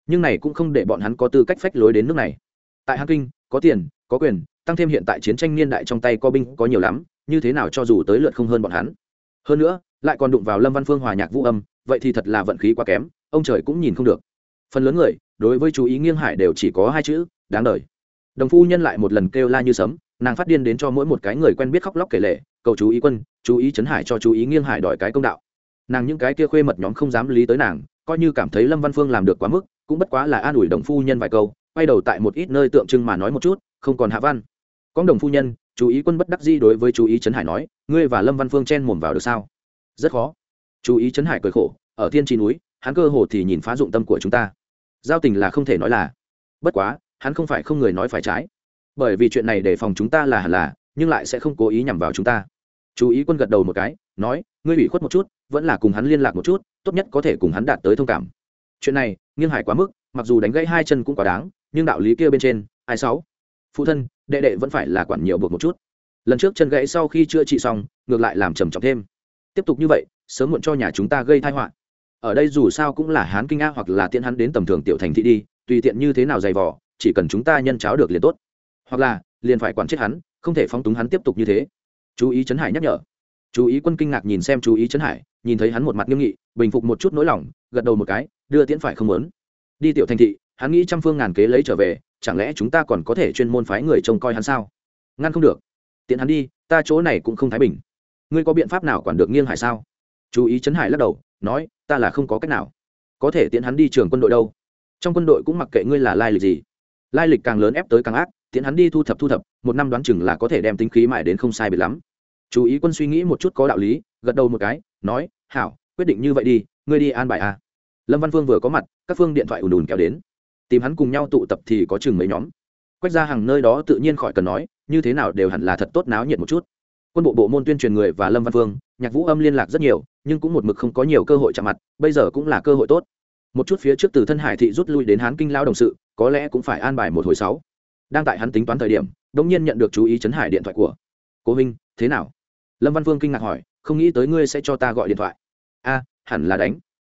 Nhưng này cũng không để bọn hắn có tư cách phách lối đến nước này. Tại Hang kinh, có tiền, có quyền, tăng thêm hiện tại chiến tranh niên đại trong tay có binh có nhiều lắm, như thế nào cho dù tới lượt không hơn bọn hắn. Hơn nữa, lại còn đụng vào lâm văn phương hòa nhạc vũ âm, vậy thì thật là vận khí quá kém, ông trời cũng nhìn không được. Phần lớn người, đối với chú ý nghiêng hải đều chỉ có hai chữ, đáng đời. Đồng phu nhân lại một lần kêu la như sấm nàng phát điên đến cho mỗi một cái người quen biết khóc lóc kể lệ cầu chú ý quân, chú ý chấn hải cho chú ý nghiêng hải đòi cái công đạo. Nàng những cái kia khuê mật nhóm không dám lý tới nàng, coi như cảm thấy lâm văn phương làm được quá mức, cũng bất quá là an ủi đồng phu nhân vài câu, quay đầu tại một ít nơi tượng trưng mà nói một chút, không còn hạ văn. Con đồng phu nhân, chú ý quân bất đắc di đối với chú ý trấn hải nói, ngươi và lâm văn phương chen mồm vào được sao? Rất khó. Chú ý trấn hải cười khổ, ở thiên trì núi, hắn cơ hồ thì nhìn phá dụng tâm của chúng ta. Giao tình là không thể nói là. Bất quá, hắn không phải không người nói phải trái bởi vì chuyện này để phòng chúng ta là hẳn là, nhưng lại sẽ không cố ý nhằm vào chúng ta. Chú ý quân gật đầu một cái, nói, ngươi bị khuất một chút, vẫn là cùng hắn liên lạc một chút, tốt nhất có thể cùng hắn đạt tới thông cảm. Chuyện này, nghiêng hải quá mức, mặc dù đánh gãy hai chân cũng quá đáng, nhưng đạo lý kia bên trên, ai sáu? Phụ thân, đệ đệ vẫn phải là quản nhiều buộc một chút. Lần trước chân gãy sau khi chữa trị xong, ngược lại làm trầm trọng thêm. Tiếp tục như vậy, sớm muộn cho nhà chúng ta gây tai họa. Ở đây dù sao cũng là hán kinh a hoặc là tiện hắn đến tầm thường tiểu thành thị đi, tùy tiện như thế nào dày vỏ chỉ cần chúng ta nhân cháo được liền tốt hoặc là liền phải quản chết hắn, không thể phóng túng hắn tiếp tục như thế. Chú ý trấn hải nhắc nhở. Chú ý quân kinh ngạc nhìn xem chú ý trấn hải, nhìn thấy hắn một mặt nghiêm nghị, bình phục một chút nỗi lòng, gật đầu một cái, đưa tiễn phải không muốn. Đi tiểu thành thị, hắn nghĩ trăm phương ngàn kế lấy trở về, chẳng lẽ chúng ta còn có thể chuyên môn phái người trông coi hắn sao? Ngăn không được. Tiện hắn đi, ta chỗ này cũng không thái bình. Ngươi có biện pháp nào quản được nghiêng hải sao? Chú ý trấn hải lắc đầu, nói, ta là không có cách nào. Có thể tiện hắn đi trường quân đội đâu? Trong quân đội cũng mặc kệ ngươi là lai lịch gì. Lai lịch càng lớn ép tới càng ác tiện hắn đi thu thập thu thập, một năm đoán chừng là có thể đem tính khí mãi đến không sai biệt lắm. Chú ý quân suy nghĩ một chút có đạo lý, gật đầu một cái, nói, hảo, quyết định như vậy đi, ngươi đi an bài a. À. lâm văn phương vừa có mặt, các phương điện thoại ùn ùn kéo đến. Tìm hắn cùng nhau tụ tập thì có chừng mấy nhóm. Quách ra hàng nơi đó tự nhiên khỏi cần nói, như thế nào đều hẳn là thật tốt náo nhiệt một chút. Quân bộ bộ môn tuyên truyền người và lâm văn phương, nhạc vũ âm liên lạc rất nhiều, nhưng cũng một mực không có nhiều cơ hội chạm mặt, bây giờ cũng là cơ hội tốt. Một chút phía trước từ thân hải thị rút lui đến hán kinh lao đồng sự, có lẽ cũng phải an bài một hồi sáu đang tại hắn tính toán thời điểm đống nhiên nhận được chú ý chấn hải điện thoại của cố minh thế nào? Lâm văn phương kinh ngạc hỏi, không nghĩ tới ngươi sẽ cho ta gọi điện thoại. A, hẳn là đánh.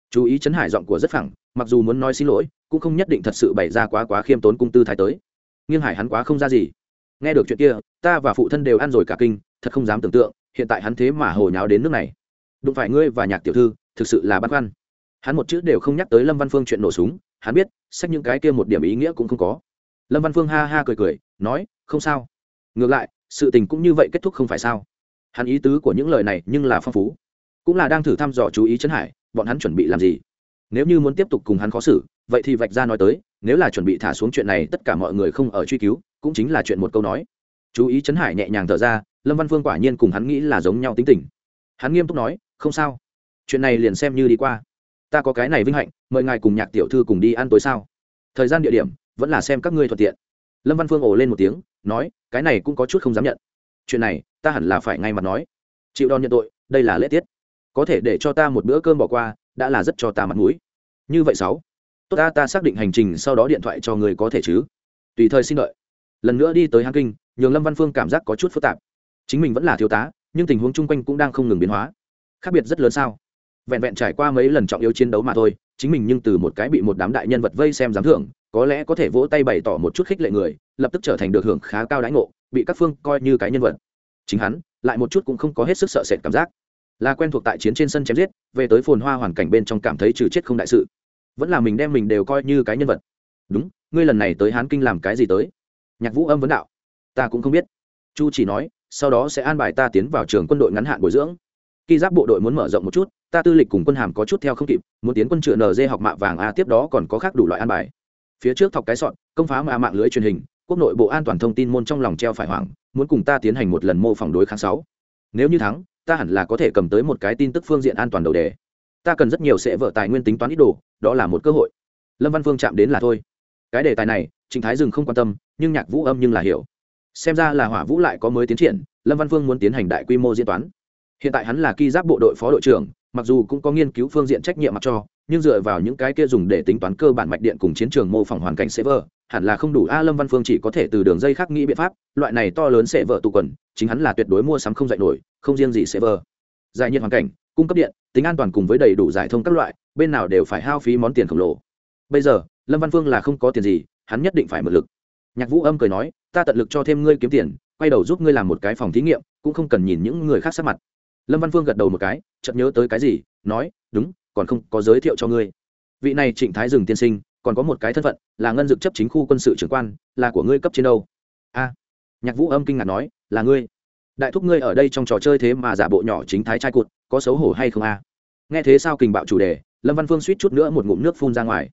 Chú ý chấn hải giọng của rất phẳng, mặc dù muốn nói xin lỗi, cũng không nhất định thật sự bày ra quá quá khiêm tốn cung tư thái tới. Nghiêng hải hắn quá không ra gì. Nghe được chuyện kia, ta và phụ thân đều ăn rồi cả kinh, thật không dám tưởng tượng, hiện tại hắn thế mà hồ nháo đến nước này. Đụng phải ngươi và nhạc tiểu thư, thực sự là băn khoăn. Hắn một chữ đều không nhắc tới lâm văn phương chuyện nổ súng, hắn biết, sách những cái kia một điểm ý nghĩa cũng không có lâm văn phương ha ha cười cười nói không sao ngược lại sự tình cũng như vậy kết thúc không phải sao hắn ý tứ của những lời này nhưng là phong phú cũng là đang thử thăm dò chú ý trấn hải bọn hắn chuẩn bị làm gì nếu như muốn tiếp tục cùng hắn khó xử vậy thì vạch ra nói tới nếu là chuẩn bị thả xuống chuyện này tất cả mọi người không ở truy cứu cũng chính là chuyện một câu nói chú ý trấn hải nhẹ nhàng thở ra lâm văn phương quả nhiên cùng hắn nghĩ là giống nhau tính tình hắn nghiêm túc nói không sao chuyện này liền xem như đi qua ta có cái này vinh hạnh mời ngài cùng nhạc tiểu thư cùng đi ăn tối sao thời gian địa điểm vẫn là xem các ngươi thuận tiện. Lâm văn phương ồ lên một tiếng, nói, cái này cũng có chút không dám nhận. Chuyện này, ta hẳn là phải ngay mặt nói. Chịu đòn nhận tội, đây là lễ tiết. Có thể để cho ta một bữa cơm bỏ qua, đã là rất cho ta mặt mũi. Như vậy sáu. Tốt ta ta xác định hành trình sau đó điện thoại cho người có thể chứ. Tùy thời xin đợi. Lần nữa đi tới hang kinh, nhường lâm văn phương cảm giác có chút phức tạp. Chính mình vẫn là thiếu tá, nhưng tình huống chung quanh cũng đang không ngừng biến hóa. Khác biệt rất lớn sao? Vẹn vẹn trải qua mấy lần trọng yếu chiến đấu mà thôi, chính mình nhưng từ một cái bị một đám đại nhân vật vây xem giám thưởng, có lẽ có thể vỗ tay bày tỏ một chút khích lệ người, lập tức trở thành được hưởng khá cao đãi ngộ, bị các phương coi như cái nhân vật. Chính hắn, lại một chút cũng không có hết sức sợ sệt cảm giác. Là quen thuộc tại chiến trên sân chém giết, về tới phồn hoa hoàn cảnh bên trong cảm thấy trừ chết không đại sự. Vẫn là mình đem mình đều coi như cái nhân vật. Đúng, ngươi lần này tới hán kinh làm cái gì tới? Nhạc vũ âm vấn đạo. Ta cũng không biết. Chu chỉ nói, sau đó sẽ an bài ta tiến vào trường quân đội ngắn hạn bồi dưỡng khi giáp bộ đội muốn mở rộng một chút, ta tư lịch cùng quân hàm có chút theo không kịp, muốn tiến quân chữa nd học mạ vàng a, tiếp đó còn có khác đủ loại an bài. Phía trước thọc cái sọn, công phá mà mạng lưới truyền hình, quốc nội bộ an toàn thông tin môn trong lòng treo phải hoảng, muốn cùng ta tiến hành một lần mô phỏng đối kháng sáu. Nếu như thắng, ta hẳn là có thể cầm tới một cái tin tức phương diện an toàn đầu đề. Ta cần rất nhiều sẽ vợ tài nguyên tính toán ít đồ, đó là một cơ hội. Lâm văn phương chạm đến là thôi. Cái đề tài này, trịnh thái dừng không quan tâm, nhưng nhạc vũ âm nhưng là hiểu. Xem ra là hỏa vũ lại có mới tiến triển, lâm văn phương muốn tiến hành đại quy mô diễn toán hiện tại hắn là ki giáp bộ đội phó đội trưởng, mặc dù cũng có nghiên cứu phương diện trách nhiệm mặc cho, nhưng dựa vào những cái kia dùng để tính toán cơ bản mạch điện cùng chiến trường mô phỏng hoàn cảnh server, hẳn là không đủ. A lâm văn phương chỉ có thể từ đường dây khác nghĩ biện pháp, loại này to lớn sẽ tụ quần, chính hắn là tuyệt đối mua sắm không dạy nổi, không riêng gì server. Giải nhiệt hoàn cảnh, cung cấp điện, tính an toàn cùng với đầy đủ giải thông các loại, bên nào đều phải hao phí món tiền khổng lồ. Bây giờ, lâm văn phương là không có tiền gì, hắn nhất định phải mượn lực. Nhạc vũ âm cười nói, ta tận lực cho thêm ngươi kiếm tiền, quay đầu giúp ngươi làm một cái phòng thí nghiệm, cũng không cần nhìn những người khác sát mặt lâm văn phương gật đầu một cái, chợt nhớ tới cái gì, nói, đúng, còn không có giới thiệu cho ngươi. Vị này trịnh thái Dừng tiên sinh, còn có một cái thân phận, là ngân dực chấp chính khu quân sự trưởng quan, là của ngươi cấp trên đâu? A. Nhạc vũ âm kinh ngạc nói, là ngươi. Đại thúc ngươi ở đây trong trò chơi thế mà giả bộ nhỏ chính thái trai cụt, có xấu hổ hay không a? Nghe thế sao kình bạo chủ đề, lâm văn phương suýt chút nữa một ngụm nước phun ra ngoài.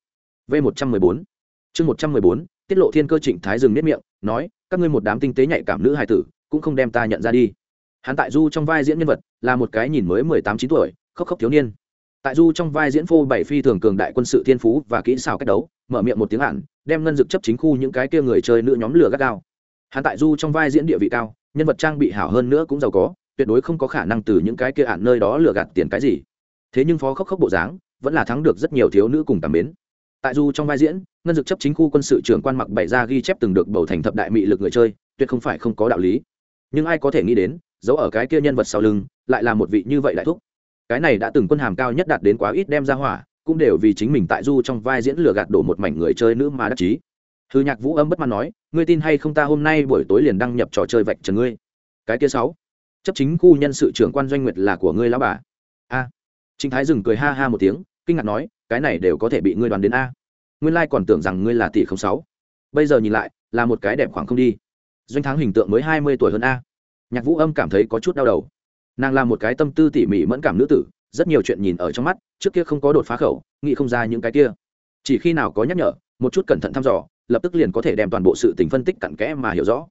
V một trăm mười bốn. Chương một trăm mười bốn, tiết lộ thiên cơ trịnh thái dừng nếp miệng, nói, các ngươi một đám tinh tế nhạy cảm nữ hài tử, cũng không đem ta nhận ra đi hắn tại du trong vai diễn nhân vật, là một cái nhìn mới mười tám chín tuổi khóc khóc thiếu niên. Tại du trong vai diễn phô bảy phi thường cường đại quân sự thiên phú và kỹ xảo cách đấu, mở miệng một tiếng hạn đem ngân dực chấp chính khu những cái kia người chơi nữ nhóm lửa gắt gao. Hắn tại du trong vai diễn địa vị cao, nhân vật trang bị hảo hơn nữa cũng giàu có, tuyệt đối không có khả năng từ những cái kia ạn nơi đó lừa gạt tiền cái gì. Thế nhưng phó khóc khóc bộ dáng, vẫn là thắng được rất nhiều thiếu nữ cùng cảm mến. Tại du trong vai diễn, ngân dực chấp chính khu quân sự trưởng quan mặc bày ra ghi chép từng được bầu thành thập đại mị lực người chơi, tuyệt không phải không có đạo lý. Nhưng ai có thể nghĩ đến giấu ở cái kia nhân vật sau lưng, lại là một vị như vậy đại thúc. Cái này đã từng quân hàm cao nhất đạt đến quá ít đem ra hỏa, cũng đều vì chính mình tại du trong vai diễn lừa gạt đổ một mảnh người chơi nữ mà đắc chí. Hư nhạc vũ âm bất mãn nói, ngươi tin hay không ta hôm nay buổi tối liền đăng nhập trò chơi vạch trần ngươi? Cái kia sáu. Chấp chính khu nhân sự trưởng quan doanh nguyệt là của ngươi lão bà. A. À. trịnh thái dừng cười ha ha một tiếng, kinh ngạc nói, cái này đều có thể bị ngươi đoán đến a. Nguyên lai còn tưởng rằng ngươi là tỷ không sáu. Bây giờ nhìn lại, là một cái đẹp khoảng không đi. Doanh thắng hình tượng mới hai mươi tuổi hơn a nhạc vũ âm cảm thấy có chút đau đầu. Nàng là một cái tâm tư tỉ mỉ mẫn cảm nữ tử, rất nhiều chuyện nhìn ở trong mắt, trước kia không có đột phá khẩu, nghĩ không ra những cái kia. Chỉ khi nào có nhắc nhở, một chút cẩn thận thăm dò, lập tức liền có thể đem toàn bộ sự tình phân tích cặn kẽ mà hiểu rõ.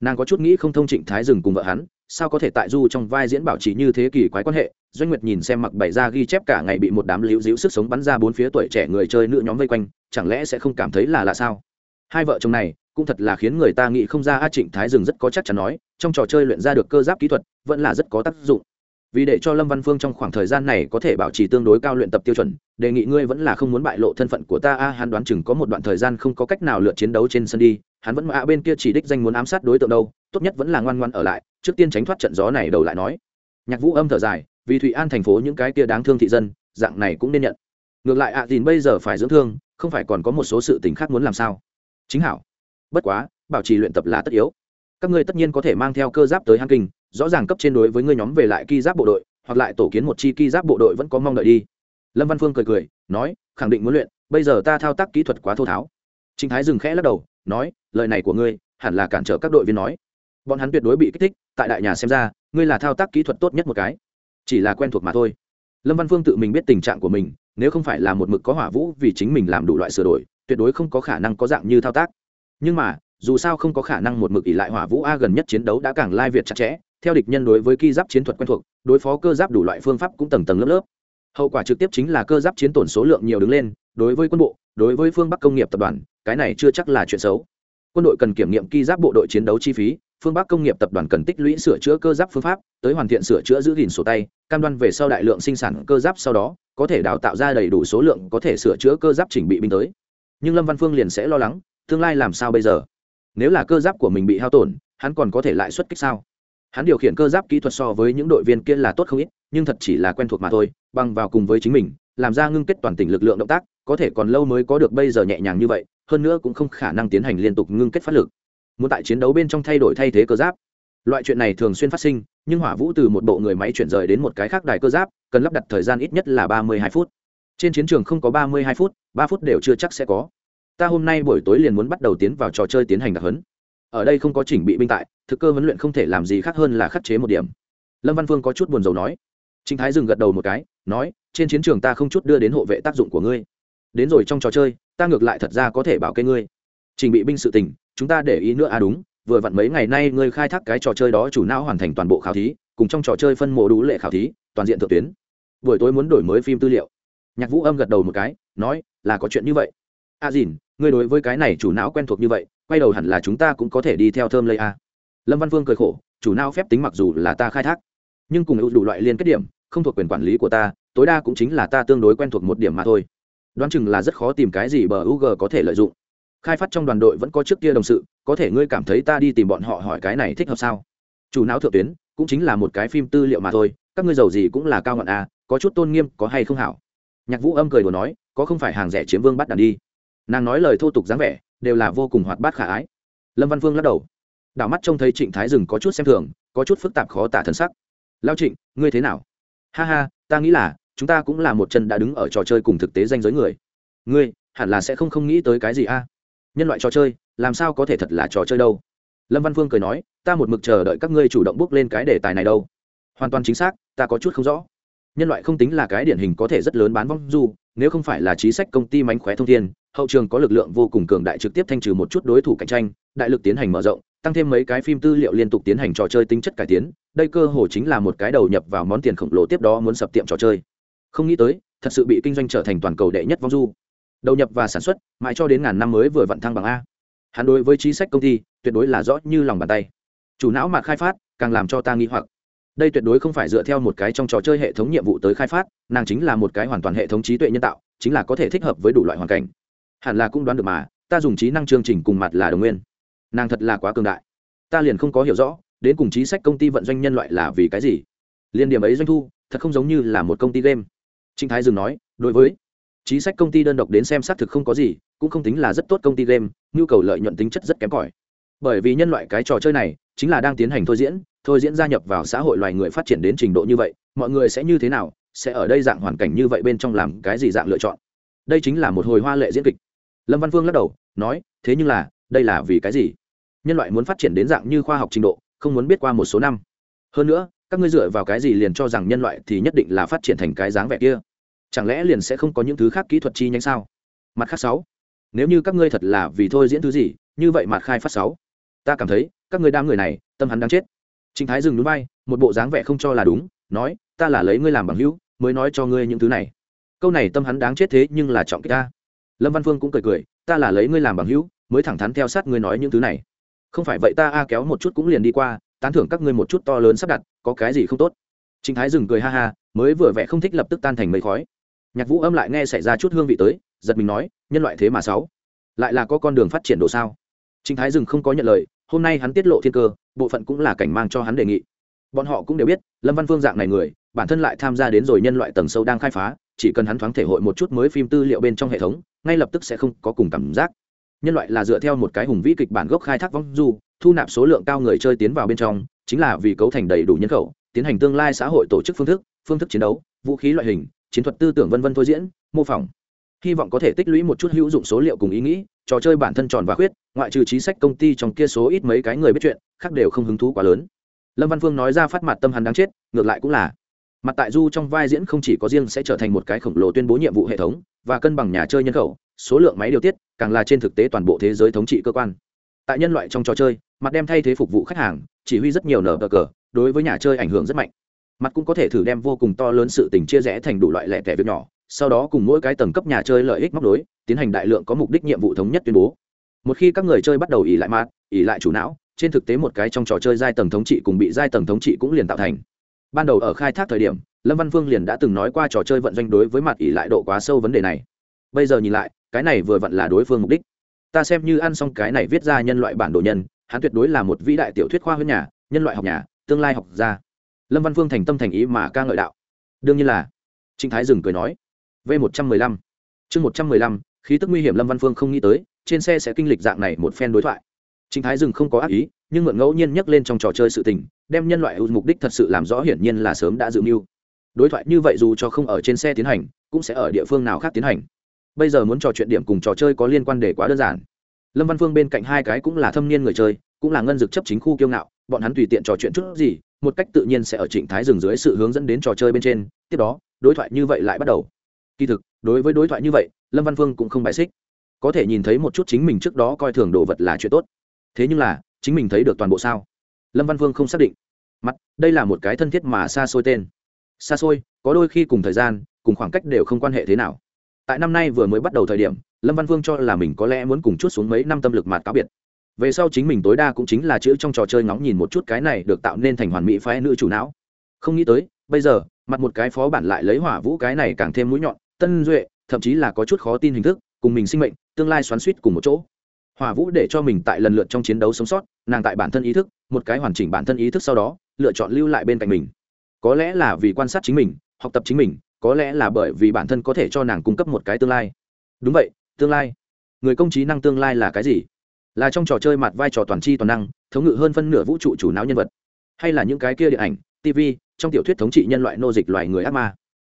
Nàng có chút nghĩ không thông trịnh thái dừng cùng vợ hắn, sao có thể tại du trong vai diễn bảo trì như thế kỷ quái quan hệ? Doanh nguyệt nhìn xem mặc bày ra ghi chép cả ngày bị một đám liễu díu sức sống bắn ra bốn phía tuổi trẻ người chơi nữ nhóm vây quanh, chẳng lẽ sẽ không cảm thấy là là sao? Hai vợ chồng này cũng thật là khiến người ta nghĩ không ra a trịnh thái dừng rất có chắc chắn nói trong trò chơi luyện ra được cơ giáp kỹ thuật vẫn là rất có tác dụng. Vì để cho lâm văn phương trong khoảng thời gian này có thể bảo trì tương đối cao luyện tập tiêu chuẩn đề nghị ngươi vẫn là không muốn bại lộ thân phận của ta a hắn đoán chừng có một đoạn thời gian không có cách nào lượt chiến đấu trên sân đi hắn vẫn mạ bên kia chỉ đích danh muốn ám sát đối tượng đâu tốt nhất vẫn là ngoan ngoan ở lại trước tiên tránh thoát trận gió này đầu lại nói. Nhạc vũ âm thở dài vì thụy an thành phố những cái kia đáng thương thị dân dạng này cũng nên nhận. Ngược lại ạ à, dìn bây giờ phải dưỡng thương không phải còn có một số sự tình khác muốn làm sao? Chính hảo bất quá, bảo trì luyện tập là tất yếu. Các ngươi tất nhiên có thể mang theo cơ giáp tới hang kinh, rõ ràng cấp trên đối với ngươi nhóm về lại ki giáp bộ đội, hoặc lại tổ kiến một chi ki giáp bộ đội vẫn có mong đợi đi. Lâm văn phương cười cười, nói, khẳng định muốn luyện, bây giờ ta thao tác kỹ thuật quá thô tháo. Trinh thái dừng khẽ lắc đầu, nói, lời này của ngươi, hẳn là cản trở các đội viên nói. Bọn hắn tuyệt đối bị kích thích, tại đại nhà xem ra, ngươi là thao tác kỹ thuật tốt nhất một cái. Chỉ là quen thuộc mà thôi. Lâm văn phương tự mình biết tình trạng của mình, nếu không phải là một mực có hỏa vũ vì chính mình làm đủ loại sửa đổi, tuyệt đối không có khả năng có dạng như thao tác nhưng mà, dù sao không có khả năng một mực ỷ lại hỏa vũ a gần nhất chiến đấu đã càng lai việt chặt chẽ, theo địch nhân đối với ki giáp chiến thuật quen thuộc, đối phó cơ giáp đủ loại phương pháp cũng tầng tầng lớp lớp. Hậu quả trực tiếp chính là cơ giáp chiến tổn số lượng nhiều đứng lên, đối với quân bộ, đối với phương bắc công nghiệp tập đoàn, cái này chưa chắc là chuyện xấu. Quân đội cần kiểm nghiệm ki giáp bộ đội chiến đấu chi phí, phương bắc công nghiệp tập đoàn cần tích lũy sửa chữa cơ giáp phương pháp, tới hoàn thiện sửa chữa giữ gìn sổ tay, cam đoan về sau đại lượng sinh sản cơ giáp sau đó, có thể đào tạo ra đầy đủ số lượng có thể sửa chữa cơ giáp chỉnh bị binh tới. Nhưng lâm văn phương liền sẽ lo lắng tương lai làm sao bây giờ? Nếu là cơ giáp của mình bị hao tổn, hắn còn có thể lại xuất kích sao? Hắn điều khiển cơ giáp kỹ thuật so với những đội viên kia là tốt không ít, nhưng thật chỉ là quen thuộc mà thôi, bằng vào cùng với chính mình, làm ra ngưng kết toàn tỉnh lực lượng động tác, có thể còn lâu mới có được bây giờ nhẹ nhàng như vậy, hơn nữa cũng không khả năng tiến hành liên tục ngưng kết phát lực. Muốn tại chiến đấu bên trong thay đổi thay thế cơ giáp. Loại chuyện này thường xuyên phát sinh, nhưng hỏa vũ từ một bộ người máy chuyển rời đến một cái khác đài cơ giáp, cần lắp đặt thời gian ít nhất là ba mươi hai phút. Trên chiến trường không có ba mươi hai phút, ba phút đều chưa chắc sẽ có ta hôm nay buổi tối liền muốn bắt đầu tiến vào trò chơi tiến hành đặc hấn ở đây không có chỉnh bị binh tại, thực cơ huấn luyện không thể làm gì khác hơn là khắc chế một điểm. Lâm văn phương có chút buồn rầu nói. Trinh thái dừng gật đầu một cái, nói, trên chiến trường ta không chút đưa đến hộ vệ tác dụng của ngươi. Đến rồi trong trò chơi, ta ngược lại thật ra có thể bảo kê ngươi. Trình bị binh sự tình, chúng ta để ý nữa à đúng, vừa vặn mấy ngày nay ngươi khai thác cái trò chơi đó chủ não hoàn thành toàn bộ khảo thí, cùng trong trò chơi phân mộ đủ lệ khảo thí, toàn diện thượng tuyến. Buổi tối muốn đổi mới phim tư liệu. Nhạc vũ âm gật đầu một cái, nói, là có chuyện như vậy. A à dìn ngươi đối với cái này chủ não quen thuộc như vậy, quay đầu hẳn là chúng ta cũng có thể đi theo thơm lây a. Lâm văn vương cười khổ, chủ não phép tính mặc dù là ta khai thác, nhưng cùng ưu đủ loại liên kết điểm, không thuộc quyền quản lý của ta, tối đa cũng chính là ta tương đối quen thuộc một điểm mà thôi. Đoán chừng là rất khó tìm cái gì bờ UG có thể lợi dụng. Khai phát trong đoàn đội vẫn có trước kia đồng sự, có thể ngươi cảm thấy ta đi tìm bọn họ hỏi cái này thích hợp sao? Chủ não thượng tuyến, cũng chính là một cái phim tư liệu mà thôi, các ngươi giàu gì cũng là cao ngọn a, có chút tôn nghiêm, có hay không hảo? Nhạc vũ âm cười đùa nói, có không phải hàng rẻ chiếm vương bắt đàn đi nàng nói lời thô tục dáng vẻ, đều là vô cùng hoạt bát khả ái. Lâm văn phương lắc đầu. Đảo mắt trông thấy trịnh thái dừng có chút xem thường, có chút phức tạp khó tả thân sắc. Lao trịnh, ngươi thế nào? Ha ha, ta nghĩ là, chúng ta cũng là một chân đã đứng ở trò chơi cùng thực tế danh giới người. Ngươi, hẳn là sẽ không không nghĩ tới cái gì a? Nhân loại trò chơi, làm sao có thể thật là trò chơi đâu? Lâm văn phương cười nói, ta một mực chờ đợi các ngươi chủ động bước lên cái đề tài này đâu. Hoàn toàn chính xác, ta có chút không rõ. Nhân loại không tính là cái điển hình có thể rất lớn bán vong du, nếu không phải là trí sách công ty mánh khóe thông thiên hậu trường có lực lượng vô cùng cường đại trực tiếp thanh trừ một chút đối thủ cạnh tranh, đại lực tiến hành mở rộng, tăng thêm mấy cái phim tư liệu liên tục tiến hành trò chơi tính chất cải tiến, đây cơ hồ chính là một cái đầu nhập vào món tiền khổng lồ tiếp đó muốn sập tiệm trò chơi. Không nghĩ tới, thật sự bị kinh doanh trở thành toàn cầu đệ nhất vong du. Đầu nhập và sản xuất, mãi cho đến ngàn năm mới vừa vận thăng bằng a. Hắn đối với chính sách công ty, tuyệt đối là rõ như lòng bàn tay. Chủ não mà khai phát, càng làm cho ta nghi hoặc. Đây tuyệt đối không phải dựa theo một cái trong trò chơi hệ thống nhiệm vụ tới khai phát, nàng chính là một cái hoàn toàn hệ thống trí tuệ nhân tạo, chính là có thể thích hợp với đủ loại hoàn cảnh hẳn là cũng đoán được mà, ta dùng trí năng chương trình cùng mặt là đồng nguyên. Nàng thật là quá cường đại. Ta liền không có hiểu rõ, đến cùng trí sách công ty vận doanh nhân loại là vì cái gì. Liên điểm ấy doanh thu, thật không giống như là một công ty game. Trinh thái dừng nói, đối với trí sách công ty đơn độc đến xem xác thực không có gì, cũng không tính là rất tốt công ty game, nhu cầu lợi nhuận tính chất rất kém cỏi. Bởi vì nhân loại cái trò chơi này, chính là đang tiến hành thôi diễn thôi diễn gia nhập vào xã hội loài người phát triển đến trình độ như vậy, mọi người sẽ như thế nào, sẽ ở đây dạng hoàn cảnh như vậy bên trong làm cái gì dạng lựa chọn. Đây chính là một hồi hoa lệ diễn kịch lâm văn phương lắc đầu, nói, thế nhưng là, đây là vì cái gì? Nhân loại muốn phát triển đến dạng như khoa học trình độ, không muốn biết qua một số năm. Hơn nữa, các ngươi dựa vào cái gì liền cho rằng nhân loại thì nhất định là phát triển thành cái dáng vẻ kia? Chẳng lẽ liền sẽ không có những thứ khác kỹ thuật chi nhánh sao? Mặt khác sáu, nếu như các ngươi thật là vì thôi diễn thứ gì, như vậy mặt khai phát sáu. Ta cảm thấy, các ngươi đám người này, tâm hắn đang chết. Trịnh thái dừng núi bay, một bộ dáng vẻ không cho là đúng, nói, ta là lấy ngươi làm bằng hữu, mới nói cho ngươi những thứ này. Câu này tâm hắn đáng chết thế nhưng là trọng kích ta lâm văn phương cũng cười cười, ta là lấy ngươi làm bằng hữu, mới thẳng thắn theo sát ngươi nói những thứ này. Không phải vậy ta a kéo một chút cũng liền đi qua, tán thưởng các ngươi một chút to lớn sắp đặt, có cái gì không tốt? Trịnh thái dừng cười ha ha, mới vừa vẻ không thích lập tức tan thành mây khói. Nhạc vũ âm lại nghe xảy ra chút hương vị tới, giật mình nói, nhân loại thế mà sáu, lại là có con đường phát triển độ sao? Chính thái dừng không có nhận lời, hôm nay hắn tiết lộ thiên cơ, bộ phận cũng là cảnh mang cho hắn đề nghị. Bọn họ cũng đều biết, lâm văn phương dạng này người, bản thân lại tham gia đến rồi nhân loại tầng sâu đang khai phá chỉ cần hắn thoáng thể hội một chút mới phim tư liệu bên trong hệ thống, ngay lập tức sẽ không có cùng cảm giác. Nhân loại là dựa theo một cái hùng vĩ kịch bản gốc khai thác vong du, thu nạp số lượng cao người chơi tiến vào bên trong, chính là vì cấu thành đầy đủ nhân khẩu, tiến hành tương lai xã hội tổ chức phương thức phương thức chiến đấu, vũ khí loại hình, chiến thuật tư tưởng vân vân thôi diễn, mô phỏng. Hy vọng có thể tích lũy một chút hữu dụng số liệu cùng ý nghĩ, trò chơi bản thân tròn và khuyết, ngoại trừ trí sách công ty trong kia số ít mấy cái người biết chuyện, khác đều không hứng thú quá lớn. Lâm văn phương nói ra phát mặt tâm hắn đáng chết, ngược lại cũng là mặt tại du trong vai diễn không chỉ có riêng sẽ trở thành một cái khổng lồ tuyên bố nhiệm vụ hệ thống, và cân bằng nhà chơi nhân khẩu, số lượng máy điều tiết, càng là trên thực tế toàn bộ thế giới thống trị cơ quan. Tại nhân loại trong trò chơi, mặt đem thay thế phục vụ khách hàng, chỉ huy rất nhiều nở cờ cờ, đối với nhà chơi ảnh hưởng rất mạnh. Mặt cũng có thể thử đem vô cùng to lớn sự tình chia rẽ thành đủ loại lẻ tẻ việc nhỏ, sau đó cùng mỗi cái tầng cấp nhà chơi lợi ích móc đối tiến hành đại lượng có mục đích nhiệm vụ thống nhất tuyên bố. Một khi các người chơi bắt đầu ỉ lại mặt ỉ lại chủ não, trên thực tế một cái trong trò chơi giai tầng thống trị cùng bị giai tầng thống trị cũng liền tạo thành ban đầu ở khai thác thời điểm, lâm văn phương liền đã từng nói qua trò chơi vận doanh đối với mặt ỷ lại độ quá sâu vấn đề này. Bây giờ nhìn lại, cái này vừa vặn là đối phương mục đích. Ta xem như ăn xong cái này viết ra nhân loại bản đồ nhân, hắn tuyệt đối là một vĩ đại tiểu thuyết khoa huyết nhà, nhân loại học nhà, tương lai học gia. Lâm văn phương thành tâm thành ý mà ca ngợi đạo. Đương nhiên là trinh thái dừng cười nói, v một trăm mười lăm. Chương một trăm mười lăm, khí tức nguy hiểm lâm văn phương không nghĩ tới, trên xe sẽ kinh lịch dạng này một phen đối thoại. Trinh thái dừng không có ác ý, nhưng mượn ngẫu nhiên nhắc lên trong trò chơi sự tình đem nhân loại mục đích thật sự làm rõ hiển nhiên là sớm đã dự mưu. Đối thoại như vậy dù cho không ở trên xe tiến hành, cũng sẽ ở địa phương nào khác tiến hành. Bây giờ muốn trò chuyện điểm cùng trò chơi có liên quan để quá đơn giản. Lâm văn phương bên cạnh hai cái cũng là thâm niên người chơi, cũng là ngân dực chấp chính khu kiêu ngạo, bọn hắn tùy tiện trò chuyện chút gì, một cách tự nhiên sẽ ở trịnh thái dừng dưới sự hướng dẫn đến trò chơi bên trên, tiếp đó, đối thoại như vậy lại bắt đầu. Kỳ thực, đối với đối thoại như vậy, lâm văn phương cũng không bài xích. Có thể nhìn thấy một chút chính mình trước đó coi thường đồ vật là chuyện tốt. Thế nhưng là, chính mình thấy được toàn bộ sao? Lâm văn Vương không xác định. Mặt, đây là một cái thân thiết mà xa xôi tên. Xa xôi, có đôi khi cùng thời gian, cùng khoảng cách đều không quan hệ thế nào. Tại năm nay vừa mới bắt đầu thời điểm, lâm văn vương cho là mình có lẽ muốn cùng chút xuống mấy năm tâm lực mạt cáo biệt. Về sau chính mình tối đa cũng chính là chữ trong trò chơi ngóng nhìn một chút cái này được tạo nên thành hoàn mỹ phái nữ chủ não. Không nghĩ tới, bây giờ, mặt một cái phó bản lại lấy hỏa vũ cái này càng thêm mũi nhọn, tân duệ, thậm chí là có chút khó tin hình thức, cùng mình sinh mệnh, tương lai xoắn suýt cùng một chỗ hỏa vũ để cho mình tại lần lượt trong chiến đấu sống sót, nàng tại bản thân ý thức, một cái hoàn chỉnh bản thân ý thức sau đó, lựa chọn lưu lại bên cạnh mình. Có lẽ là vì quan sát chính mình, học tập chính mình, có lẽ là bởi vì bản thân có thể cho nàng cung cấp một cái tương lai. Đúng vậy, tương lai. Người công trí năng tương lai là cái gì? Là trong trò chơi mặt vai trò toàn c h i toàn năng, thống ngự hơn phân nửa vũ trụ chủ não nhân vật. Hay là những cái kia điện ảnh tv trong tiểu thuyết thống trị nhân loại nô dịch loài người ác ma.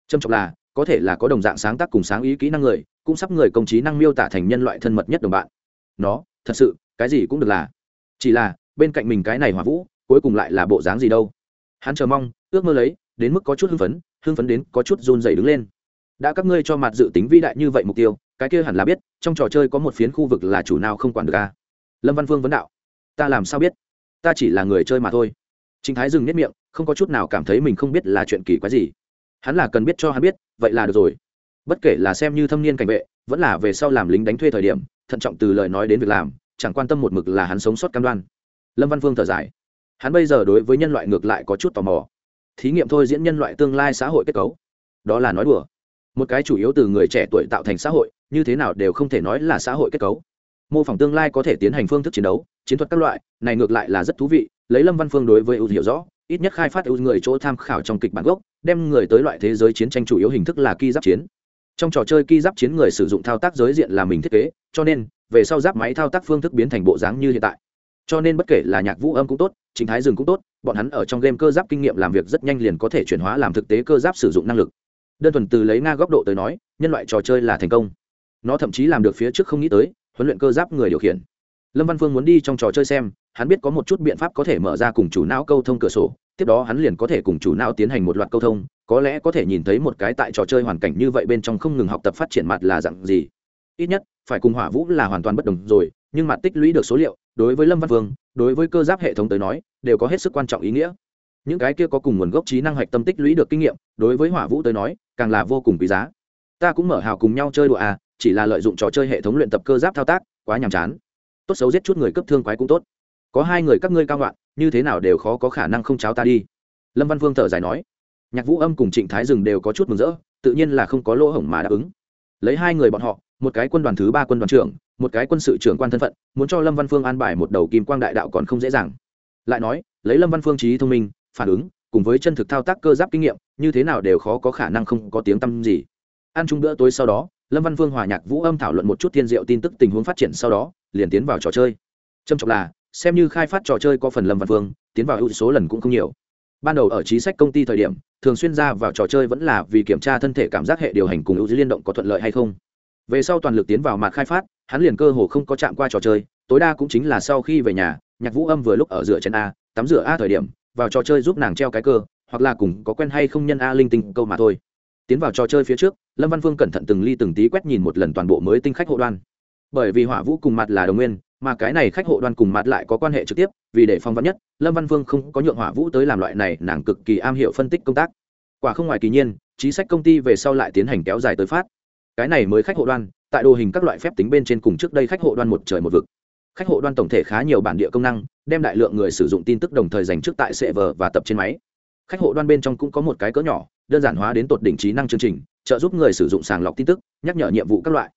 Trâm trọng là, có thể là có đồng dạng sáng tác cùng sáng ý kỹ năng người, cũng sắp người công trí năng miêu tả thành nhân loại thân mật nhất đồng bạn nó, thật sự, cái gì cũng được là. Chỉ là, bên cạnh mình cái này hỏa vũ, cuối cùng lại là bộ dáng gì đâu. Hắn chờ mong, ước mơ lấy, đến mức có chút hưng phấn hưng phấn đến có chút run dày đứng lên. Đã các ngươi cho mặt dự tính vĩ đại như vậy mục tiêu, cái kia hẳn là biết, trong trò chơi có một phiến khu vực là chủ nào không quản được à lâm văn vương vấn đạo. Ta làm sao biết? Ta chỉ là người chơi mà thôi. Chính thái dừng nếp miệng, không có chút nào cảm thấy mình không biết là chuyện kỳ quái gì. Hắn là cần biết cho hắn biết, vậy là được rồi. Bất kể là xem như thâm niên cảnh vệ, vẫn là về sau làm lính đánh thuê thời điểm thận trọng từ lời nói đến việc làm, chẳng quan tâm một mực là hắn sống sót cam đoan. Lâm văn phương thở dài. Hắn bây giờ đối với nhân loại ngược lại có chút tò mò. Thí nghiệm thôi diễn nhân loại tương lai xã hội kết cấu. Đó là nói đùa. Một cái chủ yếu từ người trẻ tuổi tạo thành xã hội, như thế nào đều không thể nói là xã hội kết cấu. Mô phỏng tương lai có thể tiến hành phương thức chiến đấu, chiến thuật các loại, này ngược lại là rất thú vị, lấy lâm văn phương đối với ưu hiểu rõ, ít nhất khai phát ưu người chỗ tham khảo trong kịch bản gốc, đem người tới loại thế giới chiến tranh chủ yếu hình thức là ki giáp chiến trong trò chơi ki giáp chiến người sử dụng thao tác giới diện là mình thiết kế, cho nên, về sau giáp máy thao tác phương thức biến thành bộ dáng như hiện tại. Cho nên bất kể là nhạc vũ âm cũng tốt chính thái rừng cũng tốt, bọn hắn ở trong game cơ giáp kinh nghiệm làm việc rất nhanh liền có thể chuyển hóa làm thực tế cơ giáp sử dụng năng lực. Đơn thuần từ lấy nga góc độ tới nói, nhân loại trò chơi là thành công. Nó thậm chí làm được phía trước không nghĩ tới, huấn luyện cơ giáp người điều khiển. Lâm văn phương muốn đi trong trò chơi xem, hắn biết có một chút biện pháp có thể mở ra cùng chủ não câu thông cửa sổ, tiếp đó hắn liền có thể cùng chủ não tiến hành một loạt câu thông có lẽ có thể nhìn thấy một cái tại trò chơi hoàn cảnh như vậy bên trong không ngừng học tập phát triển mặt là dạng gì. Ít nhất, phải cùng hỏa vũ là hoàn toàn bất đồng rồi, nhưng mặt tích lũy được số liệu, đối với lâm văn vương, đối với cơ giáp hệ thống tới nói, đều có hết sức quan trọng ý nghĩa. Những cái kia có cùng nguồn gốc trí năng hoạch tâm tích lũy được kinh nghiệm, đối với hỏa vũ tới nói, càng là vô cùng quý giá. Ta cũng mở hào cùng nhau chơi đùa à chỉ là lợi dụng trò chơi hệ thống luyện tập cơ giáp thao tác, quá nhàm chán. Tốt xấu giết chút người cấp thương quái cũng tốt. Có hai người các ngươi cao đoạn như thế nào đều khó có khả năng không cháo ta đi. Lâm văn vương thở dài nói nhạc vũ âm cùng trịnh thái Dừng đều có chút mừng rỡ, tự nhiên là không có lỗ hổng mà đáp ứng. Lấy hai người bọn họ, một cái quân đoàn thứ ba quân đoàn trưởng, một cái quân sự trưởng quan thân phận, muốn cho lâm văn phương an bài một đầu kim quang đại đạo còn không dễ dàng. Lại nói, lấy lâm văn phương trí thông minh, phản ứng, cùng với chân thực thao tác cơ giáp kinh nghiệm, như thế nào đều khó có khả năng không có tiếng tăm gì. Ăn chung bữa tối sau đó, lâm văn phương hòa nhạc vũ âm thảo luận một chút thiên diệu tin tức tình huống phát triển sau đó, liền tiến vào trò chơi. Trầm trọng là, xem như khai phát trò chơi có phần lâm văn phương, tiến vào ưu số lần cũng không nhiều. Ban đầu ở trí sách công ty thời điểm thường xuyên ra vào trò chơi vẫn là vì kiểm tra thân thể cảm giác hệ điều hành cùng ưu liên động có thuận lợi hay không. Về sau toàn lực tiến vào mặt khai phát, hắn liền cơ hồ không có chạm qua trò chơi, tối đa cũng chính là sau khi về nhà, nhạc vũ âm vừa lúc ở rửa chân a, tắm rửa a thời điểm, vào trò chơi giúp nàng treo cái cơ, hoặc là cùng có quen hay không nhân a linh tinh câu mà thôi. Tiến vào trò chơi phía trước, lâm văn phương cẩn thận từng ly từng tí quét nhìn một lần toàn bộ mới tinh khách hộ đoan. Bởi vì hỏa vũ cùng mặt là đồng nguyên mà cái này khách hộ đoan cùng mặt lại có quan hệ trực tiếp, vì để phong vắn nhất, lâm văn vương không có nhượng hỏa vũ tới làm loại này, nàng cực kỳ am hiểu phân tích công tác. Quả không ngoài kỳ nhiên, chính sách công ty về sau lại tiến hành kéo dài tới phát. Cái này mới khách hộ đoan, tại đồ hình các loại phép tính bên trên cùng trước đây khách hộ đoan một trời một vực. Khách hộ đoan tổng thể khá nhiều bản địa công năng, đem đại lượng người sử dụng tin tức đồng thời dành trước tại sệ vờ và tập trên máy. Khách hộ đoan bên trong cũng có một cái cỡ nhỏ, đơn giản hóa đến tột đỉnh trí năng chương trình, trợ giúp người sử dụng sàng lọc tin tức, nhắc nhở nhiệm vụ các loại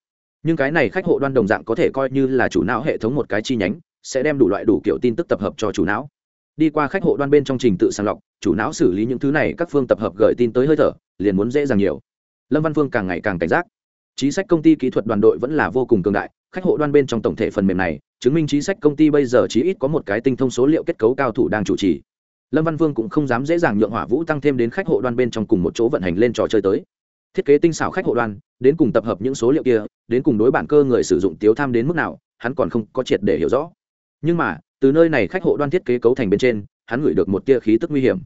nhưng cái này khách hộ đoan đồng dạng có thể coi như là chủ não hệ thống một cái chi nhánh, sẽ đem đủ loại đủ kiểu tin tức tập hợp cho chủ não. Đi qua khách hộ đoan bên trong trình tự sàng lọc, chủ não xử lý những thứ này các phương tập hợp gửi tin tới hơi thở, liền muốn dễ dàng nhiều. Lâm văn phương càng ngày càng cảnh giác. Chính sách công ty kỹ thuật đoàn đội vẫn là vô cùng cường đại, khách hộ đoan bên trong tổng thể phần mềm này, chứng minh chính sách công ty bây giờ chí ít có một cái tinh thông số liệu kết cấu cao thủ đang chủ trì. Lâm văn vương cũng không dám dễ dàng nhượng hỏa vũ tăng thêm đến khách hộ đoan bên trong cùng một chỗ vận hành lên trò chơi tới thiết kế tinh xảo khách hộ đoan đến cùng tập hợp những số liệu kia, đến cùng đối bản cơ người sử dụng tiếu tham đến mức nào, hắn còn không có triệt để hiểu rõ. Nhưng mà, từ nơi này khách hộ đoan thiết kế cấu thành bên trên, hắn gửi được một tia khí tức nguy hiểm.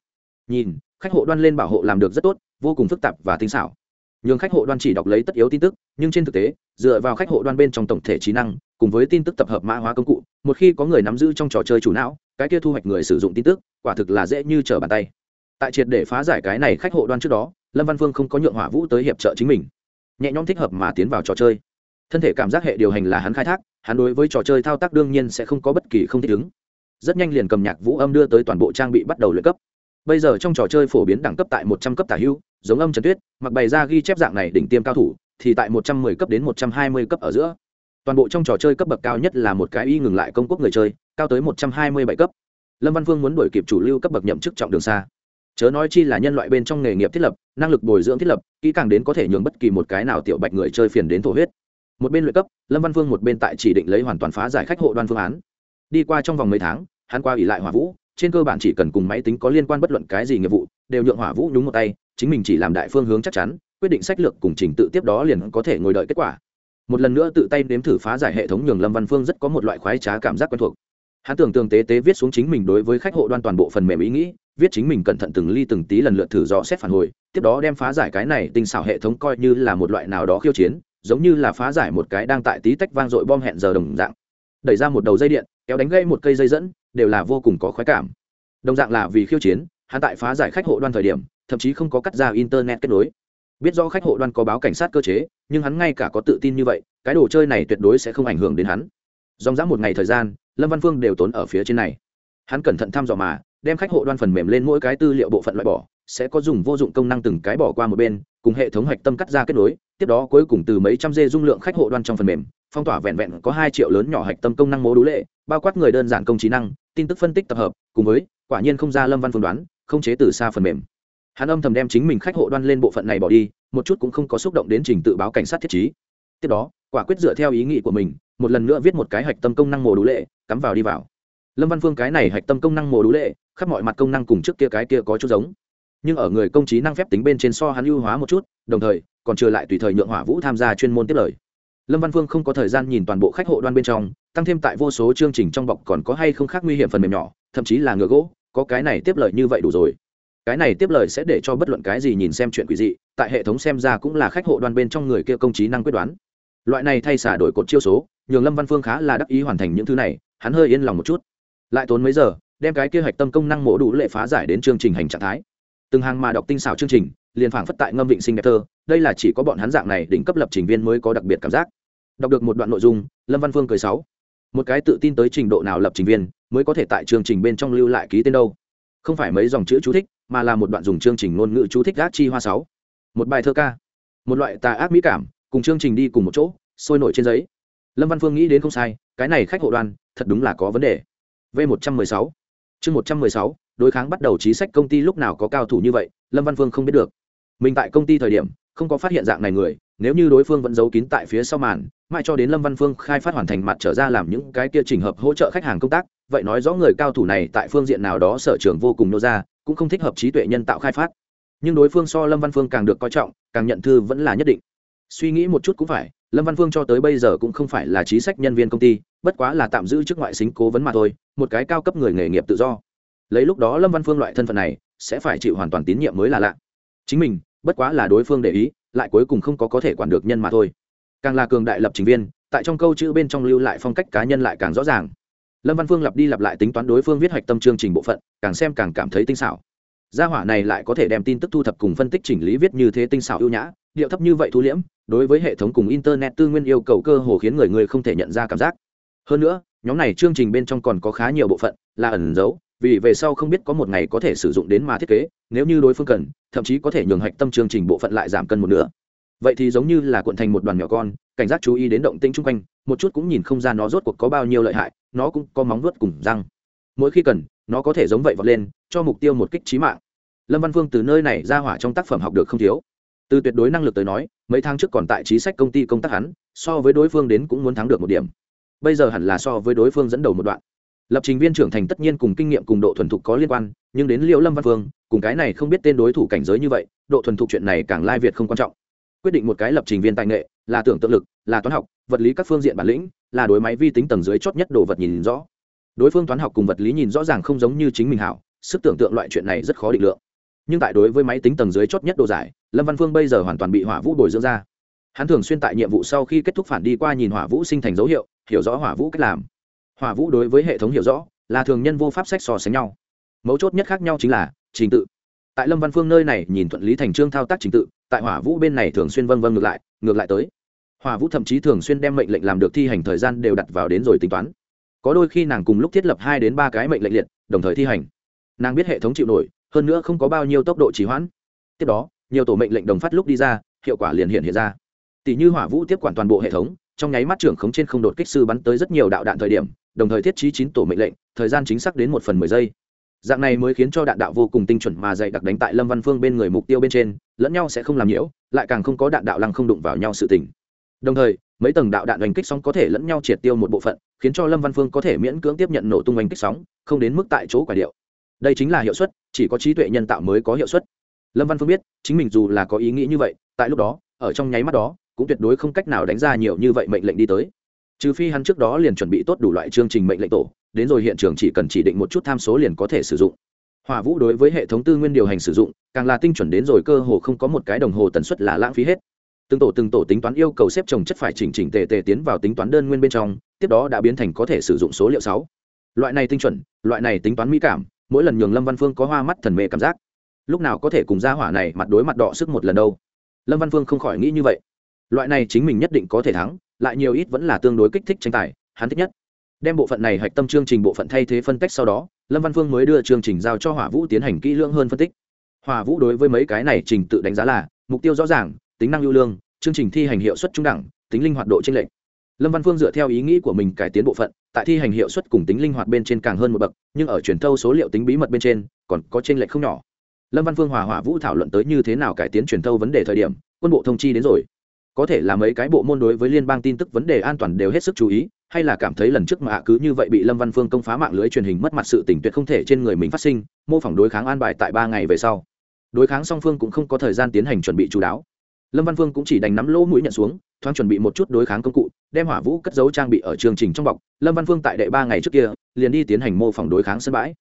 Nhìn, khách hộ đoan lên bảo hộ làm được rất tốt, vô cùng phức tạp và tinh xảo. Nhường khách hộ đoan chỉ đọc lấy tất yếu tin tức, nhưng trên thực tế, dựa vào khách hộ đoan bên trong tổng thể trí năng, cùng với tin tức tập hợp mã hóa công cụ, một khi có người nắm giữ trong trò chơi chủ não, cái kia thu hoạch người sử dụng tin tức, quả thực là dễ như trở bàn tay tại triệt để phá giải cái này khách hộ đoan trước đó, lâm văn phương không có nhượng hỏa vũ tới hiệp trợ chính mình. Nhẹ nhõm thích hợp mà tiến vào trò chơi. Thân thể cảm giác hệ điều hành là hắn khai thác, hắn đối với trò chơi thao tác đương nhiên sẽ không có bất kỳ không thích ứng. Rất nhanh liền cầm nhạc vũ âm đưa tới toàn bộ trang bị bắt đầu luyện cấp. Bây giờ trong trò chơi phổ biến đẳng cấp tại một trăm cấp tả hưu giống âm trần tuyết, mặc bày ra ghi chép dạng này đỉnh tiêm cao thủ, thì tại một trăm mười cấp đến một trăm hai mươi cấp ở giữa. Toàn bộ trong trò chơi cấp bậc cao nhất là một cái y ngừng lại công quốc người chơi, cao tới một trăm hai mươi bảy cấp. Lâm văn phương muốn đổi kịp chủ lưu cấp bậc nhậm chức trọng đường xa chớ nói chi là nhân loại bên trong nghề nghiệp thiết lập, năng lực bồi dưỡng thiết lập, kỹ càng đến có thể nhường bất kỳ một cái nào tiểu bạch người chơi phiền đến thổ huyết. Một bên luyện cấp, lâm văn phương một bên tại chỉ định lấy hoàn toàn phá giải khách hộ đoan phương án. Đi qua trong vòng mấy tháng, hắn qua ỉ lại hỏa vũ, trên cơ bản chỉ cần cùng máy tính có liên quan bất luận cái gì nghiệp vụ, đều nhượng hỏa vũ nhúng một tay, chính mình chỉ làm đại phương hướng chắc chắn, quyết định sách lược cùng trình tự tiếp đó liền có thể ngồi đợi kết quả. Một lần nữa tự tay nếm thử phá giải hệ thống nhường lâm văn phương rất có một loại khoái trá cảm giác quen thuộc. Hắn tưởng tượng tế tế viết xuống chính mình đối với khách hộ đoan toàn bộ phần mềm ý nghĩ viết chính mình cẩn thận từng ly từng tí lần lượt thử dò xét phản hồi, tiếp đó đem phá giải cái này tinh xảo hệ thống coi như là một loại nào đó khiêu chiến, giống như là phá giải một cái đang tại tí tách vang dội bom hẹn giờ đồng dạng. Đẩy ra một đầu dây điện, kéo đánh gây một cây dây dẫn, đều là vô cùng có khoái cảm. Đồng dạng là vì khiêu chiến, hắn tại phá giải khách hộ đoan thời điểm, thậm chí không có cắt ra internet kết nối. Biết do khách hộ đoan có báo cảnh sát cơ chế, nhưng hắn ngay cả có tự tin như vậy, cái đồ chơi này tuyệt đối sẽ không ảnh hưởng đến hắn. Dòng dã một ngày thời gian, lâm văn phương đều tốn ở phía trên này. Hắn cẩn thận thăm dò mà đem khách hộ đoan phần mềm lên mỗi cái tư liệu bộ phận loại bỏ, sẽ có dùng vô dụng công năng từng cái bỏ qua một bên, cùng hệ thống hạch tâm cắt ra kết nối, tiếp đó cuối cùng từ mấy trăm dê dung lượng khách hộ đoan trong phần mềm, phong tỏa vẹn vẹn có hai triệu lớn nhỏ hạch tâm công năng mô đũ lệ, bao quát người đơn giản công trí năng, tin tức phân tích tập hợp, cùng với, quả nhiên không ra lâm văn phương đoán, không chế từ xa phần mềm. Hắn âm thầm đem chính mình khách hộ đoan lên bộ phận này bỏ đi, một chút cũng không có xúc động đến trình tự báo cảnh sát thiết chí tiếp đó, quả quyết dựa theo ý nghĩ của mình, một lần nữa viết một cái hạch tâm công năng mồ đủ lệ, cắm vào đi vào lâm văn phương cái này hạch tâm công năng mồ đũ lệ, khắp mọi mặt công năng cùng trước kia cái kia có chút giống. Nhưng ở người công trí năng phép tính bên trên so hắn ưu hóa một chút, đồng thời, còn chưa lại tùy thời nhượng hỏa vũ tham gia chuyên môn tiếp lời. Lâm văn phương không có thời gian nhìn toàn bộ khách hộ đoan bên trong, tăng thêm tại vô số chương trình trong bọc còn có hay không khác nguy hiểm phần mềm nhỏ, thậm chí là ngựa gỗ, có cái này tiếp lời như vậy đủ rồi. Cái này tiếp lời sẽ để cho bất luận cái gì nhìn xem chuyện quỷ dị, tại hệ thống xem ra cũng là khách hộ đoan bên trong người kia công trí năng quyết đoán. Loại này thay xả đổi cột chiêu số, nhường lâm văn phương khá là đắc ý hoàn thành những thứ này, hắn hơi yên lòng một chút lại tốn mấy giờ, đem cái kế hoạch tâm công năng mổ đủ lệ phá giải đến chương trình hành trạng thái. Từng hàng mà đọc tinh xảo chương trình, liền phảng phất tại ngâm vịnh sinh đẹp thơ, đây là chỉ có bọn hắn dạng này đỉnh cấp lập trình viên mới có đặc biệt cảm giác. Đọc được một đoạn nội dung, lâm văn phương cười sáu. Một cái tự tin tới trình độ nào lập trình viên mới có thể tại chương trình bên trong lưu lại ký tên đâu? Không phải mấy dòng chữ chú thích, mà là một đoạn dùng chương trình ngôn ngữ chú thích gác chi hoa sáu. Một bài thơ ca. Một loại tà ác mỹ cảm, cùng chương trình đi cùng một chỗ, sôi nổi trên giấy. Lâm văn phương nghĩ đến không sai, cái này khách hộ đoàn thật đúng là có vấn đề v một trăm mười sáu. Chương một trăm mười sáu, đối kháng bắt đầu trí sách công ty lúc nào có cao thủ như vậy, lâm văn Vương không biết được. Mình tại công ty thời điểm, không có phát hiện dạng này người, nếu như đối phương vẫn giấu kín tại phía sau màn, mãi cho đến lâm văn phương khai phát hoàn thành mặt trở ra làm những cái kia chỉnh hợp hỗ trợ khách hàng công tác, vậy nói rõ người cao thủ này tại phương diện nào đó sở trường vô cùng nô ra, cũng không thích hợp trí tuệ nhân tạo khai phát. Nhưng đối phương so lâm văn phương càng được coi trọng, càng nhận thư vẫn là nhất định. Suy nghĩ một chút cũng phải lâm văn phương cho tới bây giờ cũng không phải là trí sách nhân viên công ty, bất quá là tạm giữ chức ngoại xính cố vấn mà thôi, một cái cao cấp người nghề nghiệp tự do. Lấy lúc đó lâm văn phương loại thân phận này, sẽ phải chịu hoàn toàn tín nhiệm mới là lạ. Chính mình, bất quá là đối phương để ý, lại cuối cùng không có có thể quản được nhân mà thôi. Càng là cường đại lập trình viên, tại trong câu chữ bên trong lưu lại phong cách cá nhân lại càng rõ ràng. Lâm văn phương lặp đi lặp lại tính toán đối phương viết hạch tâm chương trình bộ phận, càng xem càng cảm thấy tinh xảo. Gia hỏa này lại có thể đem tin tức thu thập cùng phân tích chỉnh lý viết như thế tinh xảo ưu nhã điệu thấp như vậy thu liễm, đối với hệ thống cùng internet tư nguyên yêu cầu cơ hồ khiến người người không thể nhận ra cảm giác. Hơn nữa, nhóm này chương trình bên trong còn có khá nhiều bộ phận là ẩn giấu, vì về sau không biết có một ngày có thể sử dụng đến mà thiết kế, nếu như đối phương cần, thậm chí có thể nhường hạch tâm chương trình bộ phận lại giảm cân một nửa. Vậy thì giống như là cuộn thành một đoàn nhỏ con, cảnh giác chú ý đến động tĩnh chung quanh, một chút cũng nhìn không ra nó rốt cuộc có bao nhiêu lợi hại, nó cũng có móng vuốt cùng răng. Mỗi khi cần, nó có thể giống vậy vọt lên, cho mục tiêu một kích trí mạng. Lâm văn phương từ nơi này ra hỏa trong tác phẩm học được không thiếu từ tuyệt đối năng lực tới nói, mấy tháng trước còn tại trí sách công ty công tác hắn, so với đối phương đến cũng muốn thắng được một điểm. Bây giờ hẳn là so với đối phương dẫn đầu một đoạn. Lập trình viên trưởng thành tất nhiên cùng kinh nghiệm cùng độ thuần thục có liên quan, nhưng đến liệu lâm văn phương, cùng cái này không biết tên đối thủ cảnh giới như vậy, độ thuần thục chuyện này càng lai việt không quan trọng. Quyết định một cái lập trình viên tài nghệ, là tưởng tượng lực, là toán học, vật lý các phương diện bản lĩnh, là đối máy vi tính tầng dưới chót nhất đồ vật nhìn rõ. Đối phương toán học cùng vật lý nhìn rõ ràng không giống như chính mình hảo, sức tưởng tượng loại chuyện này rất khó định lượng nhưng tại đối với máy tính tầng dưới chót nhất đồ giải, lâm văn phương bây giờ hoàn toàn bị hỏa vũ bồi dưỡng ra. Hắn thường xuyên tại nhiệm vụ sau khi kết thúc phản đi qua nhìn hỏa vũ sinh thành dấu hiệu, hiểu rõ hỏa vũ cách làm. Hỏa vũ đối với hệ thống hiểu rõ, là thường nhân vô pháp sách so sánh nhau. Mấu chốt nhất khác nhau chính là, trình tự. Tại lâm văn phương nơi này nhìn thuận lý thành trương thao tác trình tự, tại hỏa vũ bên này thường xuyên vân vân ngược lại ngược lại tới. Hỏa vũ thậm chí thường xuyên đem mệnh lệnh làm được thi hành thời gian đều đặt vào đến rồi tính toán. Có đôi khi nàng cùng lúc thiết lập hai đến ba cái mệnh lệnh liệt, đồng thời thi hành. Nàng biết hệ thống chịu nổi hơn nữa không có bao nhiêu tốc độ trì hoãn. Tiếp đó, nhiều tổ mệnh lệnh đồng phát lúc đi ra, hiệu quả liền hiện hiện ra. Tỷ như hỏa vũ tiếp quản toàn bộ hệ thống, trong nháy mắt trưởng khống trên không đột kích sư bắn tới rất nhiều đạo đạn thời điểm, đồng thời thiết trí chín tổ mệnh lệnh, thời gian chính xác đến một phần mười giây. Dạng này mới khiến cho đạn đạo vô cùng tinh chuẩn mà dày đặc đánh tại lâm văn phương bên người mục tiêu bên trên, lẫn nhau sẽ không làm nhiễu, lại càng không có đạn đạo lăng không đụng vào nhau sự tình. Đồng thời, mấy tầng đạo đạn oanh kích sóng có thể lẫn nhau triệt tiêu một bộ phận, khiến cho lâm văn phương có thể miễn cưỡng tiếp nhận nổ tung oanh kích sóng, không đến mức tại chỗ quả điệu. Đây chính là hiệu suất chỉ có trí tuệ nhân tạo mới có hiệu suất. Lâm văn phương biết, chính mình dù là có ý nghĩ như vậy, tại lúc đó, ở trong nháy mắt đó, cũng tuyệt đối không cách nào đánh ra nhiều như vậy mệnh lệnh đi tới. Trừ phi hắn trước đó liền chuẩn bị tốt đủ loại chương trình mệnh lệnh tổ, đến rồi hiện trường chỉ cần chỉ định một chút tham số liền có thể sử dụng. Hỏa vũ đối với hệ thống tư nguyên điều hành sử dụng, càng là tinh chuẩn đến rồi cơ hồ không có một cái đồng hồ tần suất là lãng phí hết. Từng tổ từng tổ tính toán yêu cầu xếp trồng chất phải chỉnh chỉnh tề tề tiến vào tính toán đơn nguyên bên trong, tiếp đó đã biến thành có thể sử dụng số liệu sáu. Loại này tinh chuẩn, loại này tính toán mỹ cảm mỗi lần nhường lâm văn phương có hoa mắt thần mê cảm giác lúc nào có thể cùng gia hỏa này mặt đối mặt đọ sức một lần đâu lâm văn phương không khỏi nghĩ như vậy loại này chính mình nhất định có thể thắng lại nhiều ít vẫn là tương đối kích thích tranh tài hắn thích nhất đem bộ phận này hạch tâm chương trình bộ phận thay thế phân tích sau đó lâm văn phương mới đưa chương trình giao cho hỏa vũ tiến hành kỹ lưỡng hơn phân tích hỏa vũ đối với mấy cái này trình tự đánh giá là mục tiêu rõ ràng tính năng ưu lương chương trình thi hành hiệu suất trung đẳng tính linh hoạt độ trên lệnh lâm văn phương dựa theo ý nghĩ của mình cải tiến bộ phận, tại thi hành hiệu suất cùng tính linh hoạt bên trên càng hơn một bậc, nhưng ở truyền thâu số liệu tính bí mật bên trên, còn có trên lệch không nhỏ. Lâm văn phương hòa hỏa vũ thảo luận tới như thế nào cải tiến truyền thâu vấn đề thời điểm, quân bộ thông chi đến rồi. Có thể là mấy cái bộ môn đối với liên bang tin tức vấn đề an toàn đều hết sức chú ý, hay là cảm thấy lần trước mà cứ như vậy bị lâm văn phương công phá mạng lưới truyền hình mất mặt sự tỉnh tuyệt không thể trên người mình phát sinh, mô phỏng đối kháng an bài tại ba ngày về sau. Đối kháng song phương cũng không có thời gian tiến hành chuẩn bị chú đáo lâm văn phương cũng chỉ đành nắm lỗ mũi nhận xuống, thoáng chuẩn bị một chút đối kháng công cụ, đem hỏa vũ cất giấu trang bị ở chương trình trong bọc. Lâm văn phương tại đệ ba ngày trước kia, liền đi tiến hành mô phỏng đối kháng sân bãi.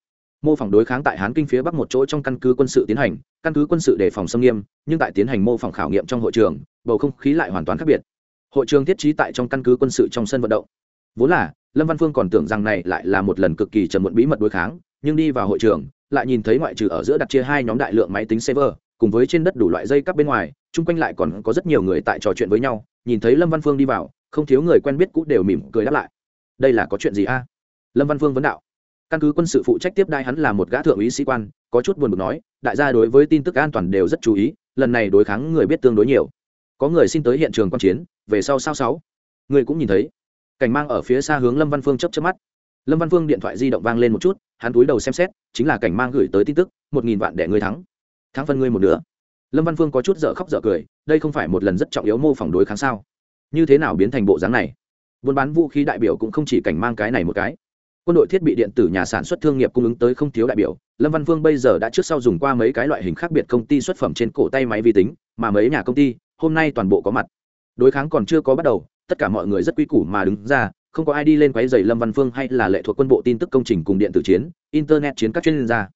Mô phỏng đối kháng tại hán kinh phía bắc một chỗ trong căn cứ quân sự tiến hành, căn cứ quân sự đề phòng xâm nghiêm, nhưng tại tiến hành mô phỏng khảo nghiệm trong hội trường, bầu không khí lại hoàn toàn khác biệt. Hội trường thiết trí tại trong căn cứ quân sự trong sân vận động. Vốn là, lâm văn phương còn tưởng rằng này lại là một lần cực kỳ trần muộn bí mật đối kháng, nhưng đi vào hội trường, lại nhìn thấy ngoại trừ ở giữa đặt chia hai nhóm đại lượng máy tính server, cùng với trên đất đủ loại dây cắp bên ngoài chung quanh lại còn có rất nhiều người tại trò chuyện với nhau, nhìn thấy lâm văn phương đi vào, không thiếu người quen biết cũ đều mỉm cười đáp lại. Đây là có chuyện gì a? Lâm văn phương vấn đạo. Căn cứ quân sự phụ trách tiếp đai hắn là một gã thượng úy sĩ quan, có chút buồn bực nói, đại gia đối với tin tức an toàn đều rất chú ý, lần này đối kháng người biết tương đối nhiều. Có người xin tới hiện trường quan chiến, về sau sao sáu? Người cũng nhìn thấy. Cảnh mang ở phía xa hướng lâm văn phương chấp chấp mắt. Lâm văn phương điện thoại di động vang lên một chút, hắn túi đầu xem xét, chính là cảnh mang gửi tới tin tức, một nghìn vạn để ngươi thắng. Thắng phân ngươi một nửa lâm văn phương có chút dở khóc dở cười, đây không phải một lần rất trọng yếu mô phỏng đối kháng sao? Như thế nào biến thành bộ dáng này? Buôn bán vũ khí đại biểu cũng không chỉ cảnh mang cái này một cái. Quân đội thiết bị điện tử nhà sản xuất thương nghiệp cung ứng tới không thiếu đại biểu. Lâm văn phương bây giờ đã trước sau dùng qua mấy cái loại hình khác biệt công ty xuất phẩm trên cổ tay máy vi tính, mà mấy nhà công ty, hôm nay toàn bộ có mặt. Đối kháng còn chưa có bắt đầu, tất cả mọi người rất quy củ mà đứng ra, không có ai đi lên quấy dày lâm văn phương hay là lệ thuộc quân bộ tin tức công trình cùng điện tử chiến, internet chiến các chuyên gia.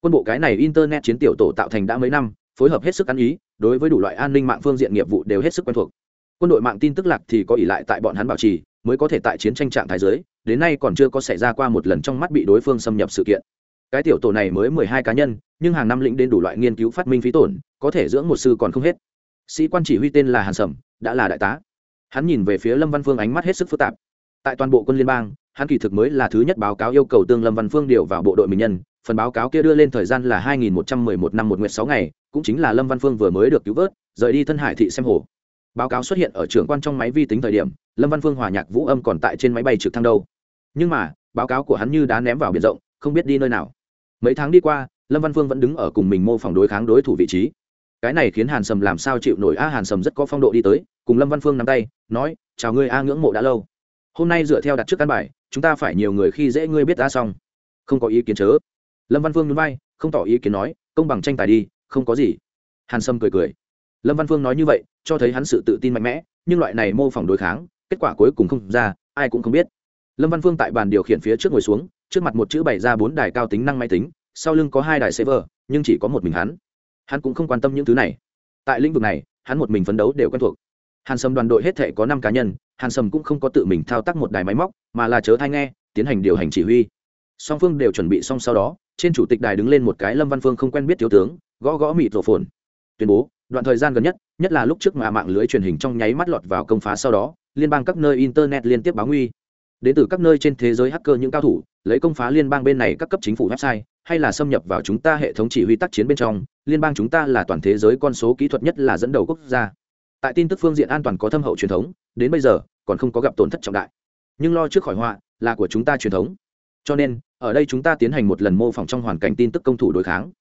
Quân bộ cái này internet chiến tiểu tổ tạo thành đã mấy năm phối hợp hết sức ăn ý, đối với đủ loại an ninh mạng phương diện nghiệp vụ đều hết sức quen thuộc. Quân đội mạng tin tức lạc thì có ỉ lại tại bọn hắn bảo trì, mới có thể tại chiến tranh trạng thái giới đến nay còn chưa có xảy ra qua một lần trong mắt bị đối phương xâm nhập sự kiện. Cái tiểu tổ này mới mười hai cá nhân, nhưng hàng năm lĩnh đến đủ loại nghiên cứu phát minh phí tổn, có thể dưỡng một sư còn không hết. Sĩ quan chỉ huy tên là hàn sầm, đã là đại tá. Hắn nhìn về phía lâm văn phương ánh mắt hết sức phức tạp. Tại toàn bộ quân liên bang hắn kỳ thực mới là thứ nhất báo cáo yêu cầu tương lâm văn phương điều vào bộ đội mình nhân, phần báo cáo kia đưa lên thời gian là 2111 năm một nguyệt sáu ngày, cũng chính là lâm văn phương vừa mới được cứu vớt, rời đi thân hải thị xem hồ. Báo cáo xuất hiện ở trưởng quan trong máy vi tính thời điểm, lâm văn phương hòa nhạc vũ âm còn tại trên máy bay trực thăng đâu. Nhưng mà, báo cáo của hắn như đá ném vào biển rộng, không biết đi nơi nào. Mấy tháng đi qua, lâm văn phương vẫn đứng ở cùng mình mô phỏng đối kháng đối thủ vị trí. Cái này khiến hàn sầm làm sao chịu nổi? A, hàn sầm rất có phong độ đi tới, cùng lâm văn phương nắm tay, nói, chào ngươi, a, ngưỡng mộ đã lâu. Hôm nay dựa theo đặt trước căn bài chúng ta phải nhiều người khi dễ ngươi biết ta xong. Không có ý kiến chớ. Lâm văn phương nhún vai, không tỏ ý kiến nói, công bằng tranh tài đi, không có gì. Hàn sâm cười cười. Lâm văn phương nói như vậy, cho thấy hắn sự tự tin mạnh mẽ, nhưng loại này mô phỏng đối kháng, kết quả cuối cùng không ra, ai cũng không biết. Lâm văn phương tại bàn điều khiển phía trước ngồi xuống, trước mặt một chữ bày ra bốn đài cao tính năng máy tính, sau lưng có hai đài server, nhưng chỉ có một mình hắn. Hắn cũng không quan tâm những thứ này. Tại lĩnh vực này, hắn một mình phấn đấu đều quen thuộc. Hàn sâm đoàn đội hết thể có năm cá nhân hàn sâm cũng không có tự mình thao tác một đài máy móc, mà là chớ thai nghe, tiến hành điều hành chỉ huy. Song phương đều chuẩn bị xong sau đó, trên chủ tịch đài đứng lên một cái lâm văn phương không quen biết thiếu tướng, gõ gõ mịt rổ phồn. Tuyên bố, đoạn thời gian gần nhất nhất là lúc trước mà mạng lưới truyền hình trong nháy mắt lọt vào công phá sau đó, liên bang các nơi internet liên tiếp báo nguy. Đến từ các nơi trên thế giới hacker những cao thủ, lấy công phá liên bang bên này các cấp chính phủ website, hay là xâm nhập vào chúng ta hệ thống chỉ huy tác chiến bên trong, liên bang chúng ta là toàn thế giới con số kỹ thuật nhất là dẫn đầu quốc gia. Tại tin tức phương diện an toàn có thâm hậu truyền thống, đến bây giờ còn không có gặp tổn thất trọng đại. Nhưng lo trước khỏi họa là của chúng ta truyền thống. Cho nên, ở đây chúng ta tiến hành một lần mô phỏng trong hoàn cảnh tin tức công thủ đối kháng.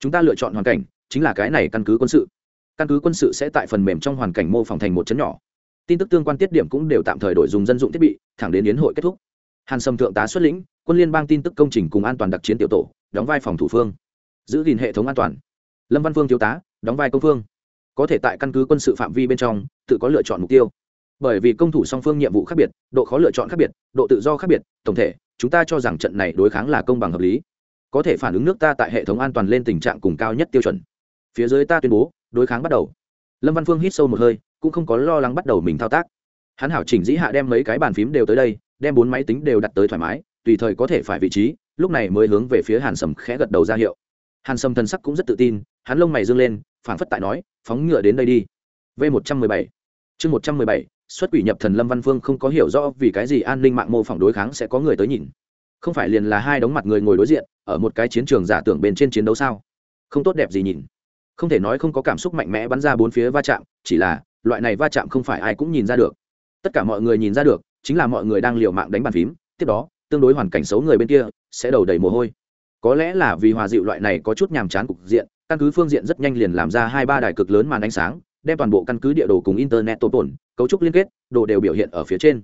Chúng ta lựa chọn hoàn cảnh, chính là cái này căn cứ quân sự. Căn cứ quân sự sẽ tại phần mềm trong hoàn cảnh mô phỏng thành một chấn nhỏ. Tin tức tương quan tiết điểm cũng đều tạm thời đổi dùng dân dụng thiết bị, thẳng đến yến hội kết thúc. Hàn sâm thượng tá xuất lĩnh, quân liên bang tin tức công trình cùng an toàn đặc chiến tiểu tổ, đóng vai phòng thủ phương. Giữ gìn hệ thống an toàn. Lâm văn phương thiếu tá, đóng vai công phương. Có thể tại căn cứ quân sự phạm vi bên trong, tự có lựa chọn mục tiêu bởi vì công thủ song phương nhiệm vụ khác biệt, độ khó lựa chọn khác biệt, độ tự do khác biệt, tổng thể, chúng ta cho rằng trận này đối kháng là công bằng hợp lý. Có thể phản ứng nước ta tại hệ thống an toàn lên tình trạng cùng cao nhất tiêu chuẩn. Phía dưới ta tuyên bố, đối kháng bắt đầu. Lâm văn phương hít sâu một hơi, cũng không có lo lắng bắt đầu mình thao tác. Hắn hảo chỉnh dĩ hạ đem mấy cái bàn phím đều tới đây, đem bốn máy tính đều đặt tới thoải mái, tùy thời có thể phải vị trí, lúc này mới hướng về phía hàn sầm khẽ gật đầu ra hiệu. Hàn sầm thần sắc cũng rất tự tin, hắn lông mày dương lên, phảng phất tại nói, phóng ngựa đến đây đi. V một trăm mười bảy. Chương một trăm mười bảy xuất quỷ nhập thần lâm văn phương không có hiểu rõ vì cái gì an ninh mạng mô phỏng đối kháng sẽ có người tới nhìn. Không phải liền là hai đống mặt người ngồi đối diện, ở một cái chiến trường giả tưởng bên trên chiến đấu sao? Không tốt đẹp gì nhìn. Không thể nói không có cảm xúc mạnh mẽ bắn ra bốn phía va chạm, chỉ là, loại này va chạm không phải ai cũng nhìn ra được. Tất cả mọi người nhìn ra được, chính là mọi người đang liều mạng đánh bàn phím, tiếp đó, tương đối hoàn cảnh xấu người bên kia, sẽ đầu đầy mồ hôi. Có lẽ là vì hòa dịu loại này có chút nhàm chán cục diện, căn cứ phương diện rất nhanh liền làm ra hai ba đài cực lớn màn ánh sáng đem toàn bộ căn cứ địa đồ cùng internet tổn tổn cấu trúc liên kết, đồ đều biểu hiện ở phía trên.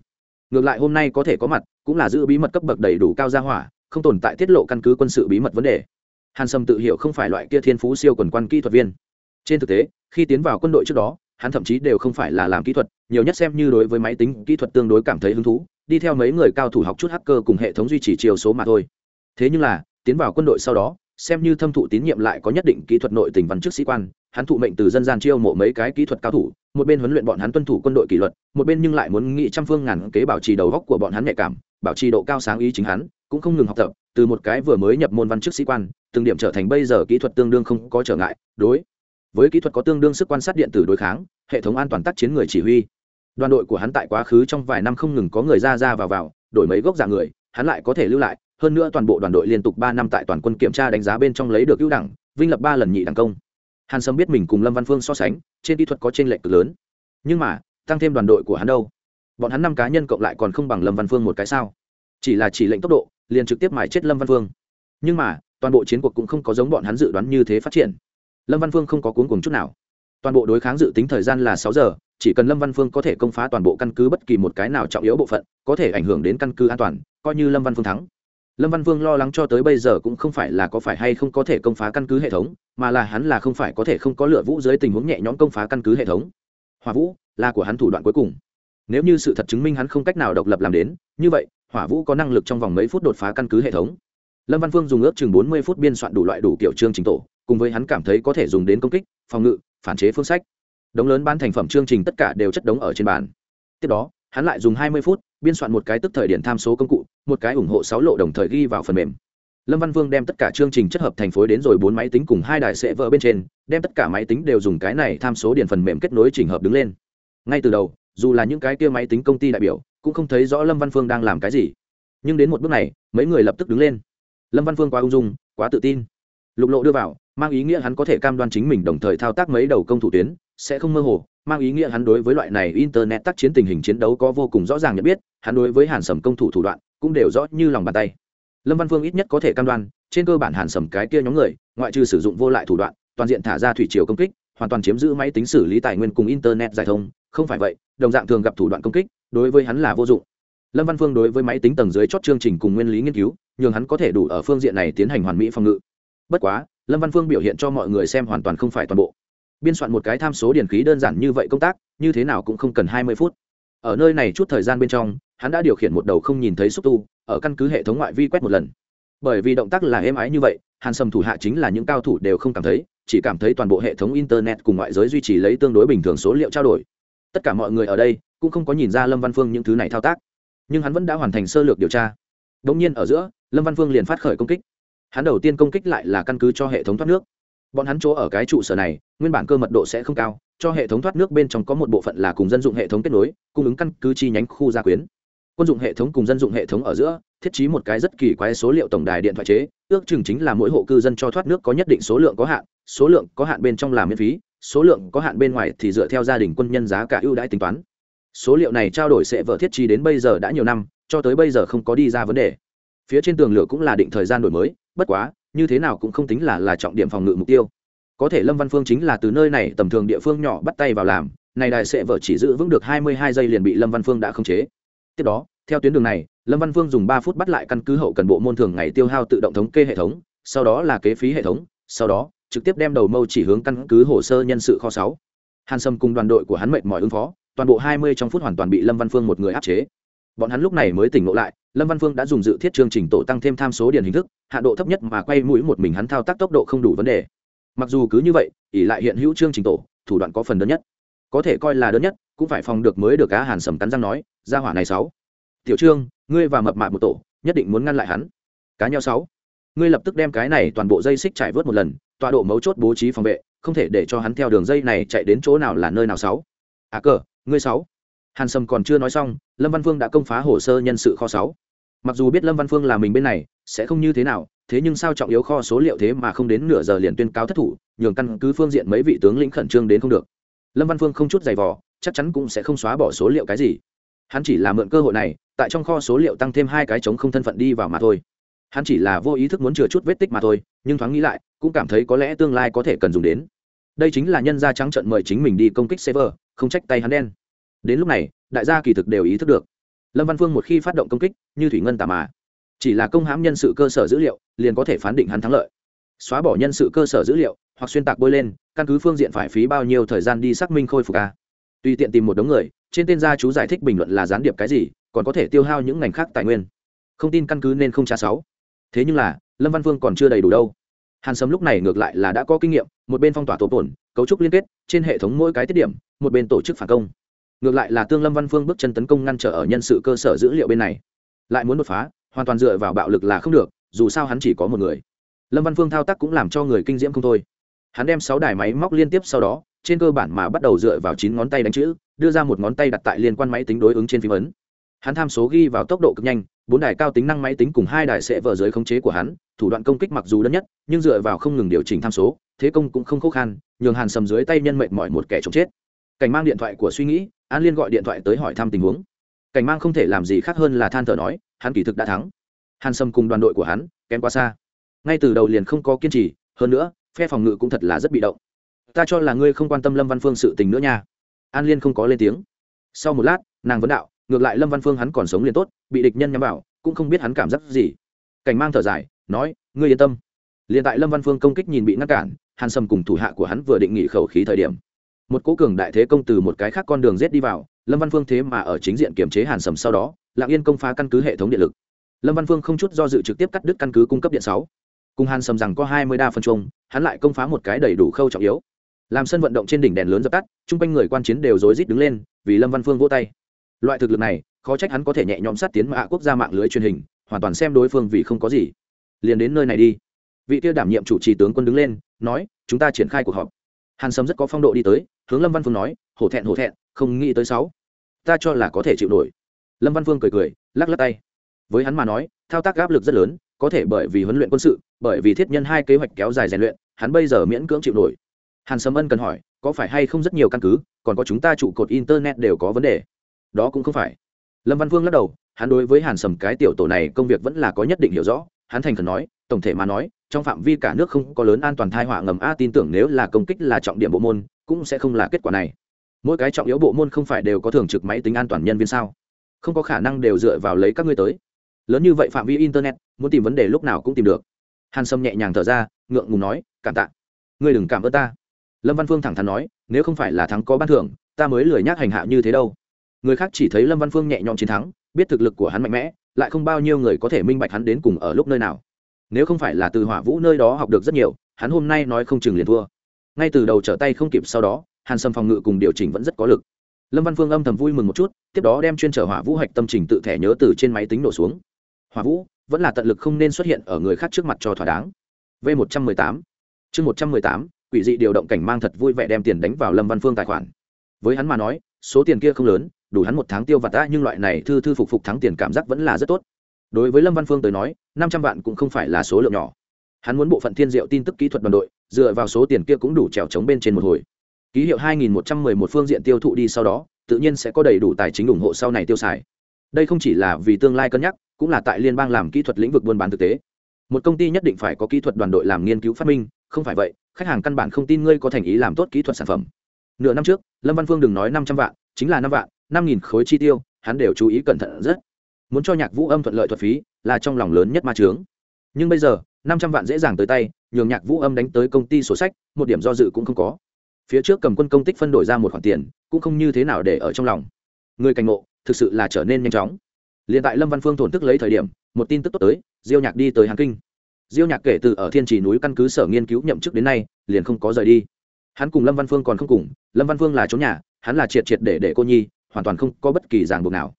Ngược lại hôm nay có thể có mặt, cũng là giữ bí mật cấp bậc đầy đủ cao gia hỏa, không tồn tại tiết lộ căn cứ quân sự bí mật vấn đề. Hàn sâm tự hiểu không phải loại kia thiên phú siêu quần quan kỹ thuật viên. Trên thực tế, khi tiến vào quân đội trước đó, hắn thậm chí đều không phải là làm kỹ thuật, nhiều nhất xem như đối với máy tính kỹ thuật tương đối cảm thấy hứng thú, đi theo mấy người cao thủ học chút hacker cùng hệ thống duy trì chiều số mà thôi. Thế nhưng là, tiến vào quân đội sau đó xem như thâm thụ tín nhiệm lại có nhất định kỹ thuật nội tình văn chức sĩ quan, hắn thụ mệnh từ dân gian chiêu mộ mấy cái kỹ thuật cao thủ, một bên huấn luyện bọn hắn tuân thủ quân đội kỷ luật, một bên nhưng lại muốn nghị trăm phương ngàn kế bảo trì đầu góc của bọn hắn nhạy cảm, bảo trì độ cao sáng ý chính hắn, cũng không ngừng học tập, từ một cái vừa mới nhập môn văn chức sĩ quan, từng điểm trở thành bây giờ kỹ thuật tương đương không có trở ngại, đối với kỹ thuật có tương đương sức quan sát điện tử đối kháng, hệ thống an toàn tác chiến người chỉ huy. Đoàn đội của hắn tại quá khứ trong vài năm không ngừng có người ra ra vào vào, đổi mấy gốc dạng người, hắn lại có thể lưu lại hơn nữa toàn bộ đoàn đội liên tục ba năm tại toàn quân kiểm tra đánh giá bên trong lấy được ưu đẳng, vinh lập ba lần nhị đẳng công. Hàn sâm biết mình cùng lâm văn phương so sánh, trên kỹ thuật có chênh lệch cực lớn. Nhưng mà, tăng thêm đoàn đội của hắn đâu? Bọn hắn năm cá nhân cộng lại còn không bằng lâm văn phương một cái sao? Chỉ là chỉ lệnh tốc độ, liền trực tiếp mài chết lâm văn phương. Nhưng mà, toàn bộ chiến cuộc cũng không có giống bọn hắn dự đoán như thế phát triển. Lâm văn phương không có cuốn cuồng chút nào. Toàn bộ đối kháng dự tính thời gian là sáu giờ, chỉ cần lâm văn phương có thể công phá toàn bộ căn cứ bất kỳ một cái nào trọng yếu bộ phận, có thể ảnh hưởng đến căn cứ an toàn, coi như lâm văn phương thắng lâm văn vương lo lắng cho tới bây giờ cũng không phải là có phải hay không có thể công phá căn cứ hệ thống, mà là hắn là không phải có thể không có lựa vũ dưới tình huống nhẹ nhõm công phá căn cứ hệ thống. Hỏa vũ là của hắn thủ đoạn cuối cùng. Nếu như sự thật chứng minh hắn không cách nào độc lập làm đến, như vậy, hỏa vũ có năng lực trong vòng mấy phút đột phá căn cứ hệ thống. Lâm văn phương dùng ước chừng bốn mươi phút biên soạn đủ loại đủ kiểu chương trình tổ, cùng với hắn cảm thấy có thể dùng đến công kích, phòng ngự, phản chế phương sách. Đống lớn ban thành phẩm chương trình tất cả đều chất đống ở trên bàn. Tiếp đó, hắn lại dùng hai mươi phút biên soạn một cái tức thời điện tham số công cụ, một cái ủng hộ sáu lộ đồng thời ghi vào phần mềm. Lâm văn vương đem tất cả chương trình chất hợp thành phối đến rồi bốn máy tính cùng hai đài sẽ vỡ bên trên, đem tất cả máy tính đều dùng cái này tham số điện phần mềm kết nối trình hợp đứng lên. Ngay từ đầu, dù là những cái kia máy tính công ty đại biểu, cũng không thấy rõ lâm văn phương đang làm cái gì. Nhưng đến một bước này, mấy người lập tức đứng lên. Lâm văn phương quá ung dung, quá tự tin. Lục lộ đưa vào, mang ý nghĩa hắn có thể cam đoan chính mình đồng thời thao tác mấy đầu công thủ tuyến, sẽ không mơ hồ mang ý nghĩa hắn đối với loại này internet tác chiến tình hình chiến đấu có vô cùng rõ ràng nhận biết, hắn đối với hàn sầm công thủ thủ đoạn cũng đều rõ như lòng bàn tay. Lâm văn phương ít nhất có thể cam đoan, trên cơ bản hàn sầm cái kia nhóm người, ngoại trừ sử dụng vô lại thủ đoạn, toàn diện thả ra thủy chiều công kích, hoàn toàn chiếm giữ máy tính xử lý tài nguyên cùng internet giải thông, không phải vậy, đồng dạng thường gặp thủ đoạn công kích, đối với hắn là vô dụng. Lâm văn phương đối với máy tính tầng dưới chót chương trình cùng nguyên lý nghiên cứu, nhường hắn có thể đủ ở phương diện này tiến hành hoàn mỹ phòng ngự. Bất quá, lâm văn phương biểu hiện cho mọi người xem hoàn toàn không phải toàn bộ biên soạn một cái tham số điển khí đơn giản như vậy công tác, như thế nào cũng không cần hai mươi phút. Ở nơi này chút thời gian bên trong, hắn đã điều khiển một đầu không nhìn thấy xúc tu, ở căn cứ hệ thống ngoại vi quét một lần. Bởi vì động tác là êm ái như vậy, hàn sầm thủ hạ chính là những cao thủ đều không cảm thấy, chỉ cảm thấy toàn bộ hệ thống internet cùng ngoại giới duy trì lấy tương đối bình thường số liệu trao đổi. Tất cả mọi người ở đây cũng không có nhìn ra lâm văn phương những thứ này thao tác. Nhưng hắn vẫn đã hoàn thành sơ lược điều tra. Đ ỗ n g nhiên ở giữa, lâm văn phương liền phát khởi công kích. Hắn đầu tiên công kích lại là căn cứ cho hệ thống thoát nước bọn hắn chỗ ở cái trụ sở này, nguyên bản cơ mật độ sẽ không cao, cho hệ thống thoát nước bên trong có một bộ phận là cùng dân dụng hệ thống kết nối, cung ứng căn cứ chi nhánh khu gia quyến. Quân dụng hệ thống cùng dân dụng hệ thống ở giữa, thiết trí một cái rất kỳ quái số liệu tổng đài điện thoại chế, ước chừng chính là mỗi hộ cư dân cho thoát nước có nhất định số lượng có hạn, số lượng có hạn bên trong là miễn phí, số lượng có hạn bên ngoài thì dựa theo gia đình quân nhân giá cả ưu đãi tính toán. Số liệu này trao đổi sẽ vợ thiết trí đến bây giờ đã nhiều năm, cho tới bây giờ không có đi ra vấn đề. Phía trên tường lửa cũng là định thời gian đổi mới, bất quá như thế nào cũng không tính là là trọng điểm phòng ngự mục tiêu. Có thể lâm văn phương chính là từ nơi này tầm thường địa phương nhỏ bắt tay vào làm, này đài sẽ vợ chỉ giữ vững được hai mươi hai giây liền bị lâm văn phương đã khống chế. Tiếp đó, theo tuyến đường này, lâm văn phương dùng ba phút bắt lại căn cứ hậu cần bộ môn thường ngày tiêu hao tự động thống kê hệ thống, sau đó là kế phí hệ thống, sau đó, trực tiếp đem đầu mâu chỉ hướng căn cứ hồ sơ nhân sự kho sáu. Hàn sâm cùng đoàn đội của hắn mệt mỏi ứng phó, toàn bộ hai mươi trong phút hoàn toàn bị lâm văn phương một người áp chế bọn hắn lúc này mới tỉnh ngộ lại, lâm văn phương đã dùng dự thiết chương trình tổ tăng thêm tham số điền hình thức, hạ độ thấp nhất mà quay mũi một mình hắn thao tác tốc độ không đủ vấn đề. Mặc dù cứ như vậy ỉ lại hiện hữu chương trình tổ, thủ đoạn có phần đơn nhất. Có thể coi là đơn nhất, cũng phải phòng được mới được cá hàn sầm cắn răng nói ra hỏa này sáu. Tiểu trương, ngươi và mập mạp một tổ, nhất định muốn ngăn lại hắn. Cá nhau sáu. Ngươi lập tức đem cái này toàn bộ dây xích trải vớt một lần, tọa độ mấu chốt bố trí phòng vệ, không thể để cho hắn theo đường dây này chạy đến chỗ nào là nơi nào sáu. À cờ, ngươi sáu hàn sâm còn chưa nói xong, lâm văn phương đã công phá hồ sơ nhân sự kho sáu. Mặc dù biết lâm văn phương là mình bên này, sẽ không như thế nào, thế nhưng sao trọng yếu kho số liệu thế mà không đến nửa giờ liền tuyên cáo thất thủ, nhường căn cứ phương diện mấy vị tướng lĩnh khẩn trương đến không được. Lâm văn phương không chút giày vò, chắc chắn cũng sẽ không xóa bỏ số liệu cái gì. Hắn chỉ là mượn cơ hội này, tại trong kho số liệu tăng thêm hai cái chống không thân phận đi vào mà thôi. Hắn chỉ là vô ý thức muốn chừa chút vết tích mà thôi, nhưng thoáng nghĩ lại, cũng cảm thấy có lẽ tương lai có thể cần dùng đến. Đây chính là nhân gia trắng trận mời chính mình đi công kích server, không trách tay hắn đen đến lúc này, đại gia kỳ thực đều ý thức được. Lâm văn phương một khi phát động công kích, như thủy ngân tà mà. Chỉ là công hãm nhân sự cơ sở dữ liệu, liền có thể phán định hắn thắng lợi. Xóa bỏ nhân sự cơ sở dữ liệu, hoặc xuyên tạc bôi lên, căn cứ phương diện phải phí bao nhiêu thời gian đi xác minh khôi phục ca tùy tiện tìm một đống người, trên tên gia chú giải thích bình luận là gián điệp cái gì, còn có thể tiêu hao những ngành khác tài nguyên. Không tin căn cứ nên không trả sáu. Thế nhưng là, lâm văn phương còn chưa đầy đủ đâu. Hàn sấm lúc này ngược lại là đã có kinh nghiệm, một bên phong tỏa tổ tổn cấu trúc liên kết, trên hệ thống mỗi cái tiết điểm, một bên tổ chức phản công ngược lại là tương lâm văn phương bước chân tấn công ngăn trở ở nhân sự cơ sở dữ liệu bên này. Lại muốn đột phá, hoàn toàn dựa vào bạo lực là không được, dù sao hắn chỉ có một người. Lâm văn phương thao tác cũng làm cho người kinh diễm không thôi. Hắn đem sáu đài máy móc liên tiếp sau đó, trên cơ bản mà bắt đầu dựa vào chín ngón tay đánh chữ, đưa ra một ngón tay đặt tại liên quan máy tính đối ứng trên phim ấn. Hắn tham số ghi vào tốc độ cực nhanh, bốn đài cao tính năng máy tính cùng hai đài sẽ vờ dưới khống chế của hắn, thủ đoạn công kích mặc dù đơn nhất, nhưng dựa vào không ngừng điều chỉnh tham số, thế công cũng không khó khăn nhường hàn sầm dưới tay nhân mệnh mọi một kẻ chống chết cảnh mang điện thoại của suy nghĩ, an liên gọi điện thoại tới hỏi thăm tình huống. Cảnh mang không thể làm gì khác hơn là than thở nói, hắn kỳ thực đã thắng. Hàn Sâm cùng đoàn đội của hắn, kém quá xa. Ngay từ đầu liền không có kiên trì, hơn nữa, phe phòng ngự cũng thật là rất bị động. Ta cho là ngươi không quan tâm lâm văn phương sự tình nữa nha. An liên không có lên tiếng. Sau một lát, nàng vấn đạo, ngược lại lâm văn phương hắn còn sống liền tốt, bị địch nhân nhắm vào, cũng không biết hắn cảm giác gì. Cảnh mang thở dài, nói, ngươi yên tâm. Liền tại lâm văn phương công kích nhìn bị ngăn cản, hàn Sâm cùng thủ hạ của hắn vừa định nghỉ khẩu khí thời điểm một cố cường đại thế công từ một cái khác con đường rết đi vào, lâm văn phương thế mà ở chính diện kiểm chế hàn sầm sau đó lạng yên công phá căn cứ hệ thống điện lực. Lâm văn phương không chút do dự trực tiếp cắt đứt căn cứ cung cấp điện sáu. Cùng hàn sầm rằng có hai mươi đa phân chung, hắn lại công phá một cái đầy đủ khâu trọng yếu. Làm sân vận động trên đỉnh đèn lớn dập tắt, chung quanh người quan chiến đều rối rít đứng lên, vì lâm văn phương vỗ tay. Loại thực lực này, khó trách hắn có thể nhẹ nhõm sát tiến mạ quốc gia mạng lưới truyền hình, hoàn toàn xem đối phương vì không có gì. Liền đến nơi này đi. Vị tiêu đảm nhiệm chủ trì tướng quân đứng lên, nói, chúng ta triển khai cuộc họp. Hàn Sầm rất có phong độ đi tới hướng lâm văn phương nói, hổ thẹn hổ thẹn, không nghĩ tới sáu. Ta cho là có thể chịu nổi. Lâm văn phương cười cười, lắc lắc tay. Với hắn mà nói, thao tác áp lực rất lớn, có thể bởi vì huấn luyện quân sự, bởi vì thiết nhân hai kế hoạch kéo dài rèn luyện, hắn bây giờ miễn cưỡng chịu nổi. Hàn sâm ân cần hỏi, có phải hay không rất nhiều căn cứ, còn có chúng ta trụ cột internet đều có vấn đề? Đó cũng không phải. Lâm văn phương lắc đầu, hắn đối với hàn sầm cái tiểu tổ này công việc vẫn là có nhất định hiểu rõ, hắn thành khẩn nói, tổng thể mà nói, trong phạm vi cả nước không có lớn an toàn thai họa ngầm a tin tưởng nếu là công kích là trọng điểm bộ môn cũng sẽ không là kết quả này. Mỗi cái trọng yếu bộ môn không phải đều có thường trực máy tính an toàn nhân viên sao? Không có khả năng đều dựa vào lấy các ngươi tới. Lớn như vậy phạm vi internet, muốn tìm vấn đề lúc nào cũng tìm được. Hàn sâm nhẹ nhàng thở ra, ngượng ngùng nói, cảm tạ. Ngươi đừng cảm ơn ta. Lâm văn phương thẳng thắn nói, nếu không phải là thắng có ban thưởng, ta mới lười nhác hành hạ như thế đâu. Người khác chỉ thấy lâm văn phương nhẹ nhõm chiến thắng, biết thực lực của hắn mạnh mẽ, lại không bao nhiêu người có thể minh bạch hắn đến cùng ở lúc nơi nào. Nếu không phải là từ hỏa vũ nơi đó học được rất nhiều, hắn hôm nay nói không chừng liền thua ngay từ đầu trở tay không kịp sau đó, hàn sâm phòng ngự cùng điều chỉnh vẫn rất có lực. Lâm văn phương âm thầm vui mừng một chút, tiếp đó đem chuyên trở hỏa vũ hạch tâm trình tự thẻ nhớ từ trên máy tính nổ xuống. Hỏa vũ, vẫn là tận lực không nên xuất hiện ở người khác trước mặt cho thỏa đáng. V một trăm mười tám. Chương một trăm mười tám, quỷ dị điều động cảnh mang thật vui vẻ đem tiền đánh vào lâm văn phương tài khoản. Với hắn mà nói, số tiền kia không lớn, đủ hắn một tháng tiêu vặt ta nhưng loại này thư thư phục phục thắng tiền cảm giác vẫn là rất tốt. Đối với lâm văn phương tới nói, năm trăm vạn cũng không phải là số lượng nhỏ hắn muốn bộ phận thiên diệu tin tức kỹ thuật đoàn đội, dựa vào số tiền kia cũng đủ trèo trống bên trên một hồi. Ký hiệu 2111 phương diện tiêu thụ đi sau đó, tự nhiên sẽ có đầy đủ tài chính ủng hộ sau này tiêu xài. Đây không chỉ là vì tương lai cân nhắc, cũng là tại liên bang làm kỹ thuật lĩnh vực buôn bán thực tế. Một công ty nhất định phải có kỹ thuật đoàn đội làm nghiên cứu phát minh, không phải vậy, khách hàng căn bản không tin ngươi có thành ý làm tốt kỹ thuật sản phẩm. Nửa năm trước, lâm văn phương đừng nói năm trăm vạn, chính là năm vạn, năm nghìn khối chi tiêu, hắn đều chú ý cẩn thận rất. Muốn cho nhạc vũ âm thuận lợi thuật phí, là trong lòng lớn nhất ma trướng nhưng bây giờ năm trăm vạn dễ dàng tới tay, nhường nhạc vũ âm đánh tới công ty sổ sách, một điểm do dự cũng không có. Phía trước cầm quân công tích phân đổi ra một khoản tiền, cũng không như thế nào để ở trong lòng. Người cảnh ngộ, thực sự là trở nên nhanh chóng. Liền tại lâm văn phương thổn thức lấy thời điểm, một tin tức tốt tới, diêu nhạc đi tới hàn kinh. Diêu nhạc kể từ ở thiên trì núi căn cứ sở nghiên cứu nhậm chức đến nay, liền không có rời đi. Hắn cùng lâm văn phương còn không cùng, lâm văn phương là trốn nhà, hắn là triệt triệt để để cô nhi, hoàn toàn không có bất kỳ ràng buộc nào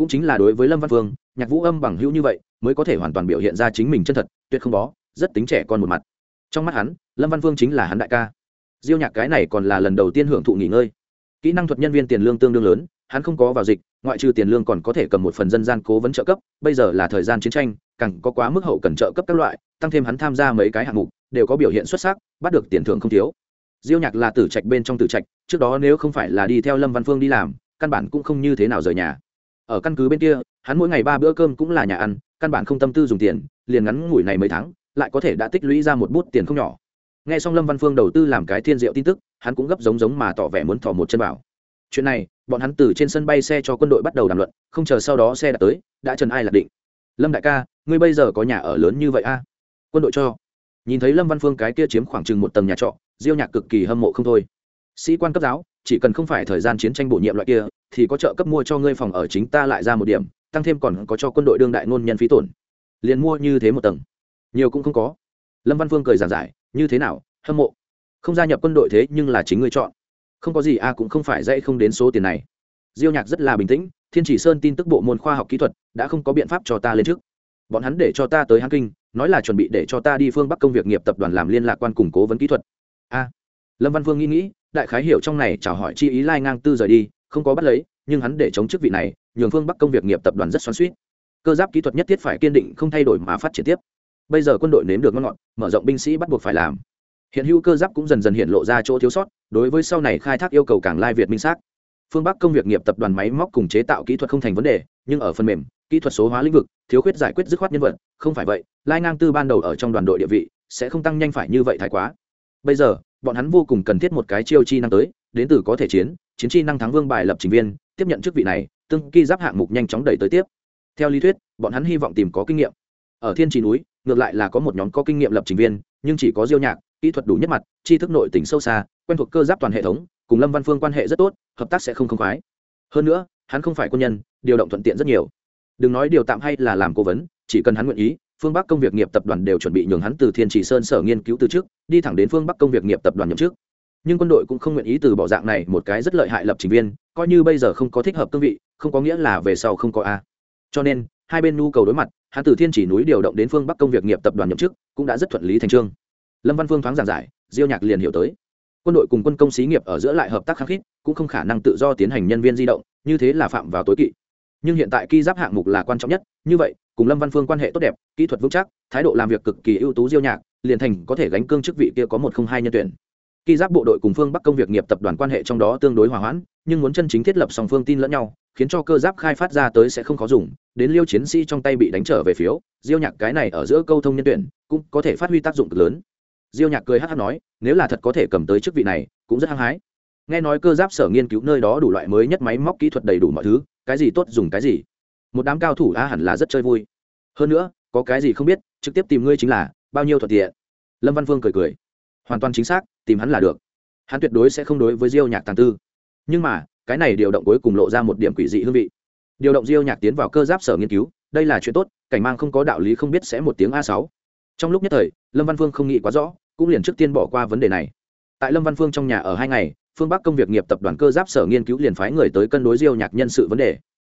cũng chính là đối với lâm văn phương, nhạc vũ âm bằng hữu như vậy, mới có thể hoàn toàn biểu hiện ra chính mình chân thật, tuyệt không bó, rất tính trẻ con một mặt. Trong mắt hắn, lâm văn phương chính là hắn đại ca. Diêu nhạc cái này còn là lần đầu tiên hưởng thụ nghỉ ngơi. Kỹ năng thuật nhân viên tiền lương tương đương lớn, hắn không có vào dịch, ngoại trừ tiền lương còn có thể cầm một phần dân gian cố vấn trợ cấp, bây giờ là thời gian chiến tranh, càng có quá mức hậu cần trợ cấp các loại, tăng thêm hắn tham gia mấy cái hạng mục, đều có biểu hiện xuất sắc, bắt được tiền thưởng không thiếu. Diêu nhạc là tử trạch bên trong tử trạch, trước đó nếu không phải là đi theo lâm văn phương đi làm, căn bản cũng không như thế nào rời nhà ở căn cứ bên kia, hắn mỗi ngày ba bữa cơm cũng là nhà ăn, căn bản không tâm tư dùng tiền, liền ngắn ngủi này mấy tháng, lại có thể đã tích lũy ra một bút tiền không nhỏ. Nghe xong lâm văn phương đầu tư làm cái thiên diệu tin tức, hắn cũng gấp giống giống mà tỏ vẻ muốn thỏ một chân vào. Chuyện này, bọn hắn từ trên sân bay xe cho quân đội bắt đầu đàm luận, không chờ sau đó xe đã tới, đã trần ai lạc định. Lâm đại ca, ngươi bây giờ có nhà ở lớn như vậy a? Quân đội cho. Nhìn thấy lâm văn phương cái kia chiếm khoảng chừng một tầng nhà trọ, diêu nhạc cực kỳ hâm mộ không thôi. Sĩ quan cấp giáo chỉ cần không phải thời gian chiến tranh bổ nhiệm loại kia, thì có trợ cấp mua cho ngươi phòng ở chính ta lại ra một điểm, tăng thêm còn có cho quân đội đương đại ngôn nhân phí tổn. Liền mua như thế một tầng. Nhiều cũng không có. Lâm văn Vương cười giảng giải, như thế nào, hâm mộ. Không gia nhập quân đội thế nhưng là chính ngươi chọn. Không có gì a à cũng không phải dãy không đến số tiền này. Diêu nhạc rất là bình tĩnh, thiên chỉ sơn tin tức bộ môn khoa học kỹ thuật đã không có biện pháp cho ta lên trước. Bọn hắn để cho ta tới hán kinh, nói là chuẩn bị để cho ta đi phương bắc công việc nghiệp tập đoàn làm liên lạc quan củng cố vấn kỹ thuật. A. Lâm văn Vương nghĩ nghĩ đại khái hiểu trong này chào hỏi chi ý lai ngang tư rời đi, không có bắt lấy, nhưng hắn để chống chức vị này, nhường phương bắc công việc nghiệp tập đoàn rất xoắn suýt cơ giáp kỹ thuật nhất thiết phải kiên định, không thay đổi mà phát triển tiếp. Bây giờ quân đội nếm được ngon ngọt, mở rộng binh sĩ bắt buộc phải làm. Hiện hữu cơ giáp cũng dần dần hiện lộ ra chỗ thiếu sót, đối với sau này khai thác yêu cầu càng lai việt minh xác. Phương bắc công việc nghiệp tập đoàn máy móc cùng chế tạo kỹ thuật không thành vấn đề, nhưng ở phần mềm, kỹ thuật số hóa lĩnh vực, thiếu khuyết giải quyết dứt khoát nhân vật, không phải vậy, lai ngang tư ban đầu ở trong đoàn đội địa vị, sẽ không tăng nhanh phải như vậy thái quá. Bây giờ bọn hắn vô cùng cần thiết một cái chiêu chi năng tới, đến từ có thể chiến chiến chi năng thắng vương bài lập trình viên, tiếp nhận chức vị này, tương kỳ giáp hạng mục nhanh chóng đẩy tới tiếp. Theo lý thuyết, bọn hắn hy vọng tìm có kinh nghiệm. Ở thiên trì núi, ngược lại là có một nhóm có kinh nghiệm lập trình viên, nhưng chỉ có diêu nhạc, kỹ thuật đủ nhất mặt, tri thức nội tỉnh sâu xa, quen thuộc cơ giáp toàn hệ thống, cùng lâm văn phương quan hệ rất tốt, hợp tác sẽ không không khoái. Hơn nữa, hắn không phải quân nhân, điều động thuận tiện rất nhiều. Đừng nói điều tạm hay là làm cố vấn, chỉ cần hắn nguyện ý phương bắc công việc nghiệp tập đoàn đều chuẩn bị nhường hắn từ thiên chỉ sơn sở nghiên cứu từ trước, đi thẳng đến phương bắc công việc nghiệp tập đoàn nhậm chức. Nhưng quân đội cũng không nguyện ý từ bỏ dạng này một cái rất lợi hại lập trình viên, coi như bây giờ không có thích hợp cương vị, không có nghĩa là về sau không có a. Cho nên, hai bên nhu cầu đối mặt, hắn từ thiên chỉ núi điều động đến phương bắc công việc nghiệp tập đoàn nhậm chức, cũng đã rất thuận lý thành trương. Lâm văn phương thoáng giảng giải, diêu nhạc liền hiểu tới. Quân đội cùng quân công xí nghiệp ở giữa lại hợp tác khăng khít, cũng không khả năng tự do tiến hành nhân viên di động, như thế là phạm vào tối kỵ. Nhưng hiện tại ki giáp hạng mục là quan trọng nhất, như vậy cùng lâm văn phương quan hệ tốt đẹp, kỹ thuật vững chắc, thái độ làm việc cực kỳ ưu tú diêu nhạc, liền thành có thể gánh cương chức vị kia có một không hai nhân tuyển. Khi giáp bộ đội cùng phương bắc công việc nghiệp tập đoàn quan hệ trong đó tương đối hòa hoãn, nhưng muốn chân chính thiết lập song phương tin lẫn nhau, khiến cho cơ giáp khai phát ra tới sẽ không khó dùng, đến liêu chiến sĩ trong tay bị đánh trở về phiếu, diêu nhạc cái này ở giữa câu thông nhân tuyển, cũng có thể phát huy tác dụng cực lớn. Diêu nhạc cười hát hát nói, nếu là thật có thể cầm tới chức vị này, cũng rất hăng hái. Nghe nói cơ giáp sở nghiên cứu nơi đó đủ loại mới nhất máy móc kỹ thuật đầy đủ mọi thứ, cái gì tốt dùng cái gì. Một đám cao thủ a hẳn là rất chơi vui hơn nữa, có cái gì không biết, trực tiếp tìm ngươi chính là, bao nhiêu thuận tiện. Lâm văn phương cười cười. Hoàn toàn chính xác, tìm hắn là được. Hắn tuyệt đối sẽ không đối với diêu nhạc tàng tư. Nhưng mà, cái này điều động cuối cùng lộ ra một điểm quỷ dị hương vị. Điều động diêu nhạc tiến vào cơ giáp sở nghiên cứu, đây là chuyện tốt, cảnh mang không có đạo lý không biết sẽ một tiếng a sáu. Trong lúc nhất thời, lâm văn phương không nghĩ quá rõ, cũng liền trước tiên bỏ qua vấn đề này. Tại lâm văn phương trong nhà ở hai ngày, phương bắc công việc nghiệp tập đoàn cơ giáp sở nghiên cứu liền phái người tới cân đối diêu nhạc nhân sự vấn đề.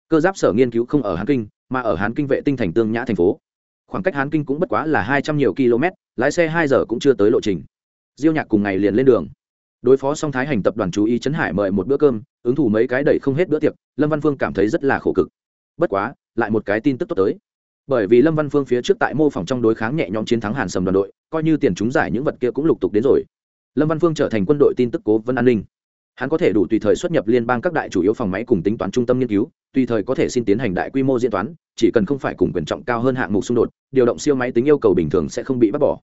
Cơ giáp sở nghiên cứu không ở hán kinh mà ở hán kinh vệ tinh thành tương nhã thành phố. Khoảng cách hán kinh cũng bất quá là hai trăm nhiều km, lái xe hai giờ cũng chưa tới lộ trình. Diêu nhạc cùng ngày liền lên đường. Đối phó song thái hành tập đoàn chú ý chấn hải mời một bữa cơm, ứng thủ mấy cái đẩy không hết bữa tiệc, lâm văn phương cảm thấy rất là khổ cực. Bất quá, lại một cái tin tức tốt tới. Bởi vì lâm văn phương phía trước tại mô phỏng trong đối kháng nhẹ nhõm chiến thắng hàn sầm đoàn đội, coi như tiền chúng giải những vật kia cũng lục tục đến rồi. Lâm văn phương trở thành quân đội tin tức cố vấn an ninh hắn có thể đủ tùy thời xuất nhập liên bang các đại chủ yếu phòng máy cùng tính toán trung tâm nghiên cứu, tùy thời có thể xin tiến hành đại quy mô diễn toán, chỉ cần không phải cùng quyền trọng cao hơn hạng mục xung đột, điều động siêu máy tính yêu cầu bình thường sẽ không bị bắt bỏ.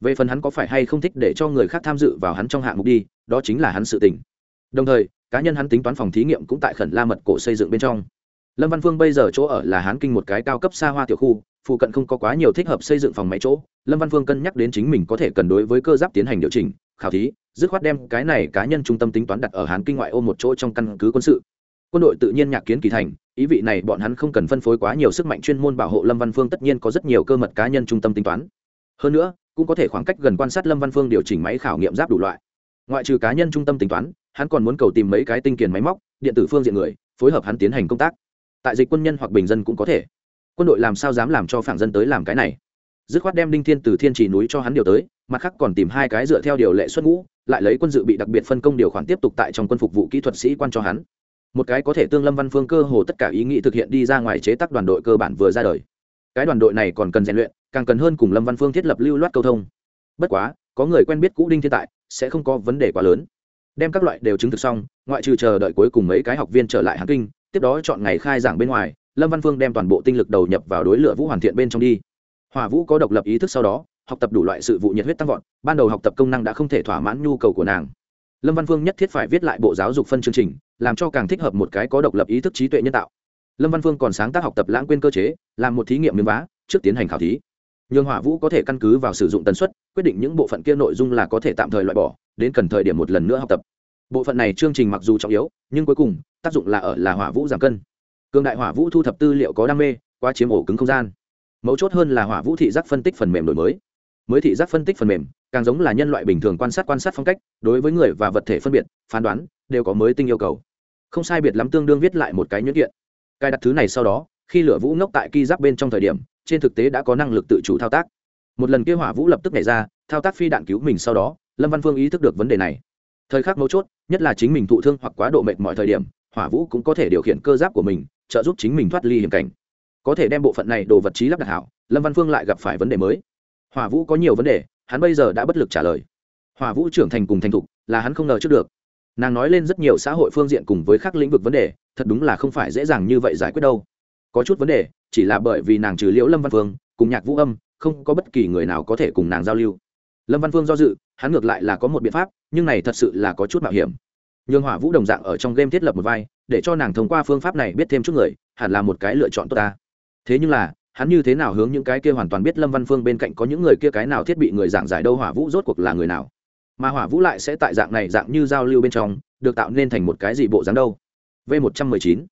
Về phần hắn có phải hay không thích để cho người khác tham dự vào hắn trong hạng mục đi, đó chính là hắn sự tình. Đồng thời, cá nhân hắn tính toán phòng thí nghiệm cũng tại khẩn la mật cổ xây dựng bên trong lâm văn phương bây giờ chỗ ở là hán kinh một cái cao cấp xa hoa tiểu khu, phụ cận không có quá nhiều thích hợp xây dựng phòng máy chỗ. Lâm văn phương cân nhắc đến chính mình có thể cần đối với cơ giáp tiến hành điều chỉnh, khảo thí, dứt khoát đem cái này cá nhân trung tâm tính toán đặt ở hán kinh ngoại ô một chỗ trong căn cứ quân sự. Quân đội tự nhiên nhạc kiến kỳ thành, ý vị này bọn hắn không cần phân phối quá nhiều sức mạnh chuyên môn bảo hộ lâm văn phương tất nhiên có rất nhiều cơ mật cá nhân trung tâm tính toán. Hơn nữa, cũng có thể khoảng cách gần quan sát lâm văn phương điều chỉnh máy khảo nghiệm giáp đủ loại. Ngoại trừ cá nhân trung tâm tính toán, hắn còn muốn cầu tìm mấy cái tinh kiền máy móc, điện tử phương diện người, phối hợp hắn tiến hành công tác tại dịch quân nhân hoặc bình dân cũng có thể. Quân đội làm sao dám làm cho phản dân tới làm cái này? Dứt khoát đem đinh thiên từ thiên trì núi cho hắn điều tới, mặt khác còn tìm hai cái dựa theo điều lệ xuất ngũ, lại lấy quân dự bị đặc biệt phân công điều khoản tiếp tục tại trong quân phục vụ kỹ thuật sĩ quan cho hắn. Một cái có thể tương lâm văn phương cơ hồ tất cả ý nghĩ thực hiện đi ra ngoài chế tác đoàn đội cơ bản vừa ra đời. Cái đoàn đội này còn cần rèn luyện, càng cần hơn cùng lâm văn phương thiết lập lưu loát câu thông. Bất quá, có người quen biết cũ đinh thiên tại, sẽ không có vấn đề quá lớn. Đem các loại đều chứng thực xong, ngoại trừ chờ đợi cuối cùng mấy cái học viên trở lại hàn kinh tiếp đó chọn ngày khai giảng bên ngoài, lâm văn phương đem toàn bộ tinh lực đầu nhập vào đối lửa vũ hoàn thiện bên trong đi. Hỏa vũ có độc lập ý thức sau đó, học tập đủ loại sự vụ nhiệt huyết tăng vọt, ban đầu học tập công năng đã không thể thỏa mãn nhu cầu của nàng. Lâm văn phương nhất thiết phải viết lại bộ giáo dục phân chương trình, làm cho càng thích hợp một cái có độc lập ý thức trí tuệ nhân tạo. Lâm văn phương còn sáng tác học tập lãng quên cơ chế, làm một thí nghiệm miếng vá, trước tiến hành khảo thí. Nhường hỏa vũ có thể căn cứ vào sử dụng tần suất, quyết định những bộ phận kia nội dung là có thể tạm thời loại bỏ, đến cần thời điểm một lần nữa học tập bộ phận này chương trình mặc dù trọng yếu, nhưng cuối cùng, tác dụng là ở là hỏa vũ giảm cân. Cường đại hỏa vũ thu thập tư liệu có đam mê qua chiếm ổ cứng không gian. Mấu chốt hơn là hỏa vũ thị giác phân tích phần mềm đổi mới. Mới thị giác phân tích phần mềm, càng giống là nhân loại bình thường quan sát quan sát phong cách, đối với người và vật thể phân biệt, phán đoán, đều có mới tinh yêu cầu. Không sai biệt lắm tương đương viết lại một cái nhuyễn kiện. Cài đặt thứ này sau đó, khi lửa vũ ngốc tại ki giáp bên trong thời điểm, trên thực tế đã có năng lực tự chủ thao tác. Một lần kia hỏa vũ lập tức nhảy ra, thao tác phi đạn cứu mình sau đó, lâm văn phương ý thức được vấn đề này thời khắc mấu chốt, nhất là chính mình thụ thương hoặc quá độ mệt mọi thời điểm, hỏa vũ cũng có thể điều khiển cơ giáp của mình, trợ giúp chính mình thoát ly hiểm cảnh. Có thể đem bộ phận này đồ vật trí lắp đặt hảo, lâm văn phương lại gặp phải vấn đề mới. Hỏa vũ có nhiều vấn đề, hắn bây giờ đã bất lực trả lời. Hỏa vũ trưởng thành cùng thành thục, là hắn không ngờ trước được. Nàng nói lên rất nhiều xã hội phương diện cùng với các lĩnh vực vấn đề, thật đúng là không phải dễ dàng như vậy giải quyết đâu. Có chút vấn đề, chỉ là bởi vì nàng trừ liễu lâm văn phương, cùng nhạc vũ âm, không có bất kỳ người nào có thể cùng nàng giao lưu lâm văn phương do dự hắn ngược lại là có một biện pháp nhưng này thật sự là có chút mạo hiểm nhường hỏa vũ đồng dạng ở trong game thiết lập một vai để cho nàng thông qua phương pháp này biết thêm chút người hẳn là một cái lựa chọn tốt ta thế nhưng là hắn như thế nào hướng những cái kia hoàn toàn biết lâm văn phương bên cạnh có những người kia cái nào thiết bị người giảng giải đâu hỏa vũ rốt cuộc là người nào mà hỏa vũ lại sẽ tại dạng này dạng như giao lưu bên trong được tạo nên thành một cái gì bộ dáng đâu v một trăm mười chín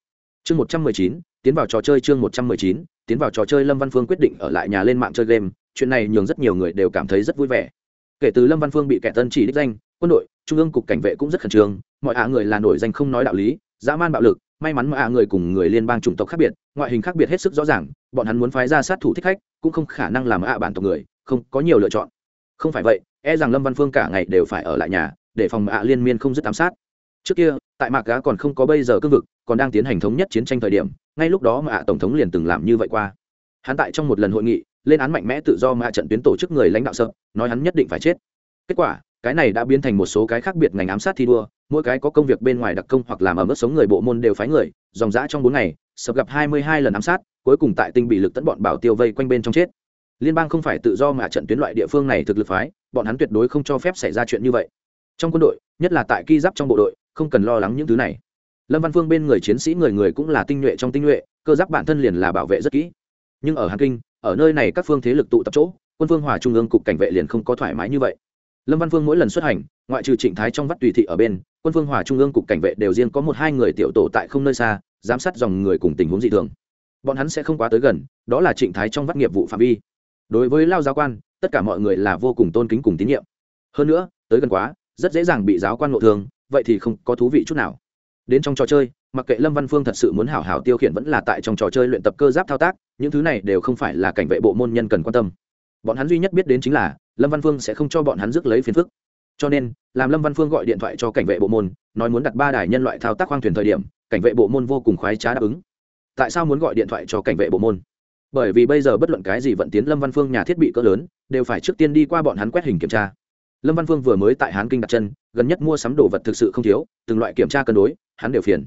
chương một trăm mười chín tiến vào trò chơi chương một trăm mười chín tiến vào trò chơi lâm văn phương quyết định ở lại nhà lên mạng chơi game chuyện này nhường rất nhiều người đều cảm thấy rất vui vẻ kể từ lâm văn phương bị kẻ tân chỉ đích danh, quân đội, trung ương cục cảnh vệ cũng rất khẩn trương, mọi ạ người là nổi danh không nói đạo lý, dã man bạo lực, may mắn mà ạ người cùng người liên bang chủng tộc khác biệt, ngoại hình khác biệt hết sức rõ ràng, bọn hắn muốn phái ra sát thủ thích khách, cũng không khả năng làm ạ bản tộc người, không có nhiều lựa chọn. Không phải vậy e rằng lâm văn phương cả ngày đều phải ở lại nhà, để phòng ạ liên miên không dứt ám sát. Trước kia, tại mạc gá còn không có bây giờ cương vực, còn đang tiến hành thống nhất chiến tranh thời điểm, ngay lúc đó mà ạ tổng thống liền từng làm như vậy qua. Hắn tại trong một lần hội nghị lên án mạnh mẽ tự do mà trận tuyến tổ chức người lãnh đạo sợ, nói hắn nhất định phải chết. Kết quả, cái này đã biến thành một số cái khác biệt ngành ám sát thi đua, mỗi cái có công việc bên ngoài đặc công hoặc làm ở mức sống người bộ môn đều phái người, dòng dã trong bốn ngày, sập gặp hai mươi hai lần ám sát, cuối cùng tại tinh bị lực tấn bọn bảo tiêu vây quanh bên trong chết. Liên bang không phải tự do mà trận tuyến loại địa phương này thực lực phái, bọn hắn tuyệt đối không cho phép xảy ra chuyện như vậy. Trong quân đội, nhất là tại ki giáp trong bộ đội, không cần lo lắng những thứ này. Lâm văn phương bên người chiến sĩ người người cũng là tinh nhuệ trong tinh nhuệ, cơ giáp bản thân liền là bảo vệ rất kỹ. Nhưng ở hàn kinh ở nơi này các phương thế lực tụ tập chỗ, quân phương hòa trung ương cục cảnh vệ liền không có thoải mái như vậy. Lâm văn phương mỗi lần xuất hành, ngoại trừ trịnh thái trong vắt tùy thị ở bên, quân phương hòa trung ương cục cảnh vệ đều riêng có một hai người tiểu tổ tại không nơi xa, giám sát dòng người cùng tình huống dị thường. Bọn hắn sẽ không quá tới gần, đó là trịnh thái trong vắt nghiệp vụ phạm vi. Đối với lao giáo quan, tất cả mọi người là vô cùng tôn kính cùng tín nhiệm. Hơn nữa, tới gần quá, rất dễ dàng bị giáo quan ngộ thường vậy thì không có thú vị chút nào. Đến trong trò chơi mặc kệ lâm văn phương thật sự muốn hảo hảo tiêu khiển vẫn là tại trong trò chơi luyện tập cơ giáp thao tác, những thứ này đều không phải là cảnh vệ bộ môn nhân cần quan tâm. Bọn hắn duy nhất biết đến chính là, lâm văn phương sẽ không cho bọn hắn rước lấy phiền phức. Cho nên, làm lâm văn phương gọi điện thoại cho cảnh vệ bộ môn, nói muốn đặt ba đài nhân loại thao tác khoang thuyền thời điểm, cảnh vệ bộ môn vô cùng khoái trá đáp ứng. Tại sao muốn gọi điện thoại cho cảnh vệ bộ môn? Bởi vì bây giờ bất luận cái gì vận tiến lâm văn phương nhà thiết bị cỡ lớn, đều phải trước tiên đi qua bọn hắn quét hình kiểm tra. Lâm văn phương vừa mới tại hán kinh đặt chân, gần nhất mua sắm đồ vật thực sự không thiếu, từng loại kiểm tra cân đối, hắn đều phiền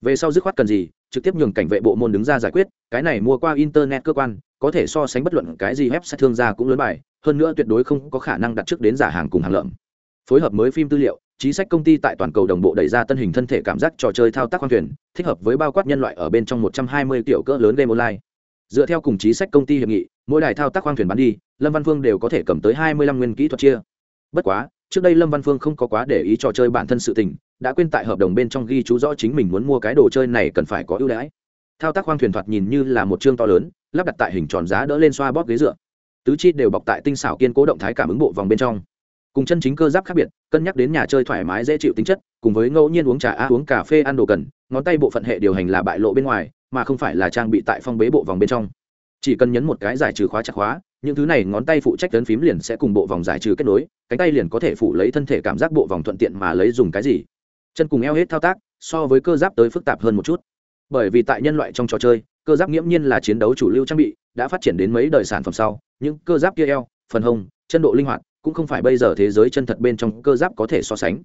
về sau dứt khoát cần gì, trực tiếp nhường cảnh vệ bộ môn đứng ra giải quyết, cái này mua qua internet cơ quan, có thể so sánh bất luận cái gì web sẽ thương gia cũng lớn bài, hơn nữa tuyệt đối không có khả năng đặt trước đến giả hàng cùng hàng lợm. Phối hợp mới phim tư liệu, chính sách công ty tại toàn cầu đồng bộ đẩy ra tân hình thân thể cảm giác trò chơi thao tác khoang thuyền, thích hợp với bao quát nhân loại ở bên trong một trăm hai mươi kiểu cỡ lớn game online. Dựa theo cùng chính sách công ty hiệp nghị, mỗi đài thao tác khoang thuyền bán đi, lâm văn phương đều có thể cầm tới hai mươi lăm nguyên kỹ thuật chia. Bất quá trước đây lâm văn phương không có quá để ý trò chơi bản thân sự tình, đã quên tại hợp đồng bên trong ghi chú rõ chính mình muốn mua cái đồ chơi này cần phải có ưu đãi. Thao tác khoang thuyền thoạt nhìn như là một chương to lớn, lắp đặt tại hình tròn giá đỡ lên xoa bóp ghế dựa. Tứ chi đều bọc tại tinh xảo kiên cố động thái cảm ứng bộ vòng bên trong. Cùng chân chính cơ giáp khác biệt, cân nhắc đến nhà chơi thoải mái dễ chịu tính chất, cùng với ngẫu nhiên uống trà, a, uống cà phê, ăn đồ cần, ngón tay bộ phận hệ điều hành là bại lộ bên ngoài, mà không phải là trang bị tại phong bế bộ vòng bên trong chỉ cần nhấn một cái giải trừ khóa chặt khóa, những thứ này ngón tay phụ trách tấn phím liền sẽ cùng bộ vòng giải trừ kết nối, cánh tay liền có thể phụ lấy thân thể cảm giác bộ vòng thuận tiện mà lấy dùng cái gì. Chân cùng eo hết thao tác, so với cơ giáp tới phức tạp hơn một chút. Bởi vì tại nhân loại trong trò chơi, cơ giáp nghiễm nhiên là chiến đấu chủ lưu trang bị, đã phát triển đến mấy đời sản phẩm sau, những cơ giáp kia eo, phần hông, chân độ linh hoạt, cũng không phải bây giờ thế giới chân thật bên trong cơ giáp có thể so sánh.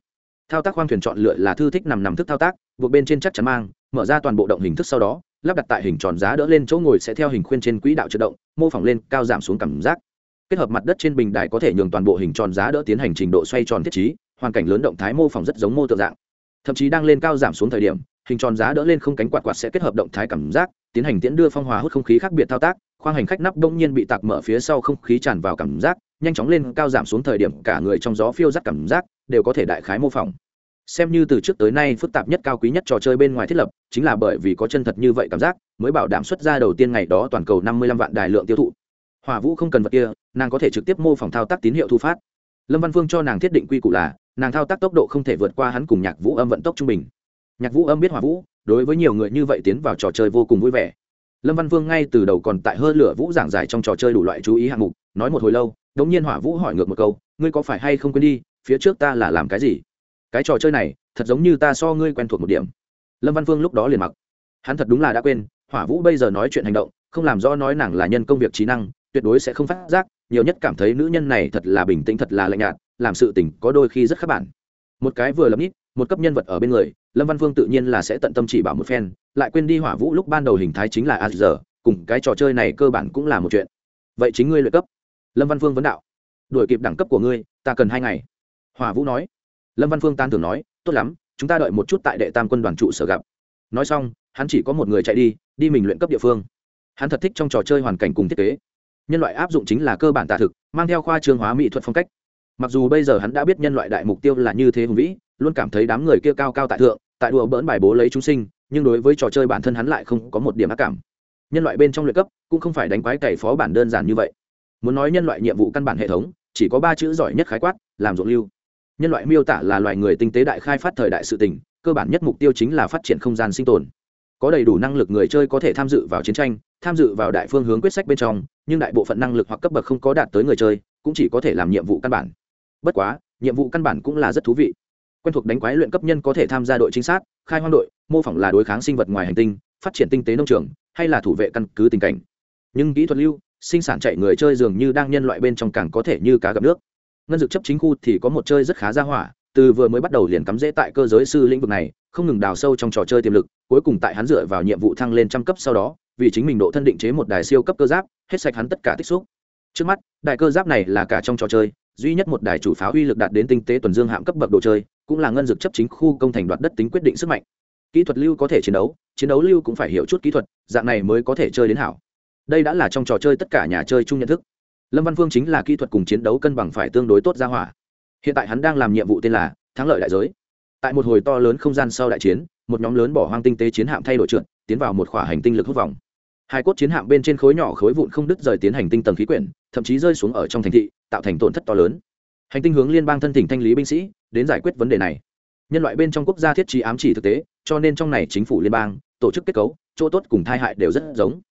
Thao tác khoang thuyền chọn lựa là thư thích nằm nằm thức thao tác, buộc bên trên chắc chắn mang, mở ra toàn bộ động hình thức sau đó lắp đặt tại hình tròn giá đỡ lên chỗ ngồi sẽ theo hình khuyên trên quỹ đạo trượt động, mô phỏng lên cao giảm xuống cảm giác. Kết hợp mặt đất trên bình đài có thể nhường toàn bộ hình tròn giá đỡ tiến hành trình độ xoay tròn thiết trí, hoàn cảnh lớn động thái mô phỏng rất giống mô tượng dạng. Thậm chí đang lên cao giảm xuống thời điểm, hình tròn giá đỡ lên không cánh quạt quạt sẽ kết hợp động thái cảm giác, tiến hành tiễn đưa phong hòa hút không khí khác biệt thao tác, khoang hành khách nắp đông nhiên bị tạc mở phía sau không khí tràn vào cảm giác, nhanh chóng lên cao giảm xuống thời điểm cả người trong gió phiêu rắc cảm giác, đều có thể đại khái mô phỏng xem như từ trước tới nay phức tạp nhất cao quý nhất trò chơi bên ngoài thiết lập, chính là bởi vì có chân thật như vậy cảm giác, mới bảo đảm xuất ra đầu tiên ngày đó toàn cầu năm mươi lăm vạn đài lượng tiêu thụ. Hỏa vũ không cần vật kia, nàng có thể trực tiếp mô phỏng thao tác tín hiệu thu phát. Lâm văn phương cho nàng thiết định quy củ là, nàng thao tác tốc độ không thể vượt qua hắn cùng nhạc vũ âm vận tốc trung bình. Nhạc vũ âm biết hỏa vũ, đối với nhiều người như vậy tiến vào trò chơi vô cùng vui vẻ. Lâm văn vương ngay từ đầu còn tại hơi lửa vũ giảng giải trong trò chơi đủ loại chú ý hạng mục, nói một hồi lâu đ ỗ n g nhiên hỏa vũ hỏi ngược một câu, ngươi có phải hay không quên đi, phía trước ta là làm cái gì? Cái trò chơi này thật giống như ta so ngươi quen thuộc một điểm. Lâm văn phương lúc đó liền mặc. Hắn thật đúng là đã quên, hỏa vũ bây giờ nói chuyện hành động, không làm rõ nói nàng là nhân công việc trí năng, tuyệt đối sẽ không phát giác, nhiều nhất cảm thấy nữ nhân này thật là bình tĩnh, thật là lạnh nhạt, làm sự tình có đôi khi rất khắc bản. Một cái vừa lắm ít một cấp nhân vật ở bên người, lâm văn phương tự nhiên là sẽ tận tâm chỉ bảo một phen, lại quên đi hỏa vũ lúc ban đầu hình thái chính là a giờ cùng cái trò chơi này cơ bản cũng là một chuyện. Vậy chính ngươi luyện cấp. Lâm văn phương vấn đạo. Đuổi kịp đẳng cấp của ngươi, ta cần hai ngày. Hỏa vũ nói lâm văn phương tan thường nói, tốt lắm, chúng ta đợi một chút tại đệ tam quân đoàn trụ sở gặp. Nói xong, hắn chỉ có một người chạy đi đi mình luyện cấp địa phương. Hắn thật thích trong trò chơi hoàn cảnh cùng thiết kế. Nhân loại áp dụng chính là cơ bản tạ thực, mang theo khoa trương hóa mỹ thuật phong cách. Mặc dù bây giờ hắn đã biết nhân loại đại mục tiêu là như thế hùng vĩ, luôn cảm thấy đám người kia cao cao tại thượng, tại đùa bỡn bài bố lấy chúng sinh, nhưng đối với trò chơi bản thân hắn lại không có một điểm ác cảm. Nhân loại bên trong luyện cấp, cũng không phải đánh quái cày phó bản đơn giản như vậy. Muốn nói nhân loại nhiệm vụ căn bản hệ thống, chỉ có ba chữ giỏi nhất khái quát, làm ruộng lưu nhân loại miêu tả là loài người tinh tế đại khai phát thời đại sự tình, cơ bản nhất mục tiêu chính là phát triển không gian sinh tồn. Có đầy đủ năng lực người chơi có thể tham dự vào chiến tranh tham dự vào đại phương hướng quyết sách bên trong nhưng đại bộ phận năng lực hoặc cấp bậc không có đạt tới người chơi cũng chỉ có thể làm nhiệm vụ căn bản. Bất quá nhiệm vụ căn bản cũng là rất thú vị. Quen thuộc đánh quái luyện cấp nhân có thể tham gia đội chính xác khai hoang đội mô phỏng là đối kháng sinh vật ngoài hành tinh phát triển tinh tế nông trường hay là thủ vệ căn cứ tình cảnh. Nhưng kỹ thuật lưu sinh sản chạy người chơi dường như đang nhân loại bên trong càng có thể như cá gặp nước ngân dược chấp chính khu thì có một chơi rất khá ra hỏa, từ vừa mới bắt đầu liền cắm rễ tại cơ giới sư lĩnh vực này, không ngừng đào sâu trong trò chơi tiềm lực, cuối cùng tại hắn dựa vào nhiệm vụ thăng lên trăm cấp sau đó, vì chính mình độ thân định chế một đài siêu cấp cơ giáp, hết sạch hắn tất cả tích xúc. Trước mắt, đài cơ giáp này là cả trong trò chơi, duy nhất một đài chủ pháo uy lực đạt đến tinh tế tuần dương hạm cấp bậc đồ chơi, cũng là ngân dược chấp chính khu công thành đoạt đất tính quyết định sức mạnh. Kỹ thuật lưu có thể chiến đấu chiến đấu lưu cũng phải hiểu chút kỹ thuật, dạng này mới có thể chơi đến hảo. Đây đã là trong trò chơi tất cả nhà chơi chung nhận thức lâm văn phương chính là kỹ thuật cùng chiến đấu cân bằng phải tương đối tốt ra hỏa. Hiện tại hắn đang làm nhiệm vụ tên là thắng lợi đại giới. Tại một hồi to lớn không gian sau đại chiến, một nhóm lớn bỏ hoang tinh tế chiến hạm thay đổi trượt, tiến vào một khỏa hành tinh lực hút vòng. Hai cốt chiến hạm bên trên khối nhỏ khối vụn không đứt rời tiến hành tinh tầng khí quyển, thậm chí rơi xuống ở trong thành thị, tạo thành tổn thất to lớn. Hành tinh hướng liên bang thân tỉnh thanh lý binh sĩ, đến giải quyết vấn đề này. Nhân loại bên trong quốc gia thiết trí ám chỉ thực tế, cho nên trong này chính phủ liên bang, tổ chức kết cấu, chỗ tốt cùng thai hại đều rất giống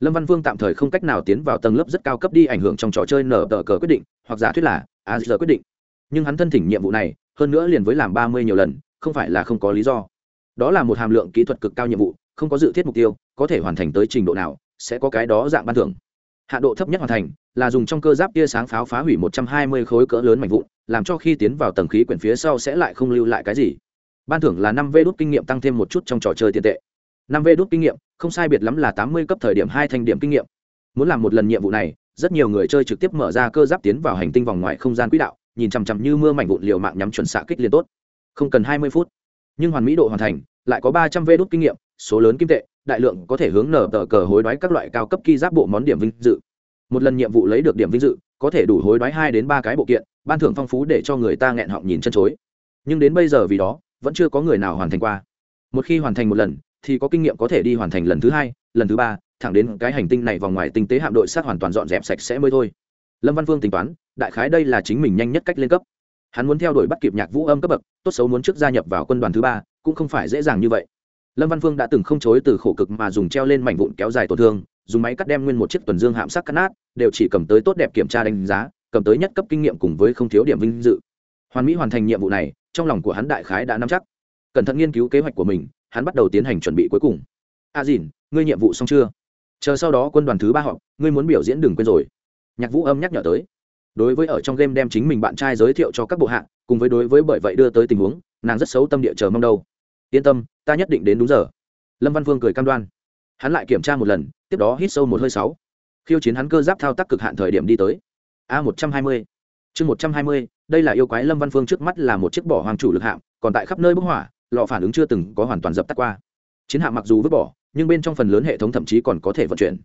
lâm văn vương tạm thời không cách nào tiến vào tầng lớp rất cao cấp đi ảnh hưởng trong trò chơi nở tờ cờ quyết định, hoặc giả thuyết là a giờ quyết định. Nhưng hắn thân thỉnh nhiệm vụ này, hơn nữa liền với làm ba mươi nhiều lần, không phải là không có lý do. Đó là một hàm lượng kỹ thuật cực cao nhiệm vụ, không có dự thiết mục tiêu, có thể hoàn thành tới trình độ nào, sẽ có cái đó dạng ban thưởng. Hạ độ thấp nhất hoàn thành là dùng trong cơ giáp tia sáng pháo phá hủy một trăm hai mươi khối cỡ lớn mạnh vụn, làm cho khi tiến vào tầng khí quyển phía sau sẽ lại không lưu lại cái gì. Ban thưởng là năm vê đốt kinh nghiệm tăng thêm một chút trong trò chơi tiền tệ năm vê đốt kinh nghiệm, không sai biệt lắm là tám mươi cấp thời điểm hai thành điểm kinh nghiệm. Muốn làm một lần nhiệm vụ này, rất nhiều người chơi trực tiếp mở ra cơ giáp tiến vào hành tinh vòng ngoài không gian quỹ đạo, nhìn chằm chằm như mưa mảnh vụn liều mạng nhắm chuẩn xạ kích liên tốt. Không cần hai mươi phút. Nhưng hoàn mỹ độ hoàn thành, lại có ba trăm vê đốt kinh nghiệm, số lớn kim tệ, đại lượng có thể hướng nở tờ cờ hối đoái các loại cao cấp ki giáp bộ món điểm vinh dự. Một lần nhiệm vụ lấy được điểm vinh dự, có thể đủ hối đoái hai đến ba cái bộ kiện, ban thưởng phong phú để cho người ta nghẹn họng nhìn chân chối. Nhưng đến bây giờ vì đó, vẫn chưa có người nào hoàn thành qua. Một khi hoàn thành một lần thì có kinh nghiệm có thể đi hoàn thành lần thứ hai, lần thứ ba, thẳng đến cái hành tinh này vòng ngoài tinh tế hạm đội sát hoàn toàn dọn dẹp sạch sẽ mới thôi. Lâm văn vương tính toán, đại khái đây là chính mình nhanh nhất cách lên cấp. Hắn muốn theo đuổi bắt kịp nhạc vũ âm cấp bậc, tốt xấu muốn trước gia nhập vào quân đoàn thứ ba, cũng không phải dễ dàng như vậy. Lâm văn phương đã từng không chối từ khổ cực mà dùng treo lên mảnh vụn kéo dài tổn thương, dùng máy cắt đem nguyên một chiếc tuần dương hạm sắc cắt nát, đều chỉ cầm tới tốt đẹp kiểm tra đánh giá, cầm tới nhất cấp kinh nghiệm cùng với không thiếu điểm vinh dự. Hoàn mỹ hoàn thành nhiệm vụ này, trong lòng của hắn đại khái đã nắm chắc. Cẩn thận nghiên cứu kế hoạch của mình hắn bắt đầu tiến hành chuẩn bị cuối cùng. A à dìn, ngươi nhiệm vụ xong chưa? Chờ sau đó quân đoàn thứ ba họp, ngươi muốn biểu diễn đừng quên rồi. Nhạc vũ âm nhắc nhở tới. Đối với ở trong game đem chính mình bạn trai giới thiệu cho các bộ hạng cùng với đối với bởi vậy đưa tới tình huống, nàng rất xấu tâm địa chờ mong đâu. Yên tâm, ta nhất định đến đúng giờ. Lâm văn vương cười cam đoan. Hắn lại kiểm tra một lần, tiếp đó hít sâu một hơi sáu. Khiêu chiến hắn cơ giáp thao tác cực hạn thời điểm đi tới. A một trăm hai mươi. Chương một trăm hai mươi, đây là yêu quái lâm văn phương trước mắt là một chiếc bỏ hoàng chủ lực hạm còn tại khắp nơi bức hỏa lò phản ứng chưa từng có hoàn toàn dập tắt qua. Chiến hạm mặc dù vứt bỏ, nhưng bên trong phần lớn hệ thống thậm chí còn có thể vận chuyển.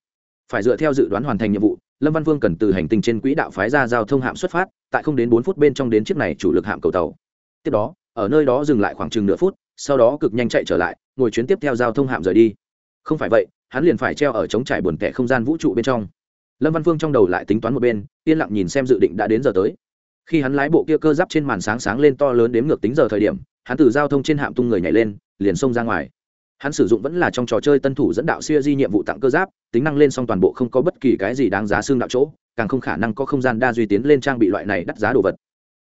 Phải dựa theo dự đoán hoàn thành nhiệm vụ, lâm văn vương cần từ hành tinh trên quỹ đạo phái ra giao thông hạm xuất phát, tại không đến bốn phút bên trong đến chiếc này chủ lực hạm cầu tàu. Tiếp đó, ở nơi đó dừng lại khoảng chừng nửa phút, sau đó cực nhanh chạy trở lại, ngồi chuyến tiếp theo giao thông hạm rời đi. Không phải vậy, hắn liền phải treo ở chống trải buồn tẻ không gian vũ trụ bên trong. Lâm văn phương trong đầu lại tính toán một bên, yên lặng nhìn xem dự định đã đến giờ tới. Khi hắn lái bộ kia cơ giáp trên màn sáng sáng lên to lớn đếm ngược tính giờ thời điểm hắn từ giao thông trên hạm tung người nhảy lên, liền xông ra ngoài. Hắn sử dụng vẫn là trong trò chơi tân thủ dẫn đạo siêu di nhiệm vụ tặng cơ giáp, tính năng lên xong toàn bộ không có bất kỳ cái gì đáng giá xương đạo chỗ, càng không khả năng có không gian đa duy tiến lên trang bị loại này đắt giá đồ vật.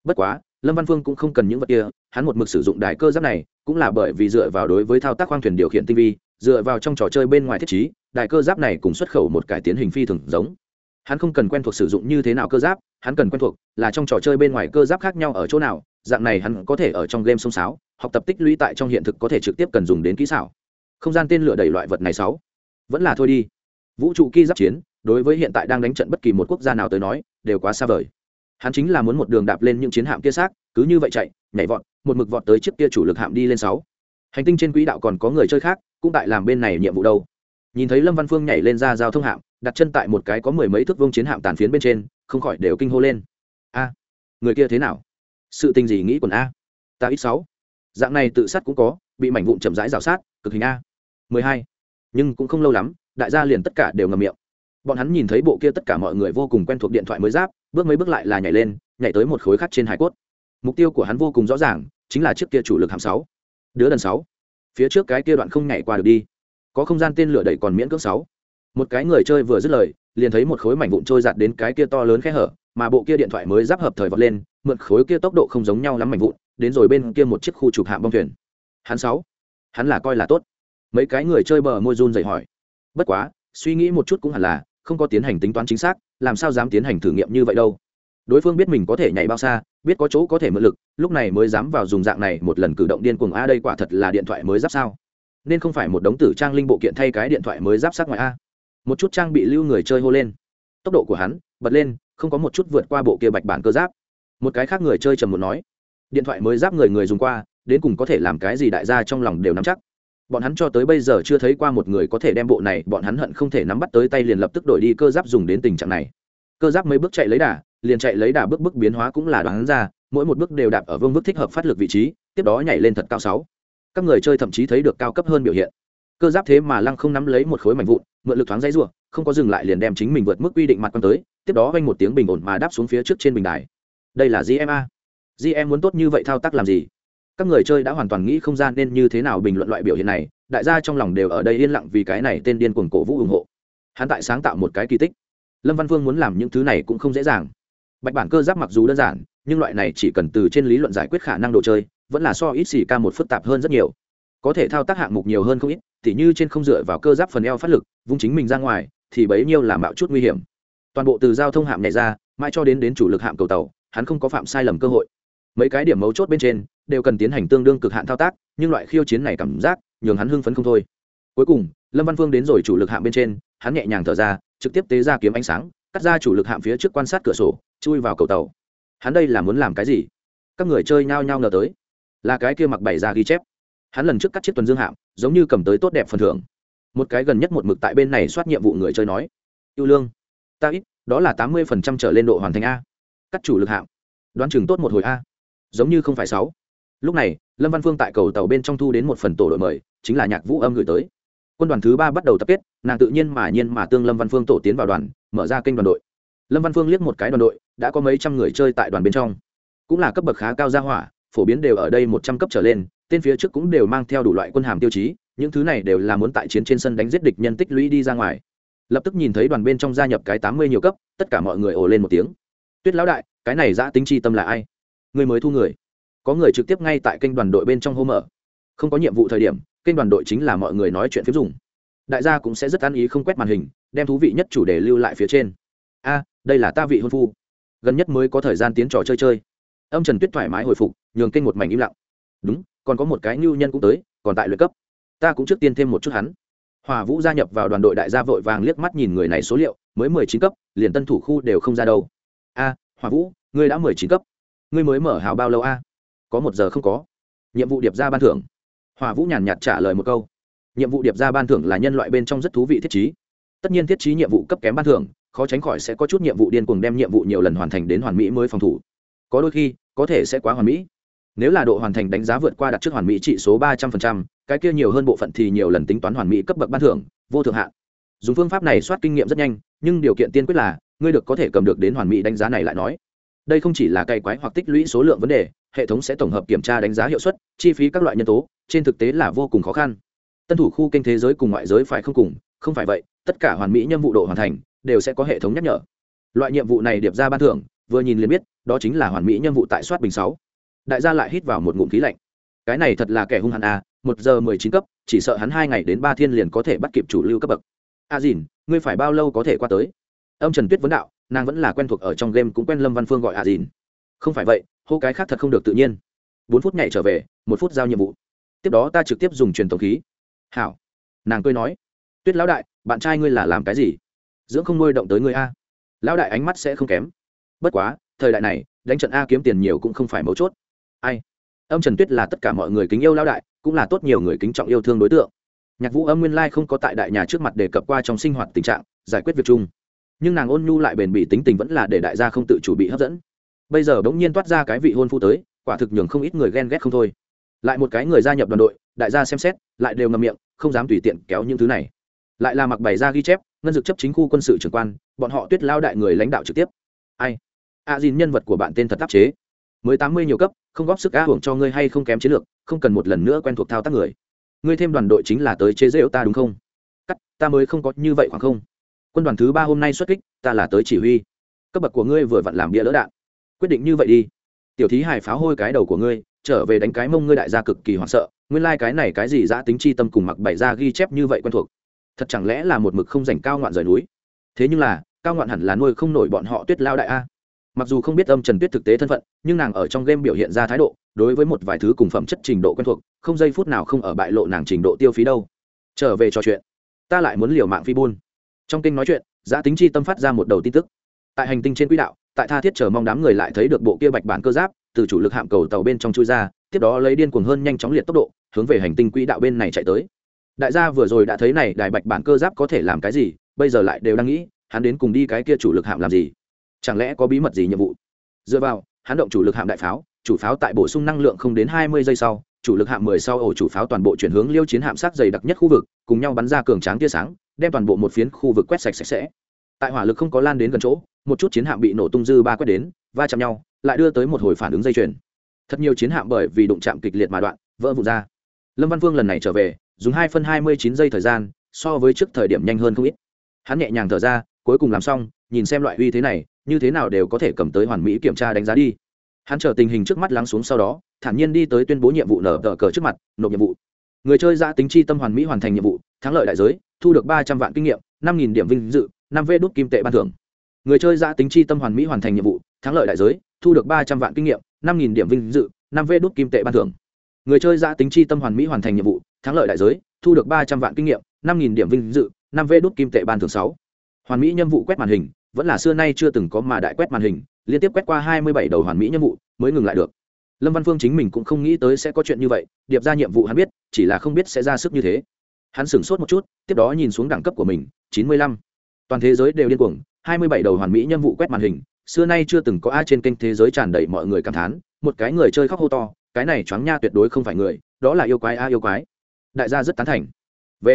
Bất quá, lâm văn phương cũng không cần những vật kia, hắn một mực sử dụng đài cơ giáp này, cũng là bởi vì dựa vào đối với thao tác khoang thuyền điều khiển tinh vi, dựa vào trong trò chơi bên ngoài thiết chí đài cơ giáp này cùng xuất khẩu một cải tiến hình phi thường giống. Hắn không cần quen thuộc sử dụng như thế nào cơ giáp, hắn cần quen thuộc là trong trò chơi bên ngoài cơ giáp khác nhau ở chỗ nào dạng này hắn có thể ở trong game sông sáo, học tập tích lũy tại trong hiện thực có thể trực tiếp cần dùng đến kỹ xảo. Không gian tên lửa đầy loại vật này sáu vẫn là thôi đi. Vũ trụ ki giáp chiến, đối với hiện tại đang đánh trận bất kỳ một quốc gia nào tới nói, đều quá xa vời. Hắn chính là muốn một đường đạp lên những chiến hạm kia xác, cứ như vậy chạy, nhảy vọt, một mực vọt tới chiếc kia chủ lực hạm đi lên sáu. Hành tinh trên quỹ đạo còn có người chơi khác, cũng tại làm bên này nhiệm vụ đâu. Nhìn thấy lâm văn phương nhảy lên ra giao thông hạm, đặt chân tại một cái có mười mấy thước vông chiến hạm tàn phiến bên trên, không khỏi đều kinh hô lên. A, người kia thế nào? Sự tình gì nghĩ quần a? Ta ít sáu. Dạng này tự sát cũng có, bị mảnh vụn chậm rãi rào sát, cực hình a. Mười hai. Nhưng cũng không lâu lắm, đại gia liền tất cả đều ngầm miệng. Bọn hắn nhìn thấy bộ kia tất cả mọi người vô cùng quen thuộc điện thoại mới giáp, bước mấy bước lại là nhảy lên, nhảy tới một khối khắc trên hải cốt. Mục tiêu của hắn vô cùng rõ ràng, chính là chiếc kia chủ lực hàm sáu. Đứa đần sáu. Phía trước cái kia đoạn không nhảy qua được đi. Có không gian tên lửa đẩy còn miễn cưỡng sáu. Một cái người chơi vừa dứt lời, liền thấy một khối mảnh vụn trôi giạt đến cái kia to lớn khe hở mà bộ kia điện thoại mới giáp hợp thời vọt lên, mượn khối kia tốc độ không giống nhau lắm mạnh vụn, đến rồi bên kia một chiếc khu trục hạm bong thuyền. Hắn sáu, hắn là coi là tốt. Mấy cái người chơi bờ môi run dậy hỏi. Bất quá, suy nghĩ một chút cũng hẳn là, không có tiến hành tính toán chính xác, làm sao dám tiến hành thử nghiệm như vậy đâu. Đối phương biết mình có thể nhảy bao xa, biết có chỗ có thể mượn lực, lúc này mới dám vào dùng dạng này một lần cử động điên cuồng, a, đây quả thật là điện thoại mới giáp sao? Nên không phải một đống tử trang linh bộ kiện thay cái điện thoại mới giáp sát ngoài a. Một chút trang bị lưu người chơi hô lên. Tốc độ của hắn, bật lên không có một chút vượt qua bộ kia bạch bản cơ giáp. Một cái khác người chơi trầm một nói điện thoại mới giáp người người dùng qua đến cùng có thể làm cái gì đại gia trong lòng đều nắm chắc. Bọn hắn cho tới bây giờ chưa thấy qua một người có thể đem bộ này bọn hắn hận không thể nắm bắt tới tay liền lập tức đổi đi cơ giáp dùng đến tình trạng này. Cơ giáp mấy bước chạy lấy đà liền chạy lấy đà bước bước biến hóa cũng là đoán ra mỗi một bước đều đạp ở vương bước thích hợp phát lực vị trí tiếp đó nhảy lên thật cao sáu. Các người chơi thậm chí thấy được cao cấp hơn biểu hiện. Cơ giáp thế mà lăng không nắm lấy một khối mảnh vụn mượn lực thoáng dây rùa, không có dừng lại liền đem chính mình vượt mức quy định mặt quan tới tiếp đó vang một tiếng bình ổn mà đáp xuống phía trước trên bình đài. Đây là gma gm muốn tốt như vậy thao tác làm gì? Các người chơi đã hoàn toàn nghĩ không gian nên như thế nào bình luận loại biểu hiện này, đại gia trong lòng đều ở đây yên lặng vì cái này tên điên cuồng cổ vũ ủng hộ. Hắn tại sáng tạo một cái kỳ tích. Lâm văn vương muốn làm những thứ này cũng không dễ dàng. Bạch bản cơ giáp mặc dù đơn giản, nhưng loại này chỉ cần từ trên lý luận giải quyết khả năng đồ chơi, vẫn là so ít xì ca một phức tạp hơn rất nhiều. Có thể thao tác hạng mục nhiều hơn không ít thì như trên không dựa vào cơ giáp phần eo phát lực, vung chính mình ra ngoài, thì bấy nhiêu làm mạo chút nguy hiểm toàn bộ từ giao thông hạm này ra, mãi cho đến đến chủ lực hạm cầu tàu, hắn không có phạm sai lầm cơ hội. Mấy cái điểm mấu chốt bên trên đều cần tiến hành tương đương cực hạn thao tác, nhưng loại khiêu chiến này cảm giác nhường hắn hưng phấn không thôi. Cuối cùng, lâm văn phương đến rồi chủ lực hạm bên trên, hắn nhẹ nhàng thở ra, trực tiếp tế ra kiếm ánh sáng, cắt ra chủ lực hạm phía trước quan sát cửa sổ, chui vào cầu tàu. Hắn đây là muốn làm cái gì? Các người chơi nhao nhao ngờ tới. Là cái kia mặc bày ra ghi chép. Hắn lần trước cắt chiếc tuần dương hạm, giống như cầm tới tốt đẹp phần thưởng. Một cái gần nhất một mực tại bên này soát nhiệm vụ người chơi nói. Yêu lương ta ít, đó là tám mươi phần trăm trở lên độ hoàn thành a. Cắt chủ lực hạm đoán chừng tốt một hồi a. Giống như không phải sáu. Lúc này, lâm văn phương tại cầu tàu bên trong thu đến một phần tổ đội mời, chính là nhạc vũ âm gửi tới. Quân đoàn thứ ba bắt đầu tập kết, nàng tự nhiên mà nhiên mà tương lâm văn phương tổ tiến vào đoàn, mở ra kênh đoàn đội. Lâm văn phương liếc một cái đoàn đội, đã có mấy trăm người chơi tại đoàn bên trong. Cũng là cấp bậc khá cao gia hỏa, phổ biến đều ở đây một trăm cấp trở lên, tên phía trước cũng đều mang theo đủ loại quân hàm tiêu chí, những thứ này đều là muốn tại chiến trên sân đánh giết địch nhân tích lũy đi ra ngoài lập tức nhìn thấy đoàn bên trong gia nhập cái tám mươi nhiều cấp, tất cả mọi người ồ lên một tiếng. Tuyết lão đại, cái này giã tính chi tâm là ai? Người mới thu người. Có người trực tiếp ngay tại kênh đoàn đội bên trong hô mở. Không có nhiệm vụ thời điểm, kênh đoàn đội chính là mọi người nói chuyện phiếm dùng. Đại gia cũng sẽ rất ăn ý không quét màn hình, đem thú vị nhất chủ đề lưu lại phía trên. A, đây là ta vị hôn phu. Gần nhất mới có thời gian tiến trò chơi chơi. Âm trần tuyết thoải mái hồi phục, nhường kênh một mảnh im lặng. Đúng, còn có một cái ngưu nhân cũng tới, còn tại luyện cấp. Ta cũng trước tiên thêm một chút hắn hòa vũ gia nhập vào đoàn đội đại gia vội vàng liếc mắt nhìn người này số liệu, mới mười chín cấp, liền tân thủ khu đều không ra đâu. A, hòa vũ, ngươi đã mười chín cấp. Ngươi mới mở hào bao lâu a? Có một giờ không có. Nhiệm vụ điệp ra ban thưởng. Hòa vũ nhàn nhạt trả lời một câu. Nhiệm vụ điệp ra ban thưởng là nhân loại bên trong rất thú vị thiết chí tất nhiên thiết chí nhiệm vụ cấp kém ban thưởng, khó tránh khỏi sẽ có chút nhiệm vụ điên cuồng đem nhiệm vụ nhiều lần hoàn thành đến hoàn mỹ mới phòng thủ. Có đôi khi, có thể sẽ quá hoàn mỹ. Nếu là độ hoàn thành đánh giá vượt qua đặt trước hoàn mỹ trị số ba trăm linh cái kia nhiều hơn bộ phận thì nhiều lần tính toán hoàn mỹ cấp bậc ban thưởng vô thượng hạn. Dùng phương pháp này soát kinh nghiệm rất nhanh nhưng điều kiện tiên quyết là ngươi được có thể cầm được đến hoàn mỹ đánh giá này lại nói. Đây không chỉ là cày quái hoặc tích lũy số lượng vấn đề hệ thống sẽ tổng hợp kiểm tra đánh giá hiệu suất chi phí các loại nhân tố trên thực tế là vô cùng khó khăn. Tân thủ khu kênh thế giới cùng ngoại giới phải không cùng không phải vậy tất cả hoàn mỹ nhiệm vụ độ hoàn thành đều sẽ có hệ thống nhắc nhở. Loại nhiệm vụ này điệp ra ban thưởng vừa nhìn liền biết đó chính là hoàn mỹ nhiệm vụ tại soát bình sáu. Đại gia lại hít vào một ngụm khí lạnh. Cái này thật là kẻ hung hăng a à, một giờ mười chín cấp, chỉ sợ hắn hai ngày đến ba thiên liền có thể bắt kịp chủ lưu cấp bậc. A à dìn, ngươi phải bao lâu có thể qua tới? Ông trần tuyết vấn đạo, nàng vẫn là quen thuộc ở trong game cũng quen lâm văn phương gọi a à dìn. Không phải vậy, hô cái khác thật không được tự nhiên. Bốn phút nhảy trở về, một phút giao nhiệm vụ. Tiếp đó ta trực tiếp dùng truyền tổng khí. Hảo. Nàng cười nói, tuyết lão đại, bạn trai ngươi là làm cái gì? Dưỡng không nuôi động tới ngươi a. Lão đại ánh mắt sẽ không kém. Bất quá, thời đại này, đánh trận a kiếm tiền nhiều cũng không phải mấu chốt. Ai? Âm trần tuyết là tất cả mọi người kính yêu lão đại cũng là tốt nhiều người kính trọng yêu thương đối tượng. Nhạc vũ âm nguyên lai không có tại đại nhà trước mặt đề cập qua trong sinh hoạt tình trạng giải quyết việc chung. Nhưng nàng ôn nhu lại bền bỉ tính tình vẫn là để đại gia không tự chủ bị hấp dẫn. Bây giờ bỗng nhiên toát ra cái vị hôn phu tới quả thực nhường không ít người ghen ghét không thôi. Lại một cái người gia nhập đoàn đội đại gia xem xét lại đều ngậm miệng không dám tùy tiện kéo những thứ này. Lại là mặc bày ra ghi chép ngân dược chấp chính khu quân sự trưởng quan bọn họ tuyết lao đại người lãnh đạo trực tiếp. Ai? A à, dìn nhân vật của bạn tên thật áp chế mới tám mươi nhiều cấp, không góp sức á hưởng cho ngươi hay không kém chiến lược, không cần một lần nữa quen thuộc thao tác người. Ngươi thêm đoàn đội chính là tới chế rêu ta đúng không? Cắt, ta mới không có như vậy khoảng không. Quân đoàn thứ ba hôm nay xuất kích, ta là tới chỉ huy. Cấp bậc của ngươi vừa vặn làm bia lỡ đạn. Quyết định như vậy đi. Tiểu thí hải pháo hôi cái đầu của ngươi, trở về đánh cái mông ngươi đại gia cực kỳ hoảng sợ, nguyên lai、like、cái này cái gì giã tính chi tâm cùng mặc bày ra ghi chép như vậy quen thuộc. Thật chẳng lẽ là một mực không dành cao ngoạn rời núi? Thế nhưng là, cao ngoạn hẳn là nuôi không nổi bọn họ tuyết lao đại a mặc dù không biết âm trần tuyết thực tế thân phận, nhưng nàng ở trong game biểu hiện ra thái độ, đối với một vài thứ cùng phẩm chất trình độ quen thuộc, không giây phút nào không ở bại lộ nàng trình độ tiêu phí đâu. Trở về trò chuyện. Ta lại muốn liều mạng phi buôn. Trong kinh nói chuyện, giã tính chi tâm phát ra một đầu tin tức. Tại hành tinh trên quỹ đạo, tại tha thiết chờ mong đám người lại thấy được bộ kia bạch bản cơ giáp, từ chủ lực hạm cầu tàu bên trong chui ra, tiếp đó lấy điên cuồng hơn nhanh chóng liệt tốc độ, hướng về hành tinh quỹ đạo bên này chạy tới. Đại gia vừa rồi đã thấy này, đài bạch bản cơ giáp có thể làm cái gì, bây giờ lại đều đang nghĩ, hắn đến cùng đi cái kia chủ lực hạm làm gì chẳng lẽ có bí mật gì nhiệm vụ? Dựa vào, hắn động chủ lực hạm đại pháo, chủ pháo tại bổ sung năng lượng không đến hai mươi giây sau, chủ lực hạm mười sau ổ chủ pháo toàn bộ chuyển hướng liêu chiến hạm sát dày đặc nhất khu vực, cùng nhau bắn ra cường tráng tia sáng, đem toàn bộ một phiến khu vực quét sạch sạch sẽ. Tại hỏa lực không có lan đến gần chỗ, một chút chiến hạm bị nổ tung dư ba quét đến, va chạm nhau, lại đưa tới một hồi phản ứng dây chuyền. Thật nhiều chiến hạm bởi vì đụng chạm kịch liệt mà đoạn, vỡ vụn ra. Lâm văn vương lần này trở về, dùng hai phân hai mươi chín giây thời gian, so với trước thời điểm nhanh hơn không ít. Hắn nhẹ nhàng thở ra, cuối cùng làm xong, nhìn xem loại uy thế này như thế nào đều có thể cầm tới hoàn mỹ kiểm tra đánh giá đi. Hắn chờ tình hình trước mắt lắng xuống sau đó, thản nhiên đi tới tuyên bố nhiệm vụ nở tờ cờ trước mặt, nộp nhiệm vụ. Người chơi giã tính chi tâm hoàn mỹ hoàn thành nhiệm vụ, thắng lợi đại giới, thu được ba trăm vạn kinh nghiệm, năm nghìn điểm vinh dự, năm v đốt kim tệ ban thưởng. Người chơi giã tính chi tâm hoàn mỹ hoàn thành nhiệm vụ, thắng lợi đại giới, thu được ba trăm vạn kinh nghiệm, năm nghìn điểm vinh dự, năm v đốt kim tệ ban thưởng. Người chơi giã tính chi tâm hoàn mỹ hoàn thành nhiệm vụ, thắng lợi đại giới, thu được ba trăm vạn kinh nghiệm, năm nghìn điểm vinh dự, năm v đốt kim tệ ban thưởng sáu. Hoàn mỹ nhiệm vụ quét màn hình vẫn là xưa nay chưa từng có mà đại quét màn hình, liên tiếp quét qua hai mươi bảy đầu hoàn mỹ nhiệm vụ mới ngừng lại được. Lâm văn phương chính mình cũng không nghĩ tới sẽ có chuyện như vậy, điệp ra nhiệm vụ hắn biết, chỉ là không biết sẽ ra sức như thế. Hắn sửng sốt một chút, tiếp đó nhìn xuống đẳng cấp của mình, chín mươi lăm. Toàn thế giới đều điên cuồng, hai mươi bảy đầu hoàn mỹ nhiệm vụ quét màn hình, xưa nay chưa từng có ai trên kênh thế giới tràn đầy mọi người cảm thán, một cái người chơi khóc hô to, cái này choáng nha tuyệt đối không phải người, đó là yêu quái a yêu quái. Đại gia rất tán thành. V.